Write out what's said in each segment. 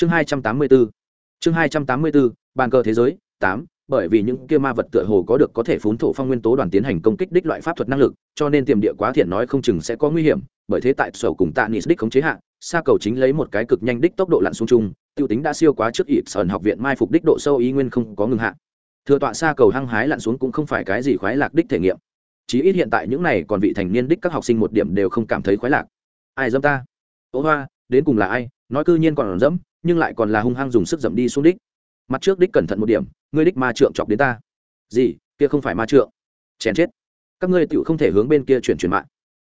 chương hai trăm tám mươi bốn chương hai trăm tám mươi bốn bàn cờ thế giới, tám, bởi vì những kia ma vật tựa hồ có được có thể phún thổ phong nguyên tố đoàn tiến hành công kích đích loại pháp thuật năng lực, cho nên tiềm địa quá thiện nói không chừng sẽ có nguy hiểm, bởi thế tại sở cùng tạ nis đích khống chế hạ xa cầu chính lấy một cái cực nhanh đích tốc độ lặn xuống chung, tiêu tính đã siêu quá trước ịp sởn học viện mai phục đích độ sâu ý nguyên không có ngừng hạ. Thừa tọa xa cầu hăng hái lặn xuống cũng không phải cái gì khoái lạc đích thể nghiệm. Chí ít hiện tại những này còn vị thành niên đích các học sinh một điểm đều không cảm thấy khoái lạc. Ai dâm ta? Ố hoa, đến cùng là ai? Nói cư nhiên còn dẫm nhưng lại còn là hung hăng dùng sức dậm đi xuống đích. Mặt trước đích cẩn thận một điểm, ngươi đích ma trượng chọc đến ta. Gì, kia không phải ma trượng? Chèn chết. Các ngươi tựu không thể hướng bên kia chuyển chuyển mạng.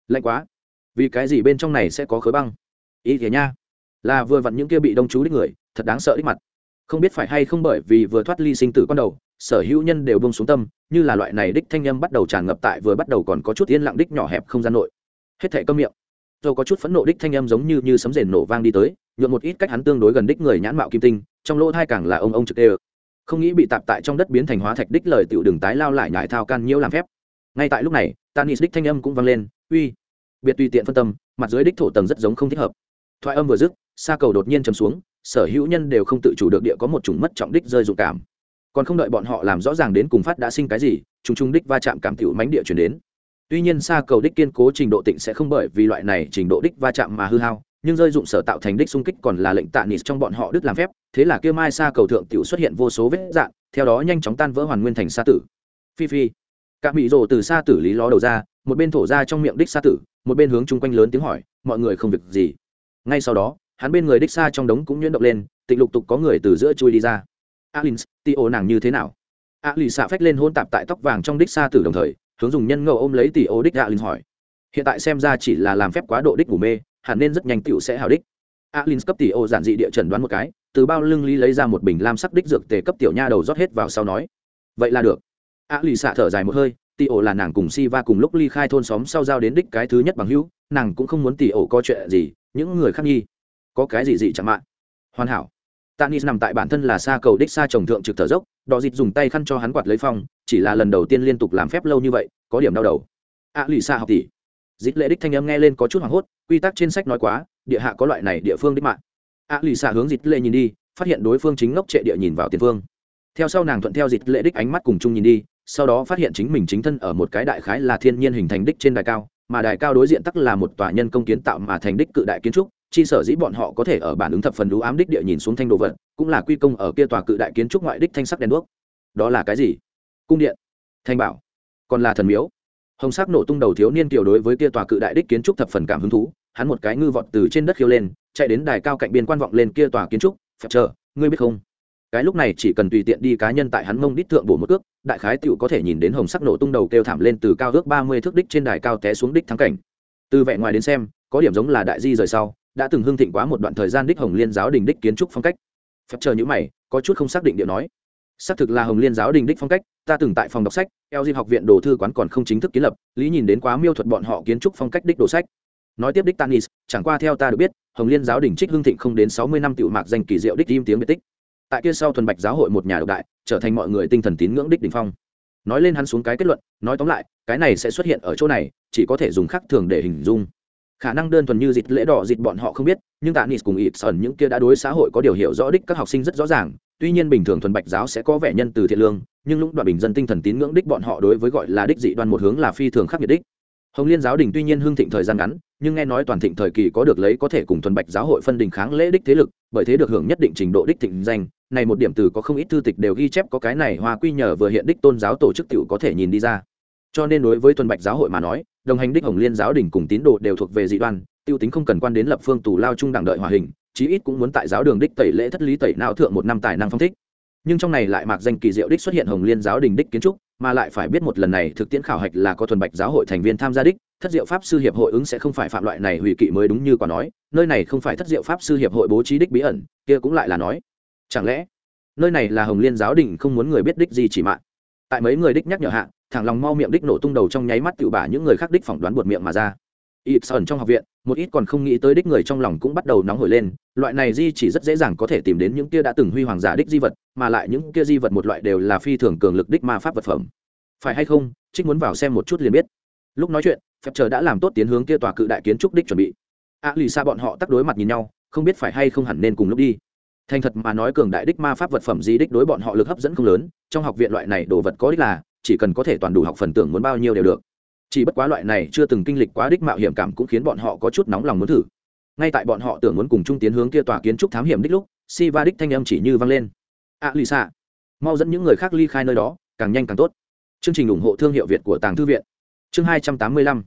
Lạnh quá. Vì cái gì bên trong này sẽ có khối băng? Ý thế nha. Là vừa vặn những kia bị đông chú đích người, thật đáng sợ đích mặt. Không biết phải hay không bởi vì vừa thoát ly sinh tử con đầu, sở hữu nhân đều bông xuống tâm, như là loại này đích thanh â m bắt đầu tràn ngập tại vừa bắt đầu còn có chút yên lặng đích nhỏ hẹp không gian nội. Hết thể cơm miệng tôi có chút phẫn nộ đích thanh âm giống như như sấm rền nổ vang đi tới, nhuộm một ít cách hắn tương đối gần đích người nhãn mạo kim tinh, trong lỗ thai càng là ông ông trực tê không nghĩ bị tạp tại trong đất biến thành hóa thạch đích lời tiểu đường tái lao lại nhải thao can nhiễu làm phép. Ngay tại lúc này, tanis đích thanh âm cũng vang lên, uy. Biệt tùy tiện phân tâm, mặt dưới đích thổ tầng rất giống không thích hợp. Thoại âm vừa dứt xa cầu đột nhiên chầm xuống, sở hữu nhân đều không tự chủ được địa có một chủng mất trọng đích rơi dụng cảm. Còn không đợi bọn họ làm rõ ràng đến cùng phát đã sinh cái gì chúng trung đích va chạm cảm tiểu mánh địa chuyển đến tuy nhiên xa cầu đích kiên cố trình độ tịnh sẽ không bởi vì loại này trình độ đích va chạm mà hư hao, nhưng rơi dụng sở tạo thành đích xung kích còn là lệnh tạ nịt trong bọn họ đứt làm phép, thế là kia mai xa cầu thượng tiểu xuất hiện vô số vết dạn, theo đó nhanh chóng tan vỡ hoàn nguyên thành xa tử. Phi phi. Các mỹ rồ từ xa tử lý ló đầu ra, một bên thổ ra trong miệng đích xa tử, một bên hướng chung quanh lớn tiếng hỏi, mọi người không việc gì? Ngay sau đó, hắn bên người đích xa trong đống cũng nhuyễn động lên, tịnh lục tục có người từ giữa chui đi ra. Alin tio nàng như thế nào? A lì xạ phách lên hôn tạp tại tóc vàng trong đích xa tử đồng thời hướng dùng nhân ngẫu ôm lấy tỷ ô đích alin hỏi. Hiện tại xem ra chỉ là làm phép quá độ đích ngủ mê, hẳn nên rất nhanh tựu sẽ hào đích. Alin cấp tỷ ô giản dị địa trần đoán một cái, từ bao lưng ly lấy ra một bình lam sắc đích dược tề cấp tiểu nha đầu rót hết vào sau nói. Vậy là được. A lì xạ thở dài một hơi, tỷ ổ là nàng cùng si va cùng lúc ly khai thôn xóm sau giao đến đích cái thứ nhất bằng hữu, nàng cũng không muốn tỷ ổ có chuyện gì, những người khác nghi. Có cái gì dị chẳng mạng hoàn hảo tanis nằm tại bản thân là xa cầu đích xa trồng thượng trực thở dốc đò dịt dùng tay khăn cho hắn quạt lấy phong, chỉ là lần đầu tiên liên tục làm phép lâu như vậy, có điểm đau đầu. A lì xa học tỷ. Dịt lệ đích thanh âm nghe lên có chút hoảng hốt, quy tắc trên sách nói quá, địa hạ có loại này địa phương đích mạng. A lì xa hướng dịt lệ nhìn đi, phát hiện đối phương chính ngốc trệ địa nhìn vào tiền phương. Theo sau nàng thuận theo dịt lệ đích ánh mắt cùng chung nhìn đi, sau đó phát hiện chính mình chính thân ở một cái đại khái là thiên nhiên hình thành đích trên đài cao, mà đài cao đối diện tắc là một tòa nhân công kiến tạo mà thành đích cự đại kiến trúc chi sở dĩ bọn họ có thể ở bản ứng thập phần đũ ám đích địa nhìn xuống thanh đồ vật, cũng là quy công ở kia tòa cự đại kiến trúc ngoại đích thanh sắc đèn đuốc. Đó là cái gì? Cung điện. Thanh bảo. Còn là thần miếu. Hồng sắc nổ tung đầu thiếu niên kiều đối với kia tòa cự đại đích kiến trúc thập phần cảm hứng thú, hắn một cái ngư vọt từ trên đất khiêu lên, chạy đến đài cao cạnh biên quan vọng lên kia tòa kiến trúc phép chờ, ngươi biết không? Cái lúc này chỉ cần tùy tiện đi cá nhân tại hắn mông đích thượng bổ một cước, đại khái tiểu có thể nhìn đến hồng sắc nổ tung đầu kêu thảm lên từ cao ước ba mươi thước đích trên đài cao té xuống đích thắng cảnh. Từ vẻ ngoài đến xem, có điểm giống là đại di rời sau đã từng hưng thịnh quá một đoạn thời gian đích hồng liên giáo đình đích kiến trúc phong cách. Phép chờ những mày, có chút không xác định điện nói. Xác thực là hồng liên giáo đình đích phong cách, ta từng tại phòng đọc sách, eo di học viện đồ thư quán còn không chính thức kiến lập, lý nhìn đến quá miêu thuật bọn họ kiến trúc phong cách đích đồ sách. Nói tiếp đích tanis, chẳng qua theo ta được biết, hồng liên giáo đình trích hưng thịnh không đến sáu mươi năm tiểu mạc danh kỳ diệu đích im tiếng biệt tích. Tại kia sau thuần bạch giáo hội một nhà độc đại, trở thành mọi người tinh thần tín ngưỡng đích đỉnh phong. Nói lên hắn xuống cái kết luận, nói tóm lại, cái này sẽ xuất hiện ở chỗ này, chỉ có thể dùng khắc thường để hình dung khả năng đơn thuần như dịch lễ đỏ dịch bọn họ không biết, nhưng tạ nis cùng ít sẩn những kia đã đối xã hội có điều hiểu rõ đích các học sinh rất rõ ràng, tuy nhiên bình thường thuần bạch giáo sẽ có vẻ nhân từ thiện lương, nhưng lũng đoạn bình dân tinh thần tín ngưỡng đích bọn họ đối với gọi là đích dị đoan một hướng là phi thường khắc nghiệt đích. Hồng liên giáo đình tuy nhiên hưng thịnh thời gian ngắn, nhưng nghe nói toàn thịnh thời kỳ có được lấy có thể cùng thuần bạch giáo hội phân đình kháng lễ đích thế lực, bởi thế được hưởng nhất định trình độ đích thịnh danh, này một điểm từ có không ít thư tịch đều ghi chép có cái này hoa quy nhờ vừa hiện đích tôn giáo tổ chức tiểu có thể nhìn đi ra. Cho nên đối với thuần bạch giáo hội mà nói đồng hành đích hồng liên giáo đình cùng tín đồ đều thuộc về dị đoan, tiêu tính không cần quan đến lập phương tù lao trung đẳng đợi hòa hình, chí ít cũng muốn tại giáo đường đích tẩy lễ thất lý tẩy não thượng một năm tài năng phong thích. Nhưng trong này lại mạc danh kỳ diệu đích xuất hiện hồng liên giáo đình đích kiến trúc, mà lại phải biết một lần này thực tiễn khảo hạch là có thuần bạch giáo hội thành viên tham gia đích, thất diệu pháp sư hiệp hội ứng sẽ không phải phạm loại này hủy kỵ mới đúng như quả nói, nơi này không phải thất diệu pháp sư hiệp hội bố trí đích bí ẩn, kia cũng lại là nói. Chẳng lẽ, nơi này là hồng liên giáo đình không muốn người biết đích gì chỉ mạng? Tại mấy người đích nhắc nhở hạ thẳng lòng mau miệng đích nổ tung đầu trong nháy mắt tự bả những người khác đích phỏng đoán buột miệng mà ra. Ít sởn trong học viện, một ít còn không nghĩ tới đích người trong lòng cũng bắt đầu nóng hổi lên, loại này di chỉ rất dễ dàng có thể tìm đến những kia đã từng huy hoàng giả đích di vật, mà lại những kia di vật một loại đều là phi thường cường lực đích ma pháp vật phẩm. Phải hay không, trích muốn vào xem một chút liền biết. Lúc nói chuyện, phép chờ đã làm tốt tiến hướng kia tòa cự đại kiến trúc đích chuẩn bị. A lì xa bọn họ tắc đối mặt nhìn nhau, không biết phải hay không hẳn nên cùng lúc đi. Thành thật mà nói cường đại đích ma pháp vật phẩm di đích đối bọn họ lực hấp dẫn không lớn, trong học viện loại này đồ vật có đích là chỉ cần có thể toàn đủ học phần tưởng muốn bao nhiêu đều được. Chỉ bất quá loại này chưa từng kinh lịch quá đích mạo hiểm cảm cũng khiến bọn họ có chút nóng lòng muốn thử. Ngay tại bọn họ tưởng muốn cùng chung tiến hướng kia tòa kiến trúc thám hiểm đích lúc si va đích thanh âm chỉ như vang lên. A lì xạ mau dẫn những người khác ly khai nơi đó, càng nhanh càng tốt. Chương trình ủng hộ thương hiệu việt của tàng thư viện. Chương hai trăm tám mươi lăm.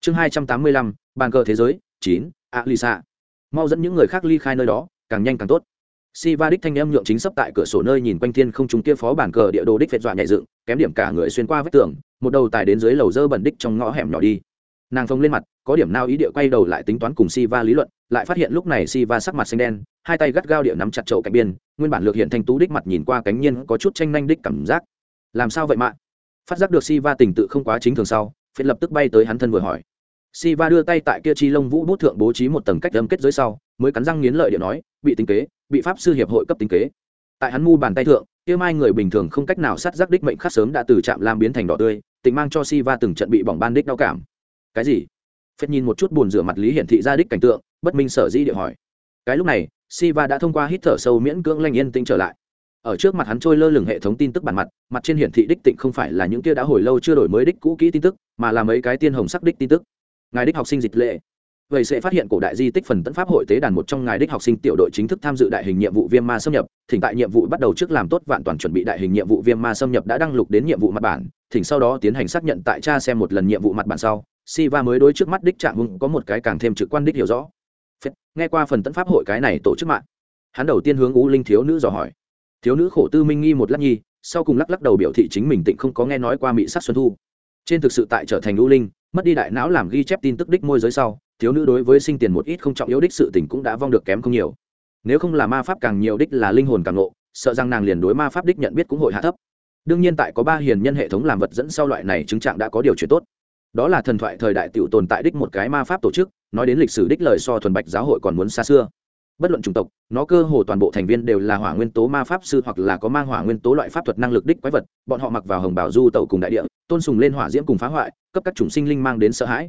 Chương hai trăm tám mươi lăm, bàn cờ thế giới, chín, a lì xạ mau dẫn những người khác ly khai nơi đó, càng nhanh càng tốt si va đích thanh em nhượng chính sắp tại cửa sổ nơi nhìn quanh thiên không chúng kia phó bản cờ địa đồ đích phệt dọa nhẹ dựng, kém điểm cả người xuyên qua vách tường, một đầu tài đến dưới lầu dơ bẩn đích trong ngõ hẻm nhỏ đi. Nàng phông lên mặt, có điểm nào ý địa quay đầu lại tính toán cùng si va lý luận, lại phát hiện lúc này si va sắc mặt xanh đen, hai tay gắt gao địa nắm chặt chậu cạnh biên, nguyên bản lược hiện thanh tú đích mặt nhìn qua cánh nhiên có chút tranh nhanh đích cảm giác. Làm sao vậy mạ? Phát giác được si va tình tự không quá chính thường sau phết lập tức bay tới hắn thân vừa hỏi. Si va đưa tay tại kia chi lông vũ bút thượng bố trí một tầng cách âm kết dưới sau, mới cắn răng nghiến lợi điện nói, bị tính kế bị pháp sư hiệp hội cấp tính kế. Tại hắn mu bàn tay thượng, kia mai người bình thường không cách nào sát giác đích mệnh khắc sớm đã từ trạm lam biến thành đỏ tươi, tình mang cho si va từng trận bị bỏng ban đích đau cảm. Cái gì? Phết nhìn một chút buồn rửa mặt lý hiển thị ra đích cảnh tượng, bất minh sở di địa hỏi. Cái lúc này si va đã thông qua hít thở sâu miễn cưỡng lanh yên tĩnh trở lại. Ở trước mặt hắn trôi lơ lửng hệ thống tin tức bản mặt mặt trên hiển thị đích tịnh không phải là những kia đã hồi lâu chưa đổi mới đích cũ kỹ tin tức, mà là mấy cái tiên hồng sắc đích tin tức. Ngài đích học sinh dịch lệ vậy sẽ phát hiện cổ đại di tích phần tấn pháp hội tế đàn một trong ngài đích học sinh tiểu đội chính thức tham dự đại hình nhiệm vụ viêm ma xâm nhập. Thỉnh tại nhiệm vụ bắt đầu trước làm tốt vạn toàn chuẩn bị đại hình nhiệm vụ viêm ma xâm nhập đã đăng lục đến nhiệm vụ mặt bản. Thỉnh sau đó tiến hành xác nhận tại cha xem một lần nhiệm vụ mặt bản sau. Siva mới đối trước mắt đích trạng hưng có một cái càng thêm trực quan đích hiểu rõ. Phết, nghe qua phần tấn pháp hội cái này tổ chức mạng. Hắn đầu tiên hướng u linh thiếu nữ dò hỏi. Thiếu nữ khổ tư minh nghi một lát nhi sau cùng lắc lắc đầu biểu thị chính mình tịnh không có nghe nói qua mỹ sắc xuân thu. Trên thực sự tại trở thành u linh mất đi đại não làm ghi chép tin tức đích môi giới sau thiếu nữ đối với sinh tiền một ít không trọng yếu đích sự tình cũng đã vong được kém không nhiều. Nếu không là ma pháp càng nhiều đích là linh hồn càng ngộ, sợ rằng nàng liền đối ma pháp đích nhận biết cũng hội hạ thấp. Đương nhiên tại có ba hiền nhân hệ thống làm vật dẫn sau loại này chứng trạng đã có điều chuyển tốt. Đó là thần thoại thời đại tiểu tồn tại đích một cái ma pháp tổ chức, nói đến lịch sử đích lời so thuần bạch giáo hội còn muốn xa xưa. Bất luận chủng tộc, nó cơ hồ toàn bộ thành viên đều là hỏa nguyên tố ma pháp sư hoặc là có mang hỏa nguyên tố loại pháp thuật năng lực đích quái vật, bọn họ mặc vào hồng bảo du tàu cùng đại địa, tôn sùng lên hỏa diễm cùng phá hoại, cấp các chủng sinh linh mang đến sợ hãi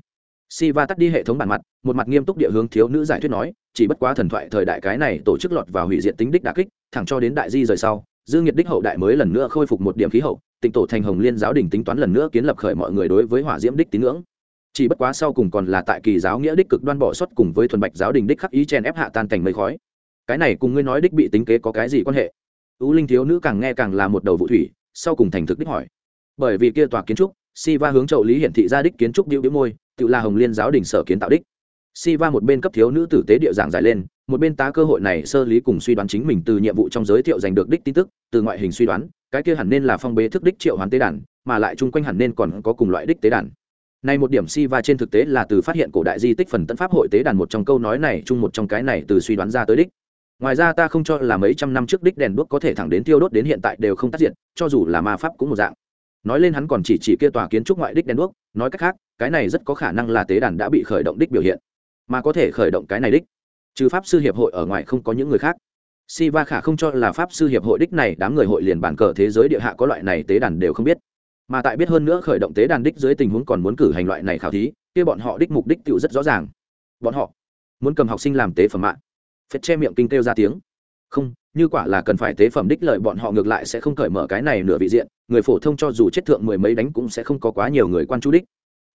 si va tắt đi hệ thống bản mặt, một mặt nghiêm túc địa hướng thiếu nữ giải thuyết nói, chỉ bất quá thần thoại thời đại cái này tổ chức lọt vào hủy diệt tính đích đà kích, thẳng cho đến đại di rời sau, dương nhiệt đích hậu đại mới lần nữa khôi phục một điểm khí hậu, tịnh tổ thành hồng liên giáo đình tính toán lần nữa kiến lập khởi mọi người đối với hỏa diễm đích tín ngưỡng. Chỉ bất quá sau cùng còn là tại kỳ giáo nghĩa đích cực đoan bỏ xuất cùng với thuần bạch giáo đình đích khắc ý chen ép hạ tan cảnh mây khói. Cái này cùng ngươi nói đích bị tính kế có cái gì quan hệ? Ưu linh thiếu nữ càng nghe càng là một đầu vụ thủy, sau cùng thành thực đích hỏi. Bởi vì kia tòa kiến trúc si va hướng chậu lý hiển thị ra đích kiến trúc điệu đĩu môi tự là hồng liên giáo đình sở kiến tạo đích. Si va một bên cấp thiếu nữ tử tế địa giảng giải lên, một bên tá cơ hội này sơ lý cùng suy đoán chính mình từ nhiệm vụ trong giới thiệu giành được đích tin tức, từ ngoại hình suy đoán, cái kia hẳn nên là phong bế thức đích triệu hoàn tế đàn, mà lại chung quanh hẳn nên còn có cùng loại đích tế đàn. Nay một điểm si va trên thực tế là từ phát hiện cổ đại di tích phần tân pháp hội tế đàn một trong câu nói này chung một trong cái này từ suy đoán ra tới đích. Ngoài ra ta không cho là mấy trăm năm trước đích đèn đuốc có thể thẳng đến tiêu đốt đến hiện tại đều không tác diện, cho dù là ma pháp cũng một dạng nói lên hắn còn chỉ chỉ kia tòa kiến trúc ngoại đích đèn đuốc, nói cách khác, cái này rất có khả năng là tế đàn đã bị khởi động đích biểu hiện. Mà có thể khởi động cái này đích, trừ pháp sư hiệp hội ở ngoài không có những người khác. Si va khả không cho là pháp sư hiệp hội đích này đám người hội liền bản cờ thế giới địa hạ có loại này tế đàn đều không biết. Mà tại biết hơn nữa khởi động tế đàn đích dưới tình huống còn muốn cử hành loại này khảo thí, kia bọn họ đích mục đích tiêu rất rõ ràng. Bọn họ muốn cầm học sinh làm tế phẩm mạng. Phết che miệng kinh kêu ra tiếng. Không như quả là cần phải tế phẩm đích lợi, bọn họ ngược lại sẽ không cởi mở cái này nửa vị diện. Người phổ thông cho dù chết thượng mười mấy đánh cũng sẽ không có quá nhiều người quan chú đích.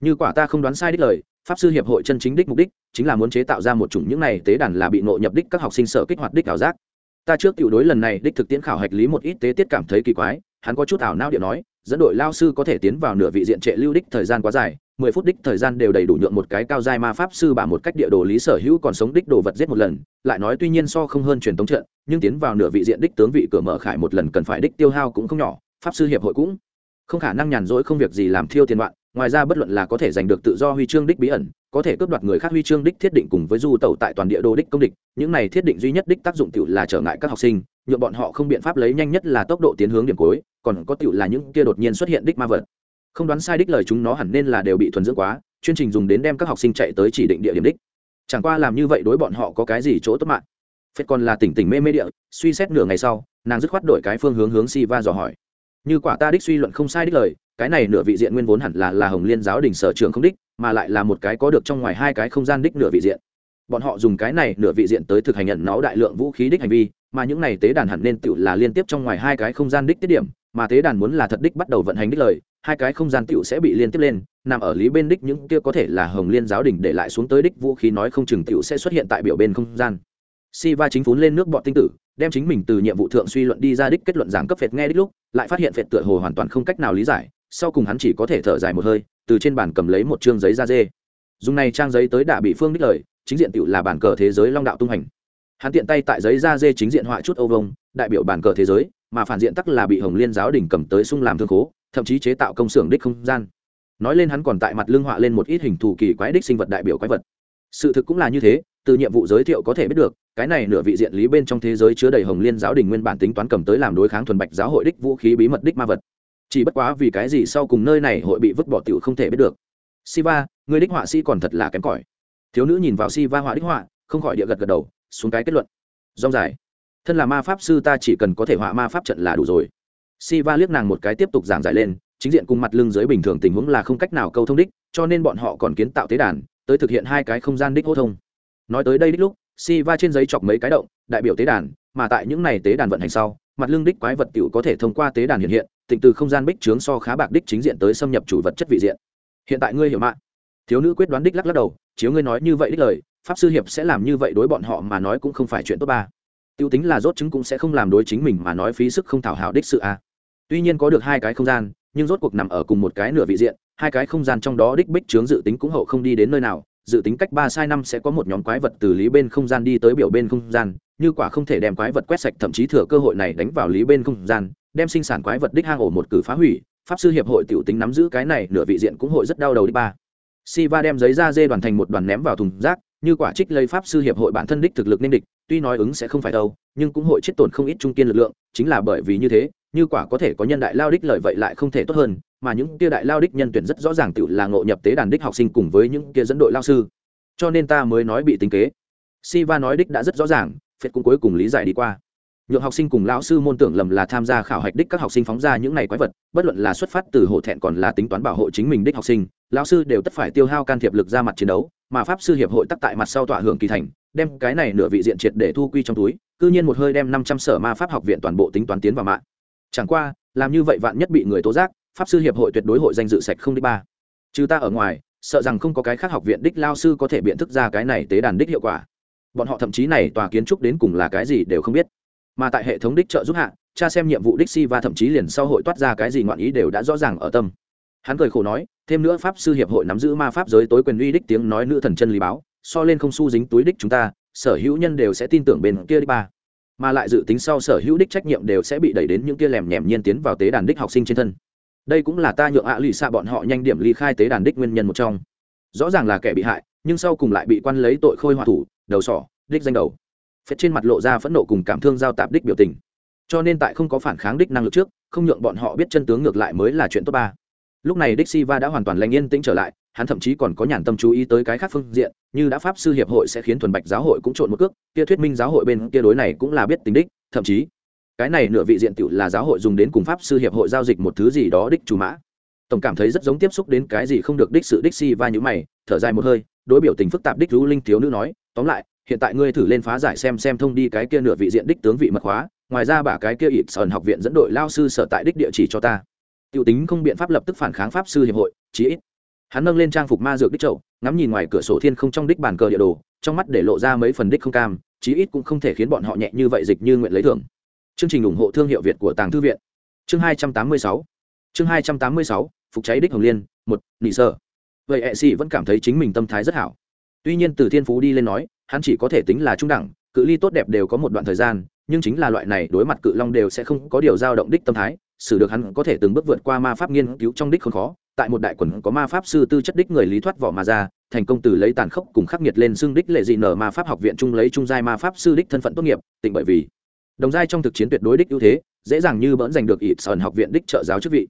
Như quả ta không đoán sai đích lời, pháp sư hiệp hội chân chính đích mục đích chính là muốn chế tạo ra một chủng những này tế đàn là bị nội nhập đích các học sinh sở kích hoạt đích ảo giác. Ta trước tiểu đối lần này đích thực tiễn khảo hạch lý một ít tế tiết cảm thấy kỳ quái hắn có chút ảo nao điện nói, dẫn đội lao sư có thể tiến vào nửa vị diện trệ lưu đích thời gian quá dài, mười phút đích thời gian đều đầy đủ nhượng một cái cao giai ma pháp sư bả một cách địa đồ lý sở hữu còn sống đích đồ vật giết một lần, lại nói tuy nhiên so không hơn truyền thống trận, nhưng tiến vào nửa vị diện đích tướng vị cửa mở khải một lần cần phải đích tiêu hao cũng không nhỏ, pháp sư hiệp hội cũng không khả năng nhàn rỗi không việc gì làm thiêu tiền đoạn ngoài ra bất luận là có thể giành được tự do huy chương đích bí ẩn có thể cướp đoạt người khác huy chương đích thiết định cùng với du tẩu tại toàn địa đô đích công địch, những này thiết định duy nhất đích tác dụng tự là trở ngại các học sinh nhuộm bọn họ không biện pháp lấy nhanh nhất là tốc độ tiến hướng điểm cuối, còn có tự là những kia đột nhiên xuất hiện đích ma vật. Không đoán sai đích lời chúng nó hẳn nên là đều bị thuần dưỡng quá chương trình dùng đến đem các học sinh chạy tới chỉ định địa điểm đích. Chẳng qua làm như vậy đối bọn họ có cái gì chỗ tốt mạng? Phết còn là tỉnh tỉnh mê mê địa, suy xét nửa ngày sau, nàng dứt khoát đổi cái phương hướng hướng si va dò hỏi như quả ta đích suy luận không sai đích lời, cái này nửa vị diện nguyên vốn hẳn là là hồng liên giáo đình sở trường không đích, mà lại là một cái có được trong ngoài hai cái không gian đích nửa vị diện. Bọn họ dùng cái này nửa vị diện tới thực hành nhận nó đại lượng vũ khí đích hành vi, mà những này tế đàn hẳn nên tự là liên tiếp trong ngoài hai cái không gian đích tiết điểm, mà tế đàn muốn là thật đích bắt đầu vận hành đích lời, hai cái không gian tựu sẽ bị liên tiếp lên, nằm ở lý bên đích những kia có thể là hồng liên giáo đình để lại xuống tới đích vũ khí nói không chừng tựu sẽ xuất hiện tại biểu bên không gian si va chính phún lên nước bọn tinh tử, đem chính mình từ nhiệm vụ thượng suy luận đi ra đích kết luận giảng cấp phệt nghe đích lúc, lại phát hiện phệt tựa hồ hoàn toàn không cách nào lý giải, sau cùng hắn chỉ có thể thở dài một hơi, từ trên bàn cầm lấy một chương giấy da dê. Dùng này trang giấy tới đả bị phương đích lời, chính diện tựu là bản cờ thế giới long đạo tung hành. Hắn tiện tay tại giấy da dê chính diện họa chút âu vông đại biểu bản cờ thế giới, mà phản diện tắc là bị hồng liên giáo đình cầm tới sung làm thương khố, thậm chí chế tạo công xưởng đích không gian. Nói lên hắn còn tại mặt lưng họa lên một ít hình thù kỳ quái đích sinh vật đại biểu quái vật. Sự thực cũng là như thế từ nhiệm vụ giới thiệu có thể biết được, cái này nửa vị diện lý bên trong thế giới chứa đầy hồng liên giáo đình nguyên bản tính toán cầm tới làm đối kháng thuần bạch giáo hội đích vũ khí bí mật đích ma vật. Chỉ bất quá vì cái gì sau cùng nơi này hội bị vứt bỏ tiểu không thể biết được. Siva, người đích họa sĩ còn thật là kém cỏi. Thiếu nữ nhìn vào siva họa đích họa, không khỏi địa gật gật đầu, xuống cái kết luận. Rong dài. Thân là ma pháp sư ta chỉ cần có thể họa ma pháp trận là đủ rồi. Siva liếc nàng một cái tiếp tục giảng giải lên, chính diện cùng mặt lưng dưới bình thường tình huống là không cách nào câu thông đích, cho nên bọn họ còn kiến tạo tế đàn, tới thực hiện hai cái không gian đích hô thông nói tới đây đích lúc Si Va trên giấy chọc mấy cái động, đại biểu tế đàn, mà tại những này tế đàn vận hành sau, mặt lưng đích quái vật tiểu có thể thông qua tế đàn hiện hiện, tịnh từ không gian bích trướng so khá bạc đích chính diện tới xâm nhập chủ vật chất vị diện. Hiện tại ngươi hiểu mạng thiếu nữ quyết đoán đích lắc lắc đầu, chiếu ngươi nói như vậy đích lời, pháp sư hiệp sẽ làm như vậy đối bọn họ mà nói cũng không phải chuyện tốt ba. Tiêu tính là rốt chứng cũng sẽ không làm đối chính mình mà nói phí sức không thảo hảo đích sự a tuy nhiên có được hai cái không gian, nhưng rốt cuộc nằm ở cùng một cái nửa vị diện, hai cái không gian trong đó đích bích trướng dự tính cũng hậu không đi đến nơi nào dự tính cách ba sai năm sẽ có một nhóm quái vật từ lý bên không gian đi tới biểu bên không gian như quả không thể đem quái vật quét sạch thậm chí thừa cơ hội này đánh vào lý bên không gian đem sinh sản quái vật đích hang ổ một cử phá hủy pháp sư hiệp hội tiểu tính nắm giữ cái này nửa vị diện cũng hội rất đau đầu đi ba. Siva đem giấy da dê đoàn thành một đoàn ném vào thùng rác, như quả trích lấy pháp sư hiệp hội bản thân đích thực lực nên địch, tuy nói ứng sẽ không phải đâu, nhưng cũng hội chết tổn không ít trung kiên lực lượng, chính là bởi vì như thế, như quả có thể có nhân đại lao đích lợi vậy lại không thể tốt hơn, mà những kia đại lao đích nhân tuyển rất rõ ràng tự là ngộ nhập tế đàn đích học sinh cùng với những kia dẫn đội lao sư. Cho nên ta mới nói bị tính kế. Siva nói đích đã rất rõ ràng, phết cũng cuối cùng lý giải đi qua nhượng học sinh cùng lão sư môn tưởng lầm là tham gia khảo hạch đích các học sinh phóng ra những này quái vật bất luận là xuất phát từ hộ thẹn còn là tính toán bảo hộ chính mình đích học sinh lão sư đều tất phải tiêu hao can thiệp lực ra mặt chiến đấu mà pháp sư hiệp hội tắc tại mặt sau tọa hưởng kỳ thành đem cái này nửa vị diện triệt để thu quy trong túi cư nhiên một hơi đem năm trăm sở ma pháp học viện toàn bộ tính toán tiến vào mạng chẳng qua làm như vậy vạn nhất bị người tố giác pháp sư hiệp hội tuyệt đối hội danh dự sạch không đích ba. Trừ ta ở ngoài, sợ rằng không có cái khác học viện đích lao sư có thể biện thức ra cái này tế đàn đích hiệu quả. Bọn họ thậm chí này tòa kiến trúc đến cùng là cái gì đều không biết. Mà tại hệ thống đích trợ giúp hạ, cha xem nhiệm vụ đích si và thậm chí liền sau hội toát ra cái gì ngoạn ý đều đã rõ ràng ở tâm. Hắn cười khổ nói, thêm nữa pháp sư hiệp hội nắm giữ ma pháp giới tối quyền uy đích tiếng nói nữ thần chân lý báo, so lên không su dính túi đích chúng ta, sở hữu nhân đều sẽ tin tưởng bên kia đích ba. Mà lại dự tính sau sở hữu đích trách nhiệm đều sẽ bị đẩy đến những kia lèm nhèm nhiên tiến vào tế đàn đích học sinh trên thân đây cũng là ta nhượng ạ lì xạ bọn họ nhanh điểm ly khai tế đàn đích nguyên nhân một trong. Rõ ràng là kẻ bị hại, nhưng sau cùng lại bị quan lấy tội khôi hòa thủ, đầu sỏ, đích danh đầu. Phết trên mặt lộ ra phẫn nộ cùng cảm thương giao tạp đích biểu tình. Cho nên tại không có phản kháng đích năng lực trước, không nhượng bọn họ biết chân tướng ngược lại mới là chuyện tốt ba. Lúc này đích siva đã hoàn toàn lành yên tĩnh trở lại, hắn thậm chí còn có nhàn tâm chú ý tới cái khác phương diện, như đã pháp sư hiệp hội sẽ khiến thuần bạch giáo hội cũng trộn một cước, kia thuyết minh giáo hội bên kia đối này cũng là biết tính đích, thậm chí cái này nửa vị diện tựu là giáo hội dùng đến cùng pháp sư hiệp hội giao dịch một thứ gì đó đích chủ mã. Tổng cảm thấy rất giống tiếp xúc đến cái gì không được đích sự đích si va những mày, thở dài một hơi, đối biểu tình phức tạp đích rú linh thiếu nữ nói, tóm lại, hiện tại ngươi thử lên phá giải xem xem thông đi cái kia nửa vị diện đích tướng vị mật khóa, ngoài ra bả cái kia ịt sờn học viện dẫn đội lao sư sở tại đích địa chỉ cho ta. Tiểu tính không biện pháp lập tức phản kháng pháp sư hiệp hội, chí ít. Hắn nâng lên trang phục ma dược đích trậu ngắm nhìn ngoài cửa sổ thiên không trong đích bàn cờ địa đồ, trong mắt để lộ ra mấy phần đích không cam, chí ít cũng không thể khiến bọn họ nhẹ như vậy dịch như nguyện lấy thưởng chương trình ủng hộ thương hiệu việt của tàng thư viện. Chương hai trăm tám mươi sáu. Chương hai trăm tám mươi sáu, phục cháy đích hồng liên, một, nị sơ vậy ệ sĩ vẫn cảm thấy chính mình tâm thái rất hảo. Tuy nhiên từ thiên phú đi lên nói, hắn chỉ có thể tính là trung đẳng, cự ly tốt đẹp đều có một đoạn thời gian, nhưng chính là loại này đối mặt cự long đều sẽ không có điều dao động đích tâm thái, xử được hắn có thể từng bước vượt qua ma pháp nghiên cứu trong đích không khó, tại một đại quần có ma pháp sư tư chất đích người lý thoát vỏ mà ra, thành công từ lấy tàn khốc cùng khắc nghiệt lên xương đích lệ dị nở ma pháp học viện trung lấy trung giai ma pháp sư đích thân phận tốt nghiệp, tịnh bởi vì đồng giai trong thực chiến tuyệt đối đích ưu thế, dễ dàng như bỡn giành được ít sờn học viện đích trợ giáo chức vị.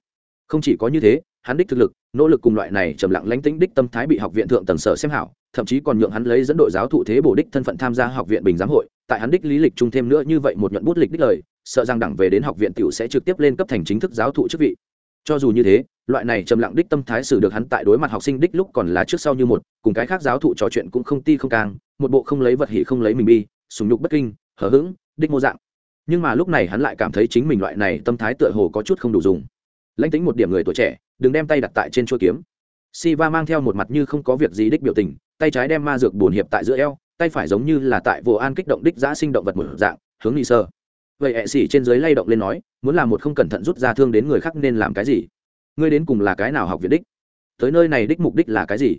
Không chỉ có như thế, hắn đích thực lực, nỗ lực cùng loại này trầm lặng lánh tĩnh đích tâm thái bị học viện thượng tầng sở xem hảo, thậm chí còn nhượng hắn lấy dẫn đội giáo thụ thế bổ đích thân phận tham gia học viện bình giám hội, tại hắn đích lý lịch chung thêm nữa như vậy một nhuận bút lịch đích lời, sợ rằng đẳng về đến học viện tiểu sẽ trực tiếp lên cấp thành chính thức giáo thụ chức vị. Cho dù như thế, loại này trầm lặng đích tâm thái xử được hắn tại đối mặt học sinh đích lúc còn là trước sau như một, cùng cái khác giáo thụ trò chuyện cũng không ti không càng, một bộ không lấy vật hỉ không lấy mình bi, sùng nhục bất kinh hở hững, đích mô dạng nhưng mà lúc này hắn lại cảm thấy chính mình loại này tâm thái tựa hồ có chút không đủ dùng lãnh tính một điểm người tuổi trẻ đừng đem tay đặt tại trên chuôi kiếm Siva mang theo một mặt như không có việc gì đích biểu tình, tay trái đem ma dược buồn hiệp tại giữa eo, tay phải giống như là tại vô an kích động đích giã sinh động vật một dạng, hướng nghi Sơ. Vậy ệ sĩ trên dưới lay động lên nói, muốn làm một không cẩn thận rút ra thương đến người khác nên làm cái gì? Ngươi đến cùng là cái nào học viện đích? Tới nơi này đích mục đích là cái gì?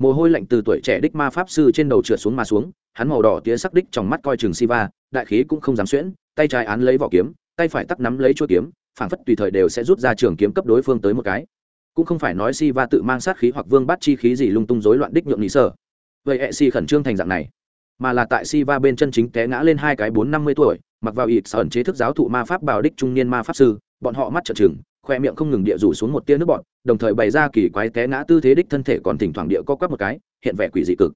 Mồ hôi lạnh từ tuổi trẻ đích ma pháp sư trên đầu trượt xuống mà xuống, hắn màu đỏ tía sắc đích trong mắt coi chừng Siva, đại khí cũng không dám xuyễn, tay trái án lấy vỏ kiếm, tay phải tắc nắm lấy chuôi kiếm, phảng phất tùy thời đều sẽ rút ra trường kiếm cấp đối phương tới một cái. Cũng không phải nói si va tự mang sát khí hoặc vương bắt chi khí gì lung tung rối loạn đích nhượng lý sở. Vậy hệ si khẩn trương thành dạng này mà là tại si va bên chân chính té ngã lên hai cái bốn năm mươi tuổi mặc vào ịt sởn chế thức giáo thụ ma pháp bảo đích trung niên ma pháp sư bọn họ mắt trợn trừng khoe miệng không ngừng địa rủ xuống một tia nước bọt, đồng thời bày ra kỳ quái té ngã tư thế đích thân thể còn thỉnh thoảng địa co quắp một cái hiện vẻ quỷ dị cực.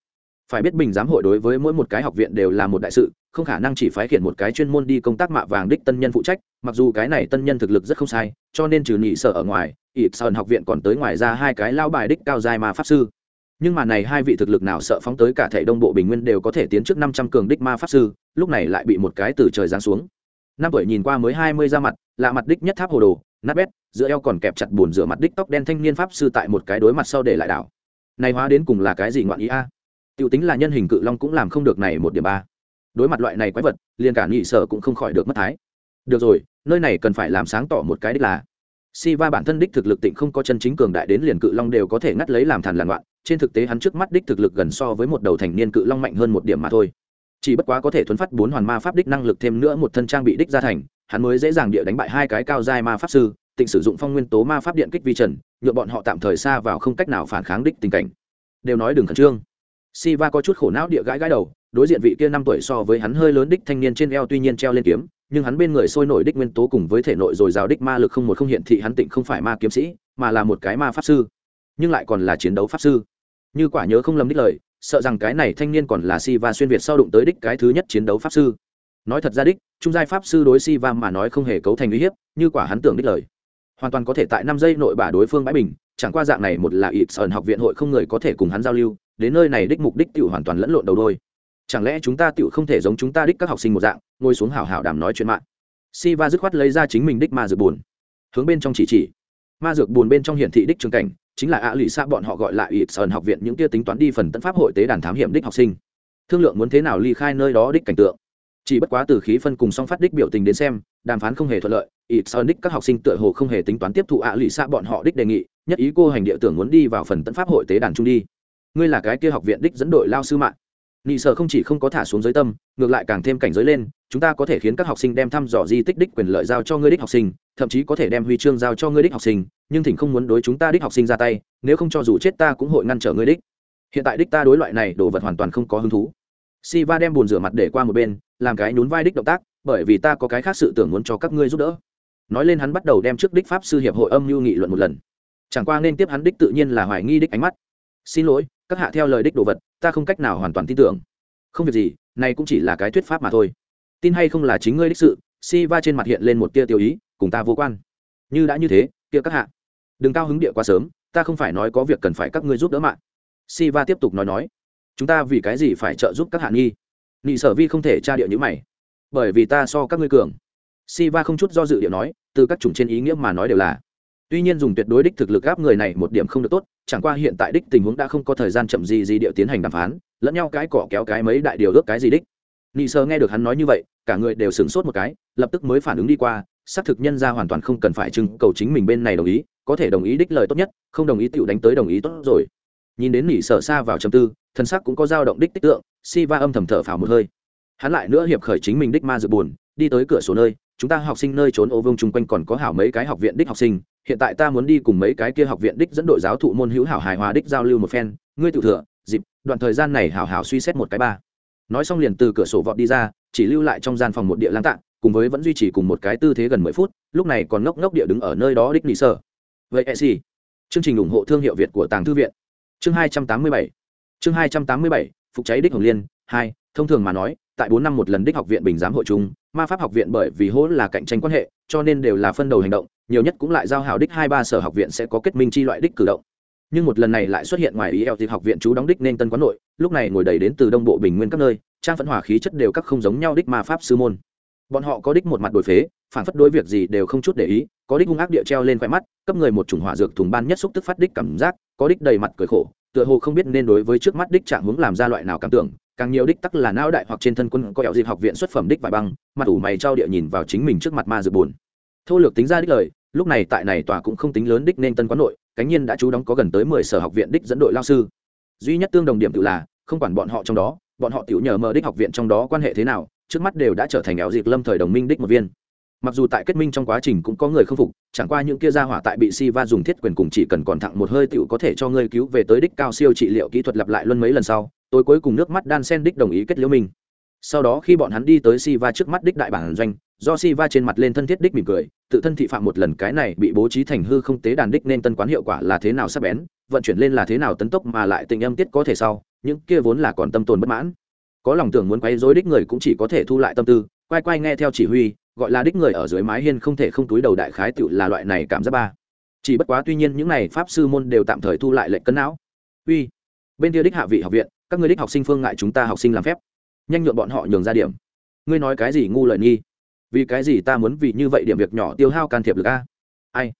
Phải biết bình giám hội đối với mỗi một cái học viện đều là một đại sự không khả năng chỉ phái khiển một cái chuyên môn đi công tác mạ vàng đích tân nhân phụ trách mặc dù cái này tân nhân thực lực rất không sai cho nên trừ nhị sở ở ngoài ịp sơn học viện còn tới ngoài ra hai cái lao bài đích cao dài ma pháp sư. Nhưng mà này hai vị thực lực nào sợ phóng tới cả thể đông bộ bình nguyên đều có thể tiến trước năm trăm cường đích ma pháp sư lúc này lại bị một cái từ trời giáng xuống năm tuổi nhìn qua mới hai mươi ra mặt lạ mặt đích nhất tháp hồ đồ nát bét giữa eo còn kẹp chặt bùn rửa mặt đích tóc đen thanh niên pháp sư tại một cái đối mặt sau để lại đảo này hóa đến cùng là cái gì ngoạn ý a Tiểu tính là nhân hình cự long cũng làm không được này một điểm ba. Đối mặt loại này quái vật, liền cả nhị sở cũng không khỏi được mất thái. Được rồi, nơi này cần phải làm sáng tỏ một cái đích là Siva bản thân đích thực lực tịnh không có chân chính cường đại đến liền cự long đều có thể ngắt lấy làm thàn lằn loạn, trên thực tế hắn trước mắt đích thực lực gần so với một đầu thành niên cự long mạnh hơn một điểm mà thôi. Chỉ bất quá có thể thuấn phát bốn hoàn ma pháp đích năng lực thêm nữa một thân trang bị đích ra thành, hắn mới dễ dàng địa đánh bại hai cái cao giai ma pháp sư, tịnh sử dụng phong nguyên tố ma pháp điện kích vi trần, nhựa bọn họ tạm thời xa vào không cách nào phản kháng đích tình cảnh. Đều nói đừng khẩn trương. Siva có chút khổ não địa gãi gãi đầu, đối diện vị kia năm tuổi so với hắn hơi lớn đích thanh niên trên eo tuy nhiên treo lên kiếm, nhưng hắn bên người sôi nổi đích nguyên tố cùng với thể nội rồi rào đích ma lực không một không hiện thị hắn tịnh không phải ma kiếm sĩ, mà là một cái ma pháp sư, nhưng lại còn là chiến đấu pháp sư. Như quả nhớ không lầm đích lời, sợ rằng cái này thanh niên còn là Siva xuyên việt sau đụng tới đích cái thứ nhất chiến đấu pháp sư. Nói thật ra đích, trung giai pháp sư đối Siva mà nói không hề cấu thành uy hiếp, như quả hắn tưởng đích lời, hoàn toàn có thể tại năm giây nội bả đối phương bãi bình, chẳng qua dạng này một là ít sờn học viện hội không người có thể cùng hắn giao lưu, đến nơi này đích mục đích tiểu hoàn toàn lẫn lộn đầu đôi. Chẳng lẽ chúng ta tiểu không thể giống chúng ta đích các học sinh một dạng ngồi xuống hào hào đàm nói chuyện mạng? Si va dứt khoát lấy ra chính mình đích ma dược buồn. Hướng bên trong chỉ chỉ. Ma dược buồn bên trong hiển thị đích trường cảnh chính là ạ lụy xa bọn họ gọi lại ít sơn học viện những kia tính toán đi phần tận pháp hội tế đàn thám hiểm đích học sinh. Thương lượng muốn thế nào ly khai nơi đó đích cảnh tượng. Chỉ bất quá từ khí phân cùng song phát đích biểu tình đến xem, đàm phán không hề thuận lợi, ít sơn đích các học sinh tựa hồ không hề tính toán tiếp thụ ạ lụy xa bọn họ đích đề nghị, nhất ý cô hành địa tưởng muốn đi vào phần tận pháp hội tế đàn trung đi. Ngươi là cái kia học viện đích dẫn đội lao sư mạng. Nị sở không chỉ không có thả xuống giới tâm, ngược lại càng thêm cảnh giới lên, chúng ta có thể khiến các học sinh đem thăm dò di tích đích quyền lợi giao cho ngươi đích học sinh thậm chí có thể đem huy chương giao cho ngươi đích học sinh, nhưng thỉnh không muốn đối chúng ta đích học sinh ra tay, nếu không cho dù chết ta cũng hội ngăn trở ngươi đích. Hiện tại đích ta đối loại này đồ vật hoàn toàn không có hứng thú. Si va đem bồn rửa mặt để qua một bên, làm cái nhún vai đích động tác, bởi vì ta có cái khác sự tưởng muốn cho các ngươi giúp đỡ. Nói lên hắn bắt đầu đem trước đích pháp sư hiệp hội âm mưu nghị luận một lần. Chẳng qua nên tiếp hắn đích tự nhiên là hoài nghi đích ánh mắt. Xin lỗi, các hạ theo lời đích đồ vật, ta không cách nào hoàn toàn tin tưởng. Không việc gì, này cũng chỉ là cái thuyết pháp mà thôi. Tin hay không là chính ngươi đích sự si va trên mặt hiện lên một tia tiêu ý cùng ta vô quan. Như đã như thế, kia các hạ, đừng cao hứng địa quá sớm, ta không phải nói có việc cần phải các ngươi giúp đỡ mạng. Si va tiếp tục nói nói, chúng ta vì cái gì phải trợ giúp các hạ nghi? Nị sở vi không thể tra địa như mày, bởi vì ta so các ngươi cường. Si va không chút do dự địa nói, từ các chủng trên ý nghĩa mà nói đều là. Tuy nhiên dùng tuyệt đối đích thực lực áp người này một điểm không được tốt, chẳng qua hiện tại đích tình huống đã không có thời gian chậm gì gì địa tiến hành đàm phán, lẫn nhau cái cỏ kéo cái mấy đại điều ước cái gì đích. Nị sơ nghe được hắn nói như vậy, cả người đều sửng sốt một cái, lập tức mới phản ứng đi qua xác thực nhân ra hoàn toàn không cần phải trưng cầu chính mình bên này đồng ý, có thể đồng ý đích lời tốt nhất, không đồng ý tựu đánh tới đồng ý tốt rồi. Nhìn đến nỉ sở xa vào chầm tư, thân sắc cũng có dao động đích tích tượng si va âm thầm thở phào một hơi. Hắn lại nữa hiệp khởi chính mình đích ma dự buồn, đi tới cửa sổ nơi, chúng ta học sinh nơi trốn ô vương chung quanh còn có hảo mấy cái học viện đích học sinh, hiện tại ta muốn đi cùng mấy cái kia học viện đích dẫn đội giáo thụ môn hữu hảo hài hòa đích giao lưu một phen, ngươi tự thừa, dịp, đoạn thời gian này hảo hảo suy xét một cái ba. Nói xong liền từ cửa sổ vọt đi ra, chỉ lưu lại trong gian phòng một địa lang tạng cùng với vẫn duy trì cùng một cái tư thế gần mười phút, lúc này còn ngốc ngốc địa đứng ở nơi đó đích nị sở vậy e gì chương trình ủng hộ thương hiệu việt của tàng thư viện. Chương hai trăm tám mươi bảy. Chương hai trăm tám mươi bảy, phục cháy đích hồng liên, hai, thông thường mà nói, tại bốn năm một lần đích học viện bình giám hội chung ma pháp học viện bởi vì hỗ là cạnh tranh quan hệ, cho nên đều là phân đầu hành động, nhiều nhất cũng lại giao hảo đích hai ba sở học viện sẽ có kết minh chi loại đích cử động. Nhưng một lần này lại xuất hiện ngoài ý eo thì học viện chú đóng đích nên tân quán nội, lúc này ngồi đầy đến từ đông bộ bình nguyên các nơi, trang phẫn hỏa khí chất đều các không giống nhau đích ma pháp sư môn bọn họ có đích một mặt đổi phế, phản phất đối việc gì đều không chút để ý, có đích hung ác địa treo lên khoe mắt, cấp người một chủng hỏa dược thùng ban nhất xúc tức phát đích cảm giác, có đích đầy mặt cười khổ, tựa hồ không biết nên đối với trước mắt đích trạng hướng làm ra loại nào cảm tưởng, càng nhiều đích tắc là não đại hoặc trên thân quân có ẻo dịp học viện xuất phẩm đích vải băng, mặt ủ mày trao địa nhìn vào chính mình trước mặt ma dược buồn. Thô lược tính ra đích lời, lúc này tại này tòa cũng không tính lớn đích nên tân quán nội, cánh nhiên đã chú đóng có gần tới mười sở học viện đích dẫn đội lao sư. Duy nhất tương đồng điểm tự là, không quản bọn họ trong đó, bọn họ tiểu nhờ mờ đích học viện trong đó quan hệ thế nào trước mắt đều đã trở thành ảo dịp lâm thời đồng minh đích một viên. Mặc dù tại kết minh trong quá trình cũng có người không phục, chẳng qua những kia ra hỏa tại bị si va dùng thiết quyền cùng chỉ cần còn thẳng một hơi tựu có thể cho ngươi cứu về tới đích cao siêu trị liệu kỹ thuật lặp lại luân mấy lần sau tôi cuối cùng nước mắt đan sen đích đồng ý kết liễu mình. Sau đó khi bọn hắn đi tới si va trước mắt đích đại bản doanh, do si va trên mặt lên thân thiết đích mỉm cười, tự thân thị phạm một lần cái này bị bố trí thành hư không tế đàn đích nên tân quán hiệu quả là thế nào sắp bén, vận chuyển lên là thế nào tấn tốc mà lại tình âm tiết có thể sau, những kia vốn là còn tâm tồn bất mãn có lòng tưởng muốn quấy rối đích người cũng chỉ có thể thu lại tâm tư, quay quay nghe theo chỉ huy, gọi là đích người ở dưới mái hiên không thể không túi đầu đại khái tựu là loại này cảm giác ba. Chỉ bất quá tuy nhiên những này pháp sư môn đều tạm thời thu lại lệnh cân não. Uy, bên kia đích hạ vị học viện, các ngươi đích học sinh phương ngại chúng ta học sinh làm phép. Nhanh nhượng bọn họ nhường ra điểm. Ngươi nói cái gì ngu lợi nghi? Vì cái gì ta muốn vì như vậy điểm việc nhỏ tiêu hao can thiệp lực a? Ai?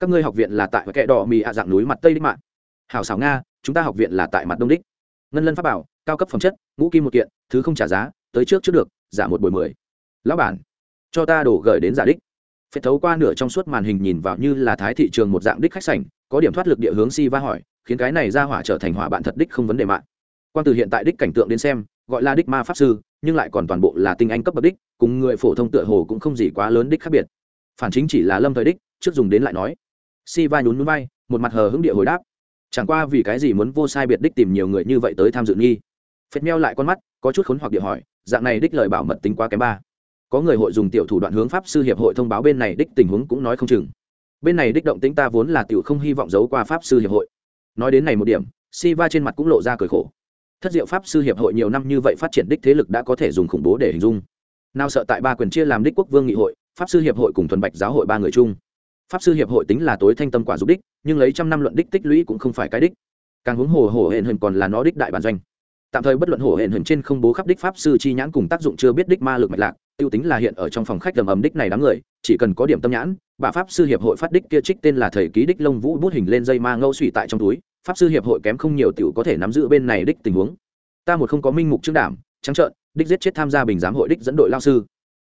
Các ngươi học viện là tại kệ đỏ mì ạ dạng núi mặt tây đích mạng hảo xảo nga, chúng ta học viện là tại mặt đông đích ngân lân pháp bảo, cao cấp phẩm chất, ngũ kim một kiện, thứ không trả giá, tới trước trước được, giả một buổi mười. Lão bản, cho ta đổ gửi đến giả đích. Phết thấu qua nửa trong suốt màn hình nhìn vào như là thái thị trường một dạng đích khách sảnh, có điểm thoát lực địa hướng si va hỏi, khiến cái này ra hỏa trở thành hỏa bạn thật đích không vấn đề mạng. Quan từ hiện tại đích cảnh tượng đến xem, gọi là đích ma pháp sư, nhưng lại còn toàn bộ là tinh anh cấp bậc đích, cùng người phổ thông tựa hồ cũng không gì quá lớn đích khác biệt. Phản chính chỉ là lâm thời đích, trước dùng đến lại nói. Si va nhún núi bay, một mặt hờ hững địa hồi đáp chẳng qua vì cái gì muốn vô sai biệt đích tìm nhiều người như vậy tới tham dự nghi? Phết meo lại con mắt, có chút khốn hoặc địa hỏi, dạng này đích lời bảo mật tính quá kém ba. Có người hội dùng tiểu thủ đoạn hướng pháp sư hiệp hội thông báo bên này đích tình huống cũng nói không chừng. Bên này đích động tính ta vốn là tiểu không hy vọng giấu qua pháp sư hiệp hội. Nói đến này một điểm si va trên mặt cũng lộ ra cười khổ. Thất diệu pháp sư hiệp hội nhiều năm như vậy phát triển đích thế lực đã có thể dùng khủng bố để hình dung. Nào sợ tại ba quyền chia làm đích quốc vương nghị hội, pháp sư hiệp hội cùng thuần bạch giáo hội ba người chung pháp sư hiệp hội tính là tối thanh tâm quả dục đích, nhưng lấy trăm năm luận đích tích lũy cũng không phải cái đích. Càng hướng hồ hồ hển hển còn là nó đích đại bản doanh. Tạm thời bất luận hồ hển hển trên không bố khắp đích pháp sư chi nhãn cùng tác dụng chưa biết đích ma lực mạch lạc, tiêu tính là hiện ở trong phòng khách đầm ầm đích này đám người, chỉ cần có điểm tâm nhãn, bà pháp sư hiệp hội phát đích kia trích tên là thầy ký đích lông vũ bút hình lên dây ma ngâu suy tại trong túi, pháp sư hiệp hội kém không nhiều tiểu có thể nắm giữ bên này đích tình huống. Ta một không có minh mục trương đảm, trắng trợn, đích giết chết tham gia bình giám hội đích dẫn đội lao sư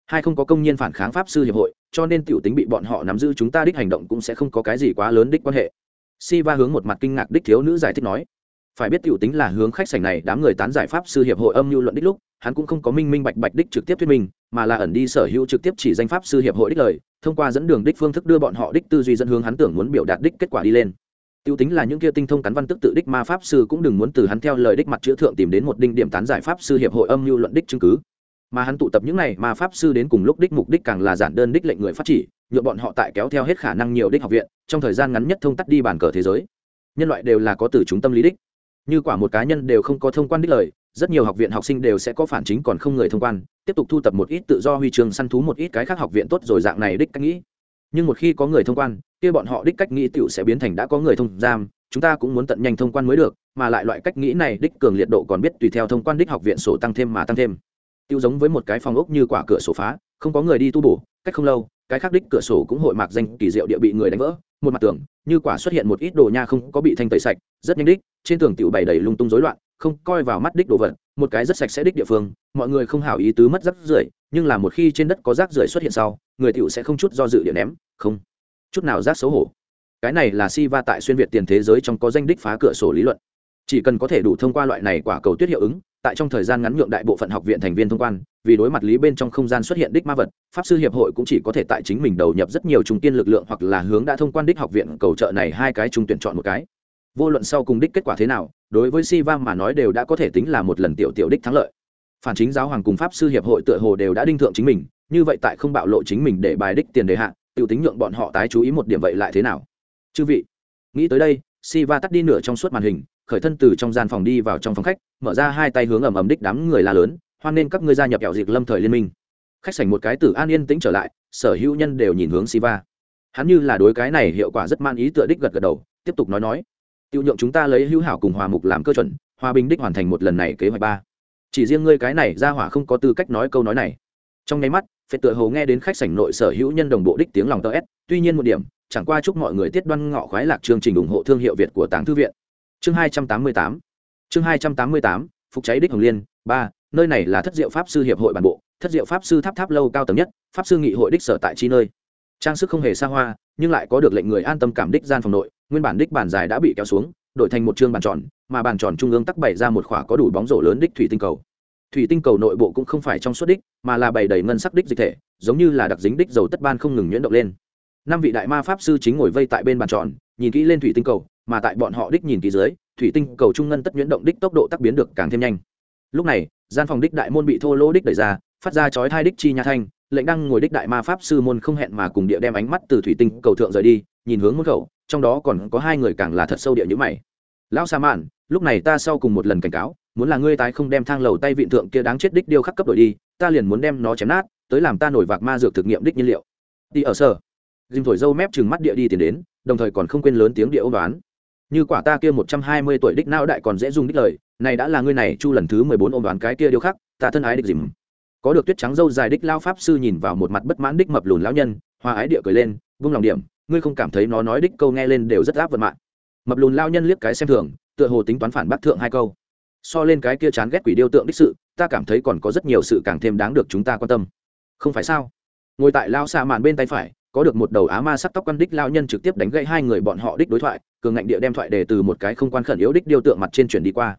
hai không có công nhân phản kháng pháp sư hiệp hội, cho nên tiểu tính bị bọn họ nắm giữ chúng ta đích hành động cũng sẽ không có cái gì quá lớn đích quan hệ. Si va hướng một mặt kinh ngạc đích thiếu nữ giải thích nói, phải biết tiểu tính là hướng khách sảnh này đám người tán giải pháp sư hiệp hội âm mưu luận đích lúc, hắn cũng không có minh minh bạch bạch đích trực tiếp thuyết minh, mà là ẩn đi sở hữu trực tiếp chỉ danh pháp sư hiệp hội đích lời, thông qua dẫn đường đích phương thức đưa bọn họ đích tư duy dẫn hướng hắn tưởng muốn biểu đạt đích kết quả đi lên. Tiêu tính là những kia tinh thông cắn văn tức tự đích ma pháp sư cũng đừng muốn từ hắn theo lời đích mặt chữa thượng tìm đến một đinh điểm tán giải pháp sư hiệp hội âm mưu luận đích chứng cứ mà hắn tụ tập những này ma pháp sư đến cùng lúc đích mục đích càng là giản đơn đích lệnh người phát chỉ nhuộm bọn họ tại kéo theo hết khả năng nhiều đích học viện, trong thời gian ngắn nhất thông tắt đi bàn cờ thế giới. Nhân loại đều là có từ chúng tâm lý đích. Như quả một cá nhân đều không có thông quan đích lời, rất nhiều học viện học sinh đều sẽ có phản chính còn không người thông quan, tiếp tục thu tập một ít tự do huy trường săn thú một ít cái khác học viện tốt rồi dạng này đích cách nghĩ. Nhưng một khi có người thông quan, kia bọn họ đích cách nghĩ tựu sẽ biến thành đã có người thông giam, chúng ta cũng muốn tận nhanh thông quan mới được, mà lại loại cách nghĩ này đích cường liệt độ còn biết tùy theo thông quan đích học viện sổ tăng thêm mà tăng thêm tiêu giống với một cái phòng ốc như quả cửa sổ phá, không có người đi tu bổ, cách không lâu, cái khác đích cửa sổ cũng hội mạc danh, kỳ diệu địa bị người đánh vỡ. Một mặt tường, như quả xuất hiện một ít đồ nha không có bị thanh tẩy sạch, rất nhanh đích, trên tường tiểu bày đầy lung tung rối loạn, không coi vào mắt đích đồ vật, một cái rất sạch sẽ đích địa phương, mọi người không hảo ý tứ mất rác rưởi, nhưng là một khi trên đất có rác rưởi xuất hiện sau, người tiểu sẽ không chút do dự điện ném, không chút nào rác xấu hổ. Cái này là si va tại xuyên việt tiền thế giới trong có danh đích phá cửa sổ lý luận. Chỉ cần có thể đủ thông qua loại này quả cầu tuyết hiệu ứng tại trong thời gian ngắn nhượng đại bộ phận học viện thành viên thông quan vì đối mặt lý bên trong không gian xuất hiện đích ma vật pháp sư hiệp hội cũng chỉ có thể tại chính mình đầu nhập rất nhiều trung tiên lực lượng hoặc là hướng đã thông quan đích học viện cầu trợ này hai cái trung tuyển chọn một cái. Vô luận sau cùng đích kết quả thế nào đối với si va mà nói đều đã có thể tính là một lần tiểu tiểu đích thắng lợi. Phản chính giáo hoàng cùng pháp sư hiệp hội tựa hồ đều đã đinh thượng chính mình như vậy tại không bạo lộ chính mình để bài đích tiền đề hạn, tiểu tính nhượng bọn họ tái chú ý một điểm vậy lại thế nào? Chư vị nghĩ tới đây si va tắt đi nửa trong suốt màn hình khởi thân từ trong gian phòng đi vào trong phòng khách, mở ra hai tay hướng ầm ầm đích đám người la lớn, hoan nên các ngươi gia nhập kẹo diệt lâm thời liên minh. Khách sảnh một cái tử an yên tĩnh trở lại, sở hữu nhân đều nhìn hướng siva. Hắn như là đối cái này hiệu quả rất man ý tựa đích gật gật đầu, tiếp tục nói nói, tiêu nhượng chúng ta lấy hữu hảo cùng hòa mục làm cơ chuẩn, hòa bình đích hoàn thành một lần này kế hoạch ba. Chỉ riêng ngươi cái này ra hỏa không có tư cách nói câu nói này. Trong nháy mắt phệt tựa hồ nghe đến khách sảnh nội sở hữu nhân đồng bộ đích tiếng lòng tờ s tuy nhiên một điểm, chẳng qua chúc mọi người tiết đoan ngọ khoái lạc chương trình ủng hộ thương hiệu việt của tàng thư viện chương hai trăm tám mươi tám. Chương hai trăm tám mươi tám, phục cháy đích hồng liên, ba, nơi này là thất diệu pháp sư hiệp hội bản bộ, thất diệu pháp sư tháp tháp lâu cao tầng nhất, pháp sư nghị hội đích sở tại chi nơi. Trang sức không hề xa hoa, nhưng lại có được lệnh người an tâm cảm đích gian phòng nội, nguyên bản đích bản dài đã bị kéo xuống, đổi thành một chương bàn tròn, mà bàn tròn trung ương tắc bày ra một khỏa có đủ bóng rổ lớn đích thủy tinh cầu. Thủy tinh cầu nội bộ cũng không phải trong suốt đích, mà là bày đầy ngân sắc đích dịch thể, giống như là đặc dính đích dầu tất ban không ngừng nhuyễn động lên năm vị đại ma pháp sư chính ngồi vây tại bên bàn tròn, nhìn kỹ lên thủy tinh cầu, mà tại bọn họ đích nhìn kỹ dưới, thủy tinh cầu trung ngân tất nhuyễn động đích tốc độ tắc biến được càng thêm nhanh. Lúc này, gian phòng đích đại môn bị thô lỗ đích đẩy ra, phát ra chói thai đích chi nha thanh, lệnh đăng ngồi đích đại ma pháp sư môn không hẹn mà cùng địa đem ánh mắt từ thủy tinh cầu thượng rời đi, nhìn hướng môn khẩu, trong đó còn có hai người càng là thật sâu địa như mày. Lão sa mạn, lúc này ta sau cùng một lần cảnh cáo, muốn là ngươi tái không đem thang lầu tay vịn thượng kia đáng chết đích điêu khắc cấp đổi đi, ta liền muốn đem nó chém nát, tới làm ta nổi vạc ma dược thực nghiệm đích nhiên liệu. Đi ở sở dìm thổi dâu mép chừng mắt địa đi tiến đến, đồng thời còn không quên lớn tiếng địa ô đoán. Như quả ta kia một trăm hai mươi tuổi đích não đại còn dễ dùng đích lời, này đã là ngươi này chu lần thứ mười bốn ôm đoán cái kia điêu khắc, ta thân ái đích dìm có được tuyết trắng dâu dài đích lao pháp sư nhìn vào một mặt bất mãn đích mập lùn lão nhân hoa ái địa cười lên, vung lòng điểm, ngươi không cảm thấy nó nói đích câu nghe lên đều rất áp vật mạng. Mập lùn lao nhân liếc cái xem thường, tựa hồ tính toán phản bác thượng hai câu. So lên cái kia chán ghét quỷ điêu tượng đích sự, ta cảm thấy còn có rất nhiều sự càng thêm đáng được chúng ta quan tâm. Không phải sao? Ngồi tại lao xa màn bên tay phải có được một đầu á ma sắc tóc quan đích lao nhân trực tiếp đánh gãy hai người bọn họ đích đối thoại, cường ngạnh địa đem thoại đề từ một cái không quan khẩn yếu đích điêu tượng mặt trên chuyển đi qua.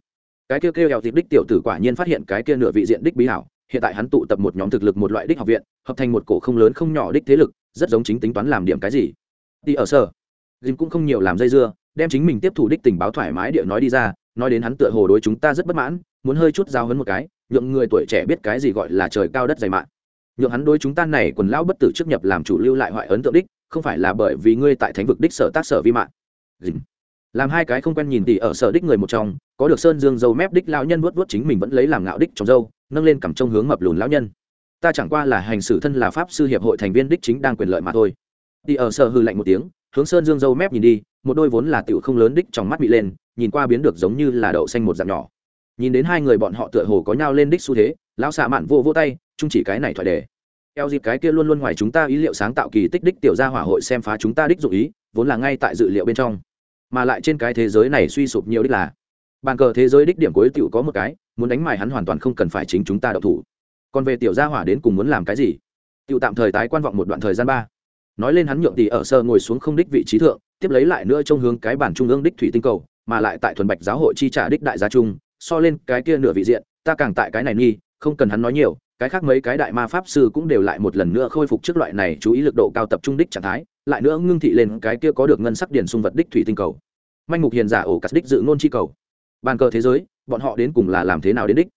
Cái kia kêu kêu dịp đích tiểu tử quả nhiên phát hiện cái kia nửa vị diện đích bí hảo, hiện tại hắn tụ tập một nhóm thực lực một loại đích học viện, hợp thành một cổ không lớn không nhỏ đích thế lực, rất giống chính tính toán làm điểm cái gì. Đi ở sở dìm cũng không nhiều làm dây dưa, đem chính mình tiếp thủ đích tình báo thoải mái địa nói đi ra, nói đến hắn tựa hồ đối chúng ta rất bất mãn, muốn hơi chút giao hấn một cái, nhượng người tuổi trẻ biết cái gì gọi là trời cao đất dày mạn nhượng hắn đối chúng ta này quần lão bất tử trước nhập làm chủ lưu lại hoại ấn tượng đích, không phải là bởi vì ngươi tại thánh vực đích sở tác sở vi mạng. Dìm làm hai cái không quen nhìn tỉ ở sở đích người một trong, có được sơn dương dâu mép đích lão nhân vuốt vuốt chính mình vẫn lấy làm ngạo đích trong dâu, nâng lên cầm trông hướng mập lùn lão nhân. Ta chẳng qua là hành xử thân là pháp sư hiệp hội thành viên đích chính đang quyền lợi mà thôi. Tỉ ở sở hư lạnh một tiếng, hướng sơn dương dâu mép nhìn đi, một đôi vốn là tiểu không lớn đích trong mắt bị lên, nhìn qua biến được giống như là đậu xanh một dạng nhỏ. Nhìn đến hai người bọn họ tựa hồ có nhau lên đích xu thế, lão xạ mạn vô vô tay chung chỉ cái này thoại đề. Eo dịp cái kia luôn luôn ngoài chúng ta ý liệu sáng tạo kỳ tích đích tiểu gia hỏa hội xem phá chúng ta đích dụ ý, vốn là ngay tại dự liệu bên trong. Mà lại trên cái thế giới này suy sụp nhiều đích là, bàn cờ thế giới đích điểm cuối tiểu có một cái, muốn đánh mài hắn hoàn toàn không cần phải chính chúng ta đậu thủ. Còn về tiểu gia hỏa đến cùng muốn làm cái gì? Tiểu tạm thời tái quan vọng một đoạn thời gian ba. Nói lên hắn nhượng tỷ ở sơ ngồi xuống không đích vị trí thượng, tiếp lấy lại nữa trông hướng cái bản trung ương đích thủy tinh cầu, mà lại tại thuần bạch giáo hội chi trả đích đại gia trung, so lên cái kia nửa vị diện, ta càng tại cái này nghi, không cần hắn nói nhiều cái khác mấy cái đại ma pháp sư cũng đều lại một lần nữa khôi phục trước loại này chú ý lực độ cao tập trung đích trạng thái, lại nữa ngưng thị lên cái kia có được ngân sắc điển xung vật đích thủy tinh cầu. Manh mục hiền giả ổ cắt đích dự ngôn chi cầu. Bàn cờ thế giới, bọn họ đến cùng là làm thế nào đến đích?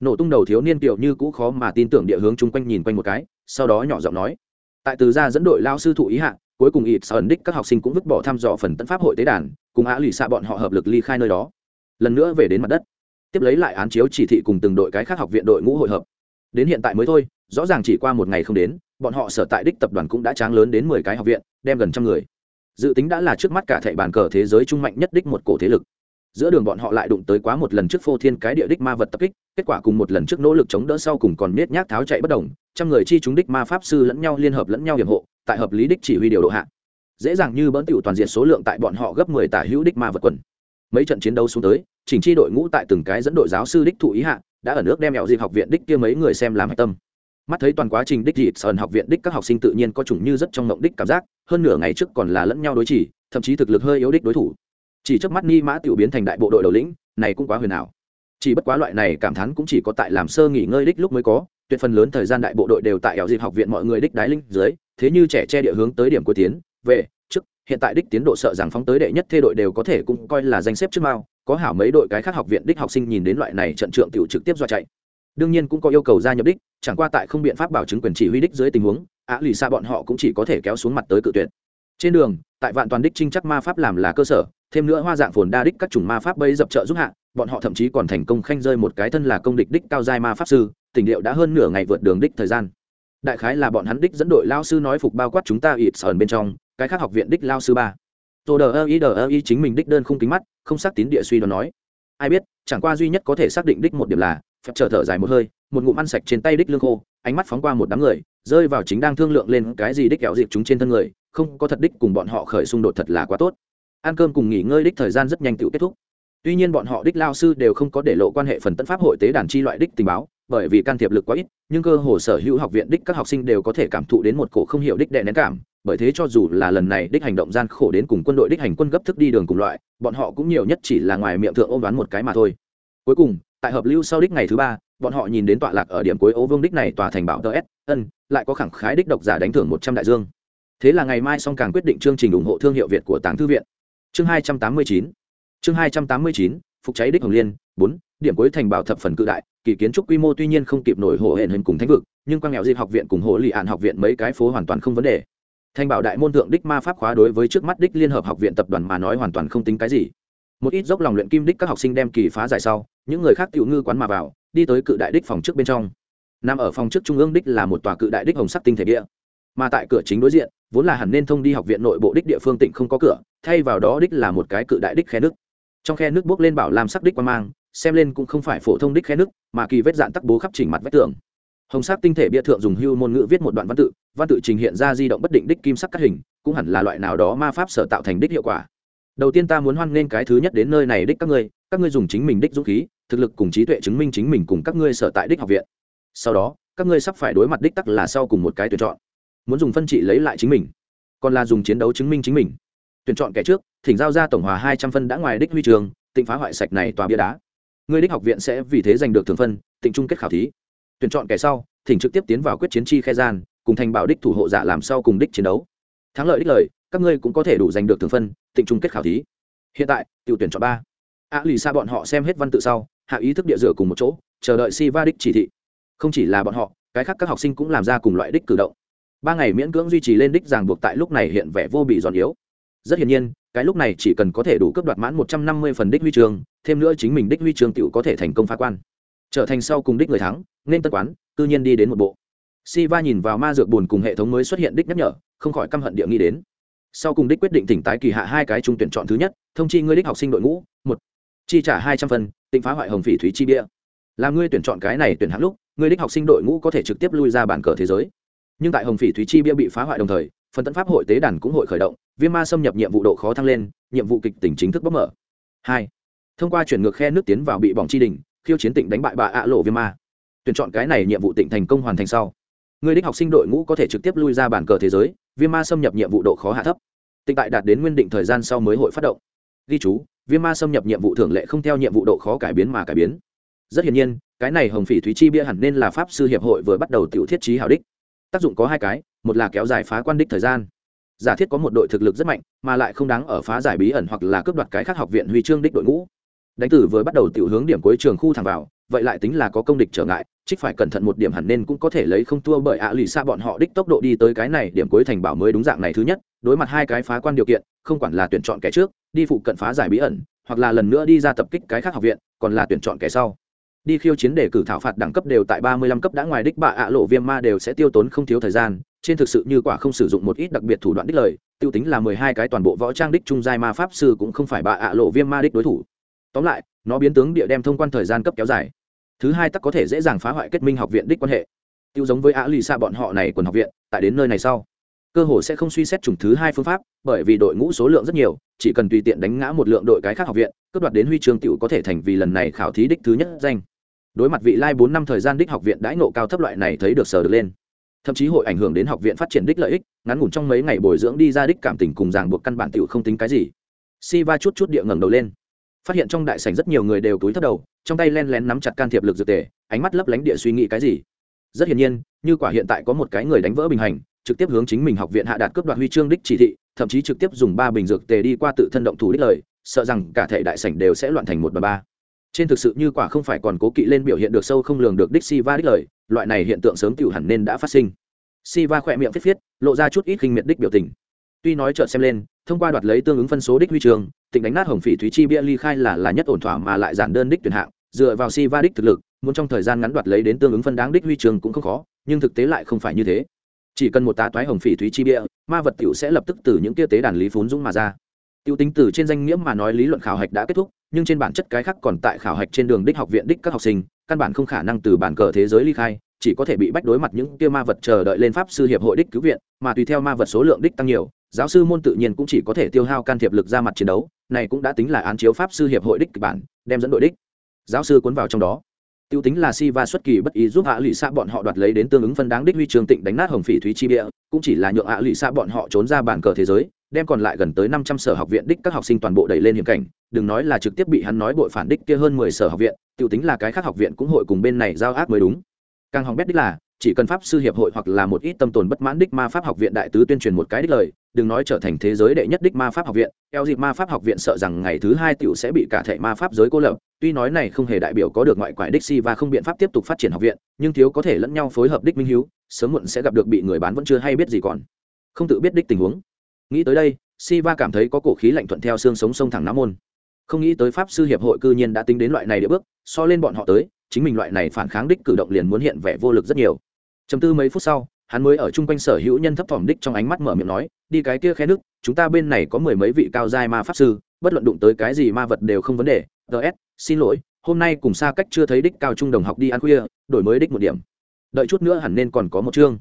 Nổ tung đầu thiếu niên kiểu như cũ khó mà tin tưởng địa hướng chung quanh nhìn quanh một cái, sau đó nhỏ giọng nói. Tại từ gia dẫn đội lao sư thụ ý hạ, cuối cùng ít sơn đích các học sinh cũng vứt bỏ thăm dò phần tân pháp hội tế đàn, cùng á lì xạ bọn họ hợp lực ly khai nơi đó. Lần nữa về đến mặt đất. Tiếp lấy lại án chiếu chỉ thị cùng từng đội cái khác học viện đội ngũ hội hợp đến hiện tại mới thôi, rõ ràng chỉ qua một ngày không đến, bọn họ sở tại đích tập đoàn cũng đã tráng lớn đến mười cái học viện, đem gần trăm người. Dự tính đã là trước mắt cả thệ bàn cờ thế giới trung mạnh nhất đích một cổ thế lực. Giữa đường bọn họ lại đụng tới quá một lần trước phô thiên cái địa đích ma vật tập kích, kết quả cùng một lần trước nỗ lực chống đỡ sau cùng còn nết nhác tháo chạy bất đồng, trăm người chi chúng đích ma pháp sư lẫn nhau liên hợp lẫn nhau hiểm hộ, tại hợp lý đích chỉ huy điều độ hạ. Dễ dàng như bỡn tiểu toàn diện số lượng tại bọn họ gấp mười tả hữu đích ma vật quần. Mấy trận chiến đấu xuống tới, chỉnh chi đội ngũ tại từng cái dẫn đội giáo sư đích thụ ý hạ đã ở nước đem mẹo dịp học viện đích kia mấy người xem làm hạch tâm. Mắt thấy toàn quá trình đích dịp sơn học viện đích các học sinh tự nhiên có chủng như rất trong mộng đích cảm giác, hơn nửa ngày trước còn là lẫn nhau đối chỉ, thậm chí thực lực hơi yếu đích đối thủ. Chỉ trước mắt ni mã tiểu biến thành đại bộ đội đầu lĩnh, này cũng quá huyền ảo. Chỉ bất quá loại này cảm thán cũng chỉ có tại làm sơ nghỉ ngơi đích lúc mới có, tuyệt phần lớn thời gian đại bộ đội đều tại ẻo dịp học viện mọi người đích đái linh dưới, thế như trẻ che địa hướng tới điểm cuối tiến, về, trước, hiện tại đích tiến độ sợ rằng phóng tới đệ nhất thê đội đều có thể cũng coi là danh xếp trước mao có hảo mấy đội cái khác học viện đích học sinh nhìn đến loại này trận trượng tiểu trực tiếp do chạy. Đương nhiên cũng có yêu cầu gia nhập đích, chẳng qua tại không biện pháp bảo chứng quyền chỉ huy đích dưới tình huống, ạ lì xa bọn họ cũng chỉ có thể kéo xuống mặt tới cự tuyệt. Trên đường, tại vạn toàn đích trinh chắc ma pháp làm là cơ sở, thêm nữa hoa dạng phồn đa đích các chủng ma pháp bây dập trợ giúp hạ, bọn họ thậm chí còn thành công khanh rơi một cái thân là công địch đích cao giai ma pháp sư, tình điệu đã hơn nửa ngày vượt đường đích thời gian. Đại khái là bọn hắn đích dẫn đội lao sư nói phục bao quát chúng ta ịt sờn bên trong, cái khác học viện đích lao sư ba tô đờ ơ ý đờ ơ ý chính mình đích đơn không kính mắt, không xác tín địa suy đoán nói. Ai biết, chẳng qua duy nhất có thể xác định đích một điểm là, phép chờ thở dài một hơi, một ngụm ăn sạch trên tay đích lương khô, ánh mắt phóng qua một đám người, rơi vào chính đang thương lượng lên cái gì đích kẹo dịp chúng trên thân người, không có thật đích cùng bọn họ khởi xung đột thật là quá tốt. Ăn cơm cùng nghỉ ngơi đích thời gian rất nhanh tự kết thúc. Tuy nhiên bọn họ đích lao sư đều không có để lộ quan hệ phần tân pháp hội tế đàn chi loại đích tình báo, bởi vì can thiệp lực quá ít, nhưng cơ hồ sở hữu học viện đích các học sinh đều có thể cảm thụ đến một cổ không hiểu đích đệ nén cảm bởi thế cho dù là lần này đích hành động gian khổ đến cùng quân đội đích hành quân gấp thức đi đường cùng loại, bọn họ cũng nhiều nhất chỉ là ngoài miệng thượng ôm đoán một cái mà thôi. Cuối cùng, tại hợp lưu sau đích ngày thứ ba, bọn họ nhìn đến tọa lạc ở điểm cuối ố vương đích này tòa thành bảo ts ân lại có khẳng khái đích độc giả đánh thưởng một trăm đại dương. Thế là ngày mai song càng quyết định chương trình ủng hộ thương hiệu việt của tàng thư viện. Chương hai trăm tám mươi chín, chương hai trăm tám mươi chín, phục cháy đích hồng liên, bốn, điểm cuối thành bảo thập phần cự đại, kỳ kiến trúc quy mô tuy nhiên không kịp nổi hộ hển hình cùng thánh vực, nhưng quang nghèo dịp học viện cùng hộ lì ạn học viện mấy cái phố hoàn toàn không vấn đề. Thanh bảo đại môn thượng đích ma pháp khóa đối với trước mắt đích liên hợp học viện tập đoàn mà nói hoàn toàn không tính cái gì. Một ít dốc lòng luyện kim đích các học sinh đem kỳ phá giải sau, những người khác tiểu ngư quán mà vào, đi tới cự đại đích phòng trước bên trong. Nằm ở phòng trước trung ương đích là một tòa cự đại đích hồng sắc tinh thể địa. Mà tại cửa chính đối diện, vốn là hẳn nên thông đi học viện nội bộ đích địa phương tỉnh không có cửa, thay vào đó đích là một cái cự đại đích khe nước. Trong khe nước bước lên bảo làm sắc đích quan mang, xem lên cũng không phải phổ thông đích khe nước, mà kỳ vết dạn tắc bố khắp chỉnh mặt vách tường. Hồng sắc tinh thể bia thượng dùng hưu môn ngữ viết một đoạn văn tự văn tự trình hiện ra di động bất định đích kim sắc cắt hình, cũng hẳn là loại nào đó ma pháp sở tạo thành đích hiệu quả. Đầu tiên ta muốn hoan nghênh cái thứ nhất đến nơi này đích các ngươi các ngươi dùng chính mình đích dũng khí, thực lực cùng trí tuệ chứng minh chính mình cùng các ngươi sở tại đích học viện. Sau đó, các ngươi sắp phải đối mặt đích tắc là sau cùng một cái tuyển chọn. Muốn dùng phân trị lấy lại chính mình, còn là dùng chiến đấu chứng minh chính mình. Tuyển chọn kẻ trước, thỉnh giao ra tổng hòa hai trăm phân đã ngoài đích huy trường, tịnh phá hoại sạch này tòa bia đá. Người đích học viện sẽ vì thế giành được thường phân, tịnh chung kết khảo thí. Tuyển chọn kẻ sau, thỉnh trực tiếp tiến vào quyết chiến chi khe gian cùng thành bảo đích thủ hộ giả làm sau cùng đích chiến đấu. Thắng lợi đích lời, các ngươi cũng có thể đủ giành được thường phân tịnh chung kết khảo thí. Hiện tại, tiểu tuyển chọn ba. A lì xa bọn họ xem hết văn tự sau, hạ ý thức địa rửa cùng một chỗ, chờ đợi si va đích chỉ thị. Không chỉ là bọn họ, cái khác các học sinh cũng làm ra cùng loại đích cử động. Ba ngày miễn cưỡng duy trì lên đích ràng buộc tại lúc này hiện vẻ vô bị giòn yếu. Rất hiển nhiên, cái lúc này chỉ cần có thể đủ cấp đoạt mãn một trăm năm mươi phần đích huy chương, thêm nữa chính mình đích huy chương tựu có thể thành công phá quan. Trở thành sau cùng đích người thắng, nên tất quán, tự nhiên đi đến một bộ si va nhìn vào ma dược bùn cùng hệ thống mới xuất hiện đích nhắc nhở, không khỏi căm hận địa nghĩ đến. Sau cùng đích quyết định tỉnh tái kỳ hạ hai cái trung tuyển chọn thứ nhất, thông chi ngươi đích học sinh đội ngũ, một. Chi trả hai trăm phần tỉnh phá hoại hồng phỉ thúy chi bia. Là ngươi tuyển chọn cái này tuyển hạng lúc, ngươi đích học sinh đội ngũ có thể trực tiếp lui ra bản cờ thế giới. Nhưng tại hồng phỉ thúy chi bia bị phá hoại đồng thời, phần tấn pháp hội tế đàn cũng hội khởi động, viêm ma xâm nhập nhiệm vụ độ khó thăng lên, nhiệm vụ kịch tỉnh chính thức bóc mở. Hai. Thông qua chuyển ngược khe nước tiến vào bị bỏng chi đình khiêu chiến tỉnh đánh bại bà ạ lộ viêm ma. Tuyển chọn cái này nhiệm vụ tỉnh thành công hoàn thành sau người đích học sinh đội ngũ có thể trực tiếp lui ra bản cờ thế giới, viêm ma xâm nhập nhiệm vụ độ khó hạ thấp. Tịnh tại đạt đến nguyên định thời gian sau mới hội phát động. Ghi chú, viêm ma xâm nhập nhiệm vụ thường lệ không theo nhiệm vụ độ khó cải biến mà cải biến. Rất hiển nhiên, cái này hồng phỉ thúy chi bia hẳn nên là pháp sư hiệp hội vừa bắt đầu tiểu thiết trí hảo đích. Tác dụng có hai cái, một là kéo dài phá quan đích thời gian. Giả thiết có một đội thực lực rất mạnh, mà lại không đáng ở phá giải bí ẩn hoặc là cướp đoạt cái khác học viện huy chương đích đội ngũ. Đánh tử vừa bắt đầu tiểu hướng điểm cuối trường khu thẳng vào vậy lại tính là có công địch trở ngại, trích phải cẩn thận một điểm hẳn nên cũng có thể lấy không thua bởi ạ lì xa bọn họ đích tốc độ đi tới cái này điểm cuối thành bảo mới đúng dạng này thứ nhất, đối mặt hai cái phá quan điều kiện, không quản là tuyển chọn kẻ trước, đi phụ cận phá giải bí ẩn, hoặc là lần nữa đi ra tập kích cái khác học viện, còn là tuyển chọn kẻ sau. Đi khiêu chiến để cử thảo phạt đẳng cấp đều tại ba mươi lăm cấp đã ngoài đích bạ ạ lộ viêm ma đều sẽ tiêu tốn không thiếu thời gian, trên thực sự như quả không sử dụng một ít đặc biệt thủ đoạn đích lời, tiêu tính là mười hai cái toàn bộ võ trang đích trung giai ma pháp sư cũng không phải bạ ạ lộ viêm ma đích đối thủ. Tóm lại, nó biến tướng địa đem thông quan thời gian cấp kéo dài thứ hai tắc có thể dễ dàng phá hoại kết minh học viện đích quan hệ. Tiêu giống với Ả lì xa bọn họ này quần học viện, tại đến nơi này sau, cơ hồ sẽ không suy xét chủng thứ hai phương pháp, bởi vì đội ngũ số lượng rất nhiều, chỉ cần tùy tiện đánh ngã một lượng đội cái khác học viện, cướp đoạt đến huy chương tiểu có thể thành vì lần này khảo thí đích thứ nhất danh. Đối mặt vị lai bốn năm thời gian đích học viện đãi ngộ cao thấp loại này thấy được sờ được lên. Thậm chí hội ảnh hưởng đến học viện phát triển đích lợi ích, ngắn ngủn trong mấy ngày bồi dưỡng đi ra đích cảm tình cùng ràng buộc căn bản tiểu không tính cái gì. Si va chút chút địa ngẩng đầu lên phát hiện trong đại sảnh rất nhiều người đều túi thấp đầu, trong tay len lén nắm chặt can thiệp lực dược tề, ánh mắt lấp lánh địa suy nghĩ cái gì. Rất hiển nhiên, như quả hiện tại có một cái người đánh vỡ bình hành, trực tiếp hướng chính mình học viện hạ đạt cướp đoạt huy chương đích chỉ thị, thậm chí trực tiếp dùng ba bình dược tề đi qua tự thân động thủ đích lời, sợ rằng cả thể đại sảnh đều sẽ loạn thành một bà ba. Trên thực sự như quả không phải còn cố kỵ lên biểu hiện được sâu không lường được đích si va đích lời, loại này hiện tượng sớm tiểu hẳn nên đã phát sinh. Si va khỏe miệng phết viết lộ ra chút ít khinh miệt đích biểu tình tuy nói chợt xem lên, thông qua đoạt lấy tương ứng phân số đích huy trường tỉnh đánh nát hồng phỉ thúy chi bia ly khai là là nhất ổn thỏa mà lại giản đơn đích tuyển hạng, dựa vào si va đích thực lực, muốn trong thời gian ngắn đoạt lấy đến tương ứng phân đáng đích huy trường cũng không khó, nhưng thực tế lại không phải như thế. Chỉ cần một tá toái hồng phỉ thúy chi bia, ma vật tiểu sẽ lập tức từ những kia tế đàn lý phún dũng mà ra. Tiêu tính từ trên danh nghĩa mà nói lý luận khảo hạch đã kết thúc, nhưng trên bản chất cái khác còn tại khảo hạch trên đường đích học viện đích các học sinh, căn bản không khả năng từ bản cờ thế giới ly khai, chỉ có thể bị bách đối mặt những kia ma vật chờ đợi lên pháp sư hiệp hội đích cứu viện, mà tùy theo ma vật số lượng đích tăng nhiều giáo sư môn tự nhiên cũng chỉ có thể tiêu hao can thiệp lực ra mặt chiến đấu, này cũng đã tính là án chiếu pháp sư hiệp hội đích kịch bản, đem dẫn đội đích. Giáo sư cuốn vào trong đó. Tiêu tính là si va xuất kỳ bất ý giúp hạ lụy xạ bọn họ đoạt lấy đến tương ứng phân đáng đích huy trường tịnh đánh nát hồng phỉ thúy chi bịa, cũng chỉ là nhượng hạ lụy xạ bọn họ trốn ra bản cờ thế giới, đem còn lại gần tới năm trăm sở học viện đích các học sinh toàn bộ đẩy lên hiểm cảnh, đừng nói là trực tiếp bị hắn nói bội phản đích kia hơn mười sở học viện, tiêu tính là cái khác học viện cũng hội cùng bên này giao ác mới đúng. Càng hỏng bét đích là, chỉ cần pháp sư hiệp hội hoặc là một ít tâm tồn bất mãn đích ma pháp học viện đại tứ tuyên truyền một cái đích lời đừng nói trở thành thế giới đệ nhất đích ma pháp học viện, eo dịp ma pháp học viện sợ rằng ngày thứ hai tiểu sẽ bị cả thệ ma pháp giới cô lập. Tuy nói này không hề đại biểu có được ngoại quải đích si và không biện pháp tiếp tục phát triển học viện, nhưng thiếu có thể lẫn nhau phối hợp đích minh hiếu, sớm muộn sẽ gặp được bị người bán vẫn chưa hay biết gì còn. Không tự biết đích tình huống. Nghĩ tới đây, si va cảm thấy có cổ khí lạnh thuận theo xương sống sông thẳng nam môn. Không nghĩ tới pháp sư hiệp hội cư nhiên đã tính đến loại này địa bước, so lên bọn họ tới, chính mình loại này phản kháng đích cử động liền muốn hiện vẻ vô lực rất nhiều. Chấm tư mấy phút sau hắn mới ở chung quanh sở hữu nhân thấp thỏm đích trong ánh mắt mở miệng nói, đi cái kia khe nước, chúng ta bên này có mười mấy vị cao giai ma pháp sư, bất luận đụng tới cái gì ma vật đều không vấn đề. Ts xin lỗi, hôm nay cùng xa cách chưa thấy đích cao trung đồng học đi ăn khuya, đổi mới đích một điểm. Đợi chút nữa hẳn nên còn có một chương.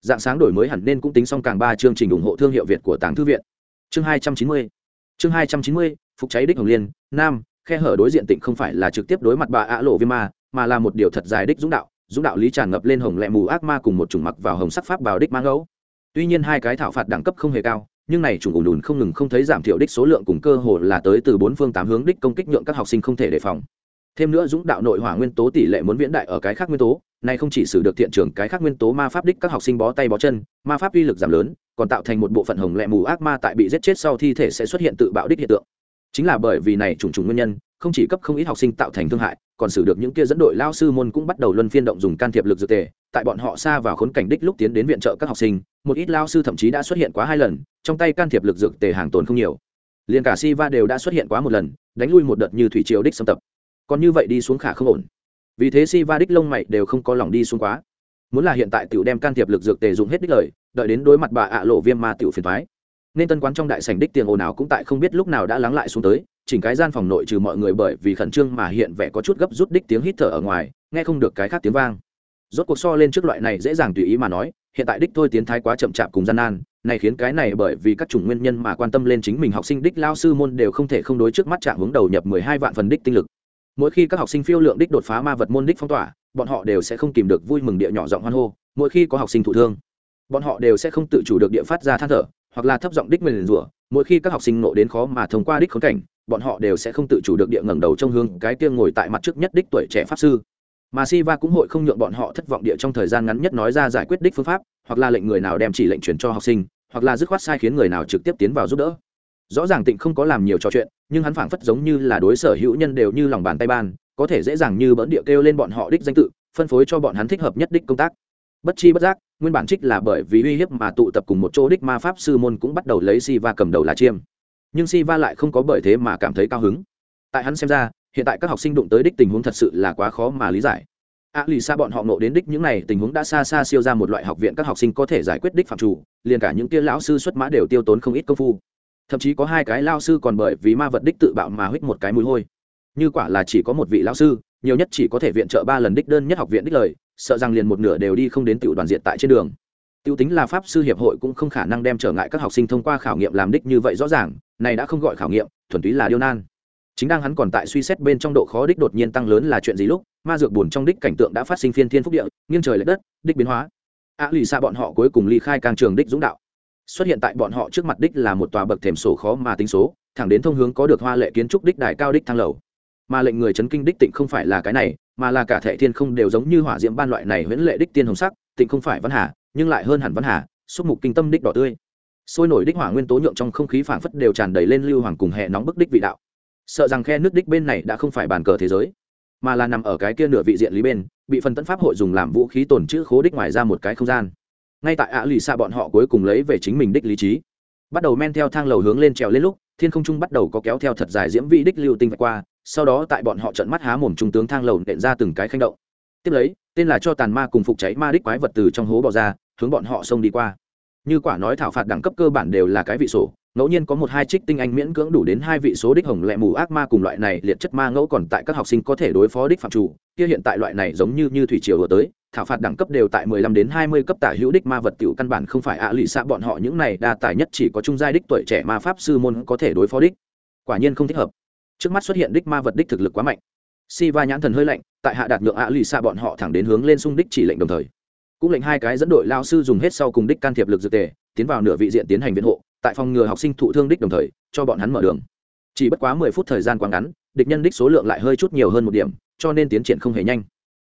Dạng sáng đổi mới hẳn nên cũng tính xong càng ba chương trình ủng hộ thương hiệu việt của tàng thư viện. Chương hai trăm chín mươi. Chương hai trăm chín mươi, phục cháy đích hồng liên, nam, khe hở đối diện tịnh không phải là trực tiếp đối mặt bà ạ lộ viêm ma, mà là một điều thật dài đích dũng đạo dũng đạo lý tràn ngập lên hồng lẹ mù ác ma cùng một chủng mặc vào hồng sắc pháp bào đích mang ngẫu tuy nhiên hai cái thảo phạt đẳng cấp không hề cao, nhưng này chủng ủn ùn không ngừng không thấy giảm thiểu đích số lượng cùng cơ hồ là tới từ bốn phương tám hướng đích công kích nhượng các học sinh không thể đề phòng. Thêm nữa dũng đạo nội hỏa nguyên tố tỷ lệ muốn viễn đại ở cái khác nguyên tố này không chỉ xử được thiện trường cái khác nguyên tố ma pháp đích các học sinh bó tay bó chân, ma pháp uy lực giảm lớn, còn tạo thành một bộ phận hồng lẹ mù ác ma tại bị giết chết sau thi thể sẽ xuất hiện tự bạo đích hiện tượng. Chính là bởi vì này trùng trùng nguyên nhân, không chỉ cấp không ít học sinh tạo thành thương hại còn xử được những kia dẫn đội lao sư môn cũng bắt đầu luân phiên động dùng can thiệp lực dược tề. Tại bọn họ xa vào khốn cảnh đích lúc tiến đến viện trợ các học sinh, một ít lao sư thậm chí đã xuất hiện quá hai lần, trong tay can thiệp lực dược tề hàng tồn không nhiều. Liền cả si va đều đã xuất hiện quá một lần, đánh lui một đợt như thủy triều đích xâm tập. Còn như vậy đi xuống khả không ổn. Vì thế si va đích lông mày đều không có lòng đi xuống quá. Muốn là hiện tại tiểu đem can thiệp lực dược tề dùng hết đích lời, đợi đến đối mặt bà ạ lộ viêm ma tiểu phiền thoái nên tân quán trong đại sảnh đích tiền ồn ào cũng tại không biết lúc nào đã lắng lại xuống tới chỉnh cái gian phòng nội trừ mọi người bởi vì khẩn trương mà hiện vẻ có chút gấp rút đích tiếng hít thở ở ngoài, nghe không được cái khác tiếng vang. Rốt cuộc so lên trước loại này dễ dàng tùy ý mà nói, hiện tại đích thôi tiến thái quá chậm chạp cùng gian nan, này khiến cái này bởi vì các chủng nguyên nhân mà quan tâm lên chính mình học sinh đích lao sư môn đều không thể không đối trước mắt trạng hướng đầu nhập mười hai vạn phần đích tinh lực. Mỗi khi các học sinh phiêu lượng đích đột phá ma vật môn đích phong tỏa, bọn họ đều sẽ không kìm được vui mừng địa nhỏ giọng hoan hô, mỗi khi có học sinh thụ thương, bọn họ đều sẽ không tự chủ được địa phát ra than thở, hoặc là thấp giọng đích mình rủa, mỗi khi các học sinh nộ đến khó mà thông qua đích khốn cảnh bọn họ đều sẽ không tự chủ được địa ngẩng đầu trong hương cái kia ngồi tại mặt trước nhất đích tuổi trẻ pháp sư. Mà Siva cũng hội không nhượng bọn họ thất vọng địa trong thời gian ngắn nhất nói ra giải quyết đích phương pháp, hoặc là lệnh người nào đem chỉ lệnh truyền cho học sinh, hoặc là dứt khoát sai khiến người nào trực tiếp tiến vào giúp đỡ. Rõ ràng tịnh không có làm nhiều trò chuyện, nhưng hắn phảng phất giống như là đối sở hữu nhân đều như lòng bàn tay ban, có thể dễ dàng như bỡn địa kêu lên bọn họ đích danh tự, phân phối cho bọn hắn thích hợp nhất đích công tác. Bất chi bất giác, nguyên bản trích là bởi vì uy hiếp mà tụ tập cùng một chỗ đích ma pháp sư môn cũng bắt đầu lấy si va cầm đầu là chiêm nhưng si va lại không có bởi thế mà cảm thấy cao hứng. Tại hắn xem ra, hiện tại các học sinh đụng tới đích tình huống thật sự là quá khó mà lý giải. A lì xa bọn họ nộ đến đích những này tình huống đã xa xa siêu ra một loại học viện các học sinh có thể giải quyết đích phạm chủ, liền cả những kia lão sư xuất mã đều tiêu tốn không ít công phu. Thậm chí có hai cái lao sư còn bởi vì ma vật đích tự bạo mà huých một cái mùi hôi. Như quả là chỉ có một vị lao sư, nhiều nhất chỉ có thể viện trợ ba lần đích đơn nhất học viện đích lời, sợ rằng liền một nửa đều đi không đến tiểu đoàn diện tại trên đường. Tiêu tính là pháp sư hiệp hội cũng không khả năng đem trở ngại các học sinh thông qua khảo nghiệm làm đích như vậy rõ ràng này đã không gọi khảo nghiệm, thuần túy là điêu nan. Chính đang hắn còn tại suy xét bên trong độ khó đích đột nhiên tăng lớn là chuyện gì lúc, ma dược buồn trong đích cảnh tượng đã phát sinh phiên thiên phúc địa, nghiêng trời l ệ đất, đích biến hóa. A lì xa bọn họ cuối cùng ly khai càng trường đích dũng đạo. Xuất hiện tại bọn họ trước mặt đích là một tòa bậc thềm sổ khó mà tính số, thẳng đến thông hướng có được hoa lệ kiến trúc đích đài cao đích thang lầu. Mà lệnh người chấn kinh đích tịnh không phải là cái này, mà là cả thệ thiên không đều giống như hỏa diễm ban loại này huyễn lệ đích tiên hồng sắc, tịnh không phải văn hà, nhưng lại hơn hẳn văn hà, xúc mục kinh tâm đích đỏ tươi sôi nổi đích hỏa nguyên tố nhượng trong không khí phảng phất đều tràn đầy lên lưu hoàng cùng hệ nóng bức đích vị đạo. Sợ rằng khe nước đích bên này đã không phải bàn cờ thế giới, mà là nằm ở cái kia nửa vị diện lý bên, bị phần tấn pháp hội dùng làm vũ khí tồn chữ khố đích ngoài ra một cái không gian. Ngay tại ạ lì xa bọn họ cuối cùng lấy về chính mình đích lý trí, bắt đầu men theo thang lầu hướng lên trèo lên lúc, thiên không trung bắt đầu có kéo theo thật dài diễm vị đích lưu tinh vạch qua, sau đó tại bọn họ trận mắt há mồm trung tướng thang lầu nện ra từng cái khanh động. Tiếp lấy, tên là cho tàn ma cùng phục cháy ma đích quái vật từ trong hố bỏ ra, hướng bọn họ xông đi qua như quả nói thảo phạt đẳng cấp cơ bản đều là cái vị sổ, ngẫu nhiên có một hai trích tinh anh miễn cưỡng đủ đến hai vị số đích hồng lẹ mù ác ma cùng loại này liệt chất ma ngẫu còn tại các học sinh có thể đối phó đích phạm chủ, kia hiện tại loại này giống như như thủy triều vừa tới, thảo phạt đẳng cấp đều tại 15 đến 20 cấp tả hữu đích ma vật tiểu căn bản không phải ạ lì xạ bọn họ những này đa tài nhất chỉ có trung giai đích tuổi trẻ ma pháp sư môn có thể đối phó đích. Quả nhiên không thích hợp. Trước mắt xuất hiện đích ma vật đích thực lực quá mạnh. Si va nhãn thần hơi lạnh, tại hạ đạt nhượng ạ lì xạ bọn họ thẳng đến hướng lên xung đích chỉ lệnh đồng thời cũng lệnh hai cái dẫn đội lao sư dùng hết sau cùng đích can thiệp lực dược tề, tiến vào nửa vị diện tiến hành viện hộ, tại phòng ngừa học sinh thụ thương đích đồng thời, cho bọn hắn mở đường. Chỉ bất quá mười phút thời gian quá ngắn, địch nhân đích số lượng lại hơi chút nhiều hơn một điểm, cho nên tiến triển không hề nhanh.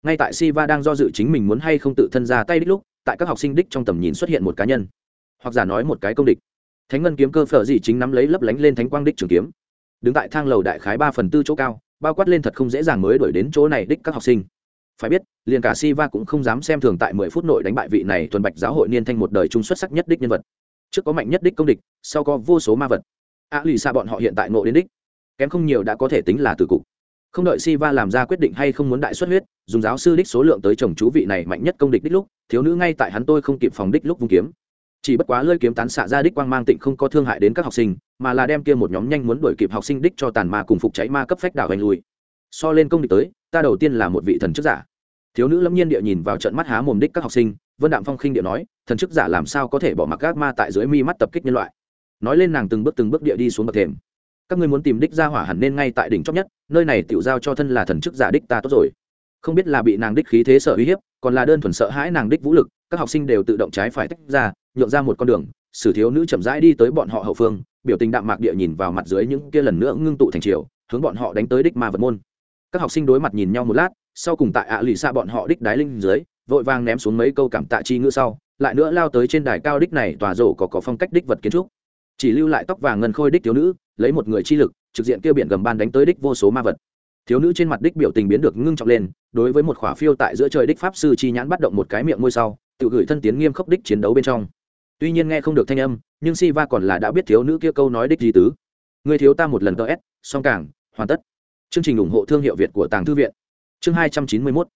Ngay tại siva đang do dự chính mình muốn hay không tự thân ra tay đích lúc, tại các học sinh đích trong tầm nhìn xuất hiện một cá nhân. Hoặc giả nói một cái công địch. Thánh ngân kiếm cơ phở gì chính nắm lấy lấp lánh lên thánh quang đích trường kiếm. Đứng tại thang lầu đại khái ba phần tư chỗ cao, bao quát lên thật không dễ dàng mới đổi đến chỗ này đích các học sinh phải biết, liền cả Siva cũng không dám xem thường tại mười phút nội đánh bại vị này tuần bạch giáo hội niên thanh một đời trung xuất sắc nhất đích nhân vật. Trước có mạnh nhất đích công địch, sau có vô số ma vật. A lì xa bọn họ hiện tại nộ đến đích, kém không nhiều đã có thể tính là từ cục. Không đợi Siva làm ra quyết định hay không muốn đại xuất huyết, dùng giáo sư đích số lượng tới chồng chú vị này mạnh nhất công địch đích lúc, thiếu nữ ngay tại hắn tôi không kịp phòng đích lúc vung kiếm. Chỉ bất quá lơi kiếm tán xạ ra đích quang mang tịnh không có thương hại đến các học sinh, mà là đem kia một nhóm nhanh muốn đuổi kịp học sinh đích cho tàn ma cùng phục cháy ma cấp phách đảo hành lùi so lên công địch tới, ta đầu tiên là một vị thần chức giả. Thiếu nữ lâm nhiên địa nhìn vào trận mắt há mồm đích các học sinh, vân đạm phong khinh địa nói, thần chức giả làm sao có thể bỏ mặc gác ma tại dưới mi mắt tập kích nhân loại? Nói lên nàng từng bước từng bước địa đi xuống bậc thềm. Các ngươi muốn tìm đích ra hỏa hẳn nên ngay tại đỉnh chóp nhất, nơi này tiểu giao cho thân là thần chức giả đích ta tốt rồi. Không biết là bị nàng đích khí thế sợ uy hiếp, còn là đơn thuần sợ hãi nàng đích vũ lực, các học sinh đều tự động trái phải tách ra, nhượng ra một con đường sử thiếu nữ chậm rãi đi tới bọn họ hậu phương, biểu tình đạm mạc địa nhìn vào mặt dưới những kia lần nữa ngưng tụ thành triều, hướng bọn họ đánh tới đích ma vật môn các học sinh đối mặt nhìn nhau một lát, sau cùng tại ạ lì xa bọn họ đích đái linh dưới, vội vàng ném xuống mấy câu cảm tạ chi ngữ sau, lại nữa lao tới trên đài cao đích này tòa rổ có có phong cách đích vật kiến trúc. Chỉ lưu lại tóc vàng ngân khôi đích thiếu nữ, lấy một người chi lực, trực diện kêu biển gầm ban đánh tới đích vô số ma vật. Thiếu nữ trên mặt đích biểu tình biến được ngưng trọng lên, đối với một khỏa phiêu tại giữa trời đích pháp sư chi nhãn bắt động một cái miệng môi sau, tự gửi thân tiến nghiêm khốc đích chiến đấu bên trong. Tuy nhiên nghe không được thanh âm, nhưng si va còn là đã biết thiếu nữ kia câu nói đích gì tứ. Người thiếu ta một lần tờ s song cảng hoàn tất chương trình ủng hộ thương hiệu việt của tàng thư viện. Chương hai trăm chín mươi mốt.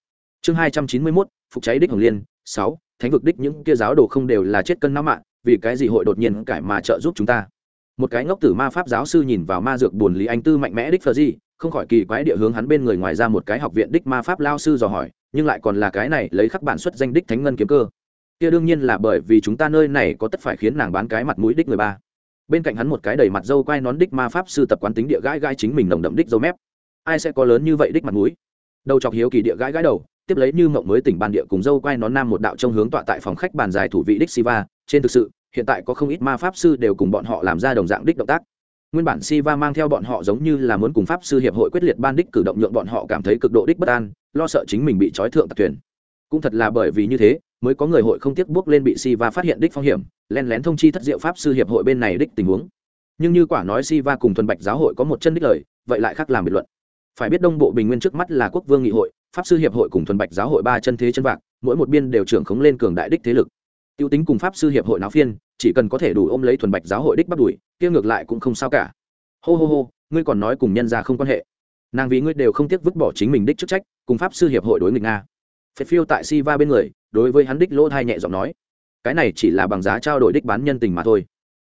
Chương hai trăm chín mươi mốt, phục cháy đích hồng liên, sáu, thánh vực đích những kia giáo đồ không đều là chết cân não mạng, vì cái gì hội đột nhiên cải mà trợ giúp chúng ta? Một cái ngốc tử ma pháp giáo sư nhìn vào ma dược buồn lý anh tư mạnh mẽ đích phờ gì, không khỏi kỳ quái địa hướng hắn bên người ngoài ra một cái học viện đích ma pháp lao sư dò hỏi, nhưng lại còn là cái này lấy khắc bản xuất danh đích thánh ngân kiếm cơ. Kia đương nhiên là bởi vì chúng ta nơi này có tất phải khiến nàng bán cái mặt mũi đích người ba. Bên cạnh hắn một cái đầy mặt dâu quai nón đích ma pháp sư tập quán tính địa gãi gai chính mình nồng đậm đích dâu mép ai sẽ có lớn như vậy đích mặt mũi? Đầu chọc hiếu kỳ địa gãi gãi đầu, tiếp lấy như mộng mới tỉnh ban địa cùng dâu quay nón nam một đạo trong hướng tọa tại phòng khách bàn dài thủ vị đích siva. Trên thực sự, hiện tại có không ít ma pháp sư đều cùng bọn họ làm ra đồng dạng đích động tác. Nguyên bản siva mang theo bọn họ giống như là muốn cùng pháp sư hiệp hội quyết liệt ban đích cử động nhượng bọn họ cảm thấy cực độ đích bất an, lo sợ chính mình bị trói thượng tạc thuyền. Cũng thật là bởi vì như thế, mới có người hội không tiếc bước lên bị siva phát hiện đích phong hiểm, len lén thông chi thất diệu pháp sư hiệp hội bên này đích tình huống. Nhưng như quả nói siva cùng thuần bạch giáo hội có một chân đích lời, vậy lại khác làm biệt luận phải biết đông bộ bình nguyên trước mắt là quốc vương nghị hội, pháp sư hiệp hội cùng thuần bạch giáo hội ba chân thế chân vạc, mỗi một biên đều trưởng khống lên cường đại đích thế lực. T i ê u tính cùng pháp sư hiệp hội náo phiên, chỉ cần có thể đủ ôm lấy thuần bạch giáo hội đích bắt đuổi, kia ngược lại cũng không sao cả. Hô hô hô, ngươi còn nói cùng nhân ra không quan hệ. Nàng vì ngươi đều không tiếc vứt bỏ chính mình đích chức trách, cùng pháp sư hiệp hội đối nghịch nga. Phệt phiêu tại si va bên người, đối với hắn đích lỗ thai nhẹ giọng nói. Cái này chỉ là bằng giá trao đổi đích bán nhân tình mà thôi.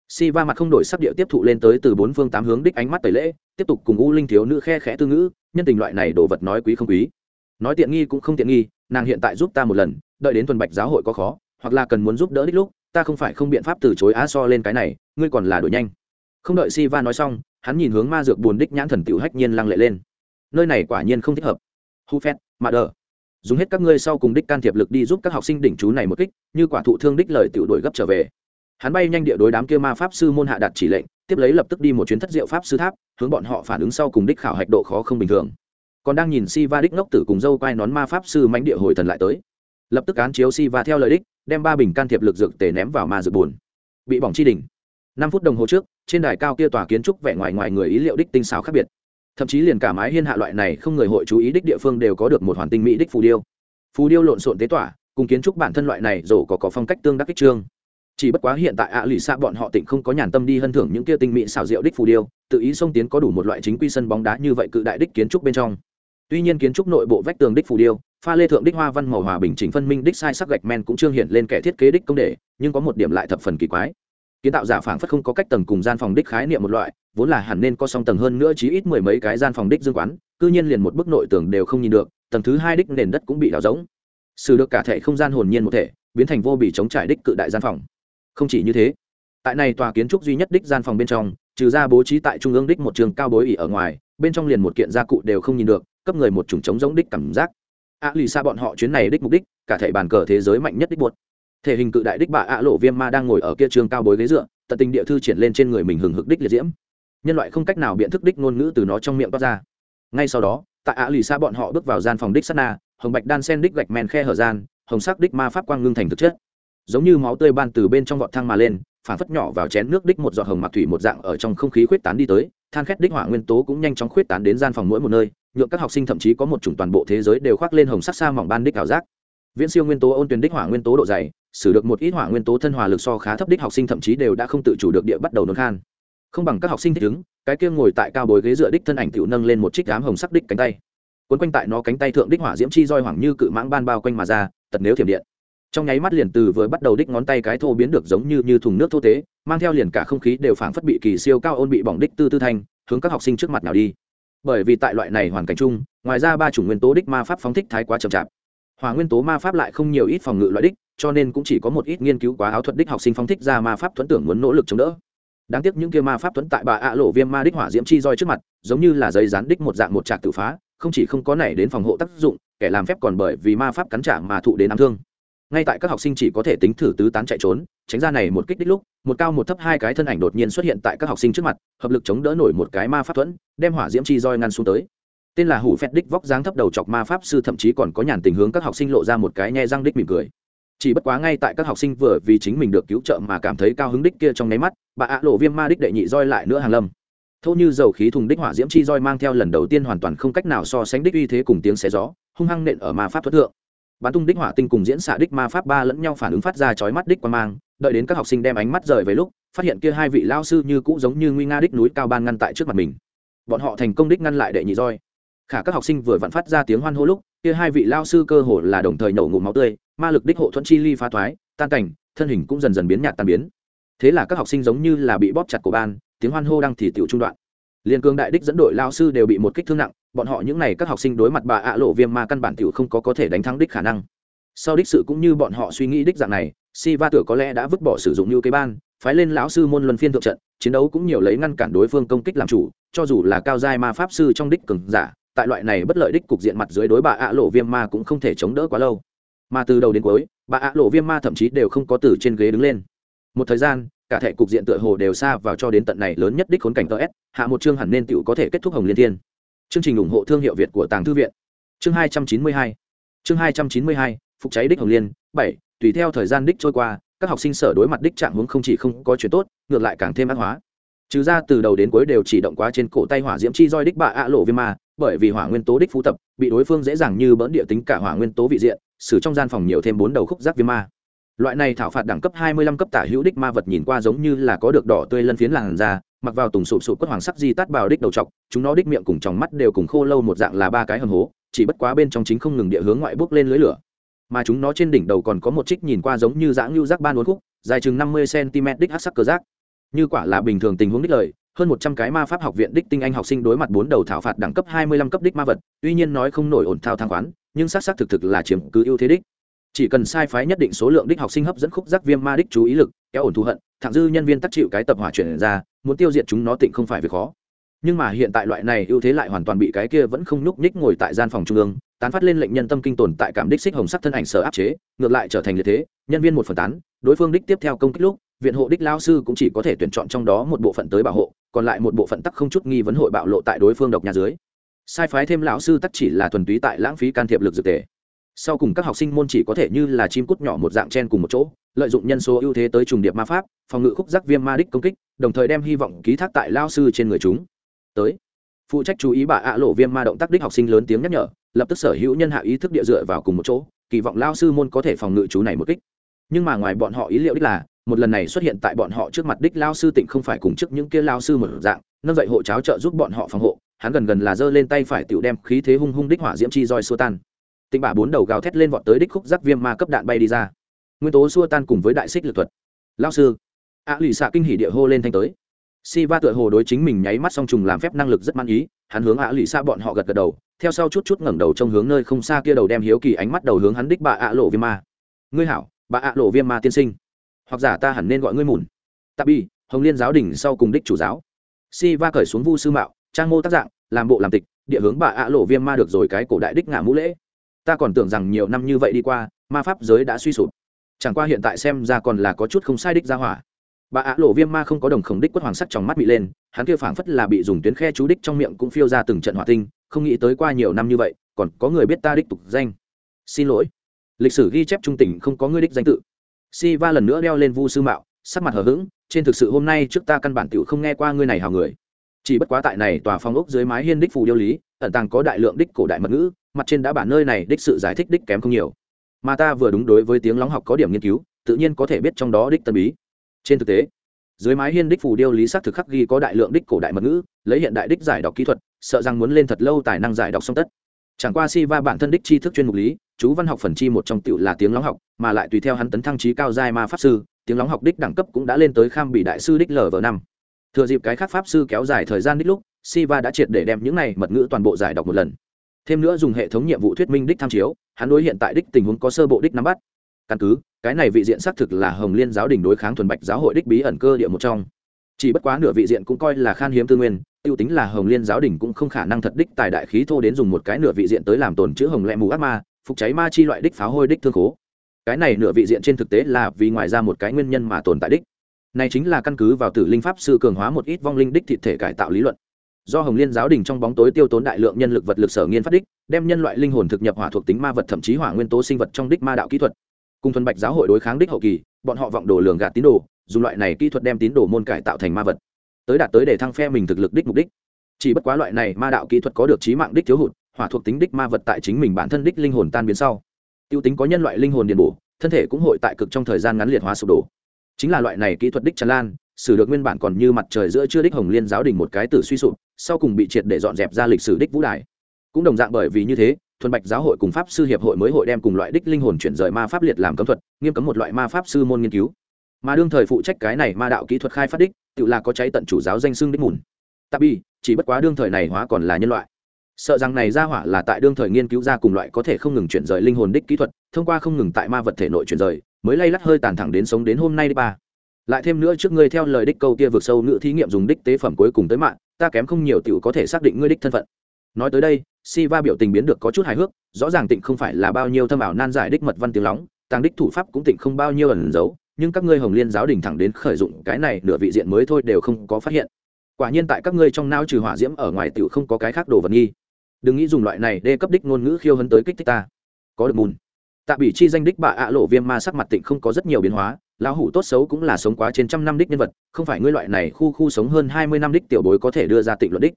Si va mặt không đổi sắc địa tiếp thụ lên tới từ bốn phương tám hướng đích ánh mắt tẩy lễ, tiếp tục cùng u linh thiếu nữ khe khẽ tư ngữ nhân tình loại này đồ vật nói quý không quý. Nói tiện nghi cũng không tiện nghi, nàng hiện tại giúp ta một lần, đợi đến tuần bạch giáo hội có khó, hoặc là cần muốn giúp đỡ đích lúc, ta không phải không biện pháp từ chối á so lên cái này, ngươi còn là đổi nhanh. Không đợi si va nói xong, hắn nhìn hướng ma dược buồn đích nhãn thần tiểu hách nhiên lăng lệ lên. Nơi này quả nhiên không thích hợp. Hu phét, mà đờ. Dùng hết các ngươi sau cùng đích can thiệp lực đi giúp các học sinh đỉnh chú này một kích, như quả thụ thương đích lời tiểu đổi gấp trở về. Hắn bay nhanh địa đối đám kia ma pháp sư môn hạ đạt chỉ lệnh tiếp lấy lập tức đi một chuyến thất diệu pháp sư tháp, hướng bọn họ phản ứng sau cùng đích khảo hạch độ khó không bình thường. Còn đang nhìn si va đích ngốc tử cùng dâu quai nón ma pháp sư mánh địa hồi thần lại tới. Lập tức án chiếu si va theo lời đích, đem ba bình can thiệp lực dược tề ném vào ma dược bùn. Bị bỏng chi đỉnh. Năm phút đồng hồ trước, trên đài cao kia tòa kiến trúc vẻ ngoài ngoài người ý liệu đích tinh xào khác biệt. Thậm chí liền cả mái hiên hạ loại này không người hội chú ý đích địa phương đều có được một hoàn tinh mỹ đích phù điêu. Phù điêu lộn xộn tế tỏa, cùng kiến trúc bản thân loại này rổ có có phong cách tương đắc kích trương chỉ bất quá hiện tại ạ lì xạ bọn họ tỉnh không có nhàn tâm đi hân thưởng những kia tinh mỹ xảo diệu đích phù điêu, tự ý xông tiến có đủ một loại chính quy sân bóng đá như vậy cự đại đích kiến trúc bên trong. Tuy nhiên kiến trúc nội bộ vách tường đích phù điêu, pha lê thượng đích hoa văn màu hòa bình chỉnh phân minh đích sai sắc gạch men cũng trương hiện lên kẻ thiết kế đích công đề, nhưng có một điểm lại thập phần kỳ quái. Kiến tạo giả phảng phất không có cách tầng cùng gian phòng đích khái niệm một loại, vốn là hẳn nên có song tầng hơn nữa chí ít mười mấy cái gian phòng đích dương quán, cư nhiên liền một bức nội tường đều không nhìn được, tầng thứ hai đích nền đất cũng bị đào rỗng. Xử được cả thể không gian hồn nhiên một thể, biến thành vô bị chống trải đích cự đại gian phòng không chỉ như thế, tại này tòa kiến trúc duy nhất đích gian phòng bên trong, trừ ra bố trí tại trung ương đích một trường cao bối ỉ ở ngoài, bên trong liền một kiện gia cụ đều không nhìn được, cấp người một chủng chống giống đích cảm giác. A lì xa bọn họ chuyến này đích mục đích, cả thể bàn cờ thế giới mạnh nhất đích buột thể hình cự đại đích bà ạ lộ viêm ma đang ngồi ở kia trường cao bối ghế dựa, tận tình địa thư triển lên trên người mình hừng hực đích liệt diễm. Nhân loại không cách nào biện thức đích ngôn ngữ từ nó trong miệng toát ra. Ngay sau đó, tại ạ lì xa bọn họ bước vào gian phòng đích sát na, hồng bạch đan sen đích gạch men khe hở gian, hồng sắc đích ma pháp quang ngưng thành thực chất giống như máu tươi ban từ bên trong vọt thang mà lên phản phất nhỏ vào chén nước đích một giọt hồng mặc thủy một dạng ở trong không khí khuyết tán đi tới, than khét đích hỏa nguyên tố cũng nhanh chóng khuyết tán đến gian phòng mỗi một nơi, nhượng các học sinh thậm chí có một chủng toàn bộ thế giới đều khoác lên hồng sắc xa mỏng ban đích ảo giác. Viễn siêu nguyên tố ôn tuyển đích hỏa nguyên tố độ dày, sử được một ít hỏa nguyên tố thân hòa lực so khá thấp đích học sinh thậm chí đều đã không tự chủ được địa bắt đầu nôn khan. Không bằng các học sinh thích ứng, cái kia ngồi tại cao bồi ghế dựa đích thân ảnh tiểu nâng lên một chiếc đám hồng sắc đích cánh tay. Quấn quanh tại nó cánh tay thượng đích hỏa diễm chi roi hoảng như cự mãng ban bao quanh mà ra, tật nếu thiểm điện trong nháy mắt liền từ vừa bắt đầu đích ngón tay cái thô biến được giống như như thùng nước thô tế, mang theo liền cả không khí đều phảng phất bị kỳ siêu cao ôn bị bỏng đích tư tư thanh, hướng các học sinh trước mặt nào đi. Bởi vì tại loại này hoàn cảnh chung, ngoài ra ba chủng nguyên tố đích ma pháp phóng thích thái quá chậm chạp. Hòa nguyên tố ma pháp lại không nhiều ít phòng ngự loại đích, cho nên cũng chỉ có một ít nghiên cứu quá áo thuật đích học sinh phóng thích ra ma pháp thuẫn tưởng muốn nỗ lực chống đỡ. Đáng tiếc những kia ma pháp thuẫn tại bà ạ lộ viêm ma đích hỏa diễm chi roi trước mặt, giống như là giấy rán đích một dạng một trạc tự phá, không chỉ không có nảy đến phòng hộ tác dụng, kẻ làm phép còn bởi vì ma pháp cắn trả mà thụ đến ám thương ngay tại các học sinh chỉ có thể tính thử tứ tán chạy trốn, tránh ra này một kích đích lúc, một cao một thấp hai cái thân ảnh đột nhiên xuất hiện tại các học sinh trước mặt, hợp lực chống đỡ nổi một cái ma pháp thuẫn, đem hỏa diễm chi roi ngăn xuống tới. Tên là hủ phét đích vóc dáng thấp đầu chọc ma pháp sư thậm chí còn có nhàn tình hướng các học sinh lộ ra một cái nhe răng đích mỉm cười. Chỉ bất quá ngay tại các học sinh vừa vì chính mình được cứu trợ mà cảm thấy cao hứng đích kia trong nháy mắt, bà ạ lộ viêm ma đích đệ nhị roi lại nữa hàng lâm. Thô như dầu khí thùng đích hỏa diễm chi roi mang theo lần đầu tiên hoàn toàn không cách nào so sánh đích uy thế cùng tiếng xé gió, hung hăng nện ở ma pháp thuật thượng bắn tung đích hỏa tinh cùng diễn xạ đích ma pháp ba lẫn nhau phản ứng phát ra chói mắt đích quan mang, đợi đến các học sinh đem ánh mắt rời về lúc, phát hiện kia hai vị lao sư như cũ giống như nguy nga đích núi cao ban ngăn tại trước mặt mình. Bọn họ thành công đích ngăn lại đệ nhị roi. Khả các học sinh vừa vặn phát ra tiếng hoan hô lúc, kia hai vị lao sư cơ hồ là đồng thời nổ ngụm máu tươi, ma lực đích hộ thuận chi ly phá thoái, tan cảnh, thân hình cũng dần dần biến nhạt tan biến. Thế là các học sinh giống như là bị bóp chặt của ban, tiếng hoan hô đang thì tiểu trung đoạn liên cương đại đích dẫn đội lao sư đều bị một kích thương nặng, bọn họ những n à y các học sinh đối mặt bà ạ lộ viêm ma căn bản tiểu không có có thể đánh thắng đích khả năng. Sau đích sự cũng như bọn họ suy nghĩ đích dạng này, si va tựa có lẽ đã vứt bỏ sử dụng như cái ban, phái lên lão sư môn luân phiên thượng trận, chiến đấu cũng nhiều lấy ngăn cản đối phương công kích làm chủ, cho dù là cao giai ma pháp sư trong đích cường giả, tại loại này bất lợi đích cục diện mặt dưới đối bà ạ lộ viêm ma cũng không thể chống đỡ quá lâu. Mà từ đầu đến cuối, bà ạ lộ viêm ma thậm chí đều không có từ trên ghế đứng lên. Một thời gian cả thể cục diện tựa hồ đều xa vào cho đến tận này lớn nhất đích khốn cảnh ts hạ một chương hẳn nên tựu có thể kết thúc hồng liên thiên. Chương trình ủng hộ thương hiệu việt của tàng thư viện. Chương hai trăm chín mươi hai. Chương hai trăm chín mươi hai, phục cháy đích hồng liên. Bảy, tùy theo thời gian đích trôi qua, các học sinh sở đối mặt đích trạng hướng không chỉ không có chuyện tốt, ngược lại càng thêm ác hóa. Trừ ra từ đầu đến cuối đều chỉ động quá trên cổ tay hỏa diễm chi roi đích bạ ạ lộ viêm ma, bởi vì hỏa nguyên tố đích phú tập, bị đối phương dễ dàng như bỡn địa tính cả hỏa nguyên tố vị diện xử trong gian phòng nhiều thêm bốn đầu khúc giác viêm ma loại này thảo phạt đẳng cấp hai mươi lăm cấp tả hữu đích ma vật nhìn qua giống như là có được đỏ tươi lân phiến làn da, mặc vào tùng sụp sụp quất hoàng sắc di tát bào đích đầu trọc, chúng nó đích miệng cùng trong mắt đều cùng khô lâu một dạng là ba cái hầm hố, chỉ bất quá bên trong chính không ngừng địa hướng ngoại bước lên lưới lửa. Mà chúng nó trên đỉnh đầu còn có một trích nhìn qua giống như dã lưu rác ban uốn khúc, dài chừng năm mươi cm đích hắc sắc cơ giác như quả là bình thường tình huống đích lời, hơn một trăm cái ma pháp học viện đích tinh anh học sinh đối mặt bốn đầu thảo phạt đẳng cấp hai mươi lăm cấp đích ma vật, tuy nhiên nói không nổi ổn thao thang khoán, nhưng xác xác thực thực là chiếm cứ ưu thế đích chỉ cần sai phái nhất định số lượng đích học sinh hấp dẫn khúc giác viêm ma đích chú ý lực, kéo ổn thù hận, thẳng dư nhân viên tác chịu cái tập hỏa chuyển ra, muốn tiêu diệt chúng nó tịnh không phải việc khó. Nhưng mà hiện tại loại này ưu thế lại hoàn toàn bị cái kia vẫn không nhúc nhích ngồi tại gian phòng trung ương, tán phát lên lệnh nhân tâm kinh tồn tại cảm đích xích hồng sắc thân ảnh sở áp chế, ngược lại trở thành liệt thế, nhân viên một phần tán, đối phương đích tiếp theo công kích lúc, viện hộ đích lao sư cũng chỉ có thể tuyển chọn trong đó một bộ phận tới bảo hộ, còn lại một bộ phận tắc không chút nghi vấn hội bạo lộ tại đối phương độc nhà dưới. Sai phái thêm lão sư tắc chỉ là thuần túy tại lãng phí can thiệp lực dược tề sau cùng các học sinh môn chỉ có thể như là chim cút nhỏ một dạng chen cùng một chỗ, lợi dụng nhân số ưu thế tới trùng điệp ma pháp, phòng ngự khúc giác viêm ma đích công kích, đồng thời đem hy vọng ký thác tại lao sư trên người chúng. Tới, phụ trách chú ý bà ạ lộ viêm ma động tác đích học sinh lớn tiếng nhắc nhở, lập tức sở hữu nhân hạ ý thức địa dựa vào cùng một chỗ, kỳ vọng lao sư môn có thể phòng ngự chú này một kích. Nhưng mà ngoài bọn họ ý liệu đích là, một lần này xuất hiện tại bọn họ trước mặt đích lao sư tịnh không phải cùng trước những kia lao sư một dạng, nâng dậy hộ cháo trợ giúp bọn họ phòng hộ, hắn gần gần là giơ lên tay phải tiểu đem khí thế hung hung đích hỏa diễm chi roi xua tan tịnh bà bốn đầu gào thét lên vọt tới đích khúc giác viêm ma cấp đạn bay đi ra. Nguyên tố xua tan cùng với đại xích lực thuật. Lao sư. Ạ lì xạ kinh hỉ địa hô lên thanh tới. Si va tựa hồ đối chính mình nháy mắt song trùng làm phép năng lực rất man ý, hắn hướng ạ lì xạ bọn họ gật gật đầu, theo sau chút chút ngẩng đầu trong hướng nơi không xa kia đầu đem hiếu kỳ ánh mắt đầu hướng hắn đích bà ạ lộ viêm ma. Ngươi hảo, bà ạ lộ viêm ma tiên sinh. Hoặc giả ta hẳn nên gọi ngươi mùn tạp bi, hồng liên giáo đình sau cùng đích chủ giáo. Si va cởi xuống vu sư mạo, trang mô tác dạng, làm bộ làm tịch, địa hướng bà ạ lộ viêm ma được rồi cái cổ đại đích ngả mũ lễ ta còn tưởng rằng nhiều năm như vậy đi qua, ma pháp giới đã suy sụp. Chẳng qua hiện tại xem ra còn là có chút không sai đích ra hỏa. Bà ạ lộ viêm ma không có đồng khổng đích quất hoàng sắc trong mắt bị lên, hắn kia phảng phất là bị dùng tuyến khe chú đích trong miệng cũng phiêu ra từng trận hỏa tinh, không nghĩ tới qua nhiều năm như vậy, còn có người biết ta đích tục danh. Xin lỗi. Lịch sử ghi chép trung tỉnh không có ngươi đích danh tự. Si va lần nữa đeo lên vu sư mạo, sắc mặt hờ hững, trên thực sự hôm nay trước ta căn bản tiểu không nghe qua ngươi này hào người. Chỉ bất quá tại này tòa phong ốc dưới mái hiên đích phù điêu lý ẩn tàng có đại lượng đích cổ đại mật ngữ, mặt trên đã bản nơi này đích sự giải thích đích kém không nhiều. Mà ta vừa đúng đối với tiếng lóng học có điểm nghiên cứu, tự nhiên có thể biết trong đó đích tân bí. Trên thực tế, dưới mái hiên đích phù điêu lý sắc thực khắc ghi có đại lượng đích cổ đại mật ngữ, lấy hiện đại đích giải đọc kỹ thuật, sợ rằng muốn lên thật lâu tài năng giải đọc song tất. Chẳng qua si va bản thân đích tri thức chuyên mục lý, chú văn học phần chi một trong tựu là tiếng lóng học, mà lại tùy theo hắn tấn thăng trí cao giai ma pháp sư, tiếng lóng học đích đẳng cấp cũng đã lên tới kham bị đại sư đích lv năm. Thừa dịp cái khác pháp sư kéo dài thời gian đích lúc siva đã triệt để đem những này mật ngữ toàn bộ giải đọc một lần. Thêm nữa dùng hệ thống nhiệm vụ thuyết minh đích tham chiếu, hắn đối hiện tại đích tình huống có sơ bộ đích nắm bắt. Căn cứ, cái này vị diện xác thực là hồng liên giáo đình đối kháng thuần bạch giáo hội đích bí ẩn cơ địa một trong. Chỉ bất quá nửa vị diện cũng coi là khan hiếm tư nguyên, tiêu tính là hồng liên giáo đình cũng không khả năng thật đích tài đại khí thô đến dùng một cái nửa vị diện tới làm tổn chữ hồng Lệ mù ác ma, phục cháy ma chi loại đích pháo hôi đích thương khố. Cái này nửa vị diện trên thực tế là vì ngoài ra một cái nguyên nhân mà tồn tại đích. Này chính là căn cứ vào tử linh pháp sư cường hóa một ít vong linh đích thịt thể cải tạo lý luận do hồng liên giáo đình trong bóng tối tiêu tốn đại lượng nhân lực vật lực sở nghiên phát đích, đem nhân loại linh hồn thực nhập hỏa thuộc tính ma vật thậm chí hỏa nguyên tố sinh vật trong đích ma đạo kỹ thuật. Cùng thuần bạch giáo hội đối kháng đích hậu kỳ, bọn họ vọng đồ lường gạt tín đồ, dùng loại này kỹ thuật đem tín đồ môn cải tạo thành ma vật. Tới đạt tới để thăng phe mình thực lực đích mục đích. Chỉ bất quá loại này ma đạo kỹ thuật có được trí mạng đích thiếu hụt, hỏa thuộc tính đích ma vật tại chính mình bản thân đích linh hồn tan biến sau. Tiêu tính có nhân loại linh hồn điện bổ, thân thể cũng hội tại cực trong thời gian ngắn liệt hóa sụp đổ. Chính là loại này kỹ thuật đích tràn lan sử được nguyên bản còn như mặt trời giữa chưa đích hồng liên giáo đình một cái tử suy sụp, sau cùng bị triệt để dọn dẹp ra lịch sử đích vũ đài. Cũng đồng dạng bởi vì như thế, thuần bạch giáo hội cùng pháp sư hiệp hội mới hội đem cùng loại đích linh hồn chuyển rời ma pháp liệt làm cấm thuật, nghiêm cấm một loại ma pháp sư môn nghiên cứu. Mà đương thời phụ trách cái này ma đạo kỹ thuật khai phát đích, tự là có cháy tận chủ giáo danh xưng đích mùn. Tabi chỉ bất quá đương thời này hóa còn là nhân loại. Sợ rằng này ra hỏa là tại đương thời nghiên cứu ra cùng loại có thể không ngừng chuyển rời linh hồn đích kỹ thuật, thông qua không ngừng tại ma vật thể nội chuyển rời, mới lay lắt hơi tàn thẳng đến sống đến hôm nay đi ba lại thêm nữa trước ngươi theo lời đích câu kia vượt sâu nữ thí nghiệm dùng đích tế phẩm cuối cùng tới mạng, ta kém không nhiều tiểu có thể xác định ngươi đích thân phận. Nói tới đây si va biểu tình biến được có chút hài hước, rõ ràng tịnh không phải là bao nhiêu thâm ảo nan giải đích mật văn tiếng lóng, tàng đích thủ pháp cũng tịnh không bao nhiêu ẩn giấu, nhưng các ngươi hồng liên giáo đình thẳng đến khởi dụng cái này nửa vị diện mới thôi đều không có phát hiện. Quả nhiên tại các ngươi trong não trừ hỏa diễm ở ngoài tiểu không có cái khác đồ vật nghi. Đừng nghĩ dùng loại này đê cấp đích ngôn ngữ khiêu hấn tới kích thích ta. Có được mùn tạ bị chi danh đích bà ạ lộ viêm ma sắc mặt tịnh không có rất nhiều biến hóa lão hủ tốt xấu cũng là sống quá trên trăm năm đích nhân vật, không phải ngươi loại này khu khu sống hơn hai mươi năm đích tiểu bối có thể đưa ra tịnh luận đích.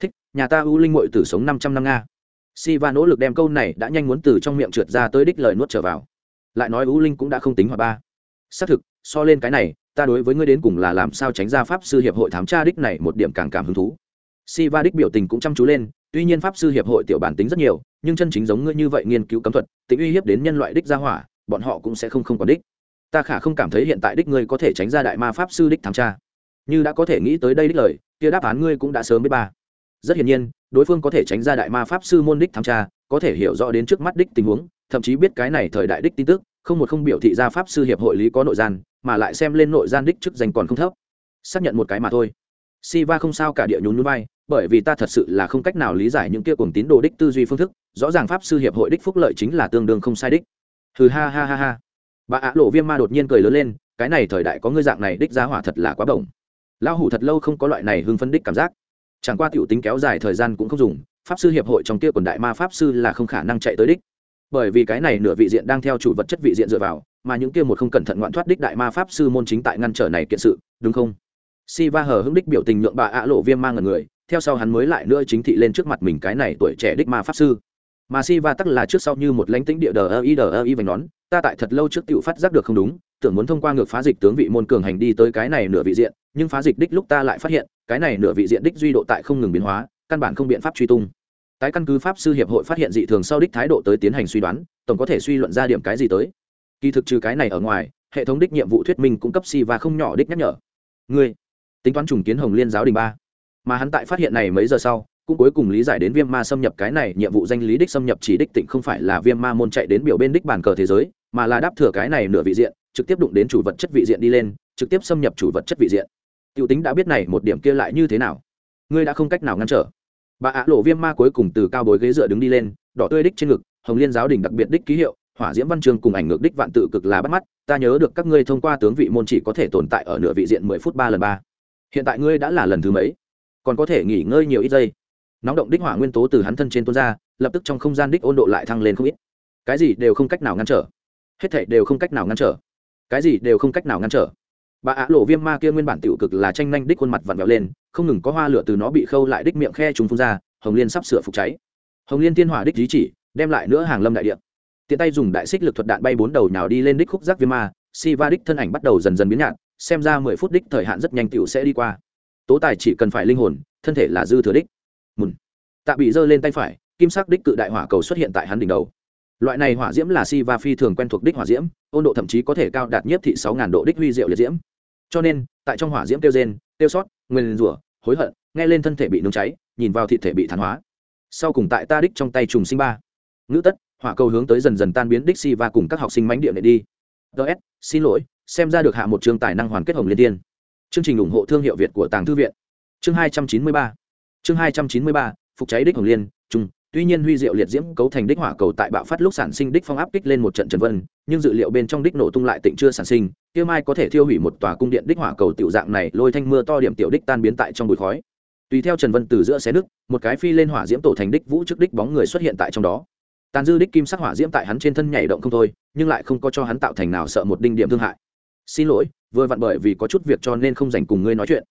Thích, nhà ta ưu linh mội tử sống năm trăm năm nga. Si va nỗ lực đem câu này đã nhanh muốn từ trong miệng trượt ra tới đích lời nuốt trở vào. Lại nói ưu linh cũng đã không tính hòa ba. Xác thực, so lên cái này, ta đối với ngươi đến cùng là làm sao tránh ra pháp sư hiệp hội thám tra đích này một điểm càng cảm hứng thú. Si va đích biểu tình cũng chăm chú lên, tuy nhiên pháp sư hiệp hội tiểu bản tính rất nhiều, nhưng chân chính giống ngươi như vậy nghiên cứu cấm thuật, tính uy hiếp đến nhân loại đích gia hỏa, bọn họ cũng sẽ không không còn đích ta khả không cảm thấy hiện tại đích ngươi có thể tránh ra đại ma pháp sư đích thám tra. Như đã có thể nghĩ tới đây đích lời, kia đáp án ngươi cũng đã sớm biết ba. Rất hiển nhiên, đối phương có thể tránh ra đại ma pháp sư môn đích thám tra, có thể hiểu rõ đến trước mắt đích tình huống, thậm chí biết cái này thời đại đích tin tức, không một không biểu thị ra pháp sư hiệp hội lý có nội gian, mà lại xem lên nội gian đích chức danh còn không thấp. Xác nhận một cái mà thôi. Si va không sao cả địa nhún núi bay bởi vì ta thật sự là không cách nào lý giải những kia cùng tín đồ đích tư duy phương thức, rõ ràng pháp sư hiệp hội đích phúc lợi chính là tương đương không sai đích. Hừ ha ha ha ha bà ạ lộ viêm ma đột nhiên cười lớn lên cái này thời đại có ngươi dạng này đích giá hỏa thật là quá bổng lão hủ thật lâu không có loại này hưng phân đích cảm giác chẳng qua tiểu tính kéo dài thời gian cũng không dùng pháp sư hiệp hội trong kia quần đại ma pháp sư là không khả năng chạy tới đích bởi vì cái này nửa vị diện đang theo chủ vật chất vị diện dựa vào mà những kia một không cẩn thận ngoạn thoát đích đại ma pháp sư môn chính tại ngăn trở này kiện sự đúng không si va hờ hững đích biểu tình nhượng bà ạ lộ viêm mang ngần người theo sau hắn mới lại nữa chính thị lên trước mặt mình cái này tuổi trẻ đích ma pháp sư mà si va tắc là trước sau như một lánh tính địa đờ ơ y đờ ơ y vành nón, ta tại thật lâu trước t phát giác được không đúng, tưởng muốn thông qua ngược phá dịch tướng vị môn cường hành đi tới cái này nửa vị diện, nhưng phá dịch đích lúc ta lại phát hiện, cái này nửa vị diện đích duy độ tại không ngừng biến hóa, căn bản không biện pháp truy tung. Tái căn cứ pháp sư hiệp hội phát hiện dị thường sau đích thái độ tới tiến hành suy đoán, tổng có thể suy luận ra điểm cái gì tới. Kỳ thực trừ cái này ở ngoài, hệ thống đích nhiệm vụ thuyết minh cung cấp si và không nhỏ đích nhắc nhở. Ngươi, tính toán trùng kiến hồng liên giáo đình ba. Mà hắn tại phát hiện này mấy giờ sau cũng cuối cùng lý giải đến viêm ma xâm nhập cái này, nhiệm vụ danh lý đích xâm nhập chỉ đích tịnh không phải là viêm ma môn chạy đến biểu bên đích bàn cờ thế giới, mà là đáp thừa cái này nửa vị diện, trực tiếp đụng đến chủ vật chất vị diện đi lên, trực tiếp xâm nhập chủ vật chất vị diện. T i ể u tính đã biết này một điểm kia lại như thế nào? Ngươi đã không cách nào ngăn trở. Bà ạ lộ viêm ma cuối cùng từ cao bối ghế dựa đứng đi lên, đỏ tươi đích trên ngực, hồng liên giáo đình đặc biệt đích ký hiệu, hỏa diễm văn chương cùng ảnh ngược đích vạn tự cực là bắt mắt, ta nhớ được các ngươi thông qua tướng vị môn chỉ có thể tồn tại ở nửa vị diện mười phút ba lần ba. Hiện tại ngươi đã là lần thứ mấy? Còn có thể nghỉ ngơi nhiều ít giây nóng động đích hỏa nguyên tố từ hắn thân trên tuôn ra, lập tức trong không gian đích ôn độ lại thăng lên không ít. Cái gì đều không cách nào ngăn trở. Hết thảy đều không cách nào ngăn trở. Cái gì đều không cách nào ngăn trở. Bà ạ lộ viêm ma kia nguyên bản tiểu cực là tranh nhanh đích khuôn mặt vặn vẹo lên, không ngừng có hoa lửa từ nó bị khâu lại đích miệng khe trùng phun ra, hồng liên sắp sửa phục cháy. Hồng liên tiên hỏa đích dí chỉ, đem lại nữa hàng lâm đại điện tiện tay dùng đại xích lực thuật đạn bay bốn đầu nhào đi lên đích khúc giác viêm ma si va đích thân ảnh bắt đầu dần dần biến nhạt, xem ra mười phút đích thời hạn rất nhanh tiểu sẽ đi qua. Tố tài chỉ cần phải linh hồn, thân thể là dư thừa đích mùn. Tạ bị giơ lên tay phải, kim sắc đích cự đại hỏa cầu xuất hiện tại hắn đỉnh đầu. Loại này hỏa diễm là si va phi thường quen thuộc đích hỏa diễm, ôn độ thậm chí có thể cao đạt nhất thị sáu ngàn độ đích huy diệu liệt diễm. Cho nên, tại trong hỏa diễm tiêu rên tiêu sót, nguyên rủa, hối hận, nghe lên thân thể bị nung cháy, nhìn vào thị thể bị thán hóa. Sau cùng tại ta đích trong tay trùng sinh ba. Ngữ tất, hỏa cầu hướng tới dần dần tan biến đích si va cùng các học sinh mánh điện này đi. Ts xin lỗi, xem ra được hạ một chương tài năng hoàn kết hồng liên tiên. Chương trình ủng hộ thương hiệu việt của tàng thư viện. Chương hai trăm chín mươi ba chương hai trăm chín mươi ba, phục cháy đích hồng liên trung tuy nhiên huy diệu liệt diễm cấu thành đích hỏa cầu tại bạo phát lúc sản sinh đích phong áp kích lên một trận trần vân, nhưng dự liệu bên trong đích nổ tung lại tịnh chưa sản sinh tiêu mai có thể thiêu hủy một tòa cung điện đích hỏa cầu tiểu dạng này, lôi thanh mưa to điểm tiểu đích tan biến tại trong bụi khói. Tùy theo trần vân từ giữa xé đức một cái phi lên hỏa diễm tổ thành đích vũ trước đích bóng người xuất hiện tại trong đó. Tàn dư đích kim sắc hỏa diễm tại hắn trên thân nhảy động không thôi, nhưng lại không có cho hắn tạo thành nào sợ một đinh điểm thương hại. Xin lỗi, vừa vặn bởi vì có chút việc cho nên không dành cùng ngươi nói chuyện.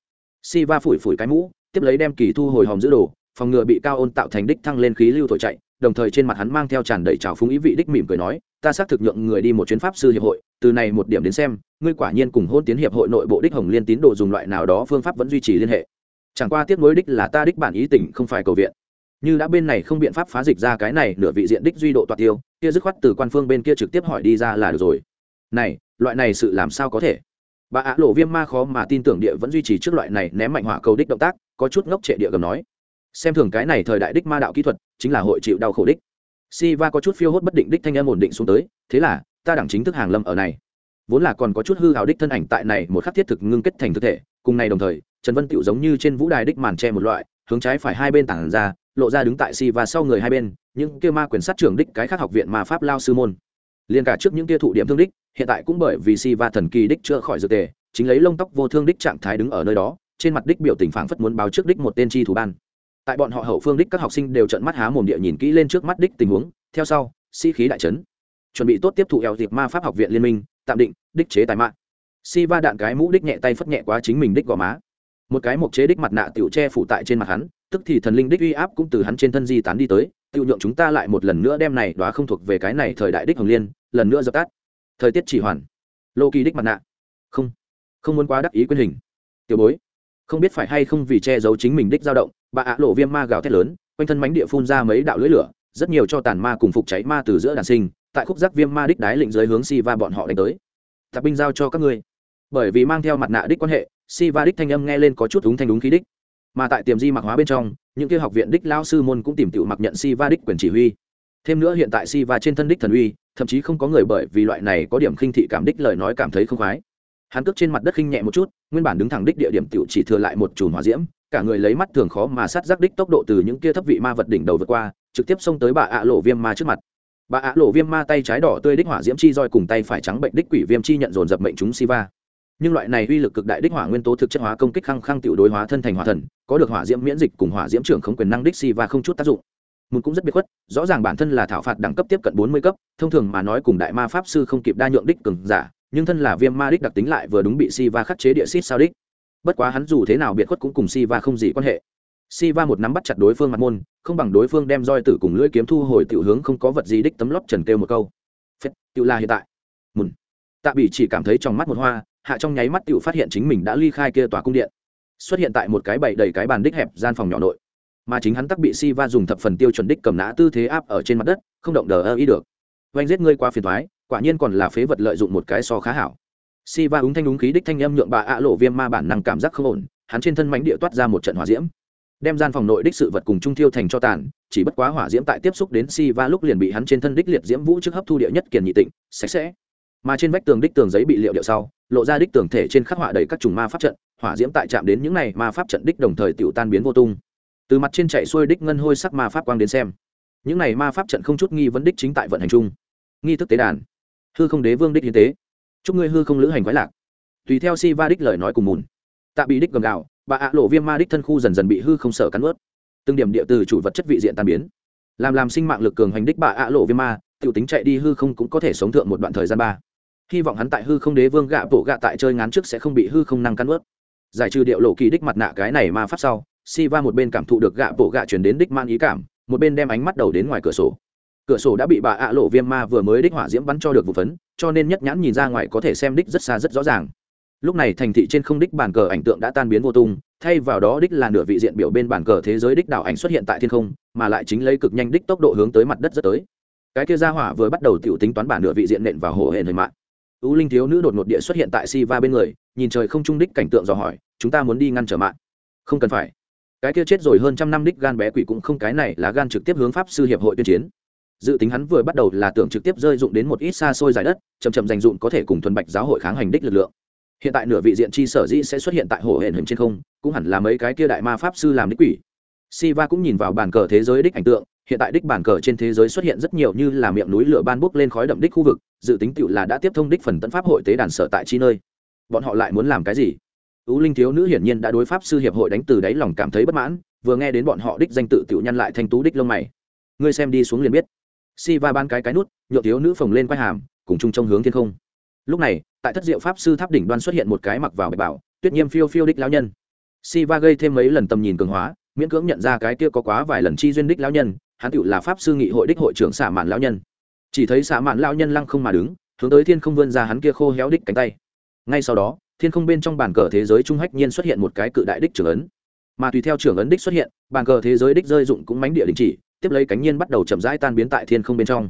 Si va phủi phủi cái mũ tiếp lấy đem kỳ thu hồi hòm giữ đồ, phòng ngừa bị cao ôn tạo thành đích thăng lên khí lưu thổi chạy, đồng thời trên mặt hắn mang theo tràn đầy trào phúng ý vị đích mỉm cười nói, ta xác thực nhượng người đi một chuyến pháp sư hiệp hội, từ này một điểm đến xem, ngươi quả nhiên cùng hôn tiến hiệp hội nội bộ đích hồng liên tín đồ dùng loại nào đó phương pháp vẫn duy trì liên hệ. Chẳng qua tiếp nối đích là ta đích bản ý tỉnh không phải cầu viện. Như đã bên này không biện pháp phá dịch ra cái này, nửa vị diện đích duy độ toạt tiêu, kia dứt khoát từ quan phương bên kia trực tiếp hỏi đi ra là được rồi. Này, loại này sự làm sao có thể? Bà ạ lộ viêm ma khó mà tin tưởng địa vẫn duy trì trước loại này ném mạnh hỏa cầu đích động tác, có chút ngốc trệ địa gầm nói. Xem thường cái này thời đại đích ma đạo kỹ thuật, chính là hội chịu đau khổ đích. Si va có chút phiêu hốt bất định đích thanh em ổn định xuống tới, thế là, ta đẳng chính thức hàng lâm ở này. Vốn là còn có chút hư hào đích thân ảnh tại này một khắc thiết thực ngưng kết thành thực thể, cùng này đồng thời, trần vân tựu giống như trên vũ đài đích màn tre một loại, hướng trái phải hai bên tảng ra, lộ ra đứng tại si và sau người hai bên, những kia ma quyền sát trưởng đích cái khác học viện ma pháp lao sư môn. Liền cả trước những kia thụ điểm thương đích hiện tại cũng bởi vì si va thần kỳ đích chữa khỏi dược tề, chính lấy lông tóc vô thương đích trạng thái đứng ở nơi đó, trên mặt đích biểu tình phảng phất muốn báo trước đích một tên chi thủ ban. Tại bọn họ hậu phương đích các học sinh đều trợn mắt há mồm địa nhìn kỹ lên trước mắt đích tình huống, theo sau, sĩ、si、khí đại trấn chuẩn bị tốt tiếp thụ eo dịp ma pháp học viện liên minh, tạm định, đích chế tài mạng. Si va đạn cái mũ đích nhẹ tay phất nhẹ quá chính mình đích gò má. Một cái mộc chế đích mặt nạ tiểu che phủ tại trên mặt hắn, tức thì thần linh đích uy áp cũng từ hắn trên thân di tán đi tới tiểu nhượng chúng ta lại một lần nữa đem này đoá không thuộc về cái này thời đại đích hồng liên, lần nữa dập tắt thời tiết chỉ hoàn. Lô kỳ đích mặt nạ. Không. Không muốn quá đắc ý quyền hình. Tiểu bối. Không biết phải hay không vì che giấu chính mình đích dao động, bà ạ lộ viêm ma gào thét lớn, quanh thân mánh địa phun ra mấy đạo lưỡi lửa, rất nhiều cho tàn ma cùng phục cháy ma từ giữa đàn sinh, tại khúc giác viêm ma đích đái lệnh dưới hướng si va bọn họ đánh tới. Tạp binh giao cho các ngươi. Bởi vì mang theo mặt nạ đích quan hệ si va đích thanh âm nghe lên có chút đúng thanh đúng khí đích. Mà tại tiềm di mặc hóa bên trong, những kia học viện đích lao sư môn cũng tìm tự mặc nhận si va đích quyền chỉ huy thêm nữa hiện tại si va trên thân đích thần uy, thậm chí không có người bởi vì loại này có điểm khinh thị cảm đích lời nói cảm thấy không khoái. Hắn cước trên mặt đất khinh nhẹ một chút, nguyên bản đứng thẳng đích địa điểm tiểu chỉ thừa lại một chùm hỏa diễm, cả người lấy mắt thường khó mà sát giác đích tốc độ từ những kia thấp vị ma vật đỉnh đầu vượt qua, trực tiếp xông tới bà ạ lộ viêm ma trước mặt. Bà ạ lộ viêm ma tay trái đỏ tươi đích hỏa diễm chi roi cùng tay phải trắng bệnh đích quỷ viêm chi nhận dồn dập mệnh chúng siva. Nhưng loại này uy lực cực đại đích hỏa nguyên tố thực chất hóa công kích khăng khăng tiểu đối hóa thân thành hỏa thần, có được hỏa diễm miễn dịch cùng hỏa diễm trưởng không quyền năng đích siva không chút tác dụng một cũng rất biệt khuất, rõ ràng bản thân là thảo phạt đẳng cấp tiếp cận bốn mươi cấp, thông thường mà nói cùng đại ma pháp sư không kịp đa nhượng đích cường giả, nhưng thân là viêm ma đích đặc tính lại vừa đúng bị siva khắc chế địa xít sao đích. Bất quá hắn dù thế nào biệt khuất cũng cùng siva không gì quan hệ. Siva một nắm bắt chặt đối phương mặt môn, không bằng đối phương đem roi tử cùng lưỡi kiếm thu hồi tiểu hướng không có vật gì đích tấm lót trần kêu một câu. Phết, tiểu là hiện tại. Mùn. Tạ bị chỉ cảm thấy trong mắt một hoa, hạ trong nháy mắt tiểu phát hiện chính mình đã ly khai kia tòa cung điện. Xuất hiện tại một cái bậy đầy cái bàn đích hẹp gian phòng nhỏ nội mà chính hắn tắc bị Siva dùng thập phần tiêu chuẩn đích cầm nã tư thế áp ở trên mặt đất, không động đờ ơ ý được. Oanh giết ngươi qua phiền thoái quả nhiên còn là phế vật lợi dụng một cái so khá hảo. Si va úng thanh úng khí đích thanh âm nhượng bà ạ lộ viêm ma bản năng cảm giác không ổn, hắn trên thân mánh địa toát ra một trận hỏa diễm. Đem gian phòng nội đích sự vật cùng trung thiêu thành cho tàn, chỉ bất quá hỏa diễm tại tiếp xúc đến si va lúc liền bị hắn trên thân đích liệt diễm vũ trước hấp thu địa nhất kiền nhị tịnh, sạch sẽ. Mà trên vách tường đích tường giấy bị liệu điệu sau, lộ ra đích tường thể trên khắc họa đầy các trùng ma pháp trận, hỏa diễm tại chạm đến những này ma pháp trận đích đồng thời tiểu tan biến vô tung từ mặt trên chạy xuôi đích ngân hôi sắc ma pháp quang đến xem những này ma pháp trận không chút nghi vấn đích chính tại vận hành chung nghi thức tế đàn hư không đế vương đích hiến tế chúc ngươi hư không lữ hành quái lạc tùy theo si va đích lời nói cùng mùn tạ bị đích gầm gạo bà ạ lộ viêm ma đích thân khu dần dần bị hư không sở cắn ướt từng điểm địa từ chủ vật chất vị diện tàn biến làm làm sinh mạng lực cường hành đích bà ạ lộ viêm ma t i ể u tính chạy đi hư không cũng có thể sống thượng một đoạn thời gian ba hy vọng hắn tại hư không đế vương gạ bộ gạ tại chơi ngán trước sẽ không bị hư không năng cắn ướt giải trừ điệu lộ kỳ đích mặt nạ cái này ma pháp sau si va một bên cảm thụ được gạ bộ gạ chuyển đến đích man ý cảm, một bên đem ánh mắt đầu đến ngoài cửa sổ. Cửa sổ đã bị bà ạ lộ viêm ma vừa mới đích hỏa diễm bắn cho được vụ phấn, cho nên nhất nhãn nhìn ra ngoài có thể xem đích rất xa rất rõ ràng. Lúc này thành thị trên không đích bàn cờ ảnh tượng đã tan biến vô tung, thay vào đó đích là nửa vị diện biểu bên bàn cờ thế giới đích đảo ảnh xuất hiện tại thiên không, mà lại chính lấy cực nhanh đích tốc độ hướng tới mặt đất rất tới. Cái kia ra hỏa vừa bắt đầu t i ể u tính toán bản nửa vị diện nện vào hồ hển hình mạng. Ưu linh thiếu nữ đột ngột địa xuất hiện tại si va bên người, nhìn trời không trung đích cảnh tượng dò hỏi, chúng ta muốn đi ngăn trở mạng. Không cần phải cái kia chết rồi hơn trăm năm đích gan bé quỷ cũng không cái này là gan trực tiếp hướng pháp sư hiệp hội tuyên chiến. Dự tính hắn vừa bắt đầu là tưởng trực tiếp rơi dụng đến một ít xa xôi giải đất chầm chậm dành dụng có thể cùng thuần bạch giáo hội kháng hành đích lực lượng. Hiện tại nửa vị diện chi sở dĩ sẽ xuất hiện tại hồ hển hình trên không, cũng hẳn là mấy cái kia đại ma pháp sư làm đích quỷ. Siva cũng nhìn vào bàn cờ thế giới đích ảnh tượng, hiện tại đích bàn cờ trên thế giới xuất hiện rất nhiều như là miệng núi lửa ban bốc lên khói đậm đích khu vực, dự tính tựu là đã tiếp thông đích phần tấn pháp hội tế đàn sở tại chi nơi. Bọn họ lại muốn làm cái gì? Ú linh thiếu nữ hiển nhiên đã đối pháp sư hiệp hội đánh từ đáy lòng cảm thấy bất mãn, vừa nghe đến bọn họ đích danh tự tiểu nhăn lại thanh tú đích lông mày. Ngươi xem đi xuống liền biết. Si va ban cái cái nút nhựa thiếu nữ phồng lên quay hàm, cùng chung trong hướng thiên không. Lúc này, tại thất diệu pháp sư tháp đỉnh đoan xuất hiện một cái mặc vào bạch bảo, tuyết nhiêm phiêu phiêu đích lão nhân. Si va gây thêm mấy lần tầm nhìn cường hóa, miễn cưỡng nhận ra cái kia có quá vài lần chi duyên đích lão nhân, hắn tựu là pháp sư nghị hội đích hội trưởng xả mạn lão nhân. Chỉ thấy xả mạn lão nhân lăng không mà đứng, hướng tới thiên không vươn ra hắn kia khô héo đích cánh tay. Ngay sau đó thiên không bên trong bàn cờ thế giới trung hách nhiên xuất hiện một cái cự đại đích trưởng ấn. Mà tùy theo trưởng ấn đích xuất hiện, bàn cờ thế giới đích rơi dụng cũng mánh địa đình chỉ, tiếp lấy cánh nhiên bắt đầu chậm rãi tan biến tại thiên không bên trong.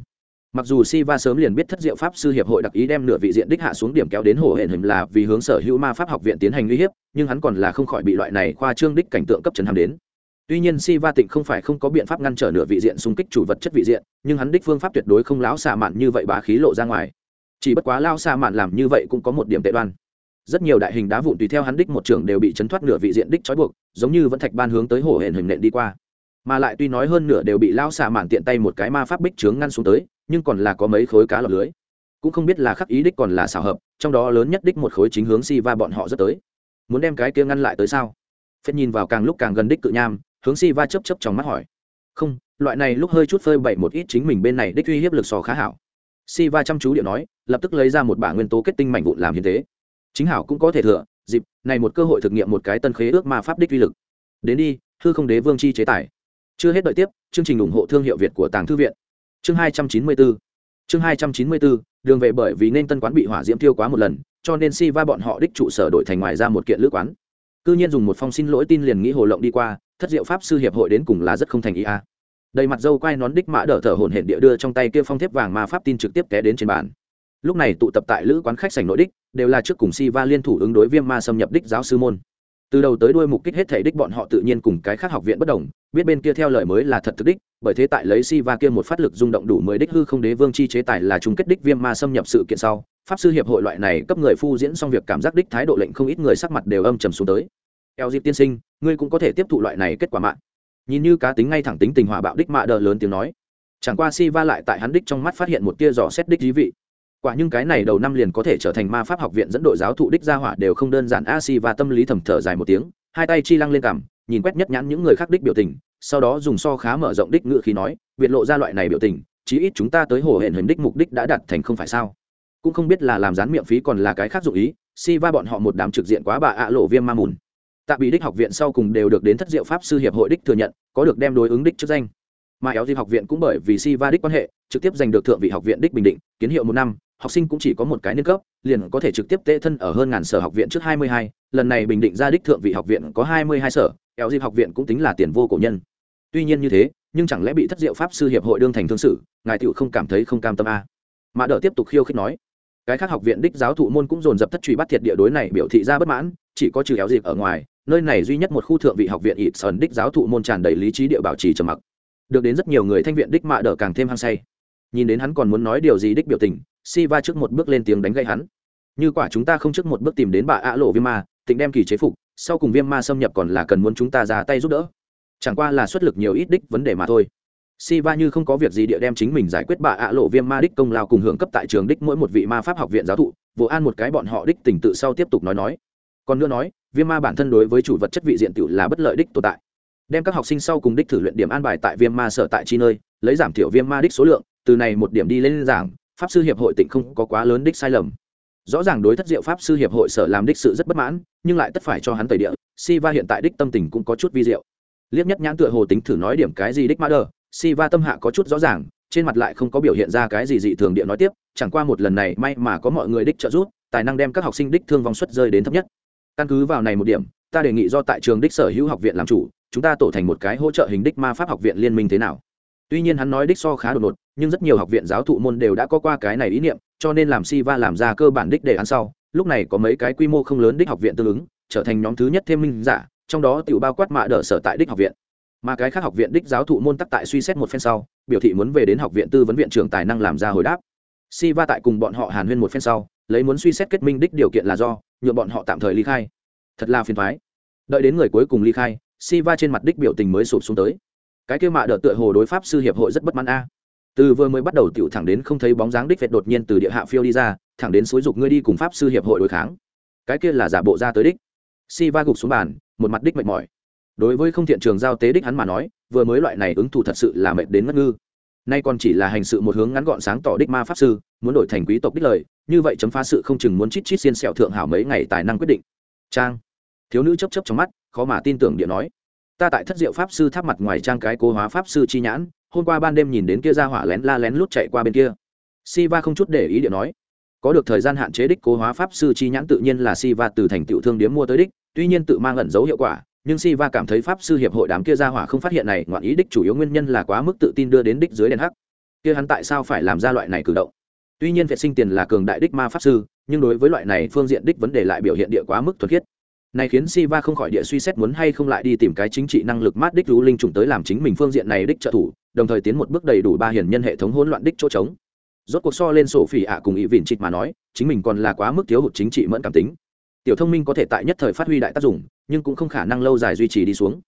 Mặc dù Siva sớm liền biết thất diệu pháp sư hiệp hội đặc ý đem nửa vị diện đích hạ xuống điểm kéo đến hồ hển hình là vì hướng sở hữu ma pháp học viện tiến hành uy hiếp, nhưng hắn còn là không khỏi bị loại này khoa trương đích cảnh tượng cấp trần hàm đến. Tuy nhiên Siva tịnh không phải không có biện pháp ngăn trở nửa vị diện xung kích chủ vật chất vị diện, nhưng hắn đích phương pháp tuyệt đối không láo xạ mạn như vậy bá khí lộ ra ngoài. Chỉ bất quá lao xạ mạn làm như vậy cũng có một điểm tệ đoan rất nhiều đại hình đá vụn tùy theo hắn đích một trường đều bị chấn thoát nửa vị diện đích trói buộc, giống như vẫn thạch ban hướng tới hổ hển hình nện đi qua. Mà lại tuy nói hơn nửa đều bị lao xạ mạn tiện tay một cái ma pháp bích trướng ngăn xuống tới, nhưng còn là có mấy khối cá lọc lưới. Cũng không biết là khắc ý đích còn là xảo hợp, trong đó lớn nhất đích một khối chính hướng si va bọn họ rất tới. Muốn đem cái kia ngăn lại tới sao? Phết nhìn vào càng lúc càng gần đích cự nham, hướng si va chấp chấp trong mắt hỏi. Không, loại này lúc hơi chút phơi bậy một ít chính mình bên này đích uy hiếp lực sò khá hảo. Si va chăm chú điện nói, lập tức lấy ra một bả nguyên tố kết tinh mảnh vụn làm hiến tế chính hảo cũng có thể thừa, dịp này một cơ hội thực nghiệm một cái tân khế ước ma pháp đích uy lực. Đến đi, hư không đế vương chi chế tài. Chưa hết đợi tiếp, chương trình ủng hộ thương hiệu việt của tàng thư viện. Chương hai trăm chín mươi bốn chương hai trăm chín mươi bốn đường về bởi vì nên tân quán bị hỏa diễm tiêu quá một lần, cho nên si va bọn họ đích trụ sở đổi thành ngoài ra một kiện lữ quán. Cư nhiên dùng một phong xin lỗi tin liền nghĩ hồ lộng đi qua, thất diệu pháp sư hiệp hội đến cùng là rất không thành ý a. Đầy mặt dâu quai nón đích mã đỡ thở hổn hển địa đưa trong tay kia phong thép vàng mà pháp tin trực tiếp té đến trên bàn lúc này tụ tập tại lữ quán khách sảnh nội đích, đều là trước cùng si va liên thủ ứng đối viêm ma xâm nhập đích giáo sư môn. Từ đầu tới đuôi mục kích hết thể đích bọn họ tự nhiên cùng cái khác học viện bất đồng, biết bên kia theo lời mới là thật thực đích, bởi thế tại lấy si va kia một phát lực rung động đủ mới đích hư không đế vương chi chế tài là chung kết đích viêm ma xâm nhập sự kiện sau, pháp sư hiệp hội loại này cấp người phu diễn xong việc cảm giác đích thái độ lệnh không ít người sắc mặt đều âm trầm xuống tới. Eo dịp tiên sinh, ngươi cũng có thể tiếp thụ loại này kết quả mạng nhìn như cá tính ngay thẳng tính tình hòa bạo đích mạ đờ lớn tiếng nói. Chẳng qua si va lại tại hắn đích trong mắt phát hiện một tia dò xét đích dí vị quả nhưng cái này đầu năm liền có thể trở thành ma pháp học viện dẫn đội giáo thụ đích gia hỏa đều không đơn giản. A si và tâm lý thầm thở dài một tiếng, hai tay chi lăng lên cằm, nhìn quét nhất nhãn những người khác đích biểu tình, sau đó dùng so khá mở rộng đích ngự khí nói, biệt lộ ra loại này biểu tình, chí ít chúng ta tới hồ hển hình đích mục đích đã đạt thành không phải sao? Cũng không biết là làm rán miệng phí còn là cái khác dụng ý si va bọn họ một đám trực diện quá bà ạ lộ viêm ma mùn. Tạ bị đích học viện sau cùng đều được đến thất diệu pháp sư hiệp hội đích thừa nhận, có được đem đối ứng đích chức danh. Mà éo dịp học viện cũng bởi vì si va đích quan hệ, trực tiếp giành được thượng vị học viện đích bình định, kiến hiệu một năm học sinh cũng chỉ có một cái niên cấp, liền có thể trực tiếp tệ thân ở hơn ngàn sở học viện trước hai mươi hai, lần này bình định ra đích thượng vị học viện có hai mươi hai sở éo dịp học viện cũng tính là tiền vô cổ nhân. Tuy nhiên như thế, nhưng chẳng lẽ bị thất diệu pháp sư hiệp hội đương thành thương sử ngài tựu không cảm thấy không cam tâm a? À. Mã đỡ tiếp tục khiêu khích nói. Cái khác học viện đích giáo thụ môn cũng dồn dập thất truy bắt thiệt địa đối này biểu thị ra bất mãn, chỉ có trừ éo dịp ở ngoài, nơi này duy nhất một khu thượng vị học viện ít sơn đích giáo thụ môn tràn đầy lý trí địa bảo trì trầm mặc. Được đến rất nhiều người thanh viện đích mạ đỡ càng thêm hăng say nhìn đến hắn còn muốn nói điều gì đích biểu tình si va trước một bước lên tiếng đánh gây hắn. Như quả chúng ta không trước một bước tìm đến bà ạ lộ viêm ma, tịnh đem kỳ chế phục, sau cùng viêm ma xâm nhập còn là cần muốn chúng ta ra tay giúp đỡ. Chẳng qua là xuất lực nhiều ít đích vấn đề mà thôi. Si va như không có việc gì địa đem chính mình giải quyết bà ạ lộ viêm ma đích công lao cùng hưởng cấp tại trường đích mỗi một vị ma pháp học viện giáo thụ, vô an một cái bọn họ đích tình tự sau tiếp tục nói nói. Còn nữa nói, viêm ma bản thân đối với chủ vật chất vị diện tự là bất lợi đích tồn tại. Đem các học sinh sau cùng đích thử luyện điểm an bài tại viêm ma sở tại chi nơi, lấy giảm thiểu viêm ma đích số lượng từ này một điểm đi lên giảng, pháp sư hiệp hội tỉnh không có quá lớn đích sai lầm. Rõ ràng đối thất diệu pháp sư hiệp hội sở làm đích sự rất bất mãn, nhưng lại tất phải cho hắn tẩy địa si va hiện tại đích tâm tình cũng có chút vi diệu. Liếc nhất nhãn tựa hồ tính thử nói điểm cái gì đích mã đờ si va tâm hạ có chút rõ ràng, trên mặt lại không có biểu hiện ra cái gì dị thường địa nói tiếp, chẳng qua một lần này may mà có mọi người đích trợ giúp, tài năng đem các học sinh đích thương vong suất rơi đến thấp nhất. Căn cứ vào này một điểm, ta đề nghị do tại trường đích sở hữu học viện làm chủ, chúng ta tổ thành một cái hỗ trợ hình đích ma pháp học viện liên minh thế nào. Tuy nhiên hắn nói đích so khá đột ngột nhưng rất nhiều học viện giáo thụ môn đều đã có qua cái này ý niệm, cho nên làm si va làm ra cơ bản đích đề án sau, lúc này có mấy cái quy mô không lớn đích học viện tương ứng, trở thành nhóm thứ nhất thêm minh giả, trong đó tiểu bao quát mạ đỡ sở tại đích học viện. Mà cái khác học viện đích giáo thụ môn tắc tại suy xét một phen sau, biểu thị muốn về đến học viện tư vấn viện trưởng tài năng làm ra hồi đáp. Si va tại cùng bọn họ hàn huyên một phen sau, lấy muốn suy xét kết minh đích điều kiện là do nhựa bọn họ tạm thời ly khai. Thật là phiền thoái đợi đến người cuối cùng ly khai, si va trên mặt đích biểu tình mới sụp xuống tới. Cái kêu mạ đỡ tựa hồ đối pháp sư hiệp hội rất bất mãn a từ vừa mới bắt đầu tiểu thẳng đến không thấy bóng dáng đích vẹt đột nhiên từ địa hạ phiêu đi ra, thẳng đến xối dục ngươi đi cùng pháp sư hiệp hội đối kháng. Cái kia là giả bộ ra tới đích. Si va gục xuống bàn, một mặt đích mệt mỏi. Đối với không thiện trường giao tế đích hắn mà nói, vừa mới loại này ứng thủ thật sự là mệt đến ngất ngư. Nay còn chỉ là hành sự một hướng ngắn gọn sáng tỏ đích ma pháp sư, muốn đổi thành quý tộc đích lời, như vậy chấm phá sự không chừng muốn chít chít xiên sẹo thượng hảo mấy ngày tài năng quyết định. Trang. Thiếu nữ chấp chấp trong mắt, khó mà tin tưởng điện nói ta tại thất diệu pháp sư tháp mặt ngoài trang cái cố hóa pháp sư chi nhãn, hôm qua ban đêm nhìn đến kia ra hỏa lén la lén lút chạy qua bên kia. Siva không chút để ý điện nói, có được thời gian hạn chế đích cố hóa pháp sư chi nhãn tự nhiên là Siva từ thành tiểu thương điếm mua tới đích, tuy nhiên tự mang ẩn dấu hiệu quả, nhưng Siva cảm thấy pháp sư hiệp hội đám kia ra hỏa không phát hiện này, ngoạn ý đích chủ yếu nguyên nhân là quá mức tự tin đưa đến đích dưới đèn hắc. Kia hắn tại sao phải làm ra loại này cử động? Tuy nhiên vệ sinh tiền là cường đại đích ma pháp sư, nhưng đối với loại này phương diện đích vấn đề lại biểu hiện địa quá mức thuật khiết này khiến Siva không khỏi địa suy xét muốn hay không lại đi tìm cái chính trị năng lực mát đích rú linh trùng tới làm chính mình phương diện này đích trợ thủ đồng thời tiến một bước đầy đủ ba hiển nhân hệ thống hỗn loạn đích chỗ trống. Rốt cuộc so lên sổ phỉ ạ cùng ý vịn trịch mà nói chính mình còn là quá mức thiếu hụt chính trị mẫn cảm tính. Tiểu thông minh có thể tại nhất thời phát huy đại tác dụng nhưng cũng không khả năng lâu dài duy trì đi xuống.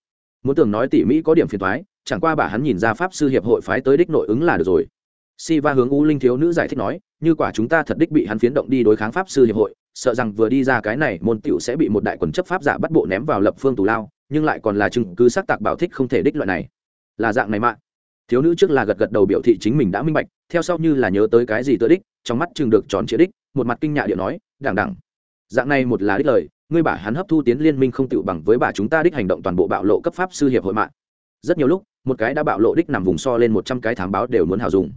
Muốn tưởng nói tỉ mỹ có điểm phiền toái, chẳng qua bà hắn nhìn ra pháp sư hiệp hội phái tới đích nội ứng là được rồi. Siva hướng u linh thiếu nữ giải thích nói như quả chúng ta thật đích bị hắn phiến động đi đối kháng pháp sư hiệp hội sợ rằng vừa đi ra cái này, môn tiểu sẽ bị một đại quần chấp pháp giả bắt bộ ném vào lập phương tù lao, nhưng lại còn là chứng cứ xác tạc bảo thích không thể đích loại này. Là dạng này mà. Thiếu nữ trước là gật gật đầu biểu thị chính mình đã minh bạch, theo sau như là nhớ tới cái gì tự đích, trong mắt chừng được tròn chĩa đích, một mặt kinh nhạ điệu nói, đẳng đẳng, dạng này một là đích lời, ngươi bà hắn hấp thu tiến liên minh không tựu bằng với bà chúng ta đích hành động toàn bộ bạo lộ cấp pháp sư hiệp hội mạng. Rất nhiều lúc, một cái đã bạo lộ đích nằm vùng so lên một trăm cái thám báo đều muốn hào dùng.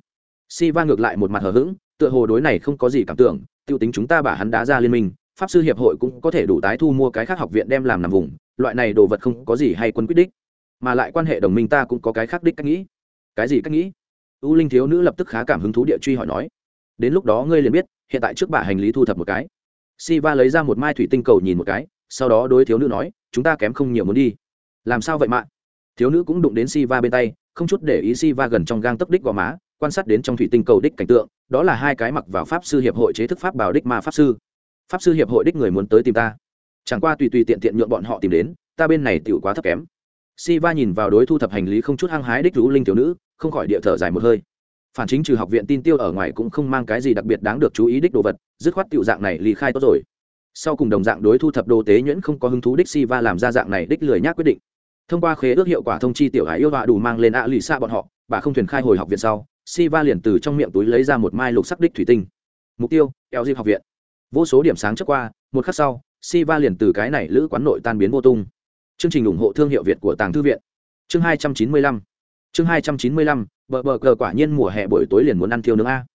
Si va ngược lại một mặt hờ hững, tựa hồ đối này không có gì cảm tưởng tiêu tính chúng ta bả hắn đá ra liên minh, pháp sư hiệp hội cũng có thể đủ tái thu mua cái khác học viện đem làm nằm vùng, loại này đồ vật không có gì hay quân quyết đích. Mà lại quan hệ đồng minh ta cũng có cái khác đích cách nghĩ. Cái gì cách nghĩ? U linh thiếu nữ lập tức khá cảm hứng thú địa truy hỏi nói. Đến lúc đó ngươi liền biết, hiện tại trước bà hành lý thu thập một cái. Si va lấy ra một mai thủy tinh cầu nhìn một cái, sau đó đối thiếu nữ nói, chúng ta kém không nhiều muốn đi. Làm sao vậy mạ thiếu nữ cũng đụng đến si va bên tay, không chút để ý si va gần trong gang tấp đích gò má quan sát đến trong thủy tinh cầu đích cảnh tượng, đó là hai cái mặc vào pháp sư hiệp hội chế thức pháp bảo đích ma pháp sư. Pháp sư hiệp hội đích người muốn tới tìm ta. Chẳng qua tùy tùy tiện tiện nhượng bọn họ tìm đến, ta bên này tựu quá thấp kém. Si va nhìn vào đối thu thập hành lý không chút hăng hái đích rú linh thiếu nữ, không khỏi địa thở dài một hơi. Phản chính trừ học viện tin tiêu ở ngoài cũng không mang cái gì đặc biệt đáng được chú ý đích đồ vật, dứt khoát tiểu dạng này ly khai tốt rồi. Sau cùng đồng dạng đối thu thập đồ tế nhuyễn không có hứng thú đích si va làm ra dạng này đích lười nhác quyết định. Thông qua khế ước hiệu quả thông chi tiểu hải yêu họa đủ mang lên ạ lì xa bọn họ, bà không thuyền khai hồi học viện sau si va liền từ trong miệng túi lấy ra một mai lục sắc đích thủy tinh. Mục tiêu, eo dịp học viện. Vô số điểm sáng trước qua, một khắc sau si va liền từ cái này lữ quán nội tan biến vô tung. Chương trình ủng hộ thương hiệu việt của tàng thư viện. Chương hai trăm chín mươi lăm. Chương hai trăm chín mươi lăm, bờ bờ cờ quả nhiên mùa hè buổi tối liền muốn ăn thiêu nướng a.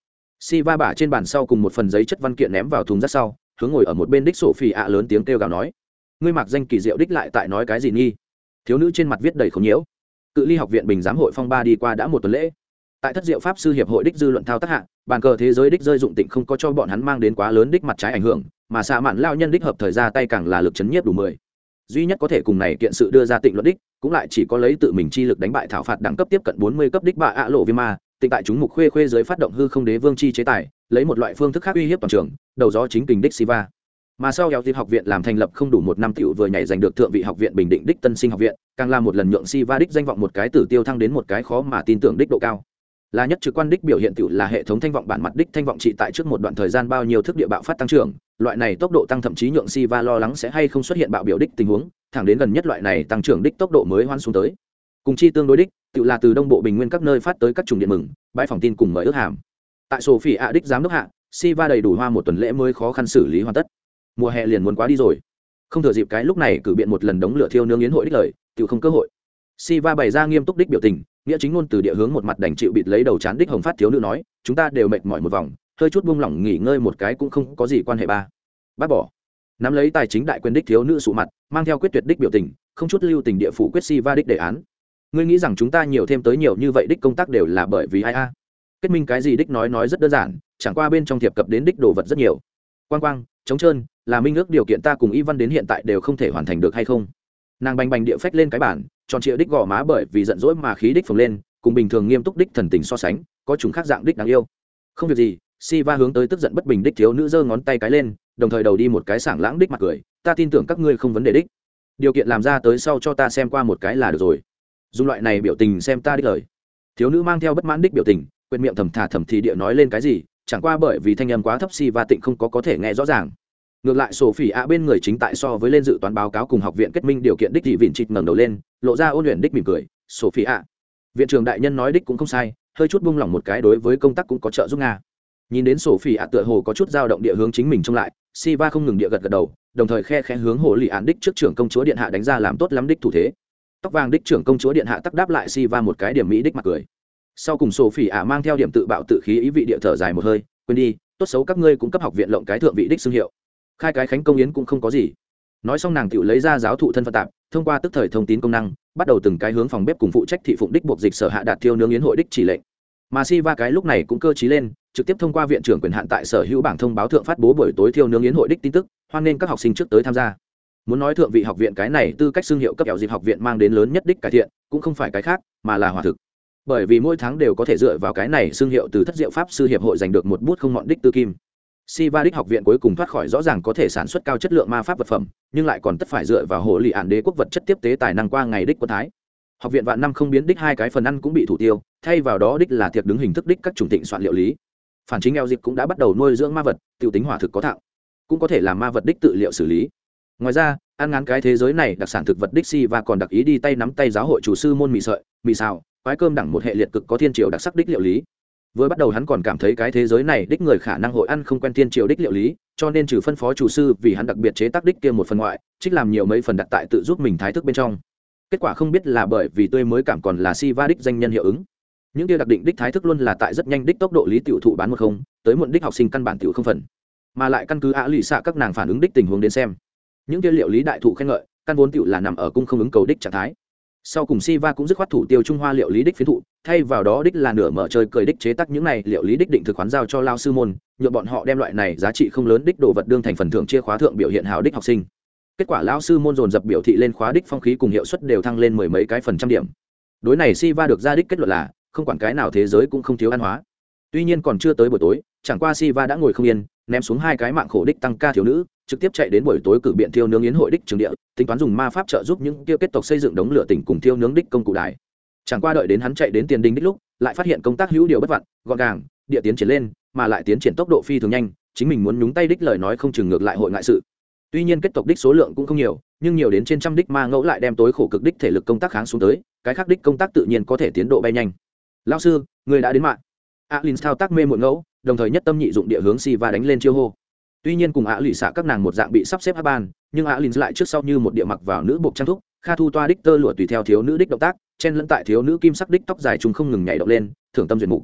Si va bả trên bàn sau cùng một phần giấy chất văn kiện ném vào thùng rác sau, hướng ngồi ở một bên đích sổ phi ạ lớn tiếng kêu gào nói. Ngươi mặc danh kỳ diệu đích lại tại nói cái gì nghi? Thiếu nữ trên mặt viết đầy khó nhiễu. Cự ly học viện bình giám hội phong ba đi qua đã một tuần lễ tại thất diệu pháp sư hiệp hội đích dư luận thao tác hạ, bàn cờ thế giới đích rơi dụng tịnh không có cho bọn hắn mang đến quá lớn đích mặt trái ảnh hưởng, mà xạ mạn lao nhân đích hợp thời ra tay càng là lực chấn nhiếp đủ mười. Duy nhất có thể cùng này kiện sự đưa ra tịnh luận đích, cũng lại chỉ có lấy tự mình chi lực đánh bại thảo phạt đẳng cấp tiếp cận bốn mươi cấp đích bạ ạ lộ viêm ma, tịnh tại chúng mục khuê khuê giới phát động hư không đế vương chi chế tài, lấy một loại phương thức khác uy hiếp toàn trường, đầu gió chính kình đích siva. Mà sau kéo tiếp học viện làm thành lập không đủ một năm tiểu vừa nhảy giành được thượng vị học viện bình định đích tân sinh học viện, càng là một lần nhượng siva đích danh vọng một cái tử tiêu thăng đến một cái khó mà tin tưởng đích độ cao là nhất trực quan đích biểu hiện tiểu là hệ thống thanh vọng bản mặt đích thanh vọng trị tại trước một đoạn thời gian bao nhiêu thức địa bạo phát tăng trưởng, loại này tốc độ tăng thậm chí nhượng siva lo lắng sẽ hay không xuất hiện bạo biểu đích tình huống, thẳng đến gần nhất loại này tăng trưởng đích tốc độ mới hoan xuống tới. Cùng chi tương đối đích tự là từ đông bộ bình nguyên các nơi phát tới các chủng điện mừng, bãi phòng tin cùng mời ước hàm. Tại sổ phỉ ạ đích giám đốc hạ, siva đầy đủ hoa một tuần lễ mới khó khăn xử lý hoàn tất. Mùa hè liền muốn quá đi rồi. Không thừa dịp cái lúc này cử biện một lần đống lửa thiêu nướng yến hội đích lời tự không cơ hội. Siva bày ra nghiêm túc đích biểu tình nghĩa chính ngôn từ địa hướng một mặt đành chịu bịt lấy đầu chán đích hồng phát thiếu nữ nói, chúng ta đều mệt mỏi một vòng, hơi chút buông lỏng nghỉ ngơi một cái cũng không có gì quan hệ ba. Bác bỏ. Nắm lấy tài chính đại quyền đích thiếu nữ sụ mặt, mang theo quyết tuyệt đích biểu tình, không chút lưu tình địa phủ quyết si va đích đề án. Ngươi nghĩ rằng chúng ta nhiều thêm tới nhiều như vậy đích công tác đều là bởi vì ai a? Kết minh cái gì đích nói nói rất đơn giản, chẳng qua bên trong thiệp cập đến đích đồ vật rất nhiều. Quang quang, trống trơn, là minh ước điều kiện ta cùng y văn đến hiện tại đều không thể hoàn thành được hay không? Nàng bành bành địa phách lên cái bản tròn trịa đích gò má bởi vì giận dỗi mà khí đích phồng lên, cùng bình thường nghiêm túc đích thần tình so sánh, có chúng khác dạng đích đáng yêu. Không việc gì si va hướng tới tức giận bất bình đích thiếu nữ giơ ngón tay cái lên, đồng thời đầu đi một cái sảng lãng đích mặt cười, ta tin tưởng các ngươi không vấn đề đích. Điều kiện làm ra tới sau cho ta xem qua một cái là được rồi. Dùng loại này biểu tình xem ta đích lời. Thiếu nữ mang theo bất mãn đích biểu tình quyền miệng thầm thà thầm thì địa nói lên cái gì, chẳng qua bởi vì thanh âm quá thấp si va tịnh không có có thể nghe rõ ràng ngược lại sổ phỉ ạ bên người chính tại so với lên dự toán báo cáo cùng học viện kết minh điều kiện đích thị vịn trịt ngẩng đầu lên, lộ ra ôn luyện đích mỉm cười. Sổ phỉ ạ viện trưởng đại nhân nói đích cũng không sai, hơi chút buông lỏng một cái đối với công tác cũng có trợ giúp nga. Nhìn đến sổ phỉ ạ tựa hồ có chút dao động địa hướng chính mình trông lại si va không ngừng địa gật gật đầu, đồng thời khe khe hướng hồ lì án đích trước trưởng công chúa điện hạ đánh ra làm tốt lắm đích thủ thế. Tóc vàng đích trưởng công chúa điện hạ tắc đáp lại si va một cái điểm mỹ đích mặt cười. Sau cùng sổ phỉ ạ mang theo điểm tự bạo tự khí ý vị địa thở dài một hơi, quên đi, tốt xấu các ngươi cũng cấp học viện lộng cái thượng vị đích xưng hiệu khai cái khánh công yến cũng không có gì. Nói xong nàng tự lấy ra giáo thụ thân phận tạp, thông qua tức thời thông tin công năng, bắt đầu từng cái hướng phòng bếp cùng phụ trách thị phụng đích buộc dịch sở hạ đạt thiêu nướng yến hội đích chỉ lệnh. Mà si va cái lúc này cũng cơ trí lên, trực tiếp thông qua viện trưởng quyền hạn tại sở hữu bảng thông báo thượng phát bố buổi tối thiêu nướng yến hội đích tin tức, hoan nghênh các học sinh trước tới tham gia. Muốn nói thượng vị học viện cái này tư cách xương hiệu cấp kẹo dịp học viện mang đến lớn nhất đích cải thiện, cũng không phải cái khác, mà là hòa thực. Bởi vì mỗi tháng đều có thể dựa vào cái này xương hiệu từ thất diệu pháp sư hiệp hội giành được một bút không mọn đích tư kim. Siva đích học viện cuối cùng thoát khỏi rõ ràng có thể sản xuất cao chất lượng ma pháp vật phẩm, nhưng lại còn tất phải dựa vào hồ lì ản đế quốc vật chất tiếp tế tài năng qua ngày đích quân thái. Học viện vạn năm không biến đích hai cái phần ăn cũng bị thủ tiêu, thay vào đó đích là tiệc đứng hình thức đích các chủng tịnh soạn liệu lý. Phản chính eo dịch cũng đã bắt đầu nuôi dưỡng ma vật, tiêu tính hỏa thực có thạo, cũng có thể làm ma vật đích tự liệu xử lý. Ngoài ra, ăn ngán cái thế giới này đặc sản thực vật đích si và còn đặc ý đi tay nắm tay giáo hội chủ sư môn mì sợi, mì xào, quái cơm đẳng một hệ liệt cực có thiên triều đặc sắc đích liệu lý vừa bắt đầu hắn còn cảm thấy cái thế giới này đích người khả năng hội ăn không quen thiên triều đích liệu lý, cho nên trừ phân phó chủ sư vì hắn đặc biệt chế tác đích kia một phần ngoại, trích làm nhiều mấy phần đặt tại tự giúp mình thái thức bên trong. Kết quả không biết là bởi vì tươi mới cảm còn là si va đích danh nhân hiệu ứng. Những kia đặc định đích thái thức luôn là tại rất nhanh đích tốc độ lý tiểu thụ bán một không, tới muộn đích học sinh căn bản tiểu không phần. Mà lại căn cứ ạ lụy xạ các nàng phản ứng đích tình huống đến xem. Những kia liệu lý đại thụ khen ngợi, căn vốn tiểu là nằm ở cung không ứng cầu đích trạng thái sau cùng si va cũng dứt khoát thủ tiêu trung hoa liệu lý đích phiến thụ, thay vào đó đích là nửa mở chơi cười đích chế tác những này liệu lý đích định thực khoán giao cho lao sư môn nhuộm bọn họ đem loại này giá trị không lớn đích đồ vật đương thành phần thưởng chia khóa thượng biểu hiện hào đích học sinh. Kết quả lao sư môn dồn dập biểu thị lên khóa đích phong khí cùng hiệu suất đều thăng lên mười mấy cái phần trăm điểm. Đối này si va được ra đích kết luận là, không quản cái nào thế giới cũng không thiếu ăn hóa. Tuy nhiên còn chưa tới buổi tối, chẳng qua si va đã ngồi không yên ném xuống hai cái mạng khổ đích tăng ca thiếu nữ, trực tiếp chạy đến buổi tối cử biện thiêu nướng yến hội đích trường địa, tính toán dùng ma pháp trợ giúp những kia kết tộc xây dựng đống lửa tỉnh cùng thiêu nướng đích công cụ đài. Chẳng qua đợi đến hắn chạy đến tiền đình đích lúc, lại phát hiện công tác hữu điều bất vặn gọn gàng, địa tiến triển lên, mà lại tiến triển tốc độ phi thường nhanh, chính mình muốn nhúng tay đích lời nói không chừng ngược lại hội ngại sự. Tuy nhiên kết tộc đích số lượng cũng không nhiều, nhưng nhiều đến trên trăm đích ma ngẫu lại đem tối khổ cực đích thể lực công tác kháng xuống tới, cái khác đích công tác tự nhiên có thể tiến độ bay nhanh. Lao sư, người đã đến mạng. Alin thao tác mê muộn ngẫu đồng thời nhất tâm nhị dụng địa hướng si va đánh lên chiêu hô. Tuy nhiên cùng ạ lụy xạ các nàng một dạng bị sắp xếp hát ban, nhưng ạ lìn lại trước sau như một địa mặc vào nữ buộc trang thúc, kha thu toa đích tơ lụa tùy theo thiếu nữ đích động tác, chen lẫn tại thiếu nữ kim sắc đích tóc dài chúng không ngừng nhảy động lên, thưởng tâm duyệt mục.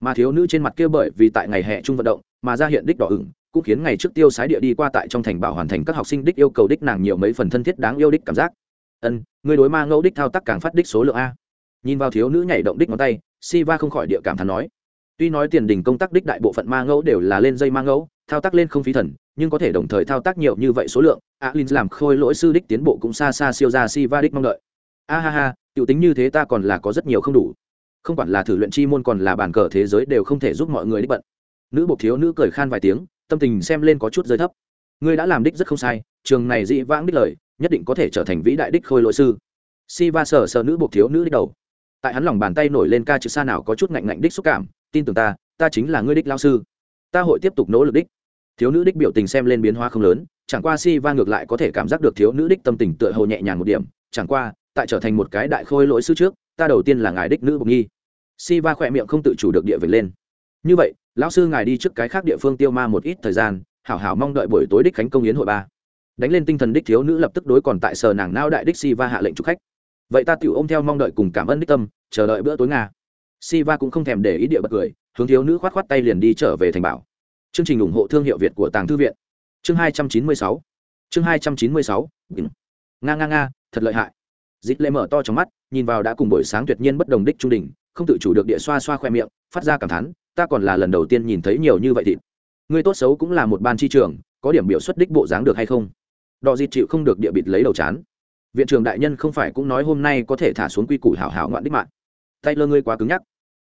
Mà thiếu nữ trên mặt kia bởi vì tại ngày hè chung vận động, mà ra hiện đích đỏ ửng, cũng khiến ngày trước tiêu sái địa đi qua tại trong thành bảo hoàn thành các học sinh đích yêu cầu đích nàng nhiều mấy phần thân thiết đáng yêu đích cảm giác. Ân, người đối ma ngẫu đích thao tác càng phát đích số lượng a. Nhìn vào thiếu nữ nhảy động đích ngón tay si va không khỏi địa cảm thán nói tuy nói tiền đình công tác đích đại bộ phận ma ngẫu đều là lên dây ma ngẫu, thao tác lên không phí thần, nhưng có thể đồng thời thao tác nhiều như vậy số lượng, alin làm khôi lỗi sư đích tiến bộ cũng xa xa siêu ra si va đích mong đợi. A ha ha, tiểu tính như thế ta còn là có rất nhiều không đủ. Không quản là thử luyện chi môn còn là bàn cờ thế giới đều không thể giúp mọi người đích bận. Nữ bộc thiếu nữ cười khan vài tiếng, tâm tình xem lên có chút rơi thấp. Ngươi đã làm đích rất không sai, trường này dị vãng đích lời, nhất định có thể trở thành vĩ đại đích khôi lỗi sư. Si va sờ sờ nữ bộc thiếu nữ đích đầu. Tại hắn lòng bàn tay nổi lên ca chữ xa nào có chút ngạnh ngạnh đích xúc cảm tin tưởng ta ta chính là ngươi đích lao sư. Ta hội tiếp tục nỗ lực đích. Thiếu nữ đích biểu tình xem lên biến hóa không lớn, chẳng qua si va ngược lại có thể cảm giác được thiếu nữ đích tâm tình tựa hồ nhẹ nhàng một điểm. Chẳng qua, tại trở thành một cái đại khôi lỗi sư trước, ta đầu tiên là ngài đích nữ bộc nghi. si va khỏe miệng không tự chủ được địa về lên. Như vậy, lão sư ngài đi trước cái khác địa phương tiêu ma một ít thời gian, hảo hảo mong đợi buổi tối đích khánh công yến hội ba. Đánh lên tinh thần đích thiếu nữ lập tức đối còn tại sờ nàng nao đại đích si va hạ lệnh chụp khách. Vậy ta tiểu ôm theo mong đợi cùng cảm ơn đích tâm, chờ đợi bữa tối nga. Siva cũng không thèm để ý địa bật cười hướng thiếu nữ khoát khoát tay liền đi trở về thành bảo. Chương trình ủng hộ thương hiệu việt của tàng thư viện. Chương hai trăm chín mươi sáu. Chương hai trăm chín mươi sáu. Nga nga nga thật lợi hại. Dịch lệ mở to trong mắt nhìn vào đã cùng buổi sáng tuyệt nhiên bất đồng đích trung đỉnh, không tự chủ được địa xoa xoa khoe miệng phát ra cảm thán ta còn là lần đầu tiên nhìn thấy nhiều như vậy thịt. Người tốt xấu cũng là một ban chi trưởng, có điểm biểu xuất đích bộ dáng được hay không? Đọ Dịch chịu không được địa bịt lấy đầu chán. Viện trưởng đại nhân không phải cũng nói hôm nay có thể thả xuống quy củ hảo hảo ngoạn đích mạng. Tay lơ ngươi quá cứng nhắc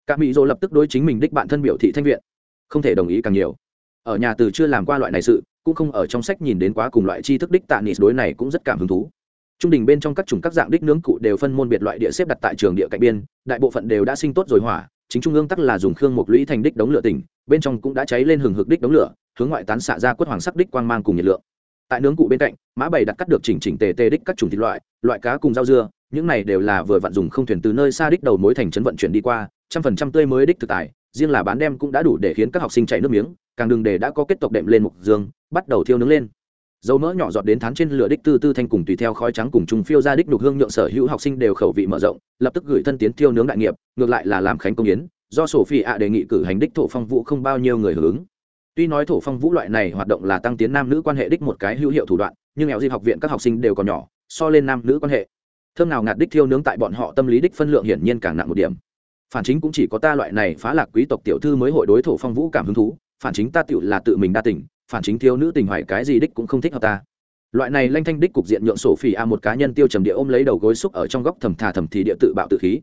cả mỹ dô lập tức đối chính mình đích bạn thân biểu thị thanh viện. Không thể đồng ý càng nhiều. Ở nhà từ chưa làm qua loại này sự, cũng không ở trong sách nhìn đến quá cùng loại tri thức đích tạ nị đối này cũng rất cảm hứng thú. Trung đình bên trong các chủng các dạng đích nướng cụ đều phân môn biệt loại địa xếp đặt tại trường địa cạnh biên, đại bộ phận đều đã sinh tốt rồi hỏa, chính trung ương tắc là dùng khương mục lũy thành đích đống lửa tỉnh, bên trong cũng đã cháy lên hừng hực đích đống lửa, hướng ngoại tán xạ ra quất hoàng sắc đích quang mang cùng nhiệt lượng. Tại nướng cụ bên cạnh, mã bày đặt cắt được chỉnh chỉnh tề tề đích các chủng thịt loại loại cá cùng rau dưa, những này đều là vừa vặn dùng không thuyền từ nơi xa đích đầu mối thành trấn vận chuyển đi qua trăm phần trăm tươi mới đích thực tài, riêng là bán đem cũng đã đủ để khiến các học sinh chạy nước miếng, càng đừng để đã có kết tộc đệm lên mục dương, bắt đầu thiêu nướng lên. Dầu mỡ nhỏ giọt đến thán trên lửa đích tư tư thanh cùng tùy theo khói trắng cùng chung phiêu ra đích đục hương nhượng sở hữu học sinh đều khẩu vị mở rộng, lập tức gửi thân tiến thiêu nướng đại nghiệp, ngược lại là làm khánh công yến, do sổ phi ạ đề nghị cử hành đích thổ phong vũ không bao nhiêu người hưởng. Tuy nói thổ phong vũ loại này hoạt động là tăng tiến nam nữ quan hệ đích một cái hữu hiệu thủ đoạn, nhưng nghèo di học viện các học sinh đều còn nhỏ, so lên nam nữ quan hệ. Thơm nào ngạt đích thiêu nướng tại bọn họ tâm lý đích phân lượng hiển nhiên càng nặng một điểm phản chính cũng chỉ có ta loại này phá lạc quý tộc tiểu thư mới hội đối thổ phong vũ cảm hứng thú, phản chính ta tựu là tự mình đa tình, phản chính thiếu nữ tình hoài cái gì đích cũng không thích hợp ta. Loại này lanh thanh đích cục diện nhượng sổ phỉ a một cá nhân tiêu trầm địa ôm lấy đầu gối xúc ở trong góc thầm thà thầm thì địa tự bạo tự khí.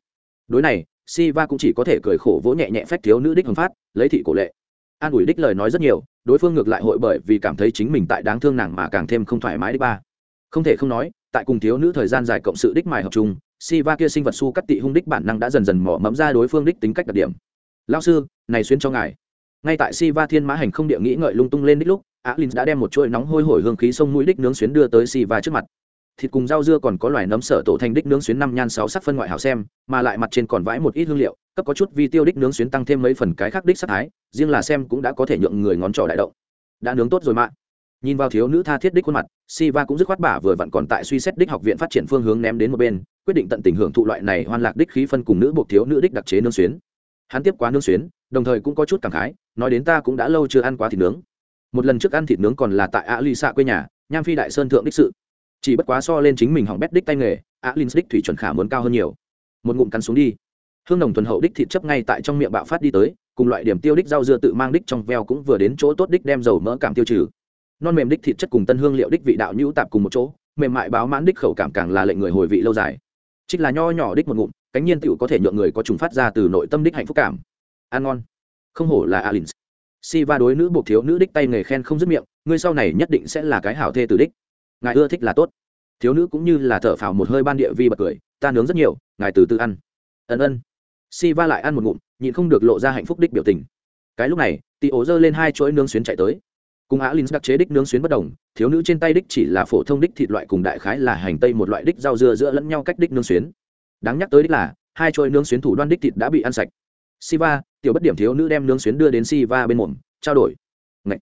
Đối này, si va cũng chỉ có thể cười khổ vỗ nhẹ nhẹ phách thiếu nữ đích hưng phát, lấy thị cổ lệ. An ủi đích lời nói rất nhiều, đối phương ngược lại hội bởi vì cảm thấy chính mình tại đáng thương nàng mà càng thêm không thoải mái đích ba. Không thể không nói, tại cùng thiếu nữ thời gian dài cộng sự đích mài hợp chung si va kia sinh vật su cắt tị hung đích bản năng đã dần dần mỏ mẫm ra đối phương đích tính cách đặc điểm. Lao sư, này xuyên cho ngài. Ngay tại si va thiên mã hành không địa nghĩ ngợi lung tung lên đích lúc Á alin đã đem một chuỗi nóng hôi hổi hương khí sông mũi đích nướng xuyến đưa tới si va trước mặt. Thịt cùng rau dưa còn có loài nấm sở tổ thành đích nướng xuyến năm nhan sáu sắc phân ngoại hảo xem, mà lại mặt trên còn vãi một ít hương liệu, cấp có chút vi tiêu đích nướng xuyến tăng thêm mấy phần cái khác đích sắc thái, riêng là xem cũng đã có thể nhượng người ngón trỏ đại động. Đã nướng tốt rồi mà nhìn vào thiếu nữ tha thiết đích khuôn mặt, siva cũng dứt khoát bả vừa vặn còn tại suy xét đích học viện phát triển phương hướng ném đến một bên, quyết định tận tình hưởng thụ loại này hoan lạc đích khí phân cùng nữ buộc thiếu nữ đích đặc chế nương xuyến. Hắn tiếp quá nương xuyến, đồng thời cũng có chút cảm khái, nói đến ta cũng đã lâu chưa ăn quá thịt nướng. Một lần trước ăn thịt nướng còn là tại a lì xạ quê nhà, nham phi đại sơn thượng đích sự. Chỉ bất quá so lên chính mình hỏng bét đích tay nghề a lin đích thủy chuẩn khả muốn cao hơn nhiều. Một ngụm cắn xuống đi. Hương nồng thuần hậu đích thịt chấp ngay tại trong miệng bạo phát đi tới, cùng loại điểm tiêu đích rau dưa tự mang đích trong veo cũng vừa đến chỗ tốt đích đem dầu mỡ cảm tiêu trừ non mềm đích thịt chất cùng tân hương liệu đích vị đạo nhũ tạp cùng một chỗ, mềm mại báo mãn đích khẩu cảm càng là lệnh người hồi vị lâu dài. Trích là nho nhỏ đích một ngụm, cánh nhiên tựu có thể nhượng người có trùng phát ra từ nội tâm đích hạnh phúc cảm. Ăn ngon. Không hổ là alin si va đối nữ buộc thiếu nữ đích tay nghề khen không dứt miệng, ngươi sau này nhất định sẽ là cái hảo thê từ đích. Ngài ưa thích là tốt. Thiếu nữ cũng như là thở phào một hơi ban địa vi bật cười, ta nướng rất nhiều, ngài từ từ ăn. Ân ân. Si va lại ăn một ngụm, nhịn không được lộ ra hạnh phúc đích biểu tình. Cái lúc này tị ố giơ lên hai chuỗi nướng xuyến chạy tới cùng á lính đặc chế đích nướng xuyến bất đồng, thiếu nữ trên tay đích chỉ là phổ thông đích thịt loại cùng đại khái là hành tây một loại đích rau dưa giữa lẫn nhau cách đích nướng xuyến. Đáng nhắc tới đích là, hai chuỗi nướng xuyến thủ đoan đích thịt đã bị ăn sạch. Siva, tiểu bất điểm thiếu nữ đem nướng xuyến đưa đến siva bên mồm, trao đổi. Ngậy.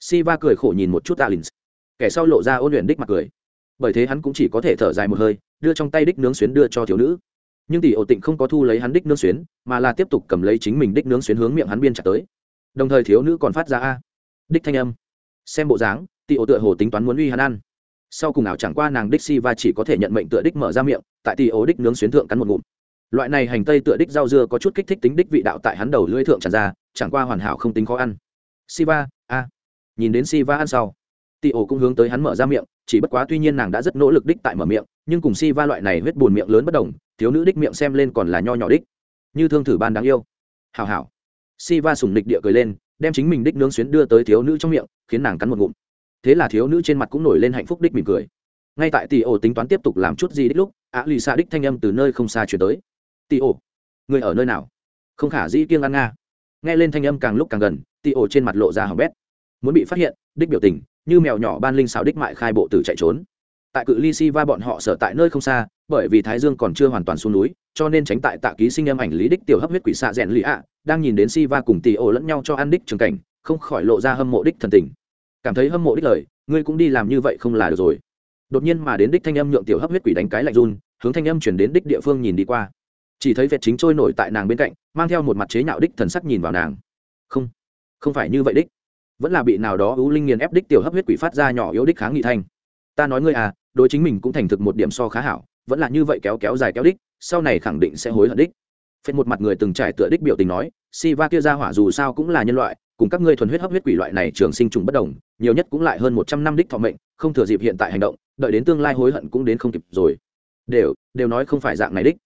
siva cười khổ nhìn một chút alin kẻ sau lộ ra ôn luyện đích mặt cười. Bởi thế hắn cũng chỉ có thể thở dài một hơi, đưa trong tay đích nướng xuyến đưa cho thiếu nữ. Nhưng tỷ ổ tịnh không có thu lấy hắn đích nướng xuyến, mà là tiếp tục cầm lấy chính mình đích nướng xuyến hướng miệng hắn biên chặt tới. Đồng thời thiếu nữ còn phát ra a. Đích thanh âm xem bộ dáng tỷ ổ tựa hồ tính toán muốn uy hắn ăn. Sau cùng nào chẳng qua nàng đích si và chỉ có thể nhận mệnh tựa đích mở ra miệng, tại tỷ ổ đích nướng xuyến thượng cắn một ngụm. Loại này hành tây tựa đích rau dưa có chút kích thích tính đích vị đạo tại hắn đầu lưỡi thượng tràn ra, chẳng qua hoàn hảo không tính khó ăn. Si va, a. Nhìn đến si va ăn sau, tị ổ cũng hướng tới hắn mở ra miệng, chỉ bất quá tuy nhiên nàng đã rất nỗ lực đích tại mở miệng, nhưng cùng si va loại này huyết bùn miệng lớn bất đồng, thiếu nữ đích miệng xem lên còn là nho nhỏ đích. Như thương thử ban đáng yêu. Hào hảo. si va sùng nịch địa cười lên đem chính mình đích nướng xuyến đưa tới thiếu nữ trong miệng, khiến nàng cắn một ngụm. Thế là thiếu nữ trên mặt cũng nổi lên hạnh phúc đích mỉm cười. Ngay tại tỷ ổ tính toán tiếp tục làm chút gì đích lúc, ạ lì xa đích thanh âm từ nơi không xa chuyển tới. Tỷ ổ, người ở nơi nào? Không khả dĩ kiêng ăn nga. Nghe lên thanh âm càng lúc càng gần tỷ ổ trên mặt lộ ra hỏng bét. Muốn bị phát hiện, đích biểu tình, như mèo nhỏ ban linh xào đích mại khai bộ tử chạy trốn. Tại cự ly si va bọn họ sở tại nơi không xa bởi vì thái dương còn chưa hoàn toàn xuống núi, cho nên tránh tại tạ ký sinh âm ảnh lý đích tiểu hấp huyết quỷ xạ rèn lì ạ, đang nhìn đến si va cùng tỷ ổ lẫn nhau cho ăn đích trường cảnh, không khỏi lộ ra hâm mộ đích thần tình. Cảm thấy hâm mộ đích lời, ngươi cũng đi làm như vậy không là được rồi. Đột nhiên mà đến đích thanh âm nhượng tiểu hấp huyết quỷ đánh cái lạnh run, hướng thanh âm chuyển đến đích địa phương nhìn đi qua. Chỉ thấy vẹt chính trôi nổi tại nàng bên cạnh, mang theo một mặt chế nhạo đích thần sắc nhìn vào nàng. Không không phải như vậy đích. Vẫn là bị nào đó ưu linh nghiền ép đích tiểu hấp huyết quỷ phát ra nhỏ yếu đích kháng nghị thanh. Ta nói ngươi à đối chính mình cũng thành thực một điểm so khá hảo vẫn là như vậy kéo kéo dài kéo đích, sau này khẳng định sẽ hối hận đích. Phết một mặt người từng trải tựa đích biểu tình nói, si va kia ra hỏa dù sao cũng là nhân loại, cùng các ngươi thuần huyết hấp huyết quỷ loại này trường sinh trùng bất đồng, nhiều nhất cũng lại hơn một trăm năm đích thọ mệnh, không thừa dịp hiện tại hành động, đợi đến tương lai hối hận cũng đến không kịp rồi. Đều đều nói không phải dạng này đích.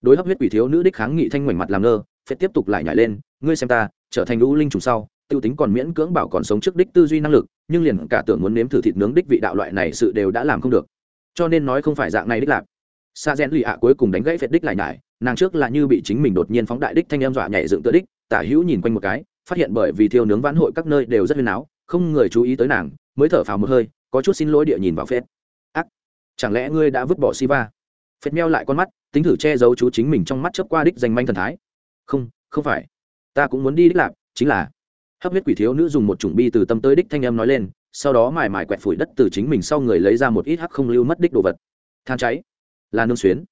Đối hấp huyết quỷ thiếu nữ đích kháng nghị thanh ngoảnh mặt làm ngơ, phết tiếp tục lại nhảy lên, ngươi xem ta, trở thành lũ linh trùng sau, tiêu tính còn miễn cưỡng bảo còn sống trước đích tư duy năng lực, nhưng liền cả tưởng muốn nếm thử thịt nướng đích vị đạo loại này sự đều đã làm không được. Cho nên nói không phải dạng này đích lạc sa gen lì ạ cuối cùng đánh gãy phệt đích lại nhải, nàng trước là như bị chính mình đột nhiên phóng đại đích thanh em dọa nhảy dựng tựa đích, tả hữu nhìn quanh một cái, phát hiện bởi vì thiêu nướng vãn hội các nơi đều rất yên áo không người chú ý tới nàng, mới thở phào một hơi, có chút xin lỗi địa nhìn vào phết ác, chẳng lẽ ngươi đã vứt bỏ siva phết meo lại con mắt, tính thử che giấu chú chính mình trong mắt chớp qua đích danh manh thần thái. Không không phải. Ta cũng muốn đi đích lạp chính là. Hấp huyết quỷ thiếu nữ dùng một chủng bi từ tâm tới đích thanh em nói lên, sau đó mài mài quẹt phủi đất từ chính mình sau người lấy ra một ít hắc không lưu mất đích đồ vật. Than cháy là nương xuyến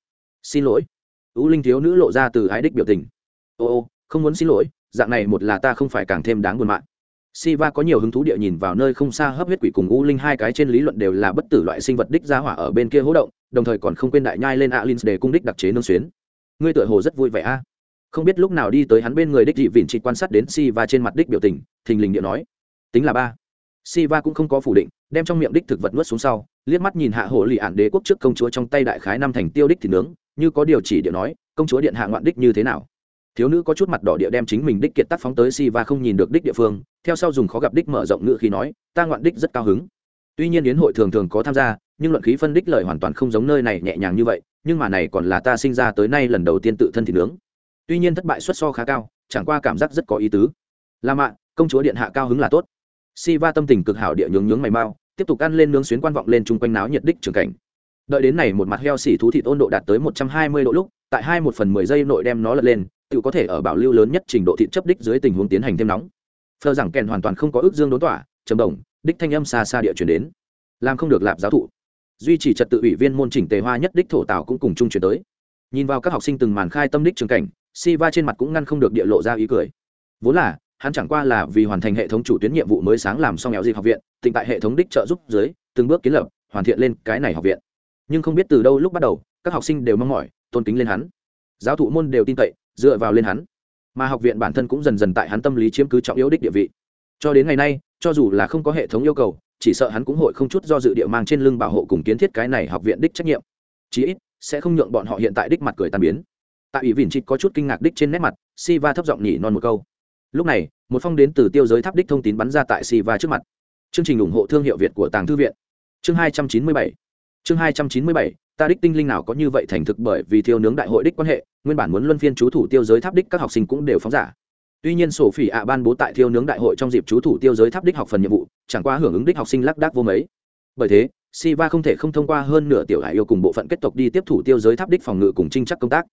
xin lỗi ưu linh thiếu nữ lộ ra từ ái đích biểu tình ô ô không muốn xin lỗi dạng này một là ta không phải càng thêm đáng buồn mạng Siva có nhiều hứng thú địa nhìn vào nơi không xa hấp huyết quỷ cùng U Linh hai cái trên lý luận đều là bất tử loại sinh vật đích ra hỏa ở bên kia hỗ động, đồng thời còn không quên đại nhai lên Alins để cung đích đặc chế nương xuyến. Ngươi tựa hồ rất vui vẻ a. Không biết lúc nào đi tới hắn bên người đích dị vịn chỉ quan sát đến Siva trên mặt đích biểu tình, thình lình địa nói, tính là ba. Siva cũng không có phủ định, đem trong miệng đích thực vật nuốt xuống sau, liếc mắt nhìn hạ hổ lì ản đế quốc trước công chúa trong tay đại khái năm thành tiêu đích thì nướng, như có điều chỉ địa nói, công chúa điện hạ ngoạn đích như thế nào? Thiếu nữ có chút mặt đỏ địa đem chính mình đích kiệt tác phóng tới Siva không nhìn được đích địa phương theo sau dùng khó gặp đích mở rộng ngữ khi nói ta ngoạn đích rất cao hứng. Tuy nhiên yến hội thường thường có tham gia nhưng luận khí phân đích lời hoàn toàn không giống nơi này nhẹ nhàng như vậy nhưng mà này còn là ta sinh ra tới nay lần đầu tiên tự thân thì nướng. Tuy nhiên thất bại xuất so khá cao chẳng qua cảm giác rất có ý tứ. La mạn, công chúa điện hạ cao hứng là tốt si va tâm tình cực hảo địa nhướng nhướng mày mau, tiếp tục ăn lên nướng xuyến quan vọng lên chung quanh náo nhiệt đích trường cảnh. Đợi đến này một mặt heo xỉ thú thịt ôn độ đạt tới một trăm hai mươi độ lúc, tại hai một phần mười giây nội đem nó lật lên, tự có thể ở bảo lưu lớn nhất trình độ thịt chấp đích dưới tình huống tiến hành thêm nóng. Phờ rằng kèn hoàn toàn không có ước dương đốn tỏa, trầm đồng, đích thanh âm xa xa địa chuyển đến. Làm không được lạp giáo thụ. Duy trì trật tự ủy viên môn chỉnh tề hoa nhất đích thổ tào cũng cùng chung chuyển tới. Nhìn vào các học sinh từng màn khai tâm đích trường cảnh, si va trên mặt cũng ngăn không được địa lộ ra ý cười. Vốn là hắn chẳng qua là vì hoàn thành hệ thống chủ tuyến nhiệm vụ mới sáng làm xong nghèo dịp học viện tịnh tại hệ thống đích trợ giúp dưới, từng bước kiến lập, hoàn thiện lên cái này học viện. Nhưng không biết từ đâu lúc bắt đầu, các học sinh đều mong mỏi, tôn kính lên hắn. Giáo thụ môn đều tin cậy, dựa vào lên hắn. Mà học viện bản thân cũng dần dần tại hắn tâm lý chiếm cứ trọng yếu đích địa vị. Cho đến ngày nay, cho dù là không có hệ thống yêu cầu, chỉ sợ hắn cũng hội không chút do dự địa mang trên lưng bảo hộ cùng kiến thiết cái này học viện đích trách nhiệm. Chí ít, sẽ không nhượng bọn họ hiện tại đích mặt cười tàn biến. Tại ủy vỉn trịch có chút kinh ngạc đích trên nét mặt Siva thấp giọng nhỉ non một câu lúc này, một phong đến từ tiêu giới tháp đích thông tín bắn ra tại Siva trước mặt. Chương trình ủng hộ thương hiệu việt của tàng thư viện. Chương hai trăm chín mươi bảy. Chương hai trăm chín mươi bảy, ta đích tinh linh nào có như vậy thành thực bởi vì thiêu nướng đại hội đích quan hệ, nguyên bản muốn luân phiên chú thủ tiêu giới tháp đích các học sinh cũng đều phóng giả. Tuy nhiên sổ phỉ ạ ban bố tại thiêu nướng đại hội trong dịp chú thủ tiêu giới tháp đích học phần nhiệm vụ, chẳng qua hưởng ứng đích học sinh lác đác vô mấy. Bởi thế, siva không thể không thông qua hơn nửa tiểu hải yêu cùng bộ phận kết tộc đi tiếp thủ tiêu giới tháp đích phòng ngự cùng trinh chắc công tác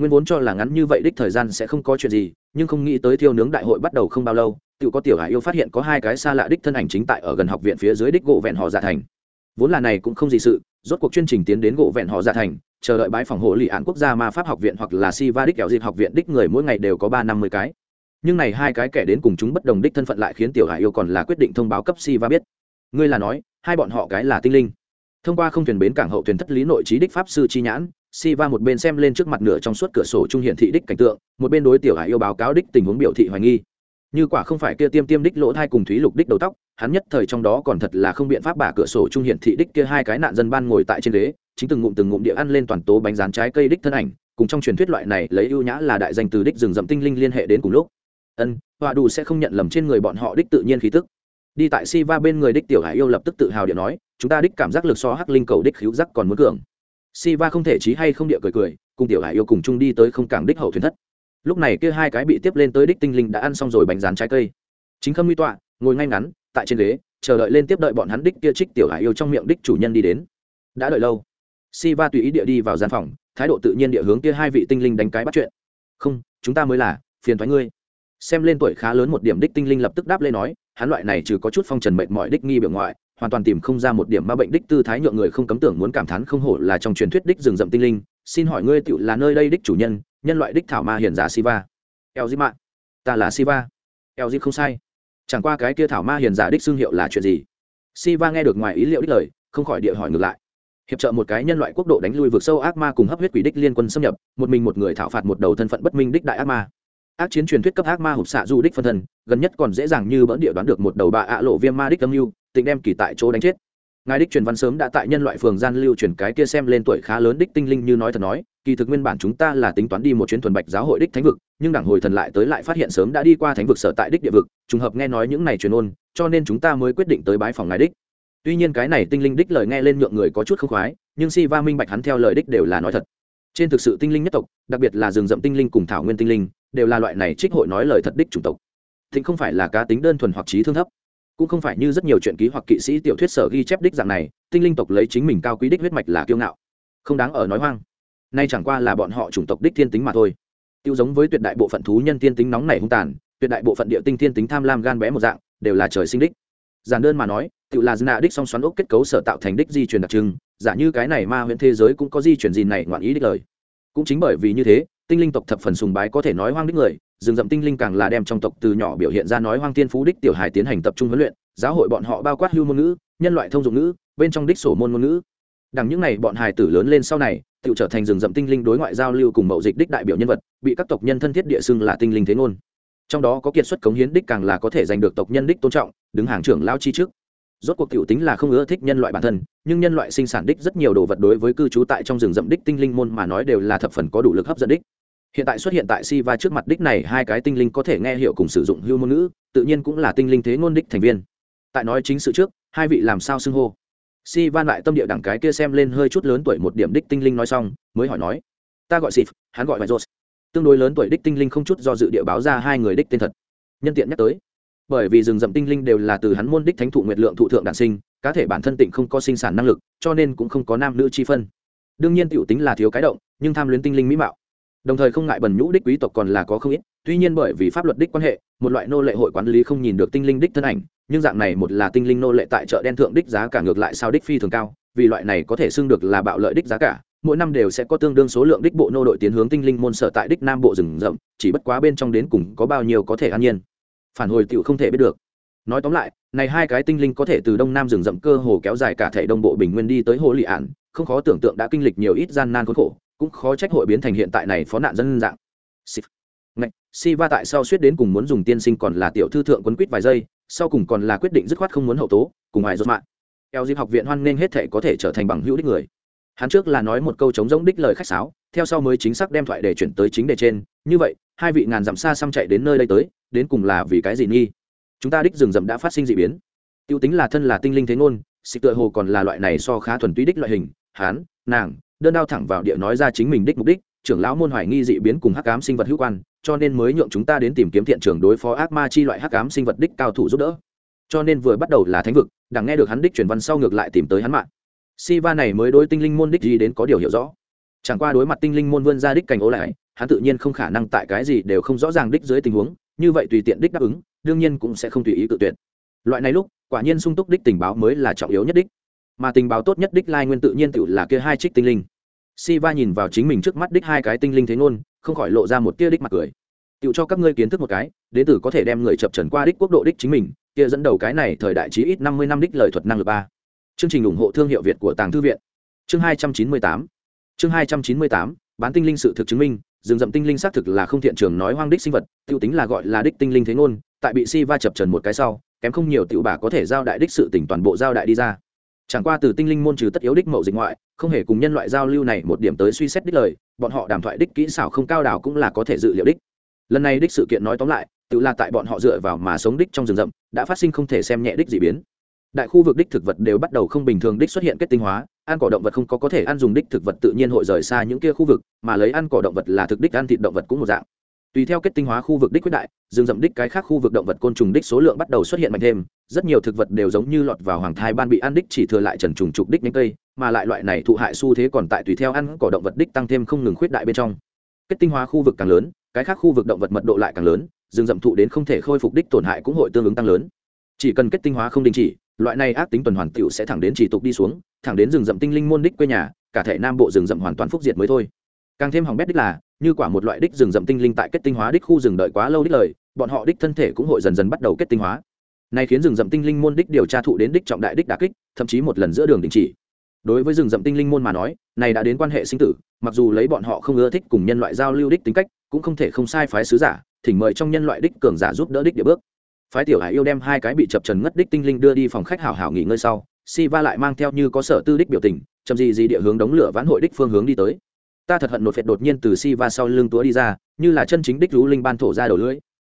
nguyên vốn cho là ngắn như vậy đích thời gian sẽ không có chuyện gì, nhưng không nghĩ tới thiêu nướng đại hội bắt đầu không bao lâu, tự có tiểu hải yêu phát hiện có hai cái xa lạ đích thân ảnh chính tại ở gần học viện phía dưới đích gỗ vẹn họ giả thành. Vốn là này cũng không gì sự, rốt cuộc chương trình tiến đến gỗ vẹn họ giả thành, chờ đợi bãi phòng hộ lì án quốc gia ma pháp học viện hoặc là si va đích kéo dịp học viện đích người mỗi ngày đều có ba năm mươi cái. Nhưng này hai cái kẻ đến cùng chúng bất đồng đích thân phận lại khiến tiểu hải yêu còn là quyết định thông báo cấp si va biết. Ngươi là nói, hai bọn họ cái là tinh linh. Thông qua không thuyền bến cảng hậu thuyền thất lý nội trí đích pháp sư chi nhãn si va một bên xem lên trước mặt nửa trong suốt cửa sổ trung hiển thị đích cảnh tượng, một bên đối tiểu hải yêu báo cáo đích tình huống biểu thị hoài nghi. Như quả không phải kia tiêm tiêm đích lỗ thai cùng thúy lục đích đầu tóc, hắn nhất thời trong đó còn thật là không biện pháp bả cửa sổ trung hiển thị đích kia hai cái nạn dân ban ngồi tại trên ghế, chính từng ngụm từng ngụm địa ăn lên toàn tố bánh rán trái cây đích thân ảnh, cùng trong truyền thuyết loại này lấy ưu nhã là đại danh từ đích rừng rậm tinh linh liên hệ đến cùng lúc. Ân, họa đủ sẽ không nhận lầm trên người bọn họ đích tự nhiên khí tức. Đi tại si va bên người đích tiểu hải yêu lập tức tự hào điện nói, chúng ta đích cảm giác lực so hắc linh cầu đích khiếu giác còn muốn cường si va không thể trí hay không địa cười cười, cùng tiểu hải yêu cùng chung đi tới không cảng đích hậu thuyền thất. Lúc này kia hai cái bị tiếp lên tới đích tinh linh đã ăn xong rồi bánh rán trái cây. Chính khâm nguy tọa, ngồi ngay ngắn, tại trên ghế, chờ đợi lên tiếp đợi bọn hắn đích kia trích tiểu hải yêu trong miệng đích chủ nhân đi đến. Đã đợi lâu. Si va tùy ý địa đi vào gian phòng, thái độ tự nhiên địa hướng kia hai vị tinh linh đánh cái bắt chuyện. Không, chúng ta mới là, phiền thoái ngươi. Xem lên tuổi khá lớn một điểm đích tinh linh lập tức đáp lên nói, hắn loại này trừ có chút phong trần mệt mỏi đích nghi biểu ngoại hoàn toàn tìm không ra một điểm ma bệnh đích tư thái nhượng người không cấm tưởng muốn cảm thán không hổ là trong truyền thuyết đích rừng rậm tinh linh. Xin hỏi ngươi tựu là nơi đây đích chủ nhân nhân loại đích thảo ma hiền giả siva? Eo di mạng ta là siva. Eo di không sai. Chẳng qua cái kia thảo ma hiền giả đích xương hiệu là chuyện gì? Siva nghe được ngoài ý liệu đích lời, không khỏi địa hỏi ngược lại. Hiệp trợ một cái nhân loại quốc độ đánh lui vượt sâu ác ma cùng hấp huyết quỷ đích liên quân xâm nhập, một mình một người thảo phạt một đầu thân phận bất minh đích đại ác ma ác chiến truyền thuyết cấp ác ma hụp xạ du đích phân thân, gần nhất còn dễ dàng như bỡn địa đoán được một đầu bà ạ lộ viêm ma đích âm mưu, tịnh đem kỳ tại chỗ đánh chết. Ngài đích truyền văn sớm đã tại nhân loại phường gian lưu truyền cái kia xem lên tuổi khá lớn đích tinh linh như nói thật nói, kỳ thực nguyên bản chúng ta là tính toán đi một chuyến thuần bạch giáo hội đích thánh vực, nhưng đảng hồi thần lại tới lại phát hiện sớm đã đi qua thánh vực sở tại đích địa vực, trùng hợp nghe nói những này truyền ôn, cho nên chúng ta mới quyết định tới bái phòng ngài đích. Tuy nhiên cái này tinh linh đích lời nghe lên nhượng người có chút không khoái, nhưng si va minh bạch hắn theo lời đích đều là nói thật trên thực sự tinh linh nhất tộc, đặc biệt là rừng rậm tinh linh cùng thảo nguyên tinh linh, đều là loại này trích hội nói lời thật đích chủng tộc. Thịnh không phải là cá tính đơn thuần hoặc trí thương thấp, cũng không phải như rất nhiều chuyện ký hoặc kỵ sĩ tiểu thuyết sở ghi chép đích dạng này, tinh linh tộc lấy chính mình cao quý đích huyết mạch là kiêu ngạo, không đáng ở nói hoang. Nay chẳng qua là bọn họ chủng tộc đích thiên tính mà thôi. Tiêu giống với tuyệt đại bộ phận thú nhân thiên tính nóng nảy hung tàn, tuyệt đại bộ phận địa tinh thiên tính tham lam gan bé một dạng, đều là trời sinh đích. Giản đơn mà nói tự là dna đích song xoắn ốc kết cấu sở tạo thành đích di truyền đặc trưng, giả như cái này ma huyện thế giới cũng có di truyền gì này ngoạn ý đích lời. Cũng chính bởi vì như thế, tinh linh tộc thập phần sùng bái có thể nói hoang đích người, rừng rậm tinh linh càng là đem trong tộc từ nhỏ biểu hiện ra nói hoang tiên phú đích tiểu hài tiến hành tập trung huấn luyện, giáo hội bọn họ bao quát hưu ngôn ngữ, nhân loại thông dụng ngữ, bên trong đích sổ môn ngôn ngữ. Đằng những này bọn hài tử lớn lên sau này, tự trở thành rừng rậm tinh linh đối ngoại giao lưu cùng mậu dịch đích đại biểu nhân vật, bị các tộc nhân thân thiết địa xưng là tinh linh thế ngôn. Trong đó có kiệt xuất cống hiến đích càng là có thể giành được tộc nhân đích tôn trọng, đứng hàng trưởng lao chi trước rốt cuộc cựu tính là không ưa thích nhân loại bản thân, nhưng nhân loại sinh sản đích rất nhiều đồ vật đối với cư trú tại trong rừng rậm đích tinh linh môn mà nói đều là thập phần có đủ lực hấp dẫn đích. Hiện tại xuất hiện tại si va trước mặt đích này, hai cái tinh linh có thể nghe hiểu cùng sử dụng hưu ngôn ngữ, tự nhiên cũng là tinh linh thế ngôn đích thành viên. Tại nói chính sự trước, hai vị làm sao xưng hô? Si van lại tâm địa đẳng cái kia xem lên hơi chút lớn tuổi một điểm đích tinh linh nói xong, mới hỏi nói, ta gọi sif, hắn gọi vài rốt. tương đối lớn tuổi đích tinh linh không chút do dự địa báo ra hai người đích tên thật. Nhân tiện nhắc tới bởi vì rừng rậm tinh linh đều là từ hắn môn đích thánh thụ nguyệt lượng thụ thượng đản sinh, cá thể bản thân tịnh không có sinh sản năng lực, cho nên cũng không có nam nữ chi phân. Đương nhiên tiểu tính là thiếu cái động, nhưng tham luyến tinh linh mỹ mạo. Đồng thời không ngại bẩn nhũ đích quý tộc còn là có không ít, tuy nhiên bởi vì pháp luật đích quan hệ, một loại nô lệ hội quản lý không nhìn được tinh linh đích thân ảnh, nhưng dạng này một là tinh linh nô lệ tại chợ đen thượng đích giá cả ngược lại sao đích phi thường cao, vì loại này có thể xưng được là bạo lợi đích giá cả, mỗi năm đều sẽ có tương đương số lượng đích bộ nô đội tiến hướng tinh linh môn sở tại đích nam bộ rừng rậm, chỉ bất quá bên trong đến cùng có bao nhiêu có thể an nhiên phản hồi tựu không thể biết được. Nói tóm lại, này hai cái tinh linh có thể từ đông nam rừng rậm cơ hồ kéo dài cả thể đông bộ bình nguyên đi tới hồ lị ản, không khó tưởng tượng đã kinh lịch nhiều ít gian nan khốn khổ, cũng khó trách hội biến thành hiện tại này phó nạn dân dạng. Ngạch si va tại sao suýt đến cùng muốn dùng tiên sinh còn là tiểu thư thượng quân quýt vài giây, sau cùng còn là quyết định dứt khoát không muốn hậu tố, cùng ai rốt mạng. Eo dịp học viện hoan nghênh hết thể có thể trở thành bằng hữu đích người. Hắn trước là nói một câu chống giống đích lời khách sáo theo sau mới chính xác đem thoại để chuyển tới chính đề trên. Như vậy, hai vị ngàn dặm xa xăm chạy đến nơi đây tới, đến cùng là vì cái gì nghi? Chúng ta đích rừng rậm đã phát sinh d ị biến. T i ê u tính là thân là tinh linh thế ngôn, xịt tựa hồ còn là loại này so khá thuần túy đích loại hình, hán, nàng, đơn đao thẳng vào địa nói ra chính mình đích mục đích, trưởng lão môn hoài nghi dị biến cùng hắc ám sinh vật hữu quan, cho nên mới nhượng chúng ta đến tìm kiếm thiện trường đối phó ác ma chi loại hắc ám sinh vật đích cao thủ giúp đỡ. Cho nên vừa bắt đầu là thánh vực, đằng nghe được hắn đích truyền văn sau ngược lại tìm tới hắn mạng. Si va này mới đối tinh linh môn đích gì đến có điều hiểu rõ chẳng qua đối mặt tinh linh môn vươn ra đích cảnh ố lại, hắn tự nhiên không khả năng tại cái gì đều không rõ ràng đích dưới tình huống, như vậy tùy tiện đích đáp ứng, đương nhiên cũng sẽ không tùy ý tự tuyệt. Loại này lúc, quả nhiên sung túc đích tình báo mới là trọng yếu nhất đích. Mà tình báo tốt nhất đích lai nguyên tự nhiên tự là kia hai trích tinh linh. Si va nhìn vào chính mình trước mắt đích hai cái tinh linh thế ngôn, không khỏi lộ ra một tia đích mặt cười. Tự cho các ngươi kiến thức một cái, đến từ có thể đem người chập trần qua đích quốc độ đích chính mình, kia dẫn đầu cái này thời đại chí ít năm mươi năm đích lời thuật năng lực ba. Chương trình ủng hộ thương hiệu việt của tàng thư viện. Chương hai trăm chín mươi tám chương hai trăm chín mươi tám, bán tinh linh sự thực chứng minh, rừng rậm tinh linh xác thực là không thiện trường nói hoang đích sinh vật, tiêu tính là gọi là đích tinh linh thế ngôn, tại bị si va chập trần một cái sau, kém không nhiều tiểu bà có thể giao đại đích sự tỉnh toàn bộ giao đại đi ra. Chẳng qua từ tinh linh môn trừ tất yếu đích mậu dịch ngoại, không hề cùng nhân loại giao lưu này một điểm tới suy xét đích lời, bọn họ đàm thoại đích kỹ xảo không cao đảo cũng là có thể dự liệu đích. Lần này đích sự kiện nói tóm lại, tự là tại bọn họ dựa vào mà sống đích trong rừng rậm, đã phát sinh không thể xem nhẹ đích d ị biến. Đại khu vực đích thực vật đều bắt đầu không bình thường đích xuất hiện kết tinh hóa ăn cỏ động vật không có có thể ăn dùng đích thực vật tự nhiên hội rời xa những kia khu vực, mà lấy ăn cỏ động vật là thực đích ăn thịt động vật cũng một dạng. Tùy theo kết tinh hóa khu vực đích quyết đại, rừng rậm đích cái khác khu vực động vật côn trùng đích số lượng bắt đầu xuất hiện mạnh thêm, rất nhiều thực vật đều giống như lọt vào hoàng thai ban bị ăn đích chỉ thừa lại trần trùng trục đích nhanh cây, mà lại loại này thụ hại xu thế còn tại tùy theo ăn cỏ động vật đích tăng thêm không ngừng khuyết đại bên trong. Kết tinh hóa khu vực càng lớn, cái khác khu vực động vật mật độ lại càng lớn, rừng rậm thụ đến không thể khôi phục đích tổn hại cũng hội tương ứng tăng lớn. Chỉ cần kết tinh hóa không đình chỉ loại này ác tính tuần hoàn tiểu sẽ thẳng đến chỉ tục đi xuống, thẳng đến rừng rậm tinh linh môn đích quê nhà, cả thể nam bộ rừng rậm hoàn toàn phúc diệt mới thôi. Càng thêm hỏng bét đích là, như quả một loại đích rừng rậm tinh linh tại kết tinh hóa đích khu rừng đợi quá lâu đích lời, bọn họ đích thân thể cũng hội dần dần bắt đầu kết tinh hóa. Này khiến rừng rậm tinh linh môn đích điều tra thụ đến đích trọng đại đích đà kích, thậm chí một lần giữa đường đình chỉ. Đối với rừng rậm tinh linh môn mà nói, này đã đến quan hệ sinh tử, mặc dù lấy bọn họ không ưa thích cùng nhân loại giao lưu đích tính cách, cũng không thể không sai phái sứ giả, thỉnh mời trong nhân loại đích cường giả giúp đỡ đích địa bước phái tiểu hải yêu đem hai cái bị chập trần ngất đích tinh linh đưa đi phòng khách hảo hảo nghỉ ngơi sau si va lại mang theo như có sở tư đích biểu tình, chậm gì gì địa hướng đống lửa vãn hội đích phương hướng đi tới. Ta thật hận nột phệt đột nhiên từ si va sau lưng túa đi ra, như là chân chính đích rú linh ban thổ ra đầu lưỡi.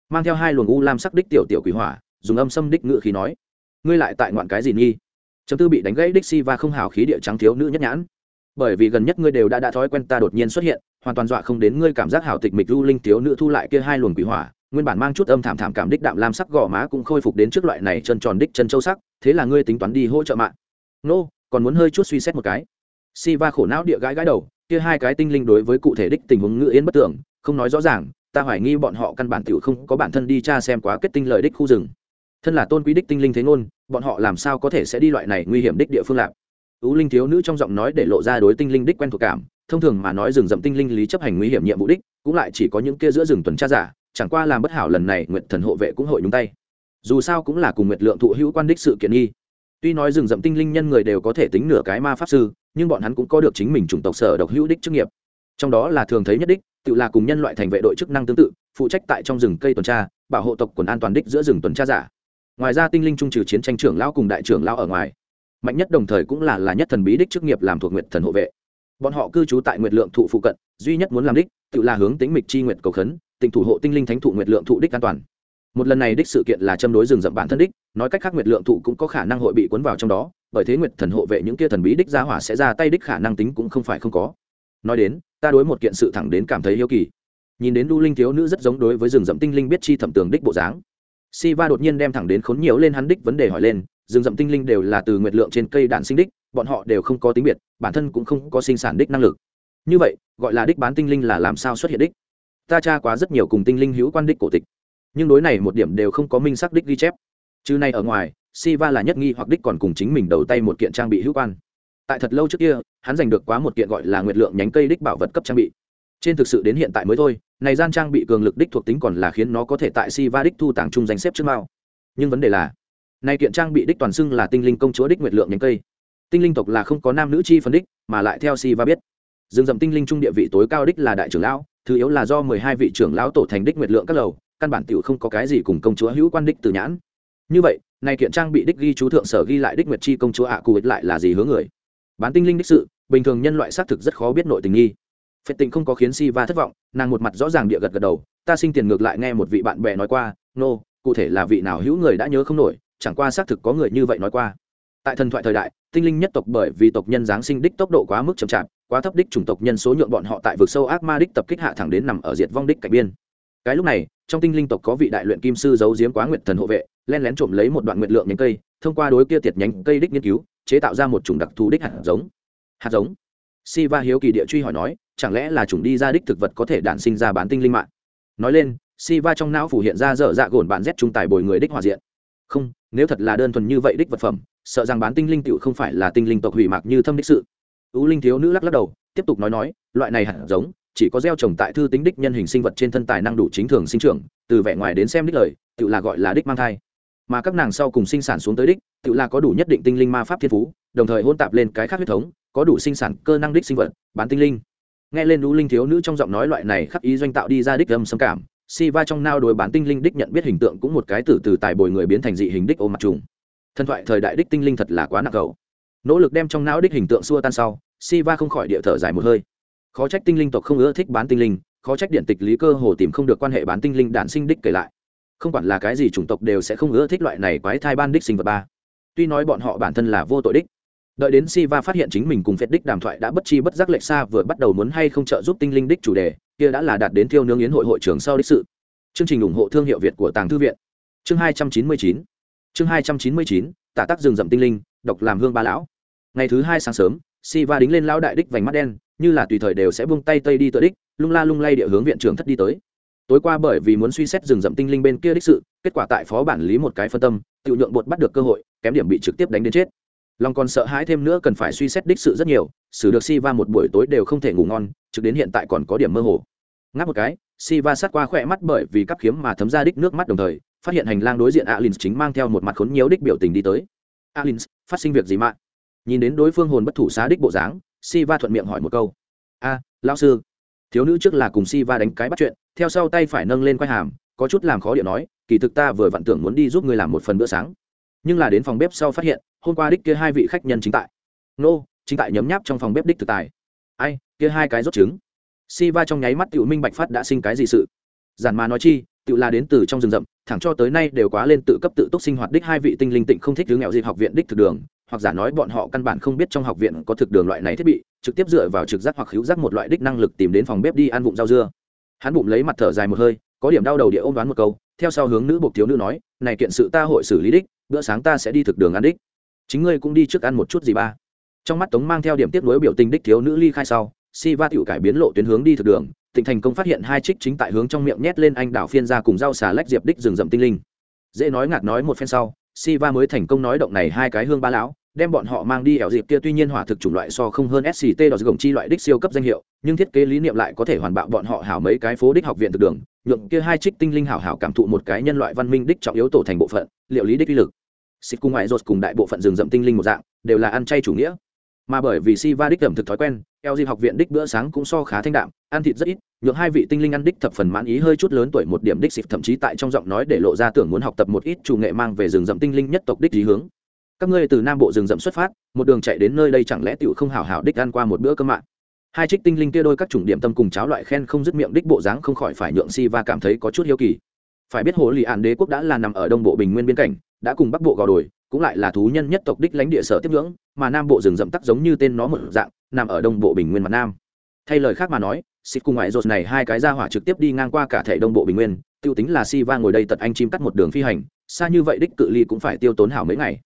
Mang theo hai luồng u lam sắc đích tiểu tiểu quỷ hỏa, dùng âm xâm đích ngự khí nói, ngươi lại tại ngoạn cái gì nghi? Chấm tư bị đánh gãy đích si va không hào khí địa trắng thiếu nữ nhất nhãn. Bởi vì gần nhất ngươi đều đã đã thói quen ta đột nhiên xuất hiện, hoàn toàn dọa không đến ngươi cảm giác hảo tịch mịch rú linh thiếu nữ thu lại kia hai luồng quỷ hỏa nguyên bản mang chút âm thảm thảm cảm đích đạm lam sắc gò má cũng khôi phục đến trước loại này chân tròn đích chân châu sắc, thế là ngươi tính toán đi hỗ trợ mạng. Nô, còn muốn hơi chút suy xét một cái. Si va khổ não địa gãi gãi đầu, kia hai cái tinh linh đối với cụ thể đích tình huống ngữ yên bất tưởng, không nói rõ ràng, ta hoài nghi bọn họ căn bản tiểu không có bản thân đi tra xem quá kết tinh lời đích khu rừng. Thân là tôn quý đích tinh linh thế ngôn, bọn họ làm sao có thể sẽ đi loại này nguy hiểm đích địa phương lạc? Tú linh thiếu nữ trong giọng nói để lộ ra đối tinh linh đích quen thuộc cảm, thông thường mà nói rừng rậm tinh linh lý chấp hành nguy hiểm nhiệm vụ đích, cũng lại chỉ có những kia giữa rừng tuần tra giả chẳng qua làm bất hảo lần này nguyện thần hộ vệ cũng hội nhúng tay. Dù sao cũng là cùng nguyệt lượng thụ hữu quan đích sự kiện nghi. Tuy nói rừng rậm tinh linh nhân người đều có thể tính nửa cái ma pháp sư, nhưng bọn hắn cũng có được chính mình chủng tộc sở độc hữu đích chức nghiệp. Trong đó là thường thấy nhất đích, tự là cùng nhân loại thành vệ đội chức năng tương tự, phụ trách tại trong rừng cây tuần tra, bảo hộ tộc quần an toàn đích giữa rừng tuần tra giả. Ngoài ra tinh linh trung trừ chiến tranh trưởng lão cùng đại trưởng lão ở ngoài, mạnh nhất đồng thời cũng là là nhất thần bí đích chức nghiệp làm thuộc nguyệt thần hộ vệ. Bọn họ cư trú tại nguyệt lượng thụ phụ cận, duy nhất muốn làm đích, tự là hướng tính mịch chi nguyệt cầu khấn tỉnh thủ hộ tinh linh thánh thụ nguyệt lượng thụ đích an toàn. Một lần này đích sự kiện là châm đối rừng rậm bản thân đích, nói cách khác nguyệt lượng thụ cũng có khả năng hội bị cuốn vào trong đó, bởi thế nguyệt thần hộ vệ những kia thần bí đích gia hỏa sẽ ra tay đích khả năng tính cũng không phải không có. Nói đến, ta đối một kiện sự thẳng đến cảm thấy yêu kỳ. Nhìn đến đu linh thiếu nữ rất giống đối với rừng rậm tinh linh biết chi thẩm tường đích bộ dáng. Si va đột nhiên đem thẳng đến khốn nhiều lên hắn đích vấn đề hỏi lên, rừng rậm tinh linh đều là từ nguyệt lượng trên cây đạn sinh đích, bọn họ đều không có tính biệt, bản thân cũng không có sinh sản đích năng lực. Như vậy, gọi là đích bán tinh linh là làm sao xuất hiện đích? Ta tra quá rất nhiều cùng tinh linh hữu quan đích cổ tịch nhưng đối này một điểm đều không có minh xác đích ghi chép chứ này ở ngoài Siva là nhất nghi hoặc đích còn cùng chính mình đầu tay một kiện trang bị hữu quan. Tại thật lâu trước kia, hắn giành được quá một kiện gọi là nguyệt lượng nhánh cây đích bảo vật cấp trang bị. Trên thực sự đến hiện tại mới thôi, này gian trang bị cường lực đích thuộc tính còn là khiến nó có thể tại Siva đích thu tàng chung danh xếp trước mao. Nhưng vấn đề là, này kiện trang bị đích toàn xưng là tinh linh công chúa đích nguyệt lượng nhánh cây. Tinh linh tộc là không có nam nữ chi phân đích, mà lại theo Siva biết, dương rậm tinh linh trung địa vị tối cao đích là đại trưởng lão, thứ yếu là do mười hai vị trưởng lão tổ thành đích nguyệt lượng các lầu, căn bản tiểu không có cái gì cùng công chúa hữu quan đích từ nhãn. Như vậy, này kiện trang bị đích ghi chú thượng sở ghi lại đích nguyệt chi công chúa ạ à cụ lại là gì hướng người? Bán tinh linh đích sự bình thường nhân loại xác thực rất khó biết nội tình nghi. Phệ tình không có khiến si va thất vọng nàng một mặt rõ ràng địa gật gật đầu ta sinh tiền ngược lại nghe một vị bạn bè nói qua nô、no, cụ thể là vị nào hữu người đã nhớ không nổi chẳng qua xác thực có người như vậy nói qua. Tại thần thoại thời đại tinh linh nhất tộc bởi vì tộc nhân giáng sinh đích tốc độ quá mức chậm chạp quá thấp đích chủng tộc nhân số nhượng bọn họ tại vực sâu ác ma đích tập kích hạ thẳng đến nằm ở diệt vong đích cạnh biên. Cái lúc này, trong tinh linh tộc có vị đại luyện kim sư giấu giếm quá nguyệt thần hộ vệ, len lén trộm lấy một đoạn nguyệt lượng nhánh cây, thông qua đối kia tiệt nhánh cây đích nghiên cứu, chế tạo ra một chủng đặc thù đích hạt giống. Hạt giống? Si va hiếu kỳ địa truy hỏi nói, chẳng lẽ là chủng đi ra đích thực vật có thể đản sinh ra bán tinh linh mạng? Nói lên si va trong não phủ hiện ra dở dạ gồn bạn z trung tài bồi người đích hòa diện. Không, nếu thật là đơn thuần như vậy đích vật phẩm, sợ rằng bán tinh linh tựu không phải là tinh linh tộc hủy mạc như thâm đích sự ưu linh thiếu nữ lắc lắc đầu, tiếp tục nói nói, loại này hẳn giống, chỉ có gieo trồng tại thư tính đích nhân hình sinh vật trên thân tài năng đủ chính thường sinh trưởng, từ vẻ ngoài đến xem đích lời, tự là gọi là đích mang thai mà các nàng sau cùng sinh sản xuống tới đích, tự là có đủ nhất định tinh linh ma pháp thiên phú, đồng thời hôn tạp lên cái khác huyết thống, có đủ sinh sản cơ năng đích sinh vật, bán tinh linh nghe lên lũ linh thiếu nữ trong giọng nói loại này khắc ý doanh tạo đi ra đích âm xâm cảm Siva trong nao đối bán tinh linh đích nhận biết hình tượng cũng một cái từ từ tài bồi người biến thành dị hình đích ôm mặt trùng. Thần thoại thời đại đích tinh linh thật là quá nặng cầu. Nỗ lực đem trong não đích hình tượng xua tan sau, Siva không khỏi địa thở dài một hơi. Khó trách tinh linh tộc không ưa thích bán tinh linh, khó trách điện tịch lý cơ hồ tìm không được quan hệ bán tinh linh đản sinh đích kể lại. Không quản là cái gì chủng tộc đều sẽ không ưa thích loại này quái thai ban đích sinh vật ba. Tuy nói bọn họ bản thân là vô tội đích, đợi đến Siva phát hiện chính mình cùng phết đích đàm thoại đã bất chi bất giác lệch xa vừa bắt đầu muốn hay không trợ giúp tinh linh đích chủ đề kia đã là đạt đến thiêu nướng yến hội hội trưởng sau đích sự chương trình ủng hộ thương hiệu việt của tàng thư viện chương hai trăm chín mươi chín chương hai trăm chín mươi chín tả tác rừng rậm tinh linh độc làm hương ba lão. Ngày thứ hai sáng sớm, Siva đính lên lão đại đích vành mắt đen, như là tùy thời đều sẽ buông tay tây đi tới đích, lung la lung lay địa hướng viện trưởng thất đi tới. Tối qua bởi vì muốn suy xét rừng rậm tinh linh bên kia đích sự, kết quả tại phó bản lý một cái phân tâm tự nhượng bột bắt được cơ hội, kém điểm bị trực tiếp đánh đến chết. Long còn sợ hãi thêm nữa cần phải suy xét đích sự rất nhiều, xử được si va một buổi tối đều không thể ngủ ngon, trực đến hiện tại còn có điểm mơ hồ. Ngáp một cái si va sát qua khỏe mắt bởi vì cắp kiếm mà thấm ra đích nước mắt đồng thời, phát hiện hành lang đối diện alin chính mang theo một mặt khốn nhiều đích biểu tình đi tới. Alins phát sinh việc gì mạng nhìn đến đối phương hồn bất thủ xá đích bộ dáng si va thuận miệng hỏi một câu. A à, lão sư. Thiếu nữ trước là cùng si va đánh cái bắt chuyện theo sau tay phải nâng lên quai hàm có chút làm khó điện nói kỳ thực ta vừa vặn tưởng muốn đi giúp người làm một phần bữa sáng. Nhưng là đến phòng bếp sau phát hiện hôm qua đích kia hai vị khách nhân chính tại. Nô chính tại nhấm nháp trong phòng bếp đích thực tài. Ai kia hai cái rốt trứng. Si va trong nháy mắt tiểu minh bạch phát đã sinh cái gì sự? Giản mà nói chi tự là đến từ trong rừng rậm, thẳng cho tới nay đều quá lên tự cấp tự túc sinh hoạt đích hai vị tinh linh tịnh không thích thứ nghèo dịp học viện đích thực đường, hoặc giả nói bọn họ căn bản không biết trong học viện có thực đường loại này thiết bị, trực tiếp dựa vào trực giác hoặc hữu giác một loại đích năng lực tìm đến phòng bếp đi ăn vụng rau dưa. Hắn bụng lấy mặt thở dài một hơi, có điểm đau đầu địa ôm đoán một câu, theo sau hướng nữ buộc thiếu nữ nói, này kiện sự ta hội xử lý đích, bữa sáng ta sẽ đi thực đường ăn đích. Chính ngươi cũng đi trước ăn một chút gì ba. Trong mắt tống mang theo điểm tiếp nối biểu tình đích thiếu nữ ly khai sau si va tiểu cải biến lộ tuyến hướng đi thực đường tỉnh thành công phát hiện hai trích chính tại hướng trong miệng nhét lên anh đảo phiên ra cùng rau xà lách diệp đích rừng rậm tinh linh. Dễ nói ngạt nói một phen sau si va mới thành công nói động này hai cái hương ba lão, đem bọn họ mang đi ẻo dịp kia tuy nhiên hỏa thực chủng loại so không hơn sct đỏ gồng chi loại đích siêu cấp danh hiệu, nhưng thiết kế lý niệm lại có thể hoàn bạo bọn họ hảo mấy cái phố đích học viện thực đường, nhượng kia hai trích tinh linh hảo hảo cảm thụ một cái nhân loại văn minh đích trọng yếu tổ thành bộ phận, liệu lý đích uy lực. Xịt cùng ngoại rột cùng đại bộ phận rừng rậm tinh linh một dạng, đều là ăn chay chủ nghĩa mà bởi vì si va đích ẩm thực thói quen, eo dịp học viện đích bữa sáng cũng so khá thanh đạm, ăn thịt rất ít, nhượng hai vị tinh linh ăn đích thập phần mãn ý hơi chút lớn tuổi một điểm đích xịt thậm chí tại trong giọng nói để lộ ra tưởng muốn học tập một ít chủ nghệ mang về rừng rậm tinh linh nhất tộc đích lý hướng. Các ngươi từ nam bộ rừng rậm xuất phát, một đường chạy đến nơi đây chẳng lẽ tiểu không hảo hảo đích ăn qua một bữa cơm mạng hai trích tinh linh kia đôi các chủng điểm tâm cùng cháo loại khen không dứt miệng đích bộ dáng không khỏi phải nhượng si va cảm thấy có chút hiếu kỳ. Phải biết hồ lì ạn đế quốc đã là nằm ở đông bộ bình nguyên biên cảnh, đã cùng bắc bộ gò đồi cũng lại là thú nhân nhất tộc đích lãnh địa sở tiếp ngưỡng, mà nam bộ rừng rậm tắc giống như tên nó một dạng, nằm ở đông bộ bình nguyên mặt nam. Thay lời khác mà nói, xịt cùng ngoại rột này hai cái ra hỏa trực tiếp đi ngang qua cả thể đông bộ bình nguyên, tiêu tính là si va ngồi đây tật anh chim cắt một đường phi hành, xa như vậy đích cự ly cũng phải tiêu tốn hảo mấy ngày.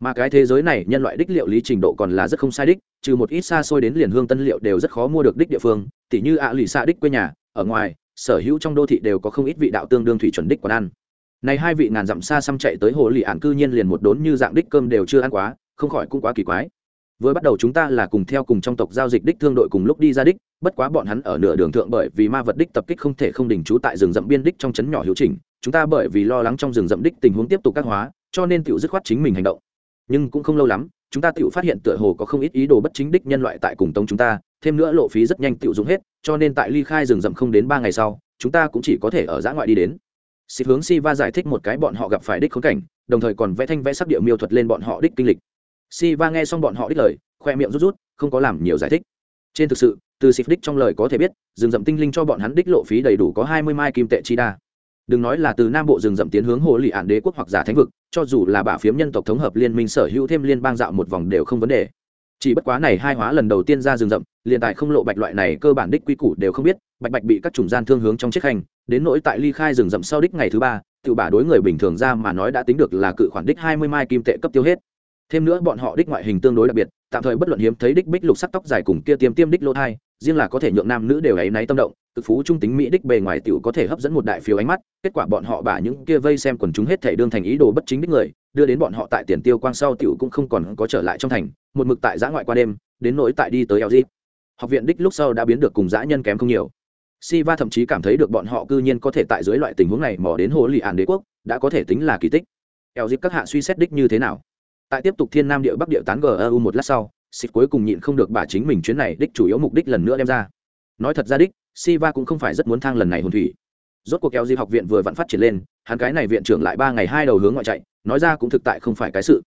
Mà cái thế giới này nhân loại đích liệu lý trình độ còn là rất không sai đích, trừ một ít xa xôi đến liền hương tân liệu đều rất khó mua được đích địa phương, tỉ như ạ lụy xa đích quê nhà, ở ngoài, sở hữu trong đô thị đều có không ít vị đạo tương đương thủy chuẩn đích quán ăn này hai vị ngàn dặm xa xăm chạy tới hồ lì ạn cư nhiên liền một đốn như dạng đích cơm đều chưa ăn quá, không khỏi cũng quá kỳ quái. Vừa bắt đầu chúng ta là cùng theo cùng trong tộc giao dịch đích thương đội cùng lúc đi ra đích, bất quá bọn hắn ở nửa đường thượng bởi vì ma vật đích tập kích không thể không đình trú tại rừng rậm biên đích trong trấn nhỏ hữu trình chúng ta bởi vì lo lắng trong rừng rậm đích tình huống tiếp tục các hóa, cho nên tựu dứt khoát chính mình hành động. Nhưng cũng không lâu lắm, chúng ta tựu phát hiện tựa hồ có không ít ý đồ bất chính đích nhân loại tại cùng tông chúng ta, thêm nữa lộ phí rất nhanh tựu dùng hết, cho nên tại ly khai rừng rậm không đến ba ngày sau, chúng ta cũng chỉ có thể ở giã ngoại đi đến xịt hướng si va giải thích một cái bọn họ gặp phải đích khốn cảnh, đồng thời còn vẽ thanh vẽ sắc điệu miêu thuật lên bọn họ đích kinh lịch. Si va nghe xong bọn họ đích lời, khoe miệng rút rút, không có làm nhiều giải thích. Trên thực sự, từ xịt đích trong lời có thể biết, rừng rậm tinh linh cho bọn hắn đích lộ phí đầy đủ có hai mươi mai kim tệ chi đa. Đừng nói là từ nam bộ rừng rậm tiến hướng hồ lì ạn đế quốc hoặc giả thánh vực, cho dù là bả phiếm nhân tộc thống hợp liên minh sở hữu thêm liên bang dạo một vòng đều không vấn đề. Chỉ bất quá này hai hóa lần đầu tiên ra rừng rậm, liền tại không lộ bạch loại này cơ bản đích quy củ đều không biết bạch bạch bị các chủng gian thương hướng trong chiếc hành, đến nỗi tại ly khai rừng rậm sau đích ngày thứ ba tự bả đối người bình thường ra mà nói đã tính được là cự khoản đích hai mươi mai kim tệ cấp tiêu hết. Thêm nữa bọn họ đích ngoại hình tương đối đặc biệt, tạm thời bất luận hiếm thấy đích bích lục sắc tóc dài cùng kia tiêm tiêm đích lô thai, riêng là có thể nhượng nam nữ đều ấy náy tâm động cực phú trung tính mỹ đích bề ngoài tiểu có thể hấp dẫn một đại phiếu ánh mắt, kết quả bọn họ bả những kia vây xem quần chúng hết thể đương thành ý đồ bất chính đích người, đưa đến bọn họ tại tiền tiêu quang sau tiểu cũng không còn có trở lại trong thành, một mực tại giã ngoại qua đêm, đến nỗi tại đi tới eo di học viện đích lúc sau đã biến được cùng dã nhân kém không nhiều. Siva thậm chí cảm thấy được bọn họ cư nhiên có thể tại dưới loại tình huống này mò đến hồ lì ản đế quốc, đã có thể tính là kỳ tích. Eo dịp các hạ suy xét đích như thế nào? Tại tiếp tục thiên nam địa bắc địa tán gu một lát sau xịt cuối cùng nhịn không được bà chính mình chuyến này đích chủ yếu mục đích lần nữa đem ra. Nói thật ra đích, Siva cũng không phải rất muốn thang lần này hồn thủy. Rốt cuộc kéo dịp học viện vừa vặn phát triển lên, hắn cái này viện trưởng lại ba ngày hai đầu hướng ngoại chạy, nói ra cũng thực tại không phải cái sự.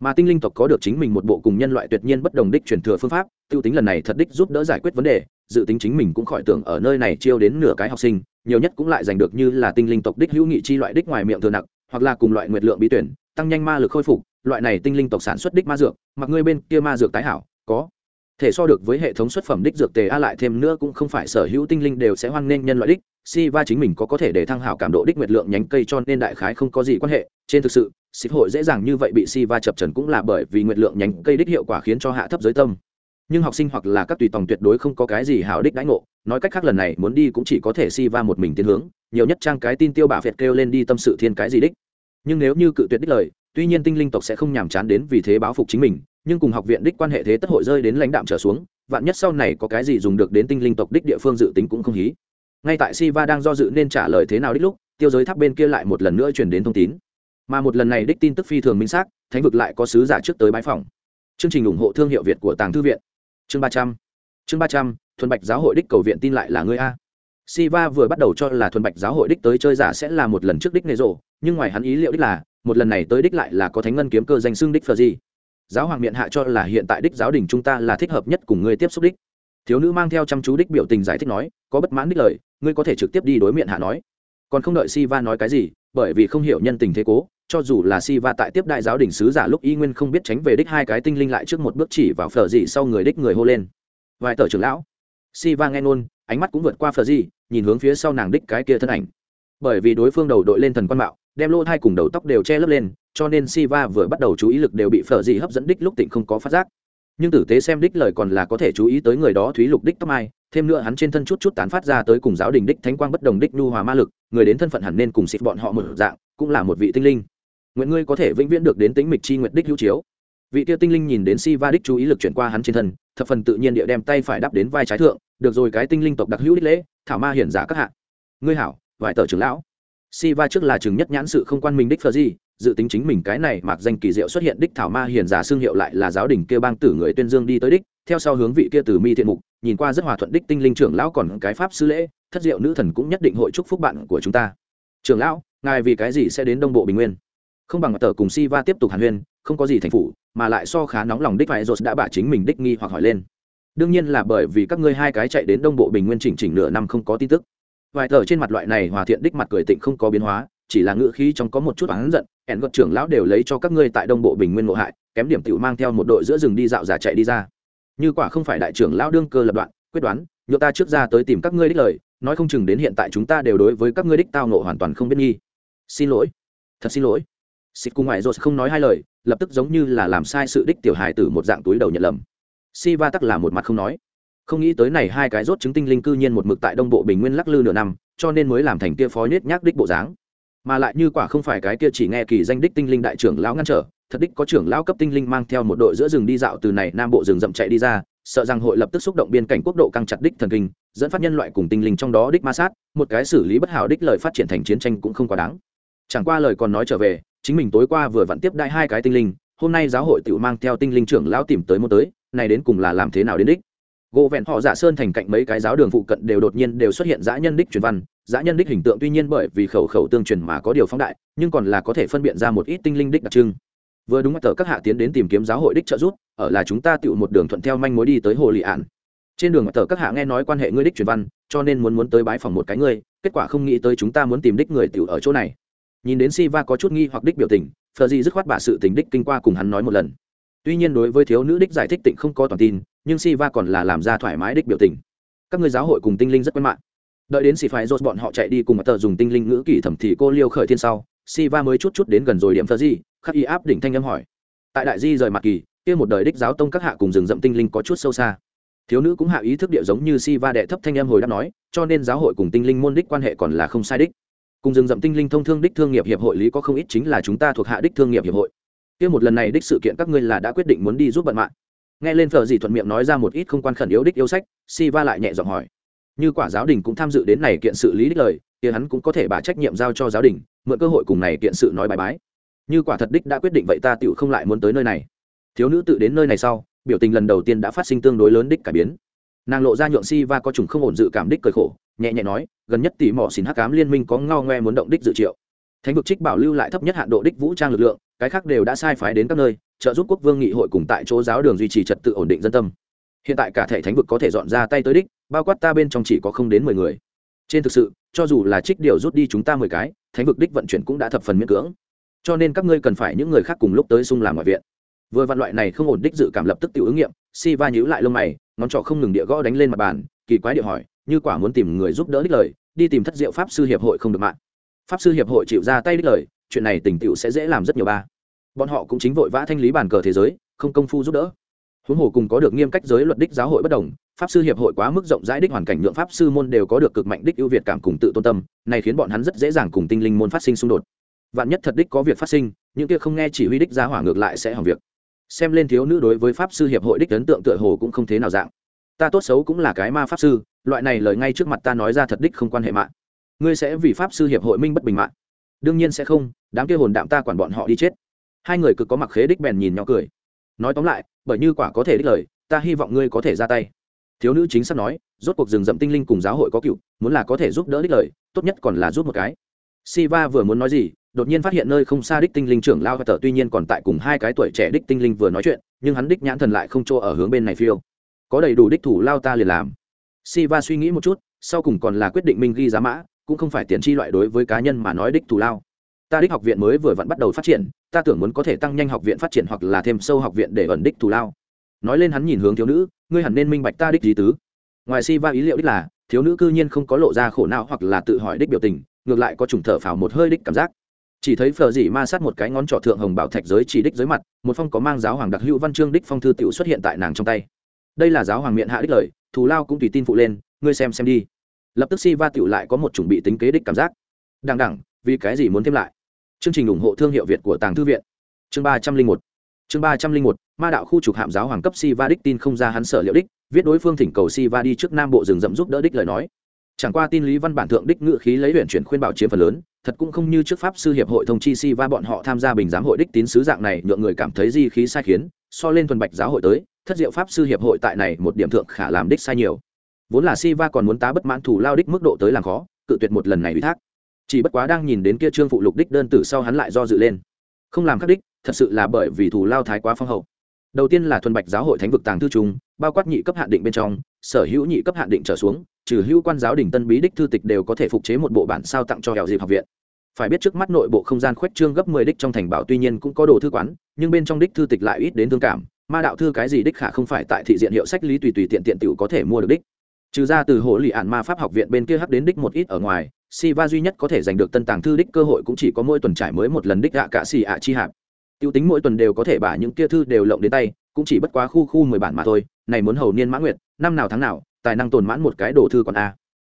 Mà tinh linh tộc có được chính mình một bộ cùng nhân loại tuyệt nhiên bất đồng đích truyền thừa phương pháp t i ê u tính lần này thật đích giúp đỡ giải quyết vấn đề dự tính chính mình cũng khỏi tưởng ở nơi này chiêu đến nửa cái học sinh, nhiều nhất cũng lại giành được như là tinh linh tộc đích hữu nghị chi loại đích ngoài miệng thừa nặng hoặc là cùng loại nguyệt lượng bí tuyển, tăng nhanh ma lực khôi phục, loại này tinh linh tộc sản xuất đích ma dược, mặc ngươi bên kia ma dược tái hảo, có. Thể so được với hệ thống xuất phẩm đích dược tề a lại thêm nữa cũng không phải sở hữu tinh linh đều sẽ hoan nghênh nhân loại đích, si va chính mình có có thể để thăng hảo cảm độ đích nguyệt lượng nhánh cây cho nên đại khái không có gì quan hệ, trên thực sự xịp hội dễ dàng như vậy bị si va chập trần cũng là bởi vì nguyệt lượng nhánh cây đích hiệu quả khiến cho hạ thấp giới tâm nhưng học sinh hoặc là các tùy tòng tuyệt đối không có cái gì hảo đích đãi ngộ, nói cách khác lần này muốn đi cũng chỉ có thể si va một mình tiến hướng, nhiều nhất trang cái tin tiêu bà phệt kêu lên đi tâm sự thiên cái gì đích. Nhưng nếu như cự tuyệt đích lời, tuy nhiên tinh linh tộc sẽ không nhàm chán đến vì thế báo phục chính mình, nhưng cùng học viện đích quan hệ thế tất hội rơi đến lãnh đạm trở xuống, vạn nhất sau này có cái gì dùng được đến tinh linh tộc đích địa phương dự tính cũng không hí. Ngay tại Si Va đang do dự nên trả lời thế nào đích lúc, tiêu giới tháp bên kia lại một lần nữa truyền đến thông tin mà một lần này đích tin tức phi thường minh xác, thánh vực lại có sứ giả trước tới bãi phòng. Chương trình ủng hộ thương hiệu việt của tàng thư viện chương ba trăm. Chương ba trăm, thuần bạch giáo hội đích cầu viện tin lại là ngươi a. Siva vừa bắt đầu cho là thuần bạch giáo hội đích tới chơi giả sẽ là một lần trước đích nề rộ, nhưng ngoài hắn ý liệu đích là, một lần này tới đích lại là có thánh ngân kiếm cơ danh xưng đích phờ gì giáo hoàng miệng hạ cho là hiện tại đích giáo đình chúng ta là thích hợp nhất cùng ngươi tiếp xúc đích. Thiếu nữ mang theo chăm chú đích biểu tình giải thích nói, có bất mãn đích lời, ngươi có thể trực tiếp đi đối miệng hạ nói. Còn không đợi Siva nói cái gì, bởi vì không hiểu nhân tình thế cố cho dù là Siva tại tiếp đại giáo đình sứ giả lúc y nguyên không biết tránh về đích hai cái tinh linh lại trước một bước chỉ vào phở dị sau người đích người hô lên. Vài tờ trưởng lão. Siva nghe nôn ánh mắt cũng vượt qua phở dị, nhìn hướng phía sau nàng đích cái kia thân ảnh. Bởi vì đối phương đầu đội lên thần quan mạo, đem lỗ thai cùng đầu tóc đều che lấp lên, cho nên Siva vừa bắt đầu chú ý lực đều bị phở dị hấp dẫn đích lúc tỉnh không có phát giác. Nhưng tử tế xem đích lời còn là có thể chú ý tới người đó thúy lục đích tóc mai, thêm nữa hắn trên thân chút chút tán phát ra tới cùng giáo đình đích thánh quang bất đồng đích nhu hòa ma lực, người đến thân phận hẳn nên cùng xịt bọn họ một dạng, cũng là một vị tinh linh nguyện ngươi có thể vĩnh viễn được đến tính mịch chi nguyện đích hữu chiếu. Vị tiêu tinh linh nhìn đến si va đích chú ý lực chuyển qua hắn trên thân, thập phần tự nhiên địa đem tay phải đắp đến vai trái thượng, được rồi cái tinh linh tộc đặc hữu đích lễ, thảo ma hiển giả các hạ. Ngươi hảo vải tờ trưởng lão. Si va trước là chừng nhất nhãn sự không quan mình đích phờ gì, dự tính chính mình cái này mặc danh kỳ diệu xuất hiện đích thảo ma hiền giả xương hiệu lại là giáo đình kia bang tử người tuyên dương đi tới đích, theo sau hướng vị kia từ mi thiện mục, nhìn qua rất hòa thuận đích tinh linh trưởng lão còn cái pháp sư lễ, thất diệu nữ thần cũng nhất định hội chúc phúc bạn của chúng ta. Trưởng lão, ngài vì cái gì sẽ đến đông bộ bình nguyên? Không bằng tờ cùng si va tiếp tục hàn huyên, không có gì thành phủ, mà lại so khá nóng lòng đích phải rột đã bả chính mình đích nghi hoặc hỏi lên. Đương nhiên là bởi vì các ngươi hai cái chạy đến đông bộ bình nguyên chỉnh chỉnh nửa năm không có tin tức. Vài tờ trên mặt loại này hòa thiện đích mặt cười tịnh không có biến hóa, chỉ là ngữ khí trong có một chút oán giận hẹn gật trưởng lão đều lấy cho các ngươi tại đông bộ bình nguyên ngộ hại, kém điểm tiểu mang theo một đội giữa rừng đi dạo giả chạy đi ra. Như quả không phải đại trưởng lão đương cơ lập đoạn, quyết đoán nhựa ta trước ra tới tìm các ngươi đích lời, nói không chừng đến hiện tại chúng ta đều đối với các ngươi đích tao ngộ hoàn toàn không biết nghi. Xin lỗi. Thật xin lỗi xịt cùng ngoại rồi không nói hai lời, lập tức giống như là làm sai sự đích tiểu hài tử một dạng túi đầu nhận lầm. Si va tắc là một mặt không nói. Không nghĩ tới này hai cái rốt chứng tinh linh cư nhiên một mực tại đông bộ bình nguyên lắc lư nửa năm, cho nên mới làm thành kia phó nết nhác đích bộ dáng. Mà lại như quả không phải cái kia chỉ nghe kỳ danh đích tinh linh đại trưởng lão ngăn trở, thật đích có trưởng lão cấp tinh linh mang theo một đội giữa rừng đi dạo từ này nam bộ rừng rậm chạy đi ra, sợ rằng hội lập tức xúc động biên cảnh quốc độ căng chặt đích thần kinh, dẫn phát nhân loại cùng tinh linh trong đó đích ma sát, một cái xử lý bất hảo đích lời phát triển thành chiến tranh cũng không quá đáng. Chẳng qua lời còn nói trở về chính mình tối qua vừa vặn tiếp đại hai cái tinh linh, hôm nay giáo hội tự mang theo tinh linh trưởng lão tìm tới một tới, này đến cùng là làm thế nào đến đích? Gỗ vẹn họ giả sơn thành cạnh mấy cái giáo đường phụ cận đều đột nhiên đều xuất hiện dã nhân đích truyền văn, dã nhân đích hình tượng tuy nhiên bởi vì khẩu khẩu tương truyền mà có điều phóng đại, nhưng còn là có thể phân biện ra một ít tinh linh đích đặc trưng. Vừa đúng mắt tờ các hạ tiến đến tìm kiếm giáo hội đích trợ giúp, ở là chúng ta tựu một đường thuận theo manh mối đi tới hồ lị ạn. Trên đường mặt tờ các hạ nghe nói quan hệ ngươi đích truyền văn, cho nên muốn muốn tới bái phòng một cái ngươi, kết quả không nghĩ tới chúng ta muốn tìm đích người tựu ở chỗ này nhìn đến si va có chút nghi hoặc đích biểu tình, phờ di dứt khoát bả sự tình đích kinh qua cùng hắn nói một lần. Tuy nhiên đối với thiếu nữ đích giải thích tịnh không có toàn tin, nhưng si va còn là làm ra thoải mái đích biểu tình. Các người giáo hội cùng tinh linh rất quen mạng. Đợi đến si phải dốt bọn họ chạy đi cùng tờ dùng tinh linh ngữ kỷ thẩm thì cô liêu khởi thiên sau si va mới chút chút đến gần rồi điểm thơ di, khắc y áp đỉnh thanh âm hỏi. Tại đại di rời mặt kỳ, kia một đời đích giáo tông các hạ cùng rừng rậm tinh linh có chút sâu xa. Thiếu nữ cũng hạ ý thức địa giống như si va đệ thấp thanh âm hồi đáp nói, cho nên giáo hội cùng tinh linh môn đích quan hệ còn là không sai đích cùng rừng rậm tinh linh thông thương đích thương nghiệp hiệp hội lý có không ít chính là chúng ta thuộc hạ đích thương nghiệp hiệp hội. Kia một lần này đích sự kiện các ngươi là đã quyết định muốn đi giúp bận mạng. Nghe lên phở gì thuận miệng nói ra một ít không quan khẩn yếu đích yêu sách si va lại nhẹ giọng hỏi. Như quả giáo đình cũng tham dự đến này kiện sự lý đích lời thì hắn cũng có thể bà trách nhiệm giao cho giáo đình, mượn cơ hội cùng này kiện sự nói bài bái. Như quả thật đích đã quyết định vậy ta tựu không lại muốn tới nơi này. Thiếu nữ tự đến nơi này sau, biểu tình lần đầu tiên đã phát sinh tương đối lớn đích cải biến nàng lộ ra nhượng si va có chủng không ổn dự cảm đích cười khổ, nhẹ nhẹ nói, gần nhất tỷ mỏ xin hắc cám liên minh có ngao ngoe muốn động đích dự triệu. Thánh vực trích bảo lưu lại thấp nhất hạn độ đích vũ trang lực lượng, cái khác đều đã sai phái đến các nơi, trợ giúp quốc vương nghị hội cùng tại chỗ giáo đường duy trì trật tự ổn định dân tâm. Hiện tại cả thể thánh vực có thể dọn ra tay tới đích, bao quát ta bên trong chỉ có không đến mười người. Trên thực sự, cho dù là trích điều rút đi chúng ta mười cái, thánh vực đích vận chuyển cũng đã thập phần miễn cưỡng. Cho nên các ngươi cần phải những người khác cùng lúc tới xung làm ngoại viện. Vừa vạn loại này không ổn đích dự cảm lập tức tự ứng nghiệm, si va nhíu lại lông mày ngón trỏ không ngừng địa gõ đánh lên mặt bàn, kỳ quái địa hỏi, như quả muốn tìm người giúp đỡ đích lời, đi tìm thất diệu pháp sư hiệp hội không được mạng? Pháp sư hiệp hội chịu ra tay đích lời, chuyện này tình tựu sẽ dễ làm rất nhiều ba. Bọn họ cũng chính vội vã thanh lý bàn cờ thế giới, không công phu giúp đỡ. Huống hồ cùng có được nghiêm cách giới luật đích giáo hội bất đồng, pháp sư hiệp hội quá mức rộng rãi đích hoàn cảnh nhượng pháp sư môn đều có được cực mạnh đích ưu việt cảm cùng tự tôn tâm, này khiến bọn hắn rất dễ dàng cùng tinh linh môn phát sinh xung đột. Vạn nhất thật đích có việc phát sinh, những kia không nghe chỉ huy đích giá hỏa ngược lại sẽ hỏng việc xem lên thiếu nữ đối với pháp sư hiệp hội đích ấn tượng tựa hồ cũng không thế nào dạng. Ta tốt xấu cũng là cái ma pháp sư, loại này lời ngay trước mặt ta nói ra thật đích không quan hệ mạng. Ngươi sẽ vì pháp sư hiệp hội minh bất bình mạng. Đương nhiên sẽ không, đám kia hồn đạm ta quản bọn họ đi chết. Hai người cực có mặc khế đích bèn nhìn nhỏ cười. Nói tóm lại, bởi như quả có thể đích lời, ta hy vọng ngươi có thể ra tay. Thiếu nữ chính xác nói, rốt cuộc rừng rậm tinh linh cùng giáo hội có cựu, muốn là có thể giúp đỡ đích lời, tốt nhất còn là giúp một cái siva vừa muốn nói gì, đột nhiên phát hiện nơi không xa đích tinh linh trưởng lao và tờ tuy nhiên còn tại cùng hai cái tuổi trẻ đích tinh linh vừa nói chuyện, nhưng hắn đích nhãn thần lại không chỗ ở hướng bên này phiêu. Có đầy đủ đích thủ lao ta liền làm. Siva suy nghĩ một chút, sau cùng còn là quyết định minh ghi giá mã, cũng không phải tiền chi loại đối với cá nhân mà nói đích thủ lao. Ta đích học viện mới vừa vặn bắt đầu phát triển, ta tưởng muốn có thể tăng nhanh học viện phát triển hoặc là thêm sâu học viện để ẩn đích thủ lao. Nói lên hắn nhìn hướng thiếu nữ, ngươi hẳn nên minh bạch ta đích lý tứ. Ngoài si va ý liệu đích là, thiếu nữ cư nhiên không có lộ ra khổ não hoặc là tự hỏi đích biểu tình ngược lại có trùng thở phào một hơi đích cảm giác. Chỉ thấy phờ dỉ ma sát một cái ngón trỏ thượng hồng bảo thạch giới chỉ đích dưới mặt, một phong có mang giáo hoàng đặc hữu văn chương đích phong thư tiểu xuất hiện tại nàng trong tay. Đây là giáo hoàng miệng hạ đích lời, thù lao cũng tùy tin phụ lên, ngươi xem xem đi. Lập tức si va tiểu lại có một chuẩn bị tính kế đích cảm giác. Đằng đẳng vì cái gì muốn thêm lại? Chương trình ủng hộ thương hiệu việt của tàng thư viện. Chương ba trăm linh một. Chương ba trăm linh một, ma đạo khu trục hạm giáo hoàng cấp si va đích tin không ra hắn sở liệu đích, viết đối phương thỉnh cầu si va đi trước nam bộ rừng rậm giúp đỡ đích lời nói chẳng qua tin lý văn bản thượng đích ngự khí lấy huyện chuyển khuyên bảo chiếm phần lớn, thật cũng không như trước pháp sư hiệp hội thông chi si va bọn họ tham gia bình giám hội đích tín sứ dạng này, nhượng người cảm thấy di khí sai khiến, so lên thuần bạch giáo hội tới, thất diệu pháp sư hiệp hội tại này một điểm thượng khả làm đích sai nhiều. Vốn là si va còn muốn tá bất mãn thủ lao đích mức độ tới làm khó, cự tuyệt một lần này ủy thác. Chỉ bất quá đang nhìn đến kia trương phụ lục đích đơn tử sau hắn lại do dự lên. Không làm khắc đích, thật sự là bởi vì thủ lao thái quá phong hậu. Đầu tiên là thuần bạch giáo hội thánh vực tàng thư trung, bao quát nhị cấp hạn định bên trong, sở hữu nhị cấp hạn định trở xuống trừ hữu quan giáo đình tân bí đích thư tịch đều có thể phục chế một bộ bản sao tặng cho hẻo dịp học viện. Phải biết trước mắt nội bộ không gian khuếch trương gấp mười đích trong thành bảo tuy nhiên cũng có đồ thư quán, nhưng bên trong đích thư tịch lại ít đến thương cảm, ma đạo thư cái gì đích khả không phải tại thị diện hiệu sách lý tùy tùy tiện tiện tiểu có thể mua được đích. Trừ ra từ hồ lì ạn ma pháp học viện bên kia hắc đến đích một ít ở ngoài si duy nhất có thể giành được tân tàng thư đích cơ hội cũng chỉ có mỗi tuần trải mới một lần đích gạ cả xì ạ chi hạp. Tiêu tính mỗi tuần đều có thể bả những kia thư đều lộng đến tay, cũng chỉ bất quá khu khu mười bản mà thôi, này muốn hầu niên mã nguyệt, năm nào tháng nào tài năng tồn mãn một cái đồ thư còn a.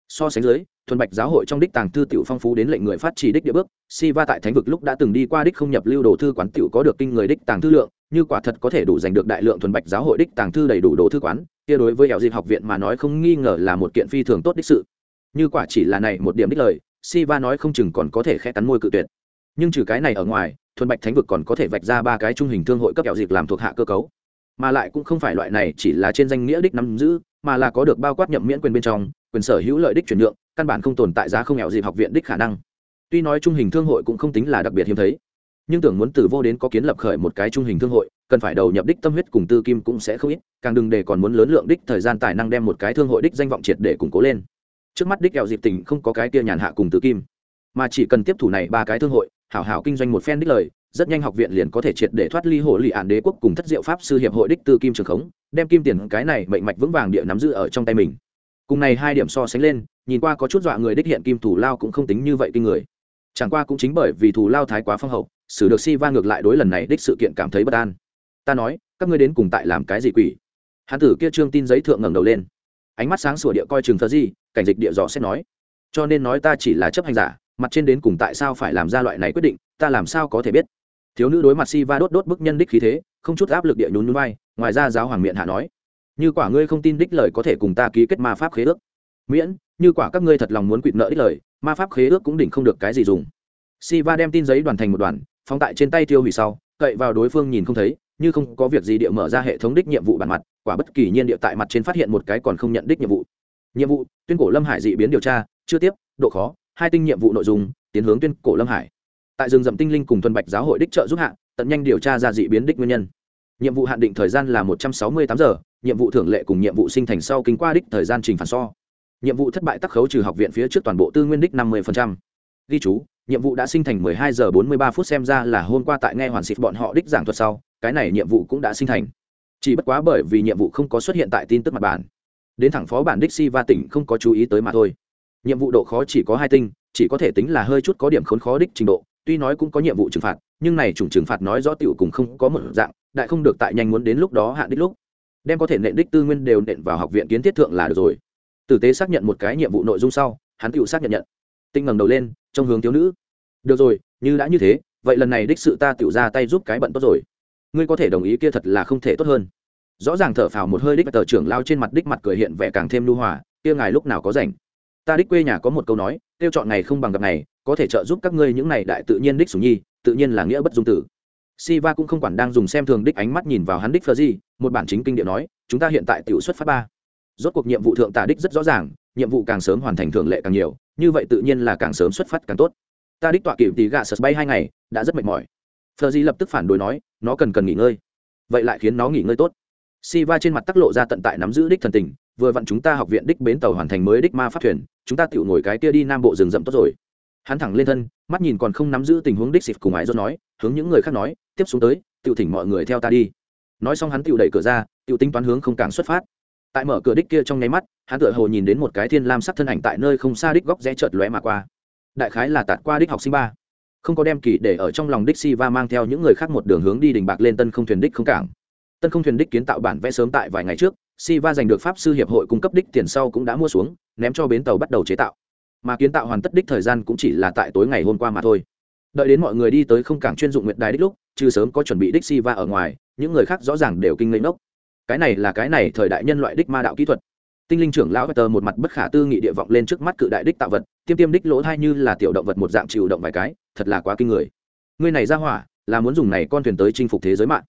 So sánh dưới, thuần bạch giáo hội trong đích tàng thư tiểu phong phú đến lệnh người phát chỉ đích địa bước si va tại thánh vực lúc đã từng đi qua đích không nhập lưu đồ thư quán tiểu có được kinh người đích tàng thư lượng, như quả thật có thể đủ giành được đại lượng thuần bạch giáo hội đích tàng thư đầy đủ đồ thư quán, kia đối với hẻo dịp học viện mà nói không nghi ngờ là một kiện phi thường tốt đích sự. Như quả chỉ là này một điểm đích lời si va nói không chừng còn có thể khẽ cắn môi cự tuyệt. Nhưng trừ cái này ở ngoài, thuần bạch thánh vực còn có thể vạch ra ba cái trung hình thương hội cấp hẻo dịp làm thuộc hạ cơ cấu mà lại cũng không phải loại này chỉ là trên danh nghĩa đích nắm giữ, mà là có được bao quát nhậm miễn quyền bên trong, quyền sở hữu lợi đích chuyển nhượng, căn bản không tồn tại giá không nghèo dịp học viện đích khả năng. Tuy nói trung hình thương hội cũng không tính là đặc biệt hiếm thấy, nhưng tưởng muốn từ vô đến có kiến lập khởi một cái trung hình thương hội, cần phải đầu nhập đích tâm huyết cùng tư kim cũng sẽ không ít, càng đừng để còn muốn lớn lượng đích thời gian tài năng đem một cái thương hội đích danh vọng triệt để củng cố lên. Trước mắt đích kẹo dịp tình không có cái kia nhàn hạ cùng tư kim, mà chỉ cần tiếp thủ này ba cái thương hội, hảo hảo kinh doanh một phen đích lời rất nhanh học viện liền có thể triệt để thoát ly hồ lì ạn đế quốc cùng thất diệu pháp sư hiệp hội đích tư kim trường khống, đem kim tiền cái này mệnh mạch vững vàng địa nắm giữ ở trong tay mình. Cùng này hai điểm so sánh lên, nhìn qua có chút dọa người đích hiện kim thủ lao cũng không tính như vậy kinh người. Chẳng qua cũng chính bởi vì thủ lao thái quá phong hậu xử được si va ngược lại đối lần này đích sự kiện cảm thấy bất an. Ta nói, các ngươi đến cùng tại làm cái gì quỷ? Hán tử kia trương tin giấy thượng ngẩng đầu lên. Ánh mắt sáng sủa địa coi chừng thơ gì cảnh dịch địa dò xét nói. Cho nên nói ta chỉ là chấp hành giả, mặt trên đến cùng tại sao phải làm ra loại này quyết định, ta làm sao có thể biết? Thiếu nữ đối mặt si va đốt đốt bức nhân đích khí thế, không chút áp lực địa nhún nhún vai, ngoài ra giáo hoàng miệng hạ nói, như quả ngươi không tin đích lời có thể cùng ta ký kết ma pháp khế ước. Miễn, như quả các ngươi thật lòng muốn quỵt nợ đích lời, ma pháp khế ước cũng định không được cái gì dùng. Si va đem tin giấy đoàn thành một đoàn, phóng tại trên tay tiêu hủy sau, cậy vào đối phương nhìn không thấy, như không có việc gì địa mở ra hệ thống đích nhiệm vụ bản mặt, quả bất kỳ nhiên địa tại mặt trên phát hiện một cái còn không nhận đích nhiệm vụ. Nhiệm vụ, tuyên cổ lâm hải dị biến điều tra, chưa tiếp, độ khó, hai tinh nhiệm vụ nội dung, tiến hướng tuyên cổ lâm hải tại rừng rậm tinh linh cùng thuần bạch giáo hội đích trợ giúp hạ, tận nhanh điều tra ra dị biến đích nguyên nhân. Nhiệm vụ hạn định thời gian là một trăm sáu mươi tám giờ, nhiệm vụ thưởng lệ cùng nhiệm vụ sinh thành sau kinh qua đích thời gian trình phản so. Nhiệm vụ thất bại tắc khấu trừ học viện phía trước toàn bộ tư nguyên đích năm mươi ghi chú, nhiệm vụ đã sinh thành 12 giờ 43 phút xem ra là hôm qua tại nghe hoàn xịt bọn họ đích giảng thuật sau, cái này nhiệm vụ cũng đã sinh thành. Chỉ bất quá bởi vì nhiệm vụ không có xuất hiện tại tin tức mặt bản. Đến thẳng phó bản đích si va tỉnh không có chú ý tới mà thôi. Nhiệm vụ độ khó chỉ có hai tinh, chỉ có thể tính là hơi chút có điểm khốn khó đích trình độ tuy nói cũng có nhiệm vụ trừng phạt, nhưng này chủng trừng phạt nói rõ tiểu cùng không có một dạng, đại không được tại nhanh muốn đến lúc đó hạn đích lúc. Đem có thể nện đích tư nguyên đều nện vào học viện kiến thiết thượng là được rồi. Tử tế xác nhận một cái nhiệm vụ nội dung sau, hắn tự xác nhận nhận. Tinh ngẩng đầu lên trong hướng thiếu nữ. Được rồi, như đã như thế, vậy lần này đích sự ta tiểu ra tay giúp cái bận tốt rồi. Ngươi có thể đồng ý kia thật là không thể tốt hơn. Rõ ràng thở phào một hơi đích tờ trưởng lao trên mặt đích mặt cười hiện vẻ càng thêm lưu hòa, kia ngài lúc nào có rảnh? Ta đích quê nhà có một câu nói, tiêu chọn ngày không bằng gặp ngày có thể trợ giúp các ngươi những này đại tự nhiên đích sủng nhi tự nhiên là nghĩa bất dung tử Siva cũng không quản đang dùng xem thường đích ánh mắt nhìn vào hắn đích Fleur một bản chính kinh địa nói, chúng ta hiện tại tiểu xuất phát ba. Rốt cuộc nhiệm vụ thượng tả đích rất rõ ràng, nhiệm vụ càng sớm hoàn thành thường lệ càng nhiều, như vậy tự nhiên là càng sớm xuất phát càng tốt. Ta đích tọa kỵ tí gạ sật bay hai ngày, đã rất mệt mỏi. Fleur lập tức phản đối nói, nó cần cần nghỉ ngơi. Vậy lại khiến nó nghỉ ngơi tốt. Siva trên mặt tắc lộ ra tận tại nắm giữ đích thần tình, vừa vặn chúng ta học viện đích bến tàu hoàn thành mới đích ma pháp thuyền, chúng ta tiểu ngồi cái kia đi nam bộ rừng rậm tốt rồi. Hắn thẳng lên thân, mắt nhìn còn không nắm giữ tình huống đích xịt cùng ái do nói, hướng những người khác nói, tiếp xuống tới tự thỉnh mọi người theo ta đi. Nói xong hắn tự đẩy cửa ra tự tính toán hướng không càng xuất phát. Tại mở cửa đích kia trong nháy mắt hắn tựa hồ nhìn đến một cái thiên lam sắc thân ảnh tại nơi không xa đích góc rẽ chợt lóe mà qua. Đại khái là tạt qua đích học sinh ba. Không có đem kỳ để ở trong lòng đích si va mang theo những người khác một đường hướng đi đình bạc lên tân không thuyền đích không cảng. Tân không thuyền đích kiến tạo bản vẽ sớm tại vài ngày trước si va giành được pháp sư hiệp hội cung cấp đích tiền sau cũng đã mua xuống ném cho bến tàu bắt đầu chế tạo mà kiến tạo hoàn tất đích thời gian cũng chỉ là tại tối ngày hôm qua mà thôi. Đợi đến mọi người đi tới không cảng chuyên dụng nguyệt đài đích lúc, trừ sớm có chuẩn bị đích si va ở ngoài, những người khác rõ ràng đều kinh ngây ốc cái này là cái này thời đại nhân loại đích ma đạo kỹ thuật. Tinh linh trưởng lão tờ một mặt bất khả tư nghị địa vọng lên trước mắt cự đại đích tạo vật, tiêm tiêm đích lỗ thai như là tiểu động vật một dạng chịu động vài cái, thật là quá kinh người. Ngươi này ra hỏa, là muốn dùng này con thuyền tới chinh phục thế giới mạng.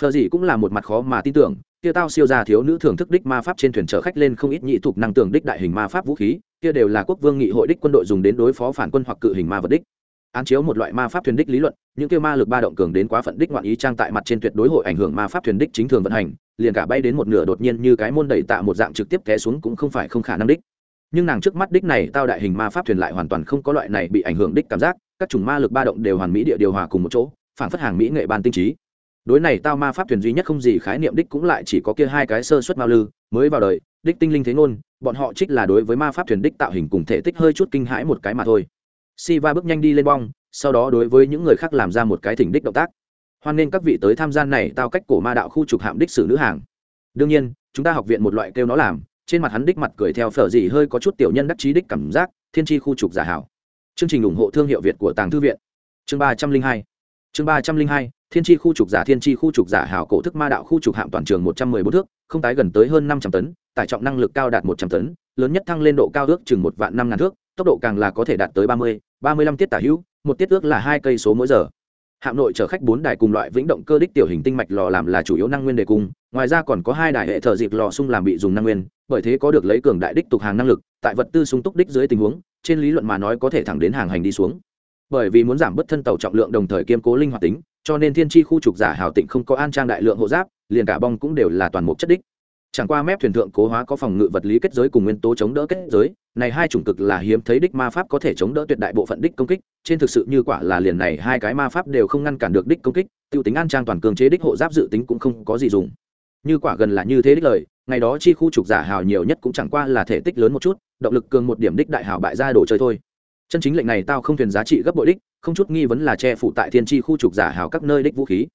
Phờ gì cũng là một mặt khó mà tin tưởng, kia tao siêu gia thiếu nữ thưởng thức đích ma pháp trên thuyền chở khách lên không ít nhị thuộc năng tưởng đích đại hình ma pháp vũ khí kia đều là quốc vương nghị hội đích quân đội dùng đến đối phó phản quân hoặc cự hình ma vật đích. Án chiếu một loại ma pháp thuyền đích lý luận, những kia ma lực ba động cường đến quá phận đích ngoạn ý trang tại mặt trên tuyệt đối hội ảnh hưởng ma pháp thuyền đích chính thường vận hành, liền cả bay đến một nửa đột nhiên như cái môn đẩy tạ một dạng trực tiếp té xuống cũng không phải không khả năng đích. Nhưng nàng trước mắt đích này tao đại hình ma pháp thuyền lại hoàn toàn không có loại này bị ảnh hưởng đích cảm giác, các chủng ma lực ba động đều hoàn mỹ địa điều hòa cùng một chỗ, phản phất hàng mỹ nghệ ban tinh trí. Đối này tao ma pháp thuyền duy nhất không gì khái niệm đích cũng lại chỉ có kia hai cái sơ suất mao lư, mới vào đời, đích tinh linh thế ngôn bọn họ trích là đối với ma pháp thuyền đích tạo hình cùng thể tích hơi chút kinh hãi một cái mà thôi Siva bước nhanh đi lên bong, sau đó đối với những người khác làm ra một cái thỉnh đích động tác. Hoan nên các vị tới tham gia này tao cách cổ ma đạo khu trục hạm đích sử nữ hàng. Đương nhiên, chúng ta học viện một loại kêu nó làm, trên mặt hắn đích mặt cười theo phở gì hơi có chút tiểu nhân đắc chí đích cảm giác, thiên chi khu trục giả hảo. Chương trình ủng hộ thương hiệu Việt của Tàng Thư viện. Chương ba trăm linh hai Chương ba trăm linh hai Thiên chi khu trục giả thiên chi khu trục giả hảo cổ thức ma đạo khu trục hạm toàn trường một trăm mười bốn thước, không tái gần tới hơn năm trăm tấn, tải trọng năng lực cao đạt một trăm tấn, lớn nhất thăng lên độ cao ước chừng một vạn năm ngàn thước, tốc độ càng là có thể đạt tới ba mươi ba mươi lăm tiết tả hữu một tiết ước là hai cây số mỗi giờ. Hạm nội chở khách bốn đài cùng loại vĩnh động cơ đích tiểu hình tinh mạch lò làm là chủ yếu năng nguyên đề cung ngoài ra còn có hai đài hệ thở dịp lò sung làm bị dùng năng nguyên bởi thế có được lấy cường đại đích tục hàng năng lực tại vật tư sung túc đích dưới tình huống trên lý luận mà nói có thể thẳng đến hàng hành đi xuống. Bởi vì muốn giảm bớt thân tàu trọng lượng đồng thời kiêm cố linh hoạt tính cho nên thiên tri khu trục giả hào tịnh không có an trang đại lượng hộ giáp liền cả bong cũng đều là toàn mục chất đích chẳng qua mép thuyền thượng cố hóa có phòng ngự vật lý kết giới cùng nguyên tố chống đỡ kết giới, này hai chủng cực là hiếm thấy đích ma pháp có thể chống đỡ tuyệt đại bộ phận đích công kích, trên thực sự như quả là liền này hai cái ma pháp đều không ngăn cản được đích công kích, tiêu tính an trang toàn cường chế đích hộ giáp dự tính cũng không có gì dùng. Như quả gần là như thế đích lời, ngày đó chi khu trục giả hào nhiều nhất cũng chẳng qua là thể tích lớn một chút, động lực cường một điểm đích đại hào bại ra đồ chơi thôi. Chân chính lệnh này tao không thuyền giá trị gấp bội đích, không chút nghi vấn là che phủ tại thiên chi khu trục giả hào các nơi đích vũ khí.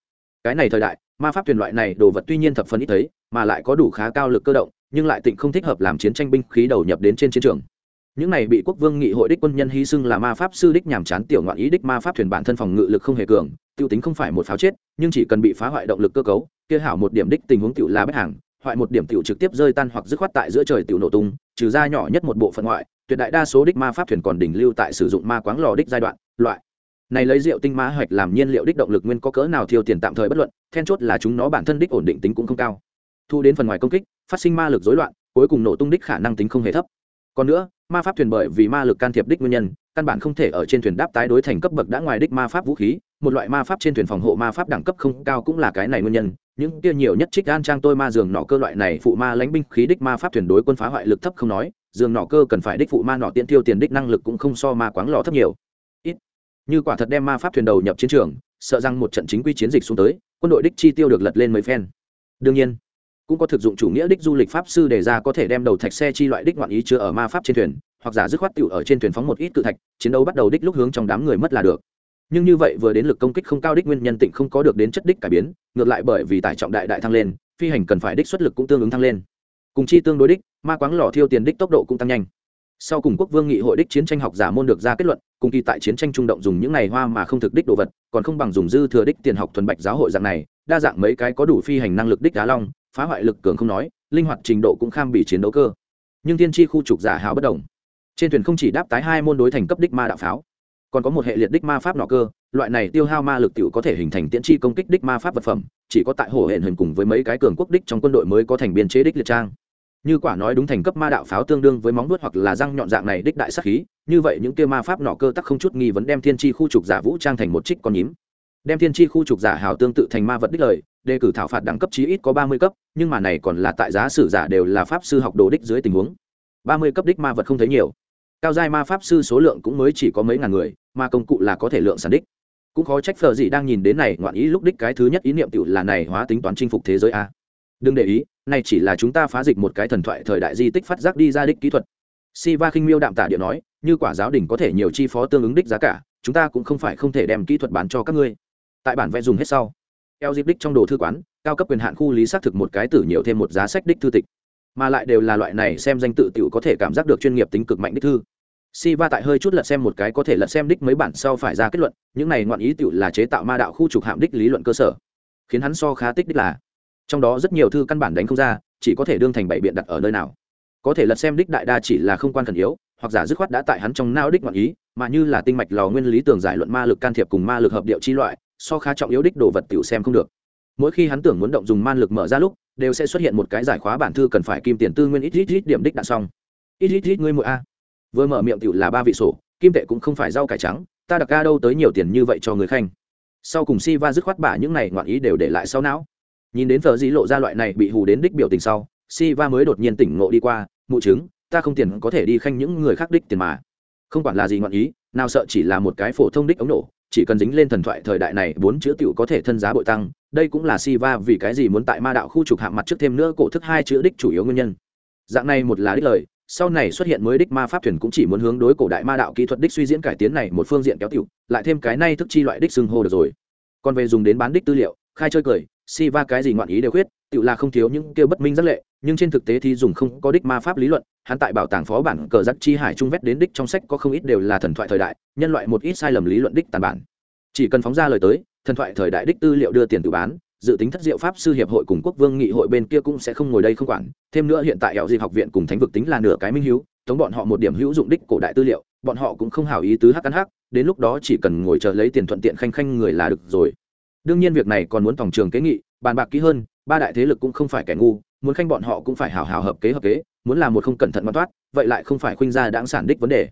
Cái này thời đại, ma pháp thuyền loại này đồ vật tuy nhiên thập phần ít thấy mà lại có đủ khá cao lực cơ động, nhưng lại tịnh không thích hợp làm chiến tranh binh khí đầu nhập đến trên chiến trường. Những này bị quốc vương nghị hội đích quân nhân hy sinh là ma pháp sư đích nhàm chán tiểu ngoạn ý đích ma pháp thuyền bản thân phòng ngự lực không hề cường, tiêu tính không phải một pháo chết, nhưng chỉ cần bị phá hoại động lực cơ cấu, kia hảo một điểm đích tình huống tiểu là bất hàng, hoại một điểm tiểu trực tiếp rơi tan hoặc dứt khoát tại giữa trời tiểu nổ tung, trừ ra nhỏ nhất một bộ phận ngoại, tuyệt đại đa số đích ma pháp thuyền còn đỉnh lưu tại sử dụng ma quáng lò đích giai đoạn, loại này lấy rượu tinh ma hoạch làm nhiên liệu đích động lực nguyên có cỡ nào thiêu tiền tạm thời bất luận, then chốt là chúng nó bản thân đích ổn định tính cũng không cao thu đến phần ngoài công kích, phát sinh ma lực rối loạn, cuối cùng nổ tung đích khả năng tính không hề thấp. Còn nữa, ma pháp thuyền bởi vì ma lực can thiệp đích nguyên nhân, căn bản không thể ở trên thuyền đáp tái đối thành cấp bậc đã ngoài đích ma pháp vũ khí, một loại ma pháp trên thuyền phòng hộ ma pháp đẳng cấp không cao cũng là cái này nguyên nhân. Những kia nhiều nhất trích gan trang tôi ma giường nọ cơ loại này phụ ma lãnh binh khí đích ma pháp thuyền đối quân phá hoại lực thấp không nói giường nọ cơ cần phải đích phụ ma nọ tiện tiêu tiền đích năng lực cũng không so ma quáng lò thấp nhiều. Ít. Như quả thật đem ma pháp thuyền đầu nhập chiến trường, sợ rằng một trận chính quy chiến dịch xuống tới, quân đội đích chi tiêu được lật lên mấy phen. Đương nhiên cũng có thực dụng chủ nghĩa đích du lịch pháp sư đề ra có thể đem đầu thạch xe chi loại đích ngoạn ý chứa ở ma pháp trên thuyền, hoặc giả dứt khoát tựu ở trên thuyền phóng một ít cự thạch, chiến đấu bắt đầu đích lúc hướng trong đám người mất là được. Nhưng như vậy vừa đến lực công kích không cao đích nguyên nhân tịnh không có được đến chất đích cải biến, ngược lại bởi vì tải trọng đại đại thăng lên, phi hành cần phải đích xuất lực cũng tương ứng thăng lên. Cùng chi tương đối đích, ma quáng lò thiêu tiền đích tốc độ cũng tăng nhanh. Sau cùng quốc vương nghị hội đích chiến tranh học giả môn được ra kết luận, cùng kỳ tại chiến tranh trung động dùng những này hoa mà không thực đích đồ vật, còn không bằng dùng dư thừa đích tiền học thuần bạch giáo hội dạng này, đa dạng mấy cái có đủ phi hành năng lực đích đá long phá hoại lực cường không nói, linh hoạt trình độ cũng kham bị chiến đấu cơ. Nhưng tiên tri khu trục giả hào bất đồng. Trên thuyền không chỉ đáp tái hai môn đối thành cấp đích ma đạo pháo, còn có một hệ liệt đích ma pháp nọ cơ, loại này tiêu hao ma lực t có thể hình thành tiễn tri công kích đích ma pháp vật phẩm, chỉ có tại hồ hển hình cùng với mấy cái cường quốc đích trong quân đội mới có thành biên chế đích liệt trang. Như quả nói đúng thành cấp ma đạo pháo tương đương với móng vuốt hoặc là răng nhọn dạng này đích đại sắc khí, như vậy những kia ma pháp nọ cơ tắc không chút nghi vấn đem thiên tri khu trục giả vũ trang thành một trích con nhím. Đem thiên tri khu trục giả hào tương tự thành ma vật đích lời đề cử thảo phạt đẳng cấp chí ít có ba mươi cấp nhưng mà này còn là tại giá sử giả đều là pháp sư học đồ đích dưới tình huống. Ba mươi cấp đích ma vật không thấy nhiều. Cao giai ma pháp sư số lượng cũng mới chỉ có mấy ngàn người mà công cụ là có thể lượng sản đích. Cũng khó trách phờ gì đang nhìn đến này ngoạn ý lúc đích cái thứ nhất ý niệm tự là này hóa tính toán chinh phục thế giới a. Đừng để ý này chỉ là chúng ta phá dịch một cái thần thoại thời đại di tích phát giác đi ra đích kỹ thuật. Siva khinh miêu đạm tả điện nói, như quả giáo đình có thể nhiều chi phó tương ứng đích giá cả, chúng ta cũng không phải không thể đem kỹ thuật bán cho các ngươi. Tại bản vẽ dùng hết sau, eo dịp đích trong đồ thư quán, cao cấp quyền hạn khu lý xác thực một cái tử nhiều thêm một giá sách đích thư tịch, mà lại đều là loại này xem danh tự tiểu có thể cảm giác được chuyên nghiệp tính cực mạnh đích thư. si va tại hơi chút lật xem một cái có thể lật xem đích mấy bản sau phải ra kết luận, những này ngoạn ý tiểu là chế tạo ma đạo khu trục hạm đích lý luận cơ sở, khiến hắn so khá tích đích là trong đó rất nhiều thư căn bản đánh không ra chỉ có thể đương thành bảy biện đặt ở nơi nào. Có thể lật xem đích đại đa chỉ là không quan thần yếu hoặc giả dứt khoát đã tại hắn trong nao đích ngoạn ý mà như là tinh mạch lò nguyên lý tường giải luận ma lực can thiệp cùng ma lực hợp điệu chi loại so khá trọng yếu đích đồ vật tiểu xem không được. Mỗi khi hắn tưởng muốn động dùng man lực mở ra lúc, đều sẽ xuất hiện một cái giải khóa bản thư cần phải kim tiền tư nguyên ít ít ít điểm đích đạn xong. Ít ít ít ngươi mỗi a. Vừa mở miệng tiểu là ba vị sổ, kim tệ cũng không phải rau cải trắng, ta đặc ca đâu tới nhiều tiền như vậy cho người khanh. Sau cùng si va dứt khoát bả những này ngoạn ý đều để lại sau não. Nhìn đến thợ dĩ lộ ra loại này bị hù đến đích biểu tình sau si va mới đột nhiên tỉnh ngộ đi qua, mụ chứng, ta không tiền có thể đi khanh những người khác đích tiền mà. Không quản là gì ngoạn ý, nào sợ chỉ là một cái phổ thông đích ống nổ chỉ cần dính lên thần thoại thời đại này, bốn chữ tiểu có thể thân giá bội tăng. Đây cũng là si va vì cái gì muốn tại ma đạo khu trục hạng mặt trước thêm nữa cổ thức hai chữ đích chủ yếu nguyên nhân. Dạng này một là đích lời, sau này xuất hiện mới đích ma pháp thuyền cũng chỉ muốn hướng đối cổ đại ma đạo kỹ thuật đích suy diễn cải tiến này một phương diện kéo tiểu, lại thêm cái này thức chi loại đích xưng hô được rồi. Còn về dùng đến bán đích tư liệu, khai chơi cười si va cái gì ngoạn ý đều khuyết tự là không thiếu những kêu bất minh rất lệ, nhưng trên thực tế thì dùng không có đích ma pháp lý luận, hắn tại bảo tàng phó bản cờ giặc chi hải trung vét đến đích trong sách có không ít đều là thần thoại thời đại, nhân loại một ít sai lầm lý luận đích tàn bản. Chỉ cần phóng ra lời tới, thần thoại thời đại đích tư liệu đưa tiền tự bán, dự tính thất diệu pháp sư hiệp hội cùng quốc vương nghị hội bên kia cũng sẽ không ngồi đây không quản. Thêm nữa hiện tại hẹo dịp học viện cùng thánh vực tính là nửa cái minh hữu tống bọn họ một điểm hữu dụng đích cổ đại tư liệu, bọn họ cũng không hảo ý tứ hắc ăn hắc, đến lúc đó chỉ cần ngồi chờ lấy tiền thuận tiện khanh khanh người là được rồi. Đương nhiên việc này còn muốn tổng trường kế nghị, bàn bạc kỹ hơn ba đại thế lực cũng không phải kẻ ngu muốn khanh bọn họ cũng phải hào hào hợp kế hợp kế muốn làm một không cẩn thận mà toát vậy lại không phải khuynh ra đáng sản đích vấn đề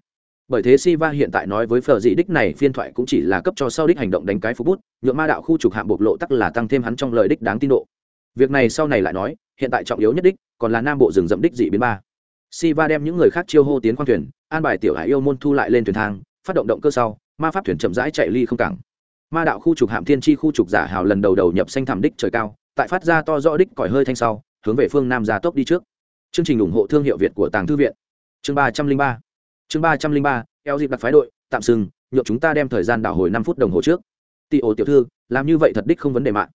bởi thế Siva hiện tại nói với Phở Dị đích này phiên thoại cũng chỉ là cấp cho sau đích hành động đánh cái phú bút, nhượng ma đạo khu trục hạm bộc lộ tắc là tăng thêm hắn trong lời đích đáng tin độ. Việc này sau này lại nói, hiện tại trọng yếu nhất đích, còn là nam bộ rừng rậm đích dị biến ba. Siva đem những người khác chiêu hô tiến khoang thuyền, an bài tiểu hải yêu môn thu lại lên thuyền thang, phát động động cơ sau, ma pháp thuyền chậm rãi chạy ly không cảng ma đạo khu trục hạm thiên chi khu trục giả hào lần đầu đầu nhập xanh thảm đích trời cao tại phát ra to rõ đích còi hơi thanh sau, hướng về phương nam gia tốc đi trước. Chương trình ủng hộ thương hiệu việt của tàng thư viện. Chương ba trăm linh ba. Chương ba trăm linh ba, eo dịp đặt phái đội, tạm sừng nhộn chúng ta đem thời gian đảo hồi năm phút đồng hồ trước. Tị ổ tiểu thư, làm như vậy thật đích không vấn đề mạng.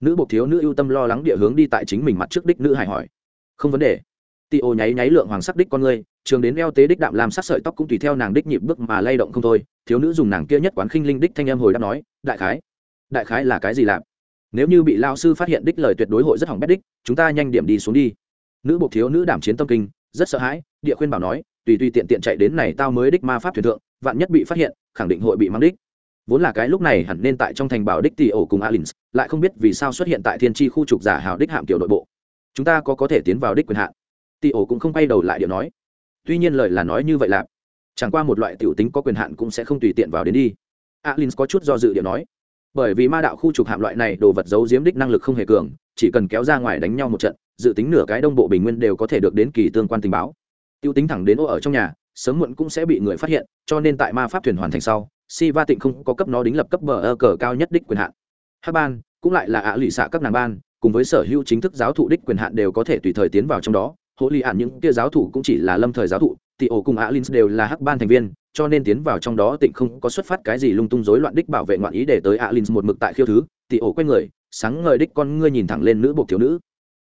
Nữ bộc thiếu nữ ưu tâm lo lắng địa hướng đi tại chính mình mặt trước đích nữ hải hỏi. Không vấn đề. Tị ổ nháy nháy lượng hoàng sắc đích con người, trường đến eo tế đích đạm làm sắc sợi tóc cũng tùy theo nàng đích nhịp bước mà lay động không thôi. Thiếu nữ dùng nàng kia nhất quán khinh linh đích thanh em hồi đáp nói, đại khái đại khái là cái gì làm nếu như bị lao sư phát hiện đích lời tuyệt đối hội rất hỏng bét đích, chúng ta nhanh điểm đi xuống đi. Nữ bộc thiếu nữ đảm chiến tâm kinh, rất sợ hãi, địa khuyên bảo nói, tùy tùy tiện tiện chạy đến này tao mới đích ma pháp thuyền thượng, vạn nhất bị phát hiện, khẳng định hội bị mang đích. Vốn là cái lúc này hẳn nên tại trong thành bảo đích tỷ ổ cùng alin lại không biết vì sao xuất hiện tại thiên tri khu trục giả hào đích hạm kiểu nội bộ. Chúng ta có có thể tiến vào đích quyền hạn. Tỷ ổ cũng không quay đầu lại điều nói. Tuy nhiên lời là nói như vậy là, chẳng qua một loại tiểu tính có quyền hạn cũng sẽ không tùy tiện vào đến đi. Alin có chút do dự điều nói bởi vì ma đạo khu trục hạm loại này đồ vật giấu giếm đích năng lực không hề cường, chỉ cần kéo ra ngoài đánh nhau một trận, dự tính nửa cái đông bộ bình nguyên đều có thể được đến kỳ tương quan tình báo. Tiêu tính thẳng đến ô ở trong nhà, sớm muộn cũng sẽ bị người phát hiện, cho nên tại ma pháp thuyền hoàn thành sau, si va tịnh không có cấp nó đính lập cấp bờ ơ cờ cao nhất đích quyền hạn. Hát ban, cũng lại là ạ lụy xạ các nàng ban, cùng với sở hữu chính thức giáo thụ đích quyền hạn đều có thể tùy thời tiến vào trong đó hộ lì ạn những kia giáo thủ cũng chỉ là lâm thời giáo thụ, tị ổ cùng alin đều là hắc ban thành viên, cho nên tiến vào trong đó tịnh không có xuất phát cái gì lung tung rối loạn đích bảo vệ ngoạn ý để tới alin một mực tại khiêu thứ. Tị ổ quay người, sáng ngời đích con ngươi nhìn thẳng lên nữ buộc thiếu nữ.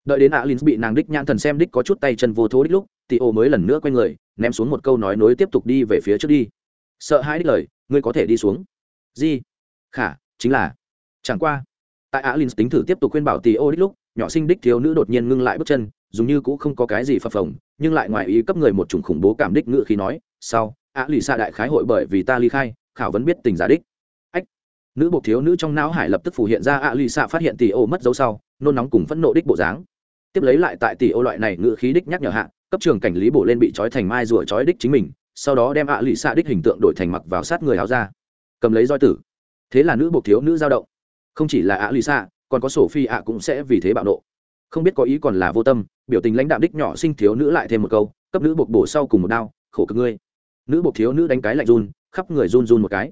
Đợi đến alin bị nàng đích nhãn thần xem đích có chút tay chân vô thố đích lúc, tị ổ mới lần nữa quay người, ném xuống một câu nói nối tiếp tục đi về phía trước đi. Sợ hãi đích lời, ngươi có thể đi xuống. Gì? Khả, chính là. Chẳng qua. Tại alin tính thử tiếp tục khuyên bảo tị ổ đích lúc, nhỏ sinh đích thiếu nữ đột nhiên ngưng lại bước chân dùng như cũng không có cái gì phập phồng, nhưng lại ngoài ý cấp người một chủng khủng bố cảm đích ngự khi nói sau ạ lì xa đại khái hội bởi vì ta ly khai, khảo vấn biết tình giả đích. Ách. Nữ bộ thiếu nữ trong não hải lập tức phủ hiện ra ạ lì xa phát hiện tỷ ô mất dấu sau, nôn nóng cùng phẫn nộ đích bộ dáng. Tiếp lấy lại tại tỷ ô loại này ngự khí đích nhắc nhở hạ, cấp trường cảnh lý bổ lên bị trói thành mai rùa trói đích chính mình, sau đó đem ạ lì xa đích hình tượng đổi thành mặc vào sát người áo ra cầm lấy roi tử. Thế là nữ bộ thiếu nữ dao động. Không chỉ là ạ lì xa còn có sổ phi ạ cũng sẽ vì thế bạo nộ không biết có ý còn là vô tâm, biểu tình lãnh đạo đích nhỏ sinh thiếu nữ lại thêm một câu, cấp nữ buộc bổ sau cùng một đao, khổ cực ngươi. Nữ buộc thiếu nữ đánh cái lạnh run, khắp người run run một cái.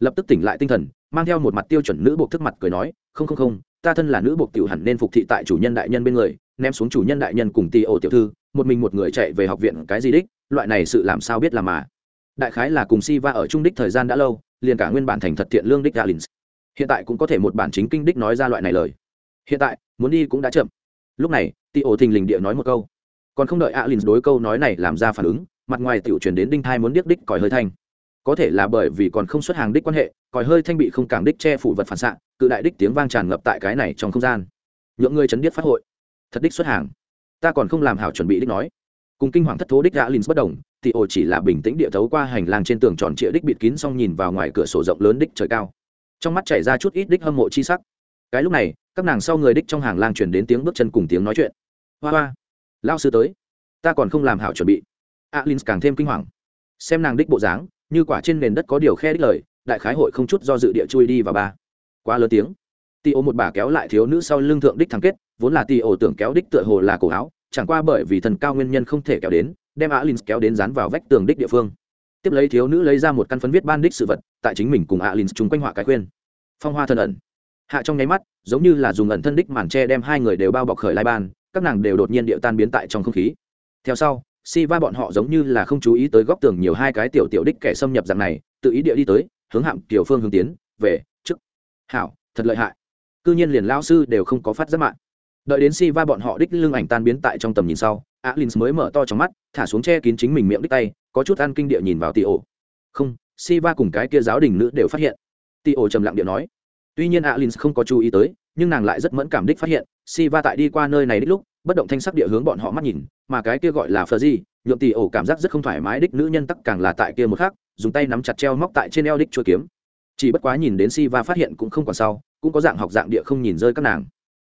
Lập tức tỉnh lại tinh thần, mang theo một mặt tiêu chuẩn nữ buộc thức mặt cười nói, không không không, ta thân là nữ buộc tiểu hẳn nên phục thị tại chủ nhân đại nhân bên người, ném xuống chủ nhân đại nhân cùng tì ổ tiểu thư, một mình một người chạy về học viện cái gì đích, loại này sự làm sao biết là mà. Đại khái là cùng si va ở trung đích thời gian đã lâu, liền cả nguyên bản thành thật thiện lương đích galins hiện tại cũng có thể một bản chính kinh đích nói ra loại này lời. Hiện tại, muốn đi cũng đã chậm lúc này tị ổ thình lình địa nói một câu. Còn không đợi alin đối câu nói này làm ra phản ứng, mặt ngoài tiểu truyền đến đinh thai muốn điếc đích còi hơi thanh. Có thể là bởi vì còn không xuất hàng đích quan hệ, còi hơi thanh bị không càng đích che phủ vật phản xạ, cự đại đích tiếng vang tràn ngập tại cái này trong không gian. Nhượng người chấn điếc phát hội. Thật đích xuất hàng. Ta còn không làm hảo chuẩn bị đích nói. Cùng kinh hoàng thất thố đích alin bất đồng thì ổ chỉ là bình tĩnh địa thấu qua hành lang trên tường tròn trịa đích bịt kín xong nhìn vào ngoài cửa sổ rộng lớn đích trời cao. Trong mắt chảy ra chút ít đích hâm mộ chi sắc. Cái lúc này các nàng sau người đích trong hàng lang chuyển đến tiếng bước chân cùng tiếng nói chuyện. Hoa hoa lao sư tới. Ta còn không làm hảo chuẩn bị. Alin càng thêm kinh hoàng. Xem nàng đích bộ dáng, như quả trên nền đất có điều khe đích lời, đại khái hội không chút do dự địa chui đi vào ba. Quá lớn tiếng. Tì ô một bà kéo lại thiếu nữ sau lưng thượng đích thắng kết, vốn là tì ô tưởng kéo đích tựa hồ là cổ áo, chẳng qua bởi vì thần cao nguyên nhân không thể kéo đến, đem alin kéo đến dán vào vách tường đích địa phương. Tiếp lấy thiếu nữ lấy ra một căn phấn viết ban đích sự vật, tại chính mình cùng alin chung quanh họa cái khuyên. Phong hoa thần ẩn hạ trong nháy mắt, giống như là dùng ẩn thân đích màn tre đem hai người đều bao bọc khởi lai ban, các nàng đều đột nhiên điệu tan biến tại trong không khí. Theo sau si va bọn họ giống như là không chú ý tới góc tường nhiều hai cái tiểu tiểu đích kẻ xâm nhập dạng này, tự ý địa đi tới, hướng hạm tiểu phương hướng tiến, về, trước. Hảo, thật lợi hại. Cư nhiên liền lao sư đều không có phát giác mạng. Đợi đến si va bọn họ đích lưng ảnh tan biến tại trong tầm nhìn sau alin mới mở to trong mắt, thả xuống che kín chính mình miệng đích tay, có chút ăn kinh địa nhìn vào tì ổ. Không si va cùng cái kia giáo đình nữ đều phát hiện. Tì ổ trầm lặng địa nói tuy nhiên alin không có chú ý tới, nhưng nàng lại rất mẫn cảm đích phát hiện si va tại đi qua nơi này đích lúc, bất động thanh sắc địa hướng bọn họ mắt nhìn, mà cái kia gọi là phờ di nhuộm tì ổ cảm giác rất không thoải mái đích nữ nhân tắc càng là tại kia một khác dùng tay nắm chặt treo móc tại trên eo đích chua kiếm. Chỉ bất quá nhìn đến si va phát hiện cũng không còn sau cũng có dạng học dạng địa không nhìn rơi các nàng.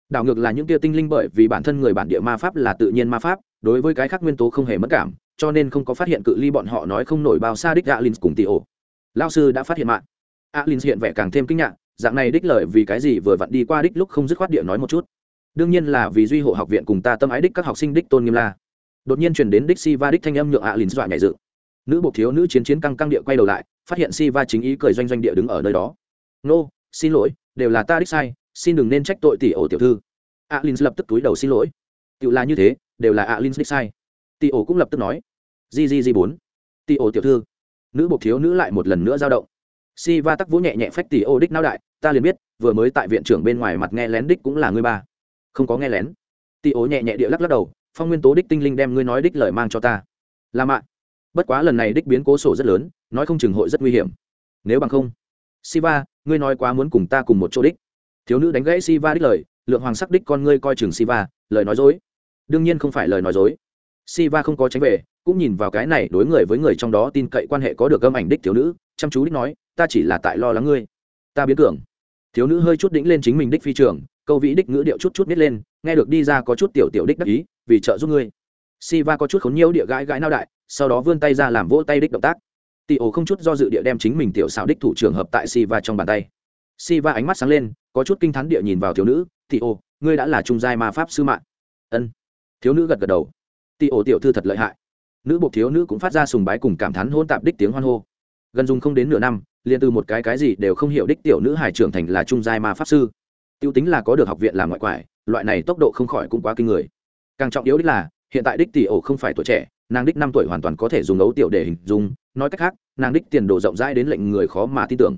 Đảo ngược là những kia tinh linh bởi vì bản thân người bản địa ma pháp là tự nhiên ma pháp, đối với cái khác nguyên tố không hề mất cảm, cho nên không có phát hiện cự ly bọn họ nói không nổi bao xa đích alin cùng tì ổ. Lao sư đã phát hiện mạng. Alin hiện vẻ càng thêm kinh ngạc dạng này đích lời vì cái gì vừa vặn đi qua đích lúc không dứt khoát địa nói một chút. Đương nhiên là vì duy hộ học viện cùng ta tâm ái đích các học sinh đích tôn nghiêm la. Đột nhiên chuyển đến đích si va đích thanh âm nhượng ạ à lìn dọa nhảy dự. Nữ bộ thiếu nữ chiến chiến căng căng địa quay đầu lại, phát hiện si va chính ý cười doanh doanh địa đứng ở nơi đó. Nô, xin lỗi, đều là ta đích sai, xin đừng nên trách tội tỷ ổ tiểu thư. Ạ à lìn lập tức túi đầu xin lỗi. Tự là như thế, đều là ạ à lìn đích sai. Tỷ ổ cũng lập tức nói. Gg bốn. Tỷ ổ tiểu thư. Nữ bộ thiếu nữ lại một lần nữa dao động si va tắc vũ nhẹ nhẹ phách tỷ ô đích não đại, ta liền biết, vừa mới tại viện trưởng bên ngoài mặt nghe lén đích cũng là ngươi ba. Không có nghe lén. Tỷ ô nhẹ nhẹ địa lắc lắc đầu, phong nguyên tố đích tinh linh đem ngươi nói đích lời mang cho ta. Là mạng bất quá lần này đích biến cố sổ rất lớn, nói không chừng hội rất nguy hiểm. Nếu bằng không siva ngươi nói quá muốn cùng ta cùng một chỗ đích. Thiếu nữ đánh gãy siva đích lời, lượng hoàng sắc đích con ngươi coi chừng siva lời nói dối. Đương nhiên không phải lời nói dối. Siva không có tránh về, cũng nhìn vào cái này đối người với người trong đó tin cậy quan hệ có được âm ảnh đích thiếu nữ, chăm chú đích nói ta chỉ là tại lo lắng ngươi ta biến cường thiếu nữ hơi chút đĩnh lên chính mình đích phi trường câu vĩ đích ngữ điệu chút chút nít lên nghe được đi ra có chút tiểu tiểu đích đắc ý vì trợ giúp ngươi Siva có chút khốn nhiễu địa gãi gãi nao đại, sau đó vươn tay ra làm vỗ tay đích động tác. Tỷ ổ không chút do dự địa đem chính mình tiểu xảo đích thủ trường hợp tại Siva trong bàn tay. Siva ánh mắt sáng lên, có chút kinh thán địa nhìn vào thiếu nữ, "Tỷ ổ, ngươi đã là trung giai ma pháp sư mạng." Ân. Thiếu nữ gật gật đầu. "Tỷ ổ tiểu thư thật lợi hại." Nữ bộ thiếu nữ cũng phát ra sùng bái cùng cảm thán hôn tạp đích tiếng hoan hô. Gần dùng không đến nửa năm, liền từ một cái cái gì đều không hiểu đích tiểu nữ hải trưởng thành là trung giai ma pháp sư. Tiêu tính là có được học viện làm ngoại quải, loại này tốc độ không khỏi cũng quá kinh người. Càng trọng yếu đích là, hiện tại đích tỷ ổ không phải tuổi trẻ nàng đích năm tuổi hoàn toàn có thể dùng ấu tiểu để hình dung nói cách khác nàng đích tiền đồ rộng rãi đến lệnh người khó mà tin tưởng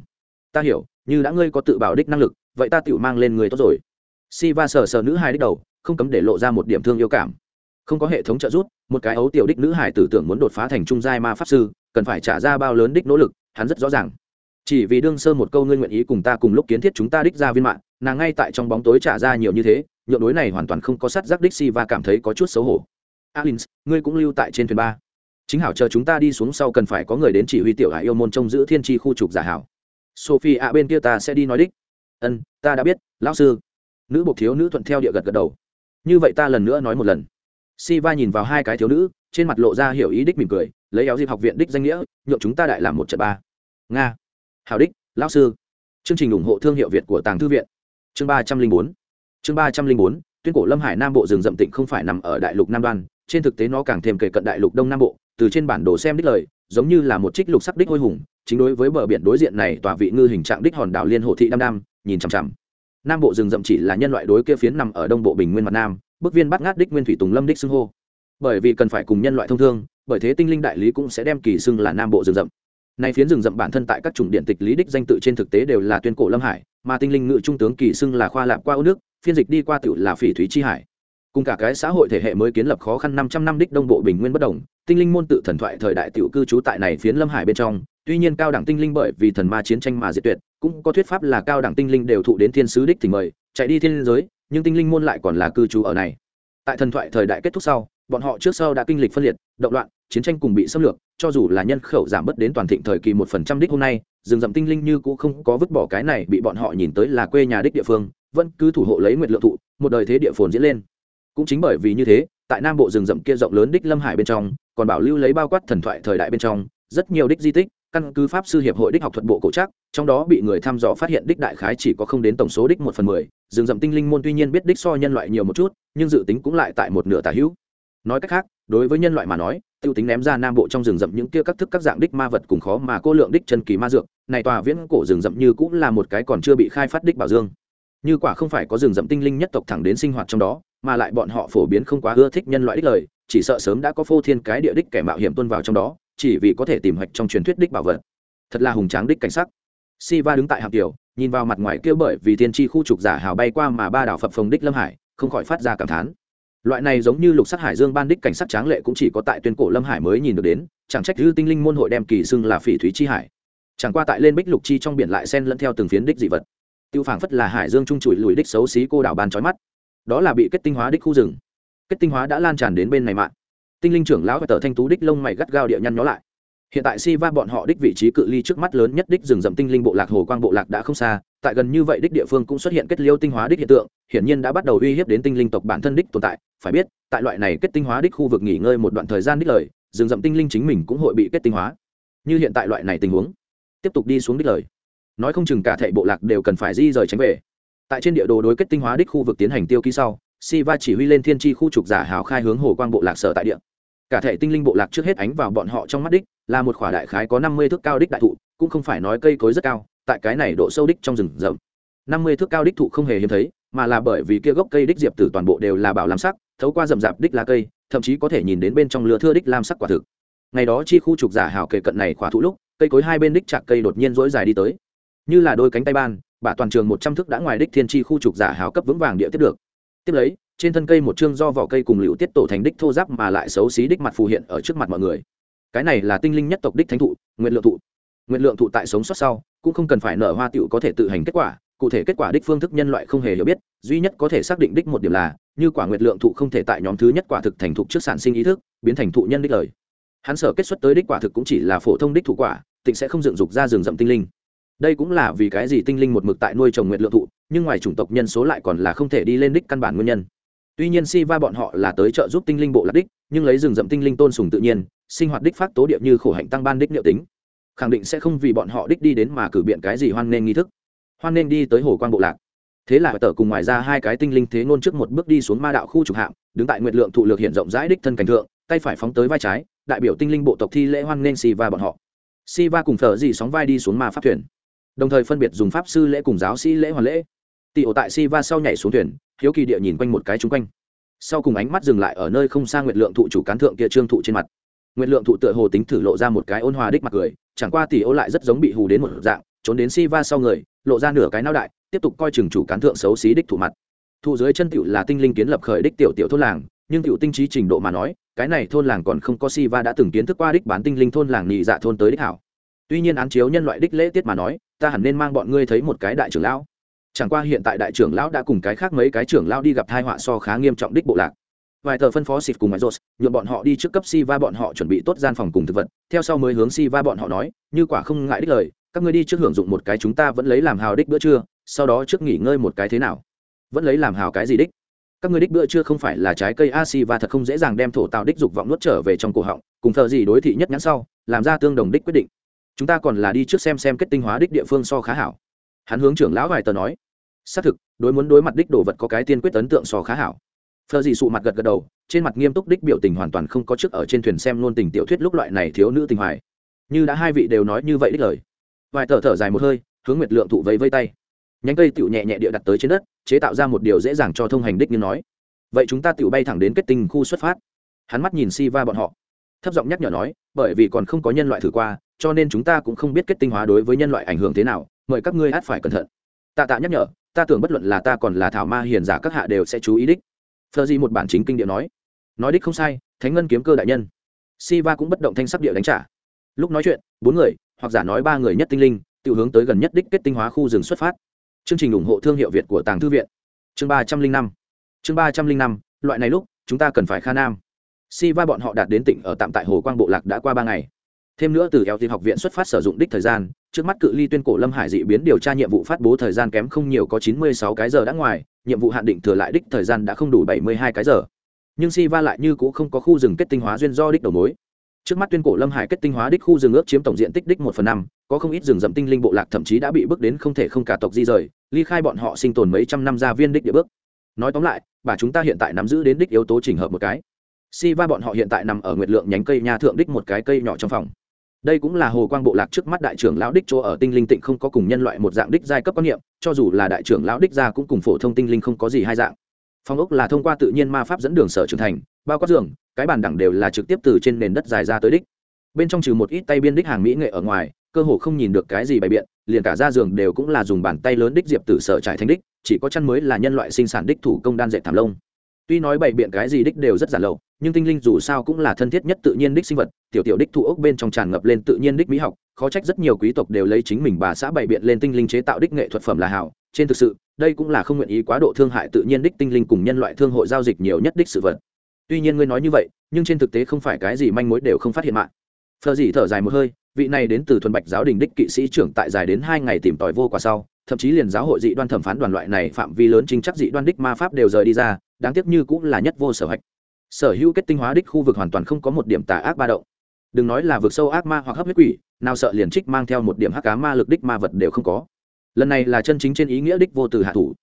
ta hiểu như đã ngươi có tự bảo đích năng lực vậy ta tự mang lên người tốt rồi si va sờ sờ nữ hài đích đầu không cấm để lộ ra một điểm thương yêu cảm không có hệ thống trợ giúp một cái ấu tiểu đích nữ hải tử tưởng muốn đột phá thành trung giai ma pháp sư cần phải trả ra bao lớn đích nỗ lực hắn rất rõ ràng chỉ vì đương sơ một câu ngươi nguyện ý cùng ta cùng lúc kiến thiết chúng ta đích ra viên mạng nàng ngay tại trong bóng tối trả ra nhiều như thế, nhượng đối này hoàn toàn không có sát giác đích si và cảm thấy có chút xấu hổ. Alins, ngươi cũng lưu tại trên thuyền ba. Chính hảo chờ chúng ta đi xuống sau cần phải có người đến chỉ huy tiểu hải yêu môn trông giữ thiên tri khu trục giả hảo. Sophie, ạ, bên kia ta sẽ đi nói đích. Ân, ta đã biết, lão sư. Nữ bộc thiếu nữ thuận theo địa gật gật đầu. Như vậy ta lần nữa nói một lần. Si va nhìn vào hai cái thiếu nữ, trên mặt lộ ra hiểu ý đích mỉm cười, lấy áo dịp học viện đích danh nghĩa, nhượng chúng ta đại làm một trận ba. Nga hảo đích, lão sư. Chương trình ủng hộ thương hiệu việt của tàng thư viện. Chương ba trăm linh bốn. Chương ba trăm linh bốn tuyên cổ lâm hải nam bộ rừng rậm tịnh không phải nằm ở đại lục nam đoan, trên thực tế nó càng thêm kể cận đại lục đông nam bộ, từ trên bản đồ xem đích lời, giống như là một trích lục sắc đích hôi hùng, chính đối với bờ biển đối diện này tòa vị ngư hình trạng đích hòn đảo liên hồ thị đam đam, nhìn chằm chằm. Nam bộ rừng rậm chỉ là nhân loại đối kia phiến nằm ở đông bộ bình nguyên mặt nam bức viên bắt ngát đích nguyên thủy tùng lâm đích xưng hô. Bởi vì cần phải cùng nhân loại thông thương, bởi thế tinh linh đại lý cũng sẽ đem kỳ xưng là nam bộ rừng rậm này phiến rừng rậm bản thân tại các chủng điện tịch lý đích danh tự trên thực tế đều là tuyên cổ lâm hải, mà tinh linh ngự trung tướng kỳ xưng là khoa lạp qua ô nước, phiên dịch đi qua tiểu là phỉ thúy chi hải. Cùng cả cái xã hội thể hệ mới kiến lập khó khăn năm trăm năm đích đông bộ bình nguyên bất đồng, tinh linh môn tự thần thoại thời đại tiểu cư trú tại này phiến lâm hải bên trong, tuy nhiên cao đẳng tinh linh bởi vì thần ma chiến tranh mà diệt tuyệt, cũng có thuyết pháp là cao đẳng tinh linh đều thụ đến thiên sứ đích thỉnh mời, chạy đi thiên giới, nhưng tinh linh môn lại còn là cư trú ở này. Tại thần thoại thời đại kết thúc sau bọn họ trước sau đã kinh lịch phân liệt, động loạn, chiến tranh cùng bị xâm lược, cho dù là nhân khẩu giảm bớt đến toàn thịnh thời kỳ một phần trăm đích hôm nay, rừng rậm tinh linh như cũng không có vứt bỏ cái này bị bọn họ nhìn tới là quê nhà đích địa phương, vẫn cứ thủ hộ lấy nguyệt lượng thụ, một đời thế địa phồn diễn lên. Cũng chính bởi vì như thế, tại nam bộ rừng rậm kia rộng lớn đích lâm hải bên trong, còn bảo lưu lấy bao quát thần thoại thời đại bên trong, rất nhiều đích di tích, căn cứ pháp sư hiệp hội đích học thuật bộ cổ trắc, trong đó bị người thăm dò phát hiện đích đại khái chỉ có không đến tổng số đích một phần mười. Rừng rậm tinh linh môn tuy nhiên biết đích so nhân loại nhiều một chút, nhưng dự tính cũng lại tại một nửa tả hữu nói cách khác, đối với nhân loại mà nói, tiêu tính ném ra nam bộ trong rừng rậm những kia các thức các dạng đích ma vật cùng khó mà cô lượng đích chân kỳ ma dược, này tòa viễn cổ rừng rậm như cũng là một cái còn chưa bị khai phát đích bảo dương. Như quả không phải có rừng rậm tinh linh nhất tộc thẳng đến sinh hoạt trong đó, mà lại bọn họ phổ biến không quá ưa thích nhân loại đích lời, chỉ sợ sớm đã có phô thiên cái địa đích kẻ mạo hiểm tuân vào trong đó, chỉ vì có thể tìm hoạch trong truyền thuyết đích bảo vật. Thật là hùng tráng đích cảnh sắc. Siva đứng tại hạng tiểu, nhìn vào mặt ngoài kia bởi vì thiên tri khu trục giả hào bay qua mà ba đảo phập phồng đích lâm hải, không khỏi phát ra cảm thán loại này giống như lục sắc hải dương ban đích cảnh sắc tráng lệ cũng chỉ có tại tuyên cổ lâm hải mới nhìn được đến, chẳng trách dư tinh linh môn hội đem kỳ xưng là phỉ thúy chi hải. Chẳng qua tại lên bích lục chi trong biển lại sen lẫn theo từng phiến đích dị vật. Tiêu phảng phất là hải dương trung trụi lùi đích xấu xí cô đảo bàn trói mắt. Đó là bị kết tinh hóa đích khu rừng. Kết tinh hóa đã lan tràn đến bên này mạng tinh linh trưởng lão và tờ thanh tú đích lông mày gắt gao địa nhăn nhó lại. Hiện tại si va bọn họ đích vị trí cự ly trước mắt lớn nhất đích rừng rậm tinh linh bộ lạc hồ quang bộ lạc đã không xa tại gần như vậy đích địa phương cũng xuất hiện kết liêu tinh hóa đích hiện tượng, hiển nhiên đã bắt đầu uy hiếp đến tinh linh tộc bản thân đích tồn tại. Phải biết, tại loại này kết tinh hóa đích khu vực nghỉ ngơi một đoạn thời gian đích lời, rừng rậm tinh linh chính mình cũng hội bị kết tinh hóa. Như hiện tại loại này tình huống, tiếp tục đi xuống đích lời. Nói không chừng cả thệ bộ lạc đều cần phải di rời tránh về. Tại trên địa đồ đối kết tinh hóa đích khu vực tiến hành tiêu ký sau, Siva chỉ huy lên thiên tri khu trục giả hào khai hướng hồ quang bộ lạc sở tại địa. Cả thể tinh linh bộ lạc trước hết ánh vào bọn họ trong mắt đích, là một khỏa đại khái có năm mươi thước cao đích đại thụ, cũng không phải nói cây cối rất cao tại cái này độ sâu đích trong rừng rậm. Năm mươi thước cao đích thụ không hề hiếm thấy, mà là bởi vì kia gốc cây đích diệp tử toàn bộ đều là bảo lam sắc, thấu qua rậm rạp đích lá cây, thậm chí có thể nhìn đến bên trong lửa thưa đích lam sắc quả thực. Ngày đó chi khu trục giả hào kề cận này khỏa thụ lúc, cây cối hai bên đích chạc cây đột nhiên rỗi dài đi tới. Như là đôi cánh tay ban, bả toàn trường một trăm thước đã ngoài đích thiên chi khu trục giả hào cấp vững vàng địa tiếp được. Tiếp lấy, trên thân cây một chương do vỏ cây cùng liễu tiết tổ thành đích thô giáp mà lại xấu xí đích mặt phù hiện ở trước mặt mọi người. Cái này là tinh linh nhất tộc đích thánh thụ, nguyện lượng thụ. Nguyện lượng thụ tại sống sót sau cũng không cần phải nở hoa tựu có thể tự hành kết quả, cụ thể kết quả đích phương thức nhân loại không hề hiểu biết, duy nhất có thể xác định đích một điểm là, như quả nguyệt lượng thụ không thể tại nhóm thứ nhất quả thực thành thụ trước sản sinh ý thức, biến thành thụ nhân đích lời. Hắn sở kết xuất tới đích quả thực cũng chỉ là phổ thông đích thụ quả, tịnh sẽ không dựng dục ra rừng rậm tinh linh. Đây cũng là vì cái gì tinh linh một mực tại nuôi trồng nguyệt lượng thụ, nhưng ngoài chủng tộc nhân số lại còn là không thể đi lên đích căn bản nguyên nhân. Tuy nhiên si va bọn họ là tới trợ giúp tinh linh bộ lạc đích, nhưng lấy rừng rậm tinh linh tôn sùng tự nhiên, sinh hoạt đích phát tố điệp như khổ hạnh tăng ban đích liệu tính khẳng định sẽ không vì bọn họ đích đi đến mà cử biện cái gì hoan nên nghi thức. Hoan nên đi tới hồ quan bộ lạc. Thế là tờ cùng ngoài ra hai cái tinh linh thế ngôn trước một bước đi xuống ma đạo khu trục hạm, đứng tại nguyệt lượng thụ lược hiện rộng rãi đích thân cảnh thượng, tay phải phóng tới vai trái, đại biểu tinh linh bộ tộc thi lễ hoan nên si va bọn họ. Si va cùng thờ gì sóng vai đi xuống ma pháp thuyền, đồng thời phân biệt dùng pháp sư lễ cùng giáo sĩ lễ hoàn lễ. Tị ổ tại si va sau nhảy xuống thuyền, hiếu kỳ địa nhìn quanh một cái chung quanh. Sau cùng ánh mắt dừng lại ở nơi không xa nguyệt lượng thụ chủ cán thượng kia trương thụ trên mặt nguyện lượng thụ tựa hồ tính thử lộ ra một cái ôn hòa đích mặt cười, chẳng qua tỷ ô lại rất giống bị hù đến một dạng, trốn đến si va sau người, lộ ra nửa cái não đại, tiếp tục coi chừng chủ cán thượng xấu xí đích thủ mặt. Thụ dưới chân tiểu là tinh linh kiến lập khởi đích tiểu tiểu thôn làng, nhưng tiểu tinh trí trình độ mà nói, cái này thôn làng còn không có si va đã từng kiến thức qua đích bán tinh linh thôn làng nhị dạ thôn tới đích hảo. Tuy nhiên án chiếu nhân loại đích lễ tiết mà nói, ta hẳn nên mang bọn ngươi thấy một cái đại trưởng lão. Chẳng qua hiện tại đại trưởng lão đã cùng cái khác mấy cái trưởng lão đi gặp thai họa so khá nghiêm trọng đích bộ lạc vài tờ phân phó xịt cùng máy rột nhuộm bọn họ đi trước cấp si va bọn họ chuẩn bị tốt gian phòng cùng thực vật. Theo sau mới hướng si va bọn họ nói, như quả không ngại đích lời, các ngươi đi trước hưởng dụng một cái chúng ta vẫn lấy làm hào đích bữa trưa, sau đó trước nghỉ ngơi một cái thế nào? Vẫn lấy làm hào cái gì đích? Các ngươi đích bữa trưa không phải là trái cây a si va thật không dễ dàng đem thổ tạo đích dục vọng nuốt trở về trong cổ họng, cùng thờ gì đối thị nhất nhãn sau, làm ra tương đồng đích quyết định. Chúng ta còn là đi trước xem xem kết tinh hóa đích địa phương so khá hảo. Hắn hướng trưởng lão vài tờ nói. Xác thực, đối muốn đối mặt đích đồ vật có cái tiên quyết ấn tượng so khá hảo. Phở gì sụ mặt gật gật đầu, trên mặt nghiêm túc đích biểu tình hoàn toàn không có trước ở trên thuyền xem luôn tình tiểu thuyết lúc loại này thiếu nữ tình hoài. Như đã hai vị đều nói như vậy đích lời. Vài tờ thở dài một hơi, hướng nguyệt lượng thụ vẫy vây tay. Nhánh cây tiểu nhẹ nhẹ địa đặt tới trên đất, chế tạo ra một điều dễ dàng cho thông hành đích như nói. Vậy chúng ta tiểu bay thẳng đến kết tinh khu xuất phát. Hắn mắt nhìn si va bọn họ. Thấp giọng nhắc nhở nói, bởi vì còn không có nhân loại thử qua, cho nên chúng ta cũng không biết kết tinh hóa đối với nhân loại ảnh hưởng thế nào, mời các ngươi át phải cẩn thận. Tạ tạ nhắc nhở, ta tưởng bất luận là ta còn là thảo ma hiền giả các hạ đều sẽ chú ý đích phờ gì một bản chính kinh địa nói nói đích không sai, thánh ngân kiếm cơ đại nhân. Si va cũng bất động thanh sắc địa đánh trả. Lúc nói chuyện, bốn người, hoặc giả nói ba người nhất tinh linh, tự hướng tới gần nhất đích kết tinh hóa khu rừng xuất phát. Chương trình ủng hộ thương hiệu việt của tàng thư viện. Chương ba trăm linh năm. Chương ba trăm linh năm, loại này lúc, chúng ta cần phải kha nam. Si va bọn họ đạt đến tỉnh ở tạm tại hồ quang bộ lạc đã qua ba ngày. Thêm nữa từ eo tiên học viện xuất phát sử dụng đích thời gian, trước mắt cự ly tuyên cổ lâm hải dị biến điều tra nhiệm vụ phát bố thời gian kém không nhiều có chín mươi sáu cái giờ đã ngoài nhiệm vụ hạn định thừa lại đích thời gian đã không đủ bảy mươi hai cái giờ. Nhưng si va lại như cũng không có khu rừng kết tinh hóa duyên do đích đầu mối. Trước mắt tuyên cổ lâm hải kết tinh hóa đích khu rừng ước chiếm tổng diện tích đích một phần năm, có không ít rừng rậm tinh linh bộ lạc thậm chí đã bị bước đến không thể không cả tộc di rời, ly khai bọn họ sinh tồn mấy trăm năm ra viên đích địa bước. Nói tóm lại, bà chúng ta hiện tại nắm giữ đến đích yếu tố chỉnh hợp một cái. Si va bọn họ hiện tại nằm ở nguyệt lượng nhánh cây nhà thượng đích một cái cây nhỏ trong phòng đây cũng là hồ quang bộ lạc trước mắt đại trưởng lão đích chỗ ở, tinh linh tịnh không có cùng nhân loại một dạng đích giai cấp quan niệm, cho dù là đại trưởng lão đích gia cũng cùng phổ thông tinh linh không có gì hai dạng. Phong ốc là thông qua tự nhiên ma pháp dẫn đường sở trưởng thành, bao quát giường, cái bàn đẳng đều là trực tiếp từ trên nền đất dài ra tới đích. Bên trong trừ một ít tay biên đích hàng mỹ nghệ ở ngoài, cơ hồ không nhìn được cái gì bày biện, liền cả ra giường đều cũng là dùng bàn tay lớn đích diệp tử sở trải thành đích, chỉ có chăn mới là nhân loại sinh sản đích thủ công đan dệt thảm lông tuy nói bảy biện cái gì đích đều rất giản lậu, nhưng tinh linh dù sao cũng là thân thiết nhất tự nhiên đích sinh vật, tiểu tiểu đích thụ ốc bên trong tràn ngập lên tự nhiên đích mỹ học, khó trách rất nhiều quý tộc đều lấy chính mình bà xã bày biện lên tinh linh chế tạo đích nghệ thuật phẩm là hảo. Trên thực sự, đây cũng là không nguyện ý quá độ thương hại tự nhiên đích tinh linh cùng nhân loại thương hội giao dịch nhiều nhất đích sự vật. Tuy nhiên ngươi nói như vậy, nhưng trên thực tế không phải cái gì manh mối đều không phát hiện mạng. Phờ gì thở dài một hơi, vị này đến từ thuần bạch giáo đình đích kỵ sĩ trưởng tại dài đến hai ngày tìm tòi vô quả sau, thậm chí liền giáo hội dị đoan thẩm phán đoàn loại này phạm vi lớn chính chắc dị đoan đích ma pháp đều rời đi ra đáng tiếc như cũng là nhất vô sở hạch. Sở hữu kết tinh hóa đích khu vực hoàn toàn không có một điểm tà ác ba động. Đừng nói là vực sâu ác ma hoặc hấp huyết quỷ, nào sợ liền trích mang theo một điểm hắc cá ma lực đích ma vật đều không có. Lần này là chân chính trên ý nghĩa đích vô từ hạ thủ.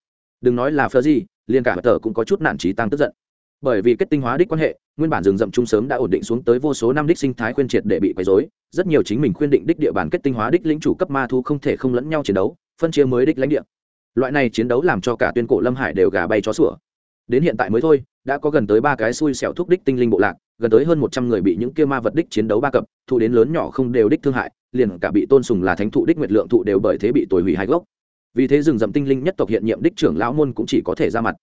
Đừng nói là phơ gì liền cả tờ cũng có chút nản trí tăng tức giận. Bởi vì kết tinh hóa đích quan hệ, nguyên bản rừng rậm chung sớm đã ổn định xuống tới vô số năm đích sinh thái khuyên triệt để bị quấy dối rất nhiều chính mình khuyên định đích địa bàn kết tinh hóa đích lĩnh chủ cấp ma thu không thể không lẫn nhau chiến đấu, phân chia mới đích lãnh địa. Loại này chiến đấu làm cho cả tuyên cổ lâm hải đều gà bay chó sủa đến hiện tại mới thôi, đã có gần tới ba cái xui xẻo thúc đích tinh linh bộ lạc, gần tới hơn một trăm người bị những kia ma vật đích chiến đấu ba cập, thụ đến lớn nhỏ không đều đích thương hại, liền cả bị tôn sùng là thánh thụ đích nguyệt lượng thụ đều bởi thế bị tồi hủy hai gốc. Vì thế rừng rậm tinh linh nhất tộc hiện nhiệm đích trưởng lão môn cũng chỉ có thể ra mặt.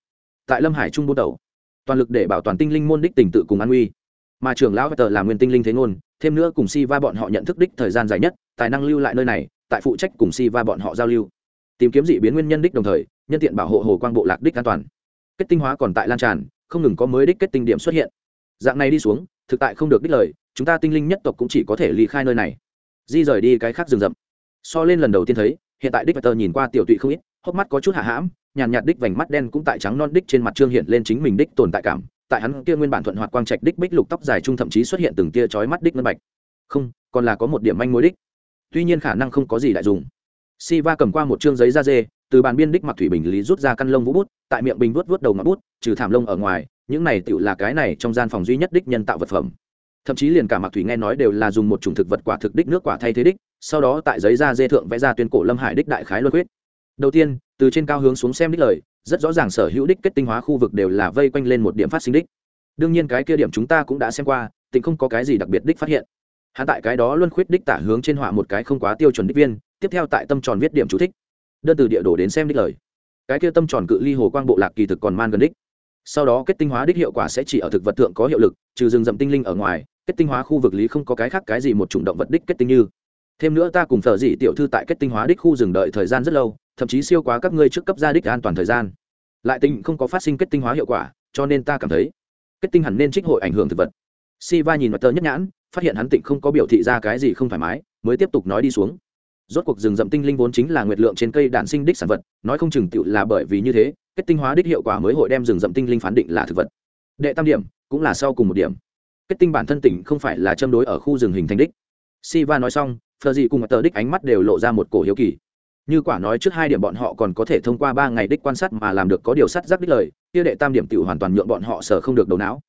Tại lâm hải trung bút đầu, toàn lực để bảo toàn tinh linh môn đích tình tự cùng an uy. Mà trưởng lão tờ là nguyên tinh linh thế ngôn, thêm nữa cùng si va bọn họ nhận thức đích thời gian dài nhất, tài năng lưu lại nơi này, tại phụ trách cùng si va bọn họ giao lưu. Tìm kiếm dị biến nguyên nhân đích đồng thời, nhân tiện bảo hộ hồ quang bộ lạc đích an toàn kết tinh hóa còn tại lan tràn, không ngừng có mới đích kết tinh điểm xuất hiện. Dạng này đi xuống, thực tại không được đích lời, chúng ta tinh linh nhất tộc cũng chỉ có thể ly khai nơi này. Di rời đi cái khác rừng rậm. So lên lần đầu tiên thấy, hiện tại đích tờ nhìn qua tiểu tụy không ít, hốc mắt có chút hạ hãm, nhàn nhạt đích vành mắt đen cũng tại trắng non đích trên mặt trương hiện lên chính mình đích tồn tại cảm. Tại hắn kia nguyên bản thuận hoạt quang trạch đích bích lục tóc dài trung thậm chí xuất hiện từng tia chói mắt đích ngân bạch. Không, còn là có một điểm manh mối đích. Tuy nhiên khả năng không có gì đại dùng si va cầm qua một chương giấy da dê, từ bàn biên đích mặc thủy bình lý rút ra căn lông vũ bút, tại miệng bình vuốt vuốt đầu ngọn bút, trừ thảm lông ở ngoài, những này tựu là cái này trong gian phòng duy nhất đích nhân tạo vật phẩm. Thậm chí liền cả mặc thủy nghe nói đều là dùng một chủng thực vật quả thực đích nước quả thay thế đích, sau đó tại giấy da dê thượng vẽ ra tuyên cổ lâm hải đích đại khái luân quyết. Đầu tiên, từ trên cao hướng xuống xem đích lời, rất rõ ràng sở hữu đích kết tinh hóa khu vực đều là vây quanh lên một điểm phát sinh đích. Đương nhiên cái kia điểm chúng ta cũng đã xem qua tỉnh không có cái gì đặc biệt đích phát hiện. Hắn tại cái đó luân khuyết đích tả hướng trên họa một cái không quá tiêu chuẩn đích viên tiếp theo tại tâm tròn viết điểm chú thích. Đơn từ địa đồ đến xem đích lời. Cái kia tâm tròn cự ly hồ quang bộ lạc kỳ thực còn man gần đích. Sau đó kết tinh hóa đích hiệu quả sẽ chỉ ở thực vật thượng có hiệu lực, trừ rừng rậm tinh linh ở ngoài, kết tinh hóa khu vực lý không có cái khác cái gì một chủng động vật đích kết tinh như. Thêm nữa ta cùng thợ dị tiểu thư tại kết tinh hóa đích khu rừng đợi thời gian rất lâu, thậm chí siêu quá các ngươi trước cấp gia đích an toàn thời gian. Lại tình không có phát sinh kết tinh hóa hiệu quả, cho nên ta cảm thấy kết tinh hẳn nên trích hội ảnh hưởng thực vật. Si va nhìn mặt tơ nhất nhãn, phát hiện hắn tịnh không có biểu thị ra cái gì không thoải mái, mới tiếp tục nói đi xuống rốt cuộc rừng rậm tinh linh vốn chính là nguyệt lượng trên cây đạn sinh đích sản vật, nói không chừng tựu là bởi vì như thế, kết tinh hóa đích hiệu quả mới hội đem rừng rậm tinh linh phán định là thực vật. Đệ tam điểm, cũng là sau cùng một điểm. Kết tinh bản thân tỉnh không phải là châm đối ở khu rừng hình thành đích. Siva nói xong, phờ gì cùng tờ đích ánh mắt đều lộ ra một cổ hiếu kỳ. Như quả nói trước hai điểm bọn họ còn có thể thông qua ba ngày đích quan sát mà làm được có điều sắt rắc đích lời, kia đệ tam điểm tự hoàn toàn nhượng bọn họ sở không được đầu não.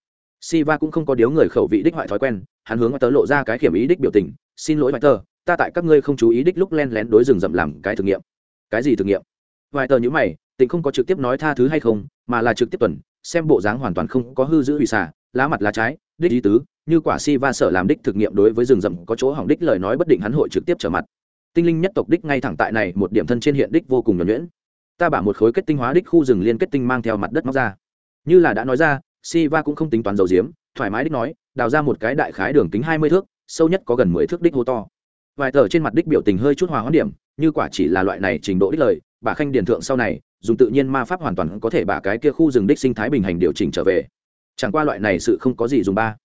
Siva cũng không có điếu người khẩu vị đích hoại thói quen, hắn hướng tớ lộ ra cái kiểm ý đích biểu tình, xin lỗi vài tờ ta tại các ngươi không chú ý đích lúc len lén đối rừng rậm làm cái thử nghiệm. Cái gì thử nghiệm? Vài tờ nhữ mày tình không có trực tiếp nói tha thứ hay không, mà là trực tiếp tuần, xem bộ dáng hoàn toàn không có hư giữ hủy xả, lá mặt lá trái, đích ý tứ, như quả si va sở làm đích thực nghiệm đối với rừng rậm có chỗ hỏng đích lời nói bất định hắn hội trực tiếp trở mặt. Tinh linh nhất tộc đích ngay thẳng tại này, một điểm thân trên hiện đích vô cùng nhuẩn nhuyễn. Ta bả một khối kết tinh hóa đích khu rừng liên kết tinh mang theo mặt đất móc ra. Như là đã nói ra, si va cũng không tính toán dầu diếm, thoải mái đích nói, đào ra một cái đại khái đường kính hai mươi thước, sâu nhất có gần mười thước đích hô to vài tờ trên mặt đích biểu tình hơi chút hòa hoãn điểm, như quả chỉ là loại này trình độ đích lời, bà khanh điền thượng sau này, dùng tự nhiên ma pháp hoàn toàn có thể bà cái kia khu rừng đích sinh thái bình hành điều chỉnh trở về. Chẳng qua loại này sự không có gì dùng ba.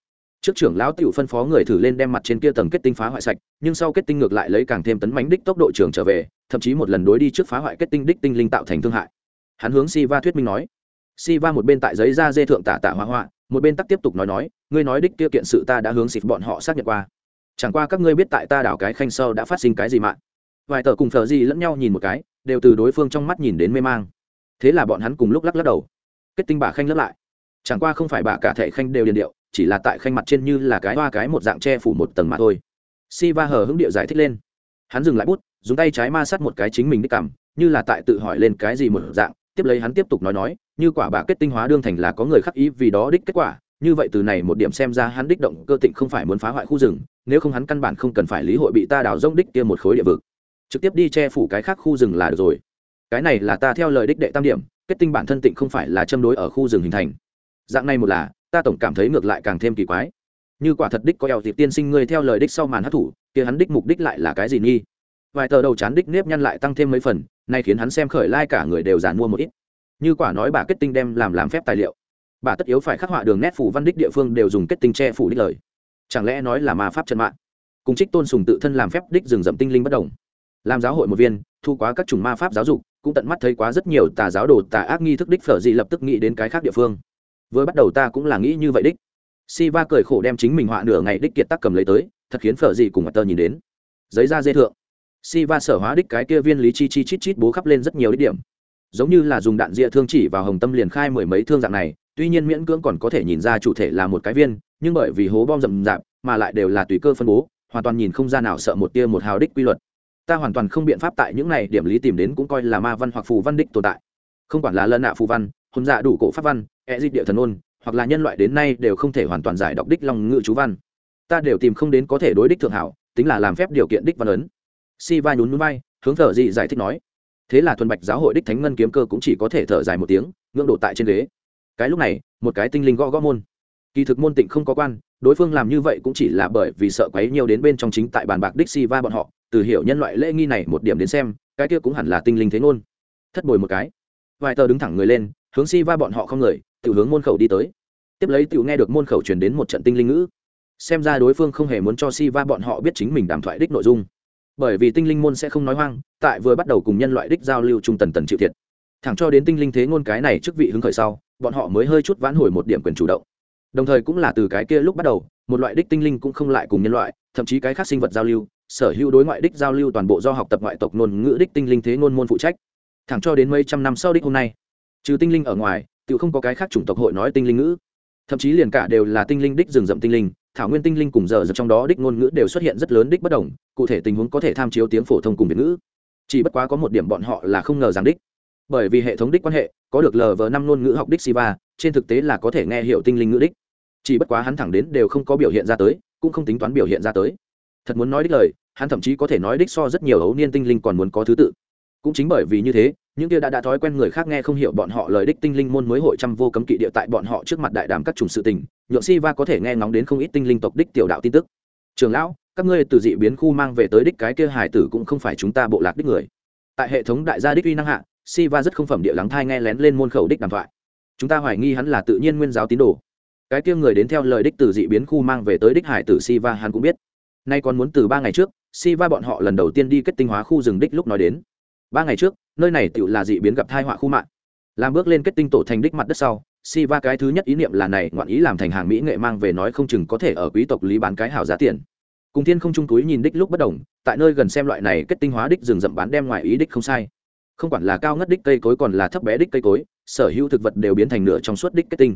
Trước trưởng lão tiểu phân phó người thử lên đem mặt trên kia tầng kết tinh phá hoại sạch, nhưng sau kết tinh ngược lại lấy càng thêm tấn mánh đích tốc độ trường trở về, thậm chí một lần đối đi trước phá hoại kết tinh đích tinh linh tạo thành thương hại. Hắn hướng si va thuyết minh nói. Si va một bên tại giấy ra dê thượng tả tả hoa hoa, một bên tắc tiếp tục nói nói, ngươi nói đích kia kiện sự ta đã hướng xịt bọn họ xác nhận qua chẳng qua các ngươi biết tại ta đảo cái khanh sâu đã phát sinh cái gì mạng vài tờ cùng thờ gì lẫn nhau nhìn một cái, đều từ đối phương trong mắt nhìn đến mê mang. Thế là bọn hắn cùng lúc lắc lắc đầu. Kết tinh bà khanh lấp lại. Chẳng qua không phải bà cả thệ khanh đều điền điệu, chỉ là tại khanh mặt trên như là cái hoa cái một dạng che phủ một tầng mà thôi. Si va hờ hững điệu giải thích lên. Hắn dừng lại bút, dùng tay trái ma sát một cái chính mình đích cảm như là tại tự hỏi lên cái gì một dạng, tiếp lấy hắn tiếp tục nói nói, như quả bà kết tinh hóa đương thành là có người khắc ý vì đó đích kết quả như vậy từ này một điểm xem ra hắn đích động cơ tịnh không phải muốn phá hoại khu rừng, nếu không hắn căn bản không cần phải lý hội bị ta đào rông đích kia một khối địa vực. Trực tiếp đi che phủ cái khác khu rừng là được rồi. Cái này là ta theo lời đích đệ tam điểm, kết tinh bản thân tịnh không phải là châm đối ở khu rừng hình thành. Dạng này một là, ta tổng cảm thấy ngược lại càng thêm kỳ quái. Như quả thật đích có eo dịp tiên sinh ngươi theo lời đích sau màn hát thủ kia hắn đích mục đích lại là cái gì nghi? Vài tờ đầu chán đích nếp nhăn lại tăng thêm mấy phần, nay khiến hắn xem khởi lai、like、cả người đều giàn mua một ít. Như quả nói bà kết tinh đem làm làm phép tài liệu bà tất yếu phải khắc họa đường nét phủ văn đích địa phương đều dùng kết tinh che phủ đích lời. Chẳng lẽ nói là ma pháp trần mạng? Cùng trích tôn sùng tự thân làm phép đích rừng rậm tinh linh bất đồng. Làm giáo hội một viên, thu quá các chủng ma pháp giáo dục, cũng tận mắt thấy quá rất nhiều tà giáo đồ tà ác nghi thức đích phở dị lập tức nghĩ đến cái khác địa phương. Vừa bắt đầu ta cũng là nghĩ như vậy đích. Si va cười khổ đem chính mình họa nửa ngày đích kiệt tác cầm lấy tới, thật khiến phở dị cùng mặt tơ nhìn đến. Giấy da dê thượng. Si va sở hóa đích cái kia viên lý chi chi chít chít bố khắp lên rất nhiều đích điểm. Giống như là dùng đạn rịa thương chỉ vào hồng tâm liền khai mười mấy thương dạng này tuy nhiên miễn cưỡng còn có thể nhìn ra chủ thể là một cái viên, nhưng bởi vì hố bom rậm rạp mà lại đều là tùy cơ phân bố, hoàn toàn nhìn không ra nào sợ một tia một hào đích quy luật. Ta hoàn toàn không biện pháp tại những này điểm lý tìm đến cũng coi là ma văn hoặc phù văn đích tồn tại. Không quản là lân nạ phù văn, hôn dạ đủ cổ pháp văn e di địa thần ôn, hoặc là nhân loại đến nay đều không thể hoàn toàn giải đọc đích long ngự chú văn. Ta đều tìm không đến có thể đối đích thượng hảo, tính là làm phép điều kiện đích văn ấn. Si va nhún núi bay, hướng thở dị giải thích nói. Thế là thuần bạch giáo hội đích thánh ngân kiếm cơ cũng chỉ có thể thở dài một tiếng, ngưỡng đổ tại trên ghế cái lúc này, một cái tinh linh gõ gõ môn. Kỳ thực môn tịnh không có quan, đối phương làm như vậy cũng chỉ là bởi vì sợ quấy nhiều đến bên trong chính tại bàn bạc đích si va bọn họ, từ hiểu nhân loại lễ nghi này một điểm đến xem, cái kia cũng hẳn là tinh linh thế ngôn. Thất bồi một cái. Vài tờ đứng thẳng người lên, hướng si va bọn họ không người tự hướng môn khẩu đi tới. Tiếp lấy tự nghe được môn khẩu truyền đến một trận tinh linh ngữ. Xem ra đối phương không hề muốn cho si va bọn họ biết chính mình đàm thoại đích nội dung. Bởi vì tinh linh môn sẽ không nói hoang, tại vừa bắt đầu cùng nhân loại đích giao lưu trung tần tần chịu thiệt. Thẳng cho đến tinh linh thế ngôn cái này trước vị hứng khởi sau bọn họ mới hơi chút vãn hồi một điểm quyền chủ động. Đồng thời cũng là từ cái kia lúc bắt đầu, một loại đích tinh linh cũng không lại cùng nhân loại, thậm chí cái khác sinh vật giao lưu, sở hữu đối ngoại đích giao lưu toàn bộ do học tập ngoại tộc ngôn ngữ đích tinh linh thế ngôn môn phụ trách. Thẳng cho đến mấy trăm năm sau đích hôm nay, trừ tinh linh ở ngoài, tự không có cái khác chủng tộc hội nói tinh linh ngữ. Thậm chí liền cả đều là tinh linh đích rừng rậm tinh linh, thảo nguyên tinh linh cùng giờ trong đó đích ngôn ngữ đều xuất hiện rất lớn đích bất đồng, cụ thể tình huống có thể tham chiếu tiếng phổ thông cùng việt ngữ. Chỉ bất quá có một điểm bọn họ là không ngờ rằng đích bởi vì hệ thống đích quan hệ, có được lờ vờ năm ngôn ngữ học đích siva, trên thực tế là có thể nghe hiểu tinh linh ngữ đích. Chỉ bất quá hắn thẳng đến đều không có biểu hiện ra tới, cũng không tính toán biểu hiện ra tới. Thật muốn nói đích lời, hắn thậm chí có thể nói đích so rất nhiều ấu niên tinh linh còn muốn có thứ tự. Cũng chính bởi vì như thế, những kia đã đã thói quen người khác nghe không hiểu bọn họ lời đích tinh linh môn mới hội trăm vô cấm kỵ địa tại bọn họ trước mặt đại đàm các chủng sự tình, nhượng si va có thể nghe ngóng đến không ít tinh linh tộc đích tiểu đạo tin tức. Trường lão, các ngươi từ dị biến khu mang về tới đích cái kia hải tử cũng không phải chúng ta bộ lạc đích người. Tại hệ thống đại gia đích uy năng hạ si va rất không phẩm địa lắng thai nghe lén lên môn khẩu đích đàm thoại. Chúng ta hoài nghi hắn là tự nhiên nguyên giáo tín đồ. Cái kia người đến theo lời đích từ dị biến khu mang về tới đích hải tử si va hắn cũng biết. Nay còn muốn từ ba ngày trước si va bọn họ lần đầu tiên đi kết tinh hóa khu rừng đích lúc nói đến. Ba ngày trước, nơi này tự là dị biến gặp thai họa khu mạng. Làm bước lên kết tinh tổ thành đích mặt đất sau si va cái thứ nhất ý niệm là này, ngoạn ý làm thành hàng mỹ nghệ mang về nói không chừng có thể ở quý tộc lý bán cái hảo giá tiền. Cùng thiên không trung túi nhìn đích lúc bất đồng, tại nơi gần xem loại này kết tinh hóa đích rừng rậm bán đem ngoài ý đích không sai không quản là cao ngất đích cây cối còn là thấp bé đích cây cối, sở hữu thực vật đều biến thành nửa trong suốt đích kết tinh.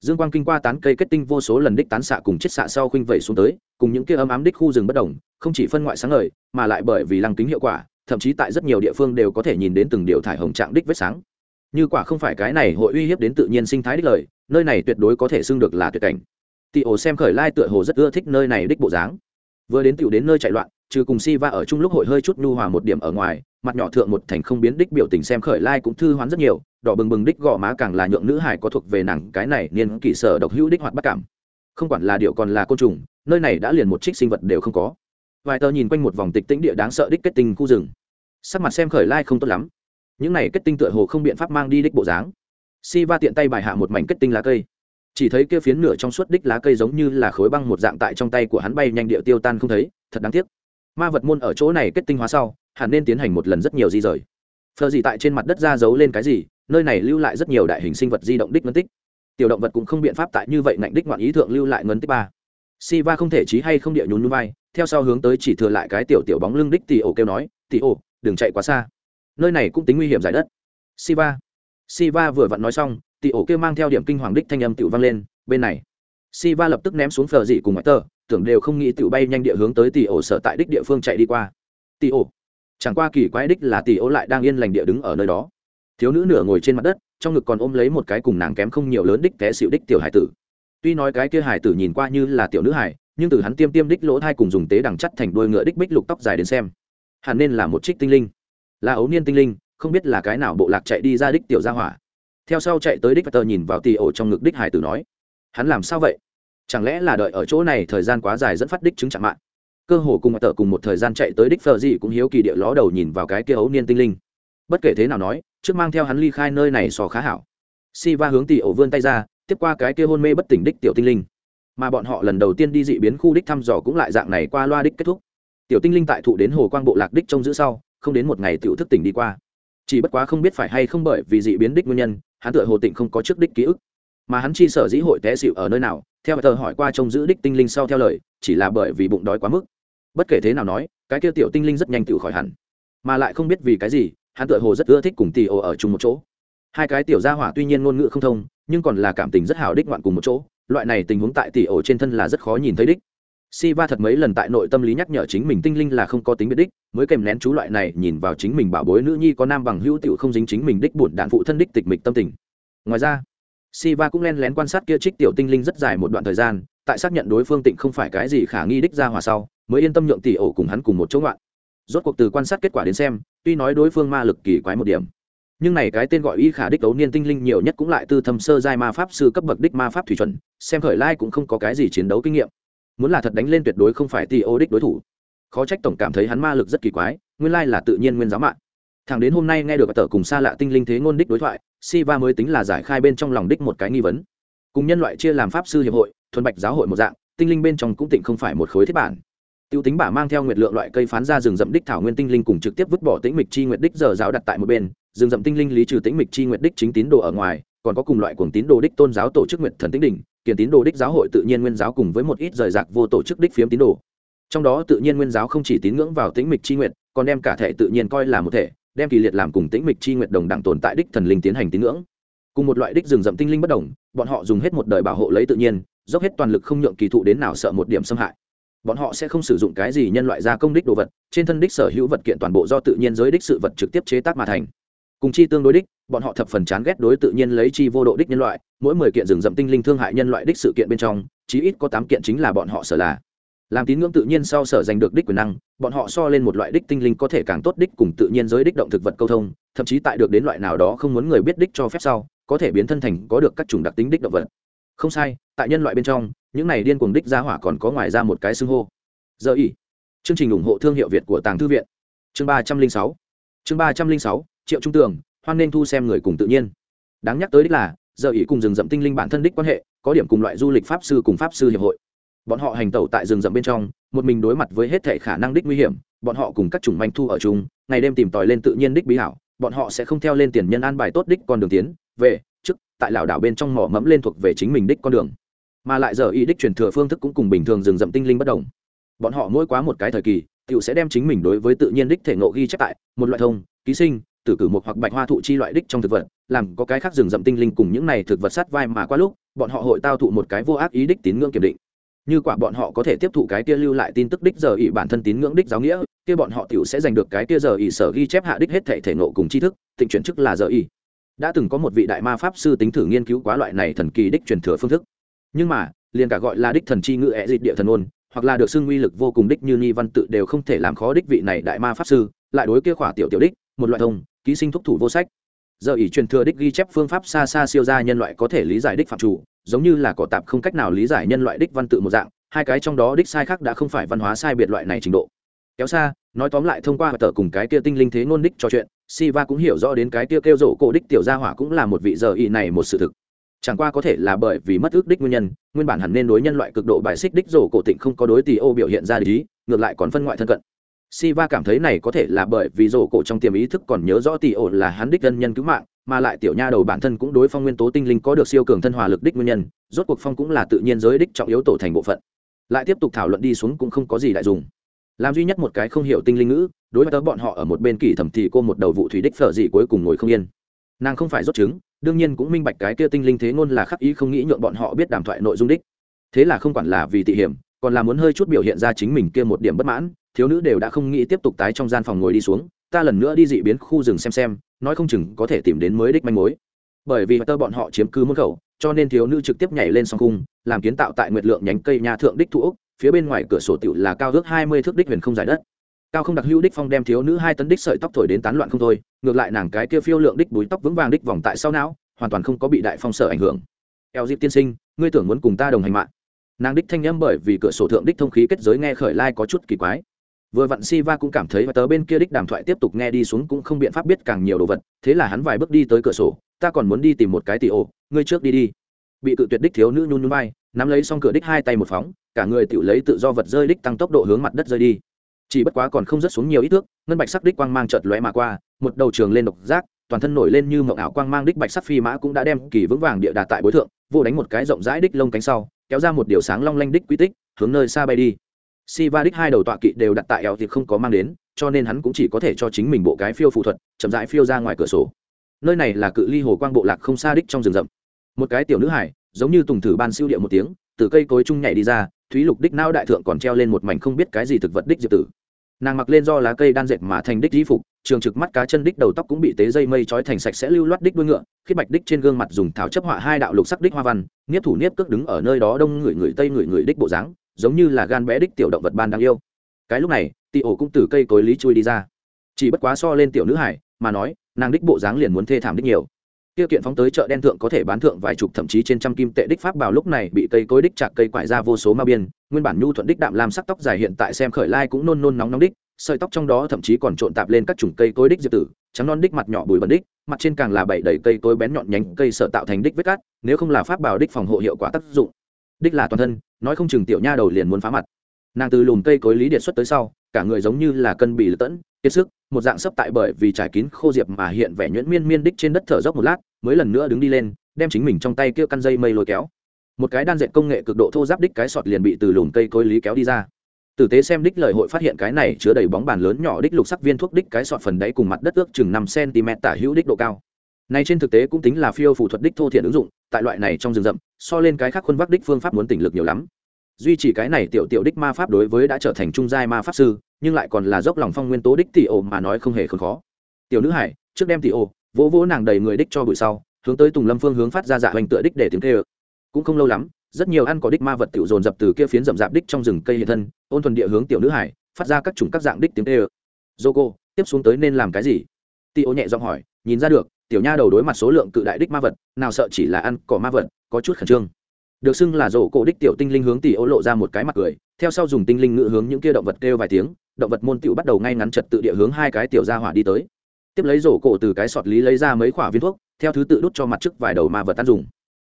Dương quang kinh qua tán cây kết tinh vô số lần đích tán xạ cùng chết xạ sau khuynh vẩy xuống tới, cùng những kia ấm ám đích khu rừng bất đồng, không chỉ phân ngoại sáng ngời, mà lại bởi vì lăng kính hiệu quả, thậm chí tại rất nhiều địa phương đều có thể nhìn đến từng điệu thải hồng trạng đích vết sáng. Như quả không phải cái này hội uy hiếp đến tự nhiên sinh thái đích lời, nơi này tuyệt đối có thể xưng được là tuyệt cảnh. Tị ổ xem khởi lai tựa hồ rất ưa thích nơi này đích bộ dáng. Vừa đến tựu đến nơi chạy loạn, trừ cùng si va ở chung lúc hội hơi chút nhu hòa một điểm ở ngoài mặt nhỏ thượng một thành không biến đích biểu tình xem khởi lai cũng thư hoán rất nhiều, đỏ bừng bừng đích gò má càng là nhượng nữ hải có thuộc về nàng, cái này niên kỷ sở độc hữu đích hoạt bất cảm. Không quản là điệu còn là côn trùng, nơi này đã liền một trích sinh vật đều không có. Vài tờ nhìn quanh một vòng tịch tĩnh địa đáng sợ đích kết tinh khu rừng. Sắc mặt xem khởi lai không tốt lắm. Những này kết tinh tựa hồ không biện pháp mang đi đích bộ dáng. Si va tiện tay bài hạ một mảnh kết tinh lá cây. Chỉ thấy kia phiến nửa trong suốt đích lá cây giống như là khối băng một dạng tại trong tay của hắn bay nhanh địa tiêu tan không thấy, thật đáng tiếc. Ma vật môn ở chỗ này kết tinh hóa sau hẳn nên tiến hành một lần rất nhiều di rời. Phờ gì tại trên mặt đất ra giấu lên cái gì, nơi này lưu lại rất nhiều đại hình sinh vật di động đích ngân tích. Tiểu động vật cũng không biện pháp tại như vậy ngạnh đích ngoạn ý thượng lưu lại ngân tích ba. Si va không thể trí hay không địa nhún núi vai, theo sau hướng tới chỉ thừa lại cái tiểu tiểu bóng lưng đích tì ổ kêu nói tỷ ổ, đừng chạy quá xa. Nơi này cũng tính nguy hiểm giải đất. Siva. Siva vừa vặn nói xong tỷ ổ kêu mang theo điểm kinh hoàng đích thanh âm tự vang lên, bên này. Siva lập tức ném xuống phờ dị cùng ngoại tờ, tưởng đều không nghĩ tự bay nhanh địa hướng tới tỷ ổ sở tại đích địa phương chạy đi qua. Tỷ ổ chẳng qua kỳ quái đích là tỷ ô lại đang yên lành địa đứng ở nơi đó. Thiếu nữ nửa ngồi trên mặt đất, trong ngực còn ôm lấy một cái cùng nàng kém không nhiều lớn đích té xịu đích tiểu hải tử. Tuy nói cái kia hải tử nhìn qua như là tiểu nữ hải, nhưng từ hắn tiêm tiêm đích lỗ thai cùng dùng tế đằng chắt thành đôi ngựa đích bích lục tóc dài đến xem. Hẳn nên là một trích tinh linh. Là ấu niên tinh linh, không biết là cái nào bộ lạc chạy đi ra đích tiểu gia hỏa. Theo sau chạy tới đích và tờ nhìn vào tì ổ trong ngực đích hải tử nói, hắn làm sao vậy? Chẳng lẽ là đợi ở chỗ này thời gian quá dài dẫn phát đích chứng chạm mạng? Cơ hồ cùng tờ cùng một thời gian chạy tới đích phờ gì cũng hiếu kỳ địa ló đầu nhìn vào cái kia ấu niên tinh linh. Bất kể thế nào nói, trước mang theo hắn ly khai nơi này sò khá hảo. Si va hướng tỉ ổ vươn tay ra, tiếp qua cái kia hôn mê bất tỉnh đích tiểu tinh linh. Mà bọn họ lần đầu tiên đi dị biến khu đích thăm dò cũng lại dạng này qua loa đích kết thúc. Tiểu tinh linh tại thụ đến hồ quang bộ lạc đích trông giữ sau, không đến một ngày tiểu thức tỉnh đi qua. Chỉ bất quá không biết phải hay không bởi vì dị biến đích nguyên nhân, hắn tựa hồ tịnh không có trước đích ký ức. Mà hắn chi sở dĩ hội té xịu ở nơi nào, theo tờ hỏi qua trông giữ đích tinh linh sau theo lời, chỉ là bởi vì bụng đói quá mức bất kể thế nào nói, cái kia tiểu tinh linh rất nhanh tự khỏi hẳn. Mà lại không biết vì cái gì, hắn tựa hồ rất ưa thích cùng tì ồ ở chung một chỗ. Hai cái tiểu gia hỏa tuy nhiên ngôn ngữ không thông, nhưng còn là cảm tình rất hào đích ngoạn cùng một chỗ. Loại này tình huống tại tỉ ồ trên thân là rất khó nhìn thấy đích. Si va thật mấy lần tại nội tâm lý nhắc nhở chính mình tinh linh là không có tính biệt đích, mới kèm nén chú loại này nhìn vào chính mình bảo bối nữ nhi có nam bằng hữu tiểu không dính chính mình đích bổn đạn phụ thân đích tịch mịch tâm tình. Ngoài ra, si va cũng len lén quan sát kia trích tiểu tinh linh rất dài một đoạn thời gian, tại xác nhận đối phương tịnh không phải cái gì khả nghi đích ra hòa sau mới yên tâm nhượng tỷ ổ cùng hắn cùng một chỗ ngoạn. Rốt cuộc từ quan sát kết quả đến xem, tuy nói đối phương ma lực kỳ quái một điểm, nhưng này cái tên gọi y khả đích đấu niên tinh linh nhiều nhất cũng lại tư thâm sơ giai ma pháp sư cấp bậc đích ma pháp thủy chuẩn, xem khởi lai cũng không có cái gì chiến đấu kinh nghiệm. Muốn là thật đánh lên tuyệt đối không phải tỷ ô đích đối thủ. Khó trách tổng cảm thấy hắn ma lực rất kỳ quái, nguyên lai là tự nhiên nguyên giáo mạng. Thằng đến hôm nay nghe được tờ cùng xa lạ tinh linh thế ngôn đích đối thoại, siva mới tính là giải khai bên trong lòng đích một cái nghi vấn. Cùng nhân loại chia làm pháp sư hiệp hội, thuần bạch giáo hội một dạng, tinh linh bên trong cũng tịnh không phải một khối thiết bản. Tiêu tính bả mang theo nguyệt lượng loại cây phán ra rừng rậm đích thảo nguyên tinh linh cùng trực tiếp vứt bỏ tĩnh mịch chi nguyệt đích giờ giáo đặt tại một bên, rừng rậm tinh linh lý trừ tĩnh mịch chi nguyệt đích chính tín đồ ở ngoài, còn có cùng loại cuồng tín đồ đích tôn giáo tổ chức nguyệt thần tĩnh đỉnh, kiền tín đồ đích giáo hội tự nhiên nguyên giáo cùng với một ít rời rạc vô tổ chức đích phiếm tín đồ. Trong đó tự nhiên nguyên giáo không chỉ tín ngưỡng vào tĩnh mịch chi nguyệt, còn đem cả thể tự nhiên coi là một thể, đem kỳ liệt làm cùng tĩnh mịch chi nguyệt đồng đẳng tồn tại đích thần linh tiến hành tín ngưỡng. Cùng một loại đích rừng rậm tinh linh bất đồng, bọn họ dùng hết một đời bảo hộ lấy tự nhiên, dốc hết toàn lực không nhượng kỳ thụ đến nào sợ một điểm xâm hại bọn họ sẽ không sử dụng cái gì nhân loại gia công đích đồ vật, trên thân đích sở hữu vật kiện toàn bộ do tự nhiên giới đích sự vật trực tiếp chế tác mà thành. Cùng chi tương đối đích, bọn họ thập phần chán ghét đối tự nhiên lấy chi vô độ đích nhân loại, mỗi mười kiện rừng rậm tinh linh thương hại nhân loại đích sự kiện bên trong, chí ít có tám kiện chính là bọn họ sở là. Làm tín ngưỡng tự nhiên sau sở giành được đích quyền năng, bọn họ so lên một loại đích tinh linh có thể càng tốt đích cùng tự nhiên giới đích động thực vật câu thông, thậm chí tại được đến loại nào đó không muốn người biết đích cho phép sau, có thể biến thân thành có được các chủng đặc tính đích động vật. Không sai, tại nhân loại bên trong những này điên cuồng đích ra hỏa còn có ngoài ra một cái xưng hô. Giờ ỉ. Chương trình ủng hộ thương hiệu việt của tàng thư viện. Chương ba trăm linh sáu. Chương ba trăm linh sáu, triệu trung tường, hoan nên thu xem người cùng tự nhiên. Đáng nhắc tới đích là, giờ ỉ cùng rừng rậm tinh linh bản thân đích quan hệ, có điểm cùng loại du lịch pháp sư cùng pháp sư hiệp hội. Bọn họ hành tẩu tại rừng rậm bên trong, một mình đối mặt với hết thể khả năng đích nguy hiểm, bọn họ cùng các chủng manh thu ở chung, ngày đêm tìm tòi lên tự nhiên đích bí hảo, bọn họ sẽ không theo lên tiền nhân an bài tốt đích con đường tiến, về, trước, tại lảo đảo bên trong mỏ mẫm lên thuộc về chính mình đích con đường mà lại giờ ý đích truyền thừa phương thức cũng cùng bình thường rừng rậm tinh linh bất đồng. Bọn họ mỗi quá một cái thời kỳ tựu sẽ đem chính mình đối với tự nhiên đích thể ngộ ghi chép tại một loại thông, ký sinh, tử cử một hoặc bạch hoa thụ chi loại đích trong thực vật, làm có cái khác rừng rậm tinh linh cùng những này thực vật sát vai mà qua lúc, bọn họ hội tao thụ một cái vô ác ý đích tín ngưỡng kiểm định. Như quả bọn họ có thể tiếp thụ cái kia lưu lại tin tức đích giờ ỉ bản thân tín ngưỡng đích giáo nghĩa, kia bọn họ tiểu sẽ giành được cái kia giờ ỉ sở ghi chép hạ đích hết thể thể ngộ cùng tri thức, tịnh chuyển chức là giờ ỉ đã từng có một vị đại ma pháp sư tính thử nghiên cứu quá loại này thần kỳ đích truyền thừa phương thức nhưng mà, liền cả gọi là đích thần chi ngự ẹ dịt địa thần ôn, hoặc là được xưng uy lực vô cùng đích như ni văn tự đều không thể làm khó đích vị này đại ma pháp sư, lại đối kia khỏa tiểu tiểu đích, một loại thông, ký sinh thúc thủ vô sách. Giờ ỷ truyền thừa đích ghi chép phương pháp xa xa siêu ra nhân loại có thể lý giải đích phạm chủ, giống như là cỏ tạp không cách nào lý giải nhân loại đích văn tự một dạng, hai cái trong đó đích sai khác đã không phải văn hóa sai biệt loại này trình độ. Kéo xa, nói tóm lại thông qua tờ cùng cái kia tinh linh thế ngôn đích trò chuyện, Siva cũng hiểu rõ đến cái kia kêu rổ cổ đích tiểu gia hỏa cũng là một vị giờ y này một sự thực chẳng qua có thể là bởi vì mất ước đích nguyên nhân, nguyên bản hẳn nên đối nhân loại cực độ bài xích đích rổ cổ tịnh không có đối tỷ ô biểu hiện ra lý ngược lại còn phân ngoại thân cận. Siva cảm thấy này có thể là bởi vì rổ cổ trong tiềm ý thức còn nhớ rõ tỷ ô là hắn đích thân nhân cứu mạng, mà lại tiểu nha đầu bản thân cũng đối phong nguyên tố tinh linh có được siêu cường thân hòa lực đích nguyên nhân, rốt cuộc phong cũng là tự nhiên giới đích trọng yếu tổ thành bộ phận. Lại tiếp tục thảo luận đi xuống cũng không có gì đại dùng. Làm duy nhất một cái không hiểu tinh linh ngữ, đối với tớ bọn họ ở một bên kỳ thẩm thì cô một đầu vụ thủy đích phở gì cuối cùng ngồi không yên. Nàng không phải rốt trứng đương nhiên cũng minh bạch cái kia tinh linh thế ngôn là khắc ý không nghĩ nhượng bọn họ biết đàm thoại nội dung đích. Thế là không quản là vì tị hiểm, còn là muốn hơi chút biểu hiện ra chính mình kia một điểm bất mãn, thiếu nữ đều đã không nghĩ tiếp tục tái trong gian phòng ngồi đi xuống, ta lần nữa đi dị biến khu rừng xem xem, nói không chừng có thể tìm đến mới đích manh mối. Bởi vì tơ bọn họ chiếm cứ môn khẩu, cho nên thiếu nữ trực tiếp nhảy lên song cung, làm kiến tạo tại nguyệt lượng nhánh cây nhà thượng đích thủ phía bên ngoài cửa sổ tiểu là cao ước hai mươi thước đích huyền không dài đất cao không đặc hữu đích phong đem thiếu nữ hai tấn đích sợi tóc thổi đến tán loạn không thôi ngược lại nàng cái kia phiêu lượng đích búi tóc vững vàng đích vòng tại sau não hoàn toàn không có bị đại phong sở ảnh hưởng. Eo dịp tiên sinh ngươi tưởng muốn cùng ta đồng hành mạng nàng đích thanh nhâm bởi vì cửa sổ thượng đích thông khí kết giới nghe khởi lai có chút kỳ quái. Vừa vặn si va cũng cảm thấy và tớ bên kia đích đàm thoại tiếp tục nghe đi xuống cũng không biện pháp biết càng nhiều đồ vật thế là hắn vài bước đi tới cửa sổ ta còn muốn đi tìm một cái tỷ ổ ngươi trước đi đi. Bị cự tuyệt đích thiếu nữ nhún nhún bay, nắm lấy xong cửa đích hai tay một phóng cả người tự lấy tự do vật rơi đích tăng tốc độ hướng mặt đất rơi đi chỉ bất quá còn không rớt xuống nhiều ít thước, ngân bạch sắc đích quang mang chợt lóe mà qua, một đầu trường lên độc giác, toàn thân nổi lên như mộng ảo quang mang đích bạch sắc phi mã cũng đã đem kỳ vững vàng địa đà tại bối thượng, vô đánh một cái rộng rãi đích lông cánh sau, kéo ra một điều sáng long lanh đích quy tích, hướng nơi xa bay đi. Si va đích hai đầu tọa kỵ đều đặt tại eo thì không có mang đến, cho nên hắn cũng chỉ có thể cho chính mình bộ cái phiêu phụ thuật, chậm rãi phiêu ra ngoài cửa sổ. Nơi này là cự ly hồ quang bộ lạc không xa đích trong rừng rậm. Một cái tiểu nữ hải, giống như tùng thử ban siêu địa một tiếng, từ cây cối trung nhảy đi ra thúy lục đích não đại thượng còn treo lên một mảnh không biết cái gì thực vật đích diệp tử. Nàng mặc lên do lá cây đan dệt mà thành đích di phục, trường trực mắt cá chân đích đầu tóc cũng bị tế dây mây trói thành sạch sẽ lưu loát đích đuôi ngựa khiết bạch đích trên gương mặt dùng thảo chấp họa hai đạo lục sắc đích hoa văn, nghiếp thủ niếp cước đứng ở nơi đó đông người người tây người người đích bộ dáng, giống như là gan bé đích tiểu động vật ban đáng yêu. Cái lúc này tị ổ cũng từ cây cối lý chui đi ra. Chỉ bất quá so lên tiểu nữ hải, mà nói, nàng đích bộ dáng liền muốn thê thảm đích nhiều tiêu kiện phóng tới chợ đen thượng có thể bán thượng vài chục thậm chí trên trăm kim tệ đích pháp bảo lúc này bị cây cối đích chạc cây quải ra vô số ma biên. Nguyên bản nhu thuận đích đạm làm sắc tóc dài hiện tại xem khởi lai cũng nôn nôn nóng nóng đích, sợi tóc trong đó thậm chí còn trộn tạp lên các chủng cây cối đích diệp tử, trắng non đích mặt nhỏ bùi bẩn đích, mặt trên càng là bảy đầy cây cối bén nhọn nhánh cây sợ tạo thành đích vết cát, nếu không là pháp bảo đích phòng hộ hiệu quả tác dụng. Đích là toàn thân, nói không chừng tiểu nha đầu liền muốn phá mặt. Nàng từ lùm cây cối lý điện xuất tới sau, cả người giống như là cân bị lật tẫn, kiệt sức một dạng sấp tại bởi vì trải kín khô diệp mà hiện vẻ nhuyễn miên miên đích trên đất thở dốc một lát, mới lần nữa đứng đi lên, đem chính mình trong tay kia căn dây mây lôi kéo. Một cái đan dệt công nghệ cực độ thô giáp đích cái sọt liền bị từ lùm cây cối lý kéo đi ra. Tử tế xem đích lời hội phát hiện cái này chứa đầy bóng bàn lớn nhỏ đích lục sắc viên thuốc đích cái sọt phần đáy cùng mặt đất ước chừng năm cm tả hữu đích độ cao. Này trên thực tế cũng tính là phiêu phù thuật đích thô thiện ứng dụng, tại loại này trong rừng rậm, so lên cái khác khuôn vác đích phương pháp muốn tỉnh lực nhiều lắm. Duy trì cái này tiểu tiểu đích ma pháp đối với đã trở thành trung giai ma pháp sư nhưng lại còn là dốc lòng phong nguyên tố đích tỷ ổ mà nói không hề khốn khó. Tiểu nữ hải, trước đem tỷ ổ, vỗ vỗ nàng đầy người đích cho bụi sau, hướng tới tùng lâm phương hướng phát ra dạ hoành tựa đích để tiếng kê ơ cũng không lâu lắm, rất nhiều ăn có đích ma vật tiểu dồn dập từ kia phiến rậm rạp đích trong rừng cây hiện thân, ôn thuần địa hướng tiểu nữ hải, phát ra các chủng các dạng đích tiếng kê ơ dô cô tiếp xuống tới nên làm cái gì? Tỷ ổ nhẹ giọng hỏi, nhìn ra được, tiểu nha đầu đối mặt số lượng cự đại đích ma vật, nào sợ chỉ là ăn cỏ ma vật, có chút khẩn trương. Được xưng là rổ cổ đích tiểu tinh linh hướng tỷ ô lộ ra một cái mặt cười, theo sau dùng tinh linh ngự hướng những kia động vật kêu vài tiếng động vật môn tiểu bắt đầu ngay ngắn trật tự địa hướng hai cái tiểu ra hỏa đi tới. Tiếp lấy rổ cổ từ cái sọt lý lấy ra mấy quả viên thuốc, theo thứ tự đút cho mặt trước vài đầu ma vật ăn dùng.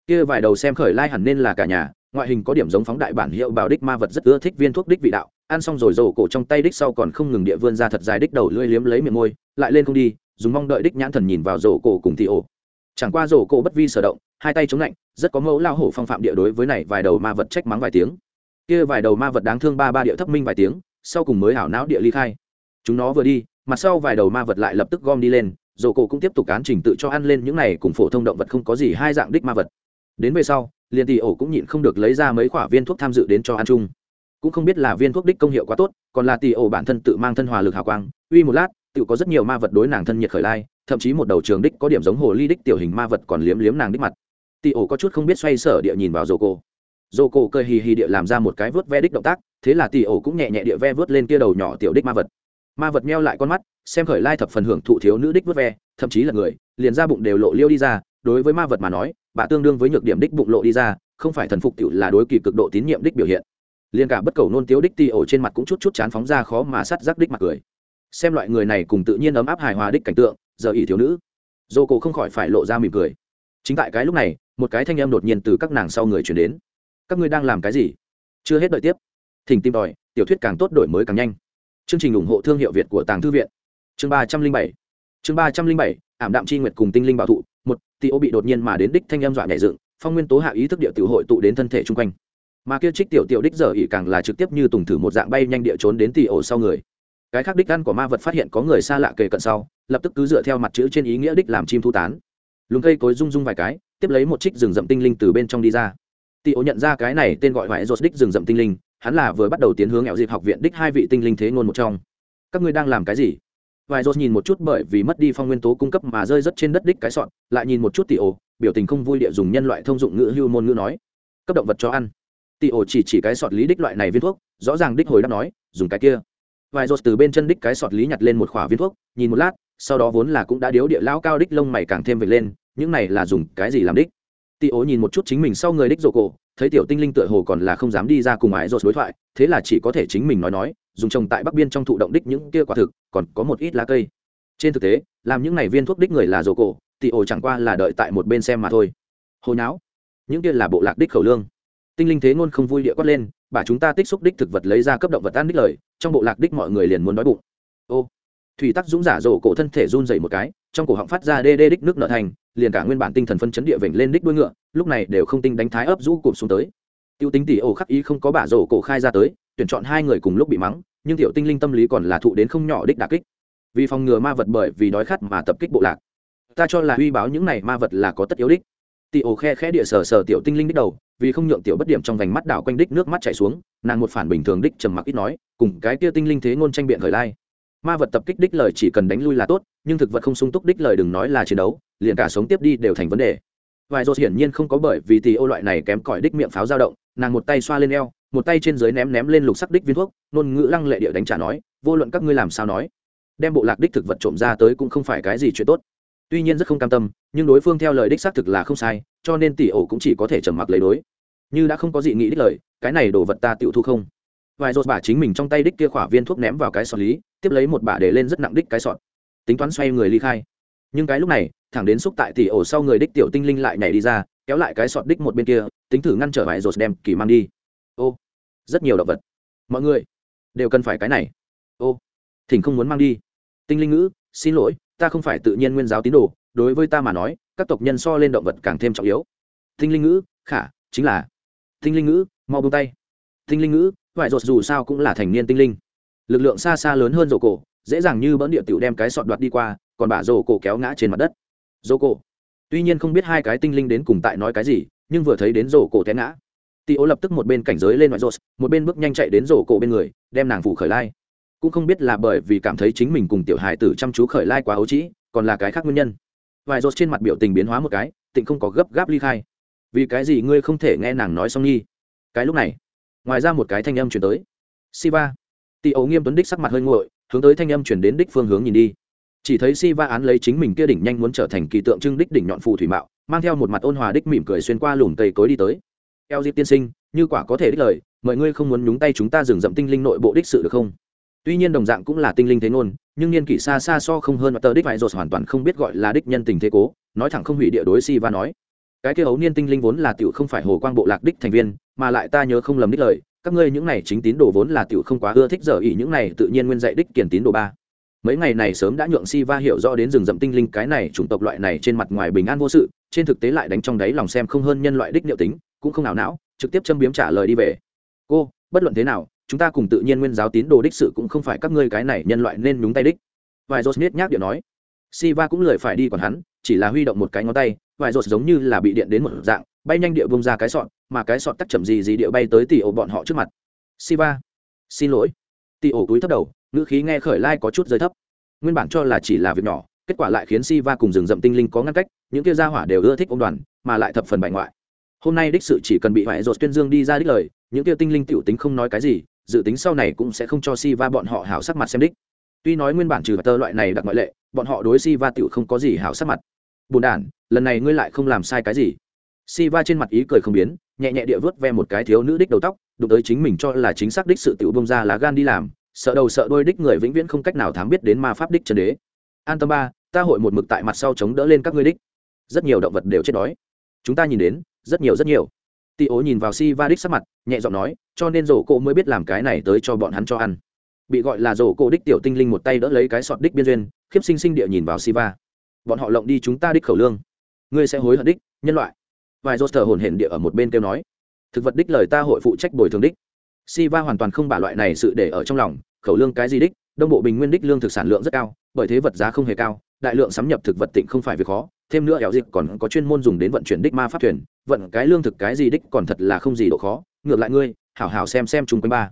Kia vài đầu xem khởi lai hẳn nên là cả nhà, ngoại hình có điểm giống phóng đại bản hiệu bảo đích ma vật rất ưa thích viên thuốc đích vị đạo. Ăn xong rồi rổ cổ trong tay đích sau còn không ngừng địa vươn ra thật dài đích đầu lưỡi liếm lấy miệng môi, lại lên không đi, dùng mong đợi đích nhãn thần nhìn vào rổ cổ cùng thị ổ. Chẳng qua rổ cổ bất vi sở động, hai tay chống lạnh, rất có mẫu lao hổ phong phạm địa đối với này vài đầu ma vật trách mắng vài tiếng. Kia vài đầu ma vật đáng thương ba ba địa thấp minh vài tiếng sau cùng mới hảo não địa ly khai. Chúng nó vừa đi, mặt sau vài đầu ma vật lại lập tức gom đi lên, dồ cổ cũng tiếp tục cán trình tự cho ăn lên những này cùng phổ thông động vật không có gì hai dạng đích ma vật. Đến về sau, liền tỷ ổ cũng nhịn không được lấy ra mấy quả viên thuốc tham dự đến cho ăn chung. Cũng không biết là viên thuốc đích công hiệu quá tốt, còn là tỷ ổ bản thân tự mang thân hòa lực hào quang. Uy một lát tự có rất nhiều ma vật đối nàng thân nhiệt khởi lai, thậm chí một đầu trường đích có điểm giống hồ ly đích tiểu hình ma vật còn liếm liếm nàng đích mặt. Tỷ ổ có chút không biết xoay sở địa nhìn vào dồ cô dô cô cười hì hì địa làm ra một cái vớt ve đích động tác, thế là tỷ ổ cũng nhẹ nhẹ địa ve vớt lên kia đầu nhỏ tiểu đích ma vật. Ma vật meo lại con mắt, xem khởi lai thập phần hưởng thụ thiếu nữ đích vớt ve, thậm chí là người, liền ra bụng đều lộ liêu đi ra, đối với ma vật mà nói, bà tương đương với nhược điểm đích bụng lộ đi ra, không phải thần phục tiểu là đối kỳ cực độ tín nhiệm đích biểu hiện. Liền cả bất cầu nôn tiếu đích tỷ ổ trên mặt cũng chút chút chán phóng ra khó mà sắt rắc đích mặt cười. Xem loại người này cùng tự nhiên ấm áp hài hòa đích cảnh tượng, giờ ỷ thiếu nữ. Dô cổ không khỏi phải lộ ra mỉm cười. Chính tại cái lúc này, một cái thanh âm đột nhiên từ các nàng sau người chuyển đến các ngươi đang làm cái gì? Chưa hết đợi tiếp. Thỉnh tìm tòi, tiểu thuyết càng tốt đổi mới càng nhanh. Chương trình ủng hộ thương hiệu việt của tàng thư viện. Chương ba trăm linh bảy. Chương ba trăm linh bảy, ảm đạm chi nguyệt cùng tinh linh bảo thụ. Một tỷ ô bị đột nhiên mà đến đích thanh em dọa nhảy dựng, phong nguyên tố hạ ý thức địa tiểu hội tụ đến thân thể chung quanh. Mà kia trích tiểu tiểu đích giờ ỉ càng là trực tiếp như tùng thử một dạng bay nhanh địa trốn đến tỷ ổ sau người. Cái khác đích ăn của ma vật phát hiện có người xa lạ kề cận sau, lập tức cứ dựa theo mặt chữ trên ý nghĩa đích làm chim thu tán. Lùng cây cối rung rung vài cái, tiếp lấy một trích rừng rậm tinh linh từ bên trong đi ra tị ổ nhận ra cái này tên gọi vải rột đích rừng rậm tinh linh, hắn là vừa bắt đầu tiến hướng ẻo dịp học viện đích hai vị tinh linh thế ngôn một trong. Các ngươi đang làm cái gì? Vài rột nhìn một chút bởi vì mất đi phong nguyên tố cung cấp mà rơi rất trên đất đích cái sọn, lại nhìn một chút tị ổ biểu tình không vui địa dùng nhân loại thông dụng ngữ hưu môn ngữ nói. Cấp động vật cho ăn. Tị ổ chỉ chỉ cái sọt lý đích loại này viên thuốc, rõ ràng đích hồi đáp nói, dùng cái kia. Vài rột từ bên chân đích cái sọt lý nhặt lên một khỏa viên thuốc, nhìn một lát, sau đó vốn là cũng đã điếu địa lão cao đích lông mày càng thêm vệt lên, những này là dùng cái gì làm đích? Tị ố nhìn một chút chính mình sau người đích rổ cổ, thấy tiểu tinh linh tựa hồ còn là không dám đi ra cùng ái rột đối thoại, thế là chỉ có thể chính mình nói nói, dùng trồng tại bắc biên trong thụ động đích những kia quả thực, còn có một ít lá cây. Trên thực tế, làm những này viên thuốc đích người là rổ cổ, tị ố chẳng qua là đợi tại một bên xem mà thôi. Hồi não những kia là bộ lạc đích khẩu lương. Tinh linh thế ngôn không vui địa quát lên, bà chúng ta tích xúc đích thực vật lấy ra cấp động vật ăn đích lời, trong bộ lạc đích mọi người liền muốn đói bụng. Ô. Thủy tắc dũng giả rổ cổ thân thể run dày một cái trong cổ họng phát ra đê đê đích nước nợ thành, liền cả nguyên bản tinh thần phân chấn địa vểnh lên đích đuôi ngựa, lúc này đều không tinh đánh thái ấp rũ cụp xuống tới. Tiêu tính tỷ ổ khắc ý không có bả rổ cổ khai ra tới, tuyển chọn hai người cùng lúc bị mắng, nhưng tiểu tinh linh tâm lý còn là thụ đến không nhỏ đích đà kích. Vì phòng ngừa ma vật bởi vì đói khát mà tập kích bộ lạc. Ta cho là uy báo những này ma vật là có tất yếu đích. Tỷ ổ khe khẽ địa sờ sờ tiểu tinh linh đích đầu, vì không nhượng tiểu bất điểm trong vành mắt đảo quanh đích nước mắt chảy xuống, nàng một phản bình thường đích trầm mặc ít nói, cùng cái tia tinh linh thế ngôn tranh biện khởi lai ma vật tập kích đích lời chỉ cần đánh lui là tốt, nhưng thực vật không sung túc đích lời đừng nói là chiến đấu, liền cả sống tiếp đi đều thành vấn đề. Vài dột hiển nhiên không có bởi vì tỷ ô loại này kém cỏi đích miệng pháo dao động, nàng một tay xoa lên eo, một tay trên dưới ném ném lên lục sắc đích viên thuốc, ngôn ngữ lăng lệ địa đánh trả nói, vô luận các ngươi làm sao nói, đem bộ lạc đích thực vật trộm ra tới cũng không phải cái gì chuyện tốt. Tuy nhiên rất không cam tâm, nhưng đối phương theo lời đích xác thực là không sai, cho nên tỷ ổ cũng chỉ có thể trầm mặc lấy đối. Như đã không có gì nghĩ đích lời, cái này đồ vật ta tự thu không vài rột bả chính mình trong tay đích kia khỏa viên thuốc ném vào cái sọt lý, tiếp lấy một bả để lên rất nặng đích cái sọt. Tính toán xoay người ly khai. Nhưng cái lúc này, thẳng đến xúc tại tỉ ổ sau người đích tiểu tinh linh lại nhảy đi ra, kéo lại cái sọt đích một bên kia, tính thử ngăn trở vài rột đem kỳ mang đi. Ô, rất nhiều động vật. Mọi người, đều cần phải cái này. Ô, thỉnh không muốn mang đi. Tinh linh ngữ, xin lỗi, ta không phải tự nhiên nguyên giáo tín đồ, đối với ta mà nói, các tộc nhân so lên động vật càng thêm trọng yếu. Tinh linh ngữ, khả, chính là. Tinh linh ngữ, mau bông tay. Tinh linh ngữ vải rột dù sao cũng là thành niên tinh linh. Lực lượng xa xa lớn hơn rổ cổ, dễ dàng như bỡn địa tiểu đem cái sọt đoạt đi qua, còn bả rổ cổ kéo ngã trên mặt đất. Rổ cổ. Tuy nhiên không biết hai cái tinh linh đến cùng tại nói cái gì, nhưng vừa thấy đến rổ cổ té ngã. Tị ố lập tức một bên cảnh giới lên ngoại rột, một bên bước nhanh chạy đến rổ cổ bên người, đem nàng phủ khởi lai. Cũng không biết là bởi vì cảm thấy chính mình cùng tiểu hải tử chăm chú khởi lai quá ấu trĩ, còn là cái khác nguyên nhân. Vài rột trên mặt biểu tình biến hóa một cái, tịnh không có gấp gáp ly khai. Vì cái gì ngươi không thể nghe nàng nói xong nhi cái lúc này ngoài ra một cái thanh âm chuyển tới. Siva. Tị ấu nghiêm tuấn đích sắc mặt hơi nguội, hướng tới thanh âm chuyển đến đích phương hướng nhìn đi. Chỉ thấy siva án lấy chính mình kia đỉnh nhanh muốn trở thành kỳ tượng trưng đích đỉnh nhọn phù thủy mạo, mang theo một mặt ôn hòa đích mỉm cười xuyên qua lùm cây cối đi tới. Eo dịp tiên sinh, như quả có thể đích lời mọi ngươi không muốn nhúng tay chúng ta dừng dậm tinh linh nội bộ đích sự được không? Tuy nhiên đồng dạng cũng là tinh linh thế ngôn, nhưng niên kỷ xa xa so không hơn mà tờ đích vải rột hoàn toàn không biết gọi là đích nhân tình thế cố, nói thẳng không hủy địa đối si va nói cái kia ấu niên tinh linh vốn là tiểu không phải hồ quang bộ lạc đích thành viên, mà lại ta nhớ không lầm đích lời, các ngươi những này chính tín đồ vốn là tiểu không quá ưa thích giờ ỉ những này tự nhiên nguyên dạy đích kiển tín đồ ba. Mấy ngày này sớm đã nhượng si va hiểu rõ đến rừng rậm tinh linh cái này chủng tộc loại này trên mặt ngoài bình an vô sự, trên thực tế lại đánh trong đáy lòng xem không hơn nhân loại đích liệu tính, cũng không nào não, trực tiếp châm biếm trả lời đi về. Cô, bất luận thế nào, chúng ta cùng tự nhiên nguyên giáo tín đồ đích sự cũng không phải các ngươi cái này nhân loại nên nhúng tay đích. Vài dốt nết nhác điện nói. Si va cũng lười phải đi còn hắn, chỉ là huy động một cái ngón tay vài rột giống như là bị điện đến một dạng bay nhanh địa bông ra cái sọn mà cái sọn tắc chậm gì gì địa bay tới tỉ ổ bọn họ trước mặt. Siva, xin lỗi. Tỉ ổ túi thấp đầu ngữ khí nghe khởi lai có chút rơi thấp. Nguyên bản cho là chỉ là việc nhỏ kết quả lại khiến Siva cùng rừng rậm tinh linh có ngăn cách những kia gia hỏa đều ưa thích ông đoàn mà lại thập phần bại ngoại. Hôm nay đích sự chỉ cần bị vải rột tuyên dương đi ra đích lời những kia tinh linh tiểu tính không nói cái gì dự tính sau này cũng sẽ không cho si va bọn họ hảo sắc mặt xem đích. Tuy nói nguyên bản trừ tơ loại này đặc ngoại lệ bọn họ đối si va tiểu không có gì hảo sắc mặt bùn đản, lần này ngươi lại không làm sai cái gì. Si va trên mặt ý cười không biến, nhẹ nhẹ địa vớt ve một cái thiếu nữ đích đầu tóc, đụng tới chính mình cho là chính xác đích sự tiểu bông ra là gan đi làm, sợ đầu sợ đôi đích người vĩnh viễn không cách nào thám biết đến ma pháp đích trần đế. An tâm ba, ta hội một mực tại mặt sau chống đỡ lên các ngươi đích. Rất nhiều động vật đều chết đói. Chúng ta nhìn đến, rất nhiều rất nhiều. Tị ố nhìn vào si va đích sắc mặt, nhẹ giọng nói, cho nên rổ cổ mới biết làm cái này tới cho bọn hắn cho ăn. Bị gọi là rổ cổ đích tiểu tinh linh một tay đỡ lấy cái sọt đích biên duyên, khiếp sinh sinh địa nhìn vào si va bọn họ lộng đi chúng ta đích khẩu lương. Ngươi sẽ hối hận đích, nhân loại. Vài rốt thở hồn hển địa ở một bên kêu nói. Thực vật đích lời ta hội phụ trách bồi thường đích. Si va hoàn toàn không bả loại này sự để ở trong lòng, khẩu lương cái gì đích, đông bộ bình nguyên đích lương thực sản lượng rất cao, bởi thế vật giá không hề cao, đại lượng sắm nhập thực vật tịnh không phải việc khó, thêm nữa ẻo dịch còn có chuyên môn dùng đến vận chuyển đích ma pháp thuyền, vận cái lương thực cái gì đích còn thật là không gì độ khó, ngược lại ngươi, hảo hảo xem xem chung quanh ba.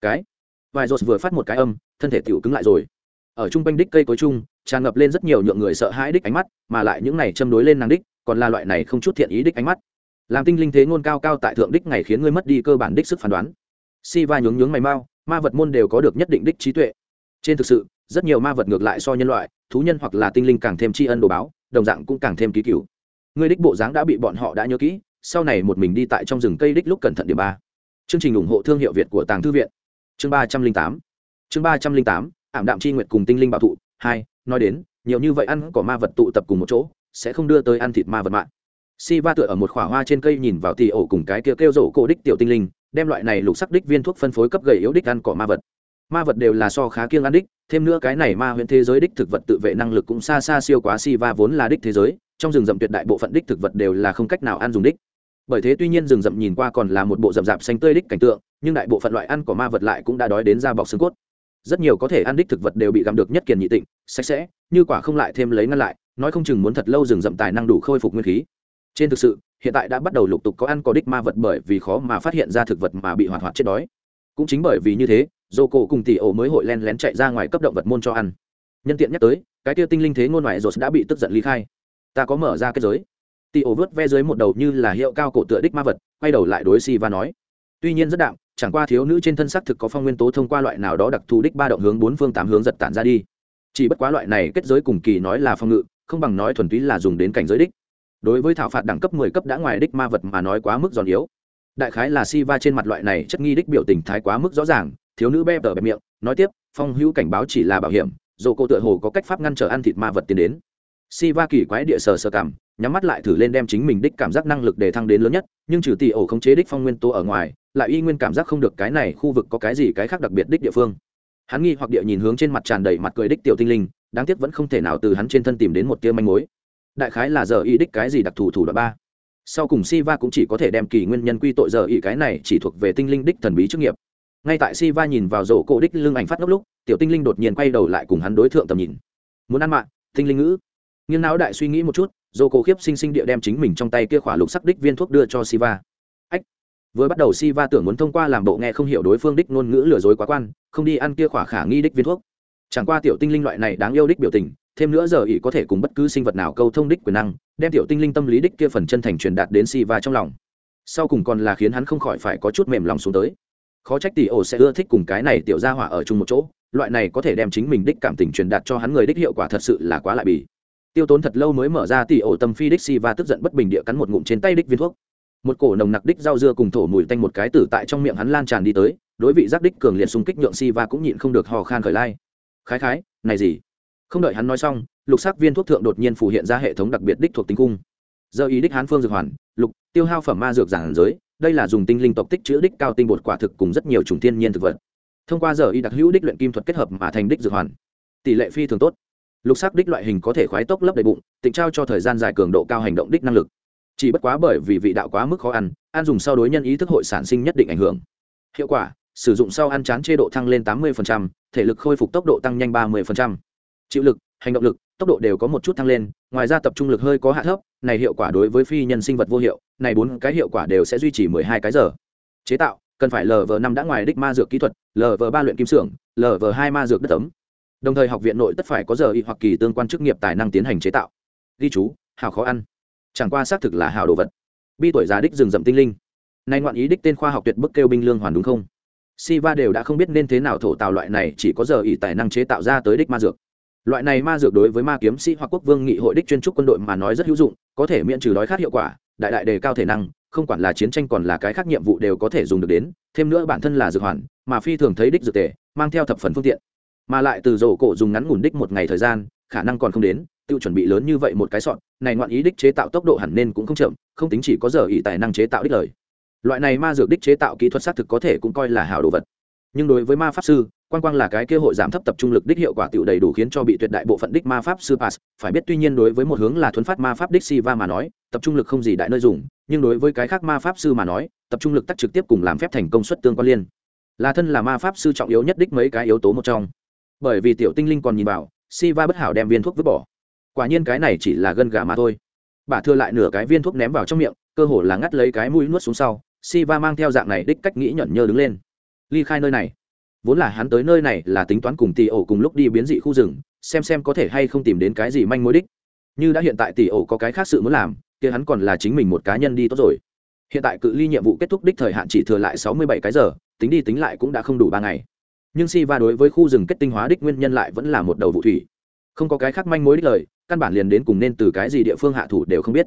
Cái, vài rột vừa phát một cái âm, thân thể tiểu cứng lại rồi ở trung quanh đích cây cối chung, tràn ngập lên rất nhiều nhượng người sợ hãi đích ánh mắt, mà lại những này châm đối lên nàng đích, còn là loại này không chút thiện ý đích ánh mắt. Làm tinh linh thế ngôn cao cao tại thượng đích ngày khiến ngươi mất đi cơ bản đích sức phán đoán. Si va nhướng nhướng mày mau, ma vật môn đều có được nhất định đích trí tuệ. Trên thực sự, rất nhiều ma vật ngược lại so nhân loại, thú nhân hoặc là tinh linh càng thêm tri ân đồ báo, đồng dạng cũng càng thêm ký cựu người đích bộ dáng đã bị bọn họ đã nhớ kỹ, sau này một mình đi tại trong rừng cây đích lúc cẩn thận điểm ba. Chương trình ủng hộ thương hiệu việt của tàng thư viện. Chương ba trăm linh tám. Chương ba trăm linh tám ảm đạm c h i nguyệt cùng tinh linh bảo thụ. Hai, nói đến, nhiều như vậy ăn cỏ ma vật tụ tập cùng một chỗ, sẽ không đưa tới ăn thịt ma vật mạng. Si va tựa ở một khỏa hoa trên cây nhìn vào tì ổ cùng cái kia kêu rổ cổ đích tiểu tinh linh, đem loại này lục sắc đích viên thuốc phân phối cấp gầy yếu đích ăn cỏ ma vật. Ma vật đều là so khá kiêng ăn đích, thêm nữa cái này ma huyện thế giới đích thực vật tự vệ năng lực cũng xa xa siêu quá si va vốn là đích thế giới, trong rừng rậm tuyệt đại bộ phận đích thực vật đều là không cách nào ăn dùng đích. Bởi thế tuy nhiên rừng rậm nhìn qua còn là một bộ rậm rạp xanh tươi đích cảnh tượng, nhưng đại bộ phận loại ăn của ma vật lại cũng đã đói đến da bọc xương cốt rất nhiều có thể ăn đích thực vật đều bị gặm được nhất kiền nhị tịnh, sạch sẽ, như quả không lại thêm lấy ngăn lại, nói không chừng muốn thật lâu rừng rậm tài năng đủ khôi phục nguyên khí. Trên thực sự, hiện tại đã bắt đầu lục tục có ăn có đích ma vật bởi vì khó mà phát hiện ra thực vật mà bị hoạt hoạt chết đói. Cũng chính bởi vì như thế dô cổ cùng tỷ ổ mới hội len lén chạy ra ngoài cấp động vật môn cho ăn. Nhân tiện nhắc tới, cái tiêu tinh linh thế ngôn ngoại rột đã bị tức giận ly khai. Ta có mở ra cái giới. Tỷ ổ vớt ve dưới một đầu như là hiệu cao cổ tựa đích ma vật, quay đầu lại đối si và nói. Tuy nhiên rất đạm chẳng qua thiếu nữ trên thân xác thực có phong nguyên tố thông qua loại nào đó đặc thù đích ba động hướng bốn phương tám hướng giật tản ra đi. Chỉ bất quá loại này kết giới cùng kỳ nói là phong ngự, không bằng nói thuần túy là dùng đến cảnh giới đích. Đối với thảo phạt đẳng cấp mười cấp đã ngoài đích ma vật mà nói quá mức giòn yếu. Đại khái là si va trên mặt loại này chất nghi đích biểu tình thái quá mức rõ ràng, thiếu nữ bẹp tờ bẹp miệng, nói tiếp, phong hữu cảnh báo chỉ là bảo hiểm, dù cô tựa hồ có cách pháp ngăn trở ăn thịt ma vật tiến đến. Si va kỳ quái địa sờ sờ cảm nhắm mắt lại thử lên đem chính mình đích cảm giác năng lực để thăng đến lớn nhất, nhưng trừ tỷ ổ khống chế đích phong nguyên tố ở ngoài, lại y nguyên cảm giác không được cái này khu vực có cái gì cái khác đặc biệt đích địa phương. Hắn nghi hoặc địa nhìn hướng trên mặt tràn đầy mặt cười đích tiểu tinh linh, đáng tiếc vẫn không thể nào từ hắn trên thân tìm đến một tia manh mối. Đại khái là giờ y đích cái gì đặc thù thủ đoạn ba. Sau cùng Siva cũng chỉ có thể đem kỳ nguyên nhân quy tội giờ y cái này chỉ thuộc về tinh linh đích thần bí chức nghiệp. Ngay tại Siva nhìn vào rổ cổ đích lưng ảnh phát ngốc lúc, tiểu tinh linh đột nhiên quay đầu lại cùng hắn đối thượng tầm nhìn. Muốn ăn mạng, tinh linh ngữ? Nghiêng não đại suy nghĩ một chút dô cổ khiếp sinh sinh địa đem chính mình trong tay kia khỏa lục sắc đích viên thuốc đưa cho Siva. Ách, vừa bắt đầu Siva tưởng muốn thông qua làm bộ nghe không hiểu đối phương đích ngôn ngữ lừa dối quá quan, không đi ăn kia khỏa khả nghi đích viên thuốc. Chẳng qua tiểu tinh linh loại này đáng yêu đích biểu tình, thêm nữa giờ ỷ có thể cùng bất cứ sinh vật nào câu thông đích quyền năng, đem tiểu tinh linh tâm lý đích kia phần chân thành truyền đạt đến Siva trong lòng. Sau cùng còn là khiến hắn không khỏi phải có chút mềm lòng xuống tới. Khó trách tỷ ổ sẽ ưa thích cùng cái này tiểu gia hỏa ở chung một chỗ, loại này có thể đem chính mình đích cảm tình truyền đạt cho hắn người đích hiệu quả thật sự là quá lại bì tiêu tốn thật lâu mới mở ra tỷ ổ tâm phi đích si và tức giận bất bình địa cắn một ngụm trên tay đích viên thuốc. Một cổ nồng nặc đích rau dưa cùng thổ mùi tanh một cái tử tại trong miệng hắn lan tràn đi tới, đối vị giác đích cường liệt xung kích nhượng si và cũng nhịn không được hò khan khởi lai. Khái khái, này gì? Không đợi hắn nói xong, lục sắc viên thuốc thượng đột nhiên phủ hiện ra hệ thống đặc biệt đích thuộc tính cung. Giờ ý đích hán phương dược hoàn, lục, tiêu hao phẩm ma dược giản giới, đây là dùng tinh linh tộc tích chữ đích cao tinh bột quả thực cùng rất nhiều chủng thiên nhiên thực vật. Thông qua giờ y đặc hữu đích luyện kim thuật kết hợp mà thành đích dược hoàn. Tỷ lệ phi thường tốt lục sắc đích loại hình có thể khoái tốc lấp đầy bụng tịnh trao cho thời gian dài cường độ cao hành động đích năng lực. Chỉ bất quá bởi vì vị đạo quá mức khó ăn ăn dùng sau đối nhân ý thức hội sản sinh nhất định ảnh hưởng. Hiệu quả sử dụng sau ăn chán chế độ thăng lên 80%, thể lực khôi phục tốc độ tăng nhanh 30%. chịu lực hành động lực tốc độ đều có một chút thăng lên ngoài ra tập trung lực hơi có hạ thấp này hiệu quả đối với phi nhân sinh vật vô hiệu này bốn cái hiệu quả đều sẽ duy trì 12 cái giờ. Chế tạo cần phải lv năm đã ngoài đích ma dược kỹ thuật lv ba luyện kim xưởng lv hai ma dược đất tấm đồng thời học viện nội tất phải có giờ y hoặc kỳ tương quan chức nghiệp tài năng tiến hành chế tạo. Ghi chú hào khó ăn. Chẳng qua xác thực là hào đồ vật. Bi tuổi già đích rừng rậm tinh linh. Nay ngoạn ý đích tên khoa học tuyệt bức kêu binh lương hoàn đúng không? Si va đều đã không biết nên thế nào thổ tạo loại này chỉ có giờ ỷ tài năng chế tạo ra tới đích ma dược. Loại này ma dược đối với ma kiếm sĩ hoặc quốc vương nghị hội đích chuyên trúc quân đội mà nói rất hữu dụng, có thể miễn trừ đói khát hiệu quả, đại đại đề cao thể năng, không quản là chiến tranh còn là cái khác nhiệm vụ đều có thể dùng được đến, thêm nữa bản thân là dược hoàn, mà phi thường thấy đích dược tề, mang theo thập phần phương tiện. Mà lại từ rổ cổ dùng ngắn ngủn đích một ngày thời gian, khả năng còn không đến, tự chuẩn bị lớn như vậy một cái sọn, này ngoạn ý đích chế tạo tốc độ hẳn nên cũng không chậm, không tính chỉ có giờ ý tài năng chế tạo đích lời. Loại này ma dược đích chế tạo kỹ thuật xác thực có thể cũng coi là hảo đồ vật. Nhưng đối với ma pháp sư quan quang là cái kế hội giảm thấp tập trung lực đích hiệu quả tựu đầy đủ khiến cho bị tuyệt đại bộ phận đích ma pháp sư pass phải biết tuy nhiên đối với một hướng là thuấn phát ma pháp đích si va mà nói tập trung lực không gì đại nơi dùng nhưng đối với cái khác ma pháp sư mà nói tập trung lực tắt trực tiếp cùng làm phép thành công suất tương quan liên. Là thân là ma pháp sư trọng yếu nhất đích mấy cái yếu tố một trong bởi vì tiểu tinh linh còn nhìn vào si va bất hảo đem viên thuốc vứt bỏ quả nhiên cái này chỉ là gân gà mà thôi bà thưa lại nửa cái viên thuốc ném vào trong miệng cơ hồ là ngắt lấy cái mũi nuốt xuống sau Siva mang theo dạng này đích cách nghĩ nhẫn nhơ đứng lên. Ly khai nơi này. Vốn là hắn tới nơi này là tính toán cùng tỷ ổ cùng lúc đi biến dị khu rừng, xem xem có thể hay không tìm đến cái gì manh mối đích. Như đã hiện tại tỷ ổ có cái khác sự muốn làm, kia hắn còn là chính mình một cá nhân đi tốt rồi. Hiện tại cự ly nhiệm vụ kết thúc đích thời hạn chỉ thừa lại sáu mươi bảy cái giờ, tính đi tính lại cũng đã không đủ ba ngày. Nhưng si va đối với khu rừng kết tinh hóa đích nguyên nhân lại vẫn là một đầu vụ thủy. Không có cái khác manh mối đích lời, căn bản liền đến cùng nên từ cái gì địa phương hạ thủ đều không biết.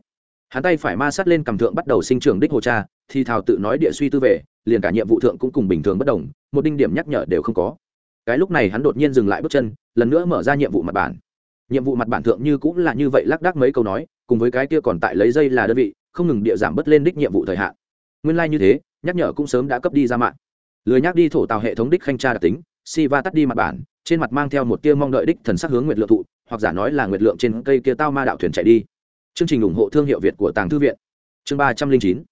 Hắn tay phải ma sát lên cầm thượng bắt đầu sinh trưởng đích hồ cha thì thào tự nói địa suy tư về liền cả nhiệm vụ thượng cũng cùng bình thường bất đồng một đinh điểm nhắc nhở đều không có. Cái lúc này hắn đột nhiên dừng lại bước chân lần nữa mở ra nhiệm vụ mặt bản. Nhiệm vụ mặt bản thượng như cũng là như vậy lác đác mấy câu nói cùng với cái kia còn tại lấy dây là đơn vị không ngừng địa giảm bớt lên đích nhiệm vụ thời hạn. Nguyên lai、like、như thế nhắc nhở cũng sớm đã cấp đi ra mạng lười nhắc đi thổ tạo hệ thống đích khanh tra đặc tính, si va tắt đi mặt bản, trên mặt mang theo một tia mong đợi đích thần sắc hướng nguyệt lượng thụ, hoặc giả nói là nguyệt lượng trên cây kia tao ma đạo thuyền chạy đi. Chương trình ủng hộ thương hiệu việt của tàng thư viện. Chương ba trăm linh chín.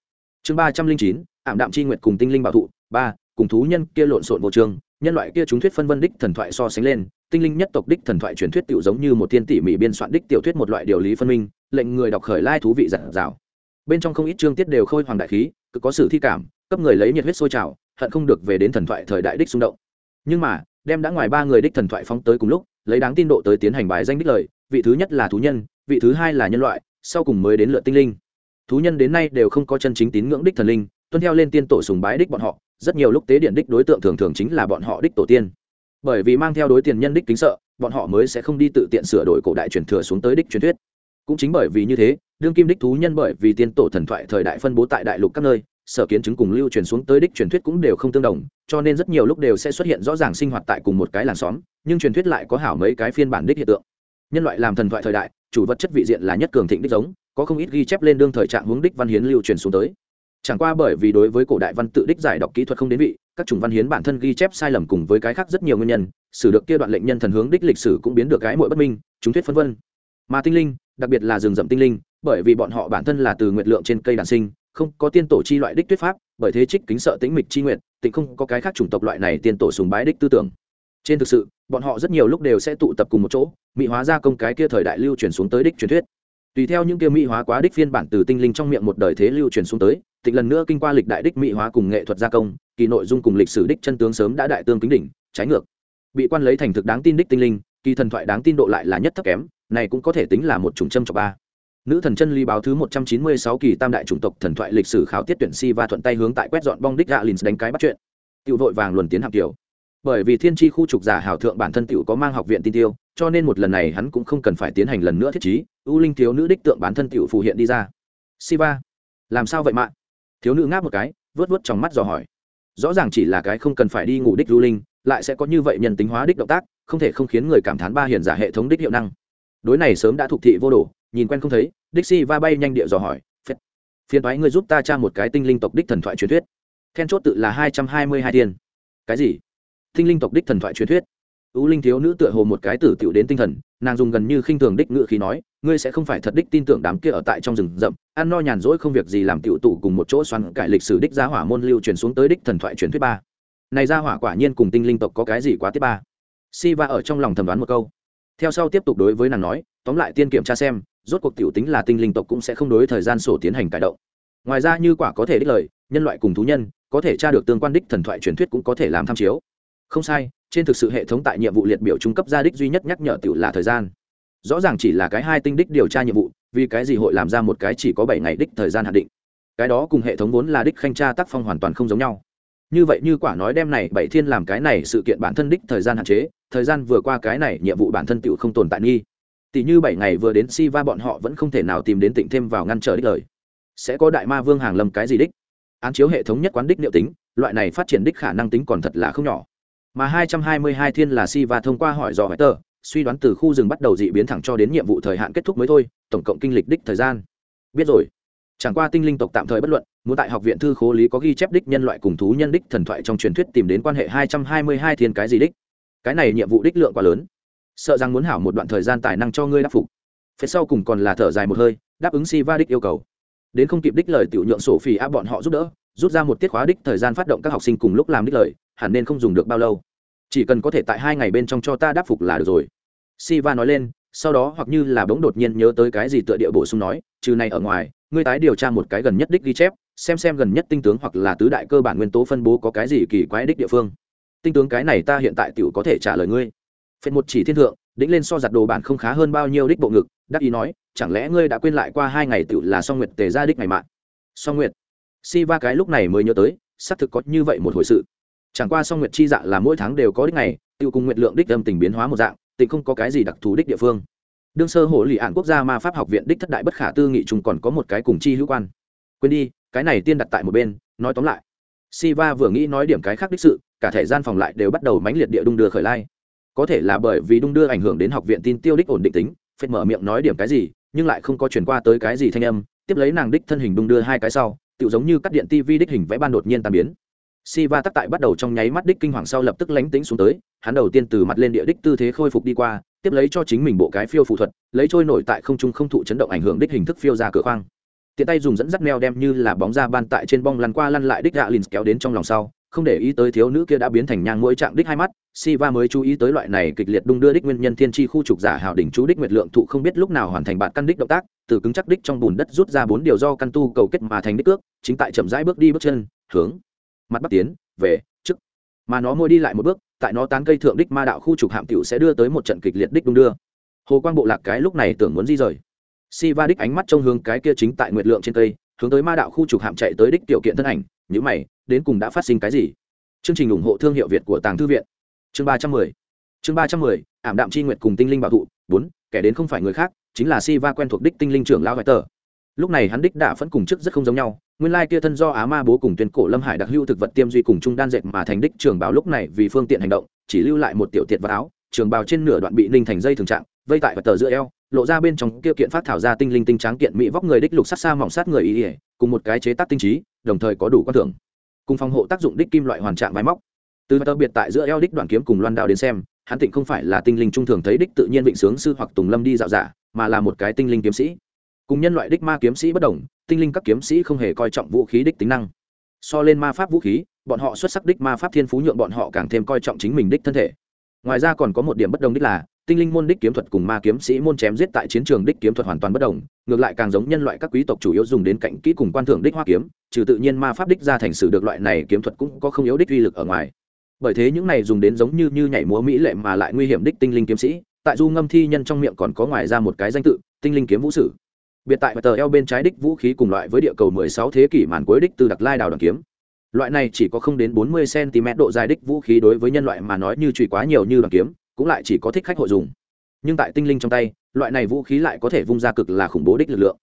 Chương ba trăm linh chín, ảm đạm c h i nguyệt cùng tinh linh bảo thụ. Ba, cùng thú nhân kia lộn xộn vô trường nhân loại kia chúng thuyết phân vân đích thần thoại so sánh lên, tinh linh nhất tộc đích thần thoại truyền thuyết tự giống như một thiên tỉ mỹ biên soạn đích tiểu thuyết một loại điều lý phân minh, lệnh người đọc khởi lai thú vị giản dào. Bên trong không ít chương tiết đều khôi hoàng đại khí cực có sự thi cảm, cấp người lấy nhiệt huyết sôi trào hận không được về đến thần thoại thời đại đích xung động. Nhưng mà, đem đã ngoài ba người đích thần thoại phóng tới cùng lúc, lấy đáng tin độ tới tiến hành bài danh đích lời, vị thứ nhất là thú nhân, vị thứ hai là nhân loại, sau cùng mới đến lượt tinh linh. Thú nhân đến nay đều không có chân chính tín ngưỡng đích thần linh, tuân theo lên tiên tổ sùng bái đích bọn họ, rất nhiều lúc tế điện đích đối tượng thường thường chính là bọn họ đích tổ tiên. Bởi vì mang theo đối tiền nhân đích kính sợ, bọn họ mới sẽ không đi tự tiện sửa đổi cổ đại truyền thừa xuống tới đích truyền thuyết. Cũng chính bởi vì như thế, đương kim đích thú nhân bởi vì tiên tổ thần thoại thời đại phân bố tại đại lục các nơi sở kiến chứng cùng lưu truyền xuống tới đích truyền thuyết cũng đều không tương đồng, cho nên rất nhiều lúc đều sẽ xuất hiện rõ ràng sinh hoạt tại cùng một cái làng xóm, nhưng truyền thuyết lại có hảo mấy cái phiên bản đích hiện tượng. Nhân loại làm thần thoại thời đại, chủ vật chất vị diện là nhất cường thịnh đích giống, có không ít ghi chép lên đương thời trạng hướng đích văn hiến lưu truyền xuống tới. Chẳng qua bởi vì đối với cổ đại văn tự đích giải đọc kỹ thuật không đến vị, các chủng văn hiến bản thân ghi chép sai lầm cùng với cái khác rất nhiều nguyên nhân, sử được kia đoạn lệnh nhân thần hướng đích lịch sử cũng biến được cái mỗi bất minh, chúng thuyết phân vân. Mà tinh linh, đặc biệt là rừng rậm tinh linh, bởi vì bọn họ bản thân là từ nguyệt lượng trên cây đàn sinh không có tiên tổ chi loại đích tuyết pháp, bởi thế trích kính sợ tĩnh mịch chi nguyện, tịnh không có cái khác chủng tộc loại này tiên tổ sùng bái đích tư tưởng. Trên thực sự, bọn họ rất nhiều lúc đều sẽ tụ tập cùng một chỗ, mỹ hóa ra công cái kia thời đại lưu truyền xuống tới đích truyền thuyết. Tùy theo những kia mỹ hóa quá đích phiên bản từ tinh linh trong miệng một đời thế lưu truyền xuống tới, tịnh lần nữa kinh qua lịch đại đích mỹ hóa cùng nghệ thuật gia công, kỳ nội dung cùng lịch sử đích chân tướng sớm đã đại tương kính đỉnh, trái ngược. Bị quan lấy thành thực đáng tin đích tinh linh, kỳ thần thoại đáng tin độ lại là nhất thấp kém, này cũng có thể tính là một chủng châm cho ba nữ thần chân ly báo thứ một trăm chín mươi sáu kỳ tam đại chủng tộc thần thoại lịch sử khảo tiết tuyển si và thuận tay hướng tại quét dọn bong đích gạ lìn đánh cái bắt chuyện. Tiểu vội vàng luồn tiến hạng tiểu. bởi vì thiên tri khu trục giả hảo thượng bản thân tiểu có mang học viện tin tiêu, cho nên một lần này hắn cũng không cần phải tiến hành lần nữa thiết trí, u linh thiếu nữ đích tượng bản thân tiểu phù hiện đi ra. Siva làm sao vậy mạng thiếu nữ ngáp một cái, vớt vớt trong mắt dò hỏi. Rõ ràng chỉ là cái không cần phải đi ngủ đích du linh, lại sẽ có như vậy nhân tính hóa đích động tác, không thể không khiến người cảm thán ba hiền giả hệ thống đích hiệu năng. Đối này sớm đã thuộc thị vô đồ nhìn quen không thấy đích si va bay nhanh địa dò hỏi, phết, phiền thoái ngươi giúp ta tra một cái tinh linh tộc đích thần thoại truyền thuyết. Then chốt tự là hai trăm hai mươi hai thiên. Cái gì? Tinh linh tộc đích thần thoại truyền thuyết? Ú linh thiếu nữ tựa hồ một cái tử tiểu đến tinh thần, nàng dùng gần như khinh thường đích ngự khí nói, ngươi sẽ không phải thật đích tin tưởng đám kia ở tại trong rừng rậm, ăn no nhàn rỗi không việc gì làm tiểu tụ cùng một chỗ xoắn cải lịch sử đích gia hỏa môn lưu truyền xuống tới đích thần thoại truyền thuyết ba. Này gia hỏa quả nhiên cùng tinh linh tộc có cái gì quá tiếp ba. Si va ở trong lòng thầm đoán một câu. Theo sau tiếp tục đối với nàng nói, tóm lại tiên kiểm tra xem rốt cuộc tiểu tính là tinh linh tộc cũng sẽ không đối thời gian sổ tiến hành cải động. Ngoài ra như quả có thể đích lời, nhân loại cùng thú nhân, có thể tra được tương quan đích thần thoại truyền thuyết cũng có thể làm tham chiếu. Không sai, trên thực sự hệ thống tại nhiệm vụ liệt biểu trung cấp gia đích duy nhất nhắc nhở tiểu là thời gian. Rõ ràng chỉ là cái hai tinh đích điều tra nhiệm vụ, vì cái gì hội làm ra một cái chỉ có bảy ngày đích thời gian hạn định. Cái đó cùng hệ thống vốn là đích khanh tra tác phong hoàn toàn không giống nhau. Như vậy như quả nói đem này bảy thiên làm cái này sự kiện bản thân đích thời gian hạn chế, thời gian vừa qua cái này nhiệm vụ bản thân tiểu không tồn tại nghi tỷ như bảy ngày vừa đến si va bọn họ vẫn không thể nào tìm đến tịnh thêm vào ngăn trở đích lời. Sẽ có đại ma vương hàng lâm cái gì đích? Án chiếu hệ thống nhất quán đích liệu tính, loại này phát triển đích khả năng tính còn thật là không nhỏ. Mà 222 thiên là si thông qua hỏi dò hỏi tờ, suy đoán từ khu rừng bắt đầu dị biến thẳng cho đến nhiệm vụ thời hạn kết thúc mới thôi, tổng cộng kinh lịch đích thời gian. Biết rồi. Chẳng qua tinh linh tộc tạm thời bất luận, muốn tại học viện thư khố lý có ghi chép đích nhân loại cùng thú nhân đích thần thoại trong truyền thuyết tìm đến quan hệ 222 thiên cái gì đích? Cái này nhiệm vụ đích lượng quá lớn sợ rằng muốn hảo một đoạn thời gian tài năng cho ngươi đáp phục. Phía sau cùng còn là thở dài một hơi, đáp ứng si va đích yêu cầu. Đến không kịp đích lời tiểu nhượng sổ phỉ áp bọn họ giúp đỡ, rút ra một tiết khóa đích thời gian phát động các học sinh cùng lúc làm đích lời, hẳn nên không dùng được bao lâu. Chỉ cần có thể tại hai ngày bên trong cho ta đáp phục là được rồi. Siva nói lên, sau đó hoặc như là bỗng đột nhiên nhớ tới cái gì tựa địa bổ sung nói, trừ này ở ngoài, ngươi tái điều tra một cái gần nhất đích ghi chép, xem xem gần nhất tinh tướng hoặc là tứ đại cơ bản nguyên tố phân bố có cái gì kỳ quái đích địa phương. Tinh tướng cái này ta hiện tại tiểu có thể trả lời ngươi phệt một chỉ thiên thượng đĩnh lên so giặt đồ bản không khá hơn bao nhiêu đích bộ ngực, đắc ý nói, chẳng lẽ ngươi đã quên lại qua hai ngày tự là song nguyệt tề ra đích ngày mạng? Song nguyệt. Si va cái lúc này mới nhớ tới, xác thực có như vậy một hồi sự. Chẳng qua song nguyệt chi dạ là mỗi tháng đều có đích ngày tự cùng nguyện lượng đích âm tình biến hóa một dạng, tình không có cái gì đặc thù đích địa phương. Đương sơ hồ lì ạn quốc gia ma pháp học viện đích thất đại bất khả tư nghị trùng còn có một cái cùng chi hữu quan. Quên đi, cái này tiên đặt tại một bên, nói tóm lại. Siva vừa nghĩ nói điểm cái khác đích sự, cả thể gian phòng lại đều bắt đầu mãnh liệt địa đung đưa khởi lai có thể là bởi vì đung đưa ảnh hưởng đến học viện tin tiêu đích ổn định tính phết mở miệng nói điểm cái gì nhưng lại không có chuyển qua tới cái gì thanh âm tiếp lấy nàng đích thân hình đung đưa hai cái sau tự giống như cắt điện tivi đích hình vẽ ban đột nhiên tàn biến Si va tắc tại bắt đầu trong nháy mắt đích kinh hoàng sau lập tức lánh tính xuống tới, hắn đầu tiên từ mặt lên địa đích tư thế khôi phục đi qua, tiếp lấy cho chính mình bộ cái phiêu phù thuật, lấy trôi nổi tại không trung không thụ chấn động ảnh hưởng đích hình thức phiêu ra cửa khoang. Tiện tay dùng dẫn dắt neo đem như là bóng ra ban tại trên bong lăn qua lăn lại đích Galins kéo đến trong lòng sau, không để ý tới thiếu nữ kia đã biến thành nhang mũi trạng đích hai mắt, Siva mới chú ý tới loại này kịch liệt đung đưa đích nguyên nhân thiên tri khu trục giả hào đỉnh chú đích nguyệt lượng thụ không biết lúc nào hoàn thành bạn căn đích động tác, từ cứng chắc đích trong bùn đất rút ra bốn điều do căn tu cầu kết mà thành đích cước, chính tại chậm rãi bước đi bước chân, hướng mặt bắc tiến, về, trước. Mà nó môi đi lại một bước, tại nó tán cây thượng đích ma đạo khu trục hạm tiểu sẽ đưa tới một trận kịch liệt đích đung đưa. Hồ Quang bộ lạc cái lúc này tưởng muốn di rời. Siva đích ánh mắt trông hướng cái kia chính tại nguyệt lượng trên cây, hướng tới ma đạo khu trục hạm chạy tới đích tiểu kiện thân ảnh, nhíu mày, đến cùng đã phát sinh cái gì? Chương trình ủng hộ thương hiệu Việt của Tàng Thư viện. Chương ba trăm mười Chương ba trăm mười ảm đạm chi nguyệt cùng tinh linh bảo thụ, bốn kẻ đến không phải người khác, chính là Siva quen thuộc đích tinh linh trưởng lão Vải tờ Lúc này hắn đích đã phẫn cùng trước rất không giống nhau, nguyên lai kia thân do á ma bố cùng tuyên cổ lâm hải đặc hữu thực vật tiêm duy cùng trung đan dệt mà thành đích trường bào lúc này vì phương tiện hành động chỉ lưu lại một tiểu tiệt vật áo trường bào trên nửa đoạn bị ninh thành dây thường trạng vây tại và tờ giữa eo lộ ra bên trong kia kiện phát thảo ra tinh linh tinh tráng kiện mỹ vóc người đích lục sát xa mỏng sát người ý ỉa cùng một cái chế tác tinh trí đồng thời có đủ quan thưởng cùng phòng hộ tác dụng đích kim loại hoàn trạng máy móc. Từ đặc biệt tại giữa eo đích đoạn kiếm cùng loan đao đến xem, hắn tịnh không phải là tinh linh trung thường thấy đích tự nhiên vịnh sướng sư hoặc tùng lâm đi dạo giả mà là một cái tinh linh kiếm sĩ. Cùng nhân loại đích ma kiếm sĩ bất đồng, tinh linh các kiếm sĩ không hề coi trọng vũ khí đích tính năng. So lên ma pháp vũ khí, bọn họ xuất sắc đích ma pháp thiên phú nhượng bọn họ càng thêm coi trọng chính mình đích thân thể. Ngoài ra còn có một điểm bất đồng đích là tinh linh môn đích kiếm thuật cùng ma kiếm sĩ môn chém giết tại chiến trường đích kiếm thuật hoàn toàn bất đồng, ngược lại càng giống nhân loại các quý tộc chủ yếu dùng đến cạnh kỹ cùng quan thưởng đích hoa kiếm, trừ tự nhiên ma pháp đích ra thành sử được loại này kiếm thuật cũng có không yếu đích uy lực ở ngoài. Bởi thế những này dùng đến giống như như nhảy múa mỹ lệ mà lại nguy hiểm đích tinh linh kiếm sĩ, tại du ngâm thi nhân trong miệng còn có ngoài ra một cái danh tự, tinh linh kiếm vũ sử. Biệt tại tờ eo bên trái đích vũ khí cùng loại với địa cầu 16 thế kỷ màn cuối đích từ đặc lai đào đoàn kiếm. Loại này chỉ có không đến 40 cm độ dài đích vũ khí đối với nhân loại mà nói như trụy quá nhiều như đoàn kiếm cũng lại chỉ có thích khách hội dùng. Nhưng tại tinh linh trong tay, loại này vũ khí lại có thể vung ra cực là khủng bố đích lực lượng.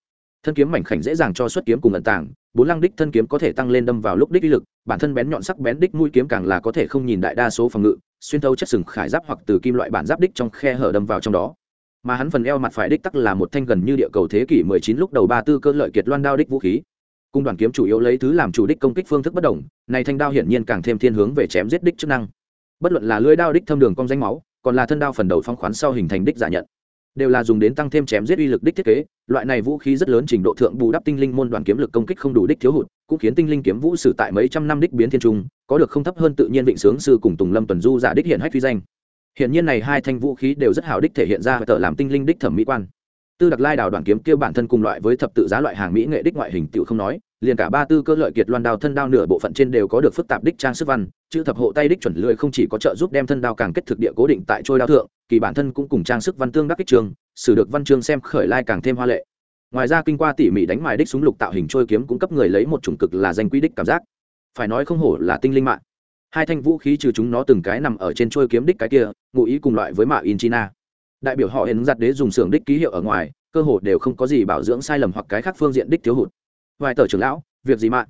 Thân kiếm mảnh khảnh dễ dàng cho xuất kiếm cùng ẩn tàng, bốn lăng đích thân kiếm có thể tăng lên đâm vào lúc đích uy lực, bản thân bén nhọn sắc bén đích mũi kiếm càng là có thể không nhìn đại đa số phòng ngự, xuyên thấu chất sừng khải giáp hoặc từ kim loại bản giáp đích trong khe hở đâm vào trong đó. Mà hắn phần eo mặt phải đích tắc là một thanh gần như địa cầu thế kỷ 19 lúc đầu ba tư cơ lợi kiệt loan đao đích vũ khí. Cung đoàn kiếm chủ yếu lấy thứ làm chủ đích công kích phương thức bất đồng, này thanh đao hiển nhiên càng thêm thiên hướng về chém giết đích chức năng. Bất luận là lưỡi đao đích thâm đường cong danh máu còn là thân đao phần đầu phong khoán sau hình thành đích giả nhận. Đều là dùng đến tăng thêm chém giết uy lực đích thiết kế, loại này vũ khí rất lớn trình độ thượng bù đắp tinh linh môn đoàn kiếm lực công kích không đủ đích thiếu hụt, cũng khiến tinh linh kiếm vũ sử tại mấy trăm năm đích biến thiên trung, có được không thấp hơn tự nhiên vịnh sướng sư cùng tùng lâm tuần du giả đích hiện hách phi danh. Hiện nhiên này hai thanh vũ khí đều rất hào đích thể hiện ra và tờ làm tinh linh đích thẩm mỹ quan. Tư đặc lai đào đoàn kiếm kia bản thân cùng loại với thập tự giá loại hàng mỹ nghệ đích ngoại hình tiểu không nói liền cả ba tư cơ lợi kiệt loan đao thân đao nửa bộ phận trên đều có được phức tạp đích trang sức văn, chữ thập hộ tay đích chuẩn lười không chỉ có trợ giúp đem thân đao càng kết thực địa cố định tại trôi đao thượng, kỳ bản thân cũng cùng trang sức văn tương đắc kích trường, sử được văn chương xem khởi lai càng thêm hoa lệ. Ngoài ra kinh qua tỉ mỉ đánh mài đích súng lục tạo hình trôi kiếm cũng cấp người lấy một chủng cực là danh quy đích cảm giác. Phải nói không hổ là tinh linh mạng. Hai thanh vũ khí trừ chúng nó từng cái nằm ở trên trôi kiếm đích cái kia, ngụ ý cùng loại với mạ in china. Đại biểu họ hiện giặt đế dùng xưởng đích ký hiệu ở ngoài, cơ hồ đều không có gì bảo dưỡng sai lầm hoặc cái khác phương diện đích thiếu hụt vài tờ trưởng lão, việc gì mạng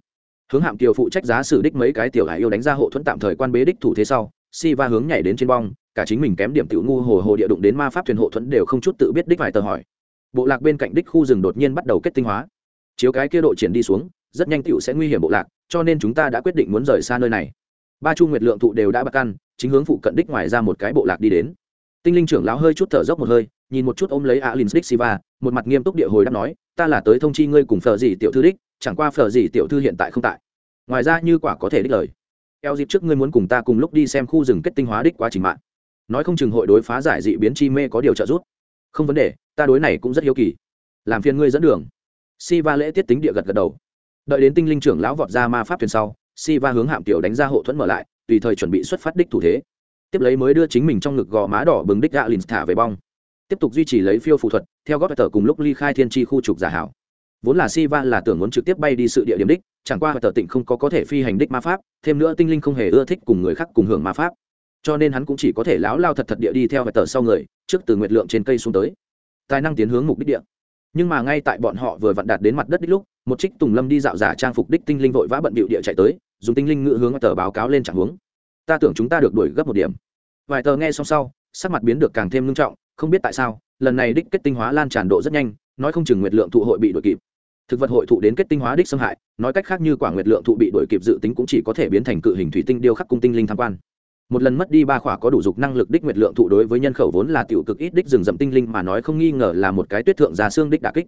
hướng hạm kiều phụ trách giá xử đích mấy cái tiểu hải yêu đánh ra hộ thuẫn tạm thời quan bế đích thủ thế sau, si va hướng nhảy đến trên bong, cả chính mình kém điểm tiểu ngu hồ hồ địa đụng đến ma pháp thuyền hộ thuẫn đều không chút tự biết đích vài tờ hỏi. Bộ lạc bên cạnh đích khu rừng đột nhiên bắt đầu kết tinh hóa. Chiếu cái kia độ triển đi xuống, rất nhanh tiểu sẽ nguy hiểm bộ lạc, cho nên chúng ta đã quyết định muốn rời xa nơi này. Ba chu nguyệt lượng thụ đều đã bạc ăn, chính hướng phụ cận đích ngoài ra một cái bộ lạc đi đến. Tinh linh trưởng lão hơi chút thở dốc một hơi, nhìn một chút ôm lấy alin đích siva, một mặt nghiêm túc địa hồi đáp nói ta là tới thông chi ngươi cùng phở gì tiểu thư đích, chẳng qua phở gì tiểu thư hiện tại không tại. Ngoài ra như quả có thể đích lời. Eo dịp trước ngươi muốn cùng ta cùng lúc đi xem khu rừng kết tinh hóa đích quá trình mạng. Nói không chừng hội đối phá giải dị biến chi mê có điều trợ giúp. Không vấn đề, ta đối này cũng rất hiếu kỳ. Làm phiền ngươi dẫn đường. Si va lễ tiết tính địa gật gật đầu. Đợi đến tinh linh trưởng lão vọt ra ma pháp thuyền sau si va hướng hạm tiểu đánh ra hộ thuẫn mở lại, tùy thời chuẩn bị xuất phát đích thủ thế. Tiếp lấy mới đưa chính mình trong ngực gò má đỏ bừng đích gạ lìn thả về bong tiếp tục duy trì lấy phiêu phụ thuật, theo góp tờ cùng lúc ly khai thiên tri khu trục giả hảo. Vốn là si va là tưởng muốn trực tiếp bay đi sự địa điểm đích, chẳng qua tờ tịnh không có có thể phi hành đích ma pháp, thêm nữa tinh linh không hề ưa thích cùng người khác cùng hưởng ma pháp. Cho nên hắn cũng chỉ có thể láo lao thật thật địa đi theo tờ sau người, trước từ nguyệt lượng trên cây xuống tới. Tài năng tiến hướng mục đích địa. Nhưng mà ngay tại bọn họ vừa vặn đạt đến mặt đất đích lúc, một trích tùng lâm đi dạo giả trang phục đích tinh linh vội vã bận bịu địa chạy tới, dùng tinh linh ngự hướng tờ báo cáo lên chẳng hướng ta tưởng chúng ta được đuổi gấp một điểm. Vài tờ nghe xong sau, sắc mặt biến được càng thêm nghiêm trọng không biết tại sao, lần này đích kết tinh hóa lan tràn độ rất nhanh, nói không chừng nguyệt lượng thụ hội bị đuổi kịp. Thực vật hội thụ đến kết tinh hóa đích xâm hại, nói cách khác như quả nguyệt lượng thụ bị đuổi kịp dự tính cũng chỉ có thể biến thành cự hình thủy tinh điêu khắc cung tinh linh tham quan. Một lần mất đi ba khỏa có đủ dục năng lực đích nguyệt lượng thụ đối với nhân khẩu vốn là tiểu cực ít đích rừng rậm tinh linh mà nói không nghi ngờ là một cái tuyết thượng già xương đích đà kích.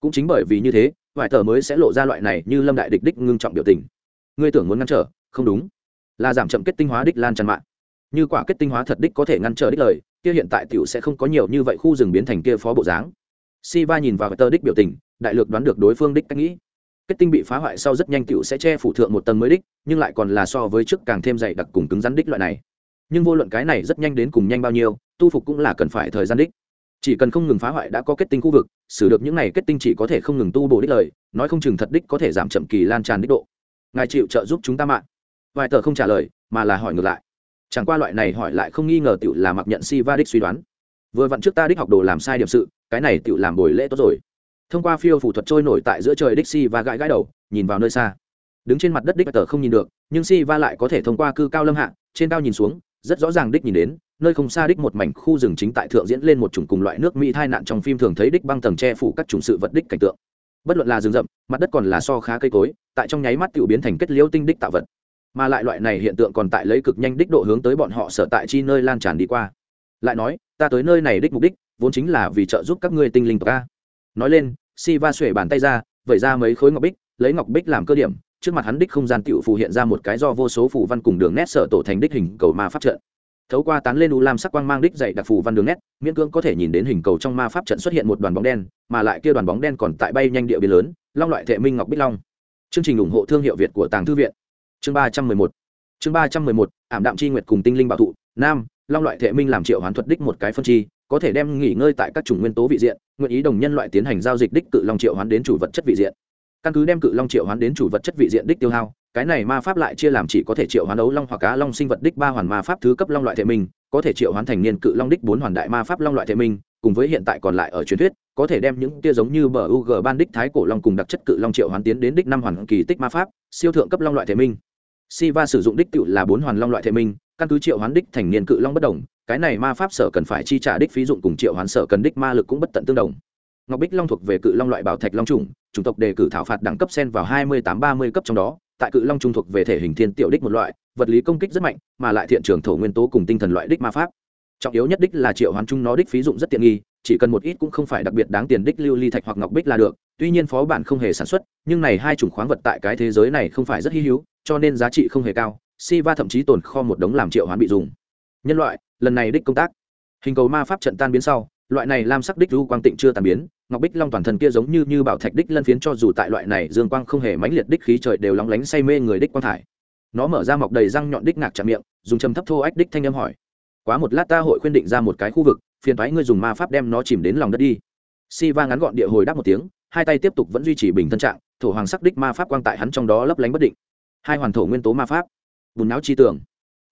Cũng chính bởi vì như thế, vài tờ mới sẽ lộ ra loại này như lâm đại địch đích ngưng trọng biểu tình. Ngươi tưởng muốn ngăn trở, không đúng. Là giảm chậm kết tinh hóa đích lan tràn mạng như quả kết tinh hóa thật đích có thể ngăn trở đích lời, kia hiện tại tiểu sẽ không có nhiều như vậy khu rừng biến thành kia phó bộ dáng. Si va nhìn vào tờ đích biểu tình, đại lược đoán được đối phương đích cách nghĩ. Kết tinh bị phá hoại sau rất nhanh tiểu sẽ che phủ thượng một tầng mới đích, nhưng lại còn là so với trước càng thêm dày đặc cùng cứng rắn đích loại này. Nhưng vô luận cái này rất nhanh đến cùng nhanh bao nhiêu, tu phục cũng là cần phải thời gian đích. Chỉ cần không ngừng phá hoại đã có kết tinh khu vực, xử được những này kết tinh chỉ có thể không ngừng tu bổ đích lời, nói không chừng thật đích có thể giảm chậm kỳ lan tràn đích độ. Ngài chịu trợ giúp chúng ta mạng. Vài tờ không trả lời, mà là hỏi ngược lại chẳng qua loại này hỏi lại không nghi ngờ tiểu là mặc nhận si va đích suy đoán. Vừa vặn trước ta đích học đồ làm sai điểm sự, cái này tiểu làm buổi lễ tốt rồi. Thông qua phiêu phủ thuật trôi nổi tại giữa trời đích si va gãi gãi đầu, nhìn vào nơi xa. Đứng trên mặt đất đích tờ không nhìn được, nhưng si va lại có thể thông qua cư cao lâm hạ, trên cao nhìn xuống, rất rõ ràng đích nhìn đến, nơi không xa đích một mảnh khu rừng chính tại thượng diễn lên một chủng cùng loại nước mỹ thai nạn trong phim thường thấy đích băng tầng che phủ các chủng sự vật đích cảnh tượng. Bất luận là rừng rậm, mặt đất còn là so khá cây cối, tại trong nháy mắt tự biến thành kết liễu tinh đích tạo vật mà lại loại này hiện tượng còn tại lấy cực nhanh đích độ hướng tới bọn họ sở tại chi nơi lan tràn đi qua. Lại nói, ta tới nơi này đích mục đích, vốn chính là vì trợ giúp các ngươi tinh linh tộc a. Nói lên si va xuể bàn tay ra, vẩy ra mấy khối ngọc bích, lấy ngọc bích làm cơ điểm, trước mặt hắn đích không gian tựu phù hiện ra một cái do vô số phù văn cùng đường nét sở tổ thành đích hình cầu ma pháp trận. Thấu qua tán lên u lam sắc quang mang đích dạy đặc phù văn đường nét, miễn cưỡng có thể nhìn đến hình cầu trong ma pháp trận xuất hiện một đoàn bóng đen, mà lại kia đoàn bóng đen còn tại bay nhanh địa biến lớn, long loại thệ minh ngọc bích long. Chương trình ủng hộ thương hiệu việt của tàng thư viện chương ba trăm mười một. Chương ba trăm mười một, ảm đạm chi nguyệt cùng tinh linh bảo thụ, nam, long loại thệ minh làm triệu hoán thuật đích một cái phân chi, có thể đem nghỉ ngơi tại các chủng nguyên tố vị diện, nguyện ý đồng nhân loại tiến hành giao dịch đích cự long triệu hoán đến chủ vật chất vị diện. Căn cứ đem cự long triệu hoán đến chủ vật chất vị diện đích tiêu hao, cái này ma pháp lại chia làm chỉ có thể triệu hoán ấu long hoặc cá long sinh vật đích ba hoàn ma pháp thứ cấp long loại thể minh, có thể triệu hoán thành niên cự long đích bốn hoàn đại ma pháp long loại thể minh, cùng với hiện tại còn lại ở truyền thuyết, có thể đem những tia giống như bờ u g ban đích thái cổ long cùng đặc chất cự long triệu hoán tiến đến đích năm hoàn kỳ tích ma pháp, siêu thượng cấp long loại thể minh. Siva sử dụng đích tựu là bốn hoàn long loại thể minh, căn cứ triệu hoán đích thành niên cự long bất đồng, cái này ma pháp sở cần phải chi trả đích phí dụng cùng triệu hoán sở cần đích ma lực cũng bất tận tương đồng. Ngọc bích long thuộc về cự long loại bảo thạch long trùng chủng tộc đề cử thảo phạt đẳng cấp sen vào hai mươi tám ba mươi cấp trong đó, tại cự long trung thuộc về thể hình thiên tiểu đích một loại, vật lý công kích rất mạnh, mà lại thiện trường thổ nguyên tố cùng tinh thần loại đích ma pháp. Trọng yếu nhất đích là triệu hoán chúng nó đích phí dụng rất tiện nghi, chỉ cần một ít cũng không phải đặc biệt đáng tiền đích lưu ly thạch hoặc ngọc bích là được tuy nhiên phó bản không hề sản xuất, nhưng này hai chủng khoáng vật tại cái thế giới này không phải rất hy hữu, cho nên giá trị không hề cao si va thậm chí tồn kho một đống làm triệu hoán bị dùng. Nhân loại, lần này đích công tác. Hình cầu ma pháp trận tan biến sau, loại này lam sắc đích du quang tịnh chưa tàn biến, ngọc bích long toàn thân kia giống như như bảo thạch đích lân phiến cho dù tại loại này dương quang không hề mãnh liệt đích khí trời đều lóng lánh say mê người đích quang thải. Nó mở ra mọc đầy răng nhọn đích ngạc chạm miệng, dùng châm thấp thô ách đích thanh âm hỏi. Quá một lát ta hội khuyên định ra một cái khu vực, phiền thoái ngươi dùng ma pháp đem nó chìm đến lòng đất đi. Si va ngắn gọn địa hồi đáp một tiếng hai tay tiếp tục vẫn duy trì bình thân trạng, thổ hoàng sắc đích ma pháp quang tại hắn trong đó lấp lánh bất định. Hai hoàn thổ nguyên tố ma pháp, bùn não chi tưởng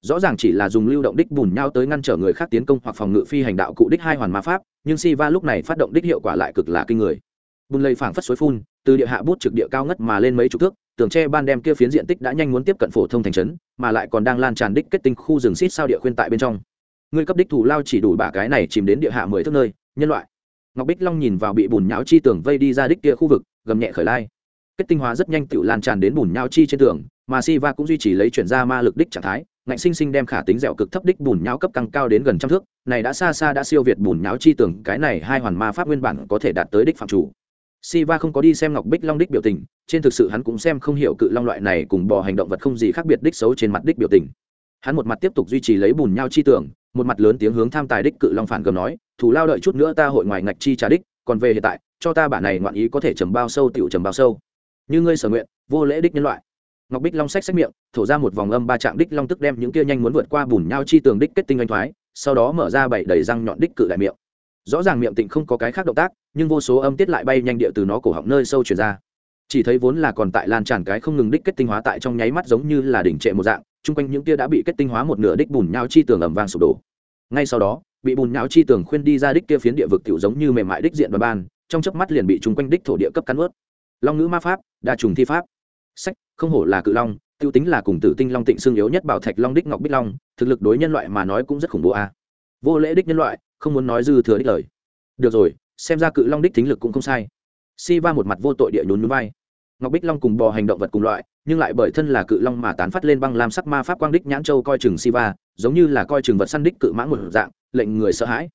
rõ ràng chỉ là dùng lưu động đích bùn nhau tới ngăn trở người khác tiến công hoặc phòng ngự phi hành đạo cụ đích hai hoàn ma pháp, nhưng si va lúc này phát động đích hiệu quả lại cực là kinh người. Bùn lầy phảng phất suối phun, từ địa hạ bút trực địa cao ngất mà lên mấy chục thước, tường tre ban đem kia phiến diện tích đã nhanh muốn tiếp cận phổ thông thành trấn, mà lại còn đang lan tràn đích kết tinh khu rừng xít sao địa khuyên tại bên trong. Ngươi cấp đích thủ lao chỉ đủ bả cái này chìm đến địa hạ mười thước nơi, nhân loại ngọc bích long nhìn vào bị bùn nhão chi tường vây đi ra đích kia khu vực gầm nhẹ khởi lai kết tinh hóa rất nhanh tự lan tràn đến bùn nhão chi trên tường mà si va cũng duy trì lấy chuyển ra ma lực đích trạng thái ngạnh sinh sinh đem khả tính dẻo cực thấp đích bùn nhão cấp căng cao đến gần trăm thước này đã xa xa đã siêu việt bùn nhão chi tường cái này hai hoàn ma pháp nguyên bản có thể đạt tới đích phạm chủ Siva không có đi xem Ngọc Bích Long đích biểu tình, trên thực sự hắn cũng xem không hiểu cự long loại này cùng bò hành động vật không gì khác biệt đích xấu trên mặt đích biểu tình. Hắn một mặt tiếp tục duy trì lấy bùn nhau chi tưởng, một mặt lớn tiếng hướng tham tài đích cự long phản gầm nói, thủ lao đợi chút nữa ta hội ngoài ngạch chi trả đích, còn về hiện tại, cho ta bản này ngoạn ý có thể trầm bao sâu tiểu trầm bao sâu. Như ngươi sở nguyện, vô lễ đích nhân loại. Ngọc bích long sách sách miệng thổ ra một vòng âm ba trạng đích long tức đem những kia nhanh muốn vượt qua bùn nhau chi tường đích kết tinh anh thoái sau đó mở ra bảy đầy răng nhọn đích cự đại miệng. Rõ ràng miệng tịnh không có cái khác động tác nhưng vô số âm tiết lại bay nhanh địa từ nó cổ họng nơi sâu chuyển ra. Chỉ thấy vốn là còn tại lan tràn cái không ngừng đích kết tinh hóa tại trong nháy mắt giống như là đỉnh trệ một dạng chung quanh những kia đã bị kết tinh hóa một nửa đích bùn nhau chi tường ẩm vang sụp đổ. Ngay sau đó bị bùn nhão chi tường khuyên đi ra đích kia phiến địa vực tiểu giống như mềm mại đích diện và ban, trong chớp mắt liền bị chúng quanh đích thổ địa cấp cắn ướt. Long ngữ ma pháp, đa trùng thi pháp. Sách, không hổ là cự long, tiêu tính là cùng tử tinh long tịnh xương yếu nhất bảo thạch long đích ngọc bích long, thực lực đối nhân loại mà nói cũng rất khủng bố a. Vô lễ đích nhân loại, không muốn nói dư thừa đích lời. Được rồi, xem ra cự long đích thính lực cũng không sai. Si va một mặt vô tội địa nhún núi vai. Ngọc bích long cùng bò hành động vật cùng loại, nhưng lại bởi thân là cự long mà tán phát lên băng lam sắc ma pháp quang đích nhãn châu coi chừng si va giống như là coi chừng vật săn đích cự mãng một dạng, lệnh người sợ hãi.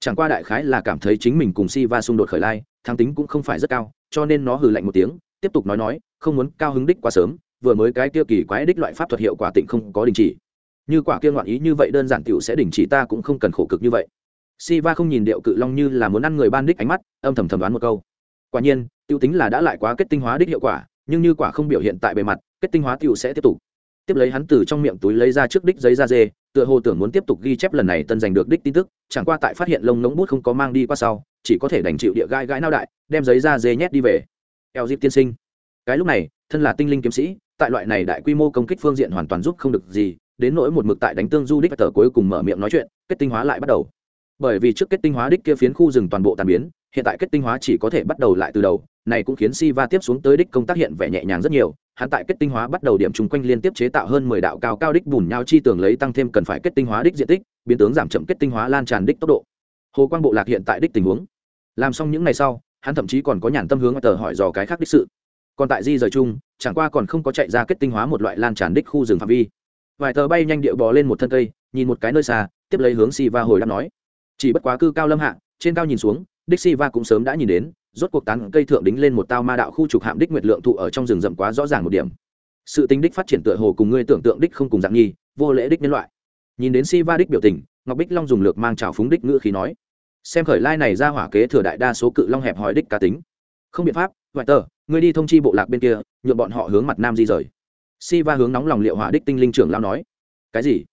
Chẳng qua đại khái là cảm thấy chính mình cùng si va xung đột khởi lai thăng tính cũng không phải rất cao, cho nên nó hừ lạnh một tiếng, tiếp tục nói nói, không muốn cao hứng đích quá sớm, vừa mới cái kia kỳ quái đích loại pháp thuật hiệu quả tịnh không có đình chỉ. Như quả kia ngoạn ý như vậy đơn giản tiểu sẽ đình chỉ ta cũng không cần khổ cực như vậy. Siva không nhìn điệu cự long như là muốn ăn người ban đích ánh mắt, âm thầm thầm đoán một câu. Quả nhiên tiêu tính là đã lại quá kết tinh hóa đích hiệu quả, nhưng như quả không biểu hiện tại bề mặt, kết tinh hóa tiểu sẽ tiếp tục. Tiếp lấy hắn từ trong miệng túi lấy ra trước đích giấy da dê tựa hồ tưởng muốn tiếp tục ghi chép lần này tân giành được đích tin tức, chẳng qua tại phát hiện lông nóng bút không có mang đi qua sau, chỉ có thể đành chịu địa gai gãi nao đại, đem giấy ra dê nhét đi về. Eo dịp tiên sinh. Cái lúc này, thân là tinh linh kiếm sĩ, tại loại này đại quy mô công kích phương diện hoàn toàn giúp không được gì, đến nỗi một mực tại đánh tương du đích tờ cuối cùng mở miệng nói chuyện, kết tinh hóa lại bắt đầu. Bởi vì trước kết tinh hóa đích kia phiến khu rừng toàn bộ tàn biến hiện tại kết tinh hóa chỉ có thể bắt đầu lại từ đầu, này cũng khiến si va tiếp xuống tới đích công tác hiện vẻ nhẹ nhàng rất nhiều, hắn tại kết tinh hóa bắt đầu điểm chung quanh liên tiếp chế tạo hơn mười đạo cao cao đích bùn nhau chi tường lấy tăng thêm cần phải kết tinh hóa đích diện tích, biến tướng giảm chậm kết tinh hóa lan tràn đích tốc độ. Hồ quang bộ lạc hiện tại đích tình huống. Làm xong những ngày sau, hắn thậm chí còn có nhàn tâm hướng tờ hỏi dò cái khác đích sự. Còn tại di rời chung, chẳng qua còn không có chạy ra kết tinh hóa một loại lan tràn đích khu rừng phạm vi. Vài tờ bay nhanh điệu bò lên một thân cây, nhìn một cái nơi xa, tiếp lấy hướng si va hồi đáp nói. Chỉ bất quá cư cao lâm hạ, trên cao nhìn xuống đích si va cũng sớm đã nhìn đến, rốt cuộc tán cây thượng đính lên một tao ma đạo khu trục hạm đích nguyệt lượng thụ ở trong rừng rậm quá rõ ràng một điểm. Sự tính đích phát triển tựa hồ cùng ngươi tưởng tượng đích không cùng dạng nhi, vô lễ đích nhân loại. Nhìn đến si va đích biểu tình, ngọc bích long dùng lược mang trào phúng đích ngữ khí nói, xem khởi lai này ra hỏa kế thừa đại đa số cự long hẹp hỏi đích cá tính. Không biện pháp ngoại tờ, ngươi đi thông chi bộ lạc bên kia nhuộm bọn họ hướng mặt nam di rời. Si va hướng nóng lòng liệu hỏa đích tinh linh trưởng lão nói, cái gì?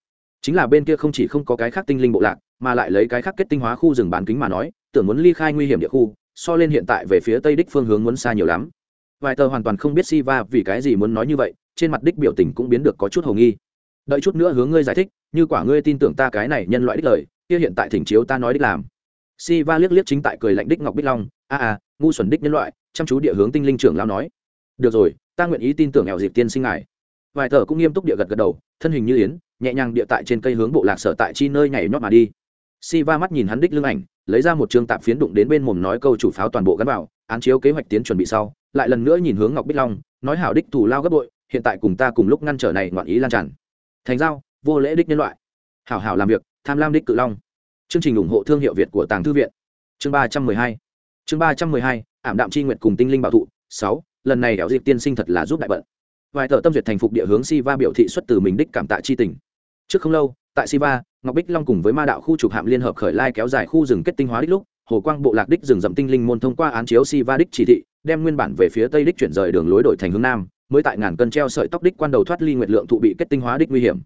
Chính là bên kia không chỉ không có cái khác tinh linh bộ lạc, mà lại lấy cái khác kết tinh hóa khu rừng bán kính mà nói tưởng muốn ly khai nguy hiểm địa khu, so lên hiện tại về phía tây đích phương hướng muốn xa nhiều lắm. Vài tờ hoàn toàn không biết si va vì cái gì muốn nói như vậy, trên mặt đích biểu tình cũng biến được có chút hầu nghi. Đợi chút nữa hướng ngươi giải thích, như quả ngươi tin tưởng ta cái này nhân loại đích lời, kia hiện tại thỉnh chiếu ta nói đích làm. Si va liếc liếc chính tại cười lạnh đích ngọc bích long. A a, ngu xuẩn đích nhân loại, chăm chú địa hướng tinh linh trưởng lao nói. Được rồi, ta nguyện ý tin tưởng nghèo dịp tiên sinh ngài. Vài tờ cũng nghiêm túc địa gật gật đầu, thân hình như yến, nhẹ nhàng địa tại trên cây hướng bộ lạc sở tại chi nơi nhảy nhót mà đi si va mắt nhìn hắn đích lưng ảnh, lấy ra một chương tạp phiến đụng đến bên mồm nói câu chủ pháo toàn bộ gắn vào, án chiếu kế hoạch tiến chuẩn bị sau, lại lần nữa nhìn hướng ngọc bích long, nói hảo đích thủ lao gấp bội, hiện tại cùng ta cùng lúc ngăn trở này ngoạn ý lan tràn. Thành giao, vô lễ đích nhân loại. Hảo hảo làm việc, tham lam đích cự long. Chương trình ủng hộ thương hiệu việt của tàng thư viện. Chương ba trăm mười hai. Chương ba trăm mười hai, ảm đạm c h i nguyện cùng tinh linh bảo thụ. Sáu, lần này ẻo dịp tiên sinh thật là giúp đại bận. Vài tờ tâm duyệt thành phục địa hướng si va biểu thị xuất từ mình đích cảm tạ chi tình. Trước không lâu, tại si va ngọc bích long cùng với ma đạo khu trục hạm liên hợp khởi lai kéo dài khu rừng kết tinh hóa đích lúc, hồ quang bộ lạc đích rừng rậm tinh linh môn thông qua án chiếu si va đích chỉ thị, đem nguyên bản về phía tây đích chuyển rời đường lối đổi thành hướng nam, mới tại ngàn cân treo sợi tóc đích quan đầu thoát ly nguyệt lượng thụ bị kết tinh hóa đích nguy hiểm.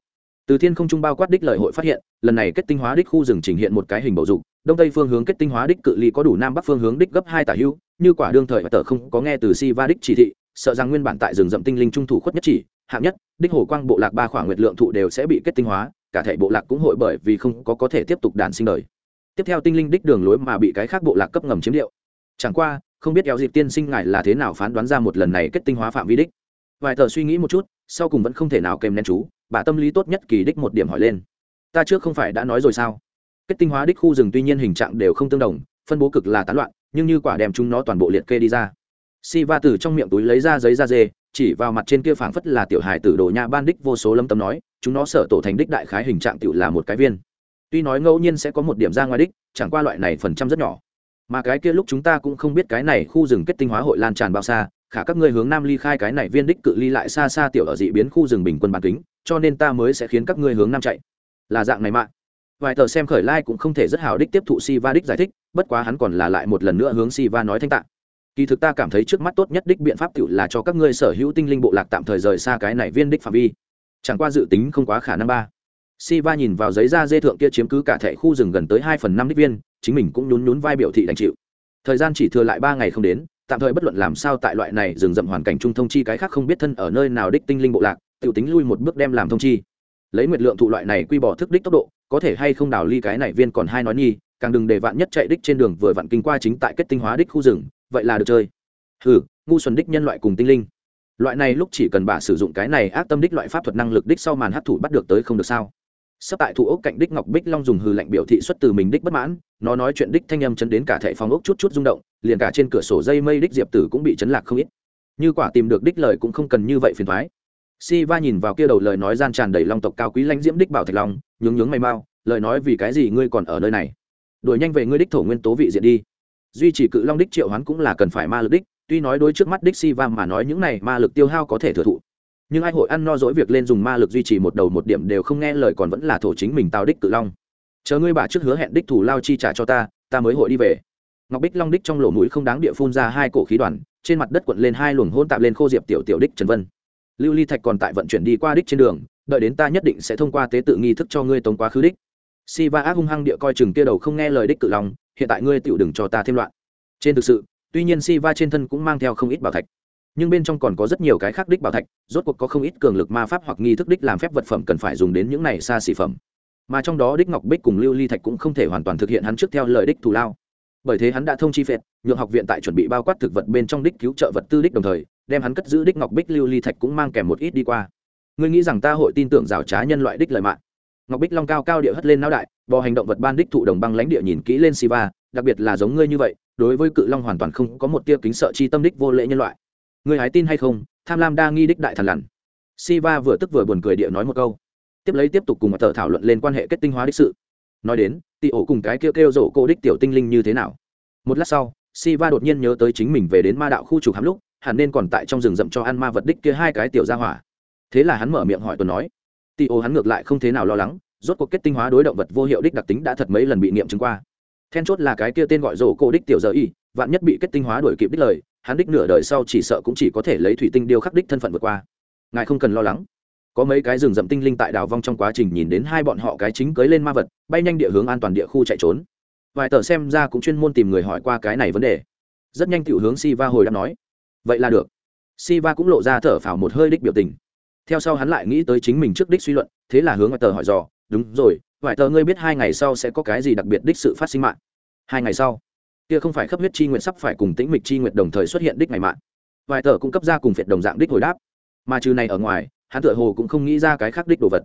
Từ thiên không trung bao quát đích lời hội phát hiện, lần này kết tinh hóa đích khu rừng trình hiện một cái hình bầu dục, đông tây phương hướng kết tinh hóa đích cự ly có đủ nam bắc phương hướng đích gấp hai tả hữu, như quả đương thời và tờ không có nghe từ si va đích chỉ thị, sợ rằng nguyên bản tại rừng rậm tinh linh trung thủ khuất nhất chỉ, hạng nhất, đích hồ quang bộ lạc ba khoảng nguyệt lượng thụ đều sẽ bị kết tinh hóa cả thể bộ lạc cũng hội bởi vì không có có thể tiếp tục đàn sinh đời. Tiếp theo tinh linh đích đường lối mà bị cái khác bộ lạc cấp ngầm chiếm điệu. Chẳng qua, không biết kéo dịp tiên sinh ngài là thế nào phán đoán ra một lần này kết tinh hóa phạm vi đích. Vài tờ suy nghĩ một chút, sau cùng vẫn không thể nào kèm nén chú, bà tâm lý tốt nhất kỳ đích một điểm hỏi lên. Ta trước không phải đã nói rồi sao? Kết tinh hóa đích khu rừng tuy nhiên hình trạng đều không tương đồng, phân bố cực là tán loạn, nhưng như quả đem chúng nó toàn bộ liệt kê đi ra. Si va từ trong miệng túi lấy ra giấy da dê, chỉ vào mặt trên kia phảng phất là tiểu hài tử đồ nha ban đích vô số lâm tâm nói chúng nó sở tổ thành đích đại khái hình trạng tiểu là một cái viên. Tuy nói ngẫu nhiên sẽ có một điểm ra ngoài đích, chẳng qua loại này phần trăm rất nhỏ. Mà cái kia lúc chúng ta cũng không biết cái này khu rừng kết tinh hóa hội lan tràn bao xa, khả các ngươi hướng nam ly khai cái này viên đích cự ly lại xa xa tiểu ở dị biến khu rừng bình quân bản kính, cho nên ta mới sẽ khiến các ngươi hướng nam chạy. Là dạng này mà. Vài tờ xem khởi lai cũng không thể rất hào đích tiếp thụ si va đích giải thích, bất quá hắn còn là lại một lần nữa hướng si va nói thanh tạng kỳ thực ta cảm thấy trước mắt tốt nhất đích biện pháp tự là cho các ngươi sở hữu tinh linh bộ lạc tạm thời rời xa cái này viên đích phạm vi chẳng qua dự tính không quá khả năng ba. Si va nhìn vào giấy da dê thượng kia chiếm cứ cả thẻ khu rừng gần tới hai phần năm đích viên, chính mình cũng nhún nhún vai biểu thị đành chịu. Thời gian chỉ thừa lại ba ngày không đến, tạm thời bất luận làm sao tại loại này rừng rậm hoàn cảnh trung thông chi cái khác không biết thân ở nơi nào đích tinh linh bộ lạc tự tính lui một bước đem làm thông chi. Lấy nguyệt lượng thụ loại này quy bỏ thức đích tốc độ, có thể hay không đào ly cái này viên còn hai nói nhi, càng đừng để vạn nhất chạy đích trên đường vừa vặn kinh qua chính tại kết tinh hóa đích khu rừng, vậy là được chơi. Hừ, ngu xuẩn đích nhân loại cùng tinh linh loại này lúc chỉ cần bà sử dụng cái này ác tâm đích loại pháp thuật năng lực đích sau màn hấp thụ bắt được tới không được sao. Sắp tại thủ ốc cạnh đích ngọc bích long dùng hư lệnh biểu thị xuất từ mình đích bất mãn, nó nói chuyện đích thanh âm chấn đến cả thệ phòng ốc chút chút rung động, liền cả trên cửa sổ dây mây đích diệp tử cũng bị chấn lạc không ít. Như quả tìm được đích lời cũng không cần như vậy phiền thoái si va nhìn vào kia đầu lời nói gian tràn đầy long tộc cao quý lãnh diễm đích bảo thạch long, nhướng nhướng mày mau, lời nói vì cái gì ngươi còn ở nơi này? Đuổi nhanh về ngươi đích thổ nguyên tố vị diện đi duy trì cự long đích triệu hoán cũng là cần phải ma lực đích, tuy nói đối trước mắt đích si va mà nói những này ma lực tiêu hao có thể thừa thụ. Nhưng ai hội ăn no dỗi việc lên dùng ma lực duy trì một đầu một điểm đều không nghe lời còn vẫn là thổ chính mình Tào đích cự long. Chờ ngươi bà trước hứa hẹn đích thủ lao chi trả cho ta ta mới hội đi về. Ngọc bích long đích trong lỗ mũi không đáng địa phun ra hai cổ khí đoàn, trên mặt đất quận lên hai luồng hôn tạp lên khô diệp tiểu tiểu đích trần vân. Lưu ly thạch còn tại vận chuyển đi qua đích trên đường, đợi đến ta nhất định sẽ thông qua tế tự nghi thức cho ngươi tống quá khứ đích. Si va ác hung hăng địa coi chừng kia đầu không nghe lời đích cự long hiện tại ngươi tựu đừng cho ta thêm loạn. Trên thực sự, tuy nhiên si va trên thân cũng mang theo không ít bảo thạch, nhưng bên trong còn có rất nhiều cái khác đích bảo thạch, rốt cuộc có không ít cường lực ma pháp hoặc nghi thức đích làm phép vật phẩm cần phải dùng đến những này xa xỉ phẩm. Mà trong đó đích ngọc bích cùng lưu ly thạch cũng không thể hoàn toàn thực hiện hắn trước theo lời đích thù lao. Bởi thế hắn đã thông chi phệt nhượng học viện tại chuẩn bị bao quát thực vật bên trong đích cứu trợ vật tư đích đồng thời, đem hắn cất giữ đích ngọc bích lưu ly thạch cũng mang kèm một ít đi qua. Ngươi nghĩ rằng ta hội tin tưởng rào trá nhân loại đích lời mạng? Ngọc bích long cao cao địa hất lên não đại bò hành động vật ban đích thụ đồng băng lãnh địa nhìn kỹ lên siva, đặc biệt là giống ngươi như vậy, đối với cự long hoàn toàn không có một tia kính sợ chi tâm đích vô lễ nhân loại. Ngươi hái tin hay không? Tham lam đa nghi đích đại thần lằn siva vừa tức vừa buồn cười địa nói một câu. Tiếp lấy tiếp tục cùng mặt tờ thảo luận lên quan hệ kết tinh hóa đích sự. Nói đến, tị ổ cùng cái kêu kêu rổ cô đích tiểu tinh linh như thế nào? Một lát sau, siva đột nhiên nhớ tới chính mình về đến ma đạo khu trục hám lúc, hẳn nên còn tại trong rừng rậm cho ăn ma vật đích kia hai cái tiểu ra hỏa. Thế là hắn mở miệng hỏi tuần nói, tị ổ hắn ngược lại không thế nào lo lắng rốt cuộc kết tinh hóa đối động vật vô hiệu đích đặc tính đã thật mấy lần bị nghiệm chứng qua. Then chốt là cái kia tên gọi rổ cổ đích tiểu giờ y, vạn nhất bị kết tinh hóa đổi kịp đích lời, hắn đích nửa đời sau chỉ sợ cũng chỉ có thể lấy thủy tinh điêu khắc đích thân phận vượt qua. Ngài không cần lo lắng. Có mấy cái rừng rậm tinh linh tại đào vong trong quá trình nhìn đến hai bọn họ cái chính cưới lên ma vật, bay nhanh địa hướng an toàn địa khu chạy trốn. Vài tờ xem ra cũng chuyên môn tìm người hỏi qua cái này vấn đề. Rất nhanh tiểu hướng Siva hồi đáp nói, vậy là được. Siva cũng lộ ra thở phào một hơi đích biểu tình. Theo sau hắn lại nghĩ tới chính mình trước đích suy luận, thế là hướng vài tờ hỏi dò đúng rồi vải tờ ngươi biết hai ngày sau sẽ có cái gì đặc biệt đích sự phát sinh mạng? Hai ngày sau? Kia không phải khắp huyết chi nguyện sắp phải cùng tĩnh mịch chi nguyện đồng thời xuất hiện đích ngày mạng. Vải tờ cũng cấp ra cùng phiệt đồng dạng đích hồi đáp. Mà trừ này ở ngoài, hắn tựa hồ cũng không nghĩ ra cái khác đích đồ vật.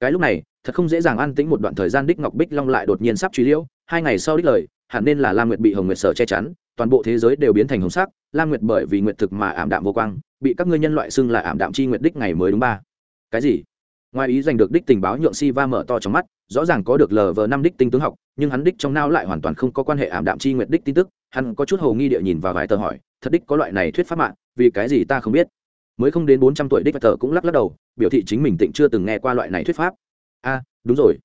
Cái lúc này, thật không dễ dàng an tĩnh một đoạn thời gian đích ngọc bích long lại đột nhiên sắp truy liễu. Hai ngày sau đích lời, hẳn nên là lam nguyệt bị hồng nguyệt sở che chắn, toàn bộ thế giới đều biến thành hồng sắc. Lam nguyệt bởi vì nguyệt thực mà ảm đạm vô quang, bị các ngươi nhân loại xưng là ảm đạm chi nguyệt đích ngày mới đúng ba. Cái gì? Ngoài ý giành được đích tình báo nhượng si va mở to trong mắt, rõ ràng có được lờ vờ năm đích tinh tướng học, nhưng hắn đích trong não lại hoàn toàn không có quan hệ ảm đạm chi nguyệt đích tin tức. Hắn có chút hồ nghi địa nhìn và vài tờ hỏi, thật đích có loại này thuyết pháp mạng vì cái gì ta không biết? Mới không đến bốn trăm tuổi đích tờ cũng lắc lắc đầu, biểu thị chính mình tịnh chưa từng nghe qua loại này thuyết pháp. A, đúng rồi.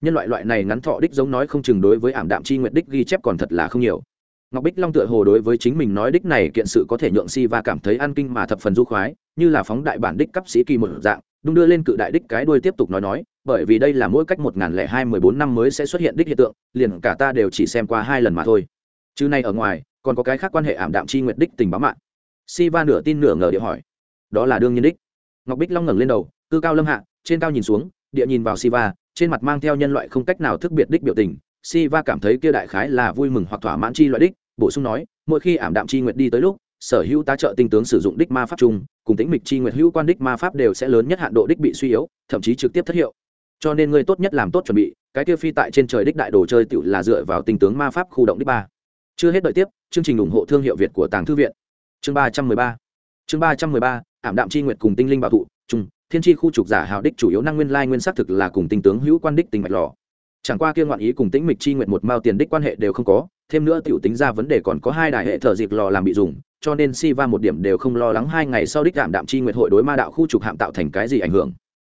Nhân loại loại này ngắn thọ đích giống nói không chừng đối với ảm đạm chi nguyện đích ghi chép còn thật là không nhiều ngọc bích long tựa hồ đối với chính mình nói đích này kiện sự có thể nhượng si và cảm thấy an kinh mà thập phần du khoái như là phóng đại bản đích cấp sĩ kỳ một dạng đung đưa lên cự đại đích cái đuôi tiếp tục nói nói bởi vì đây là mỗi cách một nghìn lẻ hai mười bốn năm mới sẽ xuất hiện đích hiện tượng liền cả ta đều chỉ xem qua hai lần mà thôi. Chứ này ở ngoài còn có cái khác quan hệ ảm đạm chi nguyệt đích tình báo mạng. Si va nửa tin nửa ngờ địa hỏi đó là đương nhiên đích. Ngọc bích long ngẩng lên đầu cư cao lâm hạ trên cao nhìn xuống địa nhìn vào Si Va, trên mặt mang theo nhân loại không cách nào thức biệt đích biểu tình siva cảm thấy kia đại khái là vui mừng hoặc thỏa mãn chi loại đích, bổ sung nói, mỗi khi ảm đạm chi nguyệt đi tới lúc, sở hữu tá trợ tinh tướng sử dụng đích ma pháp chung, cùng tính mịch chi nguyệt hữu quan đích ma pháp đều sẽ lớn nhất hạn độ đích bị suy yếu, thậm chí trực tiếp thất hiệu. Cho nên ngươi tốt nhất làm tốt chuẩn bị, cái kia phi tại trên trời đích đại đồ chơi tựu là dựa vào tinh tướng ma pháp khu động đích ba. Chưa hết đợi tiếp, chương trình ủng hộ thương hiệu việt của tàng thư viện. Chương ba trăm mười ba. Chương ba trăm mười ba, ảm đạm chi nguyệt cùng tinh linh bảo thụ, chung, thiên chi khu trục giả hào đích chủ yếu năng nguyên lai nguyên xác thực là cùng tinh tướng hữu quan đích tình mạch lò chẳng qua kia ngoạn ý cùng tĩnh mịch chi nguyện một mao tiền đích quan hệ đều không có, thêm nữa tiểu tính ra vấn đề còn có hai đại hệ thờ dịp lò làm bị dùng, cho nên si va một điểm đều không lo lắng hai ngày sau đích đạm đạm chi nguyện hội đối ma đạo khu trục hạm tạo thành cái gì ảnh hưởng.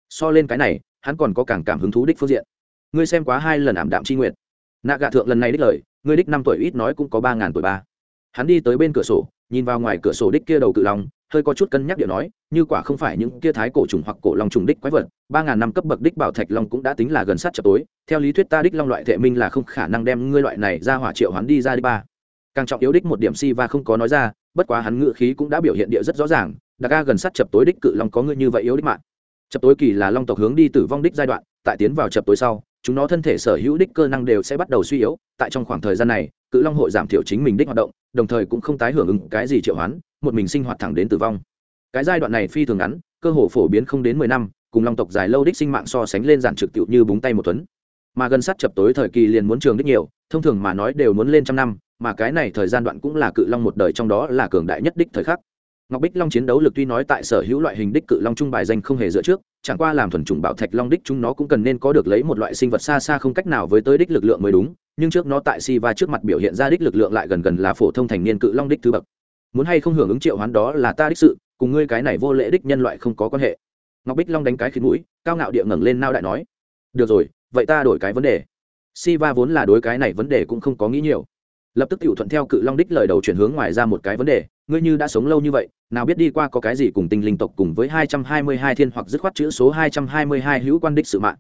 So lên cái này, hắn còn có càng cảm hứng thú đích phương diện. Ngươi xem quá hai lần ảm đạm chi nguyện. Nạ gạ thượng lần này đích lời, ngươi đích năm tuổi ít nói cũng có ba ngàn tuổi ba. Hắn đi tới bên cửa sổ, nhìn vào ngoài cửa sổ đích kia đầu cự long, hơi có chút cân nhắc điệu nói như quả không phải những kia thái cổ trùng hoặc cổ long trùng đích quái vật, ba ngàn năm cấp bậc đích bảo thạch long cũng đã tính là gần sát chập tối. Theo lý thuyết ta đích long loại thệ minh là không khả năng đem ngươi loại này ra hỏa triệu hoán đi ra đi ba. Càng trọng yếu đích một điểm si và không có nói ra, bất quá hắn ngựa khí cũng đã biểu hiện địa rất rõ ràng. Đặc ga gần sát chập tối đích cự long có ngươi như vậy yếu đích mạng. Chập tối kỳ là long tộc hướng đi tử vong đích giai đoạn, tại tiến vào chập tối sau, chúng nó thân thể sở hữu đích cơ năng đều sẽ bắt đầu suy yếu. Tại trong khoảng thời gian này, cự long hội giảm thiểu chính mình đích hoạt động, đồng thời cũng không tái hưởng ứng cái gì triệu hoán, một mình sinh hoạt thẳng đến tử vong cái giai đoạn này phi thường ngắn, cơ hồ phổ biến không đến mười năm, cùng long tộc dài lâu đích sinh mạng so sánh lên giản trực tiệu như búng tay một tuấn. Mà gần sát chập tối thời kỳ liền muốn trường đích nhiều, thông thường mà nói đều muốn lên trăm năm, mà cái này thời gian đoạn cũng là cự long một đời trong đó là cường đại nhất đích thời khắc. Ngọc bích long chiến đấu lực tuy nói tại sở hữu loại hình đích cự long trung bài danh không hề dựa trước, chẳng qua làm thuần chủng bảo thạch long đích chúng nó cũng cần nên có được lấy một loại sinh vật xa xa không cách nào với tới đích lực lượng mới đúng, nhưng trước nó tại si và trước mặt biểu hiện ra đích lực lượng lại gần gần là phổ thông thành niên cự long đích thứ bậc. Muốn hay không hưởng ứng triệu hoán đó là ta đích sự cùng ngươi cái này vô lễ đích nhân loại không có quan hệ. Ngọc bích long đánh cái khiến mũi, cao ngạo địa ngẩng lên nao đại nói, được rồi, vậy ta đổi cái vấn đề. Si va vốn là đối cái này vấn đề cũng không có nghĩ nhiều. Lập tức tự thuận theo cự long đích lời đầu chuyển hướng ngoài ra một cái vấn đề, ngươi như đã sống lâu như vậy, nào biết đi qua có cái gì cùng tinh linh tộc cùng với hai trăm hai mươi hai thiên hoặc dứt khoát chữ số hai trăm hai mươi hai hữu quan đích sự mạng.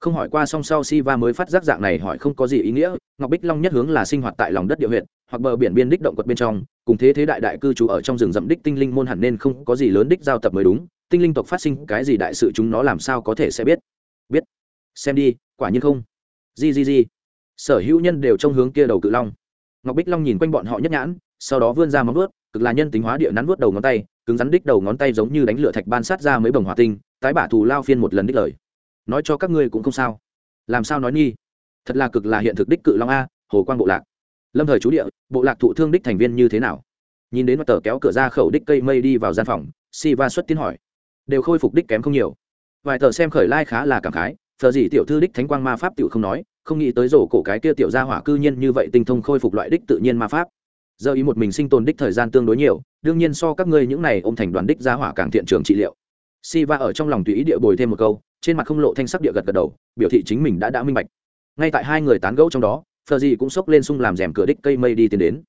Không hỏi qua song sau si va mới phát giác dạng này hỏi không có gì ý nghĩa, ngọc bích long nhất hướng là sinh hoạt tại lòng đất địa huyện hoặc bờ biển biên đích động quật bên trong, cùng thế thế đại đại cư trú ở trong rừng rậm đích tinh linh môn hẳn nên không có gì lớn đích giao tập mới đúng, tinh linh tộc phát sinh cái gì đại sự chúng nó làm sao có thể sẽ biết? Biết. Xem đi, quả nhiên không. Gì gì gì sở hữu nhân đều trong hướng kia đầu cự long. Ngọc bích long nhìn quanh bọn họ nhất nhãn, sau đó vươn ra móng vuốt, cực là nhân tính hóa địa nắn vuốt đầu ngón tay, cứng rắn đích đầu ngón tay giống như đánh lửa thạch ban sát ra mấy bồng hỏa tinh, tái bả thù lao phiên một lần đích lời. Nói cho các ngươi cũng không sao. Làm sao nói nghi? Thật là cực là hiện thực đích cự long a, hồ quang bộ lạc lâm thời chú địa, bộ lạc thụ thương đích thành viên như thế nào? Nhìn đến mặt tờ kéo cửa ra khẩu đích cây mây đi vào gian phòng si va xuất tiến hỏi. Đều khôi phục đích kém không nhiều. Vài tờ xem khởi lai khá là cảm khái, thờ gì tiểu thư đích thánh quang ma pháp tiểu không nói, không nghĩ tới rổ cổ cái kia tiểu gia hỏa cư nhiên như vậy tinh thông khôi phục loại đích tự nhiên ma pháp. Giờ ý một mình sinh tồn đích thời gian tương đối nhiều, đương nhiên so các ngươi những này m thành đoàn đích gia hỏa càng thiện trường trị liệu. Si va ở trong lòng tùy ý địa bồi thêm một câu, trên mặt không lộ thanh sắc địa gật gật đầu, biểu thị chính mình đã đã minh bạch. Ngay tại hai người tán gẫu trong đó phờ gì cũng xốc lên sung làm rèm cửa đích cây mây đi tiến đến.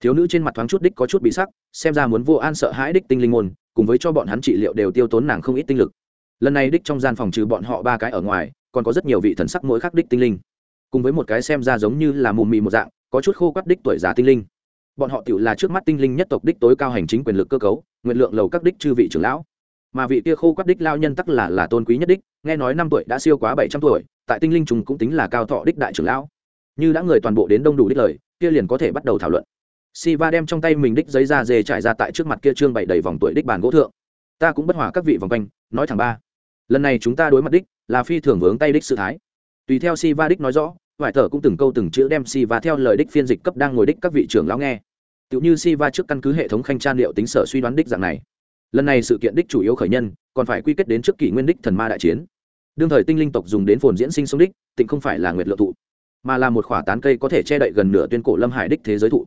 Thiếu nữ trên mặt thoáng chút đích có chút bị sắc, xem ra muốn vô an sợ hãi đích tinh linh môn, cùng với cho bọn hắn trị liệu đều tiêu tốn nàng không ít tinh lực. Lần này đích trong gian phòng trừ bọn họ ba cái ở ngoài, còn có rất nhiều vị thần sắc mỗi khắc đích tinh linh. Cùng với một cái xem ra giống như là mù mị một dạng, có chút khô quắt đích tuổi già tinh linh. Bọn họ tự là trước mắt tinh linh nhất tộc đích tối cao hành chính quyền lực cơ cấu, nguyện lượng lầu các đích chư vị trưởng lão. Mà vị kia khô quắt đích lao nhân tắc là là tôn quý nhất đích, nghe nói năm tuổi đã siêu quá bảy trăm tuổi, tại tinh linh trùng cũng tính là cao thọ đích đại trưởng lão như đã người toàn bộ đến đông đủ đích lời, kia liền có thể bắt đầu thảo luận. Si va đem trong tay mình đích giấy da dê trải ra tại trước mặt kia trương bày đầy vòng tuổi đích bàn gỗ thượng. Ta cũng bất hòa các vị vòng quanh, nói thẳng ba. Lần này chúng ta đối mặt đích, là phi thường vướng tay đích sự thái. Tùy theo si va đích nói rõ vải thở cũng từng câu từng chữ đem si va theo lời đích phiên dịch cấp đang ngồi đích các vị trưởng lão nghe. Tựu như si va trước căn cứ hệ thống khanh tra liệu tính sở suy đoán đích dạng này. Lần này sự kiện đích chủ yếu khởi nhân, còn phải quy kết đến trước kỷ nguyên đích thần ma đại chiến. Đương thời tinh linh tộc dùng đến phồn diễn sinh sống đích, tịnh không phải là nguyệt lượng thụ mà là một khỏa tán cây có thể che đậy gần nửa tuyên cổ lâm hải đích thế giới thụ.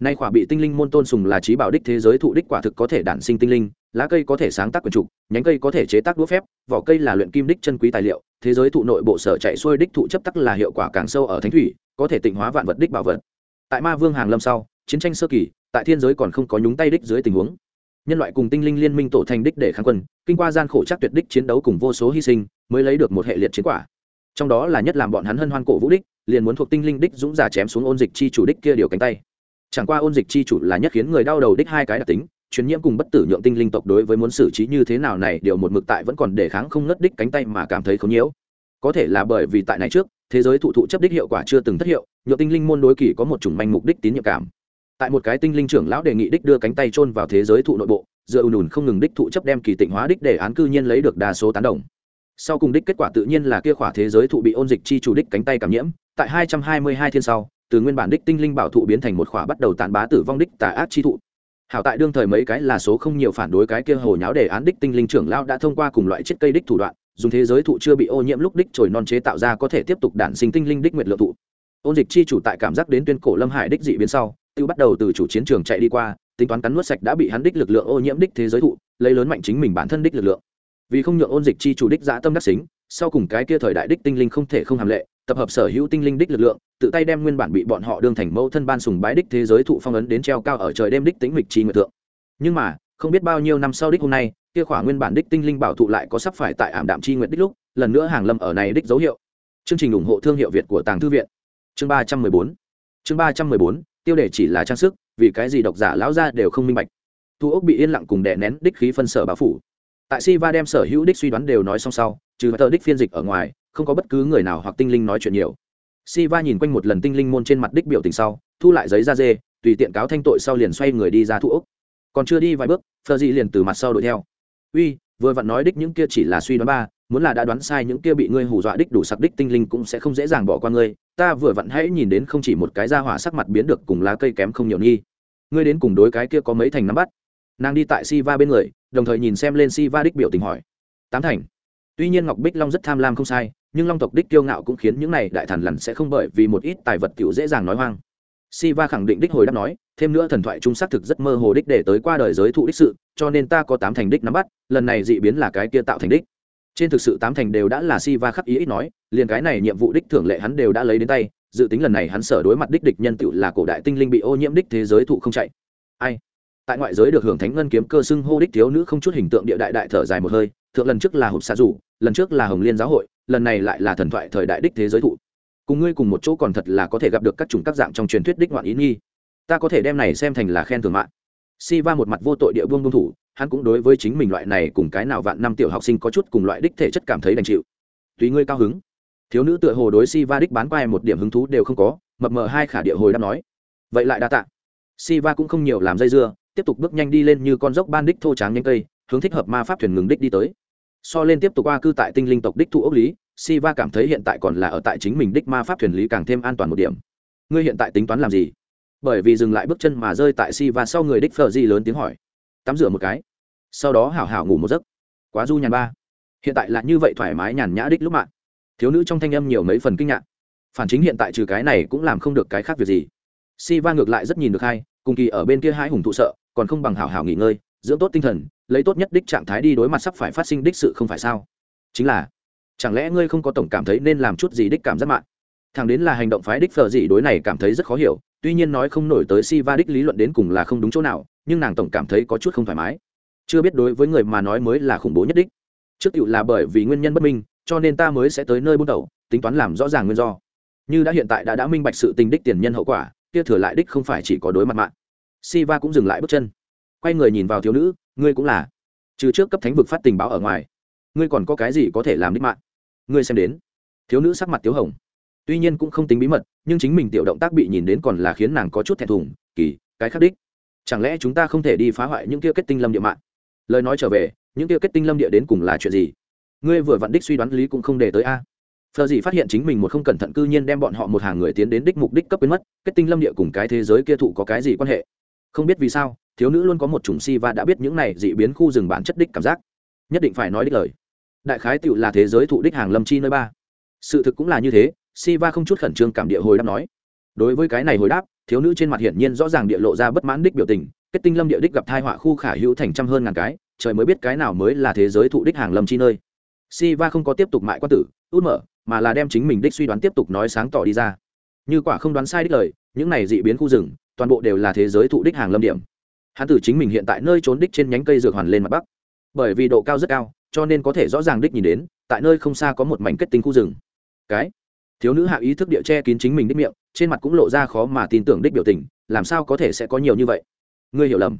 Nay khỏa bị tinh linh môn tôn sùng là trí bảo đích thế giới thụ đích quả thực có thể đản sinh tinh linh, lá cây có thể sáng tác quyền trục, nhánh cây có thể chế tác đũa phép, vỏ cây là luyện kim đích chân quý tài liệu, thế giới thụ nội bộ sở chạy xuôi đích thụ chấp tắc là hiệu quả càng sâu ở thánh thủy, có thể tịnh hóa vạn vật đích bảo vật. Tại ma vương hàng lâm sau, chiến tranh sơ kỳ, tại thiên giới còn không có nhúng tay đích dưới tình huống. Nhân loại cùng tinh linh liên minh tổ thành đích để kháng quân, kinh qua gian khổ chắc tuyệt đích chiến đấu cùng vô số hy sinh, mới lấy được một hệ liệt chiến quả. Trong đó là nhất làm bọn hắn hân hoan cổ vũ đích liền muốn thuộc tinh linh đích dũng giả chém xuống ôn dịch chi chủ đích kia điều cánh tay. Chẳng qua ôn dịch chi chủ là nhất khiến người đau đầu đích hai cái đặc tính, truyền nhiễm cùng bất tử nhượng tinh linh tộc đối với muốn xử trí như thế nào này điều một mực tại vẫn còn để kháng không ngất đích cánh tay mà cảm thấy không nhiễu. Có thể là bởi vì tại này trước, thế giới thụ thụ chấp đích hiệu quả chưa từng thất hiệu, nhượng tinh linh môn đối kỳ có một chủng manh mục đích tín nhiệm cảm. Tại một cái tinh linh trưởng lão đề nghị đích đưa cánh tay chôn vào thế giới thụ nội bộ dựa ùn ùn không ngừng đích thụ chấp đem kỳ tịnh hóa đích để án cư nhiên lấy được đa số tán đồng sau cùng đích kết quả tự nhiên là kia khỏa thế giới thụ bị ôn dịch chi chủ đích cánh tay cảm nhiễm, tại hai trăm hai mươi hai thiên sau, từ nguyên bản đích tinh linh bảo thụ biến thành một khỏa bắt đầu tàn bá tử vong đích tà ác chi thụ. Hảo tại đương thời mấy cái là số không nhiều phản đối cái kia hồ nháo đề án đích tinh linh trưởng lao đã thông qua cùng loại chiếc cây đích thủ đoạn, dùng thế giới thụ chưa bị ô nhiễm lúc đích trồi non chế tạo ra có thể tiếp tục đản sinh tinh linh đích nguyệt lượng thụ. Ôn dịch chi chủ tại cảm giác đến tuyên cổ lâm hải đích dị biến sau tự bắt đầu từ chủ chiến trường chạy đi qua, tính toán cắn nuốt sạch đã bị hắn đích lực lượng ô nhiễm đích thế giới thụ, lấy lớn mạnh chính mình bản thân đích lực lượng vì không nhượng ôn dịch chi chủ đích dã tâm đắc xính, sau cùng cái kia thời đại đích tinh linh không thể không hàm lệ, tập hợp sở hữu tinh linh đích lực lượng, tự tay đem nguyên bản bị bọn họ đương thành mẫu thân ban sùng bái đích thế giới thụ phong ấn đến treo cao ở trời đêm đích tính mịch chi nguyệt tượng nhưng mà, không biết bao nhiêu năm sau đích hôm nay, kia khỏa nguyên bản đích tinh linh bảo thụ lại có sắp phải tại ảm đạm chi nguyệt đích lúc, lần nữa hàng lâm ở này đích dấu hiệu. Chương trình ủng hộ thương hiệu việt của tàng thư viện. Chương ba trăm mười bốn. Chương ba trăm mười bốn, tiêu đề chỉ là trang sức, vì cái gì độc giả lão ra đều không minh bạch. Thu ốc bị yên lặng cùng đè nén đích khí phân sở báo phủ tại si va đem sở hữu đích suy đoán đều nói xong sau, trừ tờ đích phiên dịch ở ngoài, không có bất cứ người nào hoặc tinh linh nói chuyện nhiều. Si va nhìn quanh một lần tinh linh môn trên mặt đích biểu tình sau, thu lại giấy da dê, tùy tiện cáo thanh tội sau liền xoay người đi ra thu ốc. Còn chưa đi vài bước phờ dị liền từ mặt sau đuổi theo. Uy, vừa vặn nói đích những kia chỉ là suy đoán ba, muốn là đã đoán sai những kia bị ngươi hù dọa đích đủ sặc đích tinh linh cũng sẽ không dễ dàng bỏ qua ngươi, ta vừa vặn hãy nhìn đến không chỉ một cái da hỏa sắc mặt biến được cùng lá cây kém không nhiều nghi ngươi đến cùng đối cái kia có mấy thành nắm bắt? Nàng đi tại si va bên người đồng thời nhìn xem lên si va đích biểu tình hỏi tám thành tuy nhiên ngọc bích long rất tham lam không sai nhưng long tộc đích kiêu ngạo cũng khiến những này đại thần lằn sẽ không bởi vì một ít tài vật tiểu dễ dàng nói hoang Si Va khẳng định đích hồi đáp nói, thêm nữa thần thoại trung xác thực rất mơ hồ đích để tới qua đời giới thụ đích sự, cho nên ta có tám thành đích nắm bắt, lần này dị biến là cái kia tạo thành đích. Trên thực sự tám thành đều đã là Si Va khắc ý ít nói, liền cái này nhiệm vụ đích thưởng lệ hắn đều đã lấy đến tay, dự tính lần này hắn sở đối mặt đích địch nhân tựu là cổ đại tinh linh bị ô nhiễm đích thế giới thụ không chạy. Ai? Tại ngoại giới được hưởng thánh ngân kiếm cơ xưng hô đích thiếu nữ không chút hình tượng địa đại đại thở dài một hơi, thượng lần trước là hộp xa rủ, lần trước là hồng liên giáo hội, lần này lại là thần thoại thời đại đích thế giới thụ. Cùng ngươi cùng một chỗ còn thật là có thể gặp được các chủng các dạng trong truyền thuyết đích ngoạn ý nghi. Ta có thể đem này xem thành là khen thưởng mạng. Si va một mặt vô tội địa vương công thủ hắn cũng đối với chính mình loại này cùng cái nào vạn năm tiểu học sinh có chút cùng loại đích thể chất cảm thấy đành chịu. Tùy ngươi cao hứng. Thiếu nữ tựa hồ đối si va đích bán quai một điểm hứng thú đều không có mập mờ hai khả địa hồi đáp nói. Vậy lại đa tạ. Si Va cũng không nhiều làm dây dưa tiếp tục bước nhanh đi lên như con dốc ban đích thô tráng nhanh cây, hướng thích hợp ma pháp thuyền ngừng đích đi tới. So lên tiếp tục qua cư tại tinh linh tộc đích thu ốc lý, siva cảm thấy hiện tại còn là ở tại chính mình đích ma pháp thuyền lý càng thêm an toàn một điểm. Ngươi hiện tại tính toán làm gì? Bởi vì dừng lại bước chân mà rơi tại siva sau người đích phờ di lớn tiếng hỏi. Tắm rửa một cái. Sau đó hảo hảo ngủ một giấc. Quá du nhàn ba. Hiện tại là như vậy thoải mái nhàn nhã đích lúc mạng thiếu nữ trong thanh âm nhiều mấy phần kinh ngạc. Phản chính hiện tại trừ cái này cũng làm không được cái khác việc gì. Si va ngược lại rất nhìn được hai, cùng kỳ ở bên kia hai hùng thụ sợ còn không bằng hảo hảo nghỉ ngơi, dưỡng tốt tinh thần, lấy tốt nhất đích trạng thái đi đối mặt sắp phải phát sinh đích sự không phải sao? Chính là, chẳng lẽ ngươi không có tổng cảm thấy nên làm chút gì đích cảm giác mạng? Thằng đến là hành động phái đích phở gì đối này cảm thấy rất khó hiểu, tuy nhiên nói không nổi tới si va đích lý luận đến cùng là không đúng chỗ nào, nhưng nàng tổng cảm thấy có chút không thoải mái. Chưa biết đối với người mà nói mới là khủng bố nhất đích. Trước cựu là bởi vì nguyên nhân bất minh, cho nên ta mới sẽ tới nơi buôn đầu tính toán làm rõ ràng nguyên do. Như đã hiện tại đã đã minh bạch sự tình đích tiền nhân hậu quả, kia thừa lại đích không phải chỉ có đối mặt mạng si va cũng dừng lại bước chân. Quay người nhìn vào thiếu nữ, ngươi cũng là. Trừ trước cấp thánh vực phát tình báo ở ngoài, ngươi còn có cái gì có thể làm đích mạng? Ngươi xem đến. Thiếu nữ sắc mặt tiếu hồng. Tuy nhiên cũng không tính bí mật, nhưng chính mình tiểu động tác bị nhìn đến còn là khiến nàng có chút thẹn thùng, kỳ, cái khác đích. Chẳng lẽ chúng ta không thể đi phá hoại những kia kết tinh lâm địa mạng? Lời nói trở về, những kia kết tinh lâm địa đến cùng là chuyện gì? Ngươi vừa vặn đích suy đoán lý cũng không để tới a. Phờ gì phát hiện chính mình một không cẩn thận cư nhiên đem bọn họ một hàng người tiến đến đích mục đích cấp biến mất, kết tinh lâm địa cùng cái thế giới kia thụ có cái gì quan hệ? Không biết vì sao, thiếu nữ luôn có một chủng si và đã biết những này dị biến khu rừng bản chất đích cảm giác. Nhất định phải nói đích lời. Đại khái tựu là thế giới thụ đích hàng lâm chi nơi ba. Sự thực cũng là như thế si va không chút khẩn trương cảm địa hồi đáp nói. Đối với cái này hồi đáp, thiếu nữ trên mặt hiển nhiên rõ ràng địa lộ ra bất mãn đích biểu tình, kết tinh lâm địa đích gặp thai họa khu khả hữu thành trăm hơn ngàn cái, trời mới biết cái nào mới là thế giới thụ đích hàng lâm chi nơi. Si va không có tiếp tục mại quan tử, út mở, mà là đem chính mình đích suy đoán tiếp tục nói sáng tỏ đi ra. Như quả không đoán sai đích lời, những này dị biến khu rừng toàn bộ đều là thế giới thụ đích hàng lâm điểm. Hắn tử chính mình hiện tại nơi trốn đích trên nhánh cây dược hoàn lên mặt bắc. Bởi vì độ cao rất cao, cho nên có thể rõ ràng đích nhìn đến, tại nơi không xa có một mảnh kết tinh khu rừng. Cái thiếu nữ hạ ý thức địa che kín chính mình đích miệng, trên mặt cũng lộ ra khó mà tin tưởng đích biểu tình, làm sao có thể sẽ có nhiều như vậy? Ngươi hiểu lầm.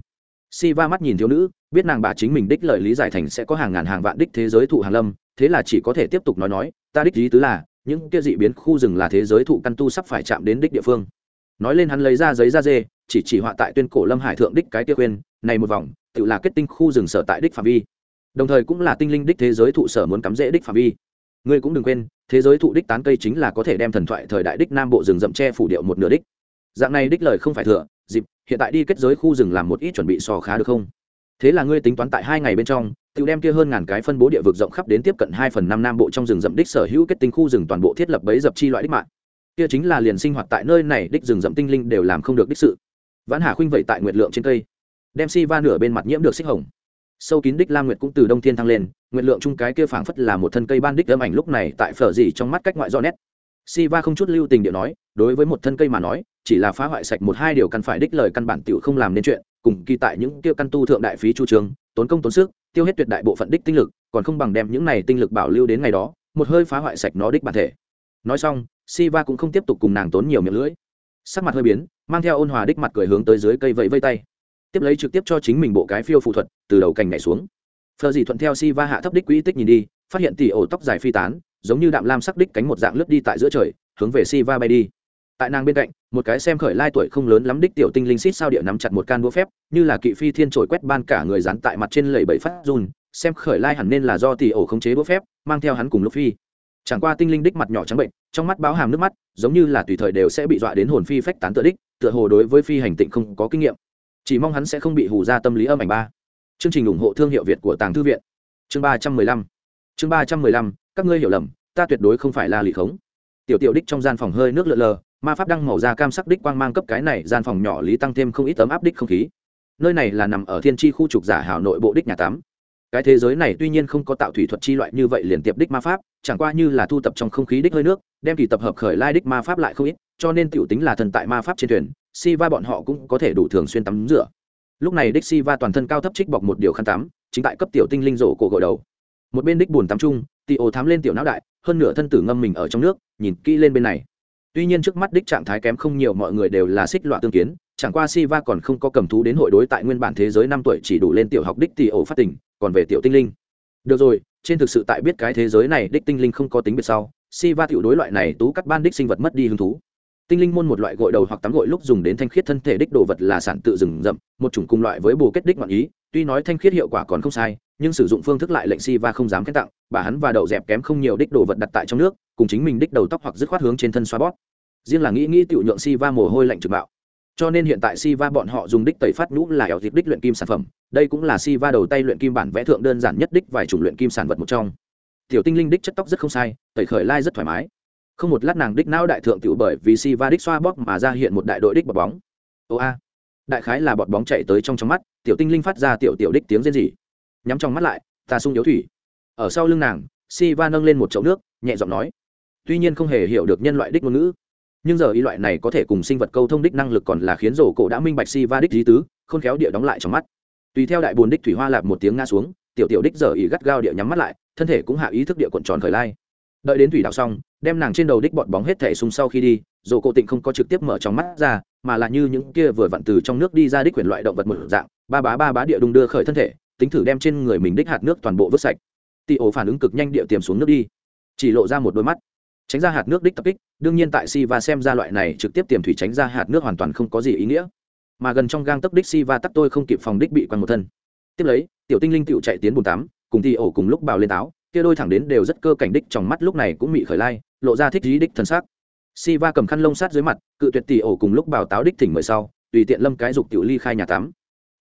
Si va mắt nhìn thiếu nữ, biết nàng bà chính mình đích lợi lý giải thành sẽ có hàng ngàn hàng vạn đích thế giới thụ hàng lâm, thế là chỉ có thể tiếp tục nói nói, ta đích lý tứ là, những kia dị biến khu rừng là thế giới thụ căn tu sắp phải chạm đến đích địa phương nói lên hắn lấy ra giấy da dê, chỉ chỉ họa tại tuyên cổ lâm hải thượng đích cái tiêu khuyên, này một vòng, tự là kết tinh khu rừng sở tại đích phạm vi. Đồng thời cũng là tinh linh đích thế giới thụ sở muốn cắm rễ đích phạm vi. Ngươi cũng đừng quên, thế giới thụ đích tán cây chính là có thể đem thần thoại thời đại đích nam bộ rừng rậm che phủ điệu một nửa đích. Dạng này đích lời không phải thừa, dịp, hiện tại đi kết giới khu rừng làm một ít chuẩn bị sò khá được không? Thế là ngươi tính toán tại hai ngày bên trong, tự đem kia hơn ngàn cái phân bố địa vực rộng khắp đến tiếp cận hai phần năm nam bộ trong rừng rậm đích sở hữu kết tinh khu rừng toàn bộ thiết lập bấy dập chi loại đích mạng kia chính là liền sinh hoạt tại nơi này, đích rừng rậm tinh linh đều làm không được đích sự. Vãn hà khuynh vậy tại nguyệt lượng trên cây, đem si va nửa bên mặt nhiễm được xích hồng. Sâu kín đích lam nguyệt cũng từ đông thiên thăng lên, nguyệt lượng chung cái kia phảng phất là một thân cây ban đích âm ảnh lúc này tại phở gì trong mắt cách ngoại do nét. Si va không chút lưu tình điệu nói, đối với một thân cây mà nói, chỉ là phá hoại sạch một hai điều căn phải đích lời căn bản tiểu không làm nên chuyện, cùng kỳ tại những tiêu căn tu thượng đại phí chu trường tốn công tốn sức, tiêu hết tuyệt đại bộ phận đích tinh lực, còn không bằng đem những này tinh lực bảo lưu đến ngày đó, một hơi phá hoại sạch nó đích bản thể. Nói xong si va cũng không tiếp tục cùng nàng tốn nhiều miệng lưỡi. Sắc mặt hơi biến, mang theo ôn hòa đích mặt cười hướng tới dưới cây vẫy vây tay. Tiếp lấy trực tiếp cho chính mình bộ cái phiêu phụ thuật, từ đầu cành nhảy xuống. Phờ dì thuận theo si va hạ thấp đích quỹ tích nhìn đi, phát hiện tỉ ổ tóc dài phi tán, giống như đạm lam sắc đích cánh một dạng lướt đi tại giữa trời, hướng về si va bay đi. Tại nàng bên cạnh, một cái xem khởi lai tuổi không lớn lắm đích tiểu tinh linh xít sao địa nắm chặt một can đũa phép, như là kỵ phi thiên trổi quét ban cả người dán tại mặt trên lầy bẫy phát run, xem khởi lai hẳn nên là do tỷ ổ khống chế đũa phép, mang theo hắn cùng lúc phi chẳng qua tinh linh đích mặt nhỏ trắng bệnh, trong mắt báo hàm nước mắt, giống như là tùy thời đều sẽ bị dọa đến hồn phi phách tán tựa đích, tựa hồ đối với phi hành tịnh không có kinh nghiệm. Chỉ mong hắn sẽ không bị hù ra tâm lý âm ảnh ba. Chương trình ủng hộ thương hiệu việt của tàng thư viện. Chương ba trăm mười lăm. Chương ba trăm mười lăm, các ngươi hiểu lầm, ta tuyệt đối không phải là lì khống. Tiểu tiểu đích trong gian phòng hơi nước lượn lờ, ma pháp đăng màu da cam sắc đích quang mang cấp cái này, gian phòng nhỏ lý tăng thêm không ít tấm áp đích không khí. Nơi này là nằm ở thiên tri khu trục giả hảo nội bộ đích nhà tắm cái thế giới này tuy nhiên không có tạo thủy thuật chi loại như vậy liền tiệp đích ma pháp, chẳng qua như là thu tập trong không khí đích hơi nước, đem thì tập hợp khởi lai đích ma pháp lại không ít, cho nên tiểu tính là thần tại ma pháp trên thuyền si va bọn họ cũng có thể đủ thường xuyên tắm rửa. Lúc này đích si va toàn thân cao thấp trích bọc một điều khăn tắm, chính tại cấp tiểu tinh linh rổ cổ gội đầu. Một bên đích buồn tắm chung tị ồ thám lên tiểu não đại, hơn nửa thân tử ngâm mình ở trong nước, nhìn kỹ lên bên này. Tuy nhiên trước mắt đích trạng thái kém không nhiều, mọi người đều là xích loại tương kiến chẳng qua si va còn không có cầm thú đến hội đối tại nguyên bản thế giới năm tuổi chỉ đủ lên tiểu học đích thì ổ phát tỉnh còn về tiểu tinh linh. Được rồi, trên thực sự tại biết cái thế giới này đích tinh linh không có tính biệt sau si va tiểu đối loại này tú cắt ban đích sinh vật mất đi hứng thú. Tinh linh môn một loại gội đầu hoặc tắm gội lúc dùng đến thanh khiết thân thể đích đồ vật là sản tự rừng rậm, một chủng cùng loại với bồ kết đích ngọn ý, tuy nói thanh khiết hiệu quả còn không sai, nhưng sử dụng phương thức lại lệnh si va không dám khen tặng, bà hắn và đậu dẹp kém không nhiều đích đồ vật đặt tại trong nước, cùng chính mình đích đầu tóc hoặc dứt khoát hướng trên thân xoa bóp. Riêng là nghĩ nghĩ tiểu nhượng si va mồ hôi lạnh trực bạo cho nên hiện tại si va bọn họ dùng đích tẩy phát nhũ là ẻo dịp đích luyện kim sản phẩm, đây cũng là si va đầu tay luyện kim bản vẽ thượng đơn giản nhất đích vài chủng luyện kim sản vật một trong. Tiểu tinh linh đích chất tóc rất không sai, tẩy khởi lai rất thoải mái. Không một lát nàng đích não đại thượng tiểu bởi vì si va đích xoa bóp mà ra hiện một đại đội đích bọt bóng. Ô a, đại khái là bọt bóng chạy tới trong trong mắt, tiểu tinh linh phát ra tiểu tiểu đích tiếng rên rỉ. Nhắm trong mắt lại, ta sung yếu thủy. Ở sau lưng nàng si va nâng lên một chậu nước, nhẹ giọng nói. Tuy nhiên không hề hiểu được nhân loại đích ngôn ngữ nhưng giờ y loại này có thể cùng sinh vật câu thông đích năng lực còn là khiến rổ cổ đã minh bạch si va đích lý tứ không khéo địa đóng lại trong mắt. Tùy theo đại bồn đích thủy hoa lạp một tiếng ngã xuống, tiểu tiểu đích giờ y gắt gao địa nhắm mắt lại, thân thể cũng hạ ý thức địa cuộn tròn khởi lai. Đợi đến thủy đảo xong, đem nàng trên đầu đích bọt bóng hết thể sung sau khi đi, rổ cổ tịnh không có trực tiếp mở trong mắt ra, mà là như những kia vừa vặn từ trong nước đi ra đích quyền loại động vật một dạng, ba bá ba bá địa đung đưa khởi thân thể, tính thử đem trên người mình đích hạt nước toàn bộ vứt sạch. Tị ổ phản ứng cực nhanh địa tiềm xuống nước đi. Chỉ lộ ra một đôi mắt tránh ra hạt nước đích tập kích, đương nhiên tại si va xem ra loại này trực tiếp tiềm thủy tránh ra hạt nước hoàn toàn không có gì ý nghĩa. Mà gần trong gang tấc đích si va tắc tôi không kịp phòng đích bị quăng một thân. Tiếp lấy, tiểu tinh linh tựu chạy tiến bùn tắm, cùng thì ổ cùng lúc bào lên táo, kia đôi thẳng đến đều rất cơ cảnh đích trong mắt lúc này cũng mị khởi lai, lộ ra thích dí đích thân xác. Si va cầm khăn lông sát dưới mặt, cự tuyệt tỷ ổ cùng lúc bào táo đích thỉnh mời sau, tùy tiện lâm cái dục tiểu ly khai nhà tắm.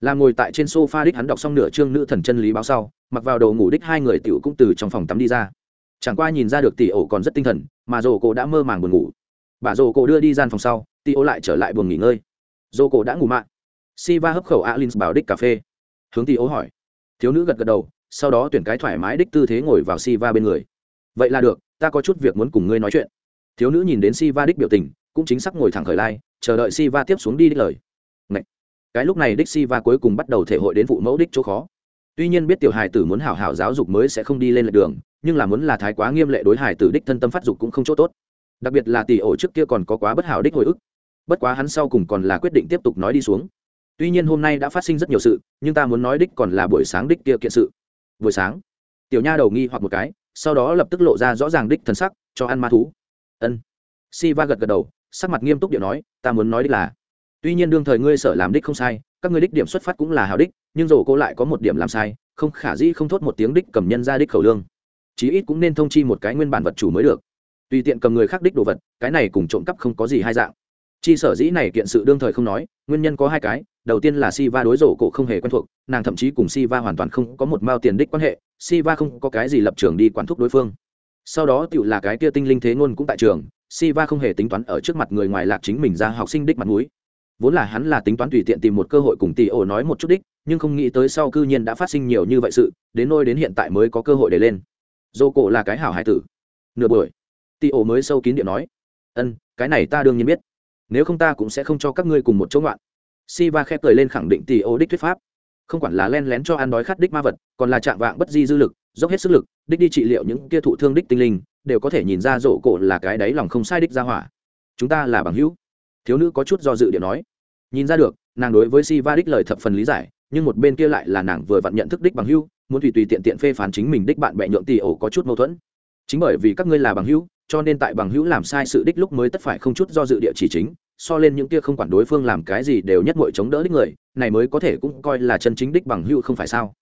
Là ngồi tại trên sofa đích hắn đọc xong nửa chương nữ thần chân lý báo sau, mặc vào đầu ngủ đích hai người tiểu cũng từ trong phòng tắm đi ra chẳng qua nhìn ra được tỷ ổ còn rất tinh thần, mà rồ cổ đã mơ màng buồn ngủ. Bà rồ cổ đưa đi gian phòng sau tỷ ổ lại trở lại buồng nghỉ ngơi. Rồ cổ đã ngủ mạng si va hấp khẩu alin bảo đích cà phê. Hướng tỷ ổ hỏi. Thiếu nữ gật gật đầu, sau đó tuyển cái thoải mái đích tư thế ngồi vào si va bên người. Vậy là được, ta có chút việc muốn cùng ngươi nói chuyện. Thiếu nữ nhìn đến si va đích biểu tình, cũng chính xác ngồi thẳng khởi lai, chờ đợi si va tiếp xuống đi đích lời. Ngậy! cái lúc này đích si va cuối cùng bắt đầu thể hội đến vụ mẫu đích chỗ khó. Tuy nhiên biết tiểu hài tử muốn hảo hảo giáo dục mới sẽ không đi lên lệch đường nhưng là muốn là thái quá nghiêm lệ đối hải tử đích thân tâm phát dục cũng không chỗ tốt. Đặc biệt là tỷ ổ trước kia còn có quá bất hảo đích hồi ức. Bất quá hắn sau cùng còn là quyết định tiếp tục nói đi xuống. Tuy nhiên hôm nay đã phát sinh rất nhiều sự, nhưng ta muốn nói đích còn là buổi sáng đích kia kiện sự. Buổi sáng, tiểu nha đầu nghi hoặc một cái, sau đó lập tức lộ ra rõ ràng đích thần sắc, cho ăn ma thú. Ân. Si va gật gật đầu, sắc mặt nghiêm túc điệu nói, ta muốn nói đích là, tuy nhiên đương thời ngươi sở làm đích không sai, các ngươi đích điểm xuất phát cũng là hào đích, nhưng dồ cô lại có một điểm làm sai, không khả dĩ không thốt một tiếng đích cầm nhân ra đích khẩu lương chí ít cũng nên thông chi một cái nguyên bản vật chủ mới được. Tùy tiện cầm người khác đích đồ vật, cái này cùng trộm cắp không có gì hai dạng. Chi sở dĩ này kiện sự đương thời không nói, nguyên nhân có hai cái, đầu tiên là si va đối rổ cổ không hề quen thuộc, nàng thậm chí cùng si va hoàn toàn không có một mao tiền đích quan hệ si va không có cái gì lập trường đi quản thúc đối phương. Sau đó tựu là cái kia tinh linh thế ngôn cũng tại trường si va không hề tính toán ở trước mặt người ngoài lạc chính mình ra học sinh đích mặt mũi. Vốn là hắn là tính toán tùy tiện tìm một cơ hội cùng tỷ ổ nói một chút đích, nhưng không nghĩ tới sau cư nhiên đã phát sinh nhiều như vậy sự, đến nôi đến hiện tại mới có cơ hội để lên dô cổ là cái hảo hải tử. Nửa buổi, tị ổ mới sâu kín điện nói, ân, cái này ta đương nhiên biết. Nếu không ta cũng sẽ không cho các ngươi cùng một chỗ ngoạn. Si va khép cười lên khẳng định tị ổ đích thuyết pháp. Không quản là len lén cho ăn đói khát đích ma vật, còn là chạm vạng bất di dư lực, dốc hết sức lực, đích đi trị liệu những kia thụ thương đích tinh linh, đều có thể nhìn ra rổ cổ là cái đấy lòng không sai đích ra hỏa. Chúng ta là bằng hữu. Thiếu nữ có chút do dự điện nói. Nhìn ra được, nàng đối với si va đích lời thập phần lý giải nhưng một bên kia lại là nàng vừa vặn nhận thức đích bằng hữu muốn tùy tùy tiện tiện phê phán chính mình đích bạn bè nhượng tỷ ổ có chút mâu thuẫn chính bởi vì các ngươi là bằng hữu cho nên tại bằng hữu làm sai sự đích lúc mới tất phải không chút do dự địa chỉ chính so lên những kia không quản đối phương làm cái gì đều nhất mội chống đỡ đích người này mới có thể cũng coi là chân chính đích bằng hữu không phải sao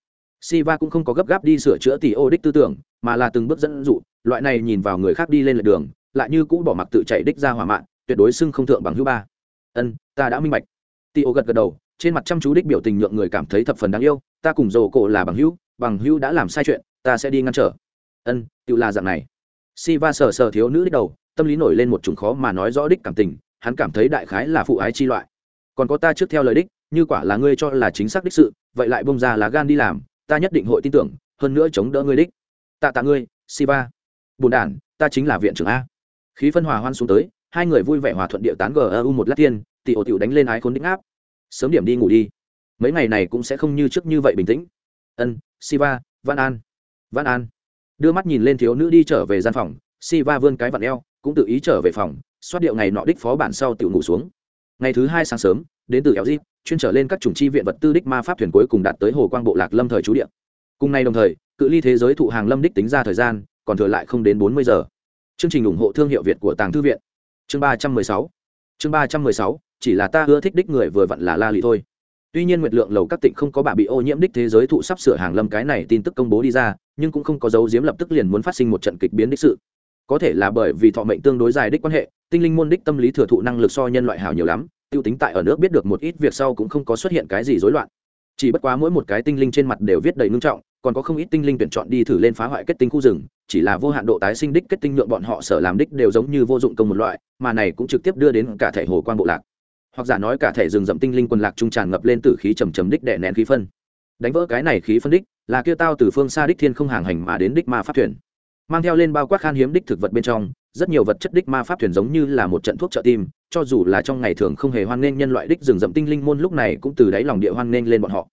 Siva cũng không có gấp gáp đi sửa chữa tỷ ô đích tư tưởng, mà là từng bước dẫn dụ, loại này nhìn vào người khác đi lên lề đường, lại như cũ bỏ mặc tự chạy đích ra hỏa mạng, tuyệt đối xưng không thượng bằng hữu ba. Ân, ta đã minh bạch. Tỷ ô gật gật đầu, trên mặt chăm chú đích biểu tình nhượng người cảm thấy thập phần đáng yêu, ta cùng Dầu Cổ là bằng hữu, bằng hữu đã làm sai chuyện, ta sẽ đi ngăn trở. Ân, tự là dạng này. Siva sờ sờ thiếu nữ đích đầu, tâm lý nổi lên một chủng khó mà nói rõ đích cảm tình, hắn cảm thấy đại khái là phụ ái chi loại. Còn có ta trước theo lời đích, như quả là ngươi cho là chính xác đích sự, vậy lại bông ra lá gan đi làm, ta nhất định hội tin tưởng hơn nữa chống đỡ ngươi đích tạ tạ ngươi siva bùn đản ta chính là viện trưởng a khí phân hòa hoan xuống tới hai người vui vẻ hòa thuận địa tán gu một lát tiên tỷ ổ tiểu đánh lên ái khốn đích áp sớm điểm đi ngủ đi. Mấy ngày này cũng sẽ không như trước như vậy bình tĩnh. Ân, siva văn an. Văn an. Đưa mắt nhìn lên thiếu nữ đi trở về gian phòng. Siva vươn cái vặn eo, cũng tự ý trở về phòng. Xoát điệu ngày nọ đích phó bản sau tự ngủ xuống. Ngày thứ hai sáng sớm, đến từ eo di chuyên trở lên các chủng chi viện vật tư đích ma pháp thuyền cuối cùng đạt tới hồ quang bộ lạc lâm thời trú điện. cùng ngày đồng thời, cự ly thế giới thụ hàng lâm đích tính ra thời gian, còn thừa lại không đến bốn mươi giờ. Chương trình ủng hộ thương hiệu việt của tàng thư viện. Chương ba trăm mười sáu chương ba trăm mười sáu, chỉ là ta ưa thích đích người vừa vặn là la lị thôi. Tuy nhiên nguyệt lượng lầu các tỉnh không có bà bị ô nhiễm đích thế giới thụ sắp sửa hàng lâm cái này tin tức công bố đi ra, nhưng cũng không có dấu diếm lập tức liền muốn phát sinh một trận kịch biến đích sự. Có thể là bởi vì thọ mệnh tương đối dài đích quan hệ, tinh linh môn đích tâm lý thừa thụ năng lực so nhân loại hảo nhiều lắm, tiêu tính tại ở nước biết được một ít việc sau cũng không có xuất hiện cái gì rối loạn. Chỉ bất quá mỗi một cái tinh linh trên mặt đều viết đầy ngưng trọng còn có không ít tinh linh tuyển chọn đi thử lên phá hoại kết tinh khu rừng, chỉ là vô hạn độ tái sinh đích kết tinh nhượng bọn họ sở làm đích đều giống như vô dụng công một loại, mà này cũng trực tiếp đưa đến cả thể hồ quan bộ lạc. Hoặc giả nói cả thể rừng rậm tinh linh quần lạc trung tràn ngập lên tử khí trầm trầm đích đè nén khí phân. Đánh vỡ cái này khí phân đích, là kia tao từ phương xa đích thiên không hàng hành mà đến đích ma pháp thuyền. Mang theo lên bao quát khan hiếm đích thực vật bên trong, rất nhiều vật chất đích ma pháp thuyền giống như là một trận thuốc trợ tim, cho dù là trong ngày thường không hề hoan nghênh nhân loại đích rừng rậm tinh linh môn lúc này cũng từ đáy lòng địa hoan nghênh lên bọn họ.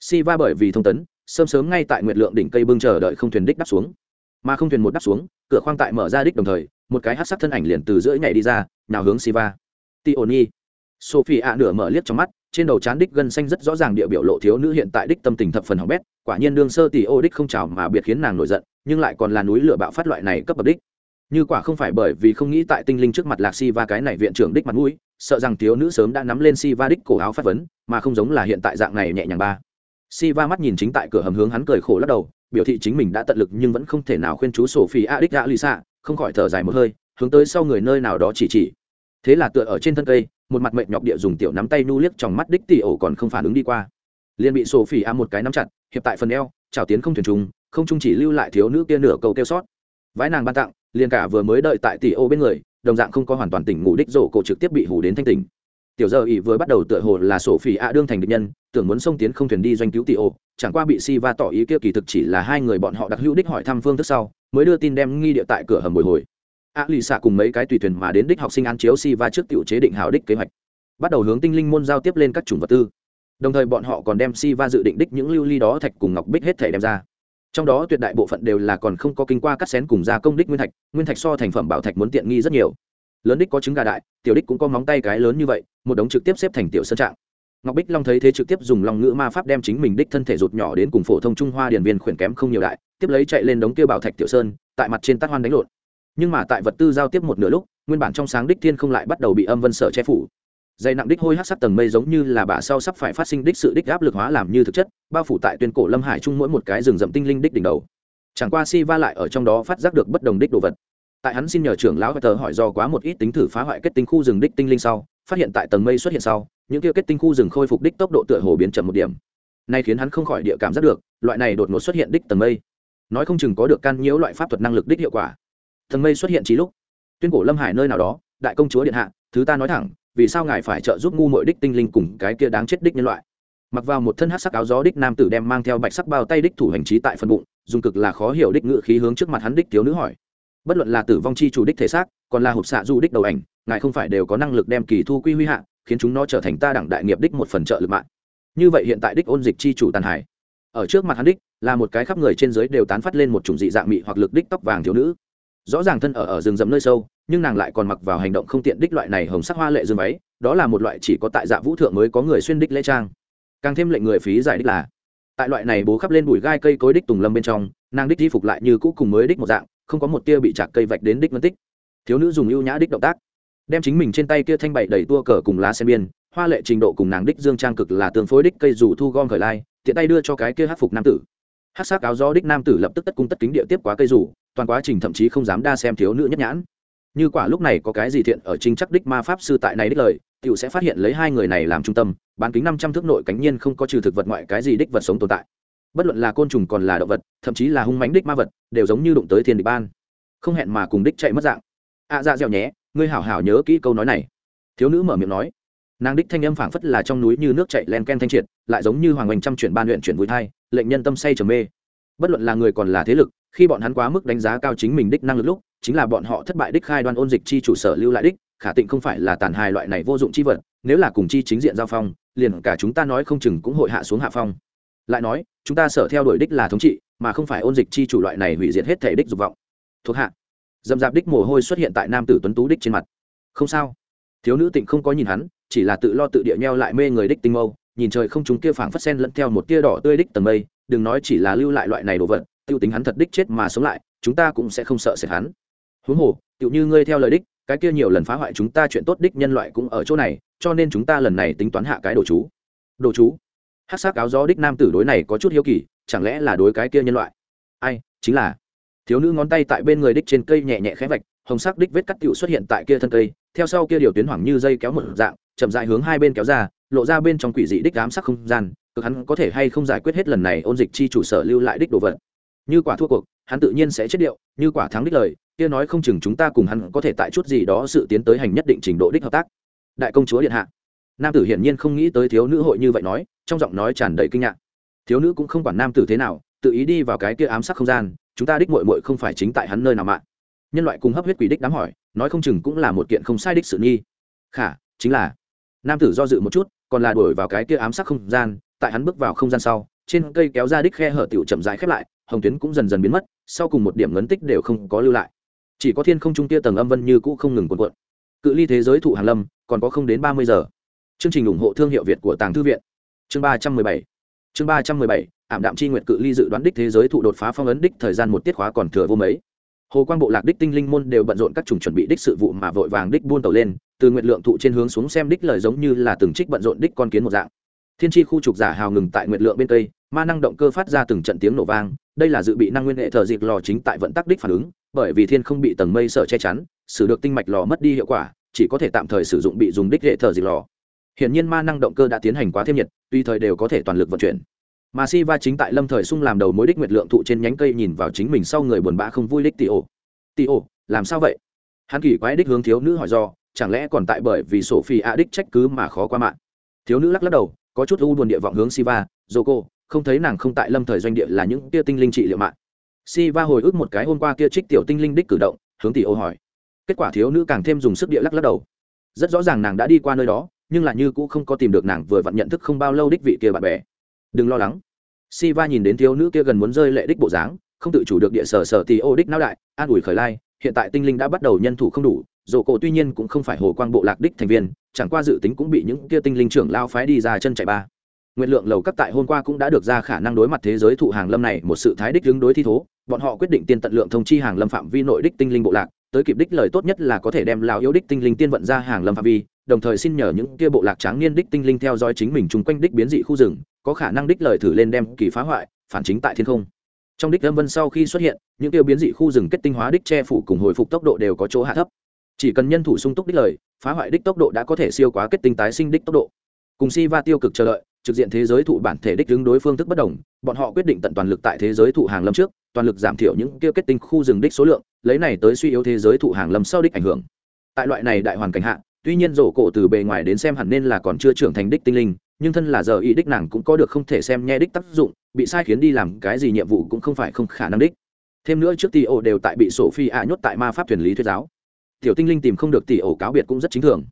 Si va bởi vì thông tấn sớm sớm ngay tại nguyệt lượng đỉnh cây bưng chờ đợi không thuyền đích đáp xuống. Mà không thuyền một đáp xuống cửa khoang tại mở ra đích đồng thời một cái hát sắc thân ảnh liền từ giữa nhảy đi ra nào hướng Siva, tioni. Sophie ạ nửa mở liếc trong mắt trên đầu chán đích gân xanh rất rõ ràng địa biểu lộ thiếu nữ hiện tại đích tâm tình thập phần hỏng bét quả nhiên đương sơ tỷ ô đích không chào mà biệt khiến nàng nổi giận nhưng lại còn là núi lửa bạo phát loại này cấp bậc đích. Như quả không phải bởi vì không nghĩ tại tinh linh trước mặt lạc si va cái này viện trưởng đích mặt mũi sợ rằng thiếu nữ sớm đã nắm lên si va đích cổ áo phát vấn mà không giống là hiện tại dạng này nhẹ nhàng ba si va mắt nhìn chính tại cửa hầm hướng hắn cười khổ lắc đầu, biểu thị chính mình đã tận lực nhưng vẫn không thể nào khuyên chú sổ phi a đích đã lì xạ không khỏi thở dài một hơi, hướng tới sau người nơi nào đó chỉ chỉ. Thế là tựa ở trên thân cây, một mặt mệnh nhọc địa dùng tiểu nắm tay nu liếc trong mắt đích tỷ ổ còn không phản ứng đi qua. Liền bị sổ phi a một cái nắm chặt, hiệp tại phần eo, chào tiến không thuyền trùng, không chung chỉ lưu lại thiếu nữ kia nửa câu kêu sót vãi nàng ban tặng, liền cả vừa mới đợi tại tỷ ổ bên người, đồng dạng không có hoàn toàn tỉnh ngủ đích rổ cổ trực tiếp bị hủ đến thanh tỉnh tiểu giờ ỉ vừa bắt đầu tựa hồ là sổ phỉ ạ đương thành địch nhân, tưởng muốn xông tiến không thuyền đi doanh cứu tỷ ô chẳng qua bị si va tỏ ý kia kỳ thực chỉ là hai người bọn họ đặc hữu đích hỏi thăm phương thức sau, mới đưa tin đem nghi địa tại cửa hầm bồi hồi. A lì xạ cùng mấy cái tùy thuyền mà đến đích học sinh ăn chiếu si va trước tiểu chế định hào đích kế hoạch. Bắt đầu hướng tinh linh môn giao tiếp lên các chủng vật tư. Đồng thời bọn họ còn đem si va dự định đích những lưu ly đó thạch cùng ngọc bích hết thể đem ra. Trong đó tuyệt đại bộ phận đều là còn không có kinh qua cắt xén cùng gia công đích nguyên thạch nguyên thạch so thành phẩm bảo thạch muốn tiện nghi rất nhiều lớn đích có trứng gà đại, tiểu đích cũng có móng tay cái lớn như vậy, một đống trực tiếp xếp thành tiểu sơn trạng. Ngọc bích long thấy thế trực tiếp dùng lòng ngữ ma pháp đem chính mình đích thân thể rụt nhỏ đến cùng phổ thông trung hoa điển viên khuyển kém không nhiều đại, tiếp lấy chạy lên đống tiêu bảo thạch tiểu sơn, tại mặt trên tát hoan đánh lộn. Nhưng mà tại vật tư giao tiếp một nửa lúc, nguyên bản trong sáng đích thiên không lại bắt đầu bị âm vân sở che phủ. Dày nặng đích hôi hát sắc tầng mây giống như là bà sau sắp phải phát sinh đích sự đích áp lực hóa làm như thực chất, bao phủ tại tuyên cổ lâm hải chung mỗi một cái rừng rậm tinh linh đích đỉnh đầu. Chẳng qua si va lại ở trong đó phát giác được bất đồng đích đồ vật tại hắn xin nhờ trưởng lão tờ hỏi do quá một ít tính thử phá hoại kết tinh khu rừng đích tinh linh sau, phát hiện tại tầng mây xuất hiện sau, những kia kết tinh khu rừng khôi phục đích tốc độ tựa hồ biến chậm một điểm. Nay khiến hắn không khỏi địa cảm giác được, loại này đột ngột xuất hiện đích tầng mây. Nói không chừng có được can nhiễu loại pháp thuật năng lực đích hiệu quả. Tầng mây xuất hiện trí lúc. Tuyên cổ lâm hải nơi nào đó, đại công chúa điện hạ, thứ ta nói thẳng, vì sao ngài phải trợ giúp ngu mội đích tinh linh cùng cái kia đáng chết đích nhân loại? Mặc vào một thân hát sắc áo gió đích nam tử đem mang theo bạch sắc bao tay đích thủ hành trí tại phần bụng, dùng cực là khó hiểu đích ngự khí hướng trước mặt hắn đích thiếu nữ hỏi bất luận là tử vong chi chủ đích thể xác, còn là hộp xạ du đích đầu ảnh, ngài không phải đều có năng lực đem kỳ thu quy huy hạ, khiến chúng nó trở thành ta đẳng đại nghiệp đích một phần trợ lực mạng. Như vậy hiện tại đích ôn dịch chi chủ tàn hải, ở trước mặt hắn đích, là một cái khắp người trên dưới đều tán phát lên một chủng dị dạng mị hoặc lực đích tóc vàng thiếu nữ. Rõ ràng thân ở ở rừng rậm nơi sâu, nhưng nàng lại còn mặc vào hành động không tiện đích loại này hồng sắc hoa lệ dương váy, đó là một loại chỉ có tại dạ vũ thượng mới có người xuyên đích lễ trang. Càng thêm lệnh người phí giải đích là, tại loại này bố khắp lên bụi gai cây cối đích tùng lâm bên trong, nàng đích di phục lại như cũ cùng mới đích một dạng không có một tia bị chạc cây vạch đến đích phân tích. Thiếu nữ dùng ưu nhã đích động tác, đem chính mình trên tay kia thanh bảy đầy tua cờ cùng lá sen biên, hoa lệ trình độ cùng nàng đích dương trang cực là tương phối đích cây dù thu gom khởi lai, tiện tay đưa cho cái kia hát phục nam tử. Hát sắc áo gió đích nam tử lập tức tất cung tất kính địa tiếp quá cây dù. toàn quá trình thậm chí không dám đa xem thiếu nữ nhất nhãn. Như quả lúc này có cái gì thiện ở chính chắc đích ma pháp sư tại này đích lời t i ể u sẽ phát hiện lấy hai người này làm trung tâm, bán kính năm trăm thước nội cánh nhiên không có trừ thực vật ngoại cái gì đích vật sống tồn tại bất luận là côn trùng còn là động vật thậm chí là hung mánh đích ma vật đều giống như đụng tới thiên địch ban. Không hẹn mà cùng đích chạy mất dạng. Ạ à, dạ dẻo nhé ngươi hảo hảo nhớ kỹ câu nói này. Thiếu nữ mở miệng nói. Nàng đích thanh âm phảng phất là trong núi như nước chạy len ken thanh triệt lại giống như hoàng oanh trăm chuyển ban luyện chuyển vui thai lệnh nhân tâm say trầm mê. Bất luận là người còn là thế lực khi bọn hắn quá mức đánh giá cao chính mình đích năng lực lúc chính là bọn họ thất bại đích khai đoan ôn dịch chi chủ sở lưu lại đích khả tịnh không phải là tàn hài loại này vô dụng chi vật nếu là cùng chi chính diện giao phong liền cả chúng ta nói không chừng cũng hội hạ xuống hạ phong lại nói, chúng ta sở theo đuổi đích là thống trị, mà không phải ôn dịch chi chủ loại này hủy diệt hết thể đích dục vọng. Thuộc hạ, dầm dạp đích mồ hôi xuất hiện tại nam tử tuấn tú đích trên mặt. Không sao. Thiếu nữ tịnh không có nhìn hắn, chỉ là tự lo tự địa nheo lại mê người đích tinh mâu, nhìn trời không chúng kia phảng phất sen lẫn theo một tia đỏ tươi đích tầng mây, đừng nói chỉ là lưu lại loại này đồ vật, tiêu tính hắn thật đích chết mà sống lại, chúng ta cũng sẽ không sợ sệt hắn. Huống hồ, tựu như ngươi theo lời đích, cái kia nhiều lần phá hoại chúng ta chuyện tốt đích nhân loại cũng ở chỗ này, cho nên chúng ta lần này tính toán hạ cái đồ chú. Đồ chú? Hát sắc áo gió đích nam tử đối này có chút hiếu kỳ, chẳng lẽ là đối cái kia nhân loại? Ai, chính là. Thiếu nữ ngón tay tại bên người đích trên cây nhẹ nhẹ khẽ vạch, hồng sắc đích vết cắt tựu xuất hiện tại kia thân cây, theo sau kia điều tuyến hoảng như dây kéo một dạng, chậm dại hướng hai bên kéo ra, lộ ra bên trong quỷ dị đích ám sắc không gian, cực hắn có thể hay không giải quyết hết lần này ôn dịch chi chủ sở lưu lại đích đồ vật. Như quả thua cuộc, hắn tự nhiên sẽ chết điệu, như quả thắng đích lời, kia nói không chừng chúng ta cùng hắn có thể tại chút gì đó sự tiến tới hành nhất định trình độ đích hợp tác. Đại công chúa điện hạ. Nam tử hiển nhiên không nghĩ tới thiếu nữ hội như vậy nói trong giọng nói tràn đầy kinh ngạc. Thiếu nữ cũng không quản nam tử thế nào, tự ý đi vào cái kia ám sắc không gian, chúng ta đích mội mội không phải chính tại hắn nơi nào mạng nhân loại cùng hấp huyết quỷ đích đám hỏi, nói không chừng cũng là một kiện không sai đích sự nghi. Khả, chính là. Nam tử do dự một chút, còn là đuổi vào cái kia ám sắc không gian, tại hắn bước vào không gian sau, trên cây kéo ra đích khe hở tiểu chậm rãi khép lại, hồng tuyến cũng dần dần biến mất, sau cùng một điểm ngấn tích đều không có lưu lại. Chỉ có thiên không trung kia tầng âm vân như cũ không ngừng cuộn cuộn. Cự ly thế giới thụ hàn lâm, còn có không đến ba mươi giờ. Chương trình ủng hộ thương hiệu việt của tàng thư viện chương ba trăm mười bảy. Chương ba trăm mười bảy, ảm đạm chi nguyện cự ly dự đoán đích thế giới thụ đột phá phong ấn đích thời gian một tiết khóa còn thừa vô mấy. Hồ quang bộ lạc đích tinh linh môn đều bận rộn các chủng chuẩn bị đích sự vụ mà vội vàng đích buôn tàu lên, từ nguyện lượng thụ trên hướng xuống xem đích lời giống như là từng trích bận rộn đích con kiến một dạng. Thiên tri khu trục giả hào ngừng tại nguyện lượng bên tây ma năng động cơ phát ra từng trận tiếng nổ vang, đây là dự bị năng nguyên hệ thờ dịp lò chính tại vận tắc đích phản ứng, bởi vì thiên không bị tầng mây sở che chắn, sử được tinh mạch lò mất đi hiệu quả, chỉ có thể tạm thời sử dụng bị dùng đích hệ thờ dịp lò. Hiển nhiên ma năng động cơ đã tiến hành quá thêm nhiệt, tùy thời đều có thể toàn lực vận chuyển. Mà Siva chính tại Lâm Thời Sung làm đầu mối đích nguyệt lượng thụ trên nhánh cây nhìn vào chính mình sau người buồn bã không vui đích Tio. Tio, làm sao vậy? Hắn kỳ quái đích hướng thiếu nữ hỏi do, chẳng lẽ còn tại bởi vì Sophie a đích trách cứ mà khó qua mạng. Thiếu nữ lắc lắc đầu, có chút u buồn địa vọng hướng Siva, Zoko, không thấy nàng không tại Lâm Thời doanh địa là những kia tinh linh trị liệu mạng. Siva hồi ức một cái hôm qua kia trích tiểu tinh linh đích cử động, hướng Tio hỏi. Kết quả thiếu nữ càng thêm dùng sức địa lắc lắc đầu. Rất rõ ràng nàng đã đi qua nơi đó, nhưng là như cũng không có tìm được nàng vừa vặn nhận thức không bao lâu đích vị kia bạn bè. Đừng lo lắng. Siva nhìn đến thiếu nữ kia gần muốn rơi lệ đích bộ dáng, không tự chủ được địa sở sở thì ô đích não đại, an ủi khởi lai, hiện tại tinh linh đã bắt đầu nhân thủ không đủ dồ cổ tuy nhiên cũng không phải hồ quang bộ lạc đích thành viên, chẳng qua dự tính cũng bị những kia tinh linh trưởng lao phái đi ra chân chạy ba. Nguyện lượng lầu cấp tại hôm qua cũng đã được ra khả năng đối mặt thế giới thụ hàng lâm này một sự thái đích hướng đối thi thố, bọn họ quyết định tiên tận lượng thông chi hàng lâm phạm vi nội đích tinh linh bộ lạc, tới kịp đích lời tốt nhất là có thể đem lao yếu đích tinh linh tiên vận ra hàng lâm phạm vi đồng thời xin nhờ những kia bộ lạc tráng niên đích tinh linh theo dõi chính mình chung quanh đích biến dị khu rừng, có khả năng đích lời thử lên đem kỳ phá hoại, phản chính tại thiên không. Trong đích lâm vân sau khi xuất hiện, những kia biến dị khu rừng kết tinh hóa đích che phủ cùng hồi phục tốc độ đều có chỗ hạ thấp. Chỉ cần nhân thủ sung túc đích lời, phá hoại đích tốc độ đã có thể siêu quá kết tinh tái sinh đích tốc độ. Cùng si va tiêu cực chờ đợi, trực diện thế giới thụ bản thể đích đứng đối phương thức bất đồng, bọn họ quyết định tận toàn lực tại thế giới thụ hàng lâm trước, toàn lực giảm thiểu những kia kết tinh khu rừng đích số lượng, lấy này tới suy yếu thế giới thụ hàng lâm sau đích ảnh hưởng. Tại loại này đại hoàn cảnh hạ tuy nhiên rổ cổ từ bề ngoài đến xem hẳn nên là còn chưa trưởng thành đích tinh linh, nhưng thân là giờ ý đích nàng cũng có được không thể xem nhe đích tác dụng, bị sai khiến đi làm cái gì nhiệm vụ cũng không phải không khả năng đích. Thêm nữa trước tỷ ổ đều tại bị sổ phi ạ nhốt tại ma pháp thuyền lý thuyết giáo. Tiểu tinh linh tìm không được tỷ ổ cáo biệt cũng rất chính thường.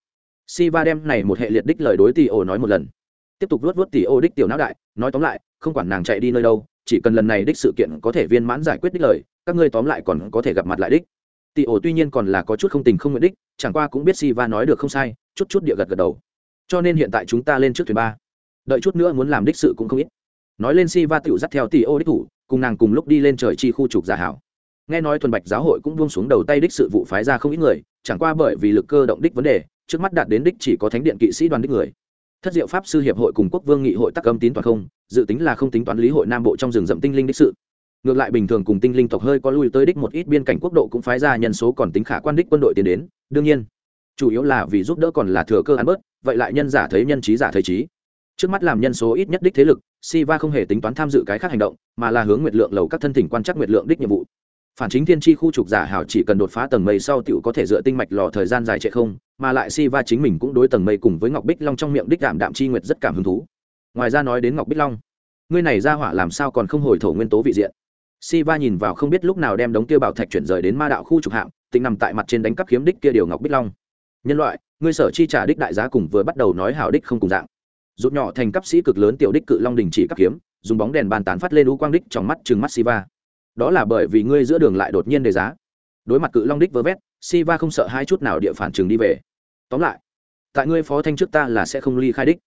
Si va đem này một hệ liệt đích lời đối tỷ ổ nói một lần. Tiếp tục luốt vuốt tỷ ổ đích tiểu não đại, nói tóm lại, không quản nàng chạy đi nơi đâu, chỉ cần lần này đích sự kiện có thể viên mãn giải quyết đích lời, các ngươi tóm lại còn có thể gặp mặt lại đích tỷ ổ tuy nhiên còn là có chút không tình không nguyện đích, chẳng qua cũng biết si va nói được không sai, chút chút địa gật gật đầu. Cho nên hiện tại chúng ta lên trước thuyền ba. Đợi chút nữa muốn làm đích sự cũng không ít. Nói lên si va tựu dắt theo tỷ ô đích thủ, cùng nàng cùng lúc đi lên trời chi khu trục giả hảo. Nghe nói thuần bạch giáo hội cũng buông xuống đầu tay đích sự vụ phái ra không ít người, chẳng qua bởi vì lực cơ động đích vấn đề, trước mắt đạt đến đích chỉ có thánh điện kỵ sĩ đoàn đích người. Thất diệu pháp sư hiệp hội cùng quốc vương nghị hội tắc âm tín toàn không, dự tính là không tính toán lý hội nam bộ trong rừng rậm tinh linh đích sự ngược lại bình thường cùng tinh linh tộc hơi có lui tới đích một ít biên cảnh quốc độ cũng phái ra nhân số còn tính khả quan đích quân đội tiến đến. Đương nhiên, chủ yếu là vì giúp đỡ còn là thừa cơ ăn bớt, vậy lại nhân giả thấy nhân trí giả thấy trí. Trước mắt làm nhân số ít nhất đích thế lực Si Va không hề tính toán tham dự cái khác hành động, mà là hướng nguyệt lượng lầu các thân thỉnh quan trắc nguyệt lượng đích nhiệm vụ. Phản chính thiên tri khu trục giả hảo chỉ cần đột phá tầng mây sau tựu có thể dựa tinh mạch lò thời gian dài trệ không, mà lại Si Va chính mình cũng đối tầng mây cùng với ngọc bích long trong miệng đích đạm đạm chi nguyệt rất cảm hứng thú. Ngoài ra nói đến ngọc bích long, ngươi này ra hỏa làm sao còn không hồi thổ nguyên tố vị diện? Siva nhìn vào không biết lúc nào đem đống kia bảo thạch chuyển rời đến ma đạo khu trục hạm tính nằm tại mặt trên đánh cắp kiếm đích kia điều ngọc bích long. Nhân loại, ngươi sở chi trả đích đại giá cùng vừa bắt đầu nói hảo đích không cùng dạng. Rút nhỏ thành cấp sĩ cực lớn tiểu đích cự long đình chỉ cấp kiếm, dùng bóng đèn bàn tán phát lên u quang đích trong mắt trừng mắt siva. Đó là bởi vì ngươi giữa đường lại đột nhiên đề giá. Đối mặt cự long đích vơ vét, siva không sợ hai chút nào địa phản trường đi về. Tóm lại, tại ngươi phó thanh trước ta là sẽ không ly khai đích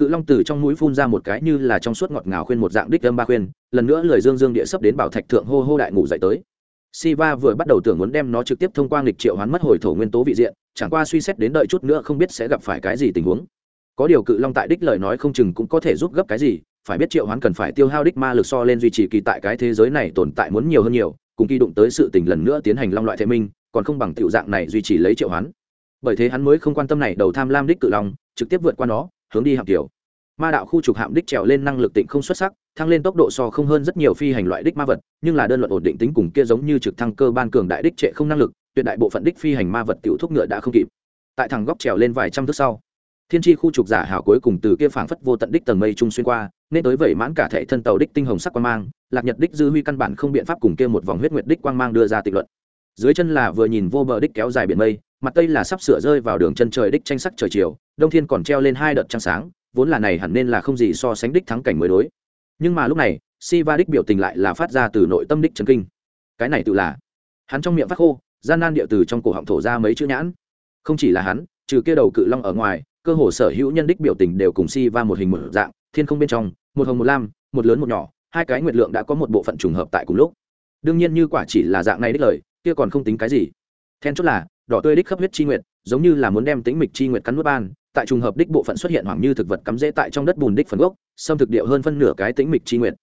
cự long từ trong mũi phun ra một cái như là trong suốt ngọt ngào khuyên một dạng đích âm ba khuyên lần nữa lời dương dương địa sấp đến bảo thạch thượng hô hô đại ngủ dậy tới Siva vừa bắt đầu tưởng muốn đem nó trực tiếp thông qua nghịch triệu hoán mất hồi thổ nguyên tố vị diện, chẳng qua suy xét đến đợi chút nữa không biết sẽ gặp phải cái gì tình huống. Có điều cự long tại đích lời nói không chừng cũng có thể giúp gấp cái gì, phải biết triệu hoán cần phải tiêu hao đích ma lực so lên duy trì kỳ tại cái thế giới này tồn tại muốn nhiều hơn nhiều, cùng kỳ đụng tới sự tình lần nữa tiến hành long loại thể minh, còn không bằng tiểu dạng này duy trì lấy triệu hoán. Bởi thế hắn mới không quan tâm này đầu tham lam đích cự long, trực tiếp vượt qua nó, hướng đi hạm tiểu. Ma đạo khu trục hạm đích trèo lên năng lực tịnh không xuất sắc, thăng lên tốc độ so không hơn rất nhiều phi hành loại đích ma vật, nhưng là đơn luận ổn định tính cùng kia giống như trực thăng cơ ban cường đại đích trệ không năng lực, tuyệt đại bộ phận đích phi hành ma vật tiểu thúc ngựa đã không kịp. Tại thằng góc trèo lên vài trăm thước sau, thiên tri khu trục giả hảo cuối cùng từ kia phảng phất vô tận đích tầng mây trung xuyên qua, nên tới vẩy mãn cả thể thân tàu đích tinh hồng sắc quang mang, lạc nhật đích dư huy căn bản không biện pháp cùng kia một vòng huyết nguyệt đích quang mang đưa ra tịch luận dưới chân là vừa nhìn vô bờ đích kéo dài biển mây, mặt tây là sắp sửa rơi vào đường chân trời đích tranh sắc trời chiều, đông thiên còn treo lên hai đợt trăng sáng, vốn là này hẳn nên là không gì so sánh đích thắng cảnh mới đối. Nhưng mà lúc này si va đích biểu tình lại là phát ra từ nội tâm đích trấn kinh. Cái này tự là, hắn trong miệng phát khô, gian nan địa từ trong cổ họng thổ ra mấy chữ nhãn. Không chỉ là hắn, trừ kia đầu cự long ở ngoài, cơ hồ sở hữu nhân đích biểu tình đều cùng si va một hình một dạng, thiên không bên trong, một hồng một lam, một lớn một nhỏ, hai cái nguyệt lượng đã có một bộ phận trùng hợp tại cùng lúc. Đương nhiên như quả chỉ là dạng này đích lời kia còn không tính cái gì. Then chốt là, đỏ tươi đích khắp huyết chi nguyệt, giống như là muốn đem tính mịch chi nguyệt cắn nuốt ban, tại trùng hợp đích bộ phận xuất hiện hoảng như thực vật cắm rễ tại trong đất bùn đích phần gốc, xâm thực điệu hơn phân nửa cái tĩnh mịch chi nguyệt.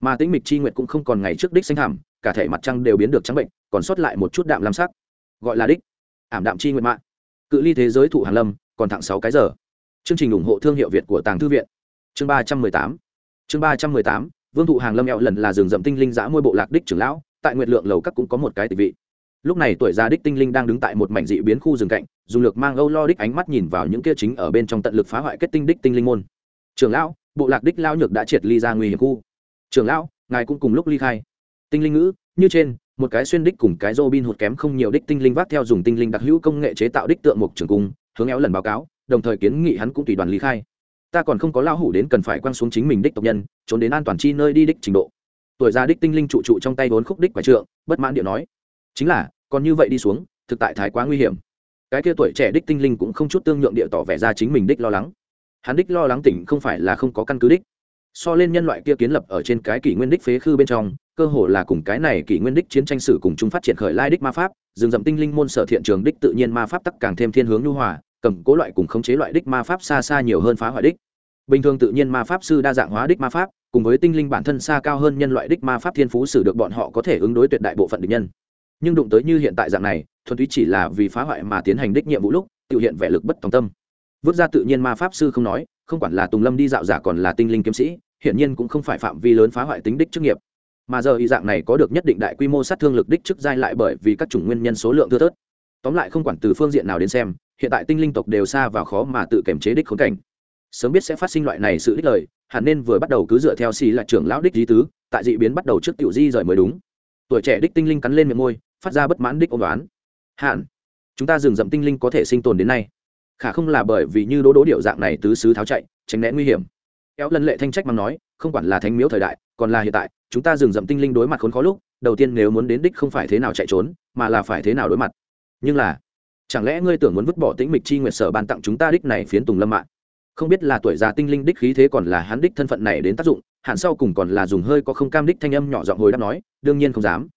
Mà tĩnh mịch chi nguyệt cũng không còn ngày trước đích xanh hẳm cả thể mặt trăng đều biến được trắng bệnh, còn sót lại một chút đạm lam sắc. Gọi là đích ảm đạm chi nguyệt mạng cự ly thế giới thụ hàn lâm, còn thẳng sáu cái giờ. Chương trình ủng hộ thương hiệu việt của tàng thư viện. Chương ba trăm mười tám. Chương ba trăm mười tám, vương thụ hàng lâm eo lần là rừng rậm tinh linh giã môi bộ lạc đích trưởng lão, tại nguyệt lượng lầu các cũng có một cái tịch vị lúc này tuổi già đích tinh linh đang đứng tại một mảnh dị biến khu rừng cạnh, dùng lược mang âu lo đích ánh mắt nhìn vào những kia chính ở bên trong tận lực phá hoại kết tinh đích tinh linh môn. Trường lão, bộ lạc đích lao nhược đã triệt ly ra nguy hiểm khu. Trường lão, ngài cũng cùng lúc ly khai. Tinh linh ngữ, như trên, một cái xuyên đích cùng cái dô bin hụt kém không nhiều đích tinh linh vác theo dùng tinh linh đặc hữu công nghệ chế tạo đích tượng mục trường cung, hướng éo lần báo cáo, đồng thời kiến nghị hắn cũng tùy đoàn ly khai. Ta còn không có lao hủ đến cần phải quăng xuống chính mình đích tộc nhân, trốn đến an toàn chi nơi đi đích trình độ. Tuổi già đích tinh linh trụ trụ trong tay vốn khúc đích quả trượng, bất mãn điệu nói chính là, còn như vậy đi xuống, thực tại thái quá nguy hiểm. Cái kia tuổi trẻ đích tinh linh cũng không chút tương nhượng địa tỏ vẻ ra chính mình đích lo lắng. Hắn đích lo lắng tỉnh không phải là không có căn cứ đích. So lên nhân loại kia kiến lập ở trên cái kỷ nguyên đích phế khư bên trong, cơ hồ là cùng cái này kỷ nguyên đích chiến tranh sử cùng chúng phát triển khởi lai đích ma pháp, rừng rậm tinh linh môn sở thiện trường đích tự nhiên ma pháp tắc càng thêm thiên hướng nhu hòa, cầm cố loại cùng khống chế loại đích ma pháp xa xa nhiều hơn phá hoại đích. Bình thường tự nhiên ma pháp sư đa dạng hóa đích ma pháp, cùng với tinh linh bản thân xa cao hơn nhân loại đích ma pháp thiên phú sử được bọn họ có thể ứng đối tuyệt đại bộ phận địch nhân nhưng đụng tới như hiện tại dạng này, thuần túy chỉ là vì phá hoại mà tiến hành đích nhiệm vụ lúc, tự hiện vẻ lực bất tòng tâm. Vứt ra tự nhiên ma pháp sư không nói, không quản là tùng lâm đi dạo giả còn là tinh linh kiếm sĩ, hiển nhiên cũng không phải phạm vi lớn phá hoại tính đích chức nghiệp. Mà giờ ý dạng này có được nhất định đại quy mô sát thương lực đích chức giai lại bởi vì các chủng nguyên nhân số lượng thưa thớt. Tóm lại không quản từ phương diện nào đến xem, hiện tại tinh linh tộc đều xa và khó mà tự kiểm chế đích khốn cảnh. Sớm biết sẽ phát sinh loại này sự đích lời, hẳn nên vừa bắt đầu cứ dựa theo xì là trưởng lão đích lý tứ, tại dị biến bắt đầu trước tiểu di rời mới đúng. Tuổi trẻ đích tinh linh cắn lên miệng môi phát ra bất mãn đích ôm đoán. Hạn chúng ta dừng dậm tinh linh có thể sinh tồn đến nay. Khả không là bởi vì như đố đố điệu dạng này tứ xứ tháo chạy, tránh né nguy hiểm. Kéo lần lệ thanh trách mắng nói, không quản là thánh miếu thời đại, còn là hiện tại, chúng ta dừng dậm tinh linh đối mặt khốn khó lúc, đầu tiên nếu muốn đến đích không phải thế nào chạy trốn, mà là phải thế nào đối mặt. Nhưng là, chẳng lẽ ngươi tưởng muốn vứt bỏ tĩnh mịch chi nguyệt sở ban tặng chúng ta đích này phiến tùng lâm mạng không biết là tuổi già tinh linh đích khí thế còn là hắn đích thân phận này đến tác dụng hạn sau cùng còn là dùng hơi có không cam đích thanh âm nhỏ giọng hồi đáp nói, đương nhiên không dám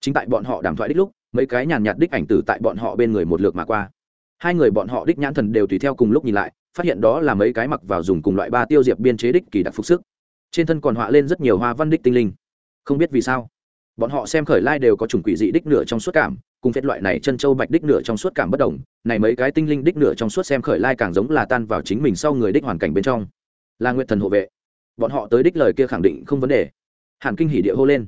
chính tại bọn họ đàm thoại đích lúc, mấy cái nhàn nhạt đích ảnh tử tại bọn họ bên người một lượt mà qua. Hai người bọn họ đích nhãn thần đều tùy theo cùng lúc nhìn lại, phát hiện đó là mấy cái mặc vào dùng cùng loại ba tiêu diệp biên chế đích kỳ đặc phục sức. Trên thân còn họa lên rất nhiều hoa văn đích tinh linh. Không biết vì sao, bọn họ xem khởi lai đều có chủng quỷ dị đích nửa trong suốt cảm, cùng phết loại này chân châu bạch đích nửa trong suốt cảm bất đồng. Này mấy cái tinh linh đích nửa trong suốt xem khởi lai càng giống là tan vào chính mình sau người đích hoàn cảnh bên trong. Là nguyện thần hộ vệ. Bọn họ tới đích lời kia khẳng định không vấn đề. Hàn kinh hỉ địa hô lên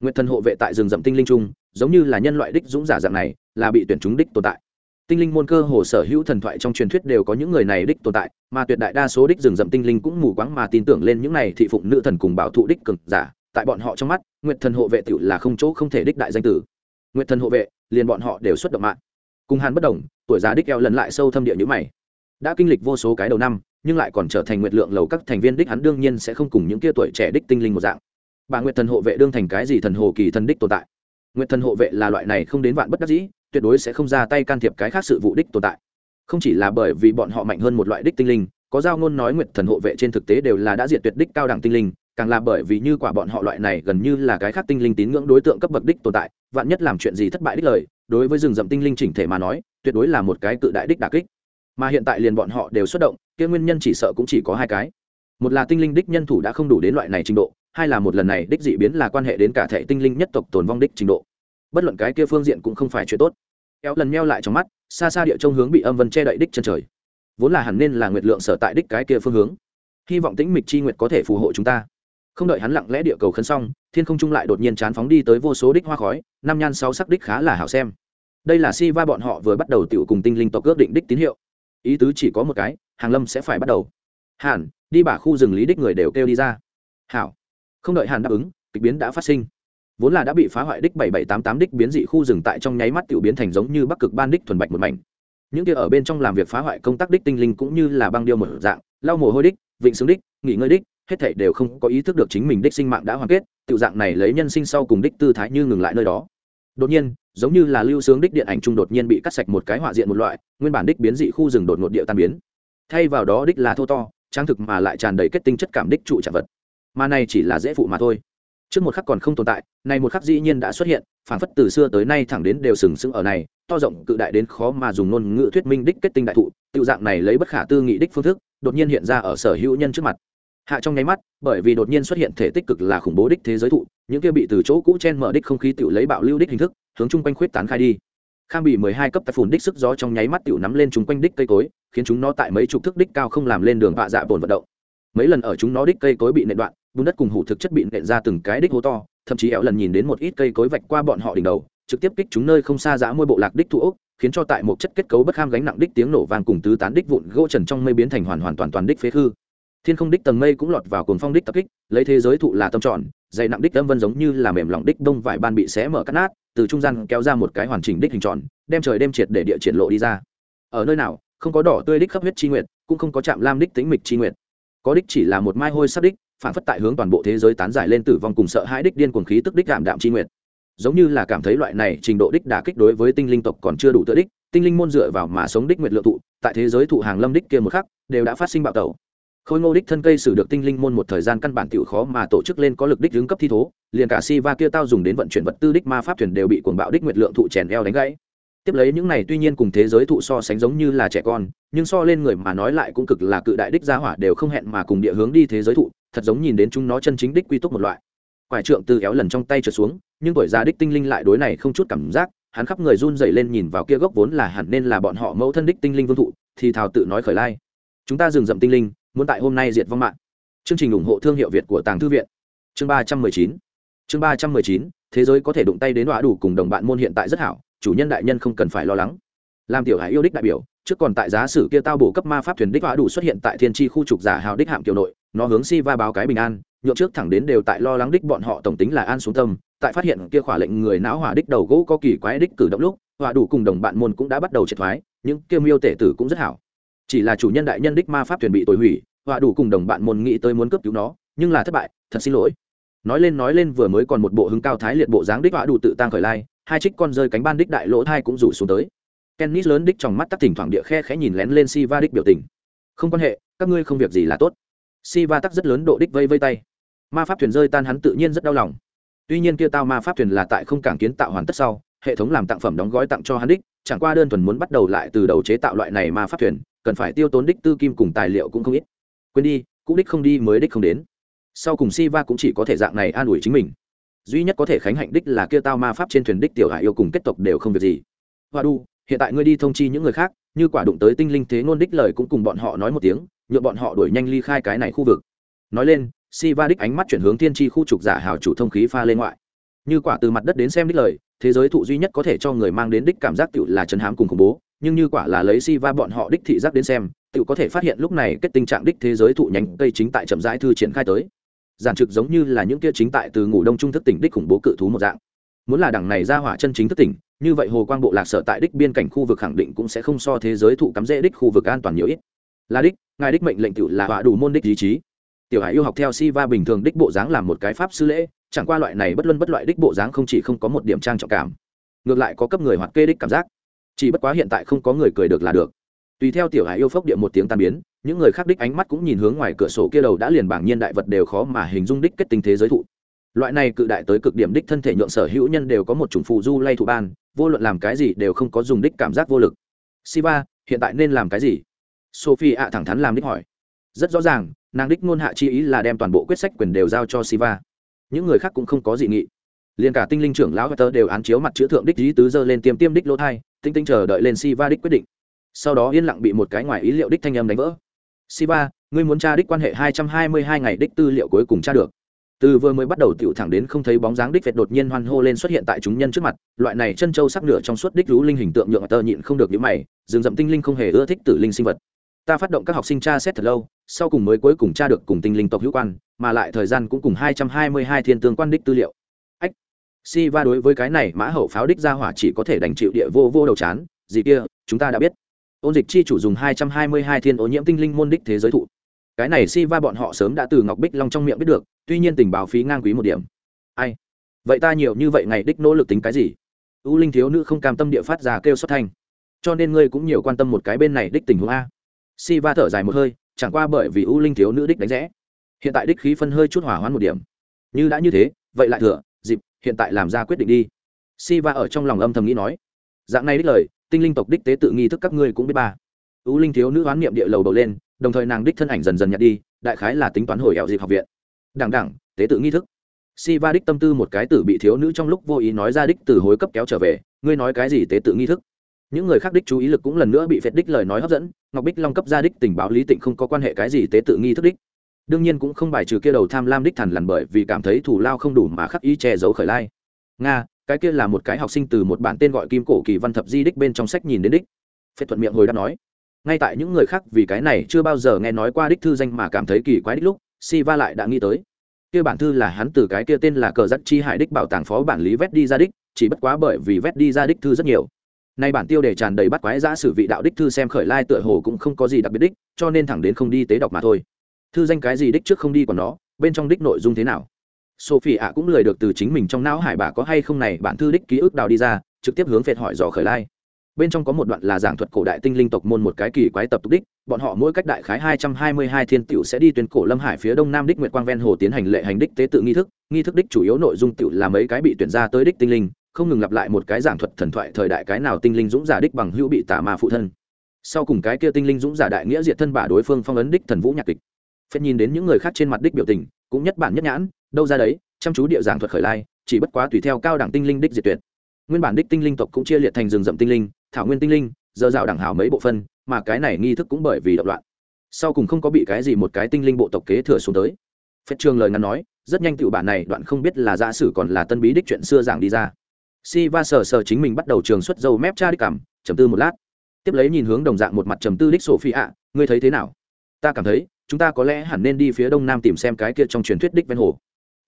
nguyện thần hộ vệ tại rừng rậm tinh linh trung, giống như là nhân loại đích dũng giả dạng này, là bị tuyển chúng đích tồn tại. Tinh linh môn cơ hồ sở hữu thần thoại trong truyền thuyết đều có những người này đích tồn tại, mà tuyệt đại đa số đích rừng rậm tinh linh cũng mù quáng mà tin tưởng lên những này thị phụng nữ thần cùng bảo thụ đích cực giả. Tại bọn họ trong mắt nguyện thần hộ vệ tự là không chỗ không thể đích đại danh tử. Nguyện thần hộ vệ, liền bọn họ đều xuất động mạng. Cùng hàn bất đồng tuổi già đích eo lần lại sâu thâm địa như mày. Đã kinh lịch vô số cái đầu năm, nhưng lại còn trở thành nguyệt lượng lầu các thành viên đích hắn đương nhiên sẽ không cùng những kia tuổi trẻ đích tinh linh một dạng bà nguyệt thần hộ vệ đương thành cái gì thần hồ kỳ thần đích tồn tại? Nguyệt thần hộ vệ là loại này không đến vạn bất đắc dĩ, tuyệt đối sẽ không ra tay can thiệp cái khác sự vụ đích tồn tại. Không chỉ là bởi vì bọn họ mạnh hơn một loại đích tinh linh, có giao ngôn nói nguyệt thần hộ vệ trên thực tế đều là đã diệt tuyệt đích cao đẳng tinh linh, càng là bởi vì như quả bọn họ loại này gần như là cái khác tinh linh tín ngưỡng đối tượng cấp bậc đích tồn tại, vạn nhất làm chuyện gì thất bại đích lời, đối với rừng rậm tinh linh chỉnh thể mà nói, tuyệt đối là một cái cự đại đích đà kích. Mà hiện tại liền bọn họ đều xuất động, kia nguyên nhân chỉ sợ cũng chỉ có hai cái. Một là tinh linh đích nhân thủ đã không đủ đến loại này trình độ hai là một lần này đích dị biến là quan hệ đến cả thể tinh linh nhất tộc tồn vong đích trình độ. Bất luận cái kia phương diện cũng không phải chuyện tốt. Kéo lần meo lại trong mắt, xa xa địa trông hướng bị âm vân che đậy đích chân trời. Vốn là hẳn nên là nguyệt lượng sở tại đích cái kia phương hướng. Hy vọng tĩnh mịch chi nguyệt có thể phù hộ chúng ta. Không đợi hắn lặng lẽ địa cầu khấn xong, thiên không trung lại đột nhiên chán phóng đi tới vô số đích hoa khói, năm nhan sáu sắc đích khá là hảo xem. Đây là si va bọn họ vừa bắt đầu tiểu cùng tinh linh tộc ước định đích tín hiệu. Ý tứ chỉ có một cái, hàng lâm sẽ phải bắt đầu. Hàn, đi bả khu rừng lý đích người đều kêu đi ra. Hảo không đợi hàn đáp ứng, kịch biến đã phát sinh. Vốn là đã bị phá hoại đích bảy bảy tám tám đích biến dị khu rừng tại trong nháy mắt tiểu biến thành giống như bắc cực ban đích thuần bạch một mảnh. Những kia ở bên trong làm việc phá hoại công tác đích tinh linh cũng như là băng điêu một dạng, lau mồ hôi đích, vịnh xướng đích, nghỉ ngơi đích, hết thảy đều không có ý thức được chính mình đích sinh mạng đã hoàn kết, tiểu dạng này lấy nhân sinh sau cùng đích tư thái như ngừng lại nơi đó. Đột nhiên, giống như là lưu sướng đích điện ảnh trung đột nhiên bị cắt sạch một cái họa diện một loại, nguyên bản đích biến dị khu rừng đột ngột địa tan biến. Thay vào đó đích là thô to, trang thực mà lại tràn đầy kết tinh chất cảm đích trụ trạng vật mà này chỉ là dễ phụ mà thôi. Trước một khắc còn không tồn tại, này một khắc dĩ nhiên đã xuất hiện phản phất từ xưa tới nay thẳng đến đều sừng sững ở này, to rộng, cự đại đến khó mà dùng ngôn ngữ thuyết minh đích kết tinh đại thụ tự dạng này lấy bất khả tư nghị đích phương thức, đột nhiên hiện ra ở sở hữu nhân trước mặt. Hạ trong nháy mắt, bởi vì đột nhiên xuất hiện thể tích cực là khủng bố đích thế giới thụ, những kia bị từ chỗ cũ chen mở đích không khí tự lấy bạo lưu đích hình thức, hướng chung quanh khuyết tán khai đi. Khang bị mười hai cấp tại phùn đích sức gió trong nháy mắt tự nắm lên chung quanh đích cây cối, khiến chúng nó tại mấy chục thước đích cao không làm lên đường vạ dạ bồn vận động. Mấy lần ở chúng nó đích cây cối bị nện đoạn bùn đất cùng hủ thực chất bị nện ra từng cái đích hố to, thậm chí éo lần nhìn đến một ít cây cối vạch qua bọn họ đỉnh đầu, trực tiếp kích chúng nơi không xa giã môi bộ lạc đích thu ốc, khiến cho tại một chất kết cấu bất kham gánh nặng đích tiếng nổ vàng cùng tứ tán đích vụn gỗ trần trong mây biến thành hoàn hoàn toàn toàn đích phế khư thiên không đích tầng mây cũng lọt vào cồn phong đích tập kích, lấy thế giới thụ là tâm tròn, dày nặng đích âm vân giống như là mềm lỏng đích đông vải ban bị xé mở cắt nát, từ trung gian kéo ra một cái hoàn chỉnh đích hình tròn, đem trời đem triệt để địa triển lộ đi ra. Ở nơi nào, không có đỏ tươi đích khắp huyết chi nguyệt, cũng không có chạm lam đích tính mịch chi nguyệt. Có đích chỉ là một mai hôi sắc đích phản phất tại hướng toàn bộ thế giới tán giải lên tử vong cùng sợ hãi đích điên cuồng khí tức đích đạm đạm chi nguyệt. Giống như là cảm thấy loại này trình độ đích đả kích đối với tinh linh tộc còn chưa đủ tự đích, tinh linh môn dựa vào mà sống đích nguyệt lượng thụ, tại thế giới thụ hàng lâm đích kia một khắc, đều đã phát sinh bạo tẩu. Khôi ngô đích thân cây sử được tinh linh môn một thời gian căn bản tiểu khó mà tổ chức lên có lực đích hướng cấp thi thố, liền cả si va kia tao dùng đến vận chuyển vật tư đích ma pháp thuyền đều bị cuồng bạo đích nguyệt lượng thụ chèn eo đánh gãy tiếp lấy những này tuy nhiên cùng thế giới thụ so sánh giống như là trẻ con, nhưng so lên người mà nói lại cũng cực là cự đại đích gia hỏa đều không hẹn mà cùng địa hướng đi thế giới thụ, thật giống nhìn đến chúng nó chân chính đích quy túc một loại. Quải trượng từ éo lần trong tay trượt xuống, nhưng tuổi già đích tinh linh lại đối này không chút cảm giác, hắn khắp người run dậy lên nhìn vào kia gốc vốn là hẳn nên là bọn họ mẫu thân đích tinh linh vương thụ, thì thào tự nói khởi lai. Chúng ta dừng dậm tinh linh, muốn tại hôm nay diệt vong mạng. Chương trình ủng hộ thương hiệu việt của tàng thư viện. Chương ba trăm mười chín. Chương ba trăm mười chín, thế giới có thể đụng tay đến đọa đủ cùng đồng bạn môn hiện tại rất hảo chủ nhân đại nhân không cần phải lo lắng. Làm tiểu hải yêu đích đại biểu, trước còn tại giá sử kia tao bổ cấp ma pháp thuyền đích hóa đủ xuất hiện tại thiên tri khu trục giả hào đích hạm kiểu nội, nó hướng si va báo cái bình an nhộn trước thẳng đến đều tại lo lắng đích bọn họ tổng tính là an xuống tâm, tại phát hiện kia khỏa lệnh người não hỏa đích đầu gỗ có kỳ quái đích cử động lúc hỏa đủ cùng đồng bạn môn cũng đã bắt đầu triệt thoái, những kia miêu tể tử cũng rất hảo. Chỉ là chủ nhân đại nhân đích ma pháp thuyền bị tồi hủy hỏa đủ cùng đồng bạn môn nghĩ tới muốn cấp cứu nó, nhưng là thất bại, thật xin lỗi. Nói lên nói lên vừa mới còn một bộ hứng cao thái liệt bộ dáng đích hỏa đủ tự tăng khởi lai hai trích con rơi cánh ban đích đại lỗ thai cũng rủ xuống tới. Kennis lớn đích trong mắt tắt thỉnh thoảng địa khe khẽ nhìn lén lên si va đích biểu tình. Không quan hệ, các ngươi không việc gì là tốt. Si va tắc rất lớn độ đích vây vây tay. Ma pháp thuyền rơi tan hắn tự nhiên rất đau lòng. Tuy nhiên kia tao ma pháp thuyền là tại không cảng kiến tạo hoàn tất sau, hệ thống làm tặng phẩm đóng gói tặng cho hắn đích, chẳng qua đơn thuần muốn bắt đầu lại từ đầu chế tạo loại này ma pháp thuyền, cần phải tiêu tốn đích tư kim cùng tài liệu cũng không ít. Quên đi cũng đích không đi mới đích không đến. Sau cùng si va cũng chỉ có thể dạng này an ủi chính mình duy nhất có thể khánh hạnh đích là kia tao ma pháp trên thuyền đích tiểu hải yêu cùng kết tộc đều không việc gì. Hoa đu hiện tại ngươi đi thông chi những người khác, như quả đụng tới tinh linh thế ngôn đích lời cũng cùng bọn họ nói một tiếng, nhượng bọn họ đuổi nhanh ly khai cái này khu vực. Nói lên si va đích ánh mắt chuyển hướng thiên tri khu trục giả hào chủ thông khí pha lên ngoại. Như quả từ mặt đất đến xem đích lời, thế giới thụ duy nhất có thể cho người mang đến đích cảm giác tựu là chấn hám cùng khủng bố, nhưng như quả là lấy si va bọn họ đích thị giác đến xem, tựu có thể phát hiện lúc này kết tình trạng đích thế giới thụ nhánh cây chính tại chậm rãi thư triển khai tới giản trực giống như là những kia chính tại từ ngủ đông trung thức tỉnh đích khủng bố cự thú một dạng. Muốn là đằng này ra hỏa chân chính thức tỉnh, như vậy hồ quang bộ lạc sở tại đích biên cảnh khu vực khẳng định cũng sẽ không so thế giới thụ cắm rễ đích khu vực an toàn nhiều ít. Là đích, ngài đích mệnh lệnh tự là họa đủ môn đích ý chí. Tiểu hải yêu học theo si va bình thường đích bộ dáng làm một cái pháp sư lễ, chẳng qua loại này bất luân bất loại đích bộ dáng không chỉ không có một điểm trang trọng cảm. Ngược lại có cấp người hoặc kê đích cảm giác. Chỉ bất quá hiện tại không có người cười được là được tùy theo tiểu hải yêu phốc địa một tiếng tan biến, những người khác đích ánh mắt cũng nhìn hướng ngoài cửa sổ kia đầu đã liền bảng nhiên đại vật đều khó mà hình dung đích kết tinh thế giới thụ. Loại này cự đại tới cực điểm đích thân thể nhượng sở hữu nhân đều có một chủng phù du lay thụ ban, vô luận làm cái gì đều không có dùng đích cảm giác vô lực. Siva, hiện tại nên làm cái gì? Sophie ạ thẳng thắn làm đích hỏi. Rất rõ ràng, nàng đích ngôn hạ chi ý là đem toàn bộ quyết sách quyền đều giao cho siva. Những người khác cũng không có dị nghị. Liền cả tinh linh trưởng lão tớ đều án chiếu mặt chữ thượng đích lý tứ dơ lên tiêm tiêm đích lỗ thai, tinh tinh chờ đợi lên siva đích quyết định sau đó yên lặng bị một cái ngoài ý liệu đích thanh âm đánh vỡ. Siva, ngươi muốn tra đích quan hệ hai trăm hai mươi hai ngày đích tư liệu cuối cùng tra được. Từ vừa mới bắt đầu tiểu thẳng đến không thấy bóng dáng đích vẹt đột nhiên hoan hô lên xuất hiện tại chúng nhân trước mặt, loại này chân châu sắc nửa trong suốt đích rú linh hình tượng nhượng tơ nhịn không được những mày, rừng rậm tinh linh không hề ưa thích tử linh sinh vật. Ta phát động các học sinh tra xét thật lâu, sau cùng mới cuối cùng tra được cùng tinh linh tộc hữu quan, mà lại thời gian cũng cùng hai trăm hai mươi hai thiên tương quan đích tư liệu. Ách. Si va đối với cái này mã hậu pháo đích ra hỏa chỉ có thể đành chịu địa vô vô đầu chán, gì kia, chúng ta đã biết ôn dịch chi chủ dùng hai trăm hai mươi hai thiên ô nhiễm tinh linh môn đích thế giới thụ. Cái này si va bọn họ sớm đã từ ngọc bích long trong miệng biết được, tuy nhiên tình báo phí ngang quý một điểm. Ai? Vậy ta nhiều như vậy ngày đích nỗ lực tính cái gì? U linh thiếu nữ không cam tâm địa phát ra kêu xuất thanh. Cho nên ngươi cũng nhiều quan tâm một cái bên này đích tình huống a. Si va thở dài một hơi, chẳng qua bởi vì u linh thiếu nữ đích đánh rẽ. Hiện tại đích khí phân hơi chút hỏa hoãn một điểm. Như đã như thế, vậy lại thừa, dịp, hiện tại làm ra quyết định đi. Si va ở trong lòng âm thầm nghĩ nói. Dạng này đích lời tinh linh tộc đích tế tự nghi thức các ngươi cũng biết ba. U linh thiếu nữ oán niệm địa lầu đầu lên, đồng thời nàng đích thân ảnh dần dần nhặt đi, đại khái là tính toán hồi ẹo dịp học viện. Đảng đảng, tế tự nghi thức. Si va đích tâm tư một cái tử bị thiếu nữ trong lúc vô ý nói ra đích từ hối cấp kéo trở về, ngươi nói cái gì tế tự nghi thức? Những người khác đích chú ý lực cũng lần nữa bị phệt đích lời nói hấp dẫn, ngọc bích long cấp ra đích tình báo lý tịnh không có quan hệ cái gì tế tự nghi thức đích. Đương nhiên cũng không bài trừ kia đầu tham lam đích thần lằn bởi vì cảm thấy thủ lao không đủ mà khắc ý che giấu khởi lai. Nga cái kia là một cái học sinh từ một bản tên gọi kim cổ kỳ văn thập di đích bên trong sách nhìn đến đích. Phết thuận miệng hồi đáp nói, ngay tại những người khác vì cái này chưa bao giờ nghe nói qua đích thư danh mà cảm thấy kỳ quái đích lúc, si va lại đã nghĩ tới. Kia bản thư là hắn từ cái kia tên là cờ giắt chi hải đích bảo tàng phó bản lý vét đi ra đích, chỉ bất quá bởi vì vét đi ra đích thư rất nhiều. Nay bản tiêu đề tràn đầy bắt quái giã sử vị đạo đích thư xem khởi lai tựa hồ cũng không có gì đặc biệt đích, cho nên thẳng đến không đi tế đọc mà thôi. Thư danh cái gì đích trước không đi còn nó, bên trong đích nội dung thế nào? Sophie ạ cũng lười được từ chính mình trong não hải bà có hay không này, bản thư đích ký ức đào đi ra, trực tiếp hướng phệt hỏi dò khởi lai. Bên trong có một đoạn là giảng thuật cổ đại tinh linh tộc môn một cái kỳ quái tập tục đích, bọn họ mỗi cách đại khái hai trăm hai mươi hai thiên tiểu sẽ đi tuyên cổ lâm hải phía đông nam đích nguyệt quang ven hồ tiến hành lệ hành đích tế tự nghi thức nghi thức đích chủ yếu nội dung tiểu là mấy cái bị tuyển ra tới đích tinh linh, không ngừng lặp lại một cái giảng thuật thần thoại thời đại cái nào tinh linh dũng giả đích bằng hữu bị tà ma phụ thân. Sau cùng cái kia tinh linh dũng giả đại nghĩa diệt thân bả đối phương phong ấn đích thần vũ nhạc kịch. Phết nhìn đến những người khác trên mặt đích biểu tình, cũng nhất bản nhất nhãn đâu ra đấy, chăm chú địa giảng thuật khởi lai, chỉ bất quá tùy theo cao đẳng tinh linh đích diệt tuyệt. Nguyên bản đích tinh linh tộc cũng chia liệt thành rừng rậm tinh linh, thảo nguyên tinh linh, giờ dạo đẳng hảo mấy bộ phân, mà cái này nghi thức cũng bởi vì động loạn. Sau cùng không có bị cái gì một cái tinh linh bộ tộc kế thừa xuống tới. Phết trường lời ngắn nói, rất nhanh tựu bản này đoạn không biết là giả sử còn là tân bí đích chuyện xưa giảng đi ra. Si va sờ sờ chính mình bắt đầu trường xuất dâu mép cha đích cảm, trầm tư một lát. Tiếp lấy nhìn hướng đồng dạng một mặt trầm tư đích sổ phi ạ, ngươi thấy thế nào? Ta cảm thấy, chúng ta có lẽ hẳn nên đi phía đông nam tìm xem cái kia trong truyền thuyết đích ven hồ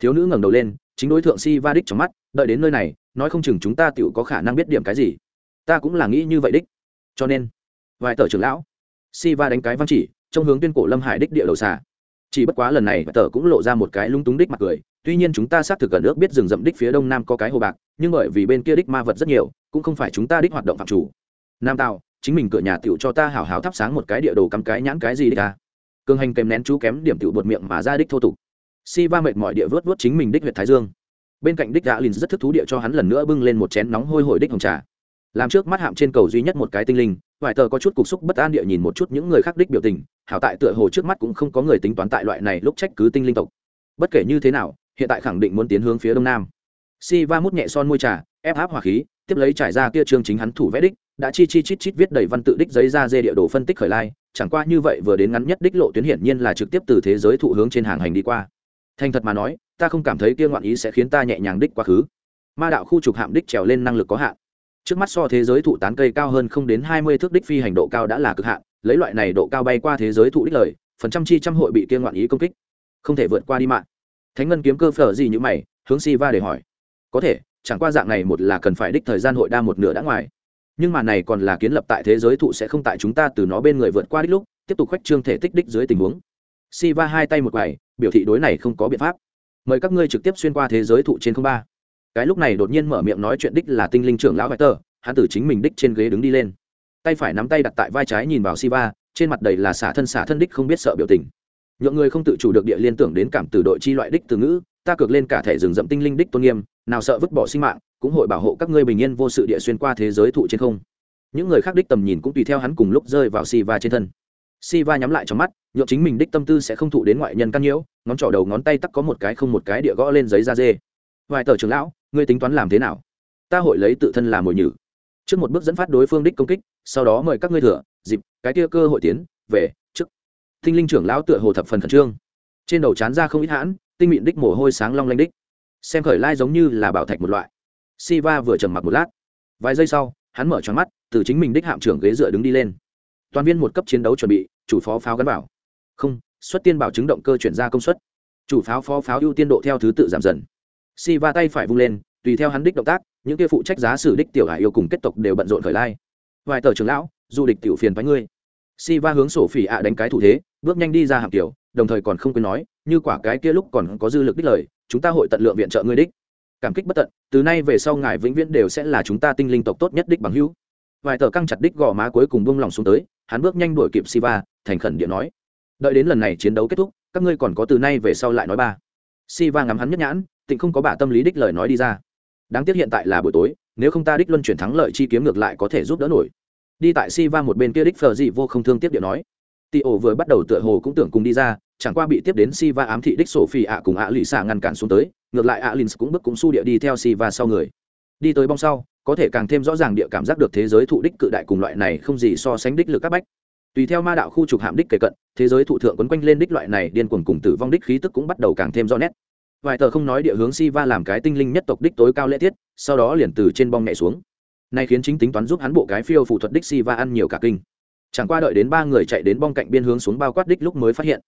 thiếu nữ ngẩng đầu lên, chính đối tượng si va đích trong mắt, đợi đến nơi này, nói không chừng chúng ta tự có khả năng biết điểm cái gì. Ta cũng là nghĩ như vậy đích. Cho nên, vài tờ trưởng lão, si va đánh cái văn chỉ, trong hướng tuyên cổ lâm hải đích địa đầu xà. Chỉ bất quá lần này tờ cũng lộ ra một cái lung túng đích mặt cười. Tuy nhiên chúng ta xác thực gần nước biết rừng rậm đích phía đông nam có cái hồ bạc, nhưng bởi vì bên kia đích ma vật rất nhiều, cũng không phải chúng ta đích hoạt động phạm chủ. Nam tào, chính mình cửa nhà tiểu cho ta hảo hảo thắp sáng một cái địa đồ cắm cái nhãn cái gì đích à? Cường hành kèm nén chú kém điểm tiểu bột miệng mà ra đích thô tục si va mệt mọi địa vớt vớt chính mình đích huyện thái dương. Bên cạnh đích gã lìn rất thức thú địa cho hắn lần nữa bưng lên một chén nóng hôi hổi đích hồng trà. Làm trước mắt hạm trên cầu duy nhất một cái tinh linh vải tờ có chút cục xúc bất an địa nhìn một chút những người khác đích biểu tình, hảo tại tựa hồ trước mắt cũng không có người tính toán tại loại này lúc trách cứ tinh linh tộc. Bất kể như thế nào, hiện tại khẳng định muốn tiến hướng phía đông nam. Si va mút nhẹ son môi trà, ép áp hỏa khí, tiếp lấy trải ra kia chương chính hắn thủ vẽ đích, đã chi chi chít chít viết đầy văn tự đích giấy ra dê địa đồ phân tích khởi lai, chẳng qua như vậy vừa đến ngắn nhất đích lộ tuyến hiển nhiên là trực tiếp từ thế giới thụ hướng trên hàng hành đi qua thành thật mà nói, ta không cảm thấy kia ngoạn ý sẽ khiến ta nhẹ nhàng đích quá khứ. Ma đạo khu trục hạm đích trèo lên năng lực có hạn. Trước mắt so thế giới thụ tán cây cao hơn không đến hai mươi thước đích phi hành độ cao đã là cực hạn, lấy loại này độ cao bay qua thế giới thụ đích lời, phần trăm chi trăm hội bị kia ngoạn ý công kích. Không thể vượt qua đi mạng. Thánh ngân kiếm cơ phở gì như mày, hướng si va để hỏi. Có thể, chẳng qua dạng này một là cần phải đích thời gian hội đa một nửa đã ngoài. Nhưng mà này còn là kiến lập tại thế giới thụ sẽ không tại chúng ta từ nó bên người vượt qua đích lúc, tiếp tục khoách trương thể tích đích dưới tình huống si va hai tay một quầy, biểu thị đối này không có biện pháp. Mời các ngươi trực tiếp xuyên qua thế giới thụ trên không ba. Cái lúc này đột nhiên mở miệng nói chuyện đích là tinh linh trưởng lão vải tờ hắn từ chính mình đích trên ghế đứng đi lên. Tay phải nắm tay đặt tại vai trái nhìn vào siva trên mặt đầy là xả thân xả thân đích không biết sợ biểu tình. Nhượng người không tự chủ được địa liên tưởng đến cảm từ đội chi loại đích từ ngữ, ta cược lên cả thể rừng rậm tinh linh đích tôn nghiêm, nào sợ vứt bỏ sinh mạng, cũng hội bảo hộ các ngươi bình yên vô sự địa xuyên qua thế giới thụ trên không. Những người khác đích tầm nhìn cũng tùy theo hắn cùng lúc rơi vào siva trên thân. Siva nhắm lại trong mắt nhộn chính mình đích tâm tư sẽ không thụ đến ngoại nhân căn nhiễu, ngón trỏ đầu ngón tay tắc có một cái không một cái địa gõ lên giấy da dê. Vài tờ trưởng lão, ngươi tính toán làm thế nào? Ta hội lấy tự thân làm mồi nhử. Trước một bước dẫn phát đối phương đích công kích, sau đó mời các ngươi thừa, dịp, cái kia cơ hội tiến, về, trước. Tinh linh trưởng lão tựa hồ thập phần khẩn trương. Trên đầu chán ra không ít hãn, tinh mịn đích mồ hôi sáng long lanh đích. Xem khởi lai giống như là bảo thạch một loại. Siva vừa trầm mặc một lát. Vài giây sau, hắn mở tròn mắt, từ chính mình đích hạm trưởng ghế dựa đứng đi lên. Toàn viên một cấp chiến đấu chuẩn bị, chủ phó pháo gắn bảo không, xuất tiên bảo chứng động cơ chuyển ra công suất. Chủ pháo phó pháo ưu tiên độ theo thứ tự giảm dần. Siva tay phải vung lên, tùy theo hắn đích động tác, những kia phụ trách giá xử đích tiểu hải yêu cùng kết tộc đều bận rộn khởi lai. Vài tờ trưởng lão, du địch tiểu phiền với ngươi. Siva hướng sổ phỉ ạ đánh cái thủ thế, bước nhanh đi ra hạm tiểu đồng thời còn không quên nói, như quả cái kia lúc còn có dư lực đích lời, chúng ta hội tận lượng viện trợ ngươi đích. Cảm kích bất tận, từ nay về sau ngài vĩnh viễn đều sẽ là chúng ta tinh linh tộc tốt nhất đích bằng hữu. Vài tờ căng chặt đích gò má cuối cùng bông lòng xuống tới, hắn bước nhanh đuổi kịp siva thành khẩn điện nói đợi đến lần này chiến đấu kết thúc các ngươi còn có từ nay về sau lại nói ba siva ngắm hắn nhất nhãn tịnh không có bả tâm lý đích lời nói đi ra đáng tiếc hiện tại là buổi tối nếu không ta đích luân chuyển thắng lợi chi kiếm ngược lại có thể giúp đỡ nổi đi tại Si Va một bên kia đích phờ dị vô không thương tiếp điện nói tị ổ vừa bắt đầu tựa hồ cũng tưởng cùng đi ra chẳng qua bị tiếp đến Si Va ám thị đích sổ phi ạ cùng ạ lụy xạ ngăn cản xuống tới, ngược lại ạ Lins cũng bước cũng su địa đi theo Si Va sau người. Đi tới bong sau, có thể càng thêm rõ ràng địa cảm giác được thế giới thụ đích cự đại cùng loại này không gì so sánh đích lực các bách. Tùy theo ma đạo khu trục hạm đích kề cận, thế giới thụ thượng quấn quanh lên đích loại này điên cuồng cùng tử vong đích khí tức cũng bắt đầu càng thêm rõ nét. Vài tờ không nói địa hướng Siva làm cái tinh linh nhất tộc đích tối cao lễ tiết, sau đó liền từ trên bong nhẹ xuống. Này khiến chính tính toán giúp hắn bộ cái phiêu phù thuật đích Siva ăn nhiều cả kinh. Chẳng qua đợi đến ba người chạy đến bong cạnh biên hướng xuống bao quát đích lúc mới phát hiện,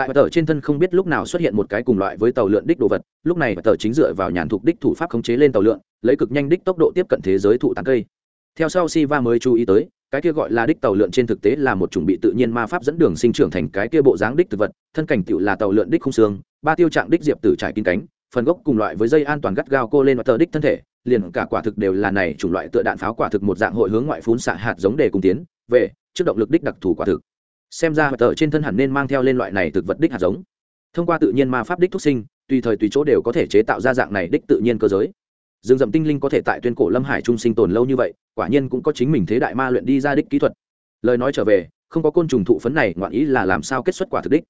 tại tờ trên thân không biết lúc nào xuất hiện một cái cùng loại với tàu lượn đích đồ vật lúc này tờ chính dựa vào nhàn thục đích thủ pháp khống chế lên tàu lượn lấy cực nhanh đích tốc độ tiếp cận thế giới thụ tán cây theo sau siva mới chú ý tới cái kia gọi là đích tàu lượn trên thực tế là một chủng bị tự nhiên ma pháp dẫn đường sinh trưởng thành cái kia bộ dáng đích thực vật, thân cảnh tựu là tàu lượn đích không xương, ba tiêu trạng đích diệp tử trải kín cánh, phần gốc cùng loại với dây an toàn gắt gao cô lên và tờ đích thân thể, liền cả quả thực đều là này chủng loại tựa đạn pháo quả thực một dạng hội hướng ngoại phún xạ hạt giống để cùng tiến, về, trước động lực đích đặc thù quả thực. Xem ra tờ trên thân hẳn nên mang theo lên loại này thực vật đích hạt giống. Thông qua tự nhiên ma pháp đích thúc sinh, tùy thời tùy chỗ đều có thể chế tạo ra dạng này đích tự nhiên cơ giới rừng rậm tinh linh có thể tại tuyên cổ lâm hải trung sinh tồn lâu như vậy, quả nhiên cũng có chính mình thế đại ma luyện đi ra đích kỹ thuật. Lời nói trở về, không có côn trùng thụ phấn này, ngoạn ý là làm sao kết xuất quả thực đích.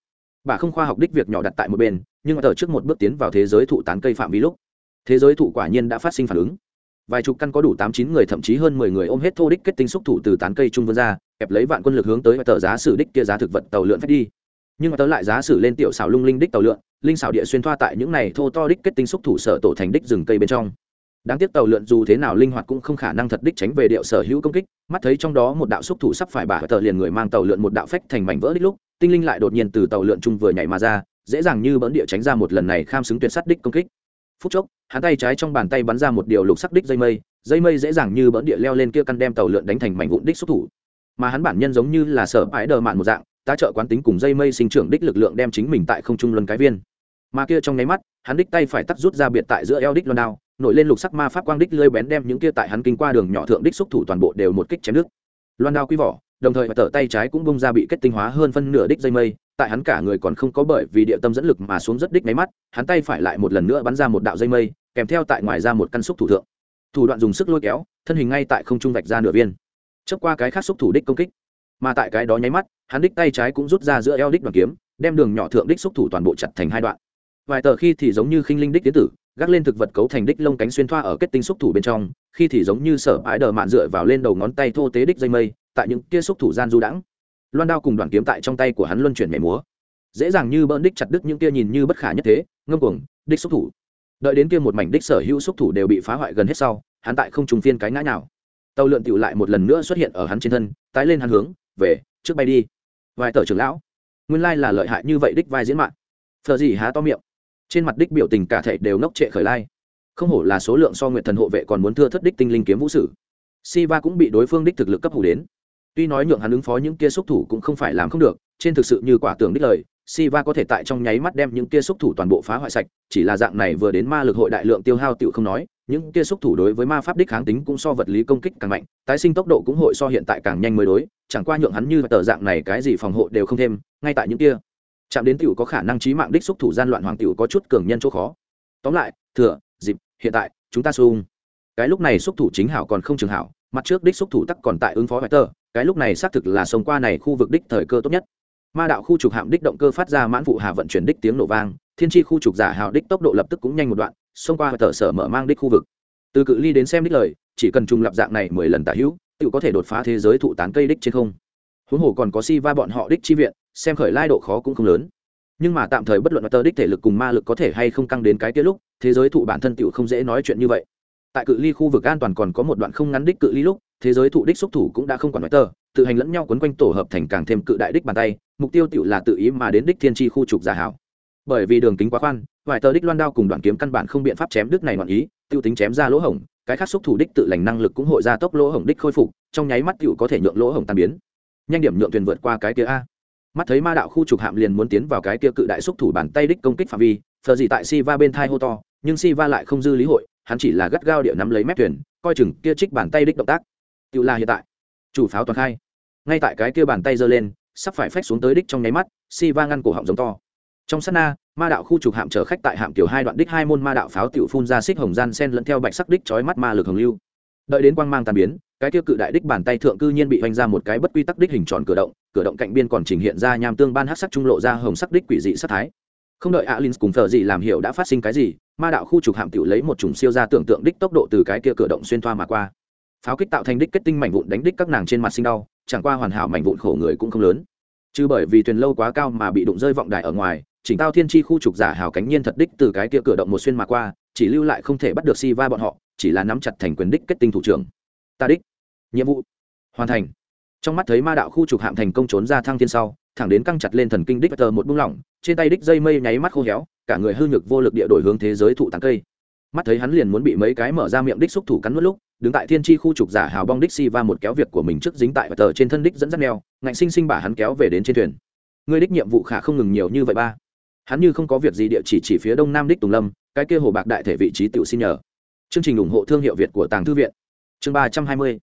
Bà không khoa học đích việc nhỏ đặt tại một bên, nhưng mà tờ trước một bước tiến vào thế giới thụ tán cây phạm vi lúc, thế giới thụ quả nhiên đã phát sinh phản ứng. Vài chục căn có đủ tám chín người, thậm chí hơn mười người ôm hết thô đích kết tinh xúc thủ từ tán cây trung vươn ra ép lấy vạn quân lực hướng tới và tờ giá sử đích kia giá thực vật tàu lượn phép đi. Nhưng mà tớ lại giá sử lên tiểu xảo lung linh đích tàu lượn, linh xảo địa xuyên thoa tại những này thô to đích kết tinh xúc thủ sở tổ thành đích rừng cây bên trong đáng tiếc tàu lượn dù thế nào linh hoạt cũng không khả năng thật đích tránh về điệu sở hữu công kích, mắt thấy trong đó một đạo xúc thủ sắp phải bả tờ liền người mang tàu lượn một đạo phách thành mảnh vỡ đích lúc, tinh linh lại đột nhiên từ tàu lượn chung vừa nhảy mà ra, dễ dàng như bỡn địa tránh ra một lần này kham xứng tuyệt sắt đích công kích. Phút chốc, hắn tay trái trong bàn tay bắn ra một điều lục sắc đích dây mây dây mây dễ dàng như bỡn địa leo lên kia căn đem tàu lượn đánh thành mảnh vụn đích xúc thủ. Mà hắn bản nhân giống như là sở ái đờ mạn một dạng, tá trợ quán tính cùng dây mây sinh trưởng đích lực lượng đem chính mình tại không trung luân cái viên. Mà kia trong nháy mắt, hắn đích tay phải tắt rút ra biệt tại giữa eo đích luân đao nổi lên lục sắc ma pháp quang đích lơi bén đem những kia tại hắn kinh qua đường nhỏ thượng đích xúc thủ toàn bộ đều một kích chém nước. Loan đao quý vỏ, đồng thời tờ tay trái cũng bung ra bị kết tinh hóa hơn phân nửa đích dây mây, tại hắn cả người còn không có bởi vì địa tâm dẫn lực mà xuống rất đích máy mắt, hắn tay phải lại một lần nữa bắn ra một đạo dây mây, kèm theo tại ngoài ra một căn xúc thủ thượng. Thủ đoạn dùng sức lôi kéo, thân hình ngay tại không trung vạch ra nửa viên. Chớp qua cái khác xúc thủ đích công kích, mà tại cái đó nháy mắt, hắn đích tay trái cũng rút ra giữa eo đích đoàn kiếm, đem đường nhỏ thượng đích xúc thủ toàn bộ chặt thành hai đoạn. Vài tờ khi thì giống như khinh linh đích tiến tử gác lên thực vật cấu thành đích lông cánh xuyên thoa ở kết tinh xúc thủ bên trong, khi thì giống như sở ái đờ mạn dựa vào lên đầu ngón tay thô tế đích dây mây, tại những kia xúc thủ gian du đãng. Loan đao cùng đoàn kiếm tại trong tay của hắn luân chuyển mẻ múa. Dễ dàng như bỡn đích chặt đứt những kia nhìn như bất khả nhất thế ngâm cuồng, đích xúc thủ. Đợi đến kia một mảnh đích sở hữu xúc thủ đều bị phá hoại gần hết sau, hắn tại không trùng phiên cái ngã nào tàu lượn tựu lại một lần nữa xuất hiện ở hắn trên thân, tái lên hắn hướng, về, trước bay đi. Vài tờ trưởng lão. Nguyên lai là lợi hại như vậy đích vai diễn mạng. Phờ gì há to miệng trên mặt đích biểu tình cả thể đều ngốc trệ khởi lai. Không hổ là số lượng so nguyện thần hộ vệ còn muốn thưa thất đích tinh linh kiếm vũ sử. Siva cũng bị đối phương đích thực lực cấp hủ đến. Tuy nói nhượng hắn ứng phó những kia xúc thủ cũng không phải làm không được, trên thực sự như quả tưởng đích lời, Siva có thể tại trong nháy mắt đem những kia xúc thủ toàn bộ phá hoại sạch, chỉ là dạng này vừa đến ma lực hội đại lượng tiêu hao tiểu không nói, những kia xúc thủ đối với ma pháp đích kháng tính cũng so vật lý công kích càng mạnh, tái sinh tốc độ cũng hội so hiện tại càng nhanh mới đối, chẳng qua nhượng hắn như tờ dạng này cái gì phòng hộ đều không thêm, ngay tại những kia chạm đến tiểu có khả năng trí mạng đích xúc thủ gian loạn hoàng tiểu có chút cường nhân chỗ khó. Tóm lại, thừa, dịp, hiện tại, chúng ta xung. Cái lúc này xúc thủ chính hảo còn không trường hảo, mặt trước đích xúc thủ tắc còn tại ứng phó hoài tờ cái lúc này xác thực là sông qua này khu vực đích thời cơ tốt nhất. Ma đạo khu trục hạm đích động cơ phát ra mãn vụ hà vận chuyển đích tiếng nổ vang, thiên tri khu trục giả hào đích tốc độ lập tức cũng nhanh một đoạn, xông qua tờ sở mở mang đích khu vực. Từ cự ly đến xem đích lời, chỉ cần trùng lập dạng này mười lần tả hữu tự có thể đột phá thế giới thụ tán cây đích trên không. Huống hồ còn có si va bọn họ đích chi viện xem khởi lai độ khó cũng không lớn. Nhưng mà tạm thời bất luận tơ đích thể lực cùng ma lực có thể hay không căng đến cái kia lúc thế giới thụ bản thân tựu không dễ nói chuyện như vậy. Tại cự ly khu vực an toàn còn có một đoạn không ngắn đích cự ly lúc thế giới thụ đích xúc thủ cũng đã không quản nói tơ, tự hành lẫn nhau quấn quanh tổ hợp thành càng thêm cự đại đích bàn tay mục tiêu tựu là tự ý mà đến đích thiên tri khu trục giả hảo. Bởi vì đường kính quá khoan vài tờ đích loan đao cùng đoạn kiếm căn bản không biện pháp chém đứt này ngoạn ý tiêu tính chém ra lỗ hổng cái khác xúc thủ đích tự lành năng lực cũng hội ra tốc lỗ hổng đích khôi phục trong nháy mắt tựu có thể nhượng lỗ hổng tan biến. Nhanh điểm nhượng thuyền vượt qua cái kia a mắt thấy ma đạo khu trục hạm liền muốn tiến vào cái kia cự đại xúc thủ bàn tay đích công kích phạm vi, thờ gì tại si va bên thai hô to, nhưng si va lại không dư lý hội, hắn chỉ là gắt gao địa nắm lấy mép thuyền, coi chừng kia trích bàn tay đích động tác. Tự là hiện tại, chủ pháo toàn khai. Ngay tại cái kia bàn tay giơ lên, sắp phải phách xuống tới đích trong nháy mắt si va ngăn cổ họng giống to. Trong sát na, ma đạo khu trục hạm chở khách tại hạm tiểu hai đoạn đích hai môn ma đạo pháo tiểu phun ra xích hồng gian sen lẫn theo bạch sắc đích chói mắt ma lực hồng lưu. Đợi đến quang mang tàn biến cái tiêu cự đại đích bàn tay thượng cư nhiên bị hoành ra một cái bất quy tắc đích hình tròn cửa động cửa động cạnh biên còn trình hiện ra nham tương ban hát sắc trung lộ ra hồng sắc đích quỷ dị sắc thái. Không đợi alin cùng thợ gì làm hiểu đã phát sinh cái gì, ma đạo khu trục hạm tiểu lấy một chủng siêu ra tưởng tượng đích tốc độ từ cái kia cửa động xuyên thoa mà qua. Pháo kích tạo thành đích kết tinh mảnh vụn đánh đích các nàng trên mặt sinh đau, chẳng qua hoàn hảo mảnh vụn khổ người cũng không lớn. Chứ bởi vì thuyền lâu quá cao mà bị đụng rơi vọng đài ở ngoài, chỉnh tao thiên tri khu trục giả hào cánh nhiên thật đích từ cái kia cửa động một xuyên mà qua, chỉ lưu lại không thể bắt được si va bọn họ, chỉ là nắm chặt thành quyền đích kết tinh thủ trưởng. Ta đích nhiệm vụ. Hoàn thành. Trong mắt thấy ma đạo khu trục hạm thành công trốn ra thăng thiên sau, thẳng đến căng chặt lên thần kinh đích tờ một bung lỏng, trên tay đích dây mây nháy mắt khô héo, cả người hư nhược vô lực địa đổi hướng thế giới thụ tàng cây. Mắt thấy hắn liền muốn bị mấy cái mở ra miệng đích xúc thủ cắn mất lúc, đứng tại thiên tri khu trục giả hào bong đích si va một kéo việc của mình trước dính tại tờ trên thân đích dẫn dắt neo ngạnh sinh sinh bả hắn kéo về đến trên thuyền. Người đích nhiệm vụ khả không ngừng nhiều như vậy ba. Hắn như không có việc gì địa chỉ chỉ phía đông nam đích tùng lâm, cái kia hồ bạc đại thể vị trí tiểu xin nhờ. Chương trình ủng hộ thương hiệu việt của tàng thư viện. Chương ba trăm hai mươi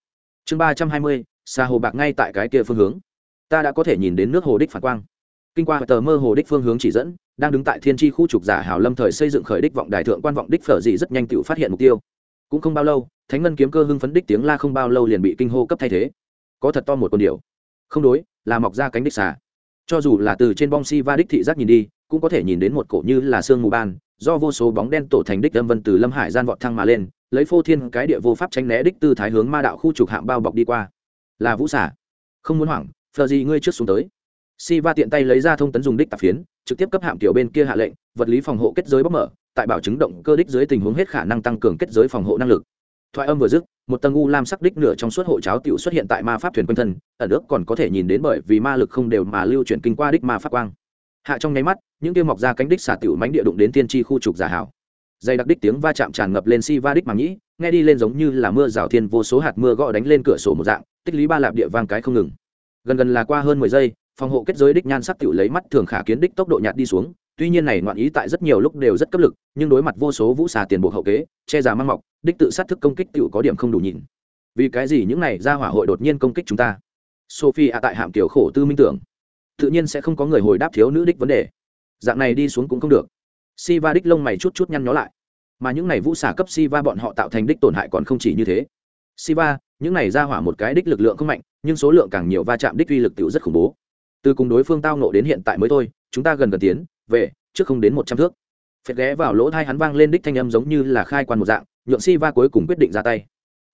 chương ba trăm hai mươi, xa hồ bạc ngay tại cái kia phương hướng. Ta đã có thể nhìn đến nước hồ đích phản quang. Kinh qua tờ mơ hồ đích phương hướng chỉ dẫn, đang đứng tại thiên tri khu trục giả hào lâm thời xây dựng khởi đích vọng đài thượng quan vọng đích phở dị rất nhanh tự phát hiện mục tiêu. Cũng không bao lâu, thánh ngân kiếm cơ hưng phấn đích tiếng la không bao lâu liền bị kinh hô cấp thay thế. Có thật to một con điều không đối, là mọc ra cánh đích xà. Cho dù là từ trên bong si va đích thị giác nhìn đi, cũng có thể nhìn đến một cổ như là sương mù ban, do vô số bóng đen tổ thành đích âm vân từ lâm hải gian vọt thăng mà lên lấy phô thiên cái địa vô pháp tránh né đích tư thái hướng ma đạo khu trục hạm bao bọc đi qua. Là vũ xả không muốn hoảng, phờ gì ngươi trước xuống tới. Si va tiện tay lấy ra thông tấn dùng đích tạp phiến, trực tiếp cấp hạm tiểu bên kia hạ lệnh, vật lý phòng hộ kết giới bóc mở, tại bảo chứng động cơ đích dưới tình huống hết khả năng tăng cường kết giới phòng hộ năng lực. Thoại âm vừa dứt, một tầng u lam sắc đích nửa trong suốt hộ cháo tiểu xuất hiện tại ma pháp thuyền quanh thân, ẩn ước còn có thể nhìn đến bởi vì ma lực không đều mà lưu chuyển kinh qua đích ma pháp quang. Hạ trong nháy mắt, những tiêu mọc ra cánh đích xả tiểu mánh địa đụng đến tiên tri khu trục giả hảo dây đặc đích tiếng va chạm tràn ngập lên si va đích màng nhĩ nghe đi lên giống như là mưa rào thiên vô số hạt mưa gõ đánh lên cửa sổ một dạng, tích lý ba lạp địa vang cái không ngừng. Gần gần là qua hơn mười giây, phòng hộ kết giới đích nhan sắc tiểu lấy mắt thường khả kiến đích tốc độ nhạt đi xuống, tuy nhiên này ngoạn ý tại rất nhiều lúc đều rất cấp lực, nhưng đối mặt vô số vũ xà tiền buộc hậu kế, che giả mang mọc, đích tự sát thức công kích tiểu có điểm không đủ nhìn vì cái gì những này ra hỏa hội đột nhiên công kích chúng ta? Sophie ạ tại hạm tiểu khổ tư minh tưởng. Tự nhiên sẽ không có người hồi đáp thiếu nữ đích vấn đề. Dạng này đi xuống cũng không được si va đích lông mày chút chút nhăn nhó lại. Mà những này vũ xả cấp si va bọn họ tạo thành đích tổn hại còn không chỉ như thế. Si va những này ra hỏa một cái đích lực lượng không mạnh, nhưng số lượng càng nhiều va chạm đích uy lực tiểu rất khủng bố. Từ cùng đối phương tao nộ đến hiện tại mới thôi, chúng ta gần gần tiến, về, trước không đến một trăm thước. Phệt ghé vào lỗ thai hắn vang lên đích thanh âm giống như là khai quan một dạng, nhượng si va cuối cùng quyết định ra tay.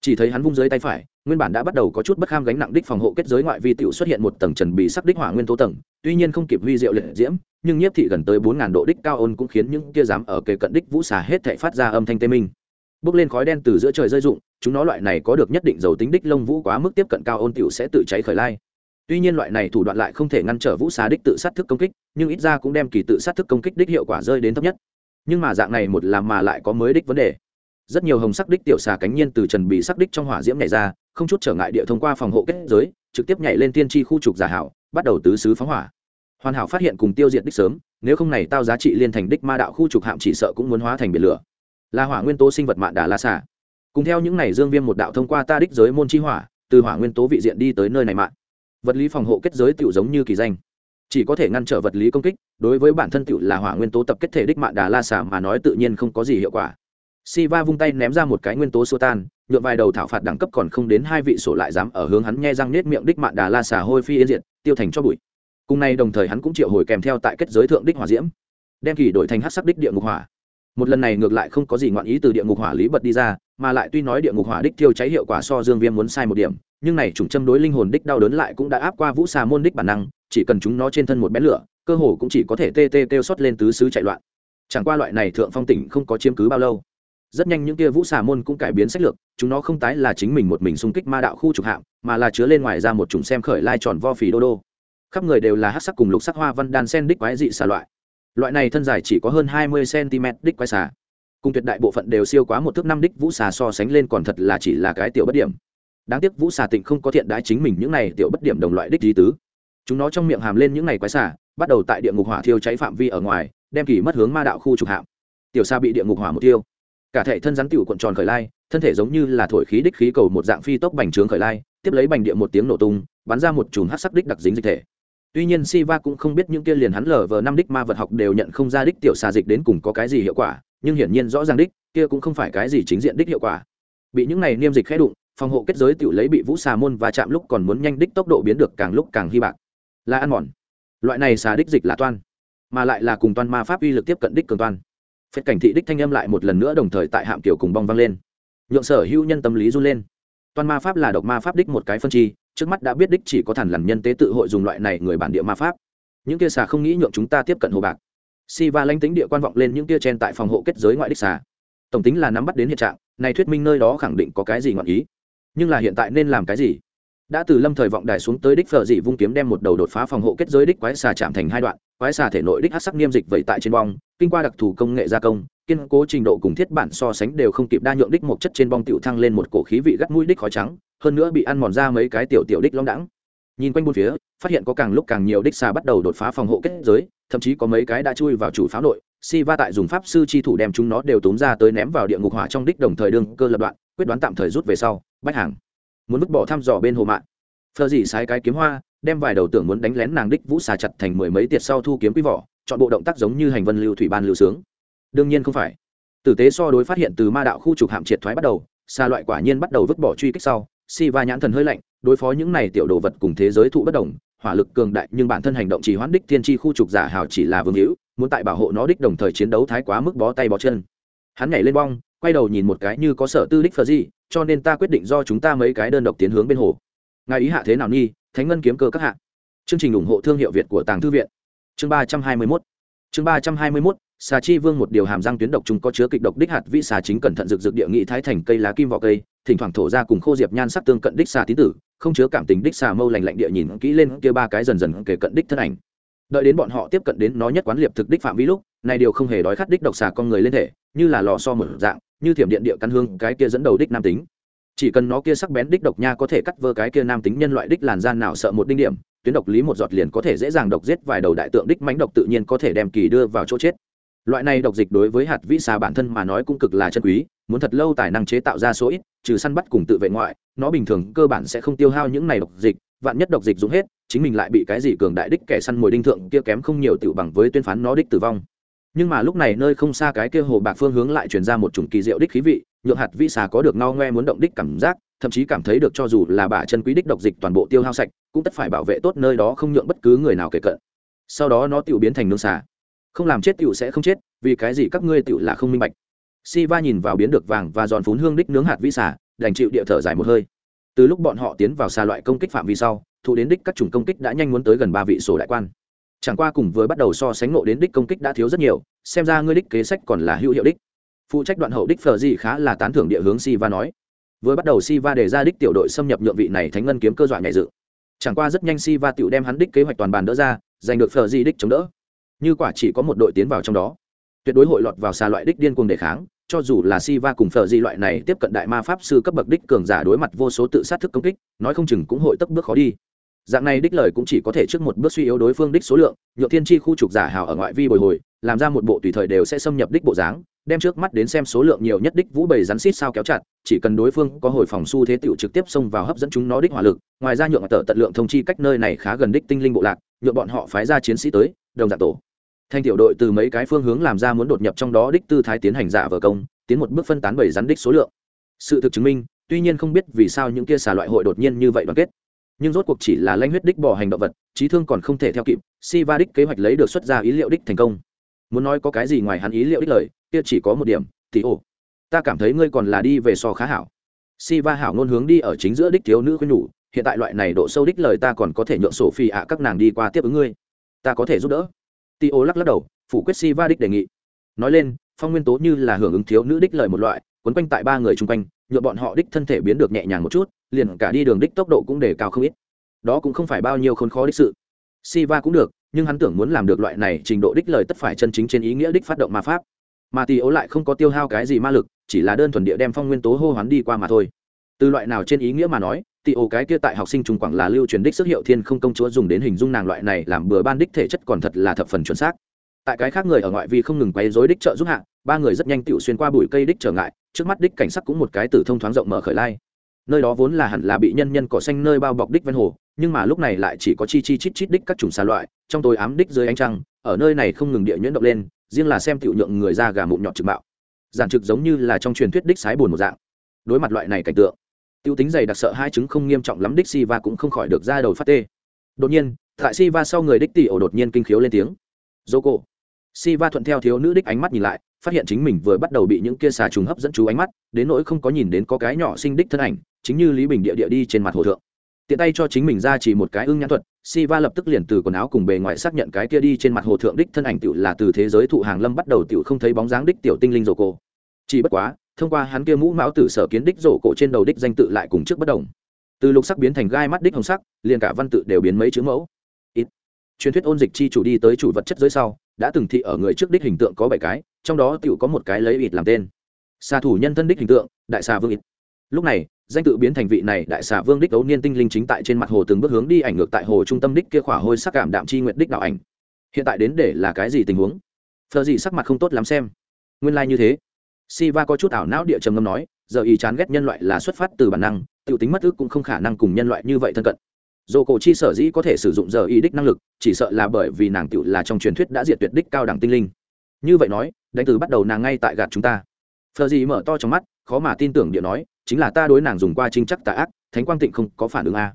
Chỉ thấy hắn vung dưới tay phải nguyên bản đã bắt đầu có chút bất kham gánh nặng đích phòng hộ kết giới ngoại vi tiểu xuất hiện một tầng trần bị sắc đích hỏa nguyên tố tầng, tuy nhiên không kịp huy diệu liệt diễm, nhưng nhiếp thị gần tới bốn ngàn độ đích cao ôn cũng khiến những kia dám ở kề cận đích vũ xà hết thảy phát ra âm thanh tê minh. Bước lên khói đen từ giữa trời rơi rụng, chúng nó loại này có được nhất định dầu tính đích lông vũ quá mức tiếp cận cao ôn tiểu sẽ tự cháy khởi lai. Tuy nhiên loại này thủ đoạn lại không thể ngăn trở vũ xà đích tự sát thức công kích, nhưng ít ra cũng đem kỳ tự sát thức công kích đích hiệu quả rơi đến thấp nhất. Nhưng mà dạng này một làm mà lại có mới đích vấn đề rất nhiều hồng sắc đích tiểu xà cánh nhiên từ trần bị sắc đích trong hỏa diễm nhảy ra, không chút trở ngại địa thông qua phòng hộ kết giới, trực tiếp nhảy lên tiên tri khu trục giả hảo, bắt đầu tứ xứ phóng hỏa. Hoàn hảo phát hiện cùng tiêu diệt đích sớm, nếu không này tao giá trị liên thành đích ma đạo khu trục hạm chỉ sợ cũng muốn hóa thành biển lửa. Là hỏa nguyên tố sinh vật mạn đà la xà. Cùng theo những này dương viêm một đạo thông qua ta đích giới môn chi hỏa, từ hỏa nguyên tố vị diện đi tới nơi này mạng. Vật lý phòng hộ kết giới tựu giống như kỳ danh. Chỉ có thể ngăn trở vật lý công kích, đối với bản thân tựu là hỏa nguyên tố tập kết thể đích mạng đà la xà mà nói tự nhiên không có gì hiệu quả. Siva vung tay ném ra một cái nguyên tố xua tan nhựa vài đầu thảo phạt đẳng cấp còn không đến hai vị sổ lại dám ở hướng hắn nghe răng nết miệng đích mạn đà la xà hôi phi yên diện tiêu thành cho bụi. Cùng nay đồng thời hắn cũng triệu hồi kèm theo tại kết giới thượng đích hỏa diễm, đem kỳ đổi thành hắc sắc đích địa ngục hỏa. Một lần này ngược lại không có gì ngoạn ý từ địa ngục hỏa lý bật đi ra, mà lại tuy nói địa ngục hỏa đích thiêu cháy hiệu quả so dương viêm muốn sai một điểm, nhưng này trùng châm đối linh hồn đích đau đớn lại cũng đã áp qua vũ xà môn đích bản năng, chỉ cần chúng nó trên thân một bén lửa, cơ hồ cũng chỉ có thể tê tê kêu xót lên tứ xứ chạy loạn. Chẳng qua loại này thượng phong tỉnh không có chiếm cứ bao lâu rất nhanh những kia vũ xà môn cũng cải biến sách lược, chúng nó không tái là chính mình một mình xung kích ma đạo khu trục hạm, mà là chứa lên ngoài ra một chủng xem khởi lai tròn vo phì đô đô. Khắp người đều là hát sắc cùng lục sắc hoa văn đan sen đích quái dị xà loại. Loại này thân dài chỉ có hơn hai mươi cm đích quái xà. Cùng tuyệt đại bộ phận đều siêu quá một thước năm đích vũ xà so sánh lên còn thật là chỉ là cái tiểu bất điểm. Đáng tiếc vũ xà tịnh không có thiện đái chính mình những này tiểu bất điểm đồng loại đích di tứ. Chúng nó trong miệng hàm lên những này quái xà, bắt đầu tại địa ngục hỏa thiêu cháy phạm vi ở ngoài, đem kỳ mất hướng ma đạo khu trục hạm. Tiểu xa bị địa ngục hỏa một tiêu cả thể thân rắn tiểu cuộn tròn khởi lai, thân thể giống như là thổi khí đích khí cầu một dạng phi tốc bành trướng khởi lai, tiếp lấy bành địa một tiếng nổ tung, bắn ra một chùm hát sắc đích đặc dính dịch thể. Tuy nhiên siva cũng không biết những kia liền hắn lờ vờ năm đích ma vật học đều nhận không ra đích tiểu xà dịch đến cùng có cái gì hiệu quả, nhưng hiển nhiên rõ ràng đích, kia cũng không phải cái gì chính diện đích hiệu quả. Bị những này niêm dịch khẽ đụng, phòng hộ kết giới tiểu lấy bị vũ xà môn và chạm lúc còn muốn nhanh đích tốc độ biến được càng lúc càng hy bạc là ăn mòn. Loại này xà đích dịch là toan, mà lại là cùng toan ma pháp uy lực tiếp cận đích cường toan phết cảnh thị đích thanh âm lại một lần nữa đồng thời tại hạm kiểu cùng bong vang lên. Nhượng sở hữu nhân tâm lý run lên. Toan ma pháp là độc ma pháp đích một cái phân chi, trước mắt đã biết đích chỉ có thản lằn nhân tế tự hội dùng loại này người bản địa ma pháp. Những kia xà không nghĩ nhượng chúng ta tiếp cận hồ bạc. Si va lanh tính địa quan vọng lên những kia chen tại phòng hộ kết giới ngoại đích xà. Tổng tính là nắm bắt đến hiện trạng, này thuyết minh nơi đó khẳng định có cái gì ngọn ý. Nhưng là hiện tại nên làm cái gì? Đã từ lâm thời vọng đài xuống tới đích phở dị vung kiếm đem một đầu đột phá phòng hộ kết giới đích quái xà chạm thành hai đoạn, quái xà thể nội đích hát sắc niêm dịch vẩy tại trên bong, kinh qua đặc thù công nghệ gia công, kiên cố trình độ cùng thiết bản so sánh đều không kịp đa nhượng đích một chất trên bong tiểu thăng lên một cổ khí vị gắt mũi đích khói trắng, hơn nữa bị ăn mòn ra mấy cái tiểu tiểu đích long đẳng nhìn quanh bốn phía, phát hiện có càng lúc càng nhiều đích xà bắt đầu đột phá phòng hộ kết giới, thậm chí có mấy cái đã chui vào chủ pháo nội, si va tại dùng pháp sư chi thủ đem chúng nó đều tốn ra tới ném vào địa ngục hỏa trong đích đồng thời đương cơ lập đoạn, quyết đoán tạm thời rút về sau, bách hàng muốn vứt bỏ thăm dò bên hồ mạng. Phờ dì sai cái kiếm hoa, đem vài đầu tưởng muốn đánh lén nàng đích vũ xà chặt thành mười mấy tiệt sau thu kiếm quý vỏ, chọn bộ động tác giống như hành vân lưu thủy ban lưu sướng. Đương nhiên không phải. Tử tế so đối phát hiện từ ma đạo khu trục hạm triệt thoái bắt đầu xa loại quả nhiên bắt đầu vứt bỏ truy kích sau, si va nhãn thần hơi lạnh, đối phó những này tiểu đồ vật cùng thế giới thụ bất đồng, hỏa lực cường đại nhưng bản thân hành động chỉ hoãn đích thiên tri khu trục giả hào chỉ là vương hữu, muốn tại bảo hộ nó đích đồng thời chiến đấu thái quá mức bó tay bó chân. Hắn nhảy lên bong, quay đầu nhìn một cái như có sở tư đích phờ gì cho nên ta quyết định do chúng ta mấy cái đơn độc tiến hướng bên hồ. Ngài ý hạ thế nào nhi? Thánh ngân kiếm cơ các hạ. Chương trình ủng hộ thương hiệu việt của tàng thư viện. Chương ba trăm hai mươi mốt. Chương ba trăm hai mươi mốt, xà chi vương một điều hàm răng tuyến độc chúng có chứa kịch độc đích hạt vi xà chính cẩn thận rực rực địa nghị thái thành cây lá kim vỏ cây, thỉnh thoảng thổ ra cùng khô diệp nhan sắc tương cận đích xà tín tử, không chứa cảm tình đích xà mâu lành lạnh địa nhìn kỹ lên kia ba cái dần dần kể cận đích thân ảnh. Đợi đến bọn họ tiếp cận đến nó nhất quán liệp thực đích phạm vi lúc, này điều không hề đói khát đích độc xà con người lên thể, như là lò so mở dạng như thiểm điện địa căn hương, cái kia dẫn đầu đích nam tính. Chỉ cần nó kia sắc bén đích độc nha có thể cắt vỡ cái kia nam tính nhân loại đích làn gian nào sợ một đinh điểm, tuyến độc lý một giọt liền có thể dễ dàng độc giết vài đầu đại tượng đích mãnh độc tự nhiên có thể đem kỳ đưa vào chỗ chết. Loại này độc dịch đối với hạt vĩ xà bản thân mà nói cũng cực là chân quý, muốn thật lâu tài năng chế tạo ra số ít, trừ săn bắt cùng tự vệ ngoại, nó bình thường cơ bản sẽ không tiêu hao những này độc dịch, vạn nhất độc dịch dùng hết, chính mình lại bị cái gì cường đại đích kẻ săn mồi đinh thượng kia kém không nhiều tiểu bằng với tuyên phán nó đích tử vong nhưng mà lúc này nơi không xa cái kia hồ bạc phương hướng lại truyền ra một chủng kỳ diệu đích khí vị, nhượng hạt vĩ xà có được ngao ngoe muốn động đích cảm giác, thậm chí cảm thấy được cho dù là bà chân quý đích độc dịch toàn bộ tiêu hao sạch, cũng tất phải bảo vệ tốt nơi đó không nhượng bất cứ người nào kể cận. Sau đó nó tự biến thành nương xà. Không làm chết tiểu sẽ không chết, vì cái gì các ngươi tiểu là không minh bạch. Si va nhìn vào biến được vàng và giòn phún hương đích nướng hạt vĩ xà, đành chịu địa thở dài một hơi. Từ lúc bọn họ tiến vào xa loại công kích phạm vi sau, thụ đến đích các chủng công kích đã nhanh muốn tới gần ba vị sổ đại quan chẳng qua cùng với bắt đầu so sánh nộ đến đích công kích đã thiếu rất nhiều, xem ra ngươi đích kế sách còn là hữu hiệu đích. Phụ trách đoạn hậu đích phờ gì khá là tán thưởng địa hướng si va nói. Vừa bắt đầu si va đề ra đích tiểu đội xâm nhập nhượng vị này thánh ngân kiếm cơ dọa nhảy dự. Chẳng qua rất nhanh si va tiểu đem hắn đích kế hoạch toàn bàn đỡ ra, giành được phờ di đích chống đỡ. Như quả chỉ có một đội tiến vào trong đó. Tuyệt đối hội lọt vào xa loại đích điên cuồng đề kháng, cho dù là si va cùng phờ di loại này tiếp cận đại ma pháp sư cấp bậc đích cường giả đối mặt vô số tự sát thức công kích, nói không chừng cũng hội tấp bước khó đi dạng này đích lời cũng chỉ có thể trước một bước suy yếu đối phương đích số lượng, nhựa thiên tri khu trục giả hào ở ngoại vi bồi hồi, làm ra một bộ tùy thời đều sẽ xâm nhập đích bộ dáng, đem trước mắt đến xem số lượng nhiều nhất đích vũ bầy rắn xít sao kéo chặt, chỉ cần đối phương có hồi phòng xu thế tựu trực tiếp xông vào hấp dẫn chúng nó đích hỏa lực, ngoài ra nhượng tờ tận lượng thông chi cách nơi này khá gần đích tinh linh bộ lạc nhượng bọn họ phái ra chiến sĩ tới, đồng dạng tổ. Thanh tiểu đội từ mấy cái phương hướng làm ra muốn đột nhập trong đó đích tư thái tiến hành giả vờ công, tiến một bước phân tán bầy rắn đích số lượng. Sự thực chứng minh, tuy nhiên không biết vì sao những kia xà loại hội đột nhiên như vậy đoàn kết nhưng rốt cuộc chỉ là lanh huyết đích bỏ hành động vật, trí thương còn không thể theo kịp, si va đích kế hoạch lấy được xuất ra ý liệu đích thành công. Muốn nói có cái gì ngoài hắn ý liệu đích lời, kia chỉ có một điểm, thì ồ, ta cảm thấy ngươi còn là đi về so khá hảo. Si va hảo ngôn hướng đi ở chính giữa đích thiếu nữ khuyên nhủ, hiện tại loại này độ sâu đích lời ta còn có thể nhượng sổ phi ạ các nàng đi qua tiếp ứng ngươi. Ta có thể giúp đỡ. Ti ô lắc lắc đầu, phủ quyết si va đích đề nghị. Nói lên, phong nguyên tố như là hưởng ứng thiếu nữ đích lời một loại quấn quanh tại ba người chung quanh nhựa bọn họ đích thân thể biến được nhẹ nhàng một chút, liền cả đi đường đích tốc độ cũng để cao không ít. Đó cũng không phải bao nhiêu khốn khó đích sự. Si va cũng được, nhưng hắn tưởng muốn làm được loại này trình độ đích lời tất phải chân chính trên ý nghĩa đích phát động ma pháp. Mà tì ấu lại không có tiêu hao cái gì ma lực, chỉ là đơn thuần địa đem phong nguyên tố hô hoán đi qua mà thôi. Từ loại nào trên ý nghĩa mà nói, tì ấu cái kia tại học sinh trùng quảng là lưu truyền đích sức hiệu thiên không công chúa dùng đến hình dung nàng loại này làm bừa ban đích thể chất còn thật là thập phần chuẩn xác. Tại cái khác người ở ngoại vi không ngừng quấy rối đích trợ giúp hạ ba người rất nhanh tựu xuyên qua bụi cây đích trở ngại, trước mắt đích cảnh sắc cũng một cái tử thông thoáng rộng mở khởi lai. Nơi đó vốn là hẳn là bị nhân nhân cỏ xanh nơi bao bọc đích ven hồ, nhưng mà lúc này lại chỉ có chi chi chít chít đích các chủng xà loại, trong tối ám đích dưới ánh trăng, ở nơi này không ngừng địa nhuyễn động lên, riêng là xem tiểu nhượng người ra gà mụn nhọt trực bạo giản trực giống như là trong truyền thuyết đích sái buồn một dạng. Đối mặt loại này cảnh tượng, tiêu tính dày đặc sợ hai chứng không nghiêm trọng lắm đích si va cũng không khỏi được ra đầu phát tê. Đột nhiên, tại si va sau người đích tỷ ổ đột nhiên kinh khiếu lên tiếng. Dô cổ si va thuận theo thiếu nữ đích ánh mắt nhìn lại, phát hiện chính mình vừa bắt đầu bị những kia xà trùng hấp dẫn chú ánh mắt, đến nỗi không có nhìn đến có cái nhỏ sinh đích thân ảnh, chính như lý bình địa địa đi trên mặt hồ thượng. Tiện tay cho chính mình ra chỉ một cái ưng nhãn thuật si va lập tức liền từ quần áo cùng bề ngoài xác nhận cái kia đi trên mặt hồ thượng đích thân ảnh tựu là từ thế giới thụ hàng lâm bắt đầu tựu không thấy bóng dáng đích tiểu tinh linh rổ cổ. Chỉ bất quá, thông qua hắn kia mũ mão tử sở kiến đích rổ cổ trên đầu đích danh tự lại cùng trước bất đồng. Từ lục sắc biến thành gai mắt đích hồng sắc, liền cả văn tự đều biến mấy chữ mẫu truyền thuyết ôn dịch chi chủ đi tới chủ vật chất dưới sau đã từng thị ở người trước đích hình tượng có bảy cái trong đó tựu có một cái lấy ít làm tên. Xà thủ nhân thân đích hình tượng đại xà vương ít lúc này danh tự biến thành vị này đại xà vương đích ấu niên tinh linh chính tại trên mặt hồ từng bước hướng đi ảnh ngược tại hồ trung tâm đích kia khỏa hôi sắc cảm đạm chi nguyện đích đạo ảnh. Hiện tại đến để là cái gì tình huống? Phờ gì sắc mặt không tốt lắm xem. Nguyên lai、like、như thế. Siva có chút ảo não địa trầm ngâm nói, giờ ý chán ghét nhân loại là xuất phát từ bản năng, tiểu tính mất ước cũng không khả năng cùng nhân loại như vậy thân cận dồ cổ chi sở dĩ có thể sử dụng giờ ý đích năng lực, chỉ sợ là bởi vì nàng tiểu là trong truyền thuyết đã diệt tuyệt đích cao đẳng tinh linh. Như vậy nói, đánh từ bắt đầu nàng ngay tại gạt chúng ta. Phờ gì mở to trong mắt, khó mà tin tưởng địa nói, chính là ta đối nàng dùng qua trinh chắc tà ác thánh quang tịnh không có phản ứng a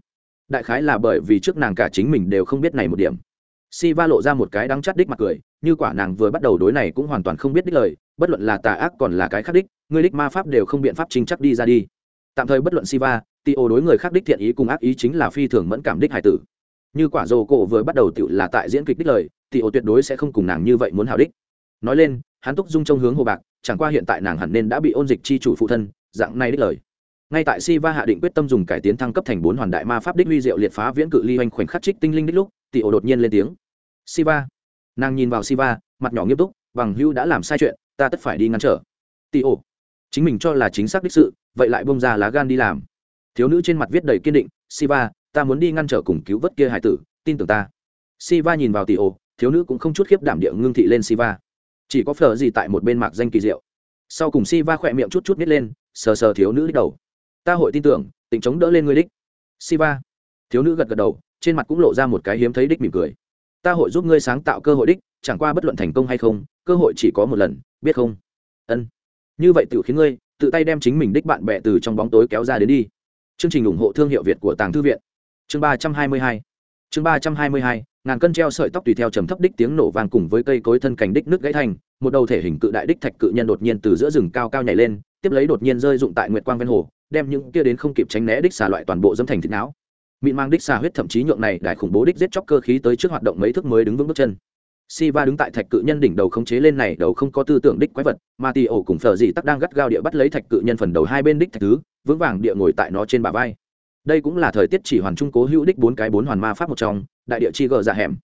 đại khái là bởi vì trước nàng cả chính mình đều không biết này một điểm si va lộ ra một cái đắng chắt đích mặt cười như quả nàng vừa bắt đầu đối này cũng hoàn toàn không biết đích lời bất luận là tà ác còn là cái khác đích người đích ma pháp đều không biện pháp trinh chắc đi ra đi tạm thời bất luận si va ti ô đối người khác đích thiện ý cùng ác ý chính là phi thường mẫn cảm đích hải tử. Như quả dồ cổ vừa bắt đầu tự là tại diễn kịch đích lời thì ô tuyệt đối sẽ không cùng nàng như vậy muốn hảo đích. Nói lên, hắn túc dung trong hướng hồ bạc, chẳng qua hiện tại nàng hẳn nên đã bị ôn dịch chi chủ phụ thân, dạng này đích lời. Ngay tại si va hạ định quyết tâm dùng cải tiến thăng cấp thành bốn hoàn đại ma pháp đích huy diệu liệt phá viễn cự ly oanh khoảnh khắc trích tinh linh đích lúc tị ổ đột nhiên lên tiếng. Si va nàng nhìn vào si va mặt nhỏ nghiêm túc, bằng hưu đã làm sai chuyện, ta tất phải đi ngăn trở. Tị ổ chính mình cho là chính xác đích sự, vậy lại bông ra lá gan đi làm thiếu nữ trên mặt viết đầy kiên định Siva, ta muốn đi ngăn trở cùng cứu vớt kia hải tử tin tưởng ta. Siva nhìn vào tỷ ô, thiếu nữ cũng không chút khiếp đảm địa ngưng thị lên Siva, chỉ có phở gì tại một bên mạc danh kỳ diệu. Sau cùng Siva khỏe miệng chút chút nít lên sờ sờ thiếu nữ đích đầu. Ta hội tin tưởng tỉnh chống đỡ lên ngươi đích. Siva, thiếu nữ gật gật đầu trên mặt cũng lộ ra một cái hiếm thấy đích mỉm cười. Ta hội giúp ngươi sáng tạo cơ hội đích chẳng qua bất luận thành công hay không cơ hội chỉ có một lần biết không? Ân. Như vậy tự khiến ngươi tự tay đem chính mình đích bạn bè từ trong bóng tối kéo ra đến đi chương trình ủng hộ thương hiệu việt của tàng thư viện. Chương ba trăm hai mươi hai. Chương ba trăm hai mươi hai ngàn cân treo sợi tóc tùy theo trầm thấp đích tiếng nổ vang cùng với cây cối thân cành đích nước gãy thành một đầu thể hình cự đại đích thạch cự nhân đột nhiên từ giữa rừng cao cao nhảy lên tiếp lấy đột nhiên rơi dụng tại nguyệt quang ven hồ đem những kia đến không kịp tránh né đích xà loại toàn bộ dâm thành thịt não. Mịn mang đích xà huyết thậm chí nhượng này đại khủng bố đích giết chóc cơ khí tới trước hoạt động mấy thước mới đứng vững bước chân. Siva đứng tại thạch cự nhân đỉnh đầu khống chế lên này đầu không có tư tưởng đích quái vật, mà Tì ổ cùng Phở dị tắc đang gắt gao địa bắt lấy thạch cự nhân phần đầu hai bên đích thạch thứ, vững vàng địa ngồi tại nó trên bả vai. Đây cũng là thời tiết chỉ hoàn trung cố hữu đích bốn cái bốn hoàn ma pháp một trong, đại địa chi gờ dạ hẻm.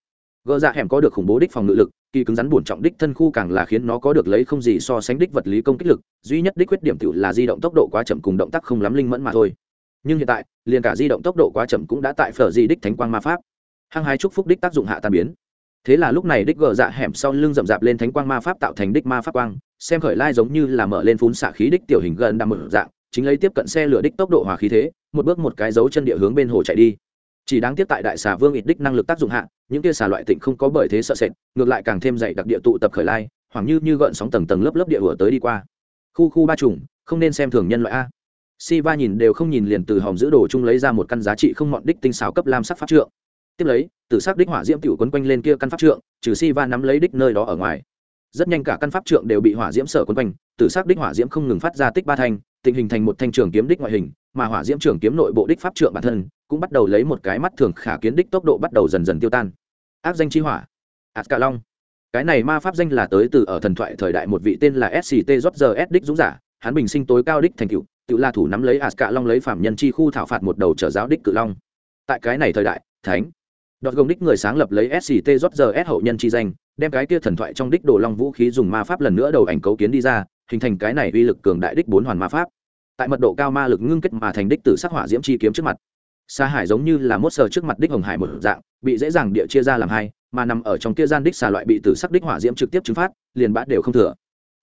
Gờ dạ hẻm có được khủng bố đích phòng ngự lực, kỳ cứng rắn bổn trọng đích thân khu càng là khiến nó có được lấy không gì so sánh đích vật lý công kích lực, duy nhất đích khuyết điểm tiểu là di động tốc độ quá chậm cùng động tác không lắm linh mẫn mà thôi. Nhưng hiện tại, liền cả di động tốc độ quá chậm cũng đã tại phở di đích thánh quang ma pháp. Hăng hái chúc phúc đích tác dụng hạ tan biến thế là lúc này đích gờ dạ hẻm sau lưng rậm rạp lên thánh quang ma pháp tạo thành đích ma pháp quang xem khởi lai giống như là mở lên phun xạ khí đích tiểu hình gần đang mở dạng chính lấy tiếp cận xe lửa đích tốc độ hòa khí thế, một bước một cái dấu chân địa hướng bên hồ chạy đi. Chỉ đáng tiếc tại đại xà vương ít đích năng lực tác dụng hạ, những kia xà loại tịnh không có bởi thế sợ sệt, ngược lại càng thêm dày đặc địa tụ tập khởi lai hoặc như như gợn sóng tầng tầng lớp lớp địa hửa tới đi qua. Khu khu ba trùng, không nên xem thường nhân loại a. Si va nhìn đều không nhìn liền từ hòm giữ đồ chung lấy ra một căn giá trị không mọn đích tinh xào cấp lam sắc pháp trượng. Tiếp lấy từ sắc đích hỏa diễm tiểu quấn quanh lên kia căn pháp trượng, trừ si va nắm lấy đích nơi đó ở ngoài. Rất nhanh cả căn pháp trượng đều bị hỏa diễm sở quấn quanh từ sắc đích hỏa diễm không ngừng phát ra tích ba thanh tình hình thành một thanh trường kiếm đích ngoại hình, mà hỏa diễm trường kiếm nội bộ đích pháp trượng bản thân cũng bắt đầu lấy một cái mắt thường khả kiến đích tốc độ bắt đầu dần dần tiêu tan. Áp danh chi hỏa ạt cả long cái này ma pháp danh là tới từ ở thần thoại thời đại một vị tên là sct george s đích dũng giả, hắn bình sinh tối cao đích thành cựu tự la thủ nắm lấy ạt cả long lấy phạm nhân chi khu thảo phạt một đầu trở giáo đích cự long. Tại cái này thời đại, thánh đọt gồng đích người sáng lập lấy sct giờ s hậu nhân chi danh, đem cái kia thần thoại trong đích đồ long vũ khí dùng ma pháp lần nữa đầu ảnh cấu kiến đi ra, hình thành cái này uy lực cường đại đích bốn hoàn ma pháp. Tại mật độ cao ma lực ngưng kết mà thành đích tử sắc hỏa diễm chi kiếm trước mặt. Xa hải giống như là mốt sờ trước mặt đích hồng hải một dạng, bị dễ dàng địa chia ra làm hai, mà nằm ở trong kia gian đích xà loại bị tử sắc đích hỏa diễm trực tiếp chứng phát liền bã đều không thừa.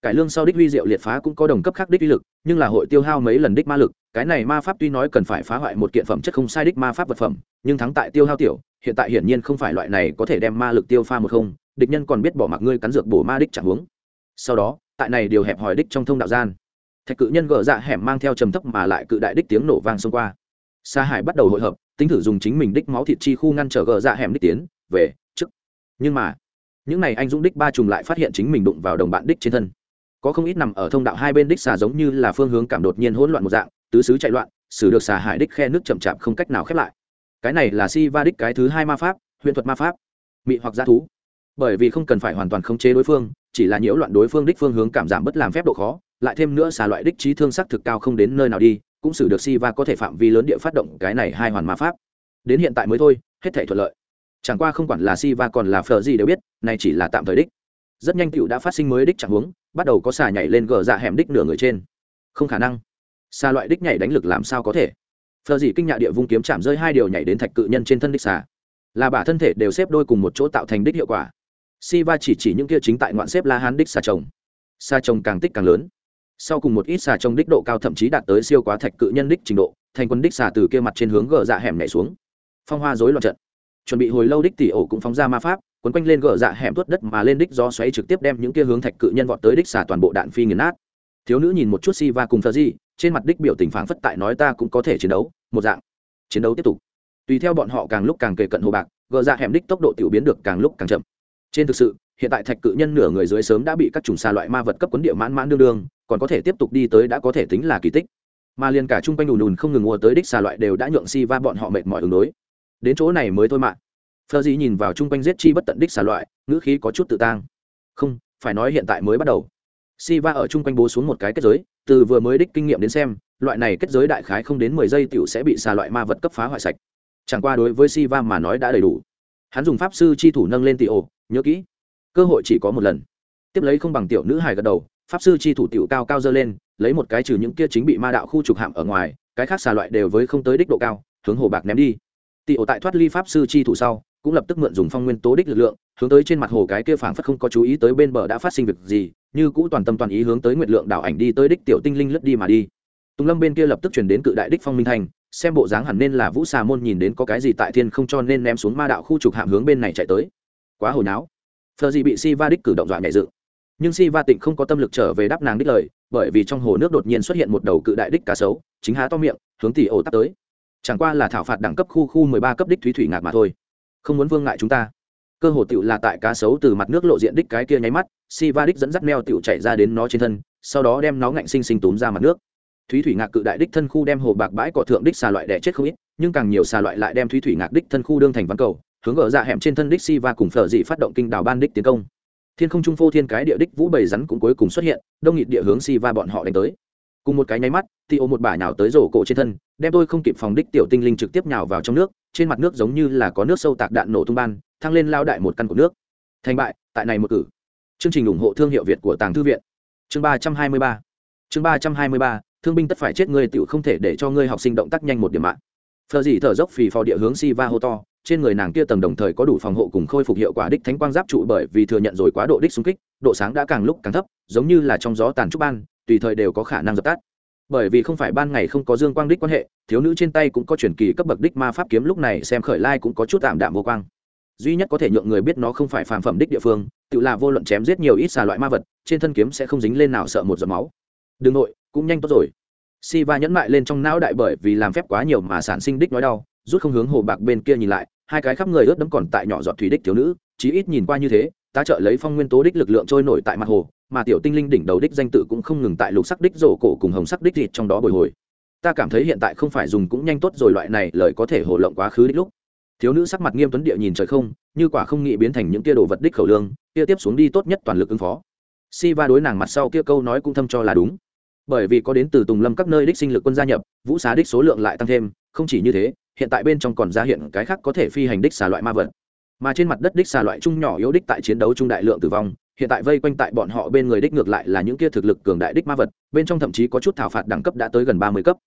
Cải lương sau đích huy diệu liệt phá cũng có đồng cấp khác đích uy lực, nhưng là hội tiêu hao mấy lần đích ma lực cái này ma pháp tuy nói cần phải phá hoại một kiện phẩm chất không sai đích ma pháp vật phẩm, nhưng thắng tại tiêu hao tiểu, hiện tại hiển nhiên không phải loại này có thể đem ma lực tiêu pha một không, địch nhân còn biết bỏ mặc ngươi cắn dược bổ ma đích chẳng uống sau đó, tại này điều hẹp hòi đích trong thông đạo gian, thạch cự nhân gỡ dạ hẻm mang theo trầm thấp mà lại cự đại đích tiếng nổ vang xông qua. Sa hải bắt đầu hội hợp, tính thử dùng chính mình đích máu thịt chi khu ngăn trở gỡ dạ hẻm đích tiến, về, trước. Nhưng mà, những này anh dũng đích ba trùng lại phát hiện chính mình đụng vào đồng bạn đích trên thân. Có không ít nằm ở thông đạo hai bên đích xà giống như là phương hướng cảm đột nhiên hỗn loạn một dạng tứ xứ chạy loạn, xử được xà hải đích khe nước chậm chạp không cách nào khép lại. Cái này là si va đích cái thứ hai ma pháp, huyền thuật ma pháp. Mị hoặc g thú. Bởi vì không cần phải hoàn toàn khống chế đối phương, chỉ là nhiễu loạn đối phương đích phương hướng cảm giảm bất làm phép độ khó, lại thêm nữa xà loại đích trí thương sắc thực cao không đến nơi nào đi, cũng xử được si va có thể phạm vi lớn địa phát động cái này hai hoàn ma pháp. Đến hiện tại mới thôi, hết thể thuận lợi. Chẳng qua không quản là si va còn là phờ gì đều biết, này chỉ là tạm thời đích. Rất nhanh cựu đã phát sinh mới đích chẳng hướng bắt đầu có xà nhảy lên gờ dạ hẻm đích nửa người trên. Không khả năng xa loại đích nhảy đánh lực làm sao có thể? Phờ gì kinh nhạ địa vung kiếm chạm rơi hai điều nhảy đến thạch cự nhân trên thân đích xà. Là bả thân thể đều xếp đôi cùng một chỗ tạo thành đích hiệu quả. Si va chỉ chỉ những kia chính tại ngoạn xếp la hán đích xà trồng. Xà trồng càng tích càng lớn. Sau cùng một ít xà trồng đích độ cao thậm chí đạt tới siêu quá thạch cự nhân đích trình độ, thành quân đích xà từ kia mặt trên hướng gờ dạ hẻm nhảy xuống. Phong hoa rối loạn trận. Chuẩn bị hồi lâu đích tỷ ổ cũng phóng ra ma pháp, quấn quanh lên gờ dạ hẻm tuốt đất mà lên đích do xoáy trực tiếp đem những kia hướng thạch cự nhân vọt tới đích xà toàn bộ đạn phi nghiền nát. Thiếu nữ nhìn một chút si va cùng thờ di trên mặt đích biểu tình phảng phất tại nói ta cũng có thể chiến đấu, một dạng. Chiến đấu tiếp tục. Tùy theo bọn họ càng lúc càng kề cận hồ bạc, gờ ra hẻm đích tốc độ tiểu biến được càng lúc càng chậm. Trên thực sự, hiện tại thạch cự nhân nửa người dưới sớm đã bị các chủng xà loại ma vật cấp quấn địa mãn mãn đương đương, còn có thể tiếp tục đi tới đã có thể tính là kỳ tích. Mà liền cả chung quanh đùn đùn không ngừng mua tới đích xà loại đều đã nhượng si va bọn họ mệt mỏi ứng đối. Đến chỗ này mới thôi mạng phờ dĩ nhìn vào chung quanh giết chi bất tận đích xà loại, ngữ khí có chút tự tang. Không, phải nói hiện tại mới bắt đầu. Si va ở chung quanh bố xuống một cái kết giới từ vừa mới đích kinh nghiệm đến xem, loại này kết giới đại khái không đến mười giây tiểu sẽ bị xà loại ma vật cấp phá hoại sạch. Chẳng qua đối với si va mà nói đã đầy đủ. Hắn dùng pháp sư chi thủ nâng lên tỷ ổ nhớ kỹ. Cơ hội chỉ có một lần. Tiếp lấy không bằng tiểu nữ hài gật đầu, pháp sư chi thủ tiểu cao cao dơ lên, lấy một cái trừ những kia chính bị ma đạo khu trục hạm ở ngoài, cái khác xà loại đều với không tới đích độ cao, hướng hồ bạc ném đi. Tỷ ổ tại thoát ly pháp sư chi thủ sau cũng lập tức mượn dùng phong nguyên tố đích lực lượng, hướng tới trên mặt hồ cái kia phảng phất không có chú ý tới bên bờ đã phát sinh việc gì, như cũ toàn tâm toàn ý hướng tới nguyệt lượng đảo ảnh đi tới đích tiểu tinh linh lướt đi mà đi. Tùng lâm bên kia lập tức chuyển đến cự đại đích phong minh thành xem bộ dáng hẳn nên là vũ xà môn nhìn đến có cái gì tại thiên không cho nên ném xuống ma đạo khu trục hạm hướng bên này chạy tới. Quá hồi náo. Phờ gì bị si va đích cử động dọa nhẹ dự. Nhưng si va tịnh không có tâm lực trở về đáp nàng đích lời, bởi vì trong hồ nước đột nhiên xuất hiện một đầu cự đại đích cá sấu, chính há to miệng, hướng tỷ ổ tắt tới. Chẳng qua là thảo phạt đẳng cấp khu khu mười ba cấp đích thúy thủy ngạc mà thôi không muốn vương ngại chúng ta. Cơ hồ tựu là tại cá sấu từ mặt nước lộ diện đích cái kia nháy mắt si va đích dẫn dắt meo tựu chạy ra đến nó trên thân, sau đó đem nó ngạnh sinh sinh túm ra mặt nước. Thúy thủy ngạc cự đại đích thân khu đem hồ bạc bãi cỏ thượng đích xà loại đẻ chết không ít, nhưng càng nhiều xà loại lại đem thúy thủy ngạc đích thân khu đương thành ván cầu, hướng ở dạ hẻm trên thân đích si va cùng phở dị phát động kinh đào ban đích tiến công. Thiên không trung phô thiên cái địa đích vũ bầy rắn cũng cuối cùng xuất hiện, đông nghịt địa hướng si va bọn họ đánh tới. Cùng một cái nháy mắt thì ô một bả nhào tới rổ cổ trên thân, đem tôi không kịp phòng đích tiểu tinh linh trực tiếp nhào vào trong nước trên mặt nước giống như là có nước sâu tạc đạn nổ tung ban, thăng lên lao đại một căn của nước. Thành bại, tại này một cử. Chương trình ủng hộ thương hiệu việt của tàng thư viện. Chương ba trăm hai mươi ba. Chương ba trăm hai mươi ba, thương binh tất phải chết ngươi tiểu không thể để cho ngươi học sinh động tác nhanh một điểm mạng. Phờ dì thở dốc phì phò địa hướng si va hô to, trên người nàng kia tầng đồng thời có đủ phòng hộ cùng khôi phục hiệu quả đích thánh quang giáp trụ bởi vì thừa nhận rồi quá độ đích xung kích, độ sáng đã càng lúc càng thấp, giống như là trong gió tàn trúc ban, tùy thời đều có khả năng dập tắt bởi vì không phải ban ngày không có dương quang đích quan hệ, thiếu nữ trên tay cũng có truyền kỳ cấp bậc đích ma pháp kiếm lúc này xem khởi lai cũng có chút tạm đạm vô quang. Duy nhất có thể nhượng người biết nó không phải phàm phẩm đích địa phương, tự là vô luận chém giết nhiều ít xà loại ma vật, trên thân kiếm sẽ không dính lên nào sợ một giọt máu. Đừng nội, cũng nhanh tốt rồi. Si va nhẫn mại lên trong não đại bởi vì làm phép quá nhiều mà sản sinh đích nói đau, rút không hướng hồ bạc bên kia nhìn lại, hai cái khắp người ướt đẫm còn tại nhỏ giọt thủy đích thiếu nữ, chí ít nhìn qua như thế ta trợ lấy phong nguyên tố đích lực lượng trôi nổi tại mặt hồ, mà tiểu tinh linh đỉnh đầu đích danh tự cũng không ngừng tại lục sắc đích rổ cổ cùng hồng sắc đích thịt trong đó bồi hồi. Ta cảm thấy hiện tại không phải dùng cũng nhanh tốt rồi, loại này lời có thể hồ lộng quá khứ đích lúc. Thiếu nữ sắc mặt nghiêm tuấn địa nhìn trời không, như quả không nghĩ biến thành những kia đồ vật đích khẩu lương, kia tiếp xuống đi tốt nhất toàn lực ứng phó. Si va đối nàng mặt sau kia câu nói cũng thâm cho là đúng. Bởi vì có đến từ tùng lâm các nơi đích sinh lực quân gia nhập, vũ xá đích số lượng lại tăng thêm, không chỉ như thế, hiện tại bên trong còn ra hiện cái khác có thể phi hành đích xà loại ma vật mà trên mặt đất đích xà loại trung nhỏ yếu đích tại chiến đấu trung đại lượng tử vong, hiện tại vây quanh tại bọn họ bên người đích ngược lại là những kia thực lực cường đại đích ma vật, bên trong thậm chí có chút thảo phạt đẳng cấp đã tới gần ba mươi cấp.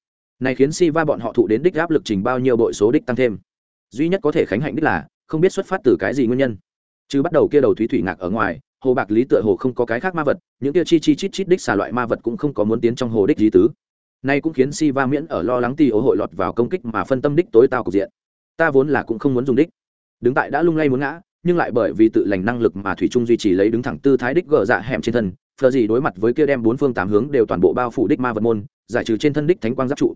Này khiến si va bọn họ thụ đến đích áp lực trình bao nhiêu bội số đích tăng thêm. Duy nhất có thể khánh hạnh đích là, không biết xuất phát từ cái gì nguyên nhân. Chứ bắt đầu kia đầu thúy thủy ngạc ở ngoài, hồ bạc lý tựa hồ không có cái khác ma vật, những kia chi chi chít chít đích xà loại ma vật cũng không có muốn tiến trong hồ đích lý tứ. Nay cũng khiến si va miễn ở lo lắng ti ố hội lọt vào công kích mà phân tâm đích tối tao cục diện. Ta vốn là cũng không muốn dùng đích đứng tại đã lung lay muốn ngã, nhưng lại bởi vì tự lành năng lực mà thủy trung duy trì lấy đứng thẳng tư thái đích gờ dạ hẻm trên thân, phờ gì đối mặt với kia đem bốn phương tám hướng đều toàn bộ bao phủ đích ma vật môn, giải trừ trên thân đích thánh quang giáp trụ.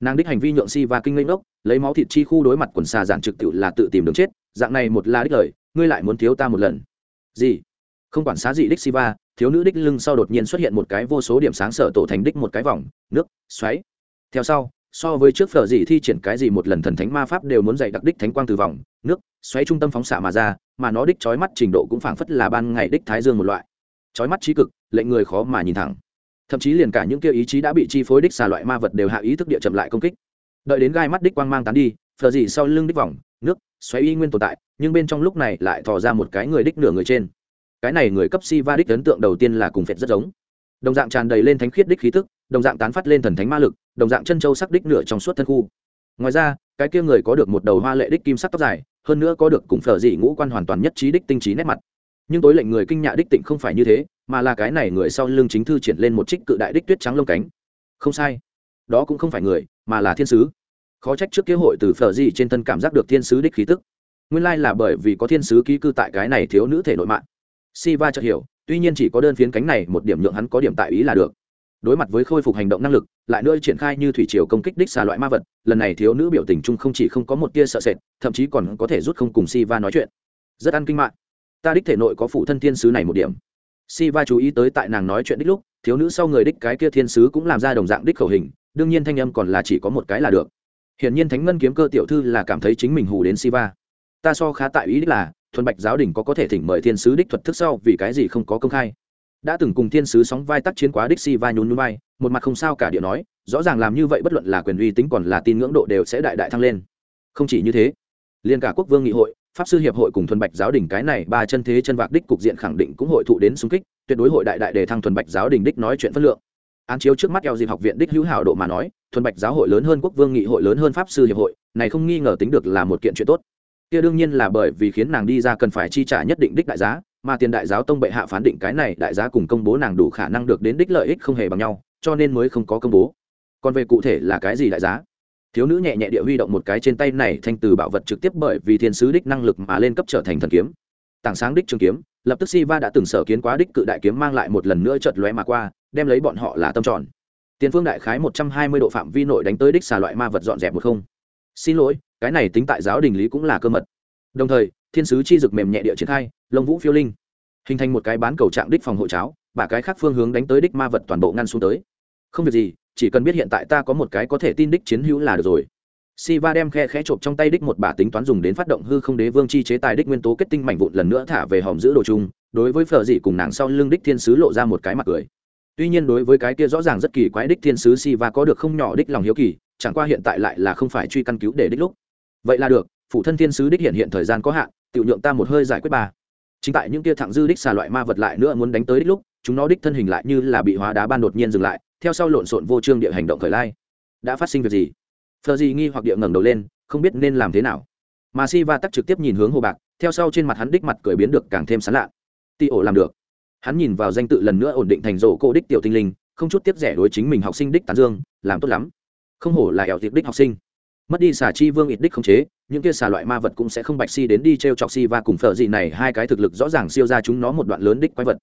Nàng đích hành vi nhượng si và kinh linh ốc lấy máu thịt chi khu đối mặt quần xà giản trực tự là tự tìm đường chết, dạng này một là đích lời, ngươi lại muốn thiếu ta một lần. Gì? Không quản xá gì đích si va, thiếu nữ đích lưng sau đột nhiên xuất hiện một cái vô số điểm sáng sở tổ thành đích một cái vòng, nước, xoáy. Theo sau so với trước phở gì thi triển cái gì một lần thần thánh ma pháp đều muốn dạy đặc đích thánh quang từ vòng, nước, xoáy trung tâm phóng xạ mà ra, mà nó đích trói mắt trình độ cũng phảng phất là ban ngày đích thái dương một loại. Trói mắt trí cực, lệnh người khó mà nhìn thẳng. Thậm chí liền cả những kia ý chí đã bị chi phối đích xà loại ma vật đều hạ ý thức địa chậm lại công kích. Đợi đến gai mắt đích quang mang tán đi, phở gì sau lưng đích vòng, nước, xoáy y nguyên tồn tại, nhưng bên trong lúc này lại thò ra một cái người đích nửa người trên. Cái này người cấp si va đích ấn tượng đầu tiên là cùng phệt rất giống. Đồng dạng tràn đầy lên thánh khiết đích khí tức, đồng dạng tán phát lên thần thánh ma lực đồng dạng chân châu sắc đích nửa trong suốt thân khu. Ngoài ra, cái kia người có được một đầu hoa lệ đích kim sắc tóc dài, hơn nữa có được cùng phở dị ngũ quan hoàn toàn nhất trí đích tinh trí nét mặt. Nhưng tối lệnh người kinh nhạ đích tịnh không phải như thế, mà là cái này người sau lưng chính thư triển lên một trích cự đại đích tuyết trắng lông cánh. Không sai. Đó cũng không phải người, mà là thiên sứ. Khó trách trước kế hội từ phở dị trên thân cảm giác được thiên sứ đích khí tức. Nguyên lai là bởi vì có thiên sứ ký cư tại cái này thiếu nữ thể nội mạng. Si va chợt hiểu, tuy nhiên chỉ có đơn phiến cánh này một điểm nhượng hắn có điểm tại ý là được đối mặt với khôi phục hành động năng lực, lại nữa triển khai như thủy triều công kích đích xà loại ma vật, lần này thiếu nữ biểu tình chung không chỉ không có một tia sợ sệt, thậm chí còn có thể rút không cùng si va nói chuyện. Rất ăn kinh mạng. Ta đích thể nội có phụ thân thiên sứ này một điểm. Si va chú ý tới tại nàng nói chuyện đích lúc, thiếu nữ sau người đích cái kia thiên sứ cũng làm ra đồng dạng đích khẩu hình, đương nhiên thanh âm còn là chỉ có một cái là được. Hiển nhiên thánh ngân kiếm cơ tiểu thư là cảm thấy chính mình hù đến si va ta so khá tại ý đích là, thuần bạch giáo đình có có thể thỉnh mời thiên sứ đích thuật thức sau vì cái gì không có công khai đã từng cùng thiên sứ sóng vai tác chiến quá đích si vai nhún núi vai, một mặt không sao cả địa nói, rõ ràng làm như vậy bất luận là quyền uy tính còn là tin ngưỡng độ đều sẽ đại đại thăng lên. Không chỉ như thế, liên cả quốc vương nghị hội, pháp sư hiệp hội cùng thuần bạch giáo đình cái này ba chân thế chân vạc đích cục diện khẳng định cũng hội thụ đến xung kích, tuyệt đối hội đại đại đề thăng thuần bạch giáo đình đích nói chuyện phân lượng. Án chiếu trước mắt eo dịp học viện đích hữu hảo độ mà nói, thuần bạch giáo hội lớn hơn quốc vương nghị hội lớn hơn pháp sư hiệp hội, này không nghi ngờ tính được là một kiện chuyện tốt. Kia đương nhiên là bởi vì khiến nàng đi ra cần phải chi trả nhất định đích đại giá mà tiền đại giáo tông bệ hạ phán định cái này đại giá cùng công bố nàng đủ khả năng được đến đích lợi ích không hề bằng nhau, cho nên mới không có công bố. Còn về cụ thể là cái gì đại giá? Thiếu nữ nhẹ nhẹ địa huy động một cái trên tay này thanh từ bảo vật trực tiếp bởi vì thiên sứ đích năng lực mà lên cấp trở thành thần kiếm. Tảng sáng đích trường kiếm, lập tức si va đã từng sở kiến quá đích cự đại kiếm mang lại một lần nữa chợt lóe mà qua, đem lấy bọn họ là tâm tròn. Tiền phương đại khái một trăm hai mươi độ phạm vi nội đánh tới đích xà loại ma vật dọn dẹp một không. Xin lỗi, cái này tính tại giáo đình lý cũng là cơ mật. Đồng thời, thiên sứ chi dực mềm nhẹ địa triển khai lông vũ phiêu linh hình thành một cái bán cầu trạng đích phòng hộ cháo và cái khác phương hướng đánh tới đích ma vật toàn bộ ngăn xuống tới không việc gì chỉ cần biết hiện tại ta có một cái có thể tin đích chiến hữu là được rồi Siva đem khe khẽ chộp trong tay đích một bả tính toán dùng đến phát động hư không đế vương chi chế tài đích nguyên tố kết tinh mảnh vụn lần nữa thả về hòm giữ đồ chung, đối với phở dị cùng nàng sau lưng đích thiên sứ lộ ra một cái mặt cười. Tuy nhiên đối với cái kia rõ ràng rất kỳ quái đích thiên sứ Siva có được không nhỏ đích lòng hiếu kỳ, chẳng qua hiện tại lại là không phải truy căn cứu để đích lúc. Vậy là được, phụ thân thiên sứ đích hiện hiện thời gian có hạn, tiểu nhượng ta một hơi giải quyết bà chính tại những kia thẳng dư đích xà loại ma vật lại nữa muốn đánh tới đích lúc, chúng nó đích thân hình lại như là bị hóa đá ban đột nhiên dừng lại, theo sau lộn xộn vô trương địa hành động khởi lai. Đã phát sinh việc gì? Phờ gì nghi hoặc địa ngẩng đầu lên, không biết nên làm thế nào. Mà si va tắc trực tiếp nhìn hướng hồ bạc, theo sau trên mặt hắn đích mặt cười biến được càng thêm sán lạ. Ti ổ làm được. Hắn nhìn vào danh tự lần nữa ổn định thành rổ cô đích tiểu tinh linh, không chút tiếp rẻ đối chính mình học sinh đích tán dương, làm tốt lắm. Không hổ là ẻo tiệp đích học sinh mất đi xà chi vương ít đích không chế, những kia xà loại ma vật cũng sẽ không bạch si đến đi t r e o chọc si và cùng phở gì này, hai cái thực lực rõ ràng siêu ra chúng nó một đoạn lớn đích quái vật.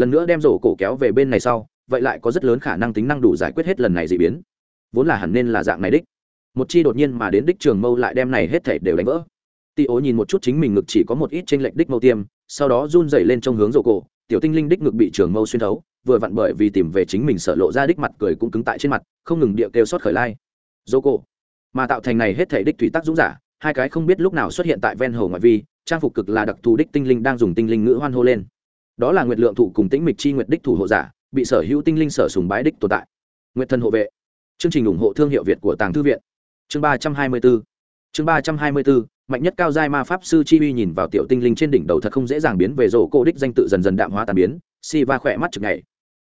Lần nữa đem rổ cổ kéo về bên này sau, vậy lại có rất lớn khả năng tính năng đủ giải quyết hết lần này d ị biến. Vốn là hẳn nên là dạng này đích. Một chi đột nhiên mà đến đích trường mâu lại đem này hết thể đều đánh vỡ. Tị ố nhìn một chút chính mình ngực chỉ có một ít t r ê n lệch đích mâu tiêm, sau đó run dày lên trong hướng rổ cổ, tiểu tinh linh đích ngực bị trường mâu xuyên thấu, vừa vặn bởi vì tìm về chính mình sợ lộ ra đích mặt cười cũng cứng tại trên mặt, không ngừng địa kêu xót khởi lai. Rổ cổ mà tạo thành này hết thể đích thủy tác dũng giả, hai cái không biết lúc nào xuất hiện tại ven hồ ngoại vi, trang phục cực là đặc thù đích tinh linh đang dùng tinh linh ngữ hoan hô lên. Đó là nguyệt lượng thủ cùng tĩnh mịch chi nguyệt đích thủ hộ giả, bị sở hữu tinh linh sở sùng bái đích tồn tại. Nguyệt thần hộ vệ. Chương trình ủng hộ thương hiệu việt của tàng thư viện. Chương ba trăm hai mươi bốn chương ba trăm hai mươi bốn mạnh nhất cao giai ma pháp sư chi uy nhìn vào tiểu tinh linh trên đỉnh đầu thật không dễ dàng biến về rổ cô đích danh tự dần dần đạm hóa tàn biến si va khỏe mắt chực ngày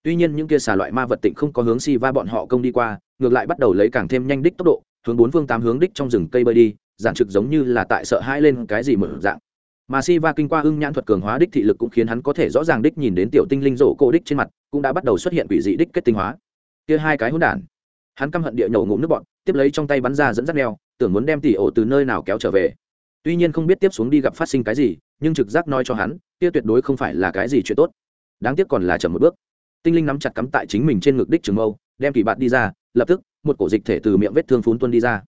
tuy nhiên những kia xà loại ma vật tịnh không có hướng si va bọn họ công đi qua, ngược lại bắt đầu lấy càng thêm nhanh đích tốc độ hướng bốn phương tám hướng đích trong rừng cây bơi đi, giản trực giống như là tại sợ hãi lên cái gì mở dạng. Mà si va kinh qua ưng nhãn thuật cường hóa đích thị lực cũng khiến hắn có thể rõ ràng đích nhìn đến tiểu tinh linh rổ cô đích trên mặt, cũng đã bắt đầu xuất hiện quỷ dị đích kết tinh hóa. Kia hai cái hỗn đản. Hắn căm hận địa nhổ ngụm nước bọn tiếp lấy trong tay bắn ra dẫn dắt neo, tưởng muốn đem tỉ ổ từ nơi nào kéo trở về. Tuy nhiên không biết tiếp xuống đi gặp phát sinh cái gì, nhưng trực giác nói cho hắn, kia tuyệt đối không phải là cái gì chuyện tốt. Đáng tiếc còn là chậm một bước. Tinh linh nắm chặt cắm tại chính mình trên ngực đích trường mâu, đem kỳ bạn đi ra, lập tức một cổ dịch thể từ miệng vết thương phún tuân đi ra.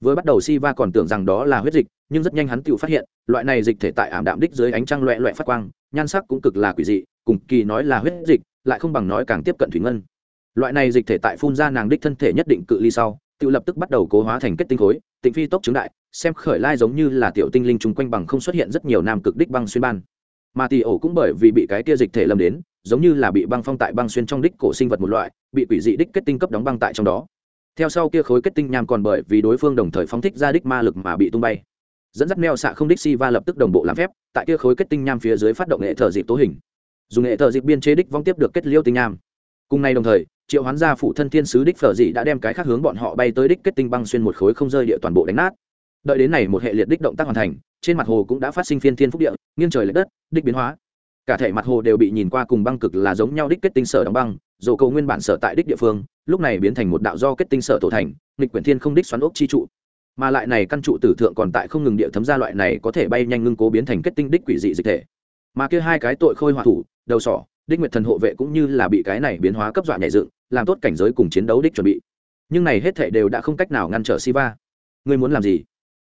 Vừa bắt đầu si va còn tưởng rằng đó là huyết dịch, nhưng rất nhanh hắn tự phát hiện, loại này dịch thể tại ảm đạm đích dưới ánh trăng loẹ loẹ phát quang, nhan sắc cũng cực là quỷ dị, cùng kỳ nói là huyết dịch, lại không bằng nói càng tiếp cận thủy ngân. Loại này dịch thể tại phun ra nàng đích thân thể nhất định cự ly sau tự lập tức bắt đầu cố hóa thành kết tinh khối, tịnh phi tốc chứng đại, xem khởi lai giống như là tiểu tinh linh chung quanh bằng không xuất hiện rất nhiều nam cực đích băng xuyên ban. Mà tỷ ổ cũng bởi vì bị cái kia dịch thể lâm đến, giống như là bị băng phong tại băng xuyên trong đích cổ sinh vật một loại, bị quỷ dị đích kết tinh cấp đóng băng tại trong đó theo sau kia khối kết tinh nham còn bởi vì đối phương đồng thời phóng thích ra đích ma lực mà bị tung bay. Dẫn dắt neo xạ không đích si va lập tức đồng bộ làm phép, tại kia khối kết tinh nham phía dưới phát động nghệ thờ dịp tố hình. Dùng nghệ thờ dịp biên chế đích vong tiếp được kết liêu tinh nham. Cùng ngày đồng thời, triệu hoán gia phụ thân thiên sứ đích phở dị đã đem cái khác hướng bọn họ bay tới đích kết tinh băng xuyên một khối không rơi địa toàn bộ đánh nát. Đợi đến này một hệ liệt đích động tác hoàn thành, trên mặt hồ cũng đã phát sinh phiên thiên phúc địa, nghiêng trời l ệ đất, đích biến hóa. Cả thể mặt hồ đều bị nhìn qua cùng băng cực là giống nhau đích kết tinh sở đóng băng dồ cầu nguyên bản sở tại đích địa phương lúc này biến thành một đạo do kết tinh sở tổ thành, nghịch quyển thiên không đích xoắn ốc chi trụ. Mà lại này căn trụ tử thượng còn tại không ngừng địa thấm ra loại này có thể bay nhanh ngưng cố biến thành kết tinh đích quỷ dị dịch thể. Mà kia hai cái tội khôi hòa thủ, đầu sỏ, đích nguyệt thần hộ vệ cũng như là bị cái này biến hóa cấp dọa nhảy dựng, làm tốt cảnh giới cùng chiến đấu đích chuẩn bị. Nhưng này hết thể đều đã không cách nào ngăn trở siva. Ngươi muốn làm gì?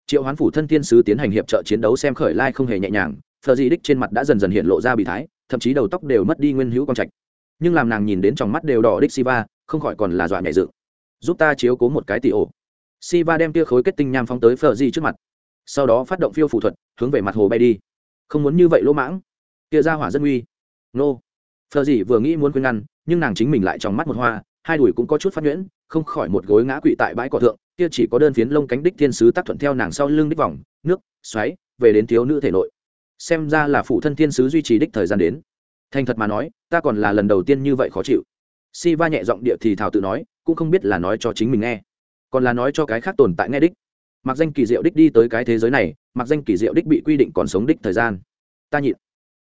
Triệu hoán phủ thân thiên sứ tiến hành hiệp trợ chiến đấu xem khởi lai không hề nhẹ nhàng, thờ di đích trên mặt đã dần dần hiện lộ ra bị thái, thậm chí đầu tóc đều mất đi nguyên hữu quang trạch. Nhưng làm nàng nhìn đến trong mắt đều đỏ đích siva không khỏi còn là dọa nhảy dựng. Giúp ta chiếu cố một cái tỷ ổ. Siva đem tia khối kết tinh nham phóng tới phờ di trước mặt. Sau đó phát động phiêu phụ thuật, hướng về mặt hồ bay đi. Không muốn như vậy lỗ mãng. Tia ra hỏa dân uy nô. Phờ di vừa nghĩ muốn khuyên ngăn, nhưng nàng chính mình lại trong mắt một hoa, hai đùi cũng có chút phát nhuyễn, không khỏi một gối ngã quỵ tại bãi cỏ thượng, kia chỉ có đơn phiến lông cánh đích thiên sứ tác thuận theo nàng sau lưng đích vòng, nước, xoáy, về đến thiếu nữ thể nội. Xem ra là phụ thân thiên sứ duy trì đích thời gian đến. Thành thật mà nói, ta còn là lần đầu tiên như vậy khó chịu si va nhẹ giọng địa thì thảo tự nói, cũng không biết là nói cho chính mình nghe. Còn là nói cho cái khác tồn tại nghe đích. Mặc danh kỳ diệu đích đi tới cái thế giới này, mặc danh kỳ diệu đích bị quy định còn sống đích thời gian. Ta nhịn.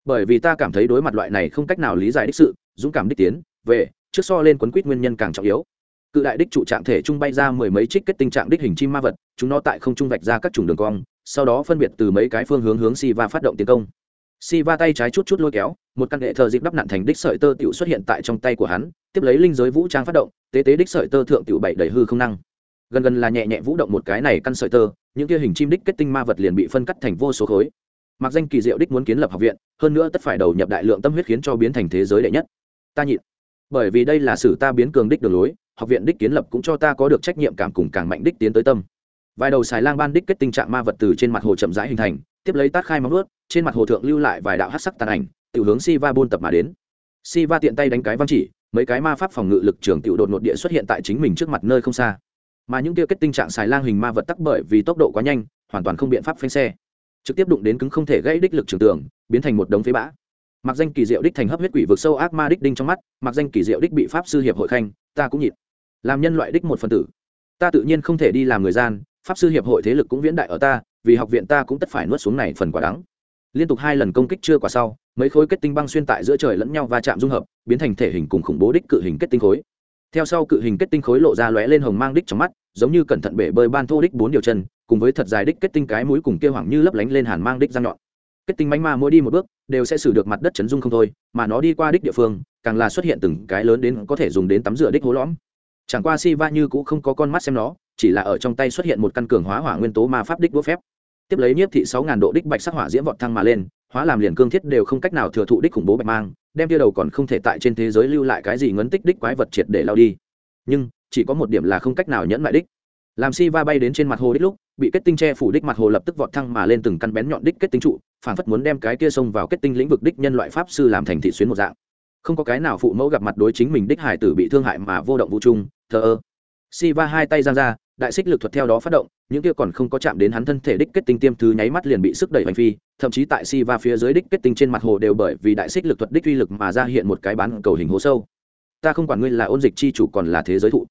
Bởi vì ta cảm thấy đối mặt loại này không cách nào lý giải đích sự, dũng cảm đích tiến, về, trước so lên quấn quýt nguyên nhân càng trọng yếu. Cự đại đích trụ trạng thể trung bay ra mười mấy trích kết tinh trạng đích hình chim ma vật, chúng nó tại không trung vạch ra các chủng đường cong, sau đó phân biệt từ mấy cái phương hướng hướng si va phát động tiến công. Si va tay trái chút chút lôi kéo, một căn hệ thờ dịp đắp nặn thành đích sợi tơ tựu xuất hiện tại trong tay của hắn tiếp lấy linh giới vũ trang phát động, tế tế đích sợi tơ thượng tiểu bảy đầy hư không năng. Gần gần là nhẹ nhẹ vũ động một cái này căn sợi tơ, những kia hình chim đích kết tinh ma vật liền bị phân cắt thành vô số khối. Mặc danh kỳ diệu đích muốn kiến lập học viện, hơn nữa tất phải đầu nhập đại lượng tâm huyết khiến cho biến thành thế giới đệ nhất. Ta nhịn. Bởi vì đây là sử ta biến cường đích đường lối, học viện đích kiến lập cũng cho ta có được trách nhiệm cảm cùng càng mạnh đích tiến tới tâm. Vài đầu xài lang ban đích kết tình trạng ma vật từ trên mặt hồ chậm rãi hình thành, tiếp lấy tát khai móng ướt trên mặt hồ thượng lưu lại vài đạo hát sắc tàn ảnh tự hướng si va buôn tập mà đến. Si va tiện tay đánh cái văn chỉ mấy cái ma pháp phòng ngự lực trường tiểu đột nội địa xuất hiện tại chính mình trước mặt nơi không xa. Mà những kia kết tinh trạng xài lang hình ma vật tắc bởi vì tốc độ quá nhanh, hoàn toàn không biện pháp phanh xe. Trực tiếp đụng đến cứng không thể gãy đích lực trường tường, biến thành một đống phế bã. Mặc danh kỳ diệu đích thành hấp huyết quỷ vực sâu ác ma đích đinh trong mắt, mặc danh kỳ diệu đích bị pháp sư hiệp hội khanh, ta cũng nhịn. Làm nhân loại đích một phần tử. Ta tự nhiên không thể đi làm người gian, pháp sư hiệp hội thế lực cũng viễn đại ở ta, vì học viện ta cũng tất phải nuốt xuống này phần quả đắng liên tục hai lần công kích chưa quả sau, mấy khối kết tinh băng xuyên tại giữa trời lẫn nhau va chạm dung hợp, biến thành thể hình cùng khủng bố đích cự hình kết tinh khối. Theo sau cự hình kết tinh khối lộ ra lóe lên hồng mang đích trong mắt, giống như cẩn thận bể bơi ban thô đích bốn điều chân, cùng với thật dài đích kết tinh cái mũi cùng kia hoảng như lấp lánh lên hàn mang đích răng nhọn. Kết tinh bánh ma mỗi đi một bước, đều sẽ xử được mặt đất chấn dung không thôi, mà nó đi qua đích địa phương, càng là xuất hiện từng cái lớn đến có thể dùng đến tắm rửa đích hố lõm. Chẳng qua si va như cũng không có con mắt xem nó, chỉ là ở trong tay xuất hiện một căn cường hóa hỏa nguyên tố ma pháp đích đũa phép tiếp lấy nhiếp thị sáu ngàn độ đích bạch sắc hỏa diễm vọt thăng mà lên, hóa làm liền cương thiết đều không cách nào thừa thụ đích khủng bố bạch mang, đem kia đầu còn không thể tại trên thế giới lưu lại cái gì ngấn tích đích quái vật triệt để lao đi. Nhưng, chỉ có một điểm là không cách nào nhẫn lại đích. Làm si va bay đến trên mặt hồ đích lúc, bị kết tinh che phủ đích mặt hồ lập tức vọt thăng mà lên từng căn bén nhọn đích kết tinh trụ phản phất muốn đem cái kia xông vào kết tinh lĩnh vực đích nhân loại pháp sư làm thành thị xuyến một dạng. Không có cái nào phụ mẫu gặp mặt đối chính mình đích hải tử bị thương hại mà vô động vũ trung, thờ ơ. Si va hai tay giang ra đại xích lực thuật theo đó phát động, những kia còn không có chạm đến hắn thân thể đích kết tinh tiêm thứ nháy mắt liền bị sức đẩy hành phi, thậm chí tại si va phía dưới đích kết tinh trên mặt hồ đều bởi vì đại xích lực thuật đích uy lực mà ra hiện một cái bán cầu hình hố sâu. Ta không quản ngươi là ôn dịch chi chủ còn là thế giới thụ.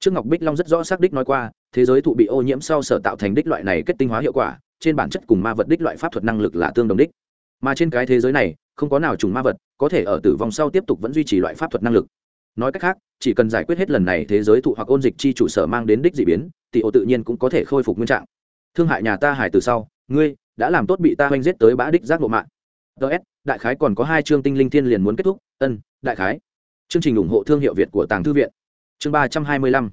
Trước ngọc bích long rất rõ xác đích nói qua, thế giới thụ bị ô nhiễm sau sở tạo thành đích loại này kết tinh hóa hiệu quả, trên bản chất cùng ma vật đích loại pháp thuật năng lực là tương đồng đích. Mà trên cái thế giới này, không có nào trùng ma vật, có thể ở tử vong sau tiếp tục vẫn duy trì loại pháp thuật năng lực nói cách khác, chỉ cần giải quyết hết lần này thế giới thụ hoặc ôn dịch chi chủ sở mang đến đích d ị biến thì ô tự nhiên cũng có thể khôi phục nguyên trạng. Thương hại nhà ta hải từ sau, ngươi đã làm tốt bị ta oanh giết tới bã đích giác ngộ mạng. Ts đại khái còn có hai chương tinh linh thiên liền muốn kết thúc. Ân, đại khái. Chương trình ủng hộ thương hiệu việt của tàng thư viện. Chương ba trăm hai mươi lăm.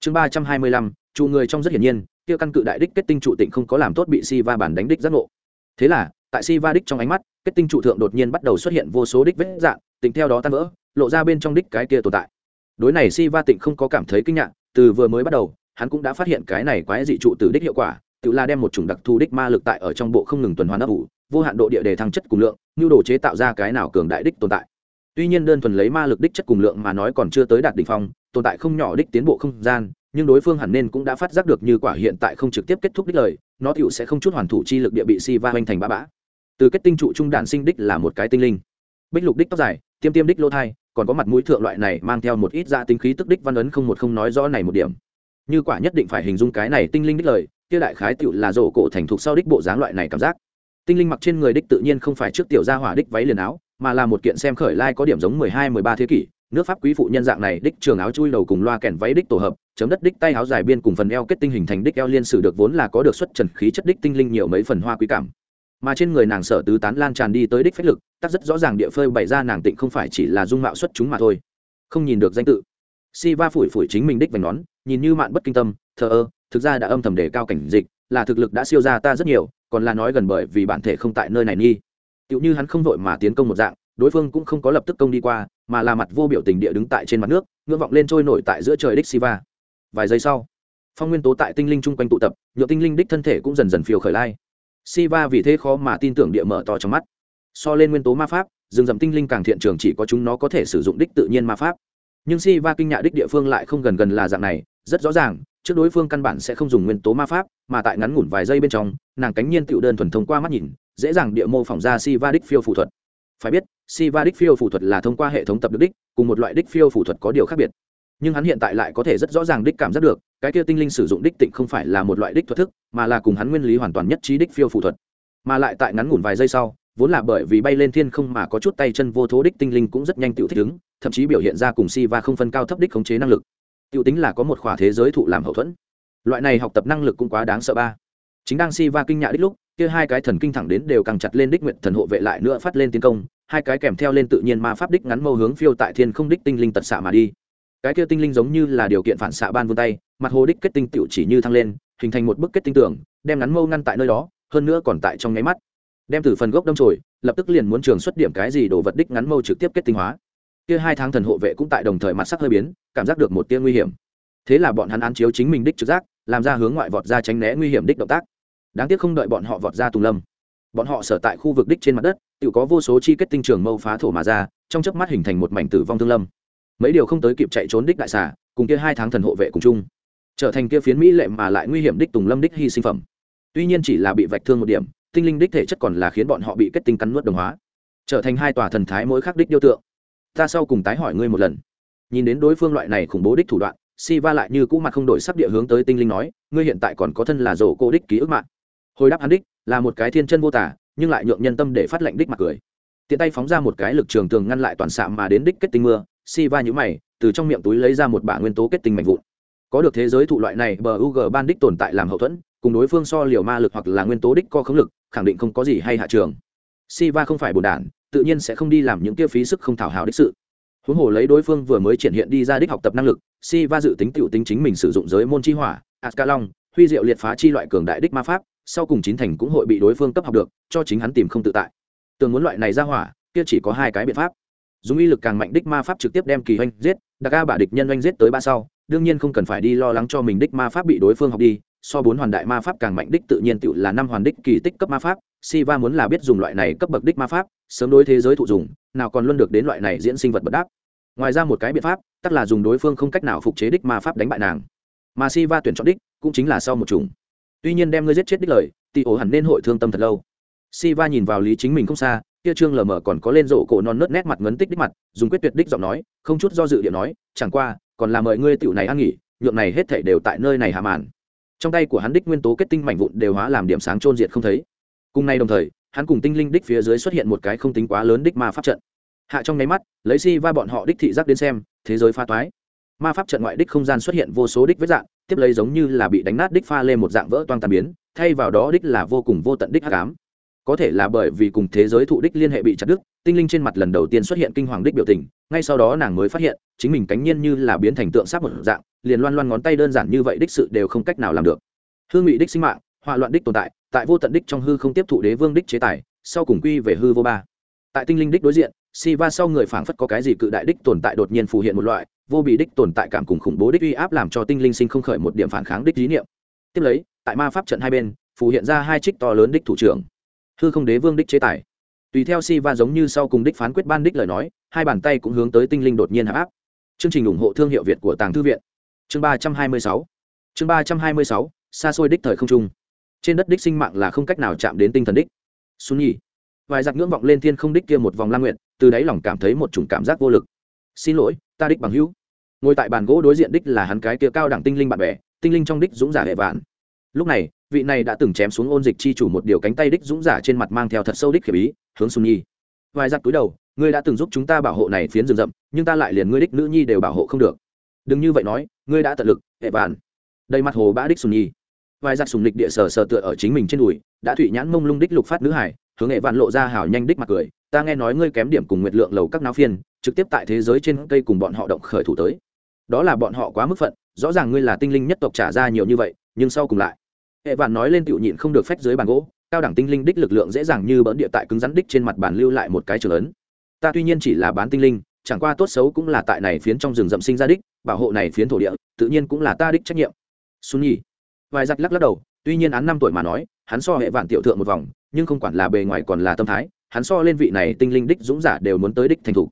Chương ba trăm hai mươi lăm trụ người trong rất hiển nhiên, kia căn cự đại đích kết tinh trụ tịnh không có làm tốt bị si va bản đánh đích giác ngộ. Thế là, tại si va đích trong ánh mắt, kết tinh trụ thượng đột nhiên bắt đầu xuất hiện vô số đích vết dạng tính theo đó tan vỡ lộ ra bên trong đích cái kia tồn tại. Đối này si va tịnh không có cảm thấy kinh ngạc, từ vừa mới bắt đầu, hắn cũng đã phát hiện cái này quái dị trụ từ đích hiệu quả, tự la đem một chủng đặc thù đích ma lực tại ở trong bộ không ngừng tuần hoàn ấp ủ, vô hạn độ địa đề thăng chất cùng lượng, nhu đồ chế tạo ra cái nào cường đại đích tồn tại. Tuy nhiên đơn thuần lấy ma lực đích chất cùng lượng mà nói còn chưa tới đạt đỉnh phong, tồn tại không nhỏ đích tiến bộ không gian, nhưng đối phương hẳn nên cũng đã phát giác được như quả hiện tại không trực tiếp kết thúc đích lời, nó tựu sẽ không chút hoàn thủ chi lực địa bị si va hoành thành bã bã. Từ kết tinh trụ trung đạn sinh đích là một cái tinh linh. Bích lục đích tóc dài, tiêm tiêm đích lô thai còn có mặt mũi thượng loại này mang theo một ít dạ tinh khí tức đích văn ấn không một không nói rõ này một điểm. Như quả nhất định phải hình dung cái này tinh linh đích lời, kia đại khái tựu là rổ cổ thành thục sau đích bộ dáng loại này cảm giác. Tinh linh mặc trên người đích tự nhiên không phải trước tiểu gia hỏa đích váy liền áo, mà là một kiện xem khởi lai có điểm giống mười hai, mười ba thế kỷ, nước pháp quý phụ nhân dạng này đích trường áo chui đầu cùng loa kèn váy đích tổ hợp, chấm đất đích tay áo dài biên cùng phần eo kết tinh hình thành đích eo liên sử được vốn là có được xuất trần khí chất đích tinh linh nhiều mấy phần hoa quý cảm mà trên người nàng sở tứ tán lan tràn đi tới đích phách lực, tắc rất rõ ràng địa phơi bày ra nàng tịnh không phải chỉ là dung mạo xuất chúng mà thôi. Không nhìn được danh tự. Si va phủi phủi chính mình đích vành nón, nhìn như mạn bất kinh tâm, thờ ơ, thực ra đã âm thầm đề cao cảnh dịch, là thực lực đã siêu ra ta rất nhiều, còn là nói gần bởi vì bản thể không tại nơi này nghi. Tựu như hắn không vội mà tiến công một dạng, đối phương cũng không có lập tức công đi qua, mà là mặt vô biểu tình địa đứng tại trên mặt nước, ngưỡng vọng lên trôi nổi tại giữa trời đích siva. Vài giây sau, phong nguyên tố tại tinh linh chung quanh tụ tập, nhựa tinh linh đích thân thể cũng dần dần phiêu khởi lai siva vì thế khó mà tin tưởng địa mở to trong mắt. So lên nguyên tố ma pháp rừng rậm tinh linh càng thiện trường chỉ có chúng nó có thể sử dụng đích tự nhiên ma pháp. Nhưng siva kinh ngạc đích địa phương lại không gần gần là dạng này rất rõ ràng trước đối phương căn bản sẽ không dùng nguyên tố ma pháp mà tại ngắn ngủn vài giây bên trong nàng cánh nhiên tiểu đơn thuần thông qua mắt nhìn dễ dàng địa mô phỏng ra siva đích phiêu phù thuật. Phải biết Siva đích phiêu phù thuật là thông qua hệ thống tập được đích, cùng một loại đích phiêu phù thuật có điều khác biệt. Nhưng hắn hiện tại lại có thể rất rõ ràng đích cảm giác được, cái kia tinh linh sử dụng đích tịnh không phải là một loại đích thuật thức, mà là cùng hắn nguyên lý hoàn toàn nhất trí đích phiêu phù thuật. Mà lại tại ngắn ngủn vài giây sau, vốn là bởi vì bay lên thiên không mà có chút tay chân vô thố đích tinh linh cũng rất nhanh tự thích ứng, thậm chí biểu hiện ra cùng si và không phân cao thấp đích khống chế năng lực. tự tính là có một khỏa thế giới thụ làm hậu thuẫn. Loại này học tập năng lực cũng quá đáng sợ ba. Chính đang si va kinh nhạ đích lúc, kia hai cái thần kinh thẳng đến đều càng chặt lên đích nguyện thần hộ vệ lại nữa phát lên tiến công, hai cái kèm theo lên tự nhiên ma pháp đích ngắn mâu hướng phiêu tại thiên không đích tinh linh tật xạ mà đi cái kia tinh linh giống như là điều kiện phản xạ ban vươn tay, mặt hồ đích kết tinh tựu chỉ như thăng lên, hình thành một bức kết tinh tưởng đem ngắn mâu ngăn tại nơi đó, hơn nữa còn tại trong nháy mắt. Đem từ phần gốc đâm trồi lập tức liền muốn trường xuất điểm cái gì đồ vật đích ngắn mâu trực tiếp kết tinh hóa. Kia hai tháng thần hộ vệ cũng tại đồng thời mặt sắc hơi biến, cảm giác được một tia nguy hiểm. Thế là bọn hắn án chiếu chính mình đích trực giác, làm ra hướng ngoại vọt ra tránh né nguy hiểm đích động tác. Đáng tiếc không đợi bọn họ vọt ra tùng lâm. Bọn họ sở tại khu vực đích trên mặt đất, tự có vô số chi kết tinh trường mâu phá thổ mà ra, trong chớp mắt hình thành một mảnh tử vong thương lâm mấy điều không tới kịp chạy trốn đích đại xà, cùng kia hai tháng thần hộ vệ cùng chung. Trở thành kia phiến mỹ lệ mà lại nguy hiểm đích tùng lâm đích hy sinh phẩm. Tuy nhiên chỉ là bị vạch thương một điểm, tinh linh đích thể chất còn là khiến bọn họ bị kết tinh cắn nuốt đồng hóa. Trở thành hai tòa thần thái mỗi khắc đích điêu tượng. Ta sau cùng tái hỏi ngươi một lần. Nhìn đến đối phương loại này khủng bố đích thủ đoạn si va lại như cũ mặt không đổi sắc địa hướng tới tinh linh nói, ngươi hiện tại còn có thân là rổ cô đích ký ức mạng. Hồi đáp hắn đích, là một cái thiên chân vô tả nhưng lại nhượng nhân tâm để phát lệnh đích mặt cười. Tiện tay phóng ra một cái lực trường tường ngăn lại toàn xạ mà đến đích kết tinh mưa si va nhữ mày, từ trong miệng túi lấy ra một bả nguyên tố kết tinh mạnh vụn. Có được thế giới thụ loại này bờ u g ban đích tồn tại làm hậu thuẫn, cùng đối phương so liều ma lực hoặc là nguyên tố đích co khống lực, khẳng định không có gì hay hạ trường. Si va không phải bồn đản, tự nhiên sẽ không đi làm những kia phí sức không thảo hào đích sự. Huống hồ lấy đối phương vừa mới triển hiện đi ra đích học tập năng lực si va dự tính t tính chính mình sử dụng giới môn chi hỏa, ascalon, huy diệu liệt phá chi loại cường đại đích ma pháp, sau cùng chín thành cũng hội bị đối phương cấp học được, cho chính hắn tìm không tự tại. Tường muốn loại này ra hỏa, kia chỉ có hai cái biện pháp dùng uy lực càng mạnh đích ma pháp trực tiếp đem kỳ oanh giết, đặc ca bả địch nhân oanh giết tới ba sau, đương nhiên không cần phải đi lo lắng cho mình đích ma pháp bị đối phương học đi, so bốn hoàn đại ma pháp càng mạnh đích tự nhiên tự là năm hoàn đích kỳ tích cấp ma pháp, Siva muốn là biết dùng loại này cấp bậc đích ma pháp, sớm đối thế giới thụ dùng nào còn luôn được đến loại này diễn sinh vật bất đáp. Ngoài ra một cái biện pháp tức là dùng đối phương không cách nào phục chế đích ma pháp đánh bại nàng. Mà Siva tuyển chọn đích, cũng chính là sau một chủng. Tuy nhiên đem ngươi giết chết đích lời tỷ ổ hẳn nên hội thương tâm thật lâu. Siva nhìn vào lý chính mình không xa kia trương lờ mờ còn có lên rộ cổ non nớt nét mặt ngấn tích đích mặt, dùng quyết tuyệt đích giọng nói, không chút do dự điện nói, chẳng qua, còn là mời ngươi tiểu này ăn nghỉ, nhượng này hết thảy đều tại nơi này hạ màn. Trong tay của hắn đích nguyên tố kết tinh mảnh vụn đều hóa làm điểm sáng trôn diệt không thấy. Cùng nay đồng thời, hắn cùng tinh linh đích phía dưới xuất hiện một cái không tính quá lớn đích ma pháp trận. Hạ trong nháy mắt, lấy si va bọn họ đích thị giác đến xem, thế giới pha toái. Ma pháp trận ngoại đích không gian xuất hiện vô số đích với dạng, tiếp lấy giống như là bị đánh nát đích pha lên một dạng vỡ toang tàn biến, thay vào đó đích là vô cùng vô tận đích hắc ám có thể là bởi vì cùng thế giới thụ đích liên hệ bị chặt đứt, tinh linh trên mặt lần đầu tiên xuất hiện kinh hoàng đích biểu tình, ngay sau đó nàng mới phát hiện, chính mình cánh nhiên như là biến thành tượng sáp một dạng, liền loan loan ngón tay đơn giản như vậy đích sự đều không cách nào làm được. Hương ngụy đích sinh mạng, hỏa loạn đích tồn tại tại vô tận đích trong hư không tiếp thụ đế vương đích chế tài, sau cùng quy về hư vô ba. Tại tinh linh đích đối diện, si va sau người phảng phất có cái gì cự đại đích tồn tại đột nhiên phù hiện một loại, vô bị đích tồn tại cảm cùng khủng bố đích uy áp làm cho tinh linh sinh không khởi một điểm phản kháng đích dí niệm. Tiếp lấy, tại ma pháp trận hai bên, phù hiện ra hai trích to lớn đích thủ trưởng hư không đế vương đích chế tài. Tùy theo si va giống như sau cùng đích phán quyết ban đích lời nói, hai bàn tay cũng hướng tới tinh linh đột nhiên hạ áp. Chương trình ủng hộ thương hiệu việt của tàng thư viện. Chương ba trăm hai mươi sáu. Chương ba trăm hai mươi sáu, xa xôi đích thời không trung. Trên đất đích sinh mạng là không cách nào chạm đến tinh thần đích. Xuân nhi vài giặc ngưỡng vọng lên thiên không đích kia một vòng la nguyện từ đáy lòng cảm thấy một chủng cảm giác vô lực. Xin lỗi, ta đích bằng hữu. Ngồi tại bàn gỗ đối diện đích là hắn cái kia cao đẳng tinh linh bạn bè, tinh linh trong đích dũng giả hệ vạn. Lúc này vị này đã từng chém xuống ôn dịch chi chủ một điều cánh tay đích dũng giả trên mặt mang theo thật sâu đích khiểm ý, hướng xuân nhi. Vài giặc túi đầu, ngươi đã từng giúp chúng ta bảo hộ này phiến rừng rậm, nhưng ta lại liền ngươi đích nữ nhi đều bảo hộ không được. Đừng như vậy nói, ngươi đã tận lực, hệ vạn. Đầy mặt hồ bã đích xuân nhi. Vài giặc sùng lịch địa sở sở tựa ở chính mình trên đùi, đã thụy nhãn mông lung đích lục phát nữ hải, hướng hệ vạn lộ ra hảo nhanh đích mặt cười, ta nghe nói ngươi kém điểm cùng nguyệt lượng lầu các náo phiên, trực tiếp tại thế giới trên cây cùng bọn họ động khởi thủ tới. Đó là bọn họ quá mức phận, rõ ràng ngươi là tinh linh nhất tộc trả ra nhiều như vậy, nhưng sau cùng lại hệ vạn nói lên tiểu nhịn không được phách dưới bàn gỗ, cao đẳng tinh linh đích lực lượng dễ dàng như bỡn địa tại cứng rắn đích trên mặt bàn lưu lại một cái trường lớn. ta tuy nhiên chỉ là bán tinh linh, chẳng qua tốt xấu cũng là tại này phiến trong rừng rậm sinh ra đích, bảo hộ này phiến thổ địa, tự nhiên cũng là ta đích trách nhiệm. Xuân nhi vài giặc lắc lắc đầu, tuy nhiên án năm tuổi mà nói, hắn so hệ vạn tiểu thượng một vòng, nhưng không quản là bề ngoài còn là tâm thái, hắn so lên vị này tinh linh đích dũng giả đều muốn tới đích thành thủ.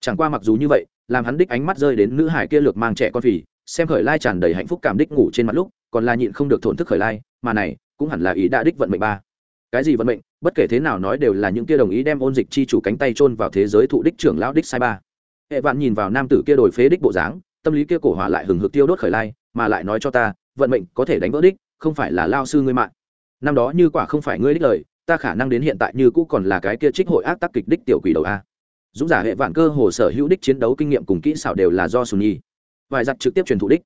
Chẳng qua mặc dù như vậy, làm hắn đích ánh mắt rơi đến nữ hải kia lược mang trẻ con phì xem khởi lai tràn đầy hạnh phúc cảm đích ngủ trên mặt lúc, còn là nhịn không được thổn thức khởi lai, mà này, cũng hẳn là ý đã đích vận mệnh ba. Cái gì vận mệnh? Bất kể thế nào nói đều là những kia đồng ý đem ôn dịch chi chủ cánh tay chôn vào thế giới thụ đích trưởng lão đích sai ba. Hệ vạn nhìn vào nam tử kia đổi phế đích bộ dáng, tâm lý kia cổ hỏa lại hừng hực tiêu đốt khởi lai, mà lại nói cho ta, vận mệnh có thể đánh vỡ đích, không phải là lao sư ngươi mạng. Năm đó như quả không phải ngươi đích lời, ta khả năng đến hiện tại như cũ còn là cái kia trích hội ác tác kịch đích tiểu quỷ đầu a. Dũng giả hệ vạn cơ hồ sở hữu đích chiến đấu kinh nghiệm cùng kỹ xảo đều là do sùn nhi vài giặc trực tiếp truyền thụ đích.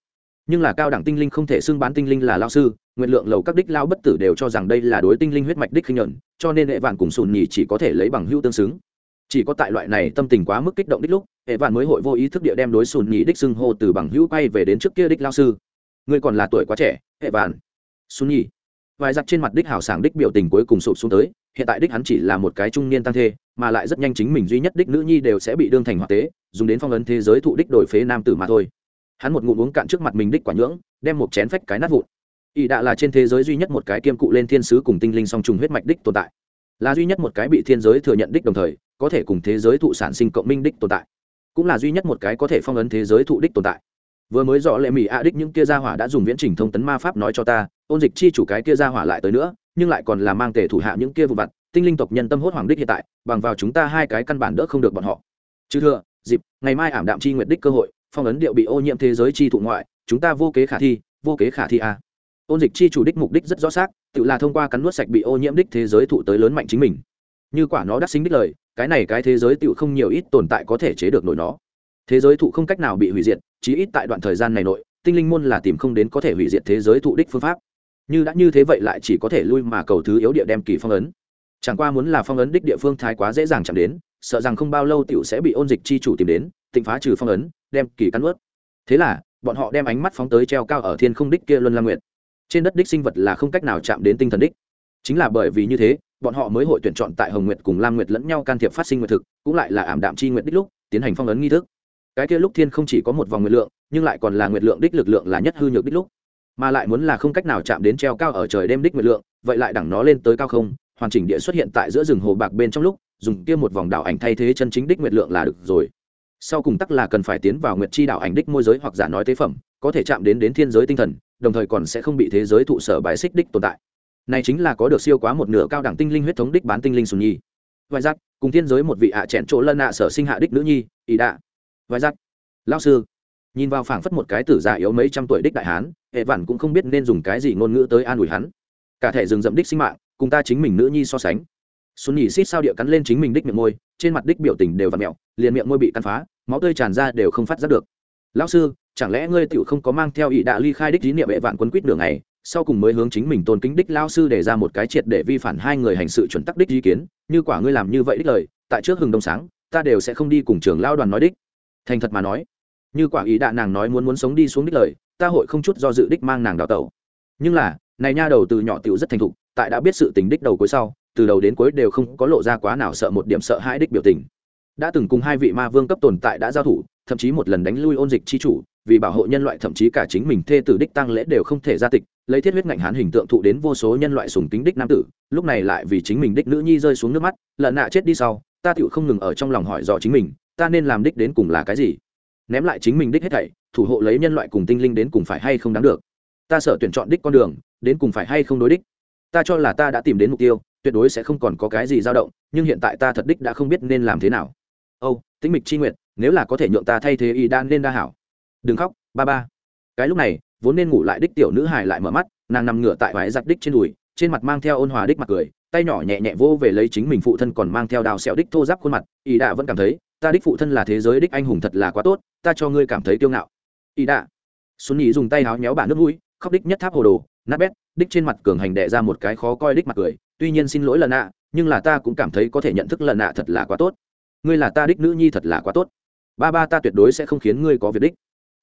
Nhưng là cao đẳng tinh linh không thể xưng bán tinh linh là lao sư, nguyện lượng lầu các đích lao bất tử đều cho rằng đây là đối tinh linh huyết mạch đích khinh nhuận, cho nên hệ vạn cùng sùn nhì chỉ có thể lấy bằng hữu tương xứng. Chỉ có tại loại này tâm tình quá mức kích động đích lúc hệ vạn mới hội vô ý thức địa đem đối sùn nhì đích xưng hô từ bằng hữu quay về đến trước kia đích lao sư. Ngươi còn là tuổi quá trẻ hệ vạn. Sùn nhì. Vài giặc trên mặt đích hào sảng đích biểu tình cuối cùng sụp xuống tới, hiện tại đích hắn chỉ là một cái trung niên tăng thê, mà lại rất nhanh chính mình duy nhất đích nữ nhi đều sẽ bị đương thành hoạt tế, dùng đến phong ấn thế giới thụ đích đổi phế nam tử mà thôi hắn một ngụm uống cạn trước mặt mình đích quả nhưỡng, đem một chén phách cái nát vụn. Ỷ đạ là trên thế giới duy nhất một cái kiêm cụ lên thiên sứ cùng tinh linh song trùng huyết mạch đích tồn tại. Là duy nhất một cái bị thiên giới thừa nhận đích đồng thời, có thể cùng thế giới thụ sản sinh cộng minh đích tồn tại. Cũng là duy nhất một cái có thể phong ấn thế giới thụ đích tồn tại. Vừa mới rõ lệ mỹ a đích những kia gia hỏa đã dùng viễn trình thông tấn ma pháp nói cho ta, ôn dịch chi chủ cái kia gia hỏa lại tới nữa, nhưng lại còn là mang tề thủ hạ những kia vụ vặt, tinh linh tộc nhân tâm hốt hoàng đích hiện tại, bằng vào chúng ta hai cái căn bản đỡ không được bọn họ. Chứ thừa dịp, ngày mai ảm đạm chi nguyệt đích cơ hội phong ấn điệu bị ô nhiễm thế giới chi thụ ngoại, chúng ta vô kế khả thi, vô kế khả thi a ôn dịch chi chủ đích mục đích rất rõ xác, tự là thông qua cắn nuốt sạch bị ô nhiễm đích thế giới thụ tới lớn mạnh chính mình. Như quả nó đắc sinh đích lời, cái này cái thế giới tự không nhiều ít tồn tại có thể chế được nổi nó. Thế giới thụ không cách nào bị hủy diệt, chí ít tại đoạn thời gian này nội, tinh linh môn là tìm không đến có thể hủy diệt thế giới thụ đích phương pháp. Như đã như thế vậy lại chỉ có thể lui mà cầu thứ yếu địa đem kỳ phong ấn. Chẳng qua muốn là phong ấn đích địa phương thái quá dễ dàng chạm đến sợ rằng không bao lâu tiểu sẽ bị ôn dịch chi chủ tìm đến, tịnh phá trừ phong ấn, đem kỳ cắn ướt thế là, bọn họ đem ánh mắt phóng tới treo cao ở thiên không đích kia luân lam nguyệt. Trên đất đích sinh vật là không cách nào chạm đến tinh thần đích. Chính là bởi vì như thế, bọn họ mới hội tuyển chọn tại hồng nguyệt cùng lam nguyệt lẫn nhau can thiệp phát sinh nguyệt thực, cũng lại là ảm đạm chi nguyệt đích lúc, tiến hành phong ấn nghi thức. Cái kia lúc thiên không chỉ có một vòng nguyệt lượng, nhưng lại còn là nguyệt lượng đích lực lượng là nhất hư nhược đích lúc. Mà lại muốn là không cách nào chạm đến treo cao ở trời đêm đích nguyệt lượng, vậy lại đẳng nó lên tới cao không, hoàn chỉnh địa xuất hiện tại giữa rừng hồ bạc bên trong lúc dùng kia một vòng đảo ảnh thay thế chân chính đích nguyệt lượng là được rồi. Sau cùng tắc là cần phải tiến vào nguyệt chi đảo ảnh đích môi giới hoặc giả nói tế phẩm, có thể chạm đến đến thiên giới tinh thần, đồng thời còn sẽ không bị thế giới thụ sở bài xích đích tồn tại. Này chính là có được siêu quá một nửa cao đẳng tinh linh huyết thống đích bán tinh linh sùn nhi. Vài giác, cùng thiên giới một vị ạ à chẹn chỗ lân ạ sở sinh hạ đích nữ nhi, ý đạ. Vài giác lao sư, nhìn vào phảng phất một cái tử già yếu mấy trăm tuổi đích đại hán, hệ vạn cũng không biết nên dùng cái gì ngôn ngữ tới an ủi hắn. Cả thể rừng rậm đích sinh mạng, cùng ta chính mình nữ nhi so sánh xuân nhì xít sao địa cắn lên chính mình đích miệng môi, trên mặt đích biểu tình đều vặn mèo mẹo, liền miệng môi bị cắn phá, máu tươi tràn ra đều không phát giác được. Lão sư, chẳng lẽ ngươi tựu không có mang theo ý đạ ly khai đích lý niệm hệ vạn quấn quýt đường này, sau cùng mới hướng chính mình tôn kính đích lao sư để ra một cái triệt để vi phản hai người hành sự chuẩn tắc đích ý kiến, như quả ngươi làm như vậy đích lời, tại trước hừng đông sáng, ta đều sẽ không đi cùng trường lao đoàn nói đích. Thành thật mà nói, như quả ý đạ nàng nói muốn muốn sống đi xuống đích lời, ta hội không chút do dự đích mang nàng đào tẩu. Nhưng là, này nha đầu từ nhỏ tiểu rất thành thục, tại đã biết sự tình đích đầu cuối sau từ đầu đến cuối đều không có lộ ra quá nào sợ một điểm sợ hãi đích biểu tình. Đã từng cùng hai vị ma vương cấp tồn tại đã giao thủ, thậm chí một lần đánh lui ôn dịch chi chủ, vì bảo hộ nhân loại thậm chí cả chính mình thê tử đích tăng lễ đều không thể ra tịch, lấy thiết huyết ngạnh hán hình tượng thụ đến vô số nhân loại sùng tính đích nam tử, lúc này lại vì chính mình đích nữ nhi rơi xuống nước mắt, lợn nạ chết đi sau, ta tựu không ngừng ở trong lòng hỏi dò chính mình, ta nên làm đích đến cùng là cái gì? Ném lại chính mình đích hết thảy, thủ hộ lấy nhân loại cùng tinh linh đến cùng phải hay không đáng được? Ta sợ tuyển chọn đích con đường, đến cùng phải hay không đối đích? Ta cho là ta đã tìm đến mục tiêu tuyệt đối sẽ không còn có cái gì dao động, nhưng hiện tại ta thật đích đã không biết nên làm thế nào. Âu, tĩnh mịch chi nguyện nếu là có thể nhượng ta thay thế y đan nên đa hảo. Đừng khóc, ba ba. Cái lúc này, vốn nên ngủ lại đích tiểu nữ hải lại mở mắt, nàng nằm ngửa tại vái giặt đích trên đùi, trên mặt mang theo ôn hòa đích mặt cười, tay nhỏ nhẹ nhẹ vô về lấy chính mình phụ thân còn mang theo đào sẹo đích thô giáp khuôn mặt, y đạ vẫn cảm thấy, ta đích phụ thân là thế giới đích anh hùng thật là quá tốt, ta cho ngươi cảm thấy kiêu ngạo. Y đạ. Xuân nhị dùng tay háo nhéo bà nước mũi, khóc đích nhất tháp hồ đồ, nát bét, đích trên mặt cường hành đệ ra một cái khó coi đích mặt cười tuy nhiên xin lỗi lần nạ nhưng là ta cũng cảm thấy có thể nhận thức lần nạ thật là quá tốt. Ngươi là ta đích nữ nhi thật là quá tốt. Ba ba ta tuyệt đối sẽ không khiến ngươi có việc đích.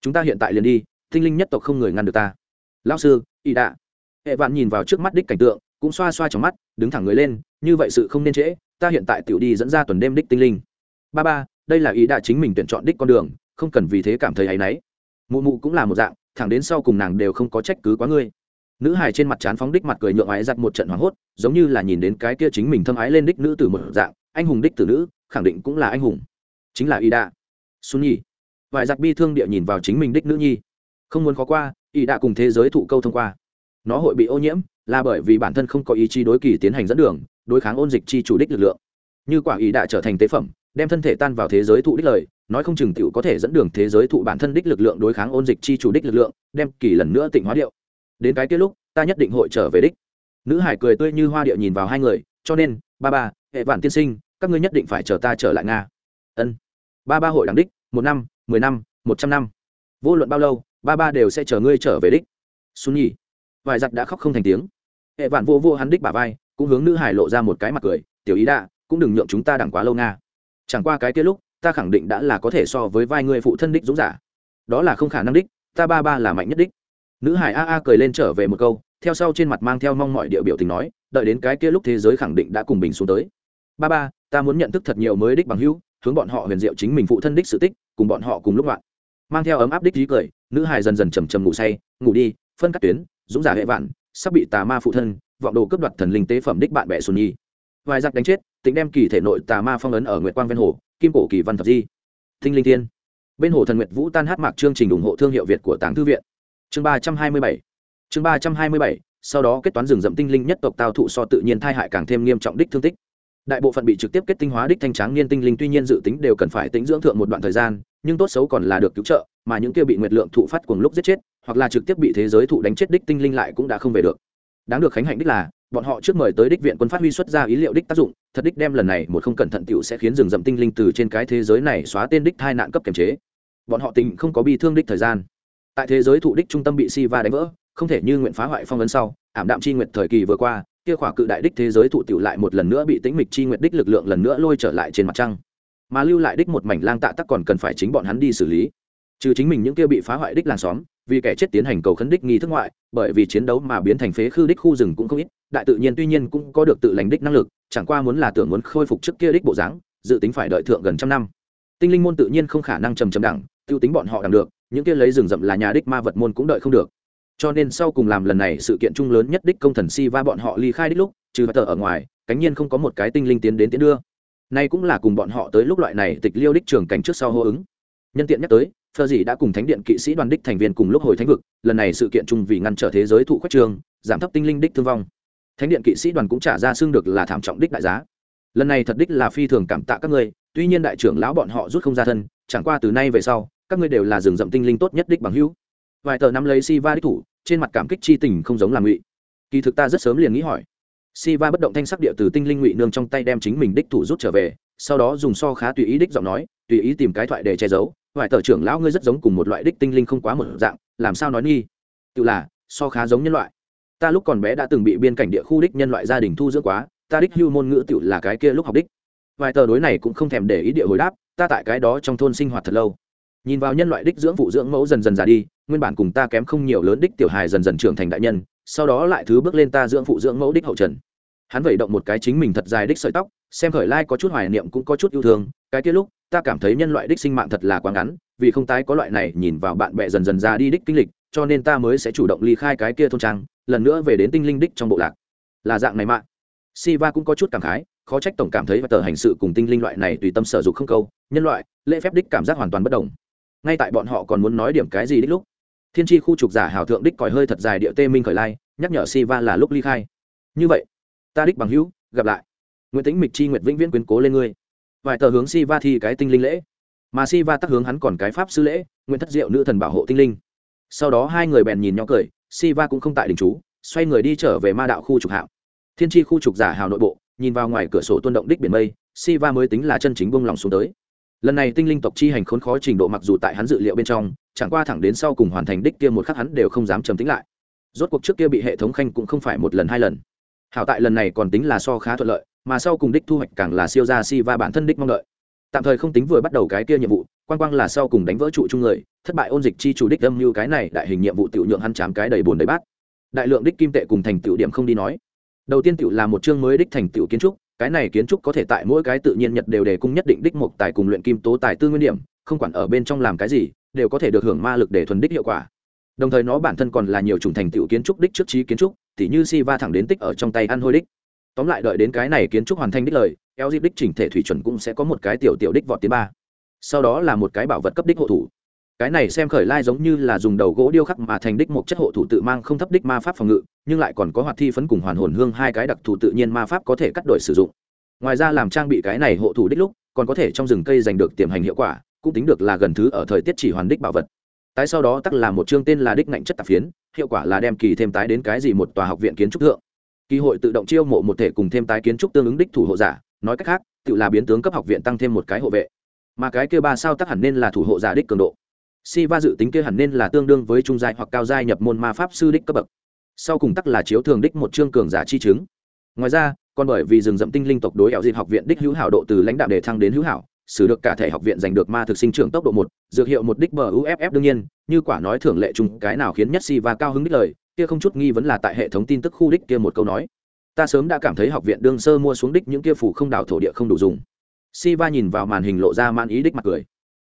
Chúng ta hiện tại liền đi tinh linh nhất tộc không người ngăn được ta. Lão sư y đạ. Hệ vạn nhìn vào trước mắt đích cảnh tượng, cũng xoa xoa trong mắt, đứng thẳng người lên, như vậy sự không nên trễ, ta hiện tại tiểu đi dẫn ra tuần đêm đích tinh linh. Ba ba, đây là ý đạ chính mình tuyển chọn đích con đường, không cần vì thế cảm thấy áy náy. Mụ mụ cũng là một dạng, thẳng đến sau cùng nàng đều không có trách cứ quá ngươi nữ hài trên mặt chán phóng đích mặt cười nhượng ái giặt một trận hoảng hốt, giống như là nhìn đến cái kia chính mình thâm ái lên đích nữ từ một dạng, anh hùng đích tử nữ, khẳng định cũng là anh hùng. Chính là y đạ. Xuân nhi. Vài giặc bi thương địa nhìn vào chính mình đích nữ nhi. Không muốn khó qua, y đạ cùng thế giới thụ câu thông qua. Nó hội bị ô nhiễm, là bởi vì bản thân không có ý chí đối kỳ tiến hành dẫn đường, đối kháng ôn dịch chi chủ đích lực lượng. Như quả ý đạ trở thành tế phẩm, đem thân thể tan vào thế giới thụ đích lời, nói không chừng t có thể dẫn đường thế giới thụ bản thân đích lực lượng đối kháng ôn dịch chi chủ đích lực lượng, đem kỳ lần nữa tịnh hóa điệu đến cái kết lúc, ta nhất định hội trở về đích. Nữ hải cười tươi như hoa địa nhìn vào hai người, cho nên, ba ba, hệ vạn tiên sinh, các ngươi nhất định phải chờ ta trở lại nga. Ân. Ba ba hội đẳng đích, một năm, mười năm, một trăm năm. Vô luận bao lâu, ba ba đều sẽ chờ ngươi trở về đích. Xuân nhỉ vài giặc đã khóc không thành tiếng. Hệ vạn vô vô hắn đích bà vai, cũng hướng nữ hải lộ ra một cái mặt cười, tiểu ý đạ, cũng đừng nhượng chúng ta đẳng quá lâu nga. Chẳng qua cái kia lúc, ta khẳng định đã là có thể so với vai người phụ thân đích dũng giả. Đó là không khả năng đích, ta ba ba là mạnh nhất đích nữ hải a a cười lên trở về một câu, theo sau trên mặt mang theo mong mọi địa biểu tình nói, đợi đến cái kia lúc thế giới khẳng định đã cùng bình xuống tới. Ba ba, ta muốn nhận thức thật nhiều mới đích bằng hữu, hướng bọn họ huyền diệu chính mình phụ thân đích sự tích, cùng bọn họ cùng lúc bạn. mang theo ấm áp đích trí cười, nữ hải dần dần chầm chầm ngủ say, ngủ đi, phân cắt tuyến, dũng giả hệ vạn, sắp bị tà ma phụ thân, vọng đồ cướp đoạt thần linh tế phẩm đích bạn bè xuân nhi. Vài giặc đánh chết tính đem kỳ thể nội tà ma phong ấn ở nguyệt quang ven hồ, kim cổ kỳ văn thập di. Thinh linh thiên. Bên hồ thần nguyệt vũ tan hát mạc chương trình ủng hộ thương hiệu việt của tàng thư viện chương ba trăm hai mươi bảy. Chương ba trăm hai mươi bảy, sau đó kết toán rừng rậm tinh linh nhất tộc tao thụ so tự nhiên thai hại càng thêm nghiêm trọng đích thương tích. Đại bộ phận bị trực tiếp kết tinh hóa đích thanh tráng niên tinh linh tuy nhiên dự tính đều cần phải tính dưỡng thượng một đoạn thời gian, nhưng tốt xấu còn là được cứu trợ, mà những kia bị nguyệt lượng thụ phát cùng lúc giết chết, hoặc là trực tiếp bị thế giới thụ đánh chết đích tinh linh lại cũng đã không về được. Đáng được khánh hạnh đích là, bọn họ trước mời tới đích viện quân phát huy xuất ra ý liệu đích tác dụng, thật đích đem lần này một không cẩn thận tiểu sẽ khiến rừng rậm tinh linh từ trên cái thế giới này xóa tên đích thai nạn cấp kiềm chế. Bọn họ tình không có bi thương đích thời gian tại thế giới thụ đích trung tâm bị si va đánh vỡ, không thể như nguyện phá hoại phong ấn sau, ảm đạm chi nguyện thời kỳ vừa qua, kia khỏa cự đại đích thế giới thụ tiểu lại một lần nữa bị tĩnh mịch chi nguyện đích lực lượng lần nữa lôi trở lại trên mặt trăng. Mà lưu lại đích một mảnh lang tạ tắc còn cần phải chính bọn hắn đi xử lý. Trừ chính mình những kia bị phá hoại đích làng xóm, vì kẻ chết tiến hành cầu khấn đích nghi thức ngoại, bởi vì chiến đấu mà biến thành phế khư đích khu rừng cũng không ít, đại tự nhiên tuy nhiên cũng có được tự lành đích năng lực, chẳng qua muốn là tưởng muốn khôi phục trước kia đích bộ dáng, dự tính phải đợi thượng gần trăm năm. Tinh linh môn tự nhiên không khả năng trầm trầm đẳng, tiêu tính bọn họ đẳng được những kia lấy rừng rậm là nhà đích ma vật môn cũng đợi không được. Cho nên sau cùng làm lần này sự kiện chung lớn nhất đích công thần si va bọn họ ly khai đích lúc, trừ tờ ở ngoài, cánh nhiên không có một cái tinh linh tiến đến tiến đưa. Nay cũng là cùng bọn họ tới lúc loại này tịch liêu đích trường cảnh trước sau hô ứng. Nhân tiện nhắc tới phờ gì đã cùng thánh điện kỵ sĩ đoàn đích thành viên cùng lúc hồi thánh vực, lần này sự kiện chung vì ngăn trở thế giới thụ khuất trường, giảm thấp tinh linh đích thương vong. Thánh điện kỵ sĩ đoàn cũng trả ra xương được là thảm trọng đích đại giá. Lần này thật đích là phi thường cảm tạ các ngươi, tuy nhiên đại trưởng lão bọn họ rút không ra thân, chẳng qua từ nay về sau các ngươi đều là rừng rậm tinh linh tốt nhất đích bằng hữu. Vài tờ nắm lấy si va đích thủ, trên mặt cảm kích chi tình không giống là ngụy. Kỳ thực ta rất sớm liền nghĩ hỏi. Si va bất động thanh sắc địa từ tinh linh ngụy nương trong tay đem chính mình đích thủ rút trở về, sau đó dùng so khá tùy ý đích giọng nói, tùy ý tìm cái thoại để che giấu, vài tờ trưởng lão ngươi rất giống cùng một loại đích tinh linh không quá một dạng, làm sao nói nghi? Tự là, so khá giống nhân loại. Ta lúc còn bé đã từng bị biên cảnh địa khu đích nhân loại gia đình thu dưỡng quá, ta đích hưu môn ngữ tự là cái kia lúc học đích. Vài tờ đối này cũng không thèm để ý địa hồi đáp, ta tại cái đó trong thôn sinh hoạt thật lâu nhìn vào nhân loại đích dưỡng phụ dưỡng mẫu dần dần già đi nguyên bản cùng ta kém không nhiều lớn đích tiểu hài dần dần trưởng thành đại nhân sau đó lại thứ bước lên ta dưỡng phụ dưỡng mẫu đích hậu trần. Hắn vẩy động một cái chính mình thật dài đích sợi tóc xem khởi lai có chút hoài niệm cũng có chút yêu thương cái kia lúc ta cảm thấy nhân loại đích sinh mạng thật là quá ngắn vì không tái có loại này nhìn vào bạn bè dần dần già đi đích kinh lịch cho nên ta mới sẽ chủ động ly khai cái kia thôn trang lần nữa về đến tinh linh đích trong bộ lạc. Là dạng này mạng Siva cũng có chút cảm khái, khó trách tổng cảm thấy và tờ hành sự cùng tinh linh loại này tùy tâm sở dục không câu, nhân loại, lễ phép đích cảm giác hoàn toàn bất đồng. Ngay tại bọn họ còn muốn nói điểm cái gì đích lúc, Thiên tri khu trục giả hảo thượng đích còi hơi thật dài địa tê minh khởi lai, nhắc nhở Siva là lúc ly khai. Như vậy, ta đích bằng hữu, gặp lại. Nguyễn Tĩnh Mịch chi nguyệt vĩnh viễn quyến cố lên ngươi. Vài tờ hướng Siva thi cái tinh linh lễ, mà Siva tác hướng hắn còn cái pháp sư lễ, Nguyễn Thất Diệu nữ thần bảo hộ tinh linh. Sau đó hai người bèn nhìn nhau cười, Siva cũng không tại đình chú, xoay người đi trở về ma đạo khu trục hạo thiên tri khu trục giả hào nội bộ nhìn vào ngoài cửa sổ tuôn động đích biển mây Siva mới tính là chân chính bông lòng xuống tới lần này tinh linh tộc chi hành khốn khó trình độ mặc dù tại hắn dự liệu bên trong, chẳng qua thẳng đến sau cùng hoàn thành đích kia một khắc hắn đều không dám trầm tính lại. Rốt cuộc trước kia bị hệ thống khanh cũng không phải một lần hai lần. Hảo tại lần này còn tính là so khá thuận lợi, mà sau cùng đích thu hoạch càng là siêu ra và bản thân đích mong đợi. Tạm thời không tính vừa bắt đầu cái kia nhiệm vụ quan quang là sau cùng đánh vỡ trụ chung người, thất bại ôn dịch chi chủ đích âm như cái này đại hình nhiệm vụ tiểu nhượng hắn chám cái đầy bồn đầy bát. Đại lượng đích kim tệ cùng thành tiểu điểm không đi nói. Đầu tiên tiểu là một chương mới đích thành tiểu kiến trúc cái này kiến trúc có thể tại mỗi cái tự nhiên nhật đều đề cung nhất định đích mục tài cùng luyện kim tố tài tư nguyên điểm, không quản ở bên trong làm cái gì, đều có thể được hưởng ma lực để thuần đích hiệu quả. Đồng thời nó bản thân còn là nhiều chủng thành tiểu kiến trúc đích trước trí kiến trúc, tỉ như si va thẳng đến tích ở trong tay ăn hôi đích. Tóm lại đợi đến cái này kiến trúc hoàn thành đích lời eo dịp đích chỉnh thể thủy chuẩn cũng sẽ có một cái tiểu tiểu đích vọt tiến ba. Sau đó là một cái bảo vật cấp đích hộ thủ cái này xem khởi lai giống như là dùng đầu gỗ điêu khắc mà thành đích một chất hộ thủ tự mang không thấp đích ma pháp phòng ngự, nhưng lại còn có hoạt thi phấn cùng hoàn hồn hương hai cái đặc thù tự nhiên ma pháp có thể cắt đổi sử dụng. Ngoài ra làm trang bị cái này hộ thủ đích lúc, còn có thể trong rừng cây giành được tiềm hành hiệu quả, cũng tính được là gần thứ ở thời tiết chỉ hoàn đích bảo vật. Tái sau đó tắc là một chương tên là đích ngạnh chất tạp phiến, hiệu quả là đem kỳ thêm tái đến cái gì một tòa học viện kiến trúc thượng. Kỳ hội tự động chiêu mộ một thể cùng thêm tái kiến trúc tương ứng đích thủ hộ giả, nói cách khác, tự là biến tướng cấp học viện tăng thêm một cái hộ vệ. Mà cái kia ba sao tắc hẳn nên là thủ hộ giả đích cường độ si va dự tính kia hẳn nên là tương đương với trung giai hoặc cao giai nhập môn ma pháp sư đích cấp bậc. Sau cùng tắc là chiếu thường đích một chương cường giả chi chứng. Ngoài ra, còn bởi vì rừng rậm tinh linh tộc đối ảo dịp học viện đích hữu hảo độ từ lãnh đạo đề thăng đến hữu hảo, xử được cả thể học viện giành được ma thực sinh trưởng tốc độ một, dược hiệu một đích bờ uff đương nhiên, như quả nói thường lệ chung, cái nào khiến nhất si va cao hứng đích lời, kia không chút nghi vấn là tại hệ thống tin tức khu đích kia một câu nói. Ta sớm đã cảm thấy học viện đương sơ mua xuống đích những kia phủ không đảo thổ địa không đủ dùng. Si va nhìn vào màn hình lộ ra man ý đích mặt cười.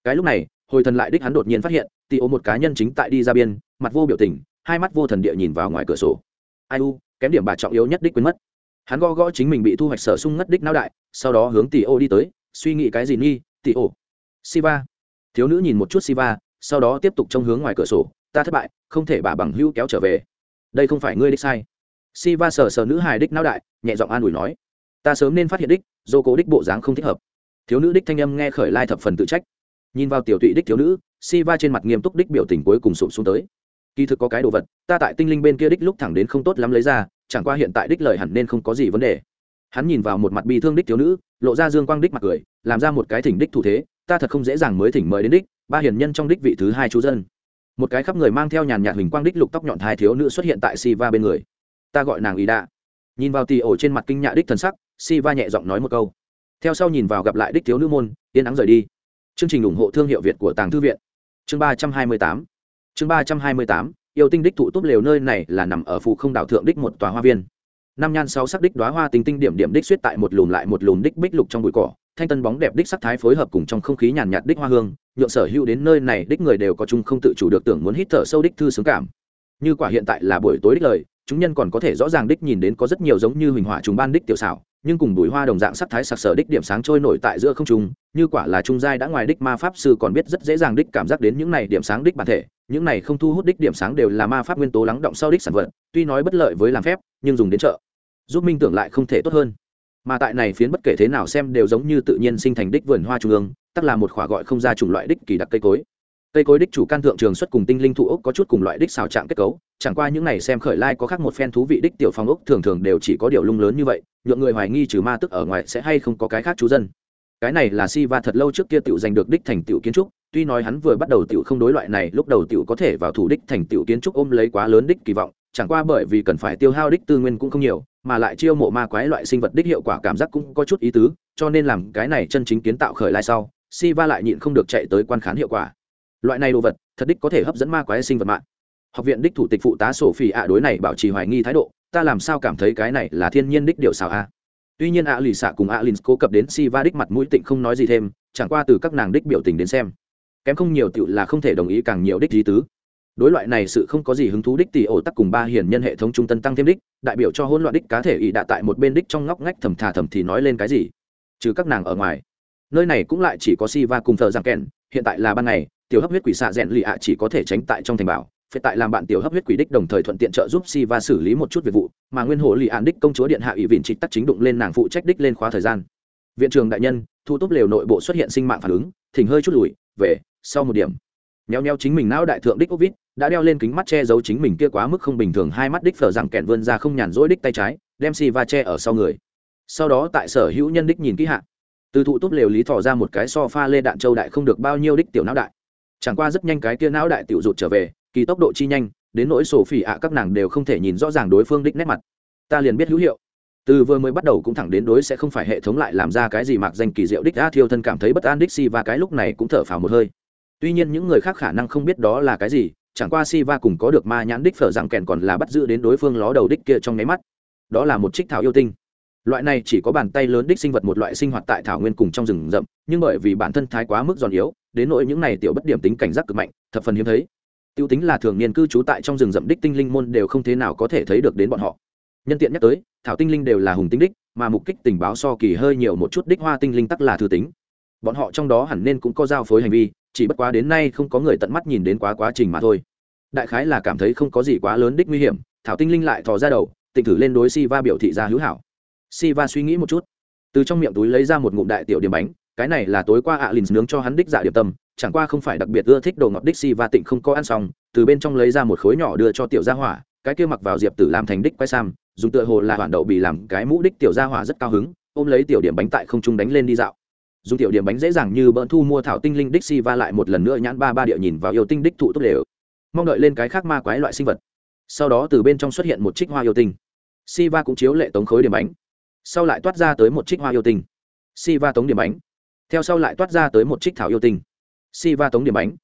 Cái lúc này hồi thần lại đích hắn đột nhiên phát hiện, tì ô một cá nhân chính tại đi ra biên, mặt vô biểu tình, hai mắt vô thần địa nhìn vào ngoài cửa sổ. Ai u, kém điểm bà trọng yếu nhất đích quên mất. Hắn gõ gõ chính mình bị thu hoạch sở sung ngất đích não đại, sau đó hướng tì ô đi tới, suy nghĩ cái gì nghi, tì ô. Siva. Thiếu nữ nhìn một chút siva, sau đó tiếp tục trông hướng ngoài cửa sổ, ta thất bại, không thể bà bằng hữu kéo trở về. Đây không phải ngươi đích sai. Siva sờ sờ nữ hài đích não đại, nhẹ giọng an ủi nói. Ta sớm nên phát hiện đích, dô cố đích bộ dáng không thích hợp. Thiếu nữ đích thanh âm nghe khởi lai thập phần tự trách nhìn vào tiểu tụy đích thiếu nữ si va trên mặt nghiêm túc đích biểu tình cuối cùng sụp xuống tới. Kỳ thực có cái đồ vật, ta tại tinh linh bên kia đích lúc thẳng đến không tốt lắm lấy ra, chẳng qua hiện tại đích lời hẳn nên không có gì vấn đề. Hắn nhìn vào một mặt bi thương đích thiếu nữ, lộ ra dương quang đích mặt cười, làm ra một cái thỉnh đích thủ thế, ta thật không dễ dàng mới thỉnh mời đến đích, ba hiền nhân trong đích vị thứ hai chú dân. Một cái khắp người mang theo nhàn nhạt hình quang đích lục tóc nhọn hai thiếu nữ xuất hiện tại si va bên người. Ta gọi nàng ý đạ nhìn vào tì ổ trên mặt kinh nhạ đích thần sắc si va nhẹ giọng nói một câu. Theo sau nhìn vào gặp lại đích thiếu nữ môn, yên ắng rời đi chương trình ủng hộ thương hiệu việt của tàng thư viện. Chương ba trăm hai mươi tám. Chương ba trăm hai mươi tám, yêu tinh đích thụ tốt lều nơi này là nằm ở phụ không đảo thượng đích một tòa hoa viên. Năm nhan sáu sắc đích đoá hoa tinh tinh điểm điểm đích suýt tại một lùm lại một lùm đích bích lục trong bụi cỏ, thanh tân bóng đẹp đích sắc thái phối hợp cùng trong không khí nhàn nhạt đích hoa hương, nhượng sở hữu đến nơi này đích người đều có chung không tự chủ được tưởng muốn hít thở sâu đích thư sướng cảm. Như quả hiện tại là buổi tối đích lời, chúng nhân còn có thể rõ ràng đích nhìn đến có rất nhiều giống như huỳnh hỏa trùng ban đích tiểu xảo nhưng cùng bụi hoa đồng dạng sắc thái sặc sở đích điểm sáng trôi nổi tại giữa không trung, như quả là trung giai đã ngoài đích ma pháp sư còn biết rất dễ dàng đích cảm giác đến những này điểm sáng đích bản thể, những này không thu hút đích điểm sáng đều là ma pháp nguyên tố lắng động sau đích sản vật, tuy nói bất lợi với làm phép, nhưng dùng đến chợ giúp minh tưởng lại không thể tốt hơn. Mà tại này phiến bất kể thế nào xem đều giống như tự nhiên sinh thành đích vườn hoa trung ương tức là một khỏa gọi không ra chủng loại đích kỳ đặc cây cối cây cối đích chủ can thượng trường xuất cùng tinh linh thụ ốc có chút cùng loại đích xào trạng kết cấu, chẳng qua những này xem khởi lai có khác một phen thú vị đích tiểu phong ốc thường thường đều chỉ có điều lung lớn như vậy, nhượng người hoài nghi trừ ma tức ở ngoài sẽ hay không có cái khác chú dân. Cái này là si va thật lâu trước kia tiểu giành được đích thành tiểu kiến trúc, tuy nói hắn vừa bắt đầu tiểu không đối loại này, lúc đầu tiểu có thể vào thủ đích thành tiểu kiến trúc ôm lấy quá lớn đích kỳ vọng, chẳng qua bởi vì cần phải tiêu hao đích tư nguyên cũng không nhiều, mà lại chiêu mộ ma quái loại sinh vật đích hiệu quả cảm giác cũng có chút ý tứ, cho nên làm cái này chân chính kiến tạo khởi lai sau, si va lại nhịn không được chạy tới quan khán hiệu quả loại này đồ vật, thật đích có thể hấp dẫn ma quái sinh vật mạng. Học viện đích thủ tịch phụ tá sổ phi ạ đối này bảo trì hoài nghi thái độ, ta làm sao cảm thấy cái này là thiên nhiên đích điều xào a? Tuy nhiên ạ lì xạ cùng ạ lìn cố cập đến si va đích mặt mũi tịnh không nói gì thêm, chẳng qua từ các nàng đích biểu tình đến xem. Kém không nhiều tựu là không thể đồng ý càng nhiều đích lý tứ. Đối loại này sự không có gì hứng thú đích tỷ ổ tắc cùng ba hiền nhân hệ thống trung tân tăng thêm đích, đại biểu cho hỗn loạn đích cá thể ỵ đạ tại một bên đích trong ngóc ngách thầm thà thầm thì nói lên cái gì? Trừ các nàng ở ngoài. Nơi này cũng lại chỉ có si va cùng thợ giang kèn, hiện tại là ban ngày tiểu hấp huyết quỷ xạ rèn lì ạ chỉ có thể tránh tại trong thành bảo phải tại làm bạn tiểu hấp huyết quỷ đích đồng thời thuận tiện trợ giúp si va xử lý một chút việc vụ, mà nguyên hồ lì ạn đích công chúa điện hạ ủy vịn trịch tắc chính đụng lên nàng phụ trách đích lên khóa thời gian. Viện trường đại nhân, thu túp lều nội bộ xuất hiện sinh mạng phản ứng, thỉnh hơi chút lùi, về, sau một điểm. Nheo nheo chính mình não đại thượng đích ốc vít đã đeo lên kính mắt che giấu chính mình kia quá mức không bình thường hai mắt đích phở rằng kẹn vươn ra không nhàn rỗi đích tay trái, đem si va che ở sau người. Sau đó tại sở hữu nhân đích nhìn kỹ hạ. Từ thụ túp lều lý thỏ ra một cái so pha lê đạn châu đại không được bao nhiêu đích tiểu não đại chẳng qua rất nhanh cái kia não đại tiểu rụt trở về, kỳ tốc độ chi nhanh, đến nỗi sổ phỉ ạ, các nàng đều không thể nhìn rõ ràng đối phương đích nét mặt. Ta liền biết hữu hiệu. Từ vừa mới bắt đầu cũng thẳng đến đối sẽ không phải hệ thống lại làm ra cái gì mặc danh kỳ diệu đích a thiêu thân cảm thấy bất an đích si và cái lúc này cũng thở phào một hơi. Tuy nhiên những người khác khả năng không biết đó là cái gì, chẳng qua si va cùng có được ma nhãn đích phở rằng kèn còn là bắt giữ đến đối phương ló đầu đích kia trong nháy mắt. Đó là một trích thảo yêu tinh. Loại này chỉ có bàn tay lớn đích sinh vật một loại sinh hoạt tại thảo nguyên cùng trong rừng rậm, nhưng bởi vì bản thân thái quá mức giòn yếu đến nỗi những này tiểu bất điểm tính cảnh giác cực mạnh, thập phần hiếm thấy. Tiêu tính là thường niên cư trú tại trong rừng rậm đích tinh linh môn đều không thế nào có thể thấy được đến bọn họ. Nhân tiện nhắc tới, thảo tinh linh đều là hùng tinh đích, mà mục kích tình báo so kỳ hơi nhiều một chút đích hoa tinh linh tắc là thư tính. Bọn họ trong đó hẳn nên cũng có giao phối hành vi, chỉ bất quá đến nay không có người tận mắt nhìn đến quá quá trình mà thôi. Đại khái là cảm thấy không có gì quá lớn đích nguy hiểm, thảo tinh linh lại thò ra đầu tình thử lên đối si va biểu thị ra hữu hảo. Si va suy nghĩ một chút, từ trong miệng túi lấy ra một ngụm đại tiểu điểm bánh cái này là tối qua ạ lìn nướng cho hắn đích dạ điểm tâm, chẳng qua không phải đặc biệt ưa thích đồ ngọt đích si và tịnh không có ăn xong, từ bên trong lấy ra một khối nhỏ đưa cho tiểu gia hỏa, cái kia mặc vào diệp tử làm thành đích quay sam, dùng tựa hồ là hoàn đậu bị làm cái mũ đích tiểu gia hỏa rất cao hứng, ôm lấy tiểu điểm bánh tại không trung đánh lên đi dạo. Dùng tiểu điểm bánh dễ dàng như bỡn thu mua thảo tinh linh đích si va lại một lần nữa nhãn ba ba địa nhìn vào yêu tinh đích thụ tốt đều mong đợi lên cái khác ma quái loại sinh vật. Sau đó từ bên trong xuất hiện một trích hoa yêu tinh. Si va cũng chiếu lệ tống khối điểm bánh. Sau lại toát ra tới một trích hoa yêu tinh. Si va tống điểm bánh theo sau lại toát ra tới một trích thảo yêu tinh. Si va tống điểm bánh.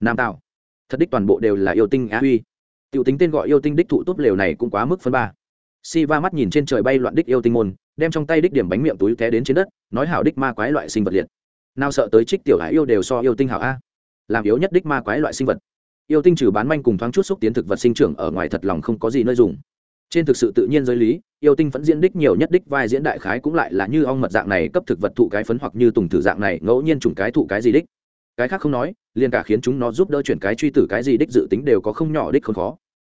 Nam tạo thật đích toàn bộ đều là yêu tinh á huy. T i ể u tính tên gọi yêu tinh đích thụ tốt lều này cũng quá mức phân ba. Si va mắt nhìn trên trời bay loạn đích yêu tinh môn, đem trong tay đích điểm bánh miệng túi té đến trên đất, nói hảo đích ma quái loại sinh vật liệt. Nào sợ tới trích tiểu hải yêu đều so yêu tinh hảo a. Làm yếu nhất đích ma quái loại sinh vật. Yêu tinh trừ bán manh cùng thoáng chút xúc tiến thực vật sinh trưởng ở ngoài thật lòng không có gì nơi dùng. Trên thực sự tự nhiên giới lý yêu tinh vẫn diễn đích nhiều nhất đích vai diễn đại khái cũng lại là như ong mật dạng này cấp thực vật thụ cái phấn hoặc như tùng thử dạng này ngẫu nhiên trùng cái thụ cái gì đích. Cái khác không nói, liền cả khiến chúng nó giúp đỡ chuyển cái truy tử cái gì đích dự tính đều có không nhỏ đích không khó.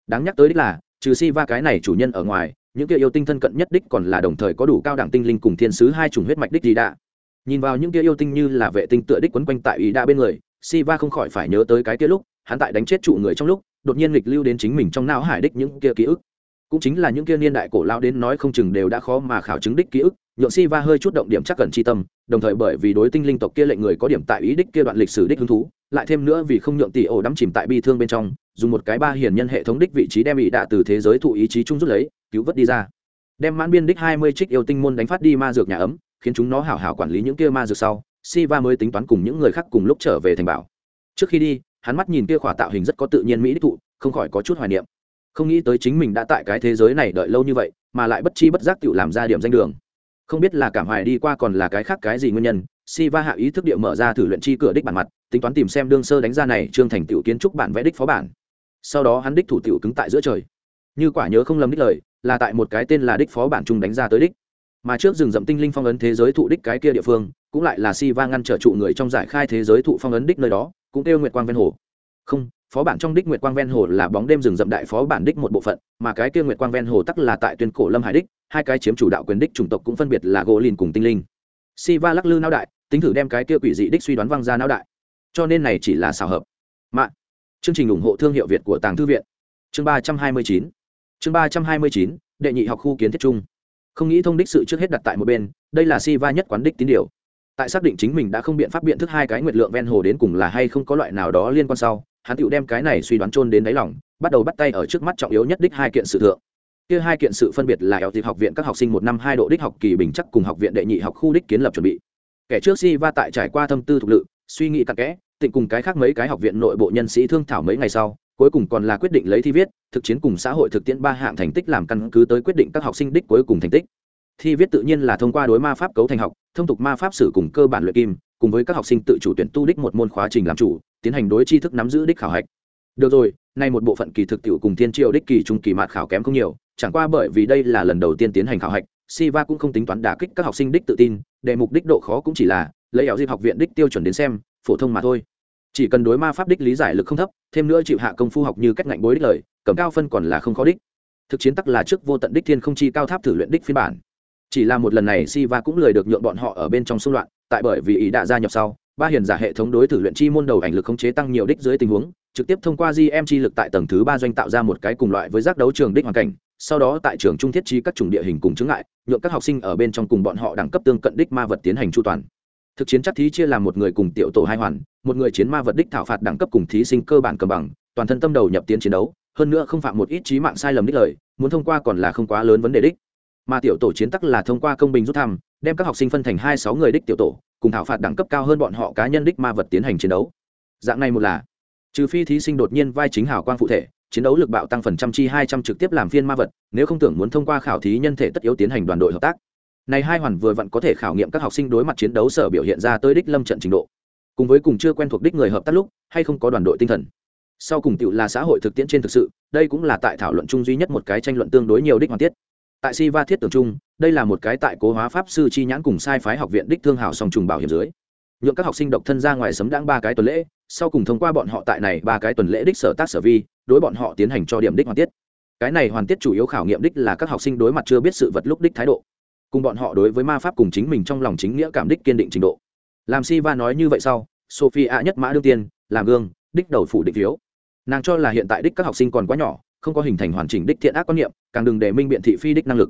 Đáng nhắc tới đích là, trừ si va cái này chủ nhân ở ngoài, những kia yêu tinh thân cận nhất đích còn là đồng thời có đủ cao đẳng tinh linh cùng thiên sứ hai chủng huyết mạch đích gì đã nhìn vào những kia yêu tinh như là vệ tinh tựa đích quấn quanh tại ý đa bên người, si va không khỏi phải nhớ tới cái kia lúc, hắn tại đánh chết trụ người trong lúc, đột nhiên nghịch lưu đến chính mình trong não hải đích những kia ký ức cũng chính là những kia niên đại cổ lao đến nói không chừng đều đã khó mà khảo chứng đích ký ức, nhượng si va hơi chút động điểm chắc cần chi tâm, đồng thời bởi vì đối tinh linh tộc kia lệnh người có điểm tại ý đích kia đoạn lịch sử đích hứng thú, lại thêm nữa vì không nhượng tỷ ổ đắm chìm tại bi thương bên trong, dùng một cái ba hiển nhân hệ thống đích vị trí đem ỵ đạ từ thế giới thụ ý chí chung rút lấy, cứu vớt đi ra. Đem mãn biên đích hai mươi trích yêu tinh môn đánh phát đi ma dược nhà ấm, khiến chúng nó hảo hảo quản lý những kia ma dược sau si va mới tính toán cùng những người khác cùng lúc trở về thành bảo. Trước khi đi, hắn mắt nhìn kia khỏa tạo hình rất có tự nhiên mỹ đích thụ, không khỏi có chút hoài niệm không nghĩ tới chính mình đã tại cái thế giới này đợi lâu như vậy, mà lại bất chi bất giác tự làm ra điểm danh đường. Không biết là cảm hoài đi qua còn là cái khác cái gì nguyên nhân si va hạ ý thức địa mở ra thử luyện chi cửa đích bản mặt, tính toán tìm xem đương sơ đánh ra này trương thành tiểu kiến trúc bản vẽ đích phó bản. Sau đó hắn đích thủ tiểu cứng tại giữa trời. Như quả nhớ không lầm đích lời, là tại một cái tên là đích phó bản chung đánh ra tới đích. Mà trước rừng rậm tinh linh phong ấn thế giới thụ đích cái kia địa phương, cũng lại là si va ngăn trở trụ người trong giải khai thế giới thụ phong ấn đích nơi đó, cũng kêu nguyệt quang ven hồ. Không phó bản trong đích nguyệt quang ven hồ là bóng đêm rừng rậm đại phó bản đích một bộ phận, mà cái kia nguyệt quang ven hồ tắc là tại tuyên cổ lâm hải đích, hai cái chiếm chủ đạo quyền đích chủng tộc cũng phân biệt là gỗ lìn cùng tinh linh. Si va lắc lư não đại, tính thử đem cái kia quỷ dị đích suy đoán văng ra não đại. Cho nên này chỉ là xào hợp. Mạng chương trình ủng hộ thương hiệu việt của tàng thư viện. Chương ba trăm hai mươi chín. Chương ba trăm hai mươi chín, đệ nhị học khu kiến thiết chung. Không nghĩ thông đích sự trước hết đặt tại một bên, đây là si va nhất quán đích tín điều. Tại xác định chính mình đã không biện pháp biện thức hai cái nguyệt lượng ven hồ đến cùng là hay không có loại nào đó liên quan sau hắn tựu đem cái này suy đoán chôn đến đáy lòng, bắt đầu bắt tay ở trước mắt trọng yếu nhất đích hai kiện sự thượng. Kia hai kiện sự phân biệt là eo dịp học viện các học sinh một năm hai độ đích học kỳ bình chắc cùng học viện đệ nhị học khu đích kiến lập chuẩn bị. Kẻ trước si va tại trải qua thâm tư thục lự, suy nghĩ cặn kẽ, tịnh cùng cái khác mấy cái học viện nội bộ nhân sĩ thương thảo mấy ngày sau, cuối cùng còn là quyết định lấy thi viết, thực chiến cùng xã hội thực tiễn ba hạng thành tích làm căn cứ tới quyết định các học sinh đích cuối cùng thành tích. Thi viết tự nhiên là thông qua đối ma pháp cấu thành học, thông tục ma pháp sử cùng cơ bản luyện kim cùng với các học sinh tự chủ tuyển tu đích một môn khóa trình làm chủ, tiến hành đối tri thức nắm giữ đích khảo hạch. Được rồi, nay một bộ phận kỳ thực tiệu cùng tiên triều đích kỳ trung kỳ mạt khảo kém không nhiều, chẳng qua bởi vì đây là lần đầu tiên tiến hành khảo hạch, siva cũng không tính toán đả kích các học sinh đích tự tin để mục đích độ khó cũng chỉ là lấy ảo dịp học viện đích tiêu chuẩn đến xem, phổ thông mà thôi. Chỉ cần đối ma pháp đích lý giải lực không thấp, thêm nữa chịu hạ công phu học như cách ngạnh bối đích lời, cầm cao phân còn là không khó đích. Thực chiến tắc là trước vô tận đích thiên không chi cao tháp thử luyện đích phiên bản chỉ là một lần này si va cũng lười được nhượng bọn họ ở bên trong xung loạn, tại bởi vì ý đã gia nhập sau, ba hiền giả hệ thống đối thử luyện chi môn đầu ảnh lực khống chế tăng nhiều đích dưới tình huống, trực tiếp thông qua gm chi lực tại tầng thứ ba doanh tạo ra một cái cùng loại với giác đấu trường đích hoàn cảnh, sau đó tại trường trung thiết chi các chủng địa hình cùng chứng ngại, nhượng các học sinh ở bên trong cùng bọn họ đẳng cấp tương cận đích ma vật tiến hành chu toàn. Thực chiến chắc thí chia làm một người cùng tiểu tổ hai hoàn, một người chiến ma vật đích thảo phạt đẳng cấp cùng thí sinh cơ bản cầm bằng, toàn thân tâm đầu nhập tiến chiến đấu, hơn nữa không phạm một ít trí mạng sai lầm đích lời, muốn thông qua còn là không quá lớn vấn đề đích mà tiểu tổ chiến tắc là thông qua công bình rút thăm, đem các học sinh phân thành hai sáu người đích tiểu tổ, cùng thảo phạt đẳng cấp cao hơn bọn họ cá nhân đích ma vật tiến hành chiến đấu. Dạng này một là, trừ phi thí sinh đột nhiên vai chính hảo quang phụ thể, chiến đấu lực bạo tăng phần trăm chi hai trăm trực tiếp làm phiên ma vật, nếu không tưởng muốn thông qua khảo thí nhân thể tất yếu tiến hành đoàn đội hợp tác. Này hai hoàn vừa vặn có thể khảo nghiệm các học sinh đối mặt chiến đấu sở biểu hiện ra tới đích lâm trận trình độ. Cùng với cùng chưa quen thuộc đích người hợp tác lúc, hay không có đoàn đội tinh thần. Sau cùng tựu là xã hội thực tiễn trên thực sự, đây cũng là tại thảo luận chung duy nhất một cái tranh luận tương đối nhiều đích hoàn tiết tại si va thiết tưởng chung đây là một cái tại cố hóa pháp sư chi nhãn cùng sai phái học viện đích thương hảo song trùng bảo hiểm dưới. Nhượng các học sinh độc thân ra ngoài sấm đáng ba cái tuần lễ, sau cùng thông qua bọn họ tại này ba cái tuần lễ đích sở tác sở vi, đối bọn họ tiến hành cho điểm đích hoàn tiết. Cái này hoàn tiết chủ yếu khảo nghiệm đích là các học sinh đối mặt chưa biết sự vật lúc đích thái độ, cùng bọn họ đối với ma pháp cùng chính mình trong lòng chính nghĩa cảm đích kiên định trình độ. Làm si va nói như vậy sau sophie a nhất mã đương tiên, làm gương, đích đầu phủ định phiếu. Nàng cho là hiện tại đích các học sinh còn quá nhỏ, không có hình thành hoàn chỉnh đích thiện ác quan niệm càng đừng để minh biện thị phi đích năng lực.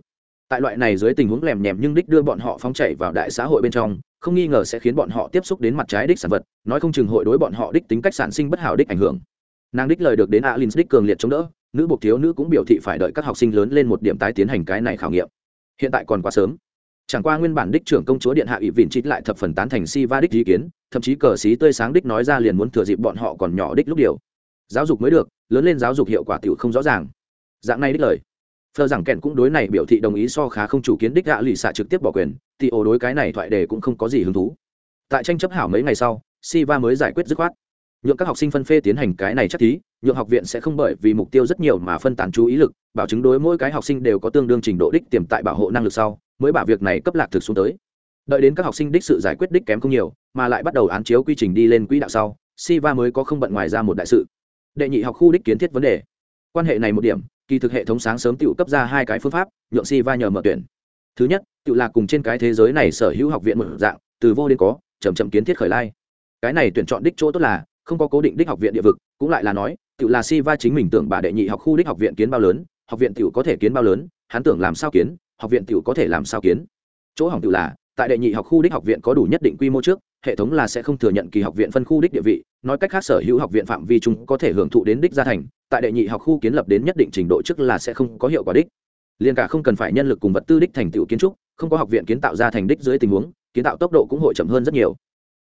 Tại loại này dưới tình huống lèm nhèm nhưng đích đưa bọn họ phóng chảy vào đại xã hội bên trong, không nghi ngờ sẽ khiến bọn họ tiếp xúc đến mặt trái đích sản vật, nói không chừng hội đối bọn họ đích tính cách sản sinh bất hảo đích ảnh hưởng. Nàng đích lời được đến alin đích cường liệt chống đỡ, nữ buộc thiếu nữ cũng biểu thị phải đợi các học sinh lớn lên một điểm tái tiến hành cái này khảo nghiệm. Hiện tại còn quá sớm. Chẳng qua nguyên bản đích trưởng công chúa điện hạ ủy vịn trích lại thập phần tán thành si va đích ý kiến, thậm chí cờ xí tươi sáng đích nói ra liền muốn thừa dịp bọn họ còn nhỏ đích lúc điều. Giáo dục mới được, lớn lên giáo dục hiệu quả tiểu không rõ ràng. Dạng này đích lời phờ rằng kẹn cũng đối này biểu thị đồng ý so khá không chủ kiến đích hạ lì xạ trực tiếp bỏ quyền, thì ổ đối cái này thoại đề cũng không có gì hứng thú. Tại tranh chấp hảo mấy ngày sau, siva mới giải quyết dứt khoát. Nhượng các học sinh phân phê tiến hành cái này chắc thí, nhượng học viện sẽ không bởi vì mục tiêu rất nhiều mà phân tán chú ý lực, bảo chứng đối mỗi cái học sinh đều có tương đương trình độ đích tiềm tại bảo hộ năng lực sau, mới bảo việc này cấp lạc thực xuống tới. Đợi đến các học sinh đích sự giải quyết đích kém không nhiều, mà lại bắt đầu án chiếu quy trình đi lên quỹ đạo sau, siva mới có không bận ngoài ra một đại sự. Đệ nhị học khu đích kiến thiết vấn đề. Quan hệ này một điểm kỳ thực hệ thống sáng sớm tự cấp ra hai cái phương pháp, nhượng si va nhờ mở tuyển. Thứ nhất tự là cùng trên cái thế giới này sở hữu học viện một dạng, từ vô đến có, chậm chậm kiến thiết khởi lai. Cái này tuyển chọn đích chỗ tốt là, không có cố định đích học viện địa vực, cũng lại là nói tự là si va chính mình tưởng bà đệ nhị học khu đích học viện kiến bao lớn, học viện tiểu có thể kiến bao lớn, hắn tưởng làm sao kiến, học viện tiểu có thể làm sao kiến. Chỗ hỏng tự là, tại đệ nhị học khu đích học viện có đủ nhất định quy mô trước hệ thống là sẽ không thừa nhận kỳ học viện phân khu đích địa vị, nói cách khác sở hữu học viện phạm vi chúng có thể hưởng thụ đến đích gia thành, tại đệ nhị học khu kiến lập đến nhất định trình độ trước là sẽ không có hiệu quả đích. Liền cả không cần phải nhân lực cùng vật tư đích thành tựu kiến trúc, không có học viện kiến tạo ra thành đích dưới tình huống, kiến tạo tốc độ cũng hội chậm hơn rất nhiều.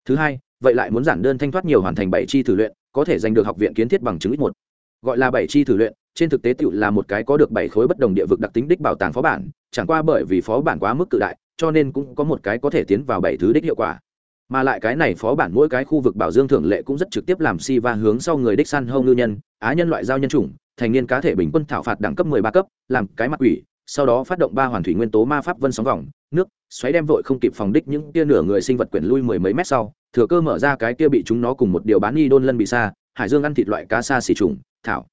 Thứ hai, vậy lại muốn giản đơn thanh thoát nhiều hoàn thành bảy chi thử luyện, có thể giành được học viện kiến thiết bằng chứng ít một. Gọi là bảy chi thử luyện, trên thực tế tựu là một cái có được bảy khối bất đồng địa vực đặc tính đích bảo tàng phó bản, chẳng qua bởi vì phó bản quá mức cự đại, cho nên cũng có một cái có thể tiến vào bảy thứ đích hiệu quả mà lại cái này phó bản mỗi cái khu vực bảo dương thưởng lệ cũng rất trực tiếp làm si va hướng sau người đích săn hâu ngư nhân, á nhân loại giao nhân chủng, thành niên cá thể bình quân thảo phạt đẳng cấp mười ba cấp, làm cái mặt quỷ, sau đó phát động ba hoàn thủy nguyên tố ma pháp vân sóng vòng, nước, xoáy đem vội không kịp phòng đích những tia nửa người sinh vật quyển lui mười mấy mét sau, thừa cơ mở ra cái kia bị chúng nó cùng một điều bán y đôn lân bị xa hải dương ăn thịt loại cá xa xỉ trùng, thảo.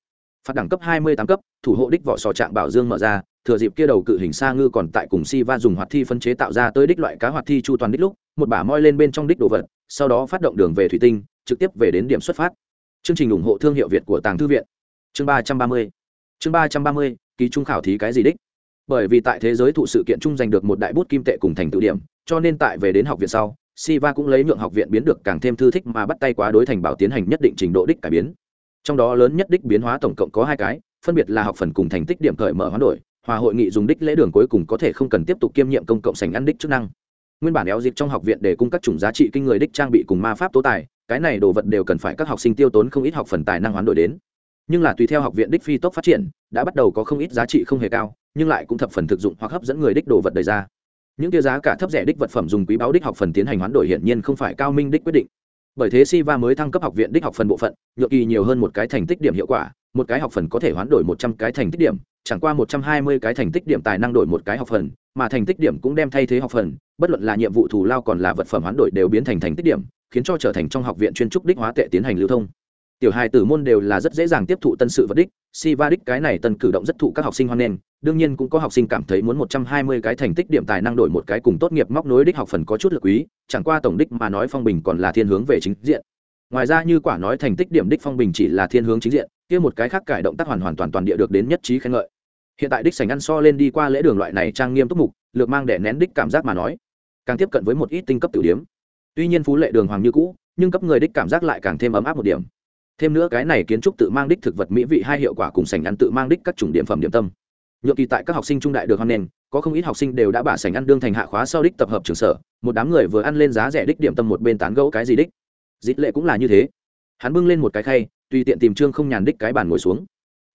Phạt đẳng cấp hai mươi tám cấp, thủ hộ đích vỏ sò trạng bảo dương mở ra, thừa dịp kia đầu cự hình sa ngư còn tại cùng si va dùng hoạt thi phân chế tạo ra tới đích loại cá hoạt thi chu toàn đích lúc một bả moi lên bên trong đích đồ vật sau đó phát động đường về thủy tinh trực tiếp về đến điểm xuất phát chương trình ủng hộ thương hiệu việt của tàng thư viện chương ba trăm ba mươi chương ba trăm ba mươi ký trung khảo thí cái gì đích bởi vì tại thế giới thụ sự kiện chung giành được một đại bút kim tệ cùng thành tự điểm cho nên tại về đến học viện sau Siva cũng lấy nhượng học viện biến được càng thêm thư thích mà bắt tay quá đối thành bảo tiến hành nhất định trình độ đích cải biến. Trong đó lớn nhất đích biến hóa tổng cộng có hai cái, phân biệt là học phần cùng thành tích điểm cởi mở hoán đổi, hòa hội nghị dùng đích lễ đường cuối cùng có thể không cần tiếp tục kiêm nhiệm công cộng sành ăn đích chức năng. Nguyên bản éo dịp trong học viện để cung các chủng giá trị kinh người đích trang bị cùng ma pháp tố tài, cái này đồ vật đều cần phải các học sinh tiêu tốn không ít học phần tài năng hoán đổi đến. Nhưng là tùy theo học viện đích phi tốc phát triển, đã bắt đầu có không ít giá trị không hề cao, nhưng lại cũng thập phần thực dụng hoặc hấp dẫn người đích đồ vật đời ra những kia giá cả thấp rẻ đích vật phẩm dùng quý báo đích học phần tiến hành hoán đổi hiển nhiên không phải cao minh đích quyết định bởi thế Siva mới thăng cấp học viện đích học phần bộ phận nhựa kỳ nhiều hơn một cái thành tích điểm hiệu quả, một cái học phần có thể hoán đổi một trăm cái thành tích điểm, chẳng qua một trăm hai mươi cái thành tích điểm tài năng đổi một cái học phần, mà thành tích điểm cũng đem thay thế học phần, bất luận là nhiệm vụ thù lao còn là vật phẩm hoán đổi đều biến thành thành tích điểm, khiến cho trở thành trong học viện chuyên trúc đích hóa tệ tiến hành lưu thông. Tiểu hài tử môn đều là rất dễ dàng tiếp thụ tân sự vật đích si va đích cái này tân cử động rất thụ các học sinh hoan nghênh, đương nhiên cũng có học sinh cảm thấy muốn một trăm hai mươi cái thành tích điểm tài năng đổi một cái cùng tốt nghiệp móc nối đích học phần có chút lực quý, chẳng qua tổng đích mà nói phong bình còn là thiên hướng về chính diện. Ngoài ra như quả nói thành tích điểm đích phong bình chỉ là thiên hướng chính diện, kia một cái khác cải động tác hoàn hoàn toàn toàn địa được đến nhất trí khen ngợi. Hiện tại đích sành ăn so lên đi qua lễ đường loại này trang nghiêm túc mục, lược mang để nén đích cảm giác mà nói, càng tiếp cận với một ít tinh cấp tiểu điểm. Tuy nhiên phú lệ đường hoàng như cũ, nhưng cấp người đích cảm giác lại càng thêm ấm áp một điểm thêm nữa cái này kiến trúc tự mang đích thực vật mỹ vị hai hiệu quả cùng sành ăn tự mang đích các chủng điểm phẩm điểm tâm. Nhượng kỳ tại các học sinh trung đại được hoan nghênh, có không ít học sinh đều đã bả sành ăn đương thành hạ khóa sau đích tập hợp trường sở, một đám người vừa ăn lên giá rẻ đích điểm tâm một bên tán gẫu cái gì đích. Dịp lệ cũng là như thế. Hắn bưng lên một cái khay, tùy tiện tìm trương không nhàn đích cái bàn ngồi xuống.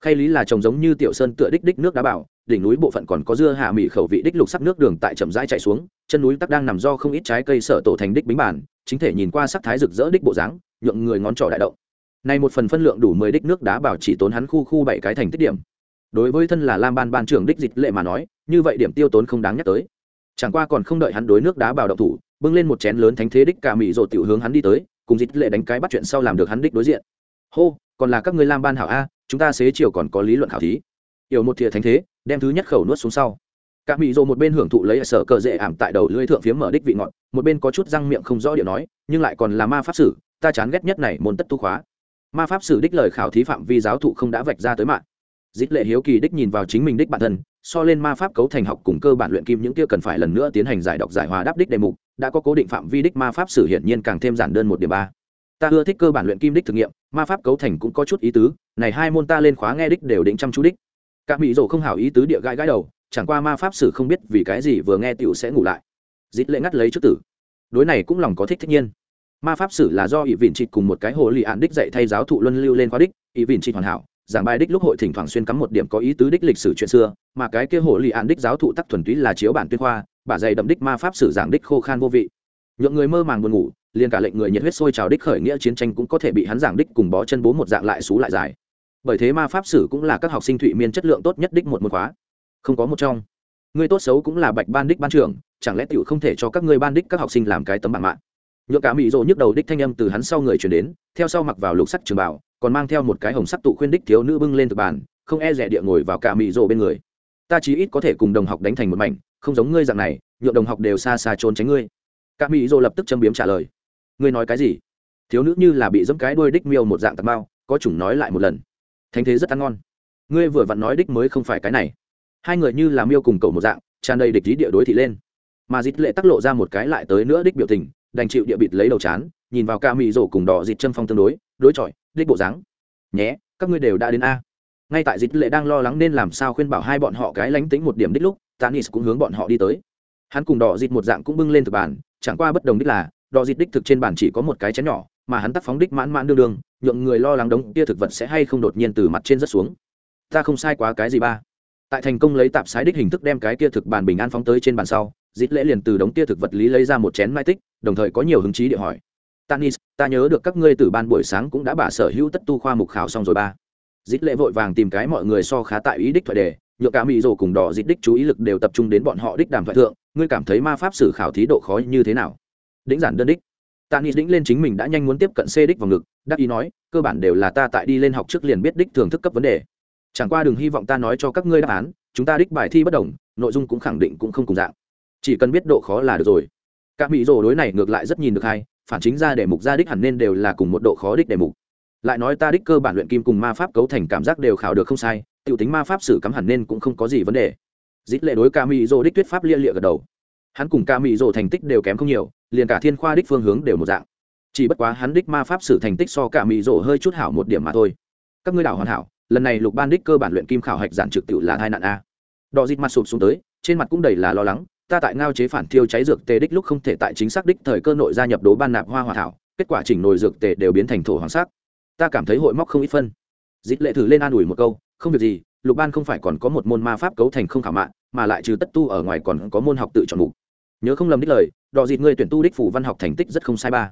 Khay lý là trồng giống như tiểu sơn tựa đích đích nước đá bảo, đỉnh núi bộ phận còn có dưa hạ mị khẩu vị đích lục sắc nước đường tại chậm rãi chạy xuống, chân núi tắc đang nằm do không ít trái cây sở tổ thành đích bính bản chính thể nhìn qua sắc thái rực rỡ đích bộ dáng, nhượng người ngón trỏ đại động này một phần phân lượng đủ mười đích nước đá bảo chỉ tốn hắn khu khu bảy cái thành tích điểm. Đối với thân là lam ban ban trưởng đích dịch lệ mà nói, như vậy điểm tiêu tốn không đáng nhắc tới. Chẳng qua còn không đợi hắn đối nước đá bảo động thủ, bưng lên một chén lớn thánh thế đích cả mỹ rồ tiểu hướng hắn đi tới, cùng dịch lệ đánh cái bắt chuyện sau làm được hắn đích đối diện. Hô, còn là các ngươi lam ban hảo a, chúng ta xế chiều còn có lý luận khảo thí. Yểu một thìa thánh thế, đem thứ nhất khẩu nuốt xuống sau. Cả mỹ rồ một bên hưởng thụ lấy sở cờ dễ ảm tại đầu lưỡi thượng phiếm mở đích vị ngọt, một bên có chút răng miệng không rõ địa nói, nhưng lại còn là ma pháp sử, ta chán ghét nhất này môn tất tu khóa ma pháp sử đích lời khảo thí phạm vi giáo thụ không đã vạch ra tới mạng. Dích lệ hiếu kỳ đích nhìn vào chính mình đích bản thân, so lên ma pháp cấu thành học cùng cơ bản luyện kim những kia cần phải lần nữa tiến hành giải đọc giải hòa đáp đích đề mục, đã có cố định phạm vi đích ma pháp sử hiển nhiên càng thêm giản đơn một điểm ba. Ta ưa thích cơ bản luyện kim đích thực nghiệm, ma pháp cấu thành cũng có chút ý tứ, này hai môn ta lên khóa nghe đích đều định chăm chú đích. Các mỹ rồ không hảo ý tứ địa gãi gãi đầu, chẳng qua ma pháp sử không biết vì cái gì vừa nghe tiểu sẽ ngủ lại. Dít lệ ngắt lấy trước tử. Đối này cũng lòng có thích thích nhiên ma pháp sử là do ỷ vịn trịt cùng một cái hồ lì ạn đích dạy thay giáo thụ luân lưu lên khóa đích, ỷ vịn trịt hoàn hảo, giảng bài đích lúc hội thỉnh thoảng xuyên cắm một điểm có ý tứ đích lịch sử chuyện xưa, mà cái kia hồ lì ạn đích giáo thụ tắc thuần túy là chiếu bản tuyên khoa, bả dày đậm đích ma pháp sử giảng đích khô khan vô vị. Nhượng người mơ màng buồn ngủ, liền cả lệnh người nhiệt huyết sôi trào đích khởi nghĩa chiến tranh cũng có thể bị hắn giảng đích cùng bó chân bố một dạng lại xú lại dài. Bởi thế ma pháp sử cũng là các học sinh thụy miên chất lượng tốt nhất đích một môn khóa. Không có một trong. Người tốt xấu cũng là bạch ban đích ban trưởng, chẳng lẽ tiểu không thể cho các ngươi ban đích các học sinh làm cái tấm bảng mạng? Nhựa cả mỹ rỗ nhức đầu đích thanh âm từ hắn sau người chuyển đến, theo sau mặc vào lục sắc trường bảo còn mang theo một cái hồng sắc tụ khuyên đích thiếu nữ bưng lên thực bàn, không e rẻ địa ngồi vào cả mỹ rỗ bên người. Ta chí ít có thể cùng đồng học đánh thành một mảnh, không giống ngươi dạng này nhượng đồng học đều xa xa trốn tránh ngươi. Cả mỹ rỗ lập tức châm biếm trả lời. Ngươi nói cái gì? Thiếu nữ như là bị dẫm cái đuôi đích miêu một dạng tạt bao, có chủng nói lại một lần. Thánh thế rất ăn ngon. Ngươi vừa vặn nói đích mới không phải cái này. Hai người như làm miêu cùng cầu một dạng, tràn đầy địch ý địa đối thị lên. Mà dịt lệ tắc lộ ra một cái lại tới nữa đích biểu tình đành chịu địa bịt lấy đầu chán, nhìn vào ca mị rổ cùng đỏ dịt chân phong tương đối đối chọi, đích bộ dáng. Nhé, các ngươi đều đã đến a. Ngay tại dịch lệ đang lo lắng nên làm sao khuyên bảo hai bọn họ cái lánh tính một điểm đích lúc, tanis cũng hướng bọn họ đi tới. Hắn cùng đỏ dịt một dạng cũng bưng lên thực bàn, chẳng qua bất đồng đích là, đỏ dịt đích thực trên bàn chỉ có một cái chén nhỏ, mà hắn tắt phóng đích mãn mãn đương đương, nhượng người lo lắng đống kia thực vật sẽ hay không đột nhiên từ mặt trên rất xuống. Ta không sai quá, cái gì ba? Tại thành công lấy tạp sái đích hình thức đem cái kia thực bàn bình an phóng tới trên bàn sau dít lễ liền từ đống kia thực vật lý lấy ra một chén mai tích đồng thời có nhiều hứng chí địa hỏi. Tanis, ta nhớ được các ngươi từ ban buổi sáng cũng đã bả sở hữu tất tu khoa mục khảo xong rồi ba. Dít lệ vội vàng tìm cái mọi người so khá tại ý đích thoại đề, nhựa cả mỹ rồ cùng đỏ dít đích chú ý lực đều tập trung đến bọn họ đích đàm thoại thượng, ngươi cảm thấy ma pháp sử khảo thí độ khó như thế nào? Đĩnh giản đơn đích. Tanis đĩnh lên chính mình đã nhanh muốn tiếp cận c đích vào ngực, đắc ý nói, cơ bản đều là ta tại đi lên học trước liền biết đích thường thức cấp vấn đề. Chẳng qua đừng hy vọng ta nói cho các ngươi đáp án, chúng ta đích bài thi bất đồng, nội dung cũng khẳng định cũng không cùng dạng. Chỉ cần biết độ khó là được rồi các mỹ rồ đối này ngược lại rất nhìn được hay, phản chính ra để mục ra đích hẳn nên đều là cùng một độ khó đích để mục. Lại nói ta đích cơ bản luyện kim cùng ma pháp cấu thành cảm giác đều khảo được không sai, tiểu tính ma pháp sử cắm hẳn nên cũng không có gì vấn đề. Dít lệ đối ca mỹ rồ đích tuyết pháp lia lịa gật đầu. Hắn cùng ca mỹ rồ thành tích đều kém không nhiều, liền cả thiên khoa đích phương hướng đều một dạng. Chỉ bất quá hắn đích ma pháp sử thành tích so cả mỹ rồ hơi chút hảo một điểm mà thôi. Các ngươi đảo hoàn hảo, lần này lục ban đích cơ bản luyện kim khảo hạch giản trực tiểu là hai nạn a. Đò dít mặt sụp xuống tới, trên mặt cũng đầy là lo lắng ta tại ngao chế phản thiêu cháy dược tề đích lúc không thể tại chính xác đích thời cơ nội gia nhập đố ban nạp hoa hòa thảo, kết quả chỉnh nồi dược tề đều biến thành thổ hoàng sắc. Ta cảm thấy hội móc không ít phân. Dịch lệ thử lên an ủi một câu, không việc gì, lục ban không phải còn có một môn ma pháp cấu thành không khả mạng mà lại trừ tất tu ở ngoài còn có môn học tự chọn mục. Nhớ không lầm đích lời, đò dịt người tuyển tu đích phủ văn học thành tích rất không sai ba.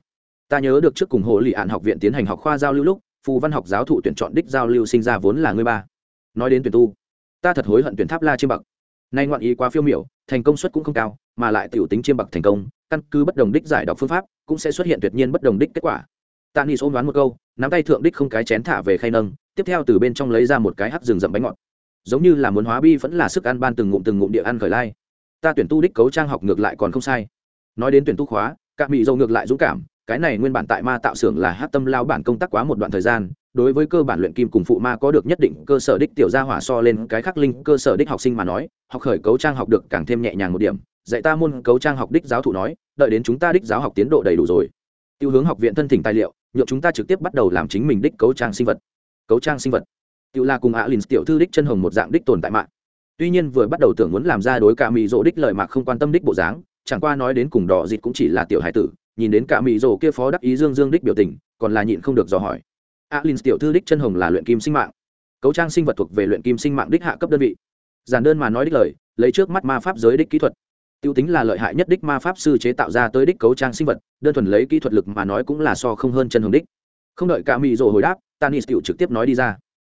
Ta nhớ được trước cùng hồ lị ạn học viện tiến hành học khoa giao lưu lúc, phù văn học giáo thụ tuyển chọn đích giao lưu sinh ra vốn là ngươi ba. Nói đến tuyển tu, ta thật hối hận tuyển tháp la chiêm bậc nay ngoạn ý quá phiêu miểu thành công suất cũng không cao, mà lại tiểu tính chiêm bạc thành công, căn cứ bất đồng đích giải đọc phương pháp, cũng sẽ xuất hiện tuyệt nhiên bất đồng đích kết quả. Tạ ni ôm đoán một câu, nắm tay thượng đích không cái chén thả về khay nâng, tiếp theo từ bên trong lấy ra một cái hắc rừng rậm bánh ngọt. Giống như là muốn hóa bi vẫn là sức ăn ban từng ngụm từng ngụm địa ăn khởi lai. Ta tuyển tu đích cấu trang học ngược lại còn không sai. Nói đến tuyển tu khóa các mỹ dâu ngược lại dũng cảm, cái này nguyên bản tại ma tạo xưởng là hát tâm lao bản công tác quá một đoạn thời gian đối với cơ bản luyện kim cùng phụ ma có được nhất định cơ sở đích tiểu gia hỏa so lên cái khắc linh cơ sở đích học sinh mà nói, học khởi cấu trang học được càng thêm nhẹ nhàng một điểm, dạy ta môn cấu trang học đích giáo thụ nói, đợi đến chúng ta đích giáo học tiến độ đầy đủ rồi. Tiêu hướng học viện thân thỉnh tài liệu, nhượng chúng ta trực tiếp bắt đầu làm chính mình đích cấu trang sinh vật. Cấu trang sinh vật. Tiêu là cùng ạ lìn tiểu thư đích chân hồng một dạng đích tồn tại mạng. Tuy nhiên vừa bắt đầu tưởng muốn làm ra đối cả mỹ rỗ đích lời mạc không quan tâm đích bộ dáng, chẳng qua nói đến cùng đỏ dịt cũng chỉ là tiểu hải tử, nhìn đến cả mỹ rỗ kia phó đắc ý dương dương đích biểu tình, còn là nhịn không được dò hỏi alin tiểu thư đích chân hồng là luyện kim sinh mạng. Cấu trang sinh vật thuộc về luyện kim sinh mạng đích hạ cấp đơn vị. Giản đơn mà nói đích lời, lấy trước mắt ma pháp giới đích kỹ thuật. Tiêu tính là lợi hại nhất đích ma pháp sư chế tạo ra tới đích cấu trang sinh vật, đơn thuần lấy kỹ thuật lực mà nói cũng là so không hơn chân hồng đích. Không đợi cả mỹ rồ hồi đáp, tanis tiểu trực tiếp nói đi ra.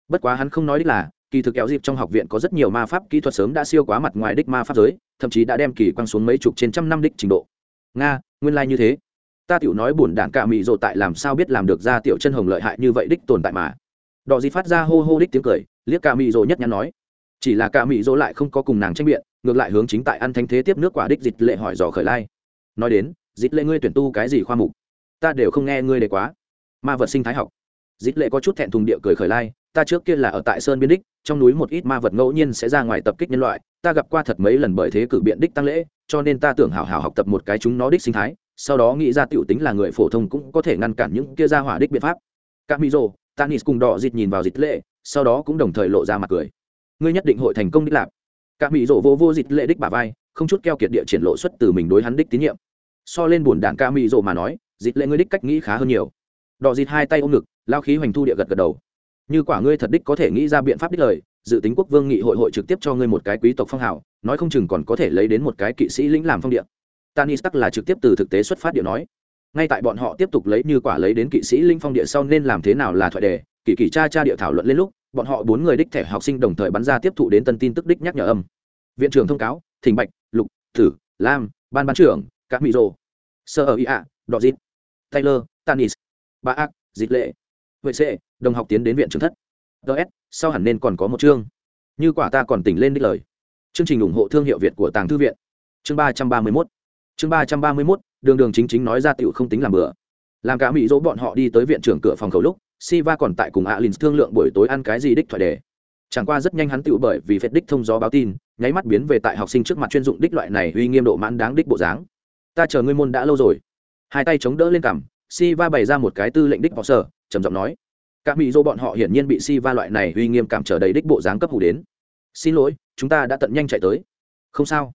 Bất quá hắn không nói đích là, kỳ thực kéo dịp trong học viện có rất nhiều ma pháp kỹ thuật sớm đã siêu quá mặt ngoài đích ma pháp giới, thậm chí đã đem kỳ quang xuống mấy chục trên trăm năm đích trình độ. Nga, nguyên lai like như thế ta tiểu nói buồn đảng cả mị rồ tại làm sao biết làm được ra tiểu chân hồng lợi hại như vậy đích tồn tại mà. Đỏ gì phát ra hô hô đích tiếng cười, liếc cả mị rồ nhất nhắn nói. Chỉ là cả mị rồ lại không có cùng nàng tranh biện, ngược lại hướng chính tại ăn thanh thế tiếp nước quả đích dịch lệ hỏi dò khởi lai. Nói đến, dịch lệ ngươi tuyển tu cái gì khoa mục? Ta đều không nghe ngươi đề quá. Ma vật sinh thái học. Dịch lệ có chút thẹn thùng địa cười khởi lai, ta trước kia là ở tại sơn biên đích, trong núi một ít ma vật ngẫu nhiên sẽ ra ngoài tập kích nhân loại, ta gặp qua thật mấy lần bởi thế cử biện đích tăng lễ, cho nên ta tưởng hảo hảo học tập một cái chúng nó đích sinh thái sau đó nghĩ ra tiểu tính là người phổ thông cũng có thể ngăn cản những kia ra hỏa đích biện pháp. Các mỹ rồ tanis cùng đỏ dịt nhìn vào dịt lệ, sau đó cũng đồng thời lộ ra mặt cười. Ngươi nhất định hội thành công đích lạp các mỹ rồ vô vô dịt lệ đích bà vai, không chút keo kiệt địa triển lộ xuất từ mình đối hắn đích tín nhiệm. So lên buồn đạn ca mỹ rồ mà nói, dịt lệ ngươi đích cách nghĩ khá hơn nhiều. Đỏ dịt hai tay ôm ngực, lao khí hoành thu địa gật gật đầu. Như quả ngươi thật đích có thể nghĩ ra biện pháp đích lời, dự tính quốc vương nghị hội hội trực tiếp cho ngươi một cái quý tộc phong hào, nói không chừng còn có thể lấy đến một cái kỵ sĩ lĩnh làm phong điện tanis tắc là trực tiếp từ thực tế xuất phát điệu nói. Ngay tại bọn họ tiếp tục lấy như quả lấy đến kỵ sĩ linh phong địa sau nên làm thế nào là thoại đề kỳ kỳ cha cha địa thảo luận lên lúc bọn họ bốn người đích thẻ học sinh đồng thời bắn ra tiếp thụ đến tân tin tức đích nhắc nhở âm. Viện trưởng thông cáo thỉnh bạch lục thử lam ban ban trưởng các mỹ rồ sơ ở ạ, đọ dít taylor tanis ba ác dịch lệ vệ c đồng học tiến đến viện trưởng thất. Ts sau hẳn nên còn có một chương. Như quả ta còn tỉnh lên đích lời. Chương trình ủng hộ thương hiệu việt của tàng thư viện. Chương ba trăm ba mươi mốt chương ba trăm ba mươi mốt đường đường chính chính nói ra tựu không tính làm bừa làm cả mỹ dỗ bọn họ đi tới viện trưởng cửa phòng khẩu lúc Siva còn tại cùng Alin thương lượng buổi tối ăn cái gì đích thoại đề. Chẳng qua rất nhanh hắn tựu bởi vì phết đích thông gió báo tin, nháy mắt biến về tại học sinh trước mặt chuyên dụng đích loại này uy nghiêm độ mãn đáng đích bộ dáng. Ta chờ ngươi môn đã lâu rồi. Hai tay chống đỡ lên cằm, Siva bày ra một cái tư lệnh đích họ sở, trầm giọng nói. Các mỹ dỗ bọn họ hiển nhiên bị Siva loại này uy nghiêm cảm trở đầy đích bộ dáng cấp hủ đến. Xin lỗi, chúng ta đã tận nhanh chạy tới. Không sao.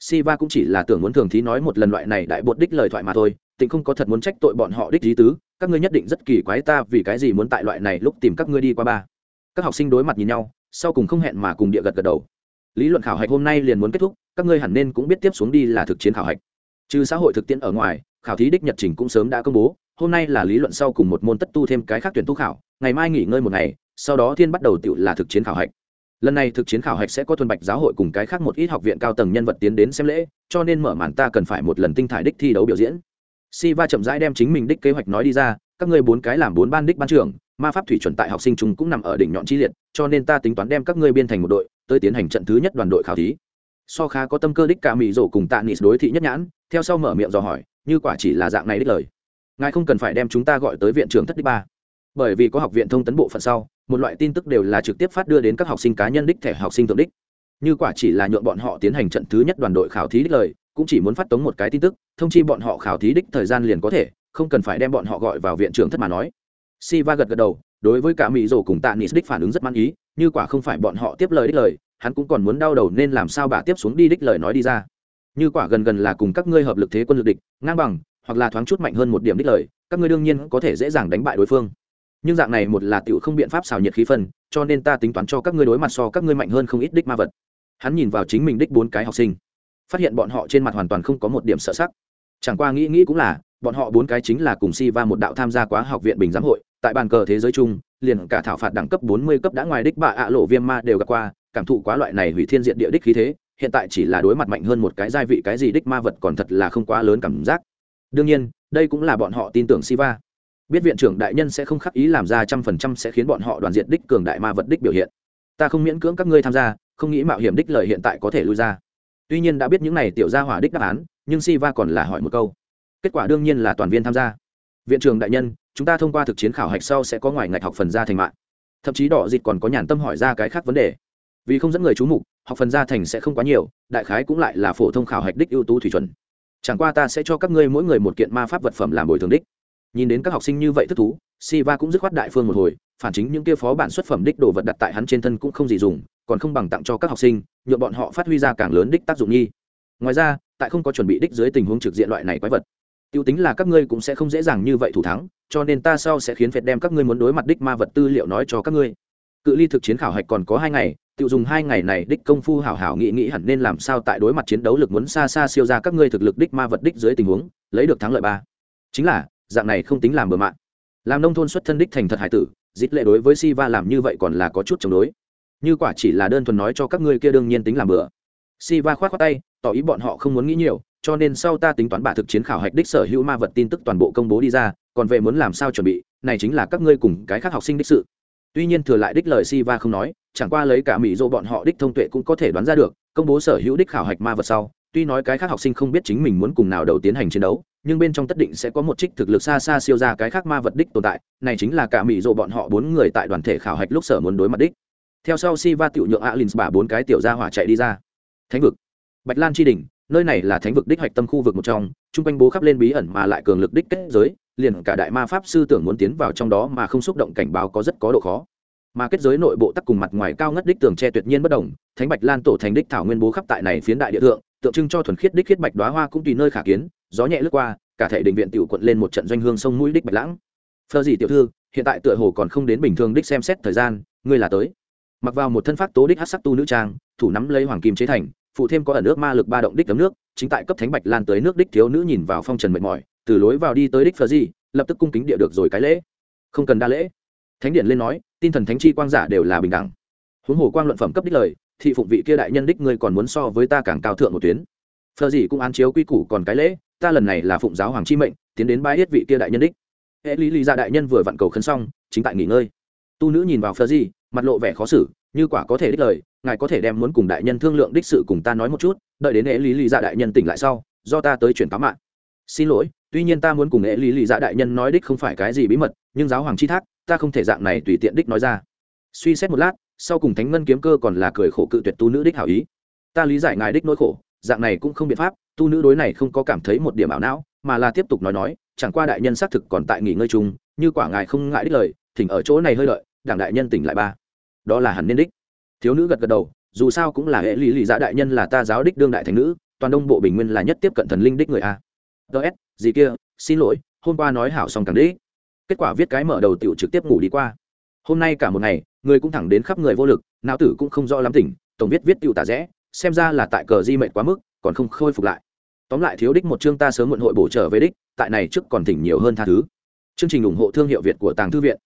Siva cũng chỉ là tưởng muốn thường thí nói một lần loại này đại bột đích lời thoại mà thôi, tình không có thật muốn trách tội bọn họ đích lý tứ, các ngươi nhất định rất kỳ quái ta vì cái gì muốn tại loại này lúc tìm các ngươi đi qua ba. Các học sinh đối mặt nhìn nhau, sau cùng không hẹn mà cùng địa gật gật đầu. Lý luận khảo hạch hôm nay liền muốn kết thúc, các ngươi hẳn nên cũng biết tiếp xuống đi là thực chiến khảo hạch. Trừ xã hội thực tiễn ở ngoài, khảo thí đích nhật trình cũng sớm đã công bố, hôm nay là lý luận sau cùng một môn tất tu thêm cái khác tuyển tu khảo, ngày mai nghỉ ngơi một ngày, sau đó thiên bắt đầu tiểu là thực chiến khảo hạch lần này thực chiến khảo hạch sẽ có thuần bạch giáo hội cùng cái khác một ít học viện cao tầng nhân vật tiến đến xem lễ, cho nên mở màn ta cần phải một lần tinh thải đích thi đấu biểu diễn. Si va chậm rãi đem chính mình đích kế hoạch nói đi ra, các ngươi bốn cái làm bốn ban đích ban trưởng, ma pháp thủy chuẩn tại học sinh chúng cũng nằm ở đỉnh nhọn chi liệt, cho nên ta tính toán đem các ngươi biên thành một đội, tới tiến hành trận thứ nhất đoàn đội khảo thí. So khá có tâm cơ đích cả mỹ rổ cùng tạ nịt đối thị nhất nhãn, theo sau mở miệng dò hỏi, như quả chỉ là dạng này đích lời. Ngài không cần phải đem chúng ta gọi tới viện trưởng thất đích ba bởi vì có học viện thông tấn bộ phận sau, một loại tin tức đều là trực tiếp phát đưa đến các học sinh cá nhân đích thẻ học sinh thượng đích. Như quả chỉ là nhuộm bọn họ tiến hành trận thứ nhất đoàn đội khảo thí đích lời, cũng chỉ muốn phát tống một cái tin tức, thông chi bọn họ khảo thí đích thời gian liền có thể, không cần phải đem bọn họ gọi vào viện trưởng thất mà nói. Si va gật gật đầu, đối với cả mỹ rổ cùng tạ nis đích phản ứng rất man ý, như quả không phải bọn họ tiếp lời đích lời, hắn cũng còn muốn đau đầu nên làm sao bà tiếp xuống đi đích lời nói đi ra. Như quả gần gần là cùng các ngươi hợp lực thế quân lực địch, ngang bằng, hoặc là thoáng chút mạnh hơn một điểm đích lời, các ngươi đương nhiên có thể dễ dàng đánh bại đối phương nhưng dạng này một là tiểu không biện pháp xào nhiệt khí phân, cho nên ta tính toán cho các ngươi đối mặt so các ngươi mạnh hơn không ít đích ma vật. Hắn nhìn vào chính mình đích bốn cái học sinh, phát hiện bọn họ trên mặt hoàn toàn không có một điểm sợ sắc. Chẳng qua nghĩ nghĩ cũng là, bọn họ bốn cái chính là cùng si va một đạo tham gia quá học viện bình giám hội, tại bàn cờ thế giới chung, liền cả thảo phạt đẳng cấp bốn mươi cấp đã ngoài đích bạ ạ lộ viêm ma đều gặp qua, cảm thụ quá loại này hủy thiên diện địa đích khí thế, hiện tại chỉ là đối mặt mạnh hơn một cái giai vị cái gì đích ma vật còn thật là không quá lớn cảm giác. Đương nhiên, đây cũng là bọn họ tin tưởng si va biết viện trưởng đại nhân sẽ không khắc ý làm ra trăm phần trăm sẽ khiến bọn họ đoàn diện đích cường đại ma vật đích biểu hiện. Ta không miễn cưỡng các ngươi tham gia, không nghĩ mạo hiểm đích lời hiện tại có thể lui ra. Tuy nhiên đã biết những này tiểu gia hỏa đích đáp án, nhưng si va còn là hỏi một câu. Kết quả đương nhiên là toàn viên tham gia. Viện trưởng đại nhân, chúng ta thông qua thực chiến khảo hạch sau sẽ có ngoài ngạch học phần gia thành mạng. Thậm chí đỏ dịch còn có nhàn tâm hỏi ra cái khác vấn đề. Vì không dẫn người chú mục, học phần gia thành sẽ không quá nhiều, đại khái cũng lại là phổ thông khảo hạch đích ưu tú thủy chuẩn. Chẳng qua ta sẽ cho các ngươi mỗi người một kiện ma pháp vật phẩm làm bồi thường đích nhìn đến các học sinh như vậy thất thú, siva cũng dứt khoát đại phương một hồi, phản chính những kia phó bản xuất phẩm đích đồ vật đặt tại hắn trên thân cũng không gì dùng, còn không bằng tặng cho các học sinh nhuộm bọn họ phát huy ra càng lớn đích tác dụng nghi. Ngoài ra, tại không có chuẩn bị đích dưới tình huống trực diện loại này quái vật, tiêu tính là các ngươi cũng sẽ không dễ dàng như vậy thủ thắng, cho nên ta sau sẽ khiến phệt đem các ngươi muốn đối mặt đích ma vật tư liệu nói cho các ngươi. Cự ly thực chiến khảo hạch còn có hai ngày, tiêu dùng hai ngày này đích công phu hảo hảo nghĩ nghĩ hẳn nên làm sao tại đối mặt chiến đấu lực muốn xa xa siêu ra các ngươi thực lực đích ma vật đích dưới tình huống, lấy được thắng lợi ba. Chính là dạng này không tính làm bừa mạng làm nông thôn xuất thân đích thành thật hải tử dít lệ đối với si va làm như vậy còn là có chút chống đối. Như quả chỉ là đơn thuần nói cho các ngươi kia đương nhiên tính làm bừa. Si va khoát khoát tay, tỏ ý bọn họ không muốn nghĩ nhiều, cho nên sau ta tính toán bà thực chiến khảo hạch đích sở hữu ma vật tin tức toàn bộ công bố đi ra, còn về muốn làm sao chuẩn bị, này chính là các ngươi cùng cái khác học sinh đích sự. Tuy nhiên thừa lại đích lời si va không nói, chẳng qua lấy cả mỹ dỗ bọn họ đích thông tuệ cũng có thể đoán ra được, công bố sở hữu đích khảo hạch ma vật sau, tuy nói cái khác học sinh không biết chính mình muốn cùng nào đầu tiến hành chiến đấu nhưng bên trong tất định sẽ có một trích thực lực xa xa siêu ra cái khác ma vật đích tồn tại, này chính là cả mỹ rộ bọn họ bốn người tại đoàn thể khảo hạch lúc sở muốn đối mặt đích. Theo sau si va tiểu nhượng alin bà bốn cái tiểu ra hỏa chạy đi ra. Thánh vực. Bạch lan tri đình nơi này là thánh vực đích hoạch tâm khu vực một trong, chung quanh bố khắp lên bí ẩn mà lại cường lực đích kết giới, liền cả đại ma pháp sư tưởng muốn tiến vào trong đó mà không xúc động cảnh báo có rất có độ khó. Mà kết giới nội bộ tắc cùng mặt ngoài cao ngất đích tường tre tuyệt nhiên bất đồng, thánh bạch lan tổ thành đích thảo nguyên bố khắp tại này phiến đại địa thượng, tượng trưng cho thuần khiết đích khiết bạch đoá hoa cũng tùy nơi khả kiến gió nhẹ lướt qua, cả thể định viện tiểu quận lên một trận doanh hương sông mũi đích bạch lãng. Phờ gì tiểu thư, hiện tại tựa hồ còn không đến bình thường đích xem xét thời gian, ngươi là tới. Mặc vào một thân phát tố đích hát sắc tu nữ trang, thủ nắm lấy hoàng kim chế thành, phụ thêm có ẩn nước ma lực ba động đích tấm nước, chính tại cấp thánh bạch lan tới nước đích thiếu nữ nhìn vào phong trần mệt mỏi, từ lối vào đi tới đích phờ gì, lập tức cung kính địa được rồi cái lễ. Không cần đa lễ. Thánh điện lên nói, tin thần thánh chi quang giả đều là bình đẳng. Huống hồ quang luận phẩm cấp đích lời, thị phụng vị kia đại nhân đích ngươi còn muốn so với ta càng cao thượng một tuyến. Phờ gì cũng án chiếu quy củ còn cái lễ ta lần này là phụng giáo hoàng chi mệnh, tiến đến bãi yết vị kia đại nhân đích. Hệ lý lý ra đại nhân vừa vặn cầu khấn xong, chính tại nghỉ ngơi. Tu nữ nhìn vào phờ gì mặt lộ vẻ khó xử, như quả có thể đích lời, ngài có thể đem muốn cùng đại nhân thương lượng đích sự cùng ta nói một chút, đợi đến hệ lý lý ra đại nhân tỉnh lại sau, do ta tới chuyển cáo mạng. Xin lỗi, tuy nhiên ta muốn cùng hệ lý lý ra đại nhân nói đích không phải cái gì bí mật, nhưng giáo hoàng chi thác, ta không thể dạng này tùy tiện đích nói ra. Suy xét một lát, sau cùng thánh ngân kiếm cơ còn là cười khổ cự tuyệt tu nữ đích hảo ý. Ta lý giải ngài đích nỗi khổ, dạng này cũng không biện pháp tu nữ đối này không có cảm thấy một điểm ảo não, mà là tiếp tục nói nói, chẳng qua đại nhân xác thực còn tại nghỉ ngơi chung, như quả ngài không ngại đích lời, thỉnh ở chỗ này hơi lợi đảng đại nhân tỉnh lại ba. Đó là hẳn nên đích. Thiếu nữ gật gật đầu, dù sao cũng là hệ lý lý giả đại nhân là ta giáo đích đương đại thành nữ, toàn đông bộ bình nguyên là nhất tiếp cận thần linh đích người a. Ts gì kia, xin lỗi, hôm qua nói hảo xong càng đích. Kết quả viết cái mở đầu tiểu trực tiếp ngủ đi qua. Hôm nay cả một ngày, người cũng thẳng đến khắp người vô lực, não tử cũng không rõ lắm tỉnh, tổng viết viết tiểu tả rẽ, xem ra là tại cờ di mệnh quá mức, còn không khôi phục lại tóm lại thiếu đích một chương ta sớm muộn hội bổ trở về đích, tại này trước còn thỉnh nhiều hơn tha thứ. Chương trình ủng hộ thương hiệu việt của tàng thư viện.